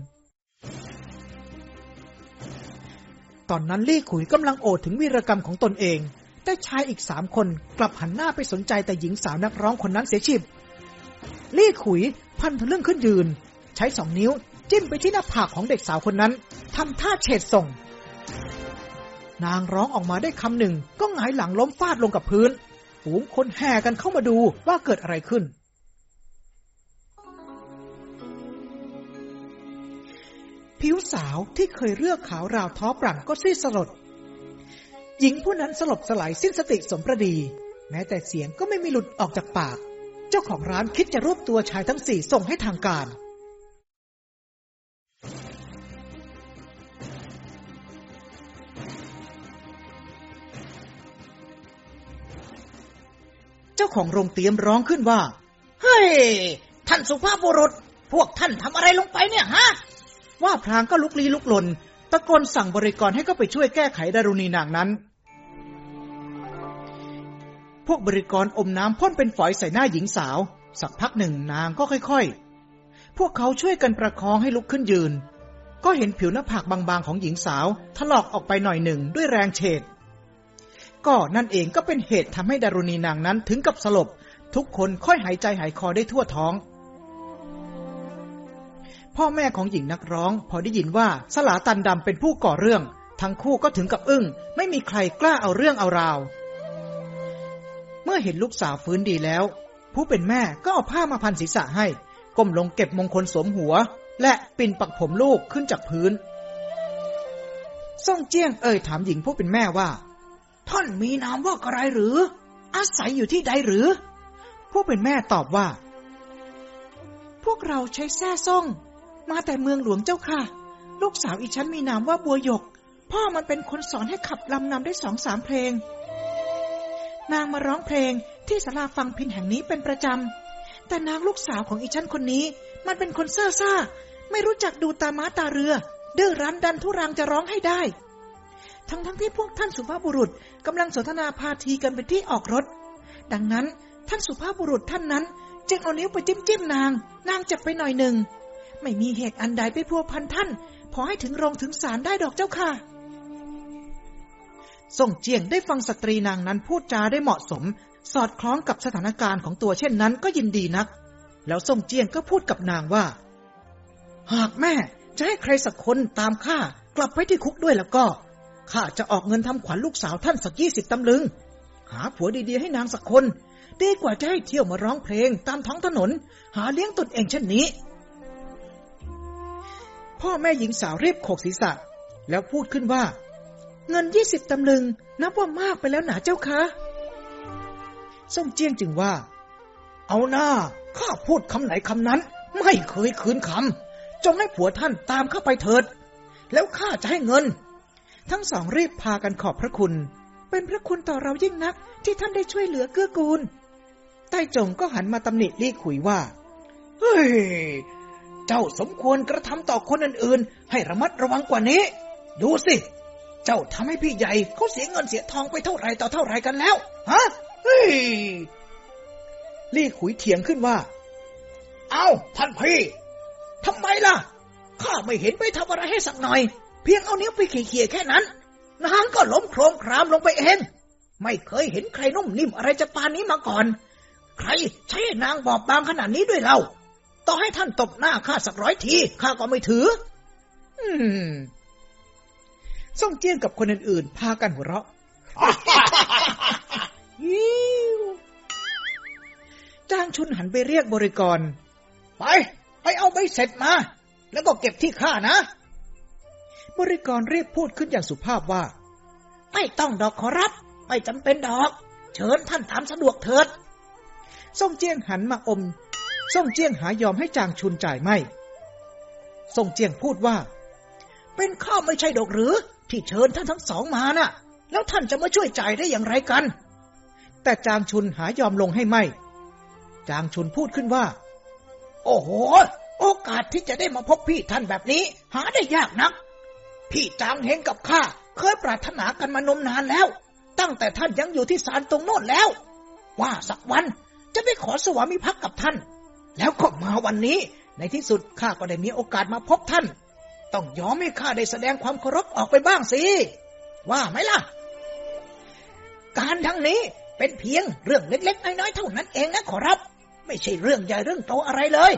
ตอนนั้นลี่ขุยกำลังโอดถึงวีรกรรมของตนเอง แต่ชายอีกสามคนกลับหันหน้าไปสนใจแต่หญิงสาวนักร้องคนนั้นเสียฉิบลี่ขุยพันทะลึ่งขึ้นยืน ใช้สองนิ้วจิ้มไปที่หน้าผากของเด็กสาวคนนั้นทำท่าเฉดส่ง นางร้องออกมาได้คำหนึ่งก็หงายหลังล้มฟาดลงกับพื้นฝูงคนแห่กันเข้ามาดูว่าเกิดอะไรขึ้น ผิวสาวที่เคยเลือกขาวราวท้อปรังก็ซีดสลด หญิงผู้นั้นสลบสลายสิ้นสติสมประดี แม้แต่เสียงก็ไม่มีหลุดออกจากปาก เจ้าของร้านคิดจะรวบตัวชายทั้งสี่ส่งให้ทางการเจ้าของโรงเตรียมร้องขึ้นว่า เฮ้ย ท่านสุภาพบุรุษ พวกท่านทำอะไรลงไปเนี่ยฮะ ว่าพรางก็ลุกลี้ลุกลน ตะโกนสั่งบริกรให้เข้าไปช่วยแก้ไขดารุณีนางนั้น พวกบริกรอมน้ำพ่นเป็นฝอยใส่หน้าหญิงสาว สักพักหนึ่งนางก็ค่อยๆ พวกเขาช่วยกันประคองให้ลุกขึ้นยืน ก็เห็นผิวหน้าผากบางๆของหญิงสาว ถลอกออกไปหน่อยหนึ่งด้วยแรงเฉดก็นั่นเองก็เป็นเหตุทำให้ดารุณีนางนั้นถึงกับสลบ ทุกคนค่อยหายใจหายคอได้ทั่วท้อง พ่อแม่ของหญิงนักร้อง พอได้ยินว่าสลาตันดำเป็นผู้ก่อเรื่อง ทั้งคู่ก็ถึงกับอึ้ง ไม่มีใครกล้าเอาเรื่องเอาราว เมื่อเห็นลูกสาวฟื้นดีแล้ว ผู้เป็นแม่ก็เอาผ้ามาพันศีรษะให้ ก้มลงเก็บมงคลสวมหัว และปิ่นปักผมลูกขึ้นจากพื้นซ่องเจี้ยงเอ่ยถามหญิงผู้เป็นแม่ว่า ท่านมีนามว่าอะไรหรือ อาศัยอยู่ที่ใดหรือ ผู้เป็นแม่ตอบว่า พวกเราใช้แส้ซ่อง มาแต่เมืองหลวงเจ้าค่ะ ลูกสาวอีฉันมีนามว่าบัวหยก พ่อมันเป็นคนสอนให้ขับลำนำได้สองสามเพลง นางมาร้องเพลงที่ศาลาฟังพินแห่งนี้เป็นประจำ แต่นางลูกสาวของอีฉันคนนี้ มันเป็นคนซ่าซ่า ไม่รู้จักดูตาม้าตาเรือ เดื้อรั้นดันทุรังจะร้องให้ได้ ทั้งทั้งที่พวกท่านสุภาพบุรุษกำลังสนทนาพาทีกันเป็นที่ออกรถ ดังนั้นท่านสุภาพบุรุษท่านนั้น จึงเอานิ้วไปจิ้มจิ้มนาง นางเจ็บไปหน่อยหนึ่ง ไม่มีเหตุอันใดไปพัวพันท่าน พอให้ถึงโรงถึงศาลได้ดอกเจ้าค่ะส่งเจียงได้ฟังสตรีนางนั้นพูดจาได้เหมาะสม สอดคล้องกับสถานการณ์ของตัวเช่นนั้นก็ยินดีนัก แล้วส่งเจียงก็พูดกับนางว่า หากแม่จะให้ใครสักคนตามข้ากลับไปที่คุกด้วยแล้วก็ข้าจะออกเงินทำขวัญลูกสาวท่านสักยี่สิบตำลึง หาผัวดีๆให้นางสักคน ดีกว่าจะให้เที่ยวมาร้องเพลงตามท้องถนน หาเลี้ยงตนเองเช่นนี้ พ่อแม่หญิงสาวรีบโขกศีรษะ แล้วพูดขึ้นว่า เงินยี่สิบตำลึง นับว่ามากไปแล้วหนาเจ้าคะส้มเจียงจึงว่า เอาหน้าข้าพูดคำไหนคำนั้น ไม่เคยคืนคำจงให้ผัวท่านตามเข้าไปเถิด แล้วข้าจะให้เงิน ทั้งสองรีบพากันขอบพระคุณ เป็นพระคุณต่อเรายิ่งนักที่ท่านได้ช่วยเหลือเกื้อกูล ใต้จงก็หันมาตำหนิลี่ขุยว่า เฮ้ย เจ้าสมควรกระทำต่อคนอื่นๆ ให้ระมัดระวังกว่านี้ ดูสิ เจ้าทำให้พี่ใหญ่เขาเสียเงินเสียทองไปเท่าไรต่อเท่าไรกันแล้ว ฮะ เฮ้ย ลี่ขุยเถียงขึ้นว่า เอา้าท่านพี่ทำไมล่ะ ข้าไม่เห็นไปทำอะไรให้สักหน่อย เพียงเอานิ้วไปเขี่ยๆแค่นั้นนางก็ล้มโครมครามลงไปเอง ไม่เคยเห็นใครนุ่มนิ่มอะไรจะปานนี้มาก่อน ใครใช้นางบอบบางขนาดนี้ด้วยเรา ต่อให้ท่านตบหน้าข้าสักร้อยทีข้าก็ไม่ถือ อืมส่งเจี้ยงกับคนอื่นๆ พากันหัวเราะยิ้วจ้างชุนหันไปเรียกบริกร ไป ไปเอาใบเสร็จมา แล้วก็เก็บที่ข้านะ บริกรรีบพูดขึ้นอย่างสุภาพว่า ไม่ต้องดอกขอรับ ไม่จำเป็นดอก เชิญท่านตามสะดวกเถิดส่งเจียงหันมาอม ส่งเจียงหายอมให้จางชุนจ่ายไม่ส่งเจียงพูดว่า เป็นข้าไม่ใช่ดอกหรือ ที่เชิญท่านทั้งสองมาน่ะ แล้วท่านจะมาช่วยจ่ายได้อย่างไรกัน แต่จางชุนหายอมลงให้ไม่ จางชุนพูดขึ้นว่า โอ้โห โอกาสที่จะได้มาพบพี่ท่านแบบนี้ หาได้ยากนัก พี่จางเฮงกับข้าเคยปรารถนากันมานมนานแล้ว ตั้งแต่ท่านยังอยู่ที่ศาลตรงโน้นแล้ว ว่าสักวันจะไปขอสวามิภักดิ์กับท่าน แล้วก็มาวันนี้ ในที่สุดข้าก็ได้มีโอกาสมาพบท่าน ต้องยอมให้ข้าได้แสดงความเคารพออกไปบ้างสิ ว่าไหมล่ะ การทั้งนี้เป็นเพียงเรื่องเล็ก ๆ น้อยๆเท่านั้นเองนะขอรับ ไม่ใช่เรื่องใหญ่เรื่องโตอะไรเลย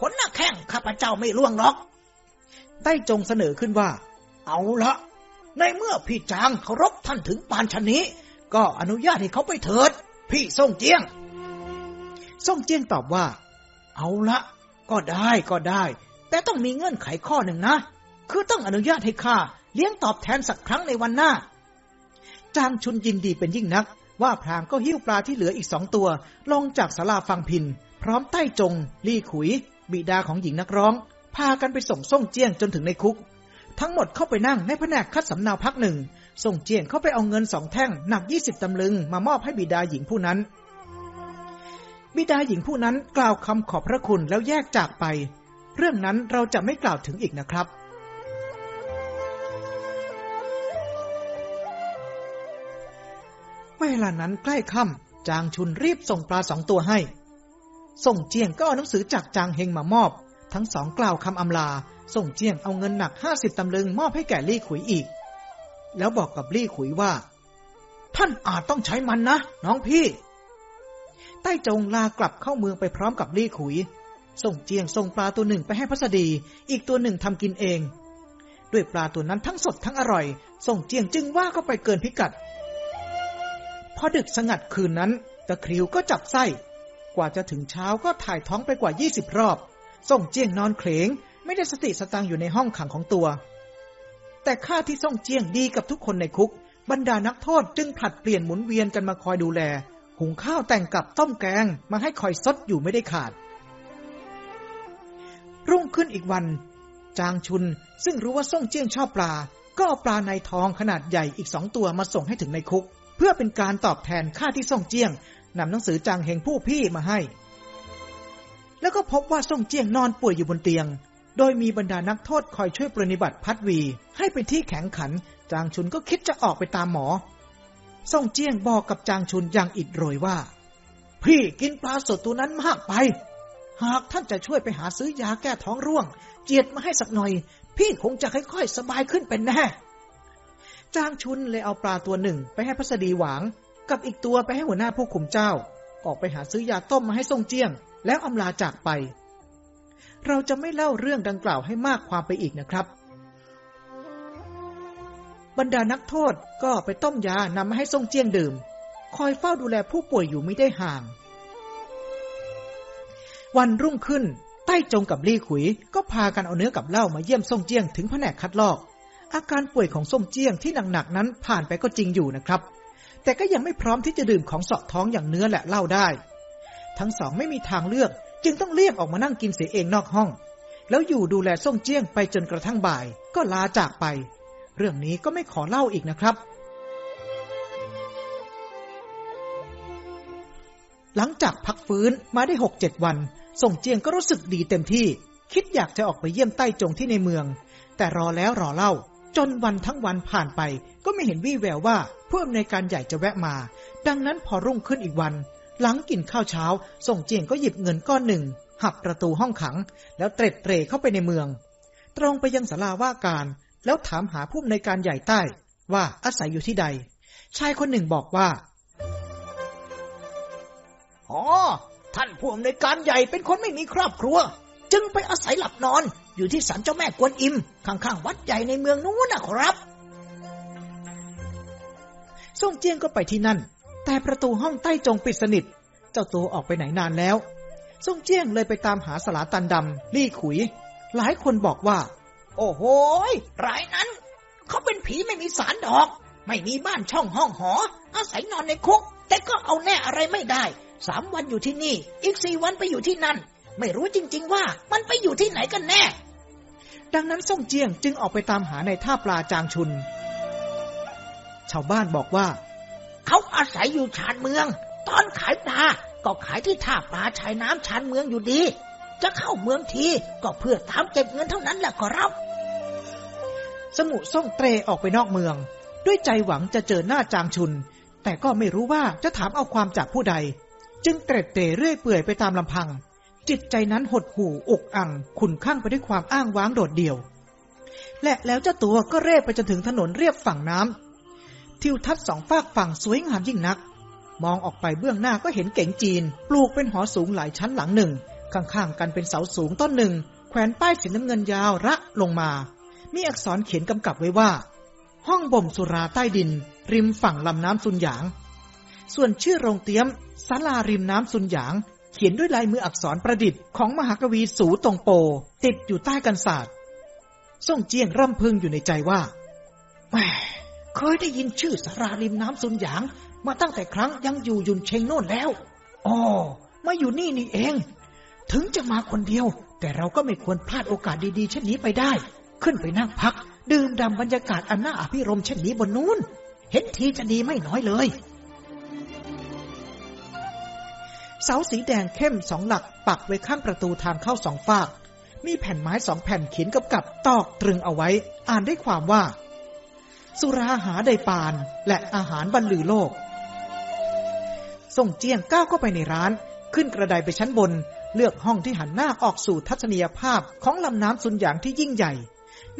ขนหน้าแข้งข้าพเจ้าไม่ล่วงหรอกใต้จงเสนอขึ้นว่า เอาละในเมื่อพี่จางเคารพท่านถึงปานชนนี้ ก็อนุญาตให้เขาไปเถิด พี่ส่งเจียงส่งเจียงตอบว่า เอาละก็ได้ก็ได้ แต่ต้องมีเงื่อนไขข้อหนึ่งนะ คือต้องอนุญาตให้ข้าเลี้ยงตอบแทนสักครั้งในวันหน้า จางชุนยินดีเป็นยิ่งนัก ว่าพรางก็หิ้วปลาที่เหลืออีกสองตัว ลงจากศาลาฟังพิน พร้อมใต้จง ลี่ขุย บิดาของหญิงนักร้อง พากันไปส่งส่งเจียงจนถึงในคุก ทั้งหมดเข้าไปนั่งในแผนกคัดสำเนาพักหนึ่งส่งเจียงเข้าไปเอาเงินสองแท่งหนักยี่สิบตำลึงมามอบให้บิดาหญิงผู้นั้น บิดาหญิงผู้นั้นกล่าวคำขอบพระคุณแล้วแยกจากไป เรื่องนั้นเราจะไม่กล่าวถึงอีกนะครับ เวลานั้นใกล้ค่ำจางชุนรีบส่งปลาสองตัวให้ ส่งเจียงก็เอาหนังสือจากจางเฮงมามอบ ทั้งสองกล่าวคำอำลา ส่งเจียงเอาเงินหนักห้าสิบตำลึงมอบให้แก่ลี่ขุยอีก แล้วบอกกับลี่ขุยว่า ท่านอาจต้องใช้มันนะน้องพี่ ใต้จงลากลับเข้าเมืองไปพร้อมกับลี่ขุย ส่งเจียงส่งปลาตัวหนึ่งไปให้พัสดี อีกตัวหนึ่งทำกินเอง ด้วยปลาตัวนั้นทั้งสดทั้งอร่อย ส่งเจียงจึงว่าก็ไปเกินพิกัด พอดึกสงัดคืนนั้นตะคริวก็จับไส้ กว่าจะถึงเช้าก็ถ่ายท้องไปกว่า20รอบ ส่งเจียงนอนเคลงไม่ได้สติสตังอยู่ในห้องขังของตัว แต่ข้าที่ส่งเจียงดีกับทุกคนในคุก บรรดานักโทษจึงผลัดเปลี่ยนหมุนเวียนกันมาคอยดูแล หุงข้าวแต่งกับต้มแกงมาให้คอยซดอยู่ไม่ได้ขาด รุ่งขึ้นอีกวัน จางชุนซึ่งรู้ว่าส่งเจียงชอบปลา ก็เอาปลาในทองขนาดใหญ่อีกสองตัวมาส่งให้ถึงในคุก เพื่อเป็นการตอบแทนค่าที่ส่งเจียงนำหนังสือจางเฮงผู้พี่มาให้ แล้วก็พบว่าส่งเจียงนอนป่วยอยู่บนเตียง โดยมีบรรดานักโทษคอยช่วยปรนิบัติพัดวี ให้เป็นที่แข็งขัน จางชุนก็คิดจะออกไปตามหมอ ส่งเจียงบอกกับจางชุนอย่างอิดโรยว่า พี่กินปลาสดตัวนั้นมากไป หากท่านจะช่วยไปหาซื้อยาแก้ท้องร่วง เจียดมาให้สักหน่อย พี่คงจะค่อยๆ สบายขึ้นเป็นแน่ จางชุนเลยเอาปลาตัวหนึ่งไปให้พัสดีหวาง กับอีกตัวไปให้หัวหน้าผู้คุมเจ้า ออกไปหาซื้อยาต้มมาให้ส่งเจียง แล้วอำลาจากไป เราจะไม่เล่าเรื่องดังกล่าวให้มากความไปอีกนะครับ บรรดานักโทษก็ไปต้มยานำมาให้ส่งเจียงดื่ม คอยเฝ้าดูแลผู้ป่วยอยู่ไม่ได้ห่าง วันรุ่งขึ้น ใต้จงกับลี่ขุย ก็พากันเอาเนื้อกับเหล้ามาเยี่ยมส่งเจียงถึงแผนกคัดลอก อาการป่วยของส่งเจียงที่หนักๆนั้นผ่านไปก็จริงอยู่นะครับ แต่ก็ยังไม่พร้อมที่จะดื่มของเสาะท้องอย่างเนื้อและเหล้าได้ ทั้งสองไม่มีทางเลือก จึงต้องเรียกออกมานั่งกินเสียเองนอกห้อง แล้วอยู่ดูแลส่งเจียงไปจนกระทั่งบ่าย ก็ลาจากไป เรื่องนี้ก็ไม่ขอเล่าอีกนะครับ หลังจากพักฟื้นมาได้หกเจ็ดวัน ส่งเจียงก็รู้สึกดีเต็มที่ คิดอยากจะออกไปเยี่ยมใต้จงที่ในเมือง แต่รอแล้วรอเล่า จนวันทั้งวันผ่านไป ก็ไม่เห็นวี่แววว่าผู้อำนวยการใหญ่จะแวะมา ดังนั้นพอรุ่งขึ้นอีกวัน หลังกินข้าวเช้า ส่งเจียงก็หยิบเงินก้อนหนึ่ง หับประตูห้องขัง แล้วเตร็ดเตร่เข้าไปในเมือง ตรงไปยังศาลาว่าการ แล้วถามหาผู้อำนวยการใหญ่ใต้ ว่าอาศัยอยู่ที่ใด ชายคนหนึ่งบอกว่า อ๋อ ท่านผู้อำนวยการใหญ่เป็นคนไม่มีครอบครัว จึงไปอาศัยหลับนอนอยู่ที่ศาลเจ้าแม่กวนอิม ข้างๆวัดใหญ่ในเมืองนู้นนะครับส่งเจียงก็ไปที่นั่น แต่ประตูห้องใต้จงปิดสนิท เจ้าตัวออกไปไหนนานแล้วส่งเจียงเลยไปตามหาสลาตันดำลี่ขุย หลายคนบอกว่า โอ้โหรายนั้น เขาเป็นผีไม่มีสารดอก ไม่มีบ้านช่องห้องหอ อาศัยนอนในคุก แต่ก็เอาแน่อะไรไม่ได้ สามวันอยู่ที่นี่ อีกสี่วันไปอยู่ที่นั่น ไม่รู้จริง ๆ ว่ามันไปอยู่ที่ไหนกันแน่ ดังนั้นส่งเจียงจึงออกไปตามหาในท่าปลาจางชุน ชาวบ้านบอกว่า เขาอาศัยอยู่ชานเมือง ตอนขายปลาก็ขายที่ท่าปลาชายน้ำชานเมืองอยู่ดีจะเข้าเมืองทีก็เพื่อตามเก็บเงินเท่านั้นแหละขอรับ สมุส่งเตรออกไปนอกเมือง ด้วยใจหวังจะเจอหน้าจางชุน แต่ก็ไม่รู้ว่าจะถามเอาความจากผู้ใด จึงเตร็ดเตรเรื่อยเปื่อยไปตามลำพัง จิตใจนั้นหดหู่อกอังขุนข้างไปด้วยความอ้างว้างโดดเดี่ยว และแล้วเจ้าตัวก็เร่ไปจนถึงถนนเรียบฝั่งน้ำทิวทัศน์สองฝากฝั่งสวยงามยิ่งนัก มองออกไปเบื้องหน้าก็เห็นเก๋งจีน ปลูกเป็นหอสูงหลายชั้นหลังหนึ่ง ข้างๆกันเป็นเสาสูงต้นหนึ่ง แขวนป้ายสีน้ำเงินยาวระลงมา มีอักษรเขียนกำกับไว้ว่า ห้องบ่มสุราใต้ดิน ริมฝั่งลำน้ำซุนหยาง ส่วนชื่อโรงเตี้ยมศาลาริมน้ำซุนหยาง เขียนด้วยลายมืออักษรประดิษฐ์ของมหากวีสูตรงโป ติดอยู่ใต้กันศาสตร์ส่งเจียงร่ำพึงอยู่ในใจว่าแหมเคยได้ยินชื่อสาราริมน้ำซุนหยาง มาตั้งแต่ครั้งยังอยู่ยุนเชงโน่นแล้วอ๋อมาอยู่นี่นี่เอง ถึงจะมาคนเดียว แต่เราก็ไม่ควรพลาดโอกาสดีๆเช่นนี้ไปได้ ขึ้นไปนั่งพัก ดื่มด่ำบรรยากาศอันน่าอภิรมเช่นนี้บนนู้น เห็นทีจะดีไม่น้อยเลย เสาสีแดงเข้มสองหลักปักไว้ข้างประตูทางเข้าสองฝาก มีแผ่นไม้สองแผ่นเขียนกับกับตอกตรึงเอาไว้ อ่านได้ความว่า สุราหาไดปาน และอาหารบรรลือโลกส่งเจียงก้าวเข้าไปในร้าน ขึ้นกระไดไปชั้นบน เลือกห้องที่หันหน้าออกสู่ทัศนียภาพของลำน้ำสุนหยางที่ยิ่งใหญ่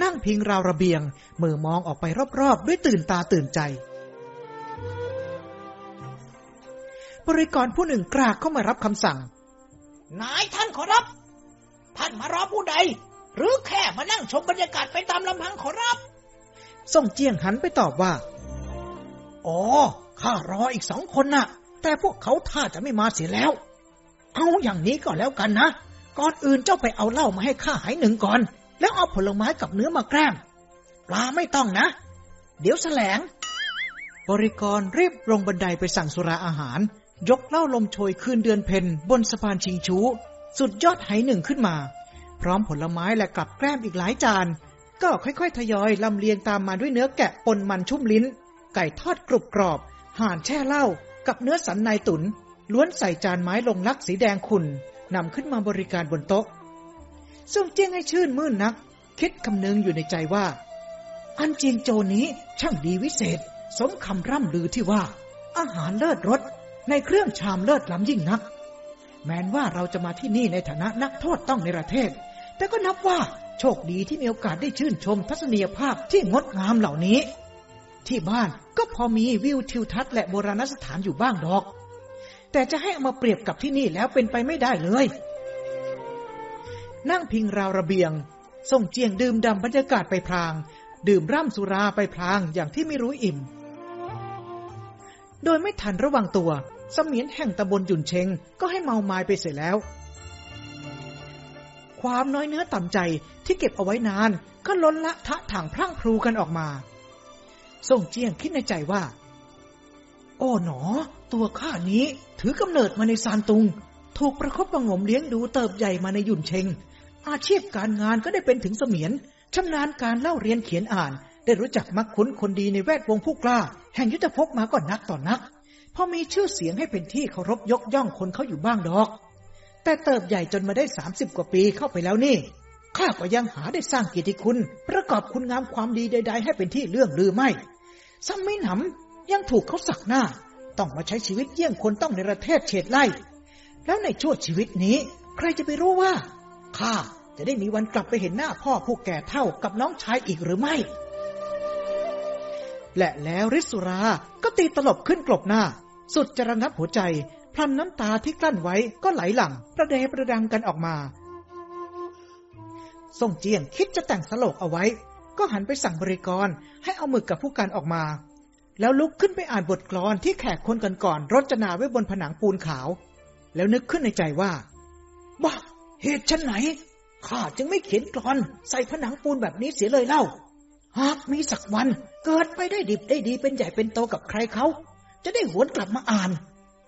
นั่งพิงราวระเบียง มือมองออกไปรอบๆ ด้วยตื่นตาตื่นใจ บริกรผู้หนึ่งกรากเข้ามารับคำสั่ง นายท่านขอรับ ท่านมารอผู้ใด หรือแค่มานั่งชมบรรยากาศไปตามลำพังขอรับ ส่งเจียงหันไปตอบว่า อ๋อ ข้ารออีกสองคนน่ะ แต่พวกเขาท่าจะไม่มาเสียแล้ว เอาอย่างนี้ก็แล้วกันนะ ก่อนอื่นเจ้าไปเอาเหล้ามาให้ข้าหายหนึ่งก่อน แล้วเอาผลไม้กับเนื้อมาแกล้มปลาไม่ต้องนะ เดี๋ยวแสลง บริกรรีบลงบันไดไปสั่งสุราอาหาร ยกเหล้าลมโชยคืนเดือนเพ็ญบนสะพานชิงชูสุดยอดไหหนึ่งขึ้นมา พร้อมผลไม้และกับแกล้มอีกหลายจาน ก็ค่อยๆ ทยอยลำเลียงตามมาด้วยเนื้อแกะปนมันชุ่มลิ้น ไก่ทอดกรุบกรอบ ห่านแช่เหล้ากับเนื้อสันในตุน ล้วนใส่จานไม้ลงลักสีแดงขุ่นนำขึ้นมาบริการบนโต๊ะ ส่งเจียงให้ชื่นมื่นนัก คิดคำนึงอยู่ในใจว่า อันเจียงโจนี้ช่างดีวิเศษ สมคำร่ำลือที่ว่า อาหารเลิศรสในเครื่องชามเลิศล้ำยิ่งนัก แม้นว่าเราจะมาที่นี่ในฐานะนักโทษต้องในประเทศ แต่ก็นับว่าโชคดีที่มีโอกาสได้ชื่นชมทัศนียภาพที่งดงามเหล่านี้ ที่บ้านก็พอมีวิวทิวทัศน์และโบราณสถานอยู่บ้างดอก แต่จะให้เอามาเปรียบกับที่นี่แล้วเป็นไปไม่ได้เลย นั่งพิงราวระเบียง ส่งเจียงดื่มดำบรรยากาศไปพลาง ดื่มร่ำสุราไปพลางอย่างที่ไม่รู้อิ่ม โดยไม่ทันระวังตัว สมียนแห่งตำบลหยุนเชงก็ให้เมาไม้ไปเสียแล้ว ความน้อยเนื้อต่ำใจที่เก็บเอาไว้นานก็ล้นละทะถังพรั่งพรูกันออกมา ส่งเจียงคิดในใจว่า โอ้หนอ ตัวข้านี้ถือกำเนิดมาในซานตุง ถูกประคบประงมเลี้ยงดูเติบใหญ่มาในหยุ่นเชง อาชีพการงานก็ได้เป็นถึงเสมียนชำนาญการเล่าเรียนเขียนอ่าน ได้รู้จักมักคุ้นคนดีในแวดวงผู้กล้า แห่งยุทธภพมาก่อนนักต่อนักพอมีชื่อเสียงให้เป็นที่เคารพยกย่องคนเขาอยู่บ้างดอก แต่เติบใหญ่จนมาได้สามสิบกว่าปีเข้าไปแล้วนี่ข้าก็ยังหาได้สร้างเกียรติคุณ ประกอบคุณงามความดีใด ๆ ให้เป็นที่เรื่องลือไม่ซ้ำไม่หนำยังถูกเขาสักหน้า ต้องมาใช้ชีวิตเยี่ยงคนต้องในประเทศเฉดไล่ แล้วในช่วงชีวิตนี้ ใครจะไปรู้ว่า ข้าจะได้มีวันกลับไปเห็นหน้าพ่อผู้แก่เท่ากับน้องชายอีกหรือไม่ และแล้วริสุราก็ตีตลบขึ้นกลบหน้า สุดจะระงับหัวใจ พลันน้ำตาที่กลั้นไว้ก็ไหลหลั่งประเดประดังกันออกมาส่งเจียงคิดจะแต่งสโลกเอาไว้ ก็หันไปสั่งบริกรให้เอาหมึกกับผู้การออกมา แล้วลุกขึ้นไปอ่านบทกลอนที่แขกคนก่อนๆรจนาไว้บนผนังปูนขาว แล้วนึกขึ้นในใจว่าบ้า เหตุฉันไหนข้าจึงไม่เขียนกลอน ใส่ผนังปูนแบบนี้เสียเลยเล่า หากมีสักวันเกิดไปได้ดิบได้ดีเป็นใหญ่เป็นโตกับใครเขา จะได้หวนกลับมาอ่าน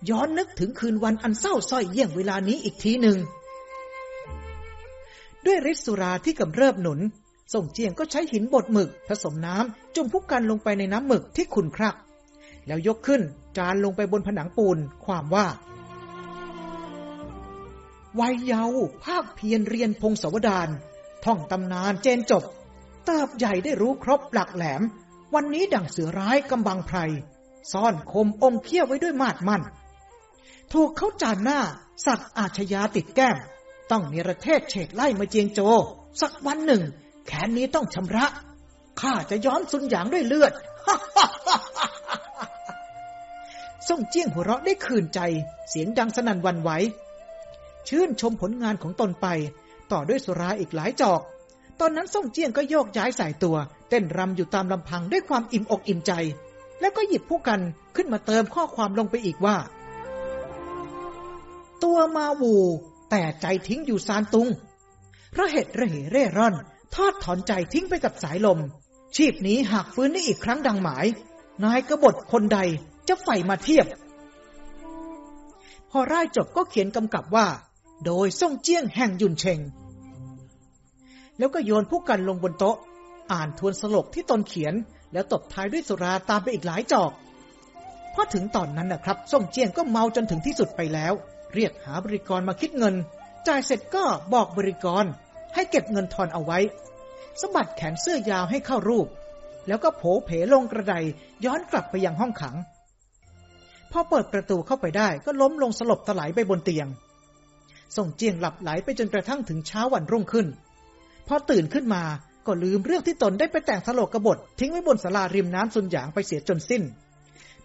ย้อนนึกถึงคืนวันอันเศร้าส้อยเยี่ยงเวลานี้อีกทีหนึ่ง ด้วยฤทธิ์สุราที่กำเริบหนุน ส่งเจียงก็ใช้หินบดหมึก ผสมน้ำจุ่มพุกกันลงไปในน้ำหมึกที่ขุนครัก แล้วยกขึ้นจานลงไปบนผนังปูนความว่า วัยเยาว์ภาคเพียรเรียนพงศวดารท่องตำนานเจนจบ เติบใหญ่ได้รู้ครบหลักแหลม วันนี้ดั่งเสือร้ายกำบังไพร ซ่อนคมอมเขี้ยวไว้ด้วยมาดมันถูกเขาจานหน้า สักอาชญาติดแก้ม ต้องเนรเทศเฉดไล่มาเจียงโจ สักวันหนึ่ง แขนนี้ต้องชำระ ข้าจะย้อมสุนหยางด้วยเลือดส่งเจียงหัวเราะได้คืนใจ เสียงดังสนั่นวันไหว ชื่นชมผลงานของตนไป ต่อด้วยสุราอีกหลายจอก ตอนนั้นส่งเจียงก็โยกย้ายสายตัว เต้นรำอยู่ตามลำพังด้วยความอิ่มอกอิ่มใจ แล้วก็หยิบผู้กันขึ้นมาเติมข้อความลงไปอีกว่า ตัวมาวูแต่ใจทิ้งอยู่ซานตุง เพราะเหตุระเหเร่ร่อน ทอดถอนใจทิ้งไปกับสายลม ชีพนี้หากฟื้นได้อีกครั้งดังหมาย นายกบฏคนใดจะใฝ่มาเทียบ พอร่ายจบก็เขียนกำกับว่า โดยส่งเจี้ยงแห่งยุนเชง แล้วก็โยนผู้กันลงบนโต๊ะ อ่านทวนสลกที่ตนเขียน แล้วตบท้ายด้วยสุราตามไปอีกหลายจอกพอถึงตอนนั้นนะครับส่งเจี้ยงก็เมาจนถึงที่สุดไปแล้ว เรียกหาบริกรมาคิดเงิน จ่ายเสร็จก็บอกบริกร ให้เก็บเงินทอนเอาไว้สะบัดแขนเสื้อยาวให้เข้ารูป แล้วก็โผเพลงกระไดย้อนกลับไปยังห้องขัง พอเปิดประตูเข้าไปได้ก็ล้มลงสลบตะไหลไปบนเตียง ส่งเจียงหลับไหลไปจนกระทั่งถึงเช้าวันรุ่งขึ้น พอตื่นขึ้นมาก็ลืมเรื่องที่ตนได้ไปแต่งสโลกกบฏทิ้งไว้บนศาลาริมน้ำสุนหยางไปเสียจนสิ้น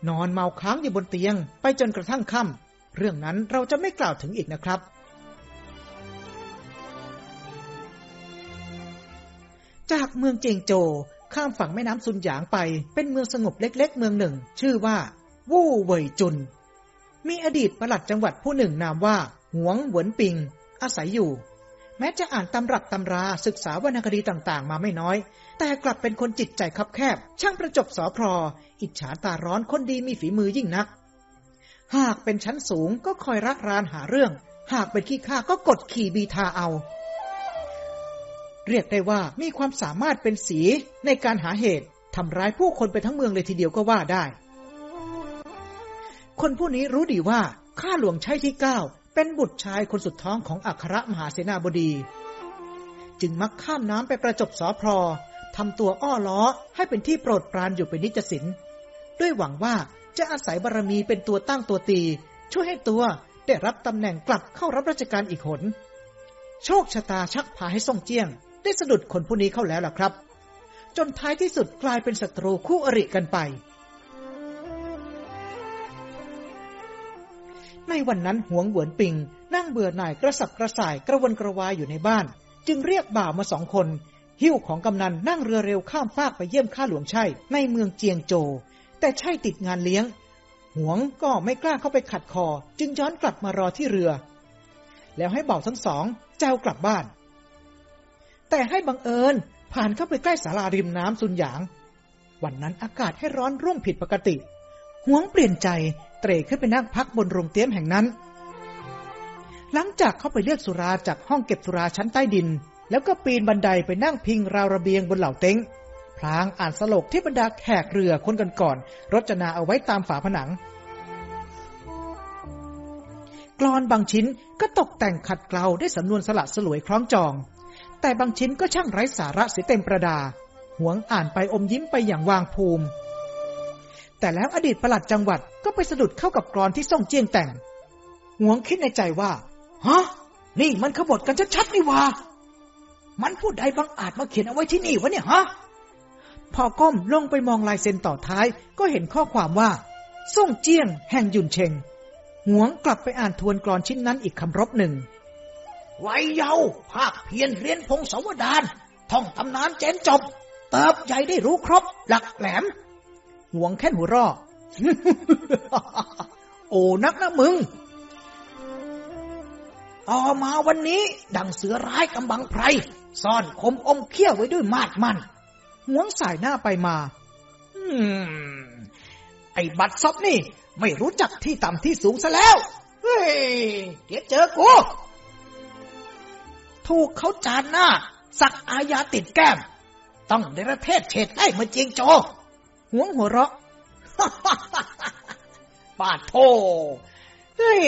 นอนเมาค้างอยู่บนเตียงไปจนกระทั่งค่ำเรื่องนั้นเราจะไม่กล่าวถึงอีกนะครับ จากเมืองเจียงโจข้ามฝั่งแม่น้ำซุนหยางไป เป็นเมืองสงบเล็ก ๆ เมืองหนึ่ง ชื่อว่า วู่เว่ยจุน มีอดีตประหลัดจังหวัดผู้หนึ่งนามว่า หวงหวนปิง อาศัยอยู่ แม้จะอ่านตำรับตำราศึกษาวรรณคดีต่างๆ มาไม่น้อย แต่กลับเป็นคนจิตใจคับแคบ ช่างประจบสอพรออิจฉาตาร้อนคนดีมีฝีมือยิ่งนัก หากเป็นชั้นสูงก็คอยรักรานหาเรื่อง หากเป็นขี้ข้าก็กดขี่บีทาเอา เรียกได้ว่ามีความสามารถเป็นสีในการหาเหตุทำร้ายผู้คนไปทั้งเมืองเลยทีเดียวก็ว่าได้ คนผู้นี้รู้ดีว่าข้าหลวงชัยที่เก้า เป็นบุตรชายคนสุดท้องของอัครมหาเสนาบดี จึงมักข้ามน้ำไปประจบสอพรอทำตัวอ้อล้อให้เป็นที่โปรดปรานอยู่เป็นนิจสิน ด้วยหวังว่าจะอาศัยบารรมีเป็นตัวตั้งตัวตี ช่วยให้ตัวได้รับตำแหน่งกลับเข้ารับราชการอีกหน โชคชะตาชักพาให้ส่งเจียง ได้สะดุดคนผู้นี้เข้าแล้วล่ะครับ จนท้ายที่สุดกลายเป็นศัตรูคู่อริกันไป ในวันนั้นหวงหวนปิง นั่งเบื่อหน่ายกระสับกระส่ายกระวนกระวายอยู่ในบ้าน จึงเรียกบ่าวมาสองคน หิ้วของกำนันนั่งเรือเร็วข้ามฟากไปเยี่ยมข้าหลวงชัยในเมืองเจียงโจ แต่ชัยติดงานเลี้ยง หวงก็ไม่กล้าเข้าไปขัดคอ จึงย้อนกลับมารอที่เรือ แล้วให้บ่าวทั้งสองเจ้ากลับบ้าน แต่ให้บังเอิญผ่านเข้าไปใกล้ศาลาริมน้ำสุนหยาง วันนั้นอากาศให้ร้อนรุ่มผิดปกติ หวงเปลี่ยนใจ เตร่ขึ้นไปนั่งพักบนโรงเตี้ยมแห่งนั้น หลังจากเข้าไปเรียกสุราจากห้องเก็บสุราชั้นใต้ดิน แล้วก็ปีนบันไดไปนั่งพิงราวระเบียงบนเหล่าเต็งพลางอ่านสโลกที่บรรดาแขกเรือคนกันก่อนรจนาเอาไว้ตามฝาผนัง กรอนบางชิ้นก็ตกแต่งขัดเกลาด้วยสำนวนสละสลวยคล้องจอง แต่บางชิ้นก็ช่างไร้สาระเสียเต็มประดา หวงอ่านไปอมยิ้มไปอย่างวางภูมิ แต่แล้วอดีตประหลัดจังหวัดก็ไปสะดุดเข้ากับกรอนที่ส่งเจียงแต่ง หวงคิดในใจว่า ฮะ นี่มันขบฏกันชัดๆนี่วะมันพูดใดบางอาจมาเขียนเอาไว้ที่นี่วะเนี่ยฮะ พอก้มลงไปมองลายเซ็นต่อท้ายก็เห็นข้อความว่า ส่งเจียงแห่งยุนเชง หวงกลับไปอ่านทวนกรอนชิ้นนั้นอีกคำรบหนึ่ง ไวเยาภาคเพียรเรียนพงศาวดารท่องตำนานเจนจบเติบใหญ่ได้รู้ครบ หลักแหลม ห่วงแค่หัวราะโอ้นักนะมึง ต่อมาวันนี้ ดังเสือร้ายกำบังไพรซ่อนคมอมเขี้ยวไว้ด้วยมาดมันหวงสายหน้าไปมา อืม ไอ้บัตรซบนี่ ไม่รู้จักที่ต่ำที่สูงซะแล้ว เฮ้ย เดี๋ยวเจอกู ถูกเขาจานหน้า สักอาญาติดแก้ม ต้องในประเทศเฉดไล่มาเจียงโจ หวงหัวเราะปาโทเฮ้ย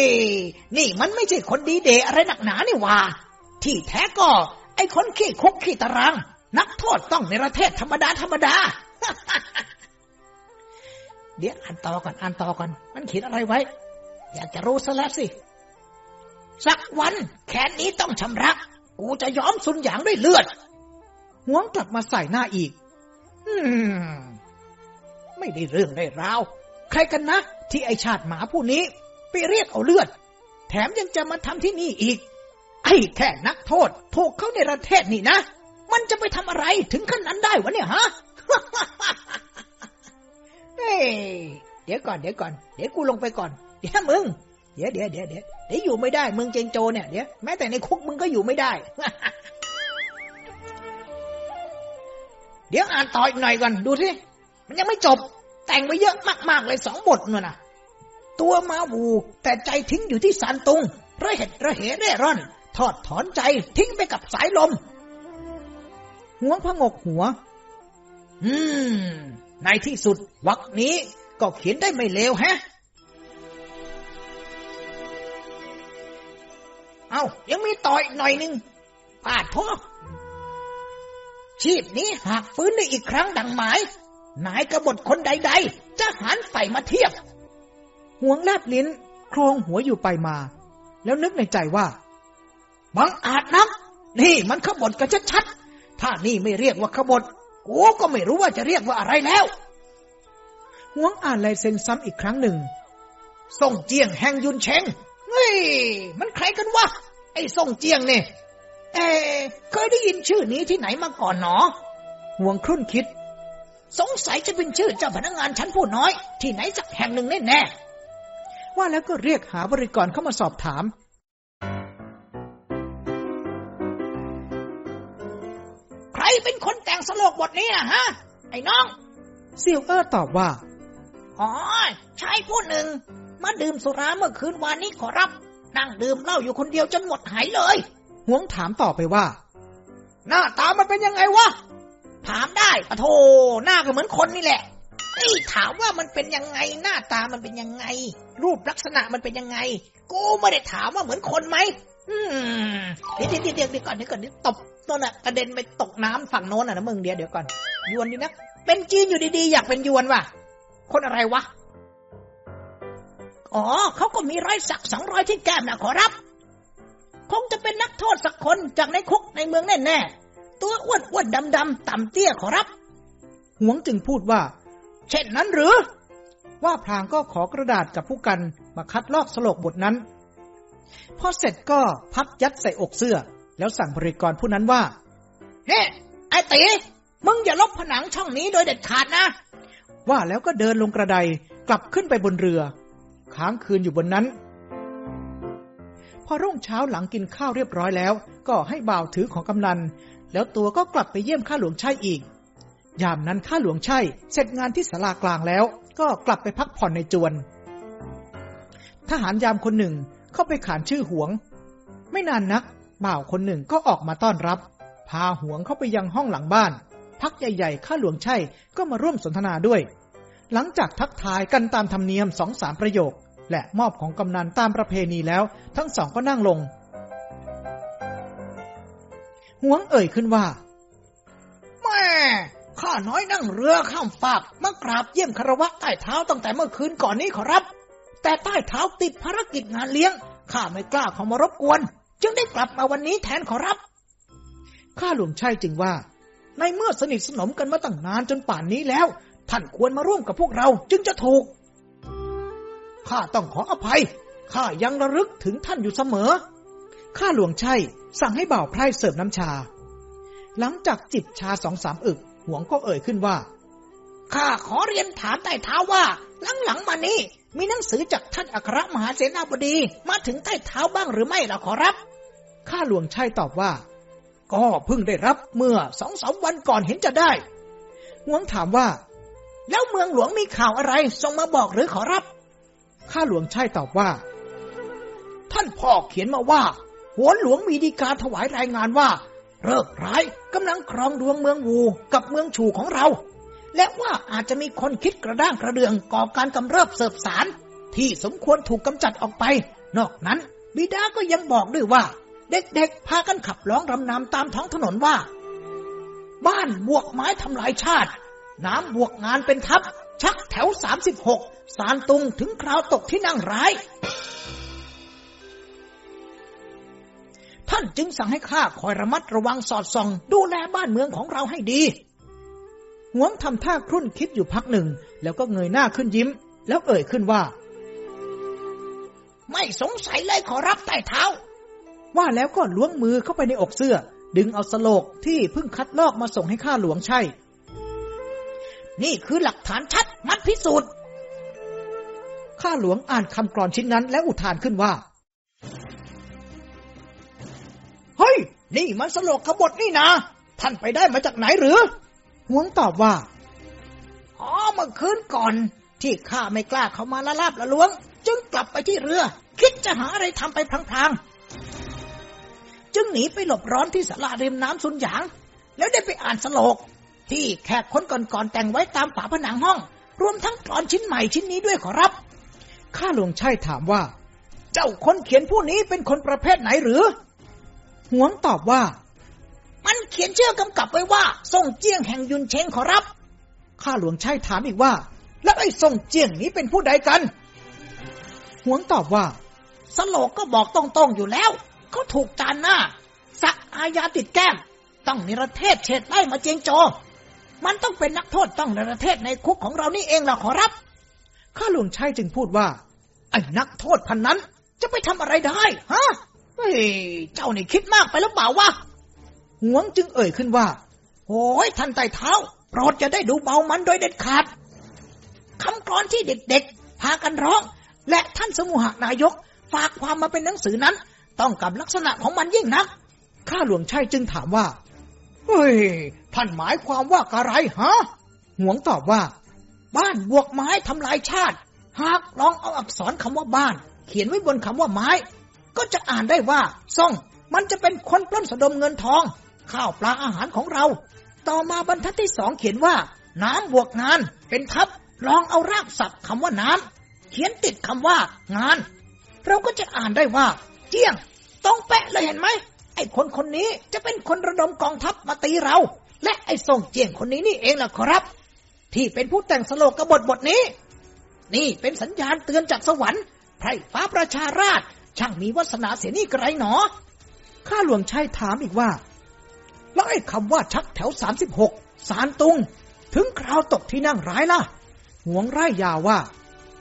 นี่มันไม่ใช่คนดีเดอะไรหนักหนานี่ว่า ที่แท้ก็ ไอ้คนขี้คุกขี้ตาราง นักโทษต้องในประเทศธรรมดาธรรมดา เดี๋ยวอ่านต่อก่อนอ่านต่อก่อน มันเขียนอะไรไว้ อยากจะรู้ซะแล้วสิ สักวันแค้นนี้ต้องชำระ กูจะย้อมสุนหยางด้วยเลือดหวงกลับมาใส่หน้าอีก อืม ไม่ได้เรื่องได้ราว ใครกันนะ ที่ไอชาติหมาผู้นี้ ไปเรียกเอาเลือด แถมยังจะมาทำที่นี่อีก ไอ้แค่นักโทษ ถูกเขาในประเทศนี่นะ มันจะไปทำอะไรถึงขั้นนั้นได้วะเนี่ยฮะเฮ้ยเดี๋ยวก่อนเดี๋ยวก่อน เดี๋ยวกูลงไปก่อน เดี๋ยวมึง เดี๋ยวเดี๋ยวเดี๋ยวเดี๋ยวเดี๋ยวอยู่ไม่ได้มึงเจงโจเนี่ยเดี๋ยวแม้แต่ในคุกมึงก็อยู่ไม่ได้ เดี๋ยวอ่านต่ออีกหน่อยก่อนดูสิ มันยังไม่จบ แต่งไปเยอะมากๆเลยสองบทนู่นน่ะตัวมาวูแต่ใจทิ้งอยู่ที่สานตุงระเหตุระเหเร่ร่อน ทอดถอนใจทิ้งไปกับสายลม หัวพงกหัว อืม ในที่สุดวักนี้ก็เขียนได้ไม่เลวแฮะ เอายังมีต่ออีกหน่อยนึงปาดพ่อชีพนี้หากฟื้นได้อีกครั้งดังหมาย นายกบฏคนใดๆ จะหันไฟมาเทียบหวงแลบลิ้น โครงหัวอยู่ไปมา แล้วนึกในใจว่า บังอาจนัก นี่มันขบฏกันชัดๆ ถ้านี่ไม่เรียกว่าขบฏกูก็ไม่รู้ว่าจะเรียกว่าอะไรแล้วหวงอ่านลายเซ็นซ้ำอีกครั้งหนึ่ง ส่งเจียงแห่งยุนเชงเฮ้ย มันใครกันวะ ไอ้ส่งเจียงเนี่ยเอ๊ะเคยได้ยินชื่อนี้ที่ไหนมาก่อนหนอหวงครุ่นคิด สงสัยจะเป็นชื่อเจ้าพนักงานชั้นผู้น้อย ที่ไหนสักแห่งหนึ่งแน่ว่าแล้วก็เรียกหาบริกรเข้ามาสอบถามๆใครเป็นคนแต่งสโลกบทนี้นะฮะ ไอ้น้องเซียวเออตอบว่า อ๋อชายผู้หนึ่ง มาดื่มสุราเมื่อคืนวานนี้ขอรับ นั่งดื่มเหล้าอยู่คนเดียวจนหมดหายเลย หวงถามต่อไปว่า หน้าตามันเป็นยังไงวะ ถามได้ปะโทหน้าก็เหมือนคนนี่แหละไอ้ยถามว่ามันเป็นยังไง หน้าตามันเป็นยังไง รูปลักษณะมันเป็นยังไง กูไม่ได้ถามว่าเหมือนคนไหมอืมเดี๋ยวเดี๋ยวเดี๋ยวก่อนเดี๋ยวก่อนเดี๋ยวตบตัวน่ะกระเด็นไปตกน้ำฝั่งโน้นอะนะมึงเดี๋ยวเดี๋ยวก่อนยวนดีนะเป็นจีนอยู่ดีๆ อยากเป็นยวนว่ะ คนอะไรวะอ๋อเขาก็มีรอยสักสองรอยที่แก้มนะขอรับ คงจะเป็นนักโทษสักคนจากในคุกในเมืองแน่ๆ ตัวอ้วนอ้วนดำดำต่ำเตี้ยขอรับ หวงจึงพูดว่า เช่นนั้นหรือ ว่าพลางก็ขอกระดาษกับผู้กันมาคัดลอกสโลกบทนั้น พอเสร็จก็พับยัดใส่อกเสื้อ แล้วสั่งบริกรผู้นั้นว่าเฮ้ไอ้ตีมึงอย่าลบผนังช่องนี้โดยเด็ดขาดนะ ว่าแล้วก็เดินลงกระไดกลับขึ้นไปบนเรือ ค้างคืนอยู่บนนั้น พอรุ่งเช้าหลังกินข้าวเรียบร้อยแล้ว ก็ให้บ่าวถือของกำนัน แล้วตัวก็กลับไปเยี่ยมข้าหลวงชัยอีก ยามนั้นข้าหลวงชัยเสร็จงานที่ศาลากลางแล้ว ก็กลับไปพักผ่อนในจวน ทหารยามคนหนึ่งเข้าไปขานชื่อหวง ไม่นานนักบ่าวคนหนึ่งก็ออกมาต้อนรับ พาหวงเข้าไปยังห้องหลังบ้าน พักใหญ่ๆข้าหลวงชัยก็มาร่วมสนทนาด้วย หลังจากทักทายกันตามธรรมเนียมสองสามประโยค และมอบของกำนันตามประเพณีแล้ว ทั้งสองก็นั่งลง หวงเอ่ยขึ้นว่า แม่ข้าน้อยนั่งเรือข้ามฟากมากราบเยี่ยมคารวะใต้เท้าตั้งแต่เมื่อคืนก่อนนี้ขอรับ แต่ใต้เท้าติดภารกิจงานเลี้ยงข้าไม่กล้าเข้ามารบกวน จึงได้กลับมาวันนี้แทนขอรับข้าหลวงชัยจึงว่า ในเมื่อสนิทสนมกันมาตั้งนานจนป่านนี้แล้ว ท่านควรมาร่วมกับพวกเราจึงจะถูกข้าต้องขออภัยข้ายังระลึกถึงท่านอยู่เสมอ ข้าหลวงชัยสั่งให้บ่าวไพร่เสิร์ฟน้ำชา หลังจากจิบชาสองสามอึก หวงก็เอ่ยขึ้นว่า ข้าขอเรียนถามใต้เท้าว่า หลังๆมานี้ มีหนังสือจากท่านอัครมหาเสนาบดีมาถึงใต้เท้าบ้างหรือไม่ล่ะขอรับ ข้าหลวงชัยตอบว่า ก็เพิ่งได้รับเมื่อสองสามวันก่อนเห็นจะได้ หวงถามว่า แล้วเมืองหลวงมีข่าวอะไรส่งมาบอกหรือขอรับ ข้าหลวงชัยตอบว่า ท่านพ่อเขียนมาว่า หัวหลวงมีดีกาถวายรายงานว่าเลิกร้ายกำลังครองดวงเมืองวูกับเมืองชูของเรา และว่าอาจจะมีคนคิดกระด้างกระเดืองก่อการกำเริบเสบสาร ที่สมควรถูกกำจัดออกไป นอกนั้น บิดาก็ยังบอกด้วยว่า เด็กๆ พากันขับร้องรำนำตามท้องถนนว่า บ้านบวกไม้ทำลายชาติ น้ำบวกงานเป็นทัพ ชักแถวสามสิบหกสารตุงถึงคราวตกที่นั่งร้าย ท่านจึงสั่งให้ข้าคอยระมัดระวังสอดส่อง ดูแลบ้านเมืองของเราให้ดีหวงทำท่าครุ่นคิดอยู่พักหนึ่ง แล้วก็เงยหน้าขึ้นยิ้ม แล้วเอ่ยขึ้นว่า ไม่สงสัยเลยขอรับใต้เท้า ว่าแล้วก็ล้วงมือเข้าไปในอกเสื้อ ดึงเอาสโลกที่เพิ่งคัดลอกมาส่งให้ข้าหลวงใช่ นี่คือหลักฐานชัดมัดพิสูจน์ข้าหลวงอ่านคำกรอนชิ้นนั้น แล้วอุทานขึ้นว่า เฮ้ย นี่มันสโลกขบฏนี่นะ ท่านไปได้มาจากไหนหรือหวงตอบว่า อ๋อเมื่อคืนก่อน ที่ข้าไม่กล้าเข้ามาละลาบละล้วง จึงกลับไปที่เรือ คิดจะหาอะไรทำไปพลางๆ จึงหนีไปหลบร้อนที่สลาริมน้ำสุนหยาง แล้วได้ไปอ่านสโลก ที่แขกคนก่อนๆแต่งไว้ตามฝาผนังห้อง รวมทั้งกรอนชิ้นใหม่ชิ้นนี้ด้วยขอรับข้าหลวงใช่ถามว่า เจ้าคนเขียนผู้นี้เป็นคนประเภทไหนหรือ หวงตอบว่า มันเขียนชื่อกำกับไว้ว่าส่งเจี้ยงแห่งยุนเชงขอรับ ข้าหลวงใช่ถามอีกว่า แล้วไอ้ส่งเจี้ยงนี้เป็นผู้ใดกันหวงตอบว่า สโลกก็บอกตรงๆอยู่แล้ว เขาถูกจานหน้า สักอาญาติดแก้ม ต้องนิรเทศเฉดไล่มาเจียงโจ มันต้องเป็นนักโทษต้องนิรเทศในคุกของเรานี่เองล่ะขอรับ ข้าหลวงใช่จึงพูดว่า ไอ้นักโทษพันนั้นจะไปทำอะไรได้ ฮะ เฮ้ย เจ้านี่คิดมากไปแล้วเปล่าวะหวงจึงเอ่ยขึ้นว่าโอ้ยท่านไต่เท้าโปรดจะได้ดูเบามันโดยเด็ดขาดคำกรอนที่เด็กๆ พากันร้อง และท่านสมุหานายก ฝากความมาเป็นหนังสือนั้น ต้องกับลักษณะของมันยิ่งนัก ข้าหลวงใช่จึงถามว่า เฮ้ย ท่านหมายความว่าอะไรฮะหวงตอบว่า บ้านบวกไม้ทำลายชาติ หากลองเอาอักษรคำว่าบ้าน เขียนไว้บนคำว่าไม้ ก็จะอ่านได้ว่าซ่อง มันจะเป็นคนปล้นสะดมเงินทอง ข้าวปลาอาหารของเรา ต่อมาบรรทัดที่สองเขียนว่า น้ำบวกงาน เป็นทับลองเอารากศัพท์คำว่าน้ำเขียนติดคำว่า งาน เราก็จะอ่านได้ว่า เจียง ต้องแปะเลยเห็นไหมไอ้คนคนนี้จะเป็นคนระดมกองทัพมาตีเรา และไอ้ส่งเจียงคนนี้นี่เองล่ะครับ ที่เป็นผู้แต่งสโลกกบทบทนี้ นี่เป็นสัญญาณเตือนจากสวรรค์ไพร่ฟ้าประชาราช ช่างมีวาสนาเสียนี่ไกรหนอ ข้าหลวงใช่ถามอีกว่า แล้วไอ้คำว่าชักแถวสามสิบหกสารตุง ถึงคราวตกที่นั่งร้ายล่ะหวงไร่ยาวว่า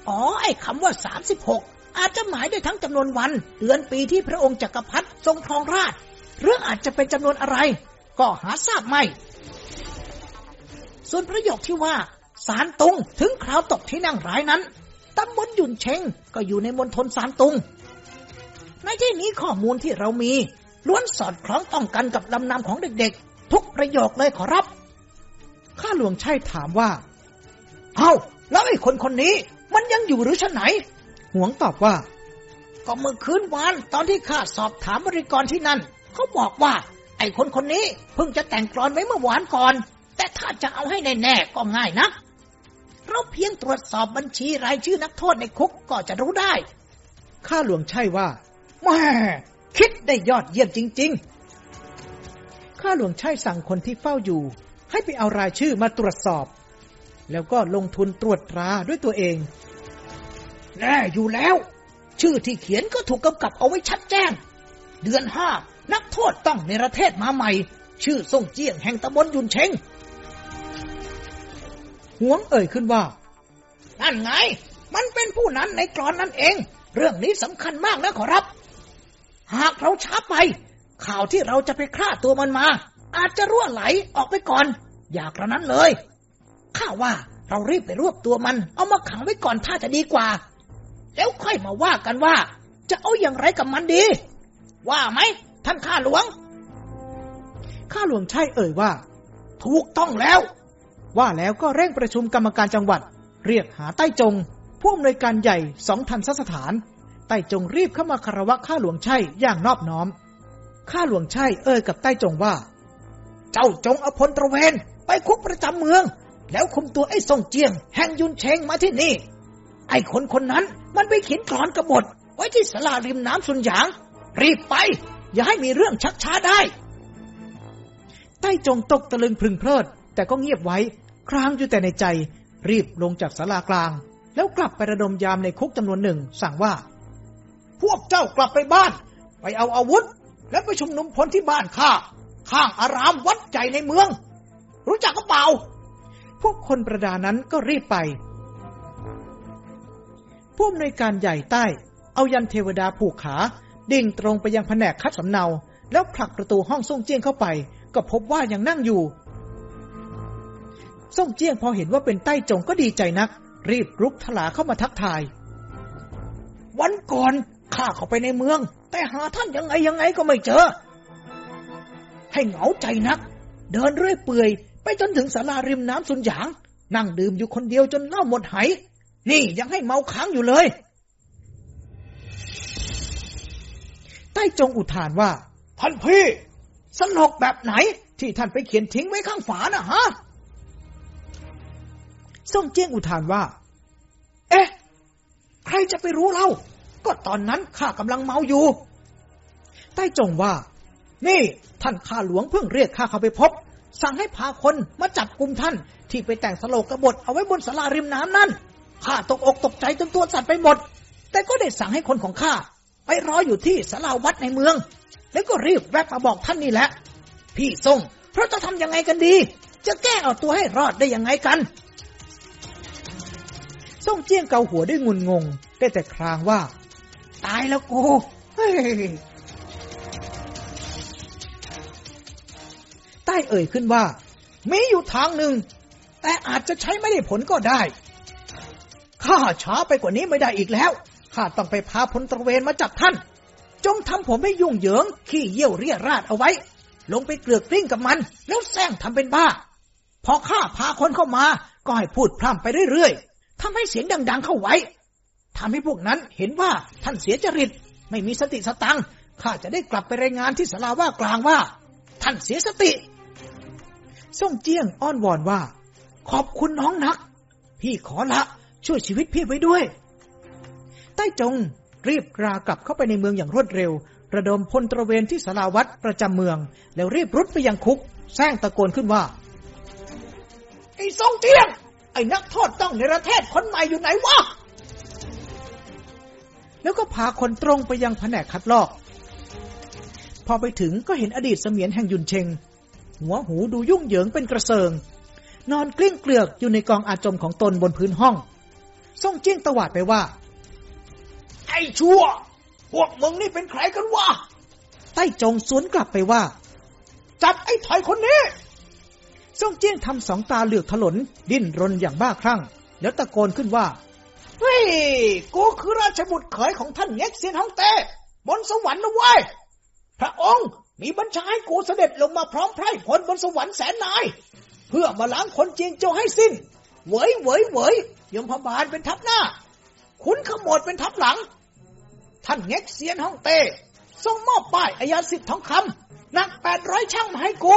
อ๋อ ไอ้คำว่าสามสิบหกอาจจะหมายได้ทั้งจำนวนวัน เดือนปีที่พระองค์จักรพรรดิทรงครองราชหรืออาจจะเป็นจำนวนอะไร ก็หาทราบไม่ ส่วนประโยคที่ว่า สารตุงถึงคราวตกที่นั่งร้ายนั้นตำบลยุนเชงก็อยู่ในมณฑลสารตุง ในที่นี้ข้อมูลที่เรามี ล้วนสอดคล้องต้องกันกับลำนำของเด็กๆ ทุกประโยคเลยขอรับ ข้าหลวงใช่ถามว่า เอา้า แล้วไอ้คนคนนี้ มันยังอยู่หรือชะไหน หวงตอบว่า ก็เมื่อคืนวานตอนที่ข้าสอบถามบริกรที่นั่น เขาบอกว่า ไอ้คนคนนี้เพิ่งจะแต่งกรอนไว้เมื่อวานก่อน แต่ถ้าจะเอาให้แน่ๆก็ง่ายนะเราเพียงตรวจสอบบัญชีรายชื่อนักโทษในคุกก็จะรู้ได้ ข้าหลวงใช่ว่า แม่คิดได้ยอดเยี่ยมจริง ๆ ข้าหลวงใช่สั่งคนที่เฝ้าอยู่ ให้ไปเอารายชื่อมาตรวจสอบ แล้วก็ลงทุนตรวจตราด้วยตัวเอง แน่อยู่แล้ว ชื่อที่เขียนก็ถูกกำกับเอาไว้ชัดแจ้ง เดือนห้านักโทษต้องเนประเทศมาใหม่ ชื่อส่งเจียงแห่งตำบลยุนเชงหวงเอ่ยขึ้นว่า นั่นไง มันเป็นผู้นั้นในกรอนนั่นเอง เรื่องนี้สำคัญมากนะขอรับ หากเราช้าไป ข่าวที่เราจะไปฆ่าตัวมันมา อาจจะรั่วไหลออกไปก่อน อย่ากระนั้นเลยข้าว่าเรารีบไปรวบตัวมัน เอามาขังไว้ก่อนถ้าจะดีกว่า แล้วค่อยมาว่ากันว่า จะเอาอย่างไรกับมันดี ว่าไหมท่านข้าหลวงข้าหลวงใช่เอ่ยว่า ถูกต้องแล้ว ว่าแล้วก็เร่งประชุมกรรมการจังหวัด เรียกหาใต้จง ผู้อำนวยการใหญ่สองทันสสถาน ใต้จงรีบเข้ามาคารวะข้าหลวงใช่อย่างนอบน้อม ข้าหลวงใช่เอ่ยกับใต้จงว่า เจ้าจงเอาพลตระเวน ไปคุกประจำเมือง แล้วคุมตัวไอ้ส่งเจียง แห่งยุนเชงมาที่นี่ ไอ้คนคนนั้นมันไปเขียนกรอนกบฏ ไว้ที่สลาริมน้ำสุนหยาง รีบไป อย่าให้มีเรื่องชักช้าได้ ใต้จงตกตะลึงพึงเพลิด แต่ก็เงียบไว้ ครางอยู่แต่ในใจ รีบลงจากศาลากลางแล้วกลับไประดมยามในคุกจำนวนหนึ่ง สั่งว่า พวกเจ้ากลับไปบ้าน ไปเอาอาวุธ และไปชุมนุมพลที่บ้านข้า ข้างอารามวัดใจในเมือง รู้จักก็เปล่า พวกคนประดานั้นก็รีบไป ผู้อำนวยการใหญ่ใต้ เอายันเทวดาผูกขา ดิ่งตรงไปยังแผนกคัดสำเนา แล้วผลักประตูห้องส่งเจียงเข้าไป ก็พบว่ายังนั่งอยู่ส่งเจียงพอเห็นว่าเป็นใต้จงก็ดีใจนัก รีบรุกทลาเข้ามาทักทาย วันก่อน ข้าเข้าไปในเมือง แต่หาท่านยังไงยังไงก็ไม่เจอ ให้เหงาใจนัก เดินเรื่อยเปื่อย ไปจนถึงศาลาริมน้ำสุนหยาง นั่งดื่มอยู่คนเดียวจนเหล้าหมดไหนี่ยังให้เมาค้างอยู่เลย ใต้จงอุทานว่า ท่านพี่สลกแบบไหน ที่ท่านไปเขียนทิ้งไว้ข้างฝาน่ะฮะส่งเจียงอุทานว่า เอ๊ะ ใครจะไปรู้เล่า ก็ตอนนั้นข้ากำลังเมาอยู่ ใต้จงว่า นี่ท่านข้าหลวงเพิ่งเรียกข้าเข้าไปพบ สั่งให้พาคนมาจับกลุ่มท่าน ที่ไปแต่งสโลกกบฏเอาไว้บนศาลาริมน้ำนั่นข้าตกอกตกใจจนตัวสั่นไปหมด แต่ก็ได้สั่งให้คนของข้าไปรออยู่ที่ศาลาวัดในเมือง แล้วก็รีบแวะมาบอกท่านนี่แหละ พี่ทรงเพราะจะทำยังไงกันดี จะแก้เอาตัวให้รอดได้ยังไงกันส่งเจียงเกาหัวด้วยงุนงง ได้แต่ครางว่า ตายแล้วกูเฮ้ยใต้เอ่ยขึ้นว่ามีอยู่ทางหนึ่ง แต่อาจจะใช้ไม่ได้ผลก็ได้ ข้าช้าไปกว่านี้ไม่ได้อีกแล้ว ข้าต้องไปพาพลตระเวนมาจับท่าน จงทำผมให้ยุ่งเหยิง ขี้เยี่ยวเรียราดเอาไว้ ลงไปเกลือกกลิ้งกับมัน แล้วแซงทำเป็นบ้า พอข้าพาคนเข้ามา ก็ให้พูดพร่ำไปเรื่อยๆทำให้เสียงดัง ๆ เข้าไว้ ทำให้พวกนั้นเห็นว่าท่านเสียจริต ไม่มีสติสตังข้าจะได้กลับไปรายงานที่สาราว่ากลางว่า ท่านเสียสติส่งเจียงอ้อนวอนว่า ขอบคุณน้องนัก พี่ขอละช่วยชีวิตพี่ไว้ด้วย ใต้จงรีบรากลับเข้าไปในเมืองอย่างรวดเร็ว ระดมพลตระเวนที่สาราวัดประจำเมือง แล้วรีบรุดไปยังคุกแซงตะโกนขึ้นว่า ไอ้ทรงเจียง ไอ้นักโทษต้องในประเทศคนใหม่อยู่ไหนวะ แล้วก็พาคนตรงไปยังแผนกคัดลอก พอไปถึงก็เห็นอดีตเสมียนแห่งยุนเชง หัวหูดูยุ่งเหยิงเป็นกระเซิง นอนกลิ้งเกลือกอยู่ในกองอาจมของตนบนพื้นห้อง ส่งเจี้ยงตวาดไปว่า ไอ้ชั่ว พวกมึงนี่เป็นใครกันวะ ใต้จงสวนกลับไปว่า จับไอ้ถอยคนนี้ส่งเจี้ยงทำสองตาเหลือกถลน ดิ้นรนอย่างบ้าคลั่ง แล้วตะโกนขึ้นว่า เฮ้ย กูคือราชบุตรเขยของท่านเง็กเซียนฮ่องเต้บนสวรรค์นะเว้ย พระองค์มีบัญชาให้กูเสด็จลงมาพร้อมไพร่พลบนสวรรค์แสนนาย เพื่อมาล้างคนจียงโจวให้สิ้นเหวยเหวยเหวยยมพบาลเป็นทัพหน้า ขุนขโมดเป็นทัพหลัง ท่านเง็กเซียนฮ่องเต้ทรงมอบป้ายอายาสิทธิ์ทองคำหนักแปดร้อยช่างมาให้กู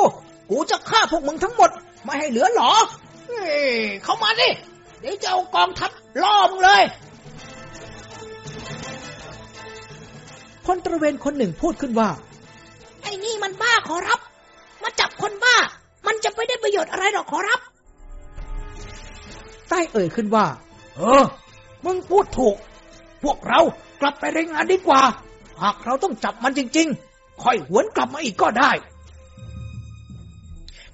กูจะฆ่าพวกมึงทั้งหมด ไม่ให้เหลือหรอ เฮ้เข้ามาดิ เดี๋ยวจะเอากองทัพล้อมเลยพลตระเวนคนหนึ่งพูดขึ้นว่า ไอ้นี่มันบ้าขอรับ มาจับคนบ้า มันจะไปได้ประโยชน์อะไรหรอกขอรับ ใต้เอ่ยขึ้นว่า เออ มึงพูดถูก พวกเรากลับไปรายงานดีกว่า หากเราต้องจับมันจริง ๆ ค่อยหวนกลับมาอีกก็ได้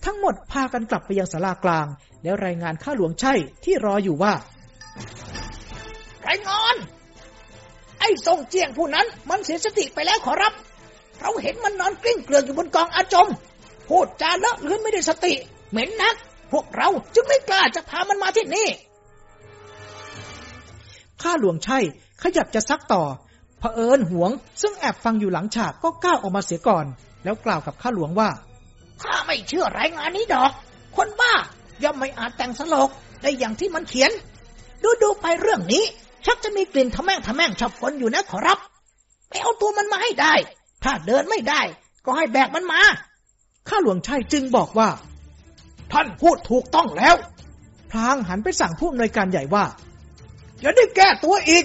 ทั้งหมดพากันกลับไปยังศาลากลาง แล้วรายงานข้าหลวงใช่ที่รออยู่ว่า รายงาน ไอ้ทรงเจียงผู้นั้นมันเสียสติไปแล้วขอรับ เราเห็นมันนอนกลิ้งเกลือกอยู่บนกองอาจม พูดจาเลอะเลือนไม่ได้สติ เหม็นนัก พวกเราจึงไม่กล้าจะพามันมาที่นี่ข้าหลวงใช่ขยับจะซักต่อเผอิญหวง ซึ่งแอบฟังอยู่หลังฉากก็ก้าวออกมาเสียก่อน แล้วกล่าวกับข้าหลวงว่า ข้าไม่เชื่อรายงานนี้ดอก คนบ้าย่อมไม่อาจแต่งสโลกได้อย่างที่มันเขียน ดูดูไปเรื่องนี้ ชักจะมีกลิ่นทะแม่งทะแม่งชอบฝนอยู่นะขอรับไปเอาตัวมันมาให้ได้ ถ้าเดินไม่ได้ ก็ให้แบกมันมา ข้าหลวงชัยจึงบอกว่า ท่านพูดถูกต้องแล้ว พลางหันไปสั่งผู้อำนวยการใหญ่ว่าอย่าได้แก้ตัวอีก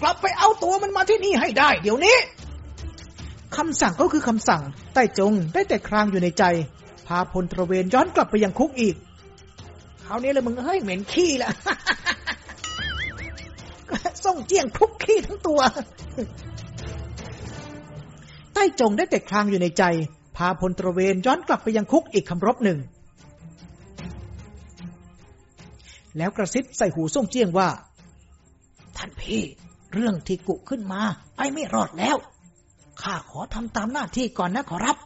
กลับไปเอาตัวมันมาที่นี่ให้ได้ เดี๋ยวนี้ คำสั่งก็คือคำสั่ง ใต้จงได้แต่ครางอยู่ในใจ พาพลตระเวนย้อนกลับไปยังคุกอีกคราวนี้เลยมึงเฮ้ยเหม็นขี้ละส่งเจียงคุกขี้ทั้งตัว ใต้จงได้แต่คลางอยู่ในใจ พาพลตระเวนย้อนกลับไปยังคุกอีกคำรบหนึ่ง แล้วกระซิบใส่หูส่งเจียงว่า ท่านพี่ เรื่องที่กุขึ้นมา ไปไม่รอดแล้ว ข้าขอทำตามหน้าที่ก่อนนะขอรับ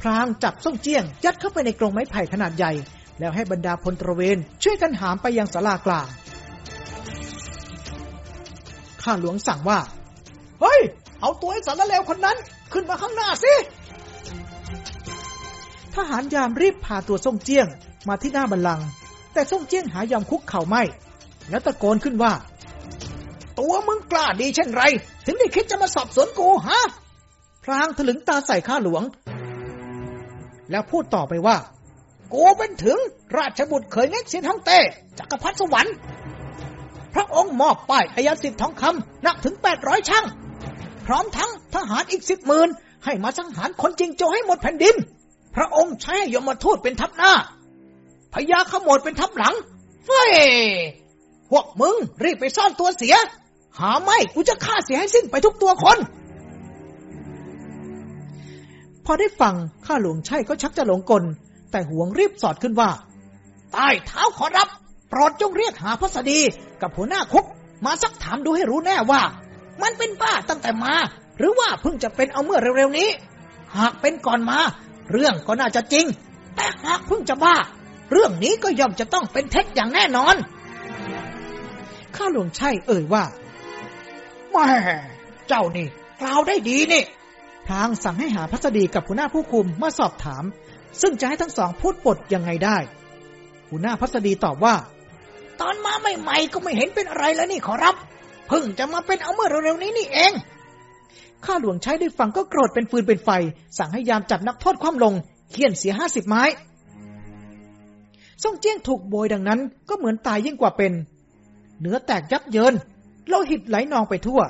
พรางจับส่งเจียง ยัดเข้าไปในกรงไม้ไผ่ขนาดใหญ่ แล้วให้บรรดาพลตระเวน ช่วยกันหามไปยังศาลากลาง ข้าหลวงสั่งว่า เฮ้ย เอาตัวไอ้สารเลวคนนั้น ขึ้นมาข้างหน้าสิ ทหารยามรีบพาตัวส่งเจียงมาที่หน้าบัลลังก์แต่ส่งเจียงหายอมคุกเข่าไม่ แล้วตะโกนขึ้นว่า ตัวมึงกล้าดีเช่นไร ถึงได้คิดจะมาสอบสวนกูฮะพรางถลึงตาใส่ข้าหลวง แล้วพูดต่อไปว่า กูเป็นถึงราชบุตรเคยเง็กเสียนฮ่องเต้จักรพรรดิสวรรค์ พระองค์มอบป้ายอายสิทธิ์ทองคำหนักถึงแปดร้อยช่าง พร้อมทั้งทหารอีกสิบหมื่นให้มาสังหารคนจริงโจให้หมดแผ่นดิน พระองค์ใช้ยมทูตเป็นทัพหน้าพญาขโมดเป็นทัพหลัง เฮ้ย พวกมึงรีบไปซ่อนตัวเสีย หาไม่กูจะฆ่าเสียให้สิ้นไปทุกตัวคน พอได้ฟังข้าหลวงใช่ก็ชักจะหลงกล แต่หวงรีบสอดขึ้นว่าใต้เท้าขอรับโปรดจงเรียกหาพระสดีกับหัวหน้าคุก มาสักถามดูให้รู้แน่ว่า มันเป็นบ้าตั้งแต่มา หรือว่าเพิ่งจะเป็นเอาเมื่อเร็วๆนี้ หากเป็นก่อนมา เรื่องก็น่าจะจริง แต่หากเพิ่งจะบ้า เรื่องนี้ก็ย่อมจะต้องเป็นเท็จอย่างแน่นอน ข้าหลวงใช่เอ่ยว่า แม่เจ้านี่กล่าวได้ดีนี่พรางสั่งให้หาพัสดีกับหัวหน้าผู้คุมมาสอบถาม ซึ่งจะให้ทั้งสองพูดปดยังไงได้ หัวหน้าพัสดีตอบว่า ตอนมาใหม่ๆก็ไม่เห็นเป็นอะไรแล้วนี่ขอรับ เพิ่งจะมาเป็นเอาเมื่อเร็วๆนี้นี่เอง ข้าหลวงใช้ได้ฟังก็โกรธเป็นฟืนเป็นไฟ สั่งให้ยามจับนักโทษคว่ำลงเคี่ยนเสียห้าสิบไม้ส่งเจี้ยงถูกโบยดังนั้นก็เหมือนตายยิ่งกว่าเป็น เนื้อแตกยับเยิน โลหิตไหลนองไปทั่ว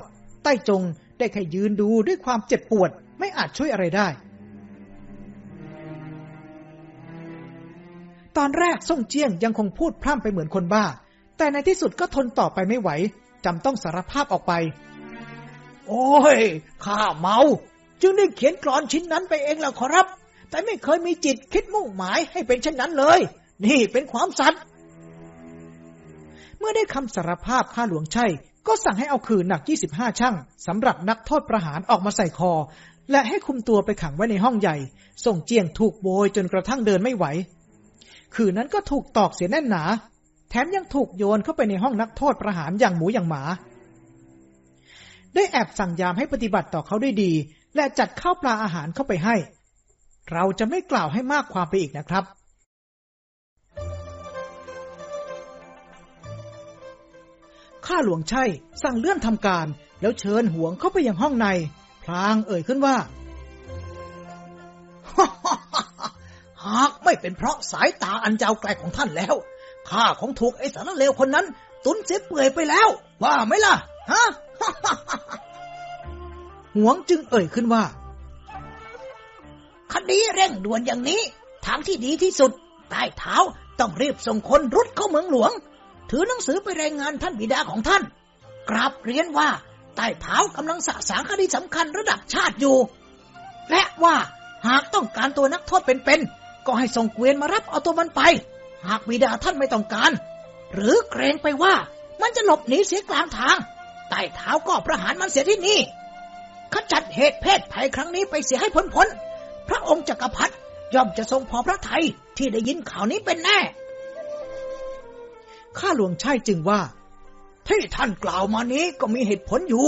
ใต้จงได้แค่ยืนดูด้วยความเจ็บปวด ไม่อาจช่วยอะไรได้ ตอนแรกส่งเจียงยังคงพูดพร่ำไปเหมือนคนบ้า แต่ในที่สุดก็ทนต่อไปไม่ไหวจำต้องสารภาพออกไป โอ้ย ข้าเมา จึงได้เขียนกรอนชิ้นนั้นไปเองแหละขอรับ แต่ไม่เคยมีจิตคิดมุ่งหมายให้เป็นเช่นนั้นเลย นี่เป็นความสัตย์เมื่อได้คำสารภาพข้าหลวงใช่ ก็สั่งให้เอาคืนหนัก 25 ช่างสำหรับนักโทษประหารออกมาใส่คอ และให้คุมตัวไปขังไว้ในห้องใหญ่ ส่งเจียงถูกโบยจนกระทั่งเดินไม่ไหว คืนนั้นก็ถูกตอกเสียแน่นหนา แถมยังถูกโยนเข้าไปในห้องนักโทษประหารอย่างหมูอย่างหมา ได้แอบสั่งยามให้ปฏิบัติต่อเขาได้ดี และจัดข้าวปลาอาหารเข้าไปให้ เราจะไม่กล่าวให้มากความไปอีกนะครับ ข้าหลวงใช่ สั่งเลื่อนทำการ แล้วเชิญหวงเข้าไปยังห้องใน พลางเอ่ยขึ้นว่า หากไม่เป็นเพราะสายตาอันเจ้าไกลของท่านแล้ว ข้าของถูกไอ้สารเลวคนนั้น ตุนเสียเปื่อยไปแล้ว ว่าไหมล่ะ ฮะ หวงจึงเอ่ยขึ้นว่า คดีเร่งด่วนอย่างนี้ ทางที่ดีที่สุด ใต้เท้าต้องรีบส่งคนรุดเข้าเมืองหลวง ถือหนังสือไปรายงานท่านบิดาของท่าน กราบเรียนว่าใต้เท้ากำลังสะสางคดีสำคัญระดับชาติอยู่ และว่าหากต้องการตัวนักโทษเป็นๆก็ให้ส่งเกวียนมารับเอาตัวมันไป หากบิดาท่านไม่ต้องการ หรือเกรงไปว่ามันจะหลบหนีเสียกลางทางใต้เท้าก็ประหารมันเสียที่นี่ขจัดเหตุเพศภัยครั้งนี้ไปเสียให้พ้นพ้นพระองค์จักรพรรดิย่อมจะทรงพอพระทัยที่ได้ยินข่าวนี้เป็นแน่ ข้าหลวงใช่จึงว่า ที่ท่านกล่าวมานี้ก็มีเหตุผลอยู่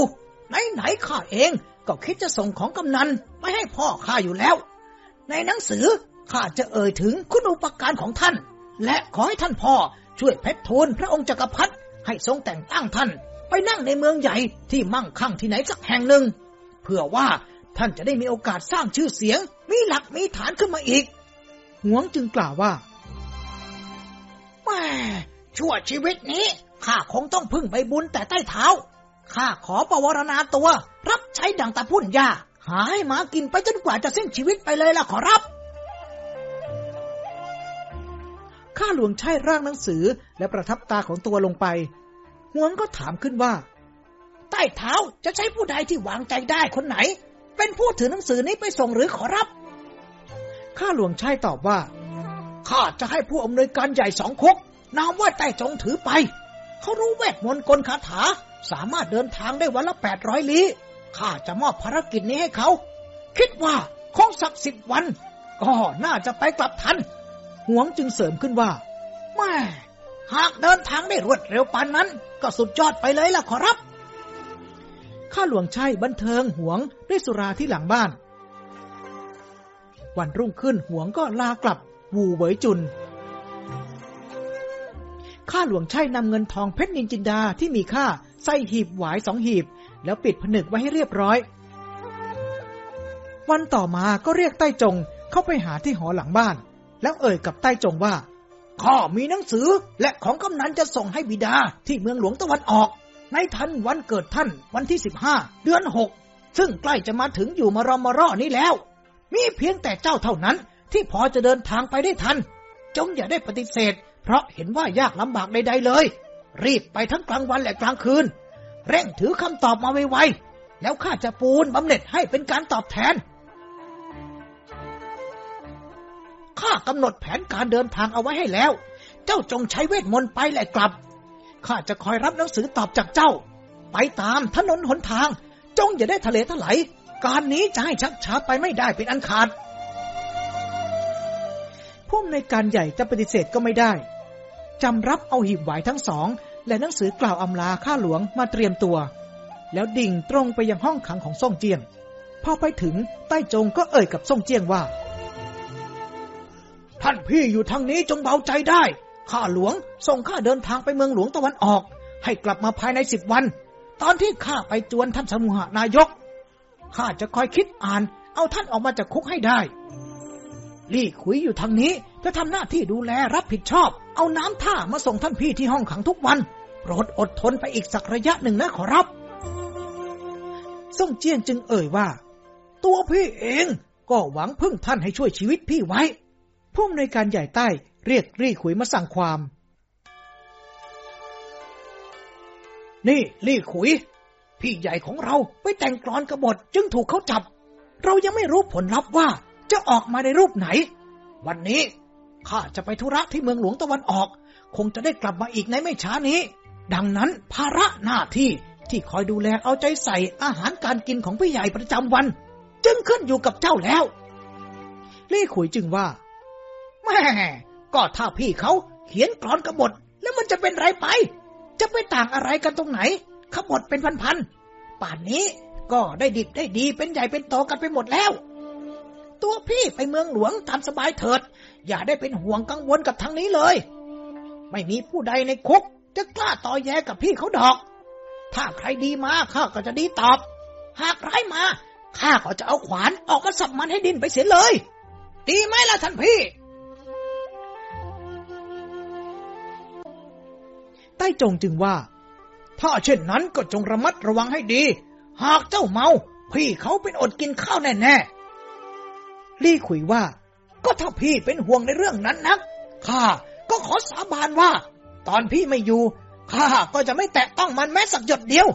ไหนๆข้าเองก็คิดจะส่งของกำนันไปให้พ่อข้าอยู่แล้ว ในหนังสือข้าจะเอ่ยถึงคุณอุปการของท่าน และขอให้ท่านพ่อช่วยเพชรทูลพระองค์จักรพรรดิให้ทรงแต่งตั้งท่าน ไปนั่งในเมืองใหญ่ที่มั่งคั่งที่ไหนสักแห่งหนึ่ง เพื่อว่าท่านจะได้มีโอกาสสร้างชื่อเสียง มีหลักมีฐานขึ้นมาอีกหวงจึงกล่าวว่าแม่ ชั่วชีวิตนี้ข้าคงต้องพึ่งใบบุญแต่ใต้เท้าข้าขอประวรณาตัว รับใช้ดังตาพุ่นยาหาให้หมากินไปจนกว่าจะสิ้นชีวิตไปเลยล่ะขอรับข้าหลวงใช้ร่างหนังสือและประทับตาของตัวลงไปหวงก็ถามขึ้นว่า ใต้เท้าจะใช้ผู้ใดที่วางใจได้คนไหน เป็นผู้ถือหนังสือนี้ไปส่งหรือขอรับข้าหลวงใช้ตอบว่าข้าจะให้ผู้อำนวยการใหญ่สองคก นามว่าใต้จงถือไป เขารู้เวทมนต์กลคาถา สามารถเดินทางได้วันละแปดร้อยลี้ข้าจะมอบภารกิจนี้ให้เขา คิดว่าคงสักสิบวัน ก็น่าจะไปกลับทันหวงจึงเสริมขึ้นว่าแม่หากเดินทางได้รวดเร็วปานนั้น ก็สุดยอดไปเลยล่ะขอรับ ข้าหลวงใช่บันเทิงหวงด้วยสุราที่หลังบ้าน วันรุ่งขึ้นหวงก็ลากลับ วูเวยจุน ข้าหลวงใช่นำเงินทองเพชรนินจินดาที่มีค่าใส่หีบหวายสองหีบ แล้วปิดผนึกไว้ให้เรียบร้อย วันต่อมาก็เรียกใต้จงเข้าไปหาที่หอหลังบ้าน แล้วเอ่ยกับใต้จงว่า ข้ามีหนังสือและของกำนันจะส่งให้บิดาที่เมืองหลวงตะวันออก ในทันวันเกิดท่านวันที่สิบห้าเดือนหกซึ่งใกล้จะมาถึงอยู่มารอมารอนี้แล้ว มีเพียงแต่เจ้าเท่านั้นที่พอจะเดินทางไปได้ทัน จงอย่าได้ปฏิเสธ เพราะเห็นว่ายากลำบากใดๆเลย รีบไปทั้งกลางวันและกลางคืน เร่งถือคำตอบมาไวๆแล้วข้าจะปูนบำเหน็จให้เป็นการตอบแทนข้ากำหนดแผนการเดินทางเอาไว้ให้แล้ว เจ้าจงใช้เวทมนต์ไปและกลับ ข้าจะคอยรับหนังสือตอบจากเจ้า ไปตามถนนหนทาง จงอย่าได้ทะเลทลาย การนี้จะให้ชักช้าไปไม่ได้เป็นอันขาด ผู้อำนวยการใหญ่จะปฏิเสธก็ไม่ได้จำรับเอาหีบไหวทั้งสอง และหนังสือกล่าวอำลาข้าหลวงมาเตรียมตัว แล้วดิ่งตรงไปยังห้องขังของซ่งเจียง พอไปถึงใต้จงก็เอ่ยกับซ่งเจียงว่า ท่านพี่อยู่ทางนี้จงเบาใจได้ ข้าหลวงส่งข้าเดินทางไปเมืองหลวงตะวันออก ให้กลับมาภายในสิบวัน ตอนที่ข้าไปจวนท่านสมุหานายกข้าจะคอยคิดอ่าน เอาท่านออกมาจากคุกให้ได้ ลี่ขุยอยู่ทางนี้จะทำหน้าที่ดูแลรับผิดชอบ เอาน้ำท่ามาส่งท่านพี่ที่ห้องขังทุกวัน โปรดอดทนไปอีกสักระยะหนึ่งนะขอรับ ซ่งเจียงจึงเอ่ยว่า ตัวพี่เองก็หวังพึ่งท่านให้ช่วยชีวิตพี่ไว้ผู้อำนวยการใหญ่ใต้เรียกรี่ขุยมาสั่งความ นี่ลี่ขุย พี่ใหญ่ของเราไปแต่งกรอนกบฏจึงถูกเขาจับ เรายังไม่รู้ผลลัพธ์ว่า จะออกมาในรูปไหน วันนี้ข้าจะไปธุระที่เมืองหลวงตะวันออก คงจะได้กลับมาอีกในไม่ช้านี้ ดังนั้นภาระหน้าที่ที่คอยดูแลเอาใจใส่อาหารการกินของพี่ใหญ่ประจำวัน จึงขึ้นอยู่กับเจ้าแล้วลี่ขุยจึงว่าแม่ก็ถ้าพี่เขาเขียนกรอนกบฏแล้วมันจะเป็นไรไป จะไปต่างอะไรกันตรงไหนขบฏเป็นพันๆป่านนี้ก็ได้ดิบได้ดีเป็นใหญ่เป็นโตกันไปหมดแล้ว ตัวพี่ไปเมืองหลวงตามสบายเถิด อย่าได้เป็นห่วงกังวลกับทางนี้เลย ไม่มีผู้ใดในคุก จะกล้าต่อแย้กับพี่เขาดอก ถ้าใครดีมาข้าก็จะดีตอบ หากร้ายมาข้าก็จะเอาขวานออกกระสับมันให้ดินไปเสียเลย ดีไหมล่ะท่านพี่ใต้จงจึงว่า ถ้าเช่นนั้นก็จงระมัดระวังให้ดี หากเจ้าเมา พี่เขาเป็นอดกินข้าวแน่ๆ ลี่ขุยว่า ก็ถ้าพี่เป็นห่วงในเรื่องนั้นนักข้าก็ขอสาบานว่า ตอนพี่ไม่อยู่ข้าก็จะไม่แตะต้องมันแม้สักหยดเดียว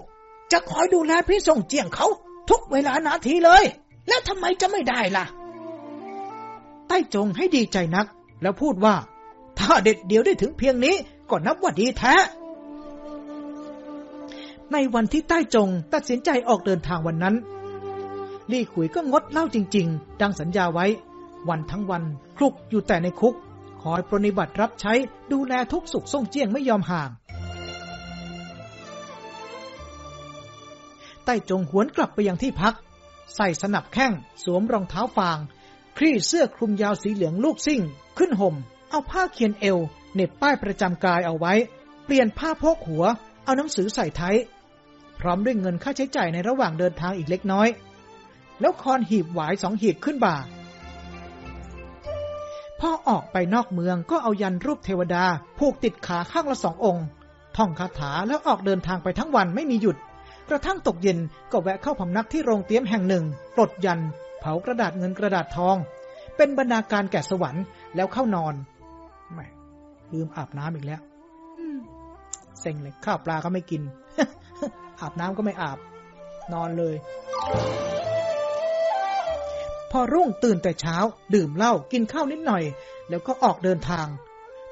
จะคอยดูแลพี่ส่งเจียงเขา ทุกเวลานาทีเลย แล้วทำไมจะไม่ได้ล่ะ ใต้จงให้ดีใจนัก แล้วพูดว่า ถ้าเด็ดเดียวได้ถึงเพียงนี้ก็นับว่าดีแท้ ในวันที่ใต้จงตัดสินใจออกเดินทางวันนั้น ลี่ขุยก็งดเหล้าจริง ๆ ดังสัญญาไว้ วันทั้งวันคลุกอยู่แต่ในคุก คอยปรนิบัติรับใช้ดูแลทุกสุขส่งเจียงไม่ยอมห่าง ใต้จงหวนกลับไปยังที่พัก ใส่สนับแข้ง สวมรองเท้าฟาง คลี่เสื้อคลุมยาวสีเหลืองลูกซิ่ง ขึ้นห่ม เอาผ้าเขียนเอวเน็บป้ายประจำกายเอาไว้ เปลี่ยนผ้าโพกหัว เอาหนังสือใส่ไทยพร้อมด้วยเงินค่าใช้จ่ายในระหว่างเดินทางอีกเล็กน้อย แล้วคอนหีบหวายสองหีบขึ้นบ่า พ่อออกไปนอกเมืองก็เอายันรูปเทวดา ผูกติดขาข้างละสององค์ ท่องคาถาแล้วออกเดินทางไปทั้งวันไม่มีหยุด กระทั่งตกเย็นก็แวะเข้าพำนักที่โรงเตี้ยมแห่งหนึ่ง ปลดยัน เผากระดาษเงินกระดาษทอง เป็นบรรณาการแก่สวรรค์แล้วเข้านอนไม่ลืมอาบน้ำอีกแล้วเซ็งเลยข้าวปลาก็ไม่กิน อาบน้ำก็ไม่อาบ นอนเลย พอรุ่งตื่นแต่เช้า ดื่มเหล้ากินข้าวนิดหน่อย แล้วก็ออกเดินทาง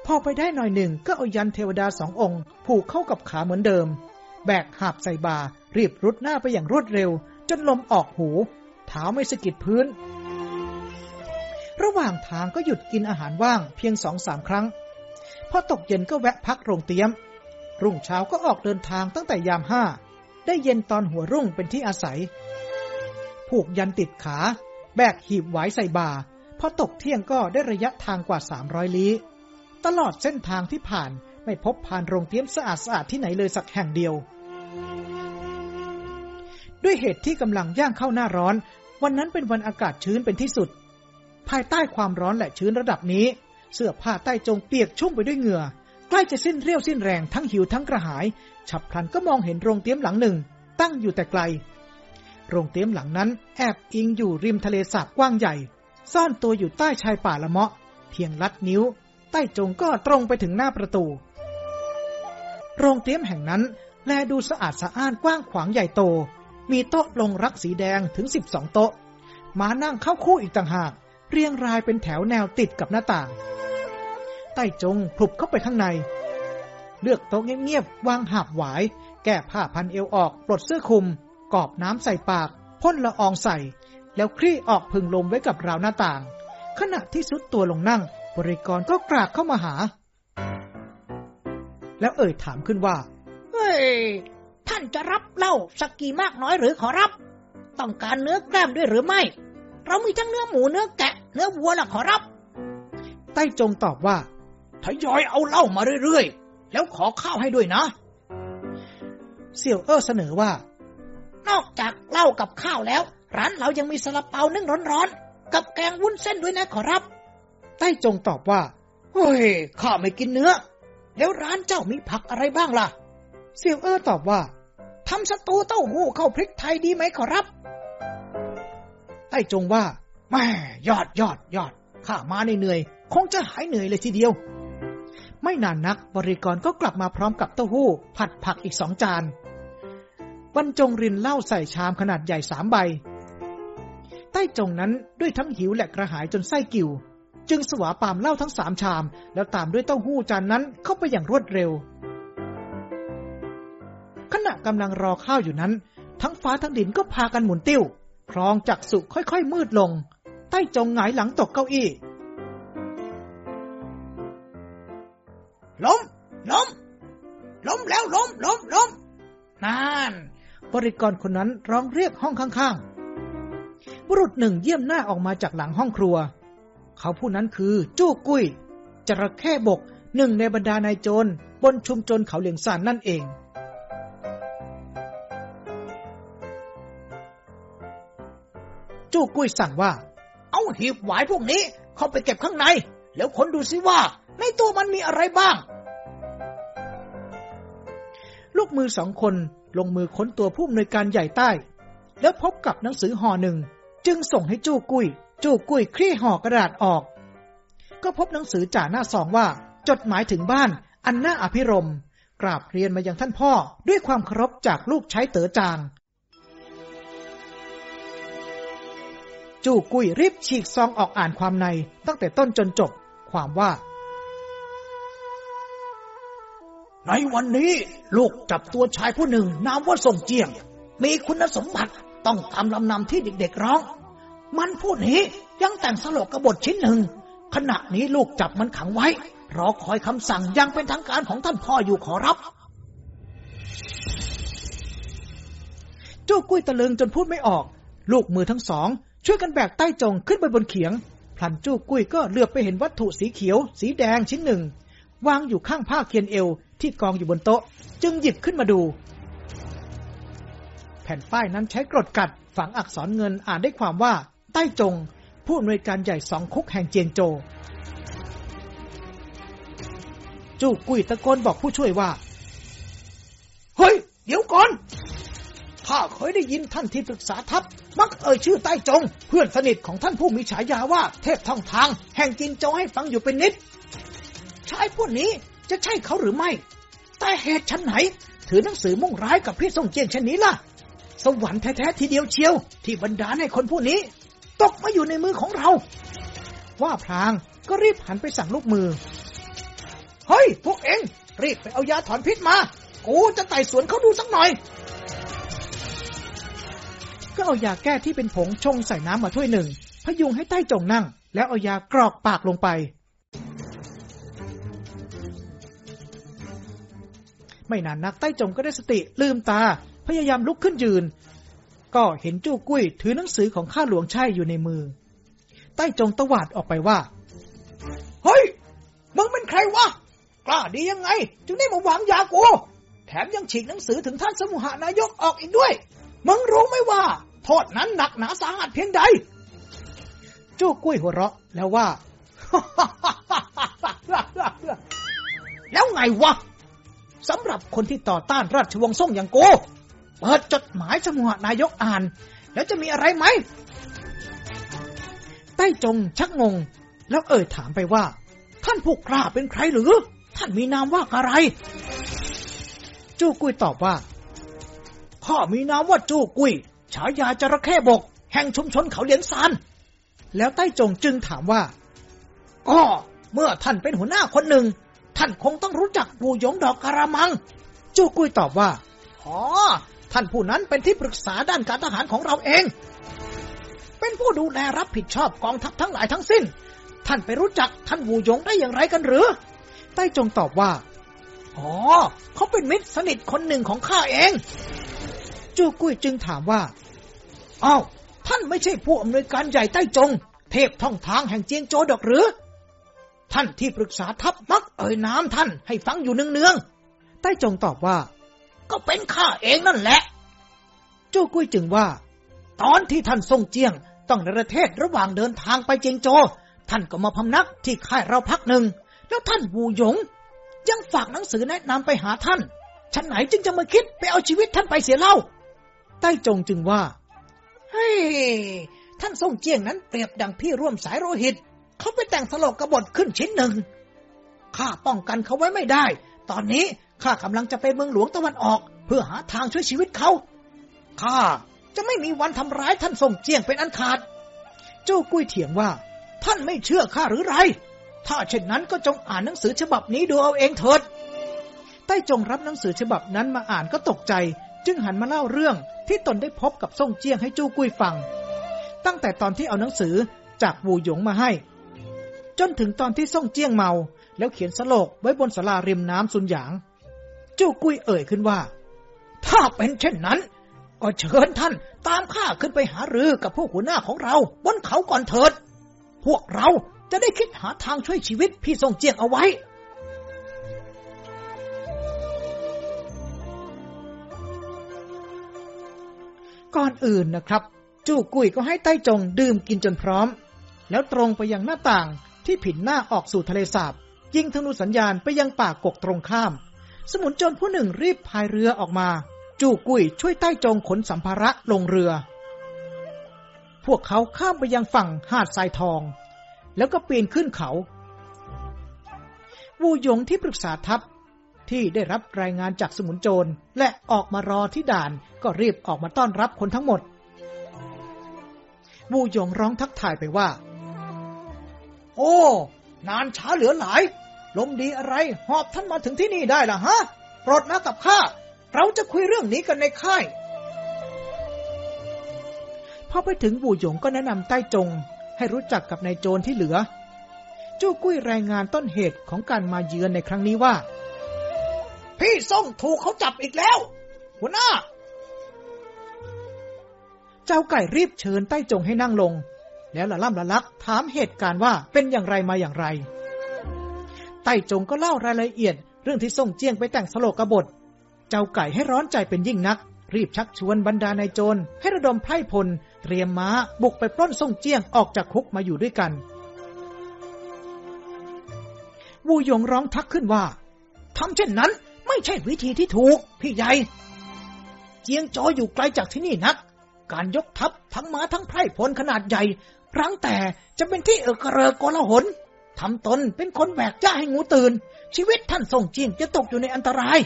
พอไปได้หน่อยหนึ่งก็เอายันเทวดาสององค์ ผูกเข้ากับขาเหมือนเดิม แบกหาบใส่บารีบรุดหน้าไปอย่างรวดเร็ว จนลมออกหูเท้าไม่สะกิดพื้น ระหว่างทางก็หยุดกินอาหารว่างเพียงสองสามครั้ง พอตกเย็นก็แวะพักโรงเตี๊ยม รุ่งเช้าก็ออกเดินทางตั้งแต่ยามห้า ได้เย็นตอนหัวรุ่งเป็นที่อาศัย ผูกยันติดขา แบกหีบไหวใส่บาพอตกเที่ยงก็ได้ระยะทางกว่า300ลี้ ตลอดเส้นทางที่ผ่านไม่พบผ่านโรงเตี๊ยมสะอาดสะอาดที่ไหนเลยสักแห่งเดียว ด้วยเหตุที่กำลังย่างเข้าหน้าร้อน วันนั้นเป็นวันอากาศชื้นเป็นที่สุด ภายใต้ความร้อนและชื้นระดับนี้ เสื้อผ้าใต้จงเปียกชุ่มไปด้วยเหงื่อ ใกล้จะสิ้นเรี่ยวสิ้นแรงทั้งหิวทั้งกระหาย ฉับพลันก็มองเห็นโรงเตี๊ยมหลังหนึ่ง ตั้งอยู่แต่ไกล โรงเตี๊ยมหลังนั้นแอบอิงอยู่ริมทะเลสาบกว้างใหญ่ ซ่อนตัวอยู่ใต้ชายป่าละเมาะ เพียงลัดนิ้ว ใต้จงก็ตรงไปถึงหน้าประตู โรงเตี๊ยมแห่งนั้น แลดูสะอาดสะอ้านกว้างขวางใหญ่โต มีโต๊ะลงรักสีแดงถึง12โต๊ะมานั่งเข้าคู่อีกต่างหาก เรียงรายเป็นแถวแนวติดกับหน้าต่าง ใต้จงพลุบเข้าไปข้างใน เลือกโต๊ะเงียบๆวางหาบหวาย แก้ผ้าพันเอวออกปลดเสื้อคลุม กอบน้ำใส่ปาก พ่นละอองใส่ แล้วคลี่ออกพึงลมไว้กับราวหน้าต่าง ขณะที่สุดตัวลงนั่ง บริกรก็กราบเข้ามาหา แล้วเอ่ยถามขึ้นว่า เฮ้ย ท่านจะรับเหล้าสักกี่มากน้อยหรือขอรับ ต้องการเนื้อแกล้มด้วยหรือไม่ เรามีทั้งเนื้อหมูเนื้อแกะ เนื้อวัวล่ะขอรับ ใต้จงตอบว่าทยอยเอาเหล้ามาเรื่อยๆ แล้วขอข้าวให้ด้วยนะ เสี่ยวเอ้อเสนอว่า นอกจากเหล้ากับข้าวแล้ว ร้านเรายังมีซาลาเปานึ่งร้อนๆ กับแกงวุ้นเส้นด้วยนะขอรับใต้จงตอบว่าเฮ้ยข้าไม่กินเนื้อ แล้วร้านเจ้ามีผักอะไรบ้างล่ะเสี่ยวเอ้อตอบว่าทำสตูเต้าหู้เข้าพริกไทยดีไหมขอรับใต้จงว่าแม่ยอดยอดยอดข้ามาเหนื่อยคงจะหายเหนื่อยเลยทีเดียว ไม่นานนักบริกรก็กลับมาพร้อมกับเต้าหู้ ผัดผักอีกสองจาน บรรจงรินเหล้าใส่ชามขนาดใหญ่สามใบ ใต้จงนั้นด้วยทั้งหิวและกระหายจนไส้กิ่ว จึงสวาปามเหล้าทั้งสามชาม แล้วตามด้วยเต้าหู้จานนั้นเข้าไปอย่างรวดเร็ว ขณะกำลังรอข้าวอยู่นั้น ทั้งฟ้าทั้งดินก็พากันหมุนติ้วครองจักสุค่อยๆมืดลง ใต้จงหงายหลังตกเก้าอี้ล้มล้มล้มแล้วล้มล้มล้มนาน บริกรคนนั้นร้องเรียกห้องข้างๆ บุรุษหนึ่งเยี่ยมหน้าออกมาจากหลังห้องครัว เขาผู้นั้นคือจู้กุ้ยจระเข้บกหนึ่งในบรรดานายโจรบนชุมชนเขาเหลียงซานนั่นเองจู้กุ้ยสั่งว่า เอาหีบหวายพวกนี้เข้าไปเก็บข้างใน แล้วค้นดูสิว่า ในตัวมันมีอะไรบ้าง ลูกมือสองคนลงมือค้นตัวผู้อำนวยการใหญ่ใต้ แล้วพบกับหนังสือห่อหนึ่ง จึงส่งให้จู้กุ้ย จู้กุ้ยคลี่ห่อกระดาษออก ก็พบหนังสือจ่าหน้าซองว่า จดหมายถึงบ้าน อันน่าอภิรมกราบเรียนมายังท่านพ่อ ด้วยความเคารพจากลูกใช้เต๋อจาง จู้กุ้ยรีบฉีกซองออกอ่านความในตั้งแต่ต้นจนจบ ความว่า ในวันนี้ลูกจับตัวชายผู้หนึ่ง นามว่าส่งเจียง มีคุณสมบัติต้องตามลำนำที่เด็กๆร้อง มันผู้นี้ยังแต่งสลกกบฏชิ้นหนึ่ง ขณะนี้ลูกจับมันขังไว้ รอคอยคำสั่งยังเป็นทางการของท่านพ่ออยู่ขอรับจู้กุ้ยตะลึงจนพูดไม่ออก ลูกมือทั้งสอง ช่วยกันแบกใต้จงขึ้นไปบนเขียงพลันจู้กุ้ยก็เหลือบไปเห็นวัตถุสีเขียว สีแดงชิ้นหนึ่ง วางอยู่ข้างผ้าเคียนเอว ที่กองอยู่บนโต๊ะ จึงหยิบขึ้นมาดู แผ่นป้ายนั้นใช้กรดกัดฝังอักษรเงินอ่านได้ความว่า ใต้จง ผู้อำนวยการใหญ่สองคุกแห่งเจียงโจ จู้กุ้ยตะโกนบอกผู้ช่วยว่า เฮ้ย เดี๋ยวก่อนข้าเคยได้ยินท่านที่ปรึกษาทัพ มักเอ่ยชื่อใต้จง เพื่อนสนิทของท่านผู้มีฉายาว่า เทพท่องทาง แห่งจินโจให้ฟังอยู่เป็นนิดชายผู้นี้ จะใช่เขาหรือไม่ แต่เหตุฉันไหน ถือหนังสือมุ่งร้ายกับพี่ส่งเจียงเช่นนี้ล่ะ สวรรค์แท้ๆทีเดียวเชียว ที่บรรดาให้คนผู้นี้ ตกมาอยู่ในมือของเรา ว่าพลางก็รีบหันไปสั่งลูกมือ เฮ้ย พวกเองรีบไปเอายาถอนพิษมา กูจะไต่สวนเขาดูสักหน่อย ก็เอายาแก้ที่เป็นผงชงใส่น้ำมาถ้วยหนึ่ง พยุงให้ใต้จงนั่ง แล้วเอายากรอกปากลงไป ไม่นานนักใต้จงก็ได้สติลืมตา พยายามลุกขึ้นยืน ก็เห็นจู้กุ้ยถือหนังสือของข้าหลวงใช่อยู่ในมือ ใต้จงตวาดออกไปว่า เฮ้ย มึงเป็นใครวะ กล้าดียังไง จึงได้มาหวางยากูแถมยังฉีกหนังสือถึงท่านสมุหานายกออกอีกด้วย มึงรู้ไหมว่า โทษนั้นหนักหนาสาหัสเพียงใดจู้กุ้ยหัวเราะแล้วว่า แล้วไงวะ สำหรับคนที่ต่อต้านราชวงศ์ซ่งอย่างกูเปิดจดหมายสมุหนายกอ่าน แล้วจะมีอะไรไหม ใต้จงชักงง แล้วเอ่ยถามไปว่า ท่านผู้กล้าเป็นใครหรือ ท่านมีนามว่าอะไร จู้กุยตอบว่าข้ามีนามว่าจู้กุยฉายาจระเข้บก แห่งชุมชนเขาเหลียงซานแล้วใต้จงจึงถามว่าก็เมื่อท่านเป็นหัวหน้าคนหนึ่ง ท่านคงต้องรู้จักปูหยงดอกกรามัง จู้กุ้ยตอบว่า อ๋อ ท่านผู้นั้นเป็นที่ปรึกษาด้านการทหารของเราเอง เป็นผู้ดูแลรับผิดชอบกองทัพทั้งหลายทั้งสิ้น ท่านไปรู้จักท่านวูหยงได้อย่างไรกันหรือ ใต้จงตอบว่า อ๋อ เขาเป็นมิตรสนิทคนหนึ่งของข้าเอง จู้กุ้ยจึงถามว่าอ้าว ท่านไม่ใช่ผู้อำนวยการใหญ่ใต้จง เทพท่องทางแห่งเจียงโจดอกหรือ ท่านที่ปรึกษาทัพมักเอ่ยน้ำท่านให้ฟังอยู่เนืองใต้จงตอบว่าๆก็เป็นข้าเองนั่นแหละจู้กุ้ยจึงว่า ตอนที่ท่านทรงเจียง ต้องในประเทศระหว่างเดินทางไปเจียงโจ ท่านก็มาพำนักที่ค่ายเราพักหนึ่ง แล้วท่านวูหยง ยังฝากหนังสือแนะนำไปหาท่านฉันไหนจึงจะมาคิดไปเอาชีวิตท่านไปเสียเล่า ใต้จงจึงว่า เฮ้ยท่านทรงเจียงนั้นเปรียบดังพี่ร่วมสายโลหิต เขาไปแต่งสลกกบฏขึ้นชิ้นหนึ่งข้าป้องกันเขาไว้ไม่ได้ ตอนนี้ข้ากำลังจะไปเมืองหลวงตะวันออก เพื่อหาทางช่วยชีวิตเขาข้าจะไม่มีวันทำร้ายท่านทรงเจียงเป็นอันขาดจู้กุ้ยเถียงว่า ท่านไม่เชื่อข้าหรือไร ถ้าเช่นนั้นก็จงอ่านหนังสือฉบับนี้ดูเอาเองเถิดใต้จงรับหนังสือฉบับนั้นมาอ่านก็ตกใจ จึงหันมาเล่าเรื่องที่ตนได้พบกับซ่งเจียงให้จู้กุ้ยฟัง ตั้งแต่ตอนที่เอาหนังสือจากวูหยงมาให้ จนถึงตอนที่ซ่งเจียงเมา แล้วเขียนสโลกไว้บนสลาริมน้ำซุนหยางจู้กุ้ยเอ่ยขึ้นว่า ถ้าเป็นเช่นนั้น ก็เชิญท่านตามข้าขึ้นไปหารือกับพวกหัวหน้าของเรา บนเขาก่อนเถิด พวกเราจะได้คิดหาทางช่วยชีวิตพี่ทรงเจียงเอาไว้ ก่อนอื่นนะครับ จู้กุ้ยก็ให้ใต้จงดื่มกินจนพร้อม แล้วตรงไปยังหน้าต่าง ที่ผินหน้าออกสู่ทะเลสาบ ยิงธนูสัญญาณไปยังป่ากกตรงข้าม สมุนโจรผู้หนึ่งรีบพายเรือออกมา จู้กุ้ยช่วยใต้จงขนสัมภาระลงเรือ พวกเขาข้ามไปยังฝั่งหาดทรายทอง แล้วก็ปีนขึ้นเขา วูหยงที่ปรึกษาทัพที่ได้รับรายงานจากสมุนโจรและออกมารอที่ด่านก็รีบออกมาต้อนรับคนทั้งหมด วูหยงร้องทักทายไปว่า โอ้ นานช้าเหลือหลาย ลมดีอะไร หอบท่านมาถึงที่นี่ได้ล่ะฮะโปรดนะกับข้า เราจะคุยเรื่องนี้กันในค่ายพอไปถึงวูหยงก็แนะนำใต้จง ให้รู้จักกับนายโจรที่เหลือ จู้กุ้ยรายงานต้นเหตุของการมาเยือนในครั้งนี้ว่า พี่ส่งถูกเขาจับอีกแล้ว หัวหน้า เจ้าไก่รีบเชิญใต้จงให้นั่งลง แล้วละล่ำละลักถามเหตุการณ์ว่าเป็นอย่างไรมาอย่างไรใต้จงก็เล่ารายละเอียด เรื่องที่ส่งเจียงไปแต่งสโลกบท เจ้าไก่ให้ร้อนใจเป็นยิ่งนัก รีบชักชวนบรรดานายโจร ให้ระดมไพร่พล เตรียมม้าบุกไปปล้นส่งเจียงออกจากคุกมาอยู่ด้วยกันวูหยงร้องทักขึ้นว่าทำเช่นนั้นไม่ใช่วิธีที่ถูก พี่ใหญ่ เจียงโจอยู่ไกลจากที่นี่นัก การยกทัพทั้งม้าทั้งไพร่พลขนาดใหญ่ ครั้งแต่จะเป็นที่เอกเรอโกลาหลททำตนเป็นคนแบกจ้าให้งูตื่น ชีวิตท่านส่งจีนจะตกอยู่ในอันตราย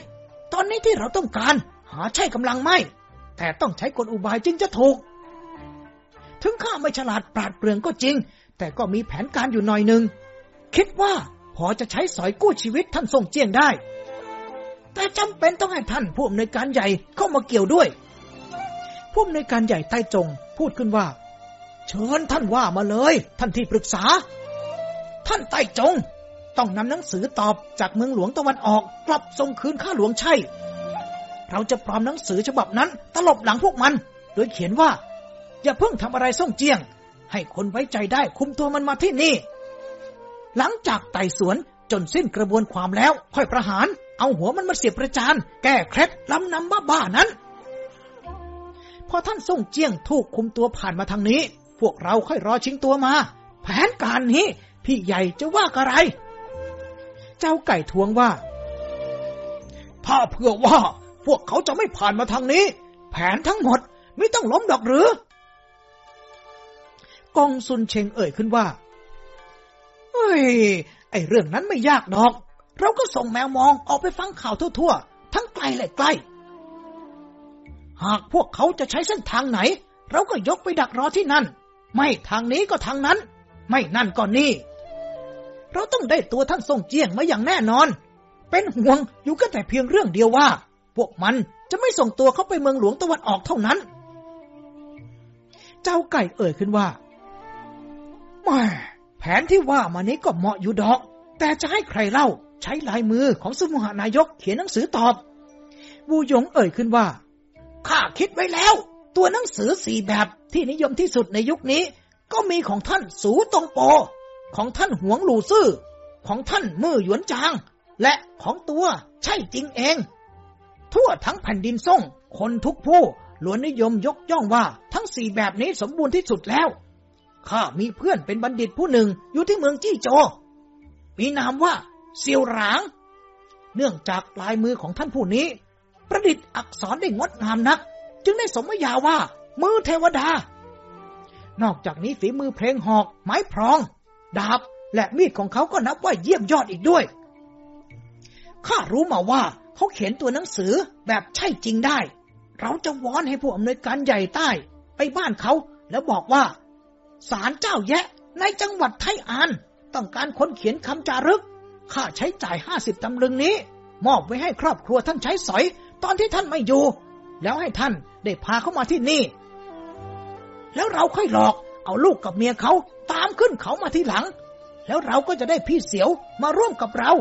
ตอนนี้ที่เราต้องการ หาใช่กำลังไม่ แต่ต้องใช้กลอุบายจึงจะถูก ถึงข้าไม่ฉลาดปราดเปรื่องก็จริง แต่ก็มีแผนการอยู่หน่อยหนึ่ง คิดว่าพอจะใช้สอยกู้ชีวิตท่านส่งเจียงได้ แต่จำเป็นต้องให้ท่านผู้อำนวยการใหญ่เข้ามาเกี่ยวด้วย ผู้อำนวยการใหญ่ใต้จงพูดขึ้นว่า เชิญท่านว่ามาเลย ท่านที่ปรึกษา ท่านใต้จง ต้องนำหนังสือตอบจากเมืองหลวงตะวันออก กลับส่งคืนข้าหลวงใช่ เราจะปลอมหนังสือฉบับนั้น ตลบหลังพวกมัน โดยเขียนว่า อย่าเพิ่งทำอะไรส่งเจียง ให้คนไว้ใจได้คุมตัวมันมาที่นี่ หลังจากไต่สวนจนสิ้นกระบวนความแล้ว ค่อยประหาร เอาหัวมันมาเสียบประจาน แก้เคล็ดล้ำนำบ้าๆนั้น พอท่านส่งเจียงถูกคุมตัวผ่านมาทางนี้ พวกเราค่อยรอชิงตัวมา แผนการนี้ พี่ใหญ่จะว่าอะไร เจ้าไก่ทวงว่า ถ้าเพื่อว่า พวกเขาจะไม่ผ่านมาทางนี้ แผนทั้งหมดไม่ต้องล้มดอกหรือกองซุนเชงเอ่ยขึ้นว่าเฮ้ย ไอเรื่องนั้นไม่ยากดอก เราก็ส่งแมวมองออกไปฟังข่าวทั่วๆ ทั้งไกลและใกล้ หากพวกเขาจะใช้เส้นทางไหน เราก็ยกไปดักรอที่นั่น ไม่ทางนี้ก็ทางนั้น ไม่นั่นก็นี่ เราต้องได้ตัวท่านทรงเจียงมาอย่างแน่นอน เป็นห่วงอยู่ก็แต่เพียงเรื่องเดียวว่า พวกมันจะไม่ส่งตัวเข้าไปเมืองหลวงตะวันออกเท่านั้น เจ้าไก่เอ่ยขึ้นว่าแม่แผนที่ว่ามานี้ก็เหมาะอยู่ดอก แต่จะให้ใครเล่า ใช้ลายมือของสมุหานายกเขียนหนังสือตอบวูหยงเอ่ยขึ้นว่าข้าคิดไว้แล้ว ตัวหนังสือสี่แบบที่นิยมที่สุดในยุคนี้ ก็มีของท่านสูตงโป ของท่านหวงหลู่ซื่อ ของท่านมือหยวนจาง และของตัวใช่จริงเอง ทั่วทั้งแผ่นดินส่ง คนทุกผู้ล้วนนิยมยกย่องว่าทั้งสี่แบบนี้สมบูรณ์ที่สุดแล้วข้ามีเพื่อนเป็นบัณฑิตผู้หนึ่งอยู่ที่เมืองจี้โจ มีนามว่าเซียวหราง เนื่องจากลายมือของท่านผู้นี้ ประดิษฐ์อักษรได้งดงามนัก จึงได้สมญาว่า มือเทวดา นอกจากนี้ฝีมือเพลงหอก ไม้พรอง ดาบ และมีดของเขาก็นับว่าเยี่ยมยอดอีกด้วย ข้ารู้มาว่าเขาเขียนตัวหนังสือแบบใช่จริงได้ เราจะวอนให้ผู้อำนวยการใหญ่ใต้ ไปบ้านเขาแล้วบอกว่าศาลเจ้าแยะ ในจังหวัดไทยอาน ต้องการคนเขียนคำจารึกค่าใช้จ่ายห้าสิบตำลึงนี้ มอบไว้ให้ครอบครัวท่านใช้สอย ตอนที่ท่านไม่อยู่ แล้วให้ท่าน ได้พาเขามาที่นี่ แล้วเราค่อยหลอก เอาลูกกับเมียเขาตามขึ้นเขามาที่หลัง แล้วเราก็จะได้พี่เสียวมาร่วมกับเรา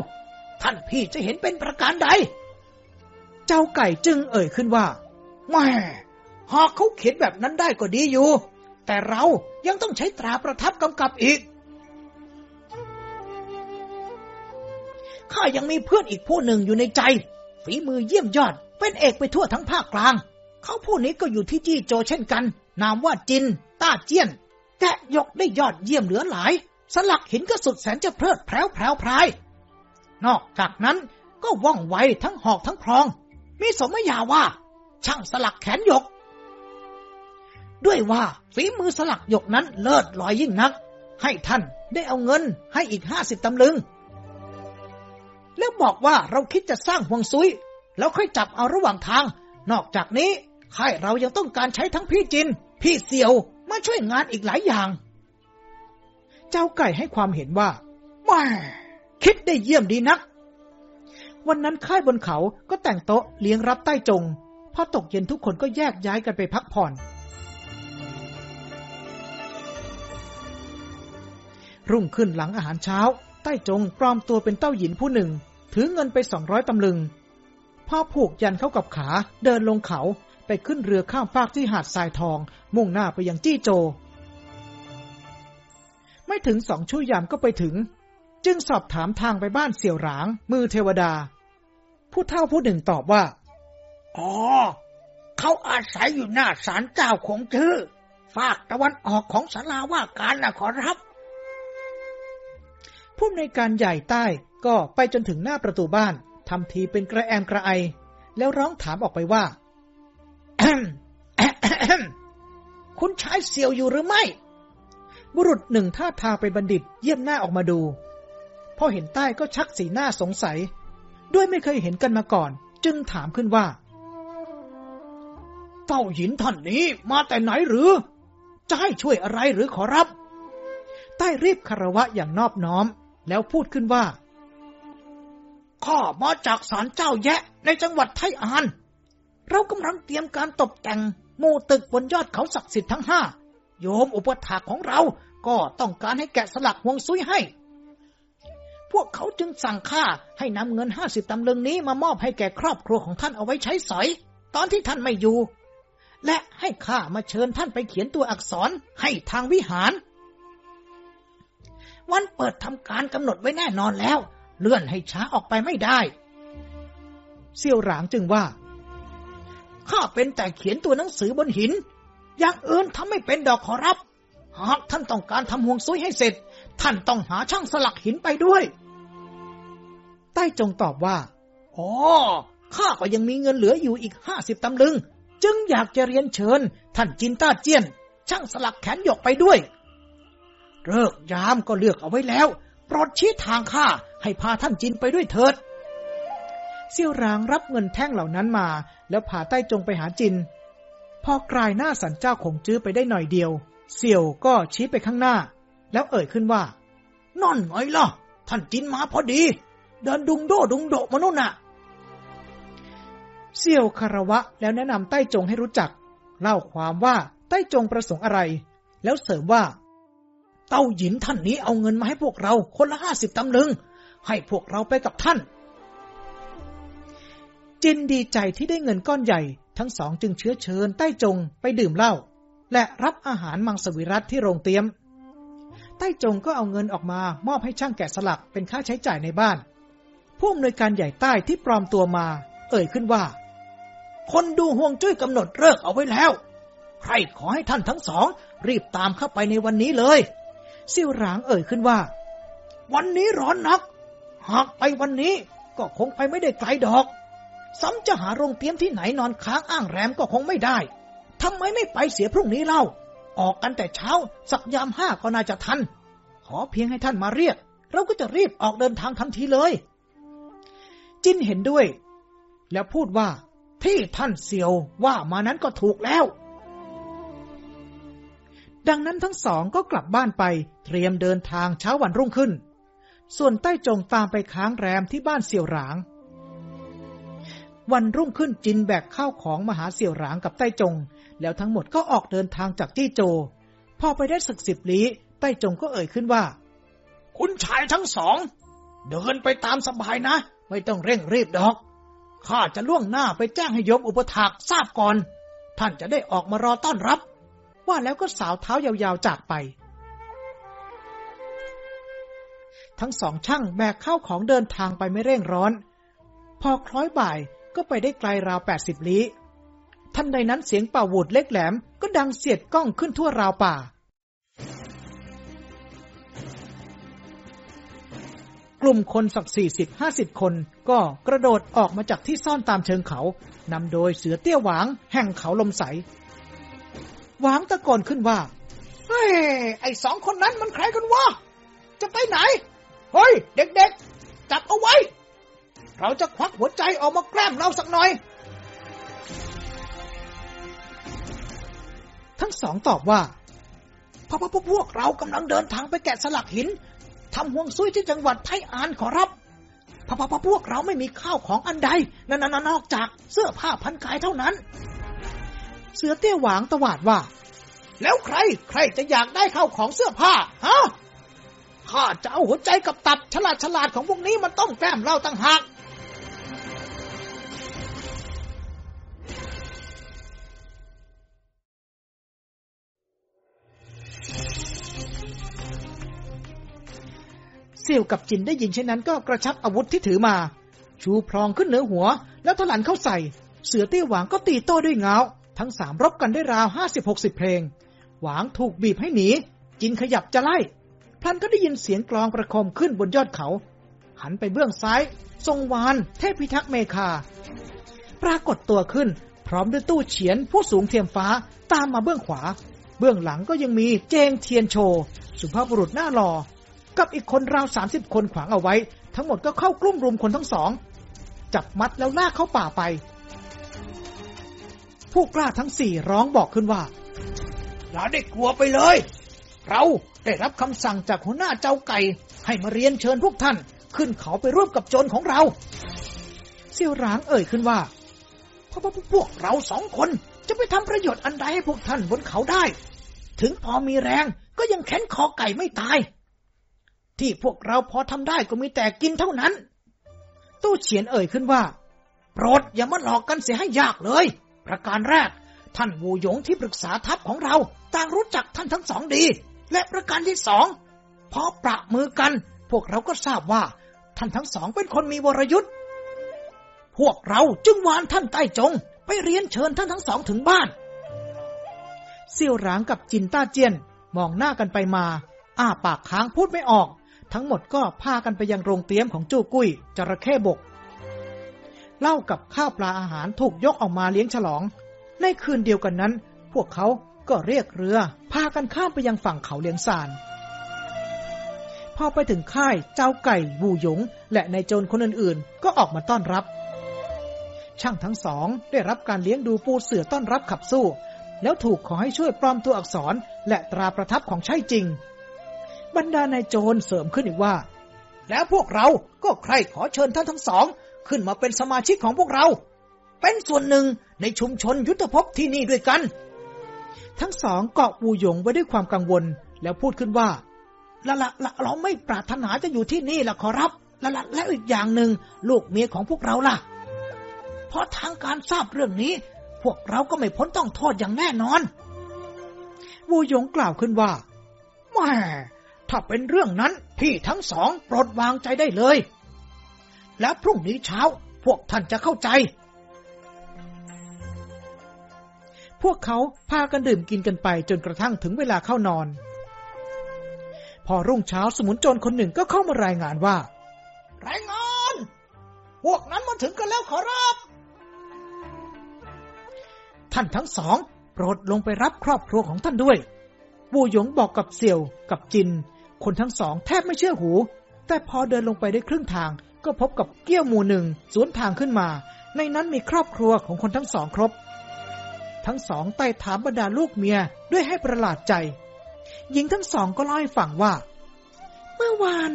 ท่านพี่จะเห็นเป็นประการใด เจ้าไก่จึงเอ่ยขึ้นว่าแม่หากเขาเขียนแบบนั้นได้ก็ดีอยู่ แต่เรายังต้องใช้ตราประทับกำกับอีกข้ายังมีเพื่อนอีกผู้หนึ่งอยู่ในใจ ฝีมือเยี่ยมยอด เป็นเอกไปทั่วทั้งภาคกลาง เขาผู้นี้ก็อยู่ที่จี้โจเช่นกัน นามว่าจิน ต้าเจี้ยน แกะยกได้ยอดเยี่ยมเหลือหลาย สลักหินก็สุดแสนจะเพลิดแพรวแพรวพราย นอกจากนั้นก็ว่องไวทั้งหอกทั้งพรอง มีสมญาว่า ช่างสลักแขนยก ด้วยว่าฝีมือสลักยกนั้นเลิศลอยยิ่งนัก ให้ท่านได้เอาเงินให้อีกห้าสิบตำลึง แล้วบอกว่าเราคิดจะสร้างห่วงซุย แล้วค่อยจับเอาระหว่างทาง นอกจากนี้ ค่ายเรายังต้องการใช้ทั้งพี่จิน พี่เสี่ยว มาช่วยงานอีกหลายอย่าง เจ้าไก่ให้ความเห็นว่าแม่คิดได้เยี่ยมดีนัก วันนั้นค่ายบนเขาก็แต่งโต๊ะเลี้ยงรับใต้จง พอตกเย็นทุกคนก็แยกย้ายกันไปพักผ่อน รุ่งขึ้นหลังอาหารเช้า ใต้จงปลอมตัวเป็นเต้าหยินผู้หนึ่ง ถือเงินไปสองร้อยตำลึงพ่อผูกยันเข้ากับขาเดินลงเขา ไปขึ้นเรือข้ามฟากที่หาดทรายทอง มุ่งหน้าไปยังจี้โจ ไม่ถึงสองชั่วยามก็ไปถึง จึงสอบถามทางไปบ้านเสี่ยวหลาง มือเทวดา ผู้เฒ่าผู้หนึ่งตอบว่า อ๋อ เขาอาศัยอยู่หน้าศาลเจ้าคงชื่อฝากตะวันออกของศาลาว่าการนะขอรับผู้ในการใหญ่ใต้ก็ไปจนถึงหน้าประตูบ้านทำทีเป็นกระแอมกระไอ แล้วร้องถามออกไปว่า คุณชายเสี่ยวอยู่หรือไม่ บุรุษหนึ่งท่าทางเป็นบัณฑิตเยี่ยมหน้าออกมาดู พอเห็นใต้ก็ชักสีหน้าสงสัย ด้วยไม่เคยเห็นกันมาก่อน จึงถามขึ้นว่า เต้าหินท่านนี้มาแต่ไหนหรือ จะให้ช่วยอะไรหรือขอรับ ใต้รีบคารวะอย่างนอบน้อม แล้วพูดขึ้นว่าข้ามาจากศาลเจ้าแยะในจังหวัดไทอาน เรากำลังเตรียมการตกแต่งหมู่ตึกบนยอดเขาศักดิ์สิทธิ์ทั้งห้าโยมอุปถาของเราก็ต้องการให้แกะสลักห่วงซุยให้ พวกเขาจึงสั่งข้าให้นำเงินห้าสิบตำลึงนี้มามอบให้แก่ครอบครัวของท่านเอาไว้ใช้สอย ตอนที่ท่านไม่อยู่ และให้ข้ามาเชิญท่านไปเขียนตัวอักษรให้ทางวิหาร วันเปิดทำการกำหนดไว้แน่นอนแล้ว เลื่อนให้ช้าออกไปไม่ได้เสี่ยวหลางจึงว่า ข้าเป็นแต่เขียนตัวหนังสือบนหิน อย่างอื่นทำไม่เป็นดอกขอรับ หากท่านต้องการทำห่วงซุยให้เสร็จ ท่านต้องหาช่างสลักหินไปด้วย ใต้จงตอบว่า อ๋อ ข้าก็ยังมีเงินเหลืออยู่อีกห้าสิบตำลึง จึงอยากจะเรียนเชิญ ท่านจินต้าเจียน ช่างสลักแขนหยกไปด้วยเลิกยามก็เลือกเอาไว้แล้ว โปรดชี้ทางข้าให้พาท่านจินไปด้วยเถิด เสี่ยวหลางรับเงินแท่งเหล่านั้นมา แล้วพาใต้จงไปหาจิน พอกลายหน้าสันเจ้าคงจื้อไปได้หน่อยเดียว เสี่ยวก็ชี้ไปข้างหน้า แล้วเอ่ยขึ้นว่า นั่นไงล่ะ ท่านจินมาพอดี เดินดุงโดดุงโดมาโน่นน่ะ เสี่ยวคารวะแล้วแนะนำใต้จงให้รู้จัก เล่าความว่าใต้จงประสงค์อะไร แล้วเสริมว่า เต้าหยินท่านนี้เอาเงินมาให้พวกเราคนละห้าสิบตำลึง ให้พวกเราไปกับท่าน จินดีใจที่ได้เงินก้อนใหญ่ ทั้งสองจึงเชื้อเชิญใต้จงไปดื่มเหล้าและรับอาหารมังสวิรัตที่โรงเตียม ใต้จงก็เอาเงินออกมามอบให้ช่างแกะสลักเป็นค่าใช้จ่ายในบ้าน ผู้อำนวยการใหญ่ใต้ที่ปลอมตัวมา เอ่ยขึ้นว่า คนดูห่วงจุ้ยกำหนดเลิกเอาไว้แล้ว ใครขอให้ท่านทั้งสอง รีบตามเข้าไปในวันนี้เลยซี่วหลางเอ่ยขึ้นว่า วันนี้ร้อนนัก หากไปวันนี้ก็คงไปไม่ได้ไกลดอก ซ้ำจะหาโรงเตียมที่ไหนนอนค้างอ้างแรมก็คงไม่ได้ทำไมไม่ไปเสียพรุ่งนี้เล่า ออกกันแต่เช้า สักยามห้าก็น่าจะทัน ขอเพียงให้ท่านมาเรียก เราก็จะรีบออกเดินทางทันทีเลย จินเห็นด้วย แล้วพูดว่า ที่ท่านเสียวว่ามานั้นก็ถูกแล้ว ดังนั้นทั้งสองก็กลับบ้านไปเตรียมเดินทางเช้าวันรุ่งขึ้น ส่วนใต้จงตามไปค้างแรมที่บ้านเสี่ยวหลาง วันรุ่งขึ้นจินแบกข้าวของมาหาเสี่ยวหลางกับใต้จง แล้วทั้งหมดก็ออกเดินทางจากจี้โจ พอไปได้สักสิบลี้ใต้จงก็เอ่ยขึ้นว่า คุณชายทั้งสอง เดินไปตามสบายนะ ไม่ต้องเร่งรีบดอกข้าจะล่วงหน้าไปแจ้งให้ยมอุปถากทราบก่อน ท่านจะได้ออกมารอต้อนรับ ว่าแล้วก็สาวเท้ายาวๆจากไป ทั้งสองช่างแบกข้าวของเดินทางไปไม่เร่งร้อน พอคล้อยบ่าย ก็ไปได้ไกลราวแปดสิบลี้ทันใดนั้นเสียงป่าวูดเล็กแหลม ก็ดังเสียดกล้องขึ้นทั่วราวป่า กลุ่มคนสักสี่สิบห้าสิบคนก็กระโดดออกมาจากที่ซ่อนตามเชิงเขานำโดยเสือเตี้ยหวางแห่งเขาลมใส หวางตะโกนขึ้นว่า เฮ้ย ไอ้สองคนนั้นมันใครกันวะ จะไปไหน เฮ้ย เด็กๆ จับเอาไว้ เราจะควักหัวใจออกมาแกล้มเราสักหน่อย ทั้งสองตอบว่าพราะพวกเรากำลังเดินทางไปแกะสลักหินทำห่วงซุยที่จังหวัดไทอานขอรับพราะพวกเราไม่มีข้าวของอันใดนั่นนอกจากเสื้อผ้าพันกายเท่านั้น เสือเตี้ยหวางตวาดว่า แล้วใคร ใครจะอยากได้ข้าวของเสื้อผ้าฮะข้าจะเอาหัวใจกับตับฉลาดฉลาดของพวกนี้มันต้องแกล้มเราตั้งหาก เสี่ยวกับจินได้ยินเช่นนั้นก็กระชับอาวุธที่ถือมา ชูพลองขึ้นเหนือหัว แล้วถลันเข้าใส่ เสือเตี้ยหวางก็ตีโต้ด้วยเงา ทั้งสามรบกันได้ราวห้าสิบหกสิบเพลง หวางถูกบีบให้หนี จินขยับจะไล่ พลันก็ได้ยินเสียงกลองประคมขึ้นบนยอดเขา หันไปเบื้องซ้าย ทรงวาน เทพพิทักษ์เมคา ปรากฏตัวขึ้น พร้อมด้วยตู้เฉียนผู้สูงเทียมฟ้าตามมาเบื้องขวา เบื้องหลังก็ยังมีเจงเทียนโช สุภาพบุรุษหน้าหล่อ กับอีกคนราวสามสิบคนขวางเอาไว้ ทั้งหมดก็เข้ากลุ่มรุมคนทั้งสอง จับมัดแล้วลากเข้าป่าไป ผู้กล้าทั้งสี่ร้องบอกขึ้นว่าอย่าได้กลัวไปเลย เราได้รับคำสั่งจากหัวหน้าเจ้าไก่ ให้มาเรียนเชิญพวกท่าน ขึ้นเขาไปร่วมกับโจรของเรา เสี่ยวหรางเอ่ยขึ้นว่าเพราะว่าพวกเราสองคนจะไปทำประโยชน์อันใดให้พวกท่านบนเขาได้ ถึงพอมีแรงก็ยังแข็นคอไก่ไม่ตาย ที่พวกเราพอทำได้ก็มีแต่กินเท่านั้น ตู้เฉียนเอ่ยขึ้นว่า โปรดอย่ามาหลอกกันเสียให้ยากเลย ประการแรก ท่านวูหยงที่ปรึกษาทัพของเรา ต่างรู้จักท่านทั้งสองดี และประการที่สองพอประมือกัน พวกเราก็ทราบว่า ท่านทั้งสองเป็นคนมีวรยุทธ์พวกเราจึงวานท่านใต้จง ไปเรียนเชิญท่านทั้งสองถึงบ้านเสี่ยวหรางกับจินต้าเจียนมองหน้ากันไปมา อ้าปากค้างพูดไม่ออก ทั้งหมดก็พากันไปยังโรงเตี้ยมของจู้กุ้ยจระเข้บกเหล้ากับข้าวปลาอาหารถูกยกออกมาเลี้ยงฉลอง ในคืนเดียวกันนั้น พวกเขาก็เรียกเรือ พากันข้ามไปยังฝั่งเขาเลียงซาน พอไปถึงค่ายเจ้าไก่บูหยง และนายโจรคนอื่นๆ ก็ออกมาต้อนรับ ช่างทั้งสองได้รับการเลี้ยงดูปูเสือต้อนรับขับสู้ แล้วถูกขอให้ช่วยปลอมตัวอักษรและตราประทับของใช่จริง บรรดานายโจรเสริมขึ้นอีกว่า แล้วพวกเราก็ใครขอเชิญท่านทั้งสอง ขึ้นมาเป็นสมาชิกของพวกเรา เป็นส่วนหนึ่งในชุมชนยุทธภพที่นี่ด้วยกัน ทั้งสองเกาะปูหยงไว้ด้วยความกังวล แล้วพูดขึ้นว่าละละละเราไม่ปรารถนาจะอยู่ที่นี่ละขอรับละละและอีกอย่างหนึ่งลูกเมียของพวกเราล่ะ เพราะทางการทราบเรื่องนี้ พวกเราก็ไม่พ้นต้องโทษอย่างแน่นอน วูหยงกล่าวขึ้นว่าแม่ ถ้าเป็นเรื่องนั้นพี่ทั้งสองโปรดวางใจได้เลย และพรุ่งนี้เช้าพวกท่านจะเข้าใจ พวกเขาพากันดื่มกินกันไปจนกระทั่งถึงเวลาเข้านอน พอรุ่งเช้าสมุนโจรคนหนึ่งก็เข้ามารายงานว่า รายงาน พวกนั้นมาถึงกันแล้วขอรับ ท่านทั้งสองโปรดลงไปรับครอบครัวของท่านด้วยวูหยงบอกกับเสี่ยวกับจิน คนทั้งสองแทบไม่เชื่อหู แต่พอเดินลงไปได้ครึ่งทาง ก็พบกับเกี้ยวหมู่หนึ่งสวนทางขึ้นมา ในนั้นมีครอบครัวของคนทั้งสองครบ ทั้งสองไต่ถามบรรดาลูกเมียด้วยให้ประหลาดใจ หญิงทั้งสองก็เล่าให้ฟังว่า เมื่อวาน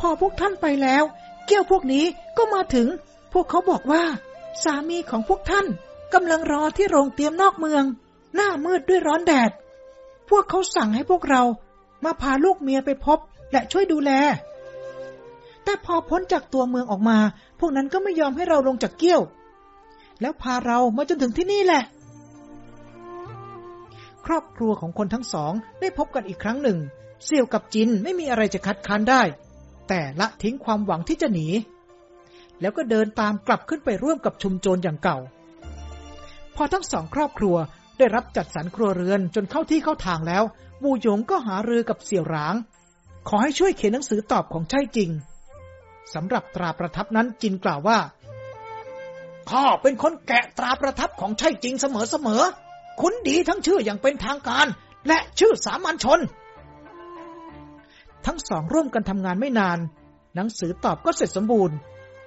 พอพวกท่านไปแล้ว เกี้ยวพวกนี้ก็มาถึง พวกเขาบอกว่า สามีของพวกท่านกำลังรอที่โรงเตรียมนอกเมือง หน้ามืดด้วยร้อนแดด พวกเขาสั่งให้พวกเรา มาพาลูกเมียไปพบ และช่วยดูแล แต่พอพ้นจากตัวเมืองออกมา พวกนั้นก็ไม่ยอมให้เราลงจากเกี้ยว แล้วพาเรามาจนถึงที่นี่แหละ ครอบครัวของคนทั้งสองได้พบกันอีกครั้งหนึ่งเสี่ยวกับจินไม่มีอะไรจะคัดค้านได้ แต่ละทิ้งความหวังที่จะหนี แล้วก็เดินตามกลับขึ้นไปร่วมกับชุมโจรอย่างเก่า พอทั้งสองครอบครัวได้รับจัดสรรครัวเรือนจนเข้าที่เข้าทางแล้ว วูหยงก็หารือกับเสี่ยวหราง ขอให้ช่วยเขียนหนังสือตอบของใช่จริงสำหรับตราประทับนั้นจินกล่าวว่าข้าเป็นคนแกะตราประทับของใช่จริงเสมอๆคุ้นดีทั้งชื่ออย่างเป็นทางการ และชื่อสามัญชน ทั้งสองร่วมกันทำงานไม่นาน หนังสือตอบก็เสร็จสมบูรณ์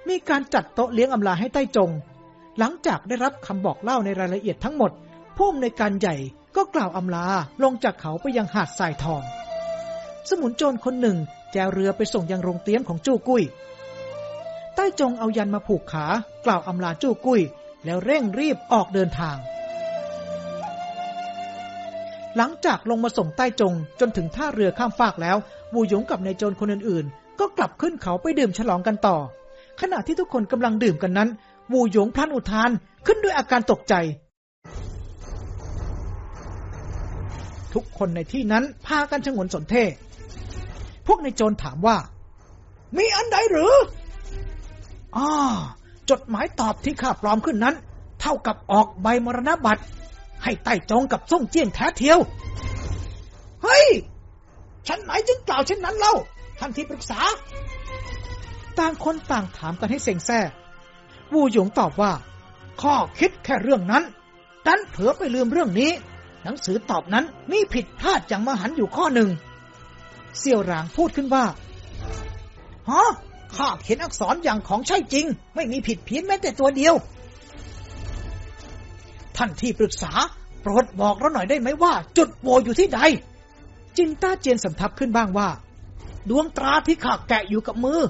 มีการจัดโต๊ะเลี้ยงอำลาให้ใต้จง หลังจากได้รับคำบอกเล่าในรายละเอียดทั้งหมดผู้อำนวยการใหญ่ ก็กล่าวอำลาลงจากเขาไปยังหาดทรายทอง สมุนโจรคนหนึ่งแจวเรือไปส่งยังโรงเตี้ยมของจู้กุ้ย ใต้จงเอายันมาผูกขากล่าวอำลาจู้กุ้ย แล้วเร่งรีบออกเดินทาง หลังจากลงมาส่งใต้จงจนถึงท่าเรือข้ามฟากแล้ววูหยงกับนายโจรคนอื่นๆ ก็กลับขึ้นเขาไปดื่มฉลองกันต่อ ขณะที่ทุกคนกำลังดื่มกันนั้นวูหยงพลันอุทานขึ้นด้วยอาการตกใจ ทุกคนในที่นั้นพากันชงนสนเท พวกในโจรถามว่า มีอันใดหรืออ่าจดหมายตอบที่ข้าปลอมขึ้นนั้น เท่ากับออกใบมรณบัตร ให้ใต้จงกับส่งเจี้ยนแท้เทียว เฮ้ย ฉันไหนจึงกล่าวเช่นนั้นเล่า ท่านที่ปรึกษา ต่างคนต่างถามกันให้เซ็งแซ่วูหยงตอบว่า ข้อคิดแค่เรื่องนั้นดันเผลอไปลืมเรื่องนี้ หนังสือตอบนั้นมีผิดพลาดอย่างมหันอยู่ข้อหนึ่ง เสี่ยวหรางพูดขึ้นว่าฮะข้าเขียนอักษรอย่างของใช่จริง ไม่มีผิดเพี้ยนแม้แต่ตัวเดียว ท่านที่ปรึกษา โปรดบอกเราหน่อยได้ไหมว่า จุดโวอยู่ที่ใด จินต้าเจียนสำทับขึ้นบ้างว่า ดวงตราที่ข้าแกะอยู่กับมือ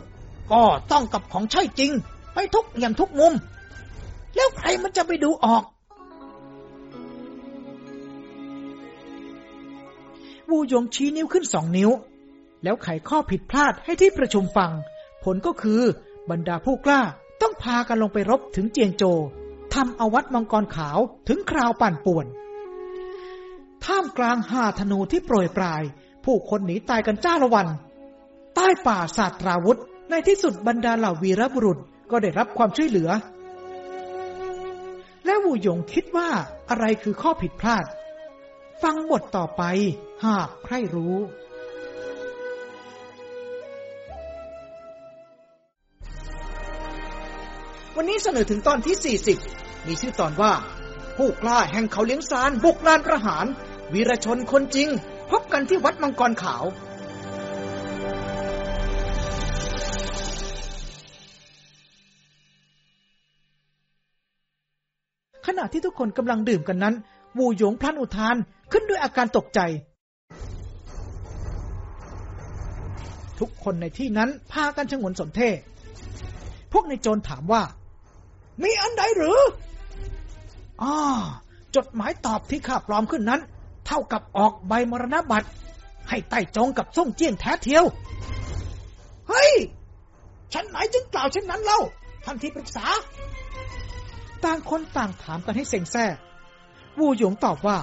ก็ต้องกับของใช่จริง ไปทุกเงียมทุกมุม แล้วใครมันจะไปดูออก วูยงชี้นิ้วขึ้นสองนิ้ว แล้วไขข้อผิดพลาดให้ที่ประชุมฟัง ผลก็คือบรรดาผู้กล้าต้องพากันลงไปรบถึงเจียงโจทำเอาวัดมังกรขาวถึงคราวปั่นป่วน ท่ามกลางหาธนูที่โปรยปลาย ผู้คนหนีตายกันจ้าละวัน ใต้ป่าศาสตราวุธ ในที่สุดบรรดาเหล่าวีรบุรุษก็ได้รับความช่วยเหลือ และวูหยงคิดว่าอะไรคือข้อผิดพลาด ฟังบทต่อไป หากใครรู้ วันนี้เสนอถึงตอนที่ 40 มีชื่อตอนว่า ผู้กล้าแห่งเขาเลี้ยงซานบุกลานประหาร วีรชนคนจริง พบกันที่วัดมังกรขาว ขณะที่ทุกคนกำลังดื่มกันนั้น วูหยงพลันอุทาน ขึ้นด้วยอาการตกใจ ทุกคนในที่นั้นพากันชงนสนเท่ พวกในโจรถามว่า มีอันใดหรืออ่าจดหมายตอบที่ข้าปลอมขึ้นนั้น เท่ากับออกใบมรณบัตร ให้ใต้จงกับส่งเจี้ยงแท้เทียว เฮ้ย ฉันไหนจึงกล่าวเช่นนั้นเล่า ท่านที่ปรึกษา ต่างคนต่างถามกันให้เซ็งแซ่ วูหยงตอบว่า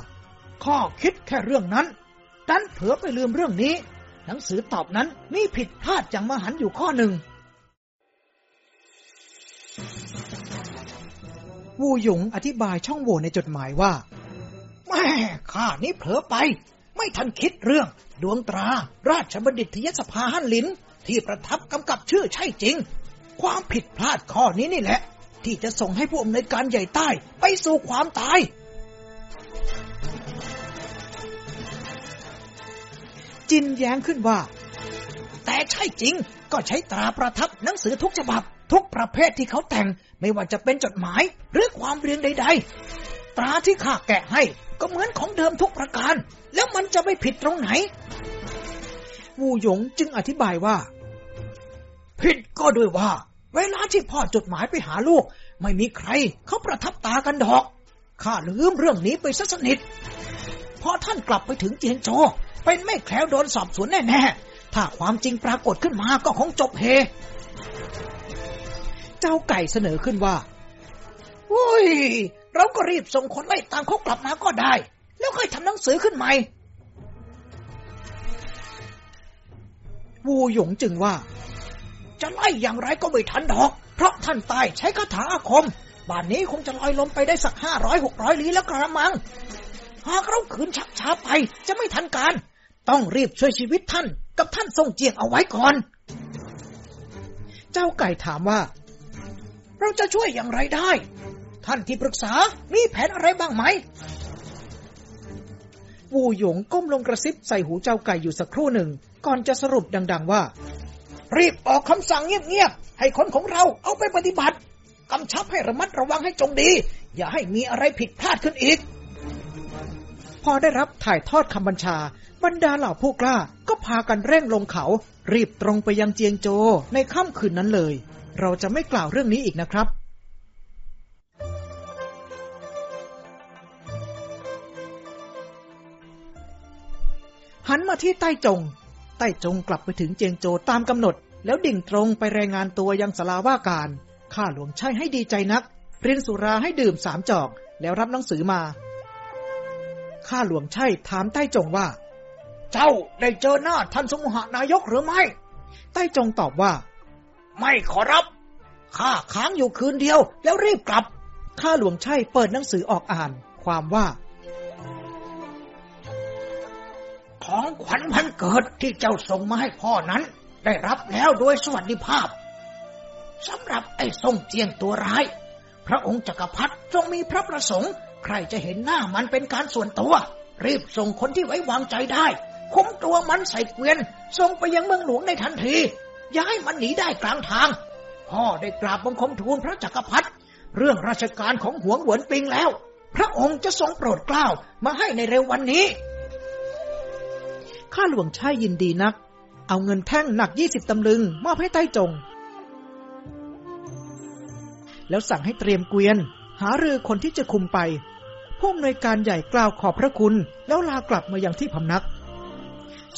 ข้อคิดแค่เรื่องนั้นดันเผลอไปลืมเรื่องนี้ หนังสือตอบนั้นมีผิดพลาดอย่างมหันอยู่ข้อหนึ่ง วูหยงอธิบายช่องโหว่ในจดหมายว่า แม่ข้านี้เผลอไป ไม่ทันคิดเรื่อง ดวงตรา ราชบัณฑิตยสภาฮั่นหลิน ที่ประทับกำกับชื่อใช่จริง ความผิดพลาดข้อนี้นี่แหละ ที่จะส่งให้ผู้อำนวยการใหญ่ใต้ ไปสู่ความตาย จินแย้งขึ้นว่า แต่ใช่จริงก็ใช้ตราประทับหนังสือทุกฉบับ ทุกประเภทที่เขาแต่ง ไม่ว่าจะเป็นจดหมาย หรือความเรียงใด ๆ ตราที่ข้าแกะให้ก็เหมือนของเดิมทุกประการ แล้วมันจะไม่ผิดตรงไหน วูหยงจึงอธิบายว่า ผิดก็ด้วยว่า เวลาที่พ่อจดหมายไปหาลูก ไม่มีใคร เขาประทับตากันดอกข้าลืมเรื่องนี้ไปซะสนิทพอท่านกลับไปถึงเจียงโจ เป็นไม่แคล้วโดนสอบสวนแน่ๆ ถ้าความจริงปรากฏขึ้นมาก็คงจบเฮ เจ้าไก่เสนอขึ้นว่าอุ้ย เราก็รีบส่งคนไล่ตามเขากลับมาก็ได้ แล้วค่อยทำหนังสือขึ้นใหม่ วูหยงจึงว่า จะไล่อย่างไรก็ไม่ทันดอก เพราะท่านตายใช้คาถาอาคมบ้านนี้คงจะลอยลมไปได้สักห้าร้อยหกร้อยลี้แล้วกระมัง หากเราขืนชักช้าไปจะไม่ทันการ ต้องรีบช่วยชีวิตท่าน กับท่านทรงเจียงเอาไว้ก่อน เจ้าไก่ถามว่า เราจะช่วยอย่างไรได้ ท่านที่ปรึกษามีแผนอะไรบ้างไหมวูหยงก้มลงกระซิบใส่หูเจ้าไก่อยู่สักครู่หนึ่ง ก่อนจะสรุปดัง ๆ ว่า รีบออกคำสั่งเงียบๆให้คนของเราเอาไปปฏิบัติกำชับให้ระมัดระวังให้จงดี อย่าให้มีอะไรผิดพลาดขึ้นอีก อได้รับถ่ายทอดคำบัญชา บรรดาเหล่าผู้กล้าก็พากันเร่งลงเขา รีบตรงไปยังเจียงโจในค่ำคืนนั้นเลย เราจะไม่กล่าวเรื่องนี้อีกนะครับหันมาที่ใต้จง ใต้จงกลับไปถึงเจียงโจตามกำหนด แล้วดิ่งตรงไปรายงานตัวยังสลาว่าการ ข้าหลวงใช่ให้ดีใจนัก เรียนสุราให้ดื่มสามจอก แล้วรับหนังสือมา ข้าหลวงใช่ถามใต้จงว่า เจ้าได้เจอหน้าท่านสมุหานายกหรือไม่ ใต้จงตอบว่า ไม่ขอรับ ข้าค้างอยู่คืนเดียวแล้วรีบกลับ ข้าหลวงใช่เปิดหนังสือออกอ่าน ความว่า ของขวัญวันเกิดที่เจ้าส่งมาให้พ่อนั้น ได้รับแล้วโดยสวัสดิภาพสำหรับไอ้ทรงเจียงตัวร้าย พระองค์จักรพรรดิทรงมีพระประสงค์ ใครจะเห็นหน้ามันเป็นการส่วนตัว รีบส่งคนที่ไว้วางใจได้ คุมตัวมันใส่เกวียนส่งไปยังเมืองหลวงในทันที ย้ายมันหนีได้กลางทาง พ่อได้กราบบังคมทูลพระจักรพรรดิเรื่องราชการของหวงเหวินปิงแล้ว พระองค์จะทรงโปรดเกล้ามาให้ในเร็ววันนี้ ข้าหลวงชายยินดีนัก เอาเงินแท่งหนักยี่สิบตำลึง มอบให้ใต้จง แล้วสั่งให้เตรียมเกวียน หาเรือคนที่จะคุมไป ผู้อำนวยการใหญ่กล่าวขอบพระคุณ แล้วลากลับมายังที่พำนัก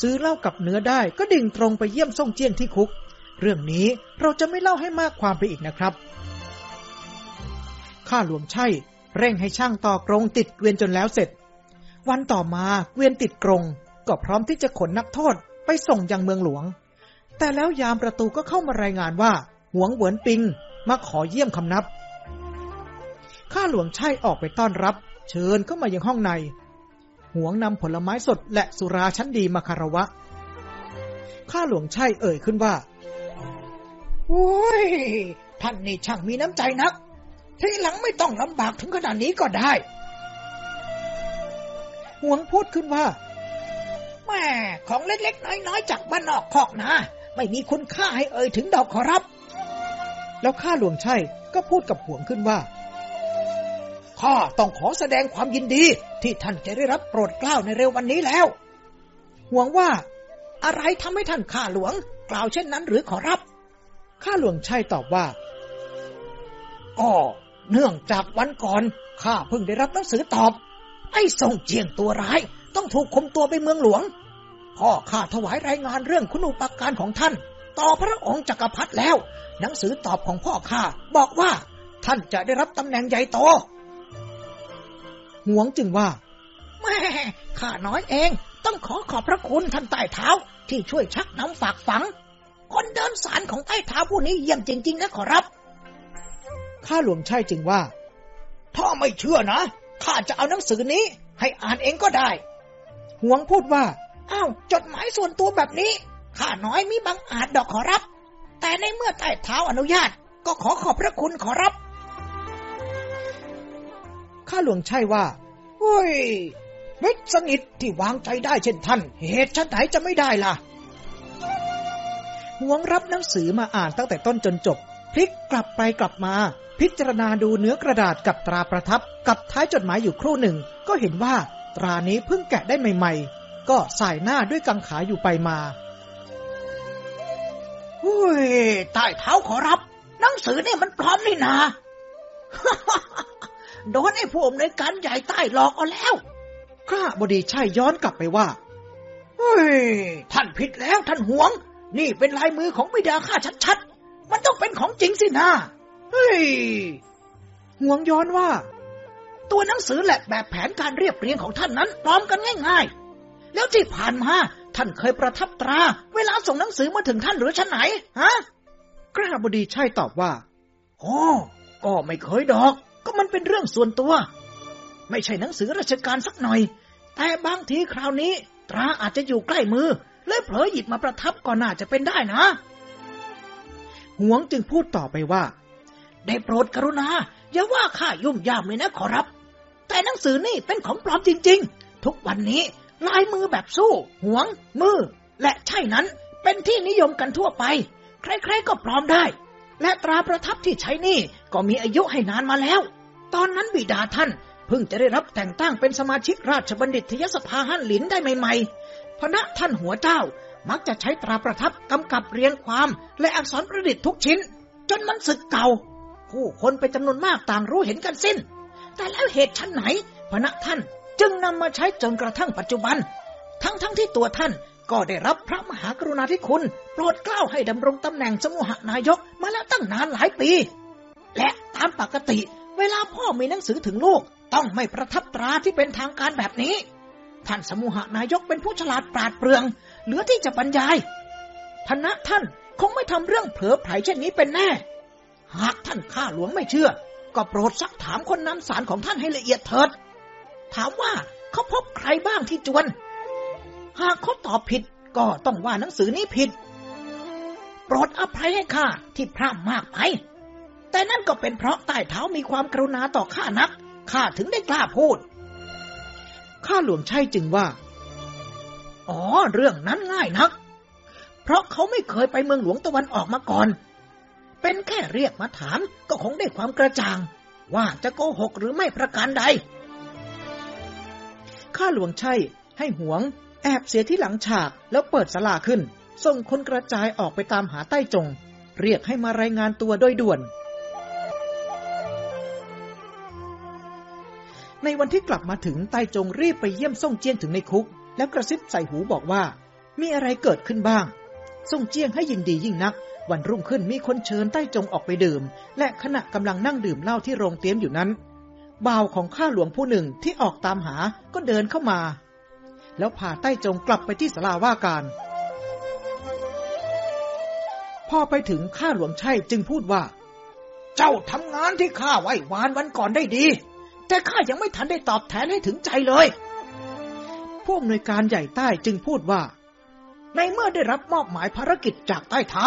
ซื้อเหล้ากับเนื้อได้ก็ดิ่งตรงไปเยี่ยมซ่งเจี้ยนที่คุก เรื่องนี้เราจะไม่เล่าให้มากความไปอีกนะครับ ข้าหลวงชัยเร่งให้ช่างต่อกรงติดเกวียนจนแล้วเสร็จ วันต่อมาเกวียนติดกรงก็พร้อมที่จะขนนักโทษไปส่งยังเมืองหลวง แต่แล้วยามประตูก็เข้ามารายงานว่า หวงเหวินปิงมาขอเยี่ยมคำนับ ข้าหลวงชัยออกไปต้อนรับ เชิญเข้ามายังห้องใน หวงนำผลไม้สดและสุราชั้นดีมาคารวะ ข้าหลวงชัยเอ่ยขึ้นว่า โอ้ย ท่านนี่ช่างมีน้ำใจนัก ทีหลังไม่ต้องลำบากถึงขนาดนี้ก็ได้ หวงพูดขึ้นว่าแม่ของเล็กๆ น้อยๆ จากบ้านนอกคอกนะ ไม่มีคุณค่าให้เอ่ยถึงดอกขอรับ แล้วข้าหลวงชัยก็พูดกับหวงขึ้นว่า ข้าต้องขอแสดงความยินดีที่ท่านจะได้รับโปรดเกล้าในเร็ววันนี้แล้วหวงว่า อะไรทำให้ท่านข้าหลวง กล่าวเช่นนั้นหรือขอรับข้าหลวงชัยตอบว่าก็เนื่องจากวันก่อนข้าเพิ่งได้รับหนังสือตอบ ไอ้ทรงเจียงตัวร้าย ต้องถูกคุมตัวไปเมืองหลวงพ่อข้าถวายรายงานเรื่องคุณอุปการของท่าน ต่อพระองค์จักรพรรดิแล้ว หนังสือตอบของพ่อข้าบอกว่า ท่านจะได้รับตำแหน่งใหญ่โต หวงจึงว่า แม่ข้าน้อยเอง ต้องขอขอบพระคุณท่านใต้เท้า ที่ช่วยชักนำฝากฝัง คนเดินสารของใต้เท้าผู้นี้เยี่ยมจริง ๆ นะขอรับ ข้าหลวงชัยจึงว่า ถ้าไม่เชื่อนะข้าจะเอาหนังสือนี้ ให้อ่านเองก็ได้ หวงพูดว่า อ้าว จดหมายส่วนตัวแบบนี้ข้าน้อยมีบังอาจดอกขอรับ แต่ในเมื่อใต้เท้าอนุญาต ก็ขอขอบพระคุณขอรับ ข้าหลวงใชัยว่าเฮ้ยมิตรสนิทที่วางใจได้เช่นท่าน เหตุชั้นไหนจะไม่ได้ล่ะหวงรับหนังสือมาอ่านตั้งแต่ต้นจนจบ พลิกกลับไปกลับมา พิจารณาดูเนื้อกระดาษกับตราประทับ กับท้ายจดหมายอยู่ครู่หนึ่ง ก็เห็นว่าตรานี้เพิ่งแกะได้ใหม่ๆ ก็สายหน้าด้วยกังขาอยู่ไปมาเฮ้ยใต้เท้าขอรับ หนังสือนี่มันปลอมนี่นา โดนไอ้ผู้อำนวยการใหญ่ใต้หลอกเอาแล้ว ข้าบดีชัยย้อนกลับไปว่า เฮ้ย ท่านผิดแล้วท่านหวง นี่เป็นลายมือของบิดาข้าชัดๆ มันต้องเป็นของจริงสินะเฮ้ยหวงย้อนว่า ตัวหนังสือและแบบแผนการเรียบเรียงของท่านนั้นปลอมกันง่าย ๆ แล้วที่ผ่านมาท่านเคยประทับตรา เวลาส่งหนังสือมาถึงท่านหรือชั้นไหน ฮะกล้าบดีชัยตอบว่า โอ้ ก็ไม่เคยดอก ก็มันเป็นเรื่องส่วนตัว ไม่ใช่หนังสือราชการสักหน่อย แต่บางทีคราวนี้ ตราอาจจะอยู่ใกล้มือเลยเผลอหยิบมาประทับก็น่าจะเป็นได้นะหวงจึงพูดต่อไปว่า ได้โปรดกรุณา อย่าว่าข้ายุ่งยามเลยนะขอรับ แต่หนังสือนี่เป็นของปลอมจริง ๆ ทุกวันนี้ลายมือแบบสู้ หวง มือ และใช่นั้นเป็นที่นิยมกันทั่วไป ใครๆก็ปลอมได้ และตราประทับที่ใช้นี่ก็มีอายุให้นานมาแล้ว ตอนนั้นบิดาท่านเพิ่งจะได้รับแต่งตั้งเป็นสมาชิกราชบัณฑิตยสภาฮั่นหลินได้ใหม่ๆพระท่านหัวเจ้ามักจะใช้ตราประทับกำกับเรียงความ และอักษรประดิษฐ์ทุกชิ้น จนมันสึกเก่า ผู้คนเป็นจำนวนมากต่างรู้เห็นกันสิ้น แต่แล้วเหตุชั้นไหนพระท่านจึงนำมาใช้จนกระทั่งปัจจุบัน ทั้งๆทที่ตัวท่าน ก็ได้รับพระมหากรุณาธิคุณ โปรดเกล้าให้ดำรงตำแหน่งสมุหนายกมาแล้วตั้งนานหลายปี และตามปกติ เวลาพ่อมีหนังสือถึงลูก ต้องไม่ประทับตราที่เป็นทางการแบบนี้ ท่านสมุหนายกเป็นผู้ฉลาดปราดเปรื่อง เหลือที่จะบรรยายพนะท่านคงไม่ทำเรื่องเผลอไผลเช่นนี้เป็นแน่ หากท่านข้าหลวงไม่เชื่อ ก็โปรดซักถามคนนำสารของท่านให้ละเอียดเถิด ถามว่าเขาพบใครบ้างที่จวน หากเขาตอบผิดก็ต้องว่าหนังสือนี้ผิด โปรดอภัยให้ข้าที่พร่ำมากไป แต่นั่นก็เป็นเพราะใต้เท้ามีความกรุณาต่อข้านัก ข้าถึงได้กล้าพูด ข้าหลวงชัยจึงว่า อ๋อ เรื่องนั้นง่ายนัก เพราะเขาไม่เคยไปเมืองหลวงตะวันออกมาก่อน เป็นแค่เรียกมาถามก็คงได้ความกระจ่าง ว่าจะโกหกหรือไม่ประการใด ข้าหลวงชัยให้หวง แอบเสียที่หลังฉากแล้วเปิดสลาขึ้น ส่งคนกระจายออกไปตามหาใต้จง เรียกให้มารายงานตัวโดยด่วน ในวันที่กลับมาถึงใต้จงรีบไปเยี่ยมส่งเจียงถึงในคุก แล้วกระซิบใส่หูบอกว่า มีอะไรเกิดขึ้นบ้างส่งเจียงให้ยินดียิ่งนัก วันรุ่งขึ้นมีคนเชิญใต้จงออกไปดื่ม และขณะกำลังนั่งดื่มเหล้าที่โรงเตี้ยมอยู่นั้นบ่าวของข้าหลวงผู้หนึ่งที่ออกตามหาก็เดินเข้ามา แล้วพาใต้จงกลับไปที่สลาว่าการ พอไปถึงข้าหลวงชัยจึงพูดว่า เจ้าทำงานที่ข้าไว้วานวันก่อนได้ดี แต่ข้ายังไม่ทันได้ตอบแทนให้ถึงใจเลยผู้อำนวยการใหญ่ใต้จึงพูดว่า ในเมื่อได้รับมอบหมายภารกิจจากใต้เท้า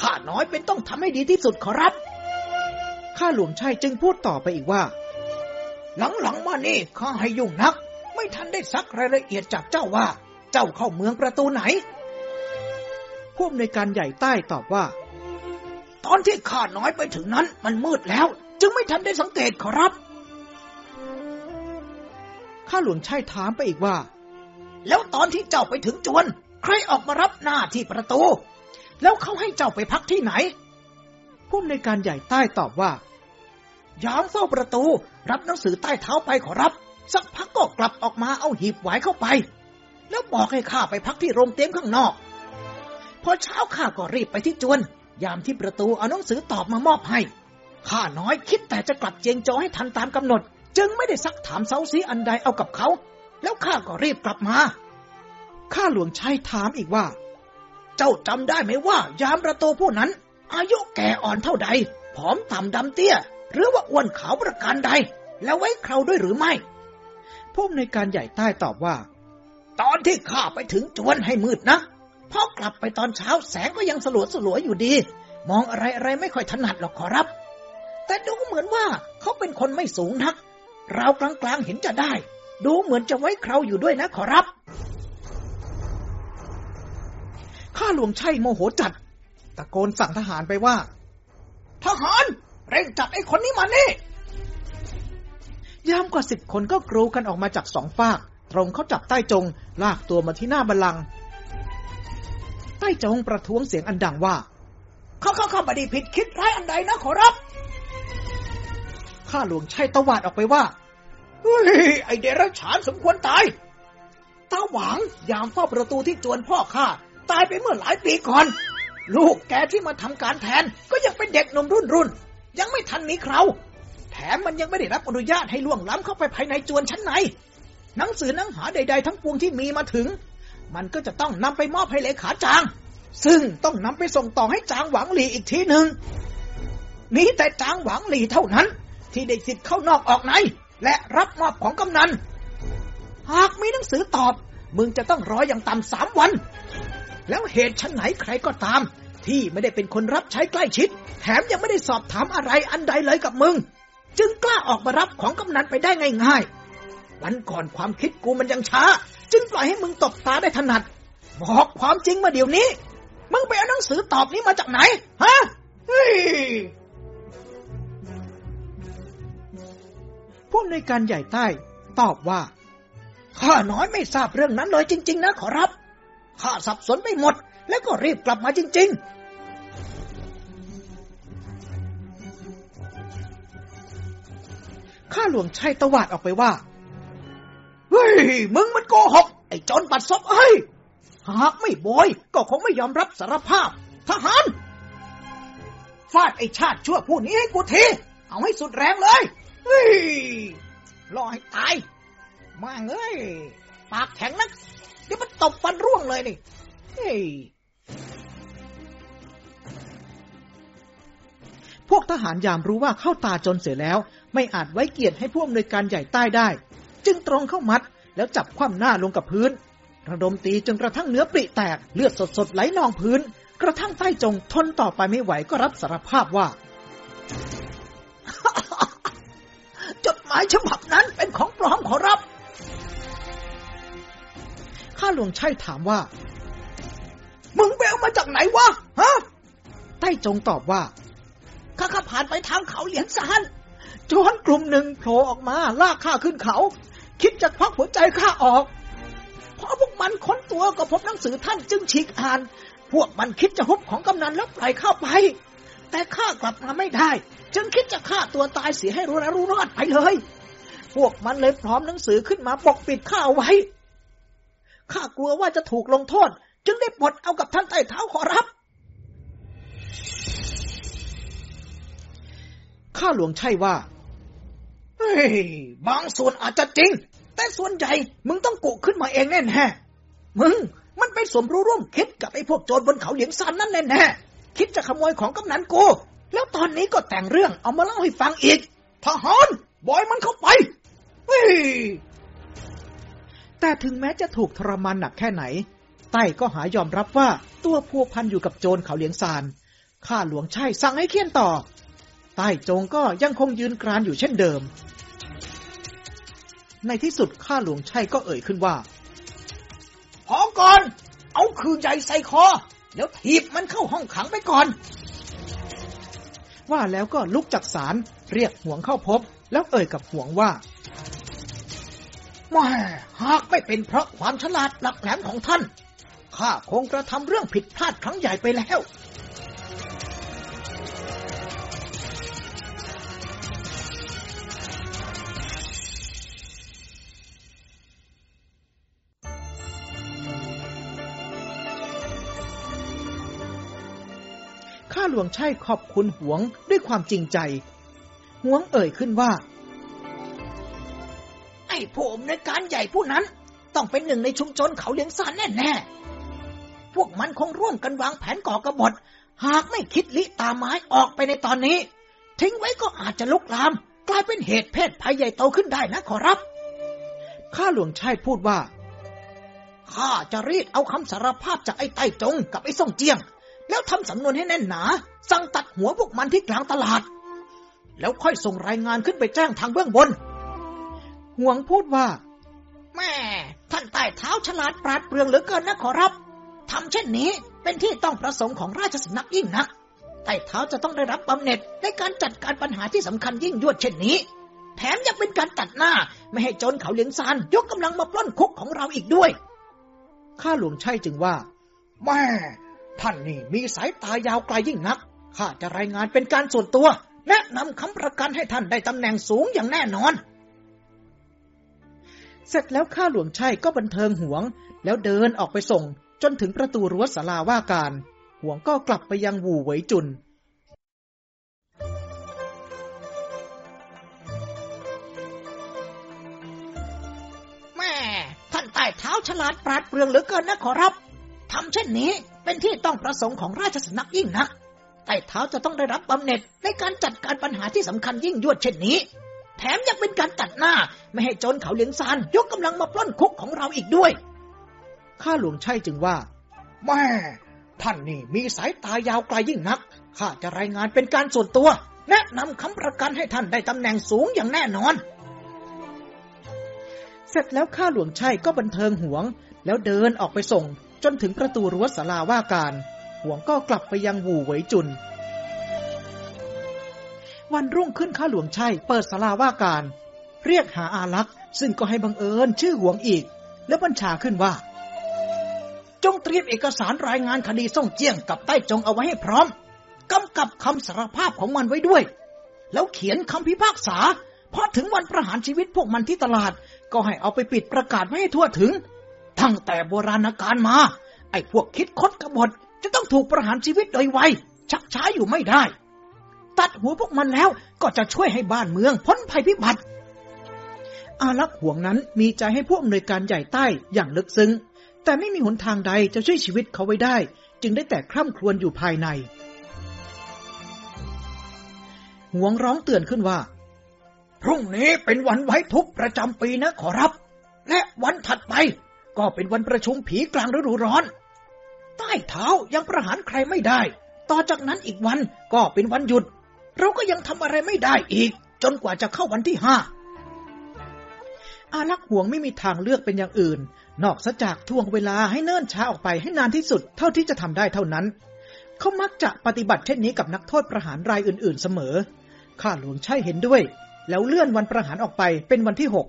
ข้าน้อยเป็นต้องทำให้ดีที่สุดขอรับข้าหลวงชัยจึงพูดต่อไปอีกว่า หลังๆมานี่ข้าให้ยุ่งนัก ไม่ทันได้ซักรายละเอียดจากเจ้าว่า เจ้าเข้าเมืองประตูไหนผู้อำนวยการใหญ่ใต้ตอบว่า ตอนที่ข้าน้อยไปถึงนั้น มันมืดแล้ว จึงไม่ทันได้สังเกตขอรับข้าหลวงชัยถามไปอีกว่า แล้วตอนที่เจ้าไปถึงจวน ใครออกมารับหน้าที่ประตู แล้วเขาให้เจ้าไปพักที่ไหนผู้อำนวยการใหญ่ใต้ตอบว่า ยามเฝ้าประตู รับหนังสือใต้เท้าไปขอรับ สักพักก็กลับออกมาเอาหีบไหวเข้าไป แล้วบอกให้ข้าไปพักที่โรงเตียงข้างนอก พอเช้าข้าก็รีบไปที่จวน ยามที่ประตูเอาหนังสือตอบมามอบให้ข้าน้อยคิดแต่จะกลับเจียงโจให้ทันตามกำหนด จึงไม่ได้ซักถามเซาซีอันใดเอากับเขา แล้วข้าก็รีบกลับมาข้าหลวงชัยถามอีกว่า เจ้าจำได้ไหมว่า ยามประตูผู้นั้น อายุแก่อ่อนเท่าใดผอมต่ำดำเตี้ย หรือว่าอ้วนขาวประการใด แล้วไว้เคราด้วยหรือไม่ ผู้อำนวยการใหญ่ใต้ตอบว่า ตอนที่ข้าไปถึงจวนให้มืดนะพอกลับไปตอนเช้าแสงก็ยังสลัวสลัวอยู่ดี มองอะไรอะไรไม่ค่อยถนัดหรอกขอรับ แต่ดูเหมือนว่าเขาเป็นคนไม่สูงนัก เรากลางๆเห็นจะได้ ดูเหมือนจะไว้เคราอยู่ด้วยนะขอรับข้าหลวงชัยโมโหจัด ตะโกนสั่งทหารไปว่า ทหาร เร่งจับไอ้คนนี้มานี่ ยามกว่าสิบคนก็กรูกันออกมาจากสองฝาก ตรงเขาจับใต้จง ลากตัวมาที่หน้าบัลลังก์ใต้จงประท้วงเสียงอันดังว่า เขาเขาเขาบดีผิดคิดร้ายอันใดนะขอรับ ข้าหลวงชัยตวาดออกไปว่า เฮ้ย ไอเดรัจฉานสมควรตาย ตาหวังยามเฝ้าประตูที่จวนพ่อข้า ตายไปเมื่อหลายปีก่อน ลูกแกที่มาทำการแทน ก็ยังเป็นเด็กหนุ่มรุ่นรุ่นยังไม่ทันมีเครา แถมมันยังไม่ได้รับอนุญาตให้ล่วงล้ำเข้าไปภายในจวนชั้นใน หนังสือหนังหาใด ๆ ทั้งปวงที่มีมาถึง มันก็จะต้องนำไปมอบให้เลขาจาง ซึ่งต้องนำไปส่งต่อให้จางหวังหลีอีกทีหนึ่งมีแต่จางหวังหลีเท่านั้น ที่ได้สิทธิ์เข้านอกออกใน และรับมอบของกำนัน หากมีหนังสือตอบ มึงจะต้องรออย่างต่ำสามวัน แล้วเหตุชั้นไหนใครก็ตาม ที่ไม่ได้เป็นคนรับใช้ใกล้ชิด แถมยังไม่ได้สอบถามอะไรอันใดเลยกับมึง จึงกล้าออกมารับของกำนันไปได้ง่ายๆวันก่อนความคิดกูมันยังช้า จึงปล่อยให้มึงตบตาได้ถนัด บอกความจริงมาเดี๋ยวนี้ มึงไปเอาหนังสือตอบนี้มาจากไหน ฮะเฮ้ยผู้อำนการใหญ่ใต้ตอบว่า ข้าน้อยไม่ทราบเรื่องนั้นเลยจริง ๆ นะขอรับ ข้าสับสนไปหมด แล้วก็รีบกลับมาจริง ๆ ข้าหลวงชัยตวาดออกไปว่า เฮ้ย มึงมันโกหก ไอ้จนปัดซบเฮ้ย หากไม่โบยก็คงไม่ยอมรับสารภาพ ทหาร ฟาดไอ้ชาติชั่วผู้นี้ให้กูที เอาให้สุดแรงเลย เฮ้ย รอให้ตาย มาเอ้ย ปากแข็งนัก เดี๋ยวมันตบฟันร่วงเลยนี่ เฮ้ยพวกทหารยามรู้ว่าเข้าตาจนเสียแล้ว ไม่อาจไว้เกียรติให้ผู้อำนวยการใหญ่ใต้ได้ จึงตรงเข้ามัดแล้วจับคว่ำหน้าลงกับพื้น ระดมตีจนกระทั่งเนื้อปริแตกเลือดสดๆไหลนองพื้น กระทั่งใต้จงทนต่อไปไม่ไหวก็รับสารภาพว่า จดหมายฉบับนั้นเป็นของปลอมขอรับข้าหลวงชัยถามว่า มึงไปเอามาจากไหนวะ ฮะ ใต้จงตอบว่า ข้าข้าผ่านไปทางเขาเหลียนซาน โจรกลุ่มหนึ่งโผล่ออกมาลากข้าขึ้นเขา คิดจะควักหัวใจข้าออกเพอพวกมันค้นตัวก็พบหนังสือท่านจึงฉีกอ่าน พวกมันคิดจะฮุบของกำนันแล้วปล่อยเข้าไป แต่ข้ากลับมาไม่ได้ จึงคิดจะฆ่าตัวตายเสียให้รู้แล้วรู้รอดไปเลย พวกมันเลยพร้อมหนังสือขึ้นมาปกปิดข้าเอาไว้ข้ากลัวว่าจะถูกลงโทษ จึงได้ปลดเอากับท่านใต้เท้าขอรับข้าหลวงใช่ว่า เฮ้ย บางส่วนอาจจะจริง แต่ส่วนใหญ่ มึงต้องกุขึ้นมาเองแน่แน่มึง มันไปสมรู้ร่วมคิดกับไอ้พวกโจรบนเขาเหลียงซานนั่นแน่แน่คิดจะขโมยของกำนันกู แล้วตอนนี้ก็แต่งเรื่องเอามาเล่าให้ฟังอีกทหารบอยมันเข้าไปเฮ้ยแต่ถึงแม้จะถูกทรมานหนักแค่ไหน ใต้ก็หายอมรับว่าตัวพัวพันอยู่กับโจรเขาเหลียงซานข้าหลวงใช่สั่งให้เคี่ยนต่อ ใต้จงก็ยังคงยืนกรานอยู่เช่นเดิม ในที่สุดข้าหลวงชัยก็เอ่ยขึ้นว่า พอก่อน เอาคือใหญ่ใส่คอ แล้วถีบมันเข้าห้องขังไปก่อน ว่าแล้วก็ลุกจากศาลเรียกห่วงเข้าพบ แล้วเอ่ยกับห่วงว่าม่หากไม่เป็นเพราะความฉลาดหลักแหลมของท่าน ข้าคงกระทำเรื่องผิดพลาดครั้งใหญ่ไปแล้ว ลวงชัยขอบคุณหวงด้วยความจริงใจ หวงเอ่ยขึ้นว่า ไอ้ผู้อำนวยการใหญ่ผู้นั้น ต้องเป็นหนึ่งในชุมชนเขาเลี้ยงซานแน่ๆ พวกมันคงร่วมกันวางแผนก่อกระบฏ หากไม่คิดลิตาไม้ออกไปในตอนนี้ ทิ้งไว้ก็อาจจะลุกลาม กลายเป็นเหตุเพศภัยใหญ่โตขึ้นได้นะขอรับข้าหลวงชัยพูดว่าข้าจะรีดเอาคำสารภาพจากไอ้ไต้จงกับไอ้ส่งเจียง แล้วทำสำนวนให้แน่นหนา สั่งตัดหัวพวกมันที่กลางตลาด แล้วค่อยส่งรายงานขึ้นไปแจ้งทางเบื้องบน ห่วงพูดว่า แม่ ท่านใต้เท้าฉลาดปราดเปรื่อง เหลือเกินนะขอรับทำเช่นนี้เป็นที่ต้องประสงค์ของราชสำนักยิ่งนักใต้เท้าจะต้องได้รับบำเหน็จในการจัดการปัญหาที่สำคัญยิ่งยวดเช่นนี้ แถมยังเป็นการตัดหน้า ไม่ให้โจนเขาเหลียงซานยกกำลังมาปล้นคุกของเราอีกด้วย ข้าหลวงชัยจึงว่า แม่ ท่านนี่มีสายตายาวไกลยิ่งนัก ข้าจะรายงานเป็นการส่วนตัว แนะนำคำประกันให้ท่านได้ตำแหน่งสูงอย่างแน่นอน เสร็จแล้วข้าหลวงชัยก็บันเทิงห่วง แล้วเดินออกไปส่ง จนถึงประตูรั้วศาลาว่าการห่วงก็กลับไปยังหูเหวยจุนแม่ท่านใต้เท้าฉลาดปราดเปรื่องเหลือเกินนะขอรับทำเช่นนี้ เป็นที่ต้องประสงค์ของราชสำนักยิ่งนักใต้เท้าจะต้องได้รับบำเหน็จในการจัดการปัญหาที่สำคัญยิ่งยวดเช่นนี้ แถมยังเป็นการตัดหน้า ไม่ให้โจรเขาเหลียงซานยกกำลังมาปล้นคุกของเราอีกด้วย ข้าหลวงชัยจึงว่า แม่ท่านนี่มีสายตายาวไกลยิ่งนัก ข้าจะรายงานเป็นการส่วนตัว แนะนำคำประกันให้ท่านได้ตำแหน่งสูงอย่างแน่นอน เสร็จแล้วข้าหลวงชัยก็บันเทิงห่วง แล้วเดินออกไปส่ง จนถึงประตูรั้วศาลาว่าการ หวงก็กลับไปยังหูเหวยจุน วันรุ่งขึ้นข้าหลวงชัยเปิดศาลาว่าการ เรียกหาอาลักษ์ซึ่งก็ให้บังเอิญชื่อหวงอีก แล้วบัญชาขึ้นว่า จงเตรียมเอกสารรายงานคดีส่งเจียงกับใต้จงเอาไว้ให้พร้อมกำกับคำสารภาพของมันไว้ด้วย แล้วเขียนคำพิพากษาพอถึงวันประหารชีวิตพวกมันที่ตลาด ก็ให้เอาไปปิดประกาศไว้ให้ทั่วถึง ตั้งแต่โบราณกาลมา ไอ้พวกคิดคดกบฏจะต้องถูกประหารชีวิตโดยไวชักช้าอยู่ไม่ได้ ตัดหัวพวกมันแล้วก็จะช่วยให้บ้านเมืองพ้นภัยพิบัติ อาลักษ์ห่วงนั้นมีใจให้ผู้อำนวยการใหญ่ใต้อย่างลึกซึ้ง แต่ไม่มีหนทางใดจะช่วยชีวิตเขาไว้ได้ จึงได้แต่คร่ำครวญอยู่ภายในห่วงร้องเตือนขึ้นว่า พรุ่งนี้เป็นวันไว้ทุกประจำปีนะขอรับ และวันถัดไป ก็เป็นวันประชุมผีกลางฤดูร้อน ใต้เท้ายังประหารใครไม่ได้ ต่อจากนั้นอีกวันก็เป็นวันหยุด เราก็ยังทำอะไรไม่ได้อีก จนกว่าจะเข้าวันที่ห้าอาลักห่วงไม่มีทางเลือกเป็นอย่างอื่น นอกจากทวงเวลาให้เนิ่นช้าออกไปให้นานที่สุดเท่าที่จะทำได้เท่านั้น เขามักจะปฏิบัติเช่นนี้กับนักโทษประหารรายอื่น ๆ เสมอ ข้าหลวงใช่เห็นด้วย แล้วเลื่อนวันประหารออกไปเป็นวันที่หก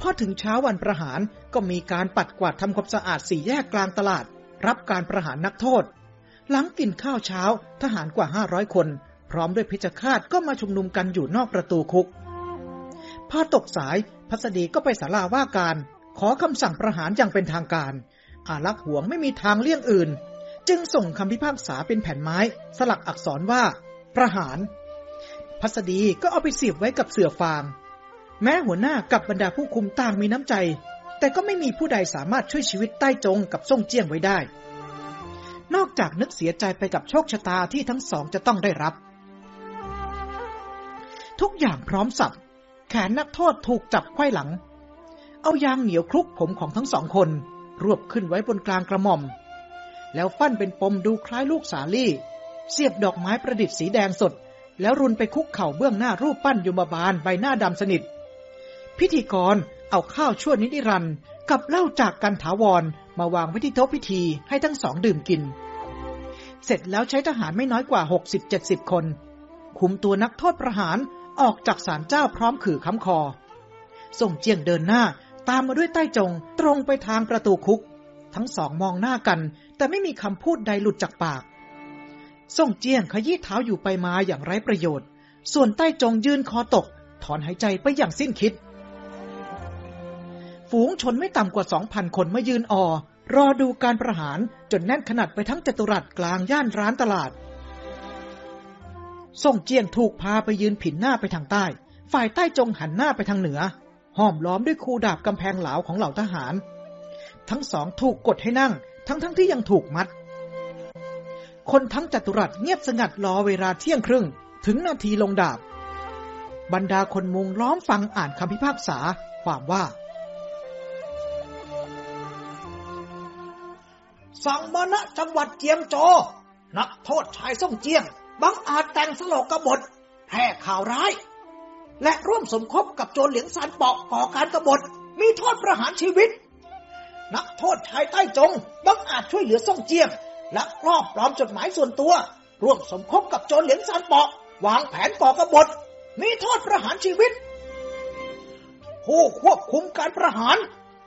พอถึงเช้าวันประหารก็มีการปัดกวาดทำความสะอาดสี่แยกกลางตลาด รับการประหารนักโทษ หลังกินข้าวเช้าทหารกว่าห้าร้อยคน พร้อมด้วยพิจคาตก็มาชุมนุมกันอยู่นอกประตูคุกพอตกสายพัสดีก็ไปศาลาว่าการ ขอคำสั่งประหารอย่างเป็นทางการ อาลักษ์หวงไม่มีทางเลี่ยงอื่น จึงส่งคำพิพากษาเป็นแผ่นไม้ สลักอักษรว่า ประหาร พัสดีก็เอาไปเสียบไว้กับเสื่อฟาง แม้หัวหน้ากับบรรดาผู้คุมต่างมีน้ำใจ แต่ก็ไม่มีผู้ใดสามารถช่วยชีวิตใต้จงกับส่งเจียงไว้ได้ นอกจากนึกเสียใจไปกับโชคชะตาที่ทั้งสองจะต้องได้รับ ทุกอย่างพร้อมสับแขนนักโทษถูกจับไขว้หลัง เอายางเหนียวคลุกผมของทั้งสองคน รวบขึ้นไว้บนกลางกระหม่อม แล้วฟันเป็นปมดูคล้ายลูกสาลี่ เสียบดอกไม้ประดิษฐ์สีแดงสด แล้วรุนไปคุกเข่าเบื้องหน้ารูปปั้นยมบาลใบหน้าดำสนิท พิธีกรเอาข้าวชั่วนิรันดร์กับเหล้าจากกันถาวรมาวางไว้ที่โต๊ะพิธีให้ทั้งสองดื่มกิน เสร็จแล้วใช้ทหารไม่น้อยกว่า60-70คน คุมตัวนักโทษประหารออกจากศาลเจ้าพร้อมขื่อค้ำคอ ส่งเจียงเดินหน้าตามมาด้วยใต้จงตรงไปทางประตูคุก ทั้งสองมองหน้ากัน แต่ไม่มีคำพูดใดหลุดจากปาก ส่งเจียงขยี้เท้าอยู่ไปมาอย่างไร้ประโยชน์ ส่วนใต้จงยืนคอตก ถอนหายใจไปอย่างสิ้นคิด ฝูงชนไม่ต่ำกว่าสองพันคนมายืนออ รอดูการประหารจนแน่นขนาดไปทั้งจัตุรัสกลางย่านร้านตลาด ส่งเจียงถูกพาไปยืนผินหน้าไปทางใต้ ฝ่ายใต้จงหันหน้าไปทางเหนือ ห้อมล้อมด้วยคูดาบกำแพงเหลาของเหล่าทหาร ทั้งสองถูกกดให้นั่ง ทั้งทั้งที่ยังถูกมัด คนทั้งจัตุรัสเงียบสงัดรอเวลาเที่ยงครึ่ง ถึงนาทีลงดาบ บรรดาคนมุงล้อมฟังอ่านคำพิพากษาความว่า สั่งมาณจังหวัดเจียงโจ นักโทษชายส่งเจียง บังอาจแต่งสโลกบฏแพร่ข่าวร้าย และร่วมสมคบกับโจรเหลียงซานเปาะก่อการกบฏ มีโทษประหารชีวิต นักโทษชายใต้จง บังอาจช่วยเหลือส่งเจียงลักลอบปลอมจดหมายส่วนตัว ร่วมสมคบกับโจรเหลียงซานเปาะวางแผนก่อกบฏ มีโทษประหารชีวิต ผู้ควบคุมการประหาร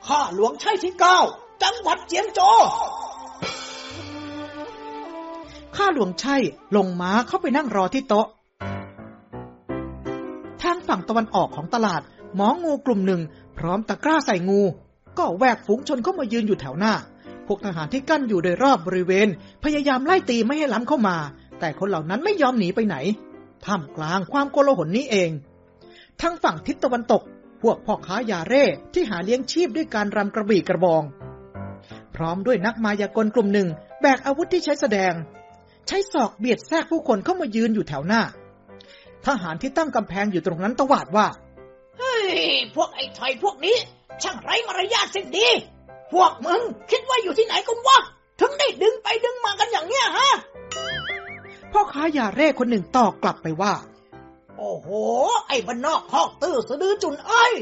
ข้าหลวงชัยที่เก้าจังหวัดเจียงโจ ข้าหลวงชัยลงม้าเข้าไปนั่งรอที่โต๊ะ ทางฝั่งตะวันออกของตลาด หมองูกลุ่มหนึ่ง พร้อมตะกร้าใส่งู ก็แวกฝูงชนเข้ามายืนอยู่แถวหน้า พวกทหารที่กั้นอยู่โดยรอบบริเวณ พยายามไล่ตีไม่ให้ล้ำเข้ามา แต่คนเหล่านั้นไม่ยอมหนีไปไหนท่ามกลางความโกลาหลนี้เองทั้งฝั่งทิศตะวันตก พวกพ่อค้ายาเร่ที่หาเลี้ยงชีพด้วยการรำกระบี่กระบอง พร้อมด้วยนักมายากลกลุ่มหนึ่ง แบกอาวุธที่ใช้แสดง ใช้ศอกเบียดแทรกผู้คนเข้ามายืนอยู่แถวหน้า ทหารที่ตั้งกำแพงอยู่ตรงนั้นตวาดว่า เฮ้ย พวกไอ้ไทยพวกนี้ ช่างไร้มารยาทสิ้นดี พวกมึงคิดว่าอยู่ที่ไหนกันวะ ถึงได้ดึงไปดึงมากันอย่างเนี้ยฮะ พ่อค้ายาเร่คนหนึ่งตอบกลับไปว่า โอ้โห ไอ้บ้านนอกคอกตื้อสะดือจุนเอ้ย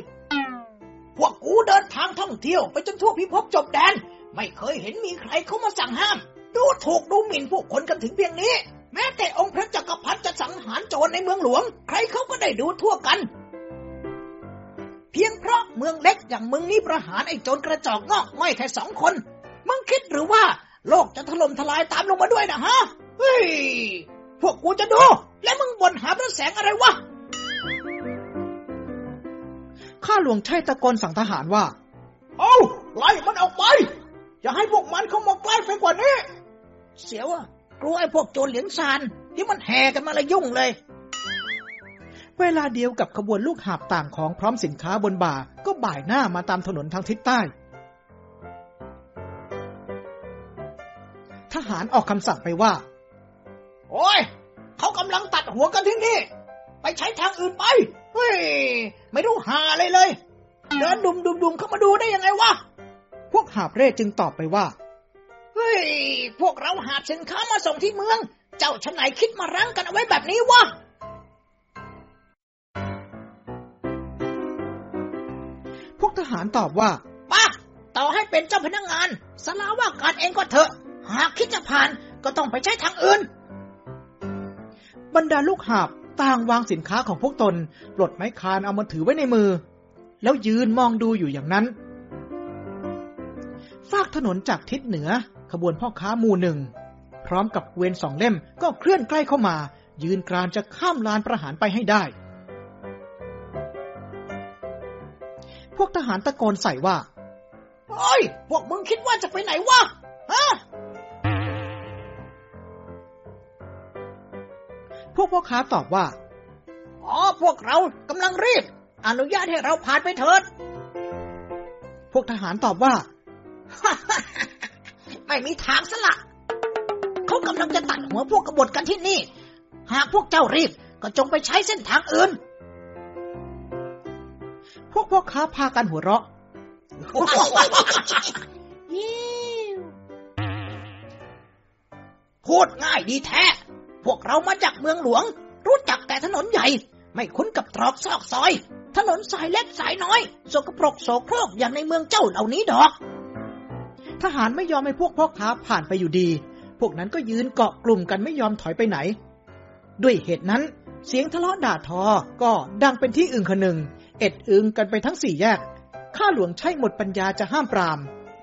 พวกกูเดินทางท่องเที่ยวไปจนทั่วพิภพจบแดน ไม่เคยเห็นมีใครเข้ามาสั่งห้าม ดูถูกดูหมิ่นผู้คนกันถึงเพียงนี้ แม้แต่องค์พระจักรพรรดิจะสังหารโจรในเมืองหลวง ใครเขาก็ได้ดูทั่วกัน เพียงเพราะเมืองเล็กอย่างมึงนี่ประหารไอ้โจรกระจอกงอกง่อยแค่สองคน มึงคิดหรือว่า โลกจะถล่มทลายตามลงมาด้วยนะฮะ เฮ้ย พวกกูจะดู และมึงบ่นหาพระแสงอะไรวะข้าหลวงชัยตะโกนสั่งทหารว่า เอาไล่มันออกไป อย่าให้พวกมันเข้ามาใกล้ไปกว่านี้ เสียวอะกลัวไอ้พวกโจรเหลียงซานที่มันแห่กันมาละยุ่งเลย เวลาเดียวกับขบวนลูกหาบต่างของพร้อมสินค้าบนบ่า ก็บ่ายหน้ามาตามถนนทางทิศใต้ ทหารออกคำสั่งไปว่า โอ้ย เขากำลังตัดหัวกันที่นี่ไปใช้ทางอื่นไป เฮ้ย ไม่รู้หาอะไรเลย เดินดุมดุมดุมเข้ามาดูได้ยังไงวะ พวกหาบเร่จึงตอบไปว่า เฮ้ย พวกเราหาบสินค้ามาส่งที่เมือง เจ้าชนไหนคิดมารั้งกันเอาไว้แบบนี้วะพวกทหารตอบว่าป้าต่อให้เป็นเจ้าพนักงานสลาว่าการเองก็เถอะ หากคิดจะผ่านก็ต้องไปใช้ทางอื่น บรรดาลูกหาบต่างวางสินค้าของพวกตน ปลดไม้คานเอามาถือไว้ในมือ แล้วยืนมองดูอยู่อย่างนั้น ฝากถนนจากทิศเหนือ ขบวนพ่อค้ามูหนึ่ง พร้อมกับเกวียนสองเล่มก็เคลื่อนใกล้เข้ามา ยืนกรานจะข้ามลานประหารไปให้ได้ พวกทหารตะโกนใส่ว่าเฮ้ย พวกมึงคิดว่าจะไปไหนวะฮะพวกพ่อค้าตอบว่า อ๋อ พวกเรากำลังรีบ อนุญาตให้เราผ่านไปเถิด พวกทหารตอบว่า ไม่มีทางสละ เขากำลังจะตัดหัวพวกกบฏกันที่นี่ หากพวกเจ้ารีบก็จงไปใช้เส้นทางอื่น พวกพ่อค้าพากันหัวเราะพูดง่ายดีแท้ พวกเรามาจากเมืองหลวง รู้จักแต่ถนนใหญ่ ไม่คุ้นกับตรอกซอกซอย ถนนสายเล็กสายน้อย สกปรกโสโครกอย่างในเมืองเจ้าเหล่านี้ดอก ทหารไม่ยอมให้พวกพ่อค้าผ่านไปอยู่ดี พวกนั้นก็ยืนเกาะกลุ่มกันไม่ยอมถอยไปไหน ด้วยเหตุนั้น เสียงทะเลาะด่าทอ ก็ดังเป็นที่อึงคนึง เอ็ดอึงกันไปทั้งสี่แยก ข้าหลวงใช่หมดปัญญาจะห้ามปราม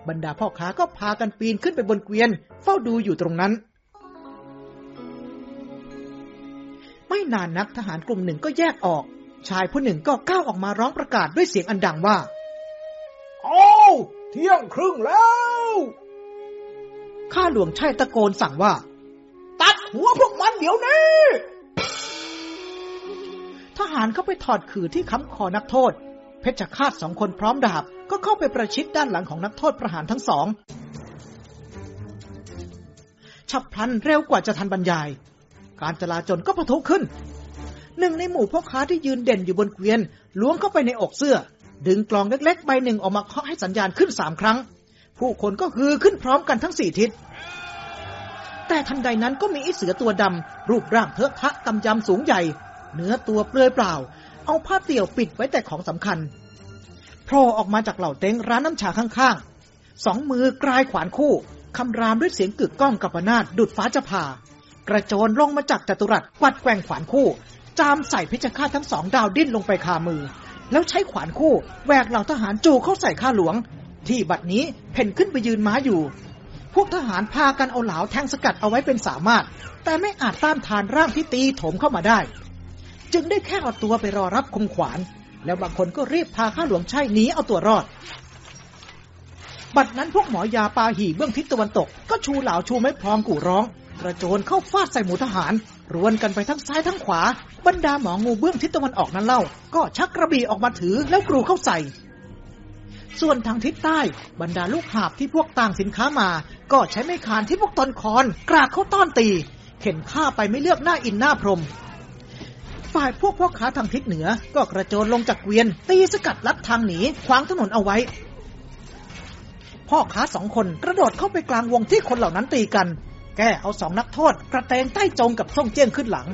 บรรดาพ่อค้าก็พากันปีนขึ้นไปบนเกวียน เฝ้าดูอยู่ตรงนั้น ไม่นานนักทหารกลุ่มหนึ่งก็แยกออก ชายผู้หนึ่งก็ก้าวออกมาร้องประกาศด้วยเสียงอันดังว่า โอ้ เที่ยงครึ่งแล้ว ข้าหลวงใช่ตะโกนสั่งว่า ตัดหัวพวกมันเดี๋ยวนี้ ทหารเข้าไปถอดขื่อที่ค้ำคอนักโทษ เพชฌฆาตสองคนพร้อมดาบ ก็เข้าไปประชิดด้านหลังของนักโทษประหารทั้งสอง ฉับพลันเร็วกว่าจะทันบรรยาย การจลาจลก็ปะทุขึ้น หนึ่งในหมู่พ่อค้าที่ยืนเด่นอยู่บนเกวียนล้วงเข้าไปในอกเสื้อ ดึงกลองเล็กๆ ใบหนึ่งออกมาเคาะให้สัญญาณขึ้นสามครั้ง ผู้คนก็ฮือขึ้นพร้อมกันทั้งสี่ทิศ แต่ทันใดนั้นก็มีไอเสือตัวดำรูปร่างเทอะทะกำยำสูงใหญ่ เนื้อตัวเปลือยเปล่า เอาผ้าเตี่ยวปิดไว้แต่ของสำคัญโผล่ออกมาจากเหล่าเต็งร้านน้ำชาข้างๆ สองมือกลายขวานคู่คำรามด้วยเสียงกึกก้องกับนาดดุดฟ้าจะผ่ากระโจนลงมาจากจัตุรัสกวัดแกว่งขวานคู่ จามใส่พิจฆาตทั้งสองดาวดิ้นลงไปคามือ แล้วใช้ขวานคู่แหวกเหล่าทหารจูเข้าใส่ข้าหลวง ที่บัดนี้เพ่นขึ้นไปยืนม้าอยู่ พวกทหารพากันเอาเหลาแทงสกัดเอาไว้เป็นสามารถ แต่ไม่อาจต้านทานร่างที่ตีโถมเข้ามาได้ จึงได้แค่เอาตัวไปรอรับคมขวาน แล้วบางคนก็รีบพาข้าหลวงชัยหนีเอาตัวรอด บัดนั้นพวกหมอยาปาหีเบื้องทิศตะวันตก ก็ชูเหลาชูไม้พลองกู่ร้อง กระโจนเข้าฟาดใส่หมูทหาร รวนกันไปทั้งซ้ายทั้งขวา บรรดาหมองูเบื้องทิศตะวันออกนั้นเล่า ก็ชักกระบี่ออกมาถือแล้วกรูเข้าใส่ ส่วนทางทิศใต้บรรดาลูกหาบที่พวกต่างสินค้ามา ก็ใช้ไม้คานที่พวกตนคอนกราดเข้าต้อนตี เข็นฆ่าไปไม่เลือกหน้าอินหน้าพรหมฝ่ายพวกพ่อค้าทางทิศเหนือ ก็กระโจนลงจากเกวียน ตีสกัดลัดทางหนีขวางถนนเอาไว้ พ่อค้าสองคนกระโดดเข้าไปกลางวงที่คนเหล่านั้นตีกัน แกเอาสองนักโทษ กระเตงใต้จงกับท่องเจี้ยงขึ้นหลัง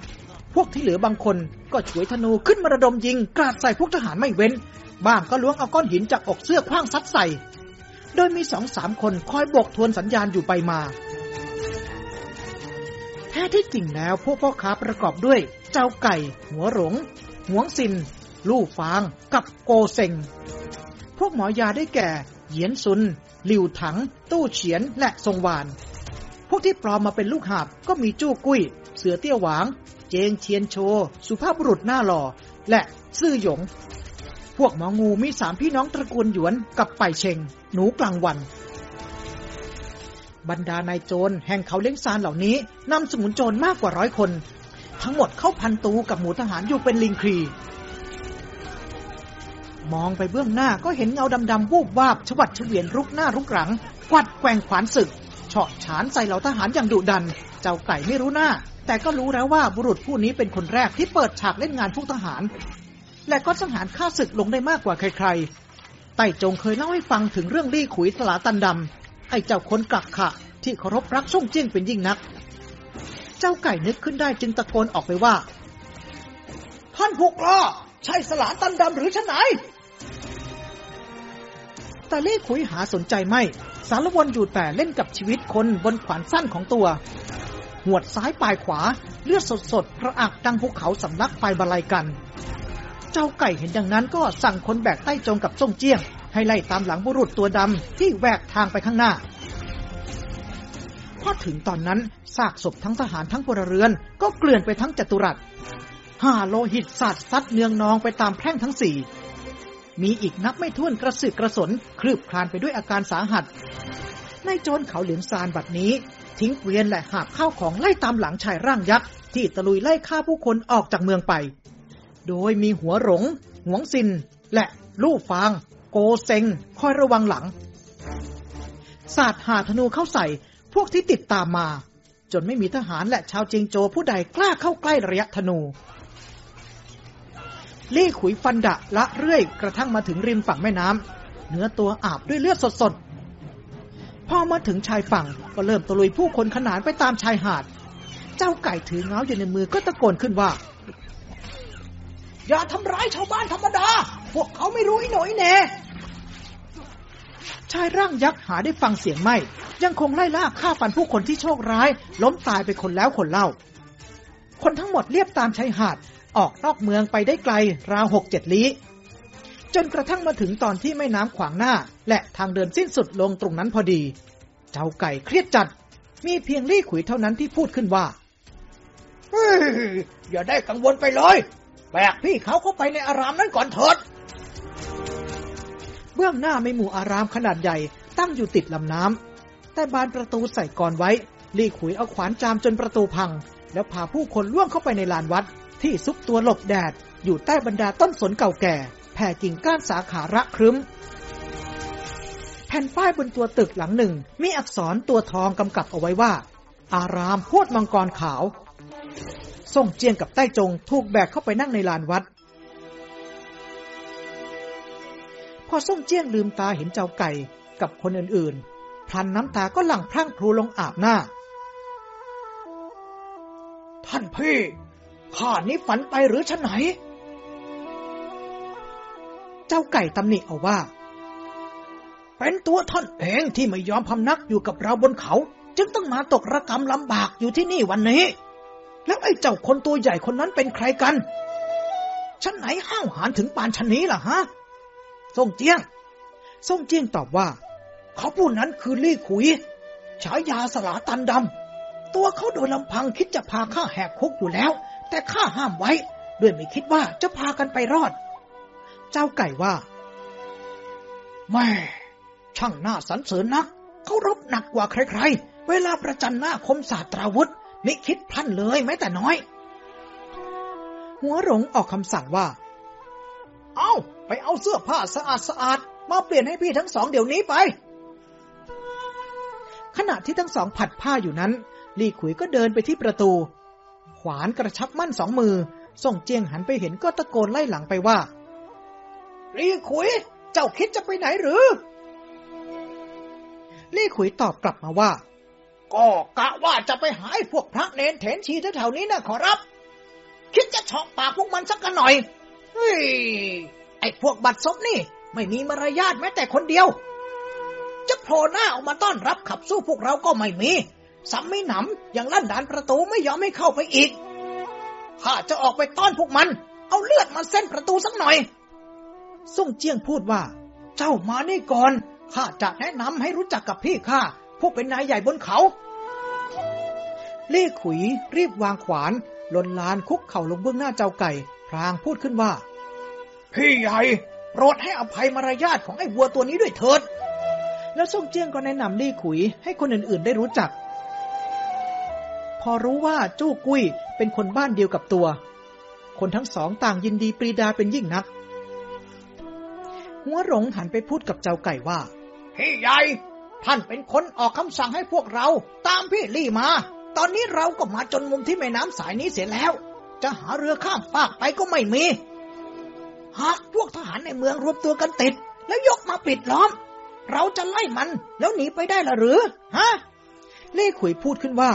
พวกที่เหลือบางคนก็ฉวยธนูขึ้นมาระดมยิง กราดใส่พวกทหารไม่เว้น บ้างก็ล้วงเอาก้อนหินจากอกเสื้อคว้างซัดใส่ โดยมีสองสามคนคอยโบกทวนสัญญาณอยู่ไปมา แท้ที่จริงแล้วพวกพ่อค้าประกอบด้วย เจ้าไก่ หัวหลงหวงซิน ลู่ฟาง กับโกเซงพวกหมอยาได้แก่ เหยียนซุน หลิวถัง ตู้เฉียน และทรงวาน พวกที่ปลอมมาเป็นลูกหาบก็มีจู้กุ้ย เสือเตี้ยวหวาง เจงเทียนโช สุภาพบุรุษหน้าหล่อ และซื่อหยง พวกหมองูมีสามพี่น้องตระกูลหยวนกับไปเชง หนูกลางวัน บรรดานายโจรแห่งเขาเล้งซานเหล่านี้นำสมุนโจรมากกว่าร้อยคน ทั้งหมดเข้าพันตูกับหมูทหารอยู่เป็นลิงครีมองไปเบื้องหน้าก็เห็นเงาดำๆวูบวาบชวัดเฉวียนรุกหน้ารุกหลัง กวัดแกว่งขวานศึก เฉาะฉานใส่เหล่าทหารอย่างดุดัน เจ้าไก่ไม่รู้หน้า แต่ก็รู้แล้วว่าบุรุษผู้นี้เป็นคนแรกที่เปิดฉากเล่นงานพวกทหาร และก็สังหารฆ่าศึกลงได้มากกว่าใครๆ ไต่จงเคยเล่าให้ฟังถึงเรื่องลี่ขุยสลาตันดำไอ้เจ้าคนกักขะ ที่เคารพรักส่งเจี้ยงเป็นยิ่งนัก เจ้าไก่นึกขึ้นได้จึงตะโกนออกไปว่า ท่านพวกล้อใช่สลาตันดำหรือชะไหนแต่เล่ขุยหาสนใจไม่ สารวนอยู่แต่เล่นกับชีวิตคนบนขวานสั้นของตัว หวดซ้ายปลายขวา เลือดสดสดพระอักดังภูเขาสำลักไฟบาลัยกัน เจ้าไก่เห็นดังนั้นก็สั่งคนแบกใต้จงกับจงเจี้ยง ให้ไล่ตามหลังบุรุษตัวดำที่แวกทางไปข้างหน้าพอถึงตอนนั้นซากศพทั้งทหารทั้งพลเรือน ก็เกลื่อนไปทั้งจัตุรัสห้าโลหิตสาดซัดเนืองนองไปตามแพร่งทั้งสี่ มีอีกนับไม่ถ้วนกระสือกกระสนคลืบคลานไปด้วยอาการสาหัสในโจรเขาเหลืองซานบัดนี้ ทิ้งเกวียนและหาบข้าวของไล่ตามหลังชายร่างยักษ์ที่ตะลุยไล่ฆ่าผู้คนออกจากเมืองไป โดยมีหัวหลง หวงซิน และลู่ฟาง โกเซงคอยระวังหลัง ศาสตร์หาธนูเข้าใส่พวกที่ติดตามมา จนไม่มีทหารและชาวเจียงโจผู้ใดกล้าเข้าใกล้ระยะธนู ลี่ขุยฟันดะละเรื่อยกระทั่งมาถึงริมฝั่งแม่น้ำเนื้อตัวอาบด้วยเลือดสดๆพอมาถึงชายฝั่งก็เริ่มตะลุยผู้คนขนานไปตามชายหาด เจ้าไก่ถือเงาอยู่ในมือก็ตะโกนขึ้นว่า อย่าทำร้ายชาวบ้านธรรมดา พวกเขาไม่รู้อีหน่อยแน่ชายร่างยักษ์หาได้ฟังเสียงไม่ ยังคงไล่ล่าฆ่าฟันผู้คนที่โชคร้าย ล้มตายไปคนแล้วคนเล่า คนทั้งหมดเรียบตามชายหาด ออกนอกเมืองไปได้ไกลราวหกเจ็ดลี้ จนกระทั่งมาถึงตอนที่แม่น้ำขวางหน้า และทางเดินสิ้นสุดลงตรงนั้นพอดี เจ้าไก่เครียดจัด มีเพียงลี่ขุยเท่านั้นที่พูดขึ้นว่าเฮ้ยอย่าได้กังวลไปเลยแบกพี่เขาเข้าไปในอารามนั้นก่อนเถิดเบื้องหน้าไม่หมู่อารามขนาดใหญ่ตั้งอยู่ติดลำน้ำแต่บานประตูใส่กรไว้ ลี่ขุยเอาขวานจามจนประตูพัง แล้วพาผู้คนล่วงเข้าไปในลานวัด ที่ซุกตัวหลบแดด อยู่ใต้บรรดาต้นสนเก่าแก่ แผ่กิ่งก้านสาขาระครึ้ม แผ่นป้ายบนตัวตึกหลังหนึ่ง มีอักษรตัวทองกำกับเอาไว้ว่า อารามโพดมังกรขาวส่งเจียงกับใต้จงถูกแบกเข้าไปนั่งในลานวัด พอส่งเจียงลืมตาเห็นเจ้าไก่กับคนอื่นๆ พลันน้ำตาก็หลั่งพรั่งพลูลงอาบหน้า ท่านพี่ ข้านี้ฝันไปหรือชะไหน เจ้าไก่ตำหนิเอาว่า เป็นตัวท่านเองที่ไม่ยอมพำนักอยู่กับเราบนเขา จึงต้องมาตกระกรรมลำบากอยู่ที่นี่วันนี้ แล้วไอ้เจ้าคนตัวใหญ่คนนั้นเป็นใครกันชั้นไหนห้าวหาญถึงปานชั้นนี้ล่ะฮะส่งเจียงส่งเจียงตอบว่า เขาผู้นั้นคือลี่ขุย ฉายาสลาตันดำ ตัวเขาโดยลำพังคิดจะพาข้าแหกคุกอยู่แล้ว แต่ข้าห้ามไว้ ด้วยไม่คิดว่าจะพากันไปรอด เจ้าไก่ว่า แม่ ช่างน่าสรรเสริญนัก เขารบหนักกว่าใครๆ เวลาประจันหน้าคมศาสตราวุธไม่คิดพลันเลยแม้แต่น้อย หัวหลงออกคำสั่งว่า เอาไปเอาเสื้อผ้าสะอาดสะอาดมาเปลี่ยนให้พี่ทั้งสองเดี๋ยวนี้ไป ขณะที่ทั้งสองผัดผ้าอยู่นั้น ลี่ขุยก็เดินไปที่ประตู ขวานกระชับมั่นสองมือ ส่งเจียงหันไปเห็นก็ตะโกนไล่หลังไปว่าลี่ขุย เจ้าคิดจะไปไหนหรือลี่ขุยตอบกลับมาว่า ก็กะว่าจะไปหาไอ้พวกพระเนนเถนชีแถวๆนี้นะขอรับ คิดจะเฉาะปากพวกมันสักกันหน่อย เฮ้ย ไอ้พวกบัตรซบนี่ ไม่มีมารยาทแม้แต่คนเดียว จะโผล่หน้าออกมาต้อนรับขับสู้พวกเราก็ไม่มี ซ้ำไม่หนำยังลั่นดานประตูไม่ยอมให้เข้าไปอีก ข้าจะออกไปต้อนพวกมัน เอาเลือดมาเส้นประตูสักหน่อย ส่งเจียงพูดว่า เจ้ามานี่ก่อน ข้าจะแนะนำให้รู้จักกับพี่ข้า ผู้เป็นนายใหญ่บนเขา เล่ขุยรีบวางขวานลนลานคุกเข่าลงเบื้องหน้าเจ้าไก่ พรางพูดขึ้นว่า พี่ใหญ่โปรดให้อภัยมารยาทของไอ้วัวตัวนี้ด้วยเถิด แล้วส่งเจียงก็แนะนำลี่ขุยให้คนอื่นๆได้รู้จัก พอรู้ว่าจู้กุ้ยเป็นคนบ้านเดียวกับตัว คนทั้งสองต่างยินดีปรีดาเป็นยิ่งนัก หัวหลงหันไปพูดกับเจ้าไก่ว่า พี่ใหญ่ ท่านเป็นคนออกคำสั่งให้พวกเรา ตามพี่ลี่มา ตอนนี้เราก็มาจนมุมที่แม่น้ำสายนี้เสียแล้ว จะหาเรือข้ามฟากไปก็ไม่มี หากพวกทหารในเมืองรวมตัวกันติด แล้วยกมาปิดล้อม เราจะไล่มันแล้วหนีไปได้ละหรือ ฮะ เล่ขุยพูดขึ้นว่า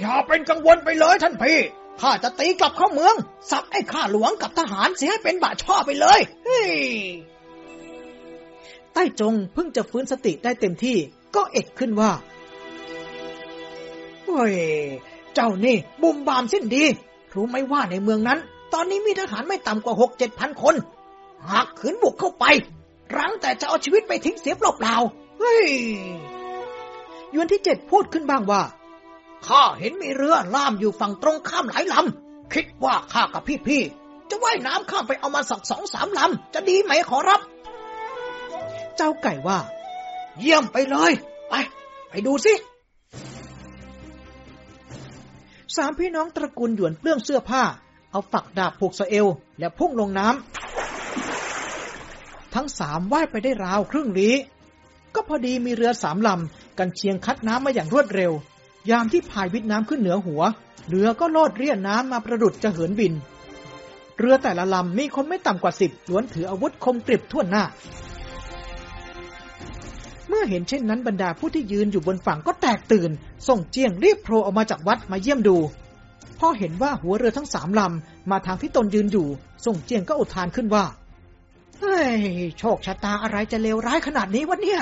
อย่าเป็นกังวลไปเลยท่านพี่ข้าจะตีกลับเข้าเมือง สับไอ้ข้าหลวงกับทหารเสียให้เป็นบาช่อไปเลยเฮ้ยใต้จงเพิ่งจะฟื้นสติได้เต็มที่ ก็เอกขึ้นว่าเฮ้ยเจ้านี่บุมบามสิ้นดี รู้ไหมว่าในเมืองนั้น ตอนนี้มีทหารไม่ต่ำกว่าหกเจ็ดพันคน หากขืนบุกเข้าไป รังแต่จะเอาชีวิตไปทิ้งเสียเปล่าๆเฮ้ยยวนที่เจ็ดพูดขึ้นบ้างว่า ข้าเห็นมีเรือล่ามอยู่ฝั่งตรงข้ามหลายลำ คิดว่าข้ากับพี่ๆ จะว่ายน้ำข้ามไปเอามาสักสองสามลำ จะดีไหมขอรับ เจ้าไก่ว่า เยี่ยมไปเลย ไป ไปดูสิ สามพี่น้องตระกูลหยวนเปลื้องเสื้อผ้า เอาฝักดาบผูกสะเอว และพุ่งลงน้ำ ทั้งสามว่ายไปได้ราวครึ่งลี้ ก็พอดีมีเรือสามลำ กันเชียงคัดน้ำมาอย่างรวดเร็ว ยามที่พายวิทน้ำขึ้นเหนือหัว เรือก็โลดเรียน้ำมาประดุดจะเหินบิน เรือแต่ละลำมีคนไม่ต่ำกว่าสิบล้วนถืออาวุธคมกริบทั่วหน้า เมื่อเห็นเช่นนั้นบรรดาผู้ที่ยืนอยู่บนฝั่งก็แตกตื่น ส่งเจียงรีบโผล่ออกมาจากวัดมาเยี่ยมดูพอเห็นว่าหัวเรือทั้งสามลำมาทางที่ตนยืนอยู่ ส่งเจียงก็อุทานขึ้นว่าเฮ้ยโชคชะตาอะไรจะเลวร้ายขนาดนี้วะเนี่ย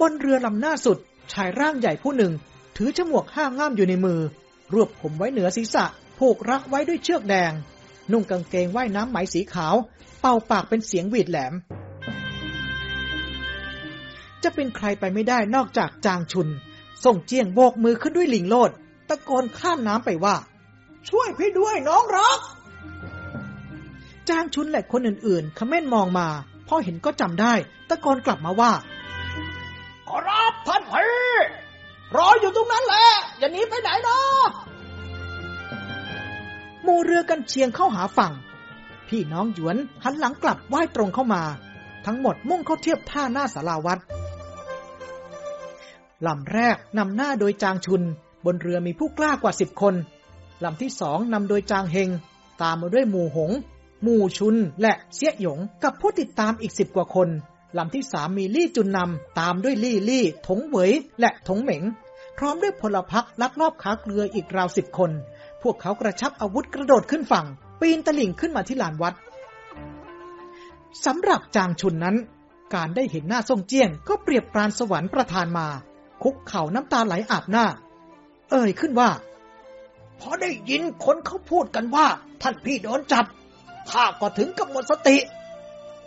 บนเรือลำหน้าสุด ชายร่างใหญ่ผู้หนึ่ง ถือฉมวกห้าง่ามอยู่ในมือ รวบผมไว้เหนือศีรษะ ผูกรักไว้ด้วยเชือกแดง นุ่งกางเกงว่ายน้ำไหมสีขาว เป่าปากเป็นเสียงหวีดแหลม จะเป็นใครไปไม่ได้นอกจากจางชุน ส่งเจียงโบกมือขึ้นด้วยหลิงโลด ตะโกนข้ามน้ำไปว่า ช่วยพี่ด้วยน้องรัก จางชุนและคนอื่นๆขม้นมองมาพอเห็นก็จำได้ ตะโกนกลับมาว่า ขอรับท่านพี่รออยู่ตรงนั้นแหละ อย่าหนีไปไหนนะหมู่เรือกันเชียงเข้าหาฝั่ง พี่น้องหยวนหันหลังกลับว่ายตรงเข้ามา ทั้งหมดมุ่งเข้าเทียบท่าหน้าสาราวัดลำแรกนำหน้าโดยจางชุน บนเรือมีผู้กล้ากว่าสิบคนลำที่สองนำโดยจางเฮง ตามมาด้วยหมู่หง หมู่ชุนและเสียหยงกับผู้ติดตามอีกสิบกว่าคน ลำที่สามมีลี่จุนนำตามด้วยลี่ลี่ ถงเหวยและถงเหม็ง พร้อมด้วยพลพรรคลักลอบขาเกลืออีกราวสิบคน พวกเขากระชับอาวุธกระโดดขึ้นฝั่ง ปีนตะลิ่งขึ้นมาที่ลานวัดสำหรับจางชุนนั้น การได้เห็นหน้าทรงเจี้ยง ก็เปรียบปรานสวรรค์ประทานมา คุกเข่าน้ำตาไหลอาบหน้า เอ่ยขึ้นว่าพอได้ยินคนเขาพูดกันว่า ท่านพี่โดนจับข้าก็ถึงกับหมดสติ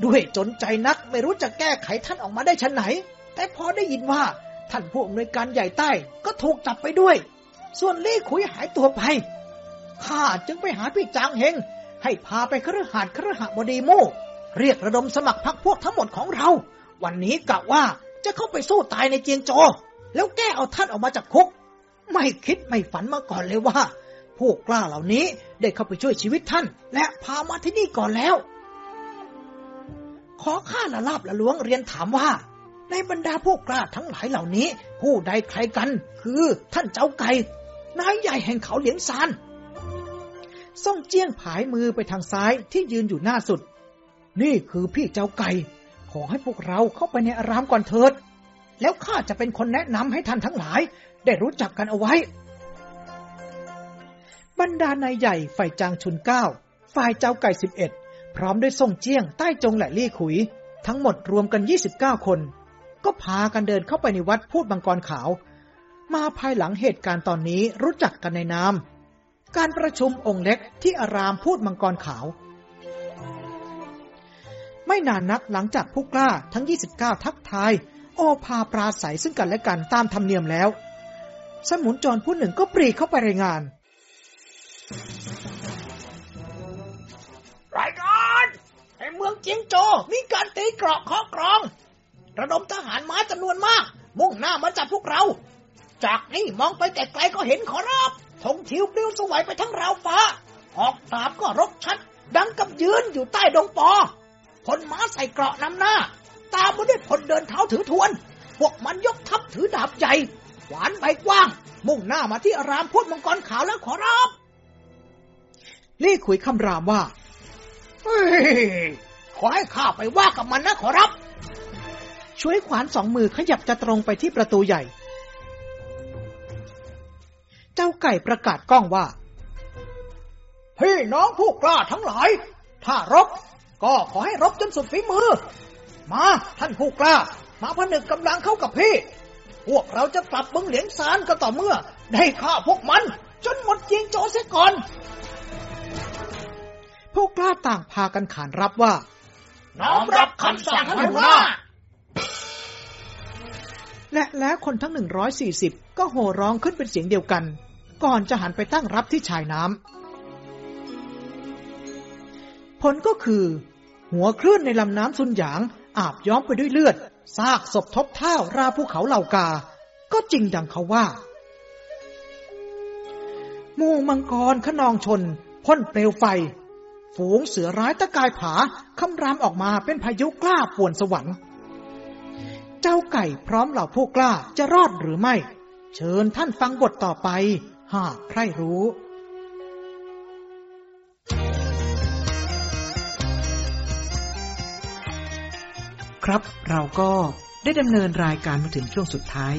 ด้วยจนใจนักไม่รู้จะแก้ไขท่านออกมาได้ชั้นไหน แต่พอได้ยินว่าท่านผู้อำนวยการใหญ่ใต้ก็ถูกจับไปด้วย ส่วนลี่ขุยหายตัวไปข้าจึงไปหาพี่จางเฮงให้พาไปคฤหาสน์คฤหบดีโม่เรียกระดมสมัครพรรคพวกทั้งหมดของเรา วันนี้กะว่าจะเข้าไปสู้ตายในเจียงโจ แล้วแก้เอาท่านออกมาจากคุก ไม่คิดไม่ฝันมาก่อนเลยว่า พวกกล้าเหล่านี้ได้เข้าไปช่วยชีวิตท่าน และพามาที่นี่ก่อนแล้ว ขอข้าละลาบละล้วงเรียนถามว่า ในบรรดาพวกกล้าทั้งหลายเหล่านี้ ผู้ใดใครกัน คือท่านเจ้าไก่นายใหญ่แห่งเขาเหลียงซานส่งเจี้ยงผายมือไปทางซ้ายที่ยืนอยู่หน้าสุด นี่คือพี่เจ้าไก่ ขอให้พวกเราเข้าไปในอารามก่อนเถิด แล้วข้าจะเป็นคนแนะนำให้ท่านทั้งหลาย ได้รู้จักกันเอาไว้ บรรดานายใหญ่ฝ่ายจางชุนเก้า ฝ่ายเจ้าไก่สิบเอ็ด พร้อมด้วยส่งเจี้ยงใต้จงและลี่ขุย ทั้งหมดรวมกัน 29 คน ก็พากันเดินเข้าไปในวัดพูดบังกรขาว มาภายหลังเหตุการณ์ตอนนี้รู้จักกันในนามการประชุมองค์เล็กที่อารามพูดมังกรขาว ไม่นานนักหลังจากผู้กล้าทั้ง 29 ทักทาย โอภาปราศัยซึ่งกันและกันตามธรรมเนียมแล้ว สมุนจรผู้หนึ่งก็ปรีเข้าไปรายงาน มืองเจียงโจ มีการตีเกราะเคาะกรอง ระดมทหารม้าจำนวนมาก มุ่งหน้ามาจับพวกเรา จากนี้มองไปแต่ไกลก็เห็นขอรับธงทิวปลิวสวยไปทั้งราวฟ้า ออกตาบก็รบชัด ดังกับยืนอยู่ใต้ดงปอพลม้าใส่เกราะนำหน้า ตามมาด้วยพลเดินเท้าถือทวน พวกมันยกทัพถือดาบใหญ่ หวานใบกว้าง มุ่งหน้ามาที่อารามพุทธมังกรขาวแล้วขอรับ ลี่ขุยคำรามว่าเฮ้ยข อให้ข้าไปว่ากับมันนะขอรับ ช่วยขวานสองมือขยับจะตรงไปที่ประตูใหญ่ เจ้าไก่ประกาศก้องว่า พี่น้องผู้กล้าทั้งหลาย ถ้ารบ ก็ขอให้รบจนสุดฝีมือ มาท่านผู้กล้า มาผนึกกำลังเข้ากับพี่ พวกเราจะกลับเมืองเหลียงซานก็ต่อเมื่อ ได้ฆ่าพวกมัน จนหมดเจียงโจเสียก่อนพวกกล้าต่างพากันขานรับว่า น้อมรับคำสั่งท่านหัวหน้าและแล้วคนทั้ง140ก็โห่ร้องขึ้นเป็นเสียงเดียวกัน ก่อนจะหันไปตั้งรับที่ชายน้ำผลก็คือ หัวคลื่นในลำน้ำซุนหยาง อาบย้อมไปด้วยเลือดซากศพทบเท่าราภูเขาเหล่ากา ก็จริงดังเขาว่าหมูมังกรขนองชน พ่นเปลวไฟ ฝูงเสือร้ายตะกายผาคำรามออกมาเป็นพายุกล้าป่วนสวรรค์ เจ้าไก่พร้อมเหล่าผู้กล้าจะรอดหรือไม่ เชิญท่านฟังบทต่อไป หากใครรู้ครับเราก็ได้ดำเนินรายการมาถึงช่วงสุดท้าย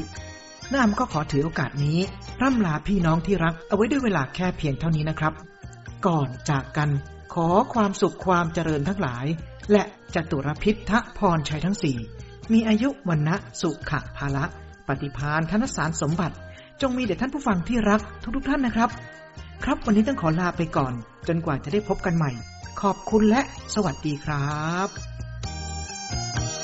น้ามก็ขอถือโอกาสนี้ ร่ำลาพี่น้องที่รักเอาไว้ด้วยเวลาแค่เพียงเท่านี้นะครับ ก่อนจากกัน ขอความสุขความเจริญทั้งหลาย และจตุรพิทธพรชัยทั้งสี่ มีอายุวันนะสุขะภาละ ปฏิพานธนสารสมบัติ จงมีเด็ท่านผู้ฟังที่รักทุกๆทท่านนะครับ ครับวันนี้ต้องขอลาไปก่อน จนกว่าจะได้พบกันใหม่ ขอบคุณและสวัสดีครับ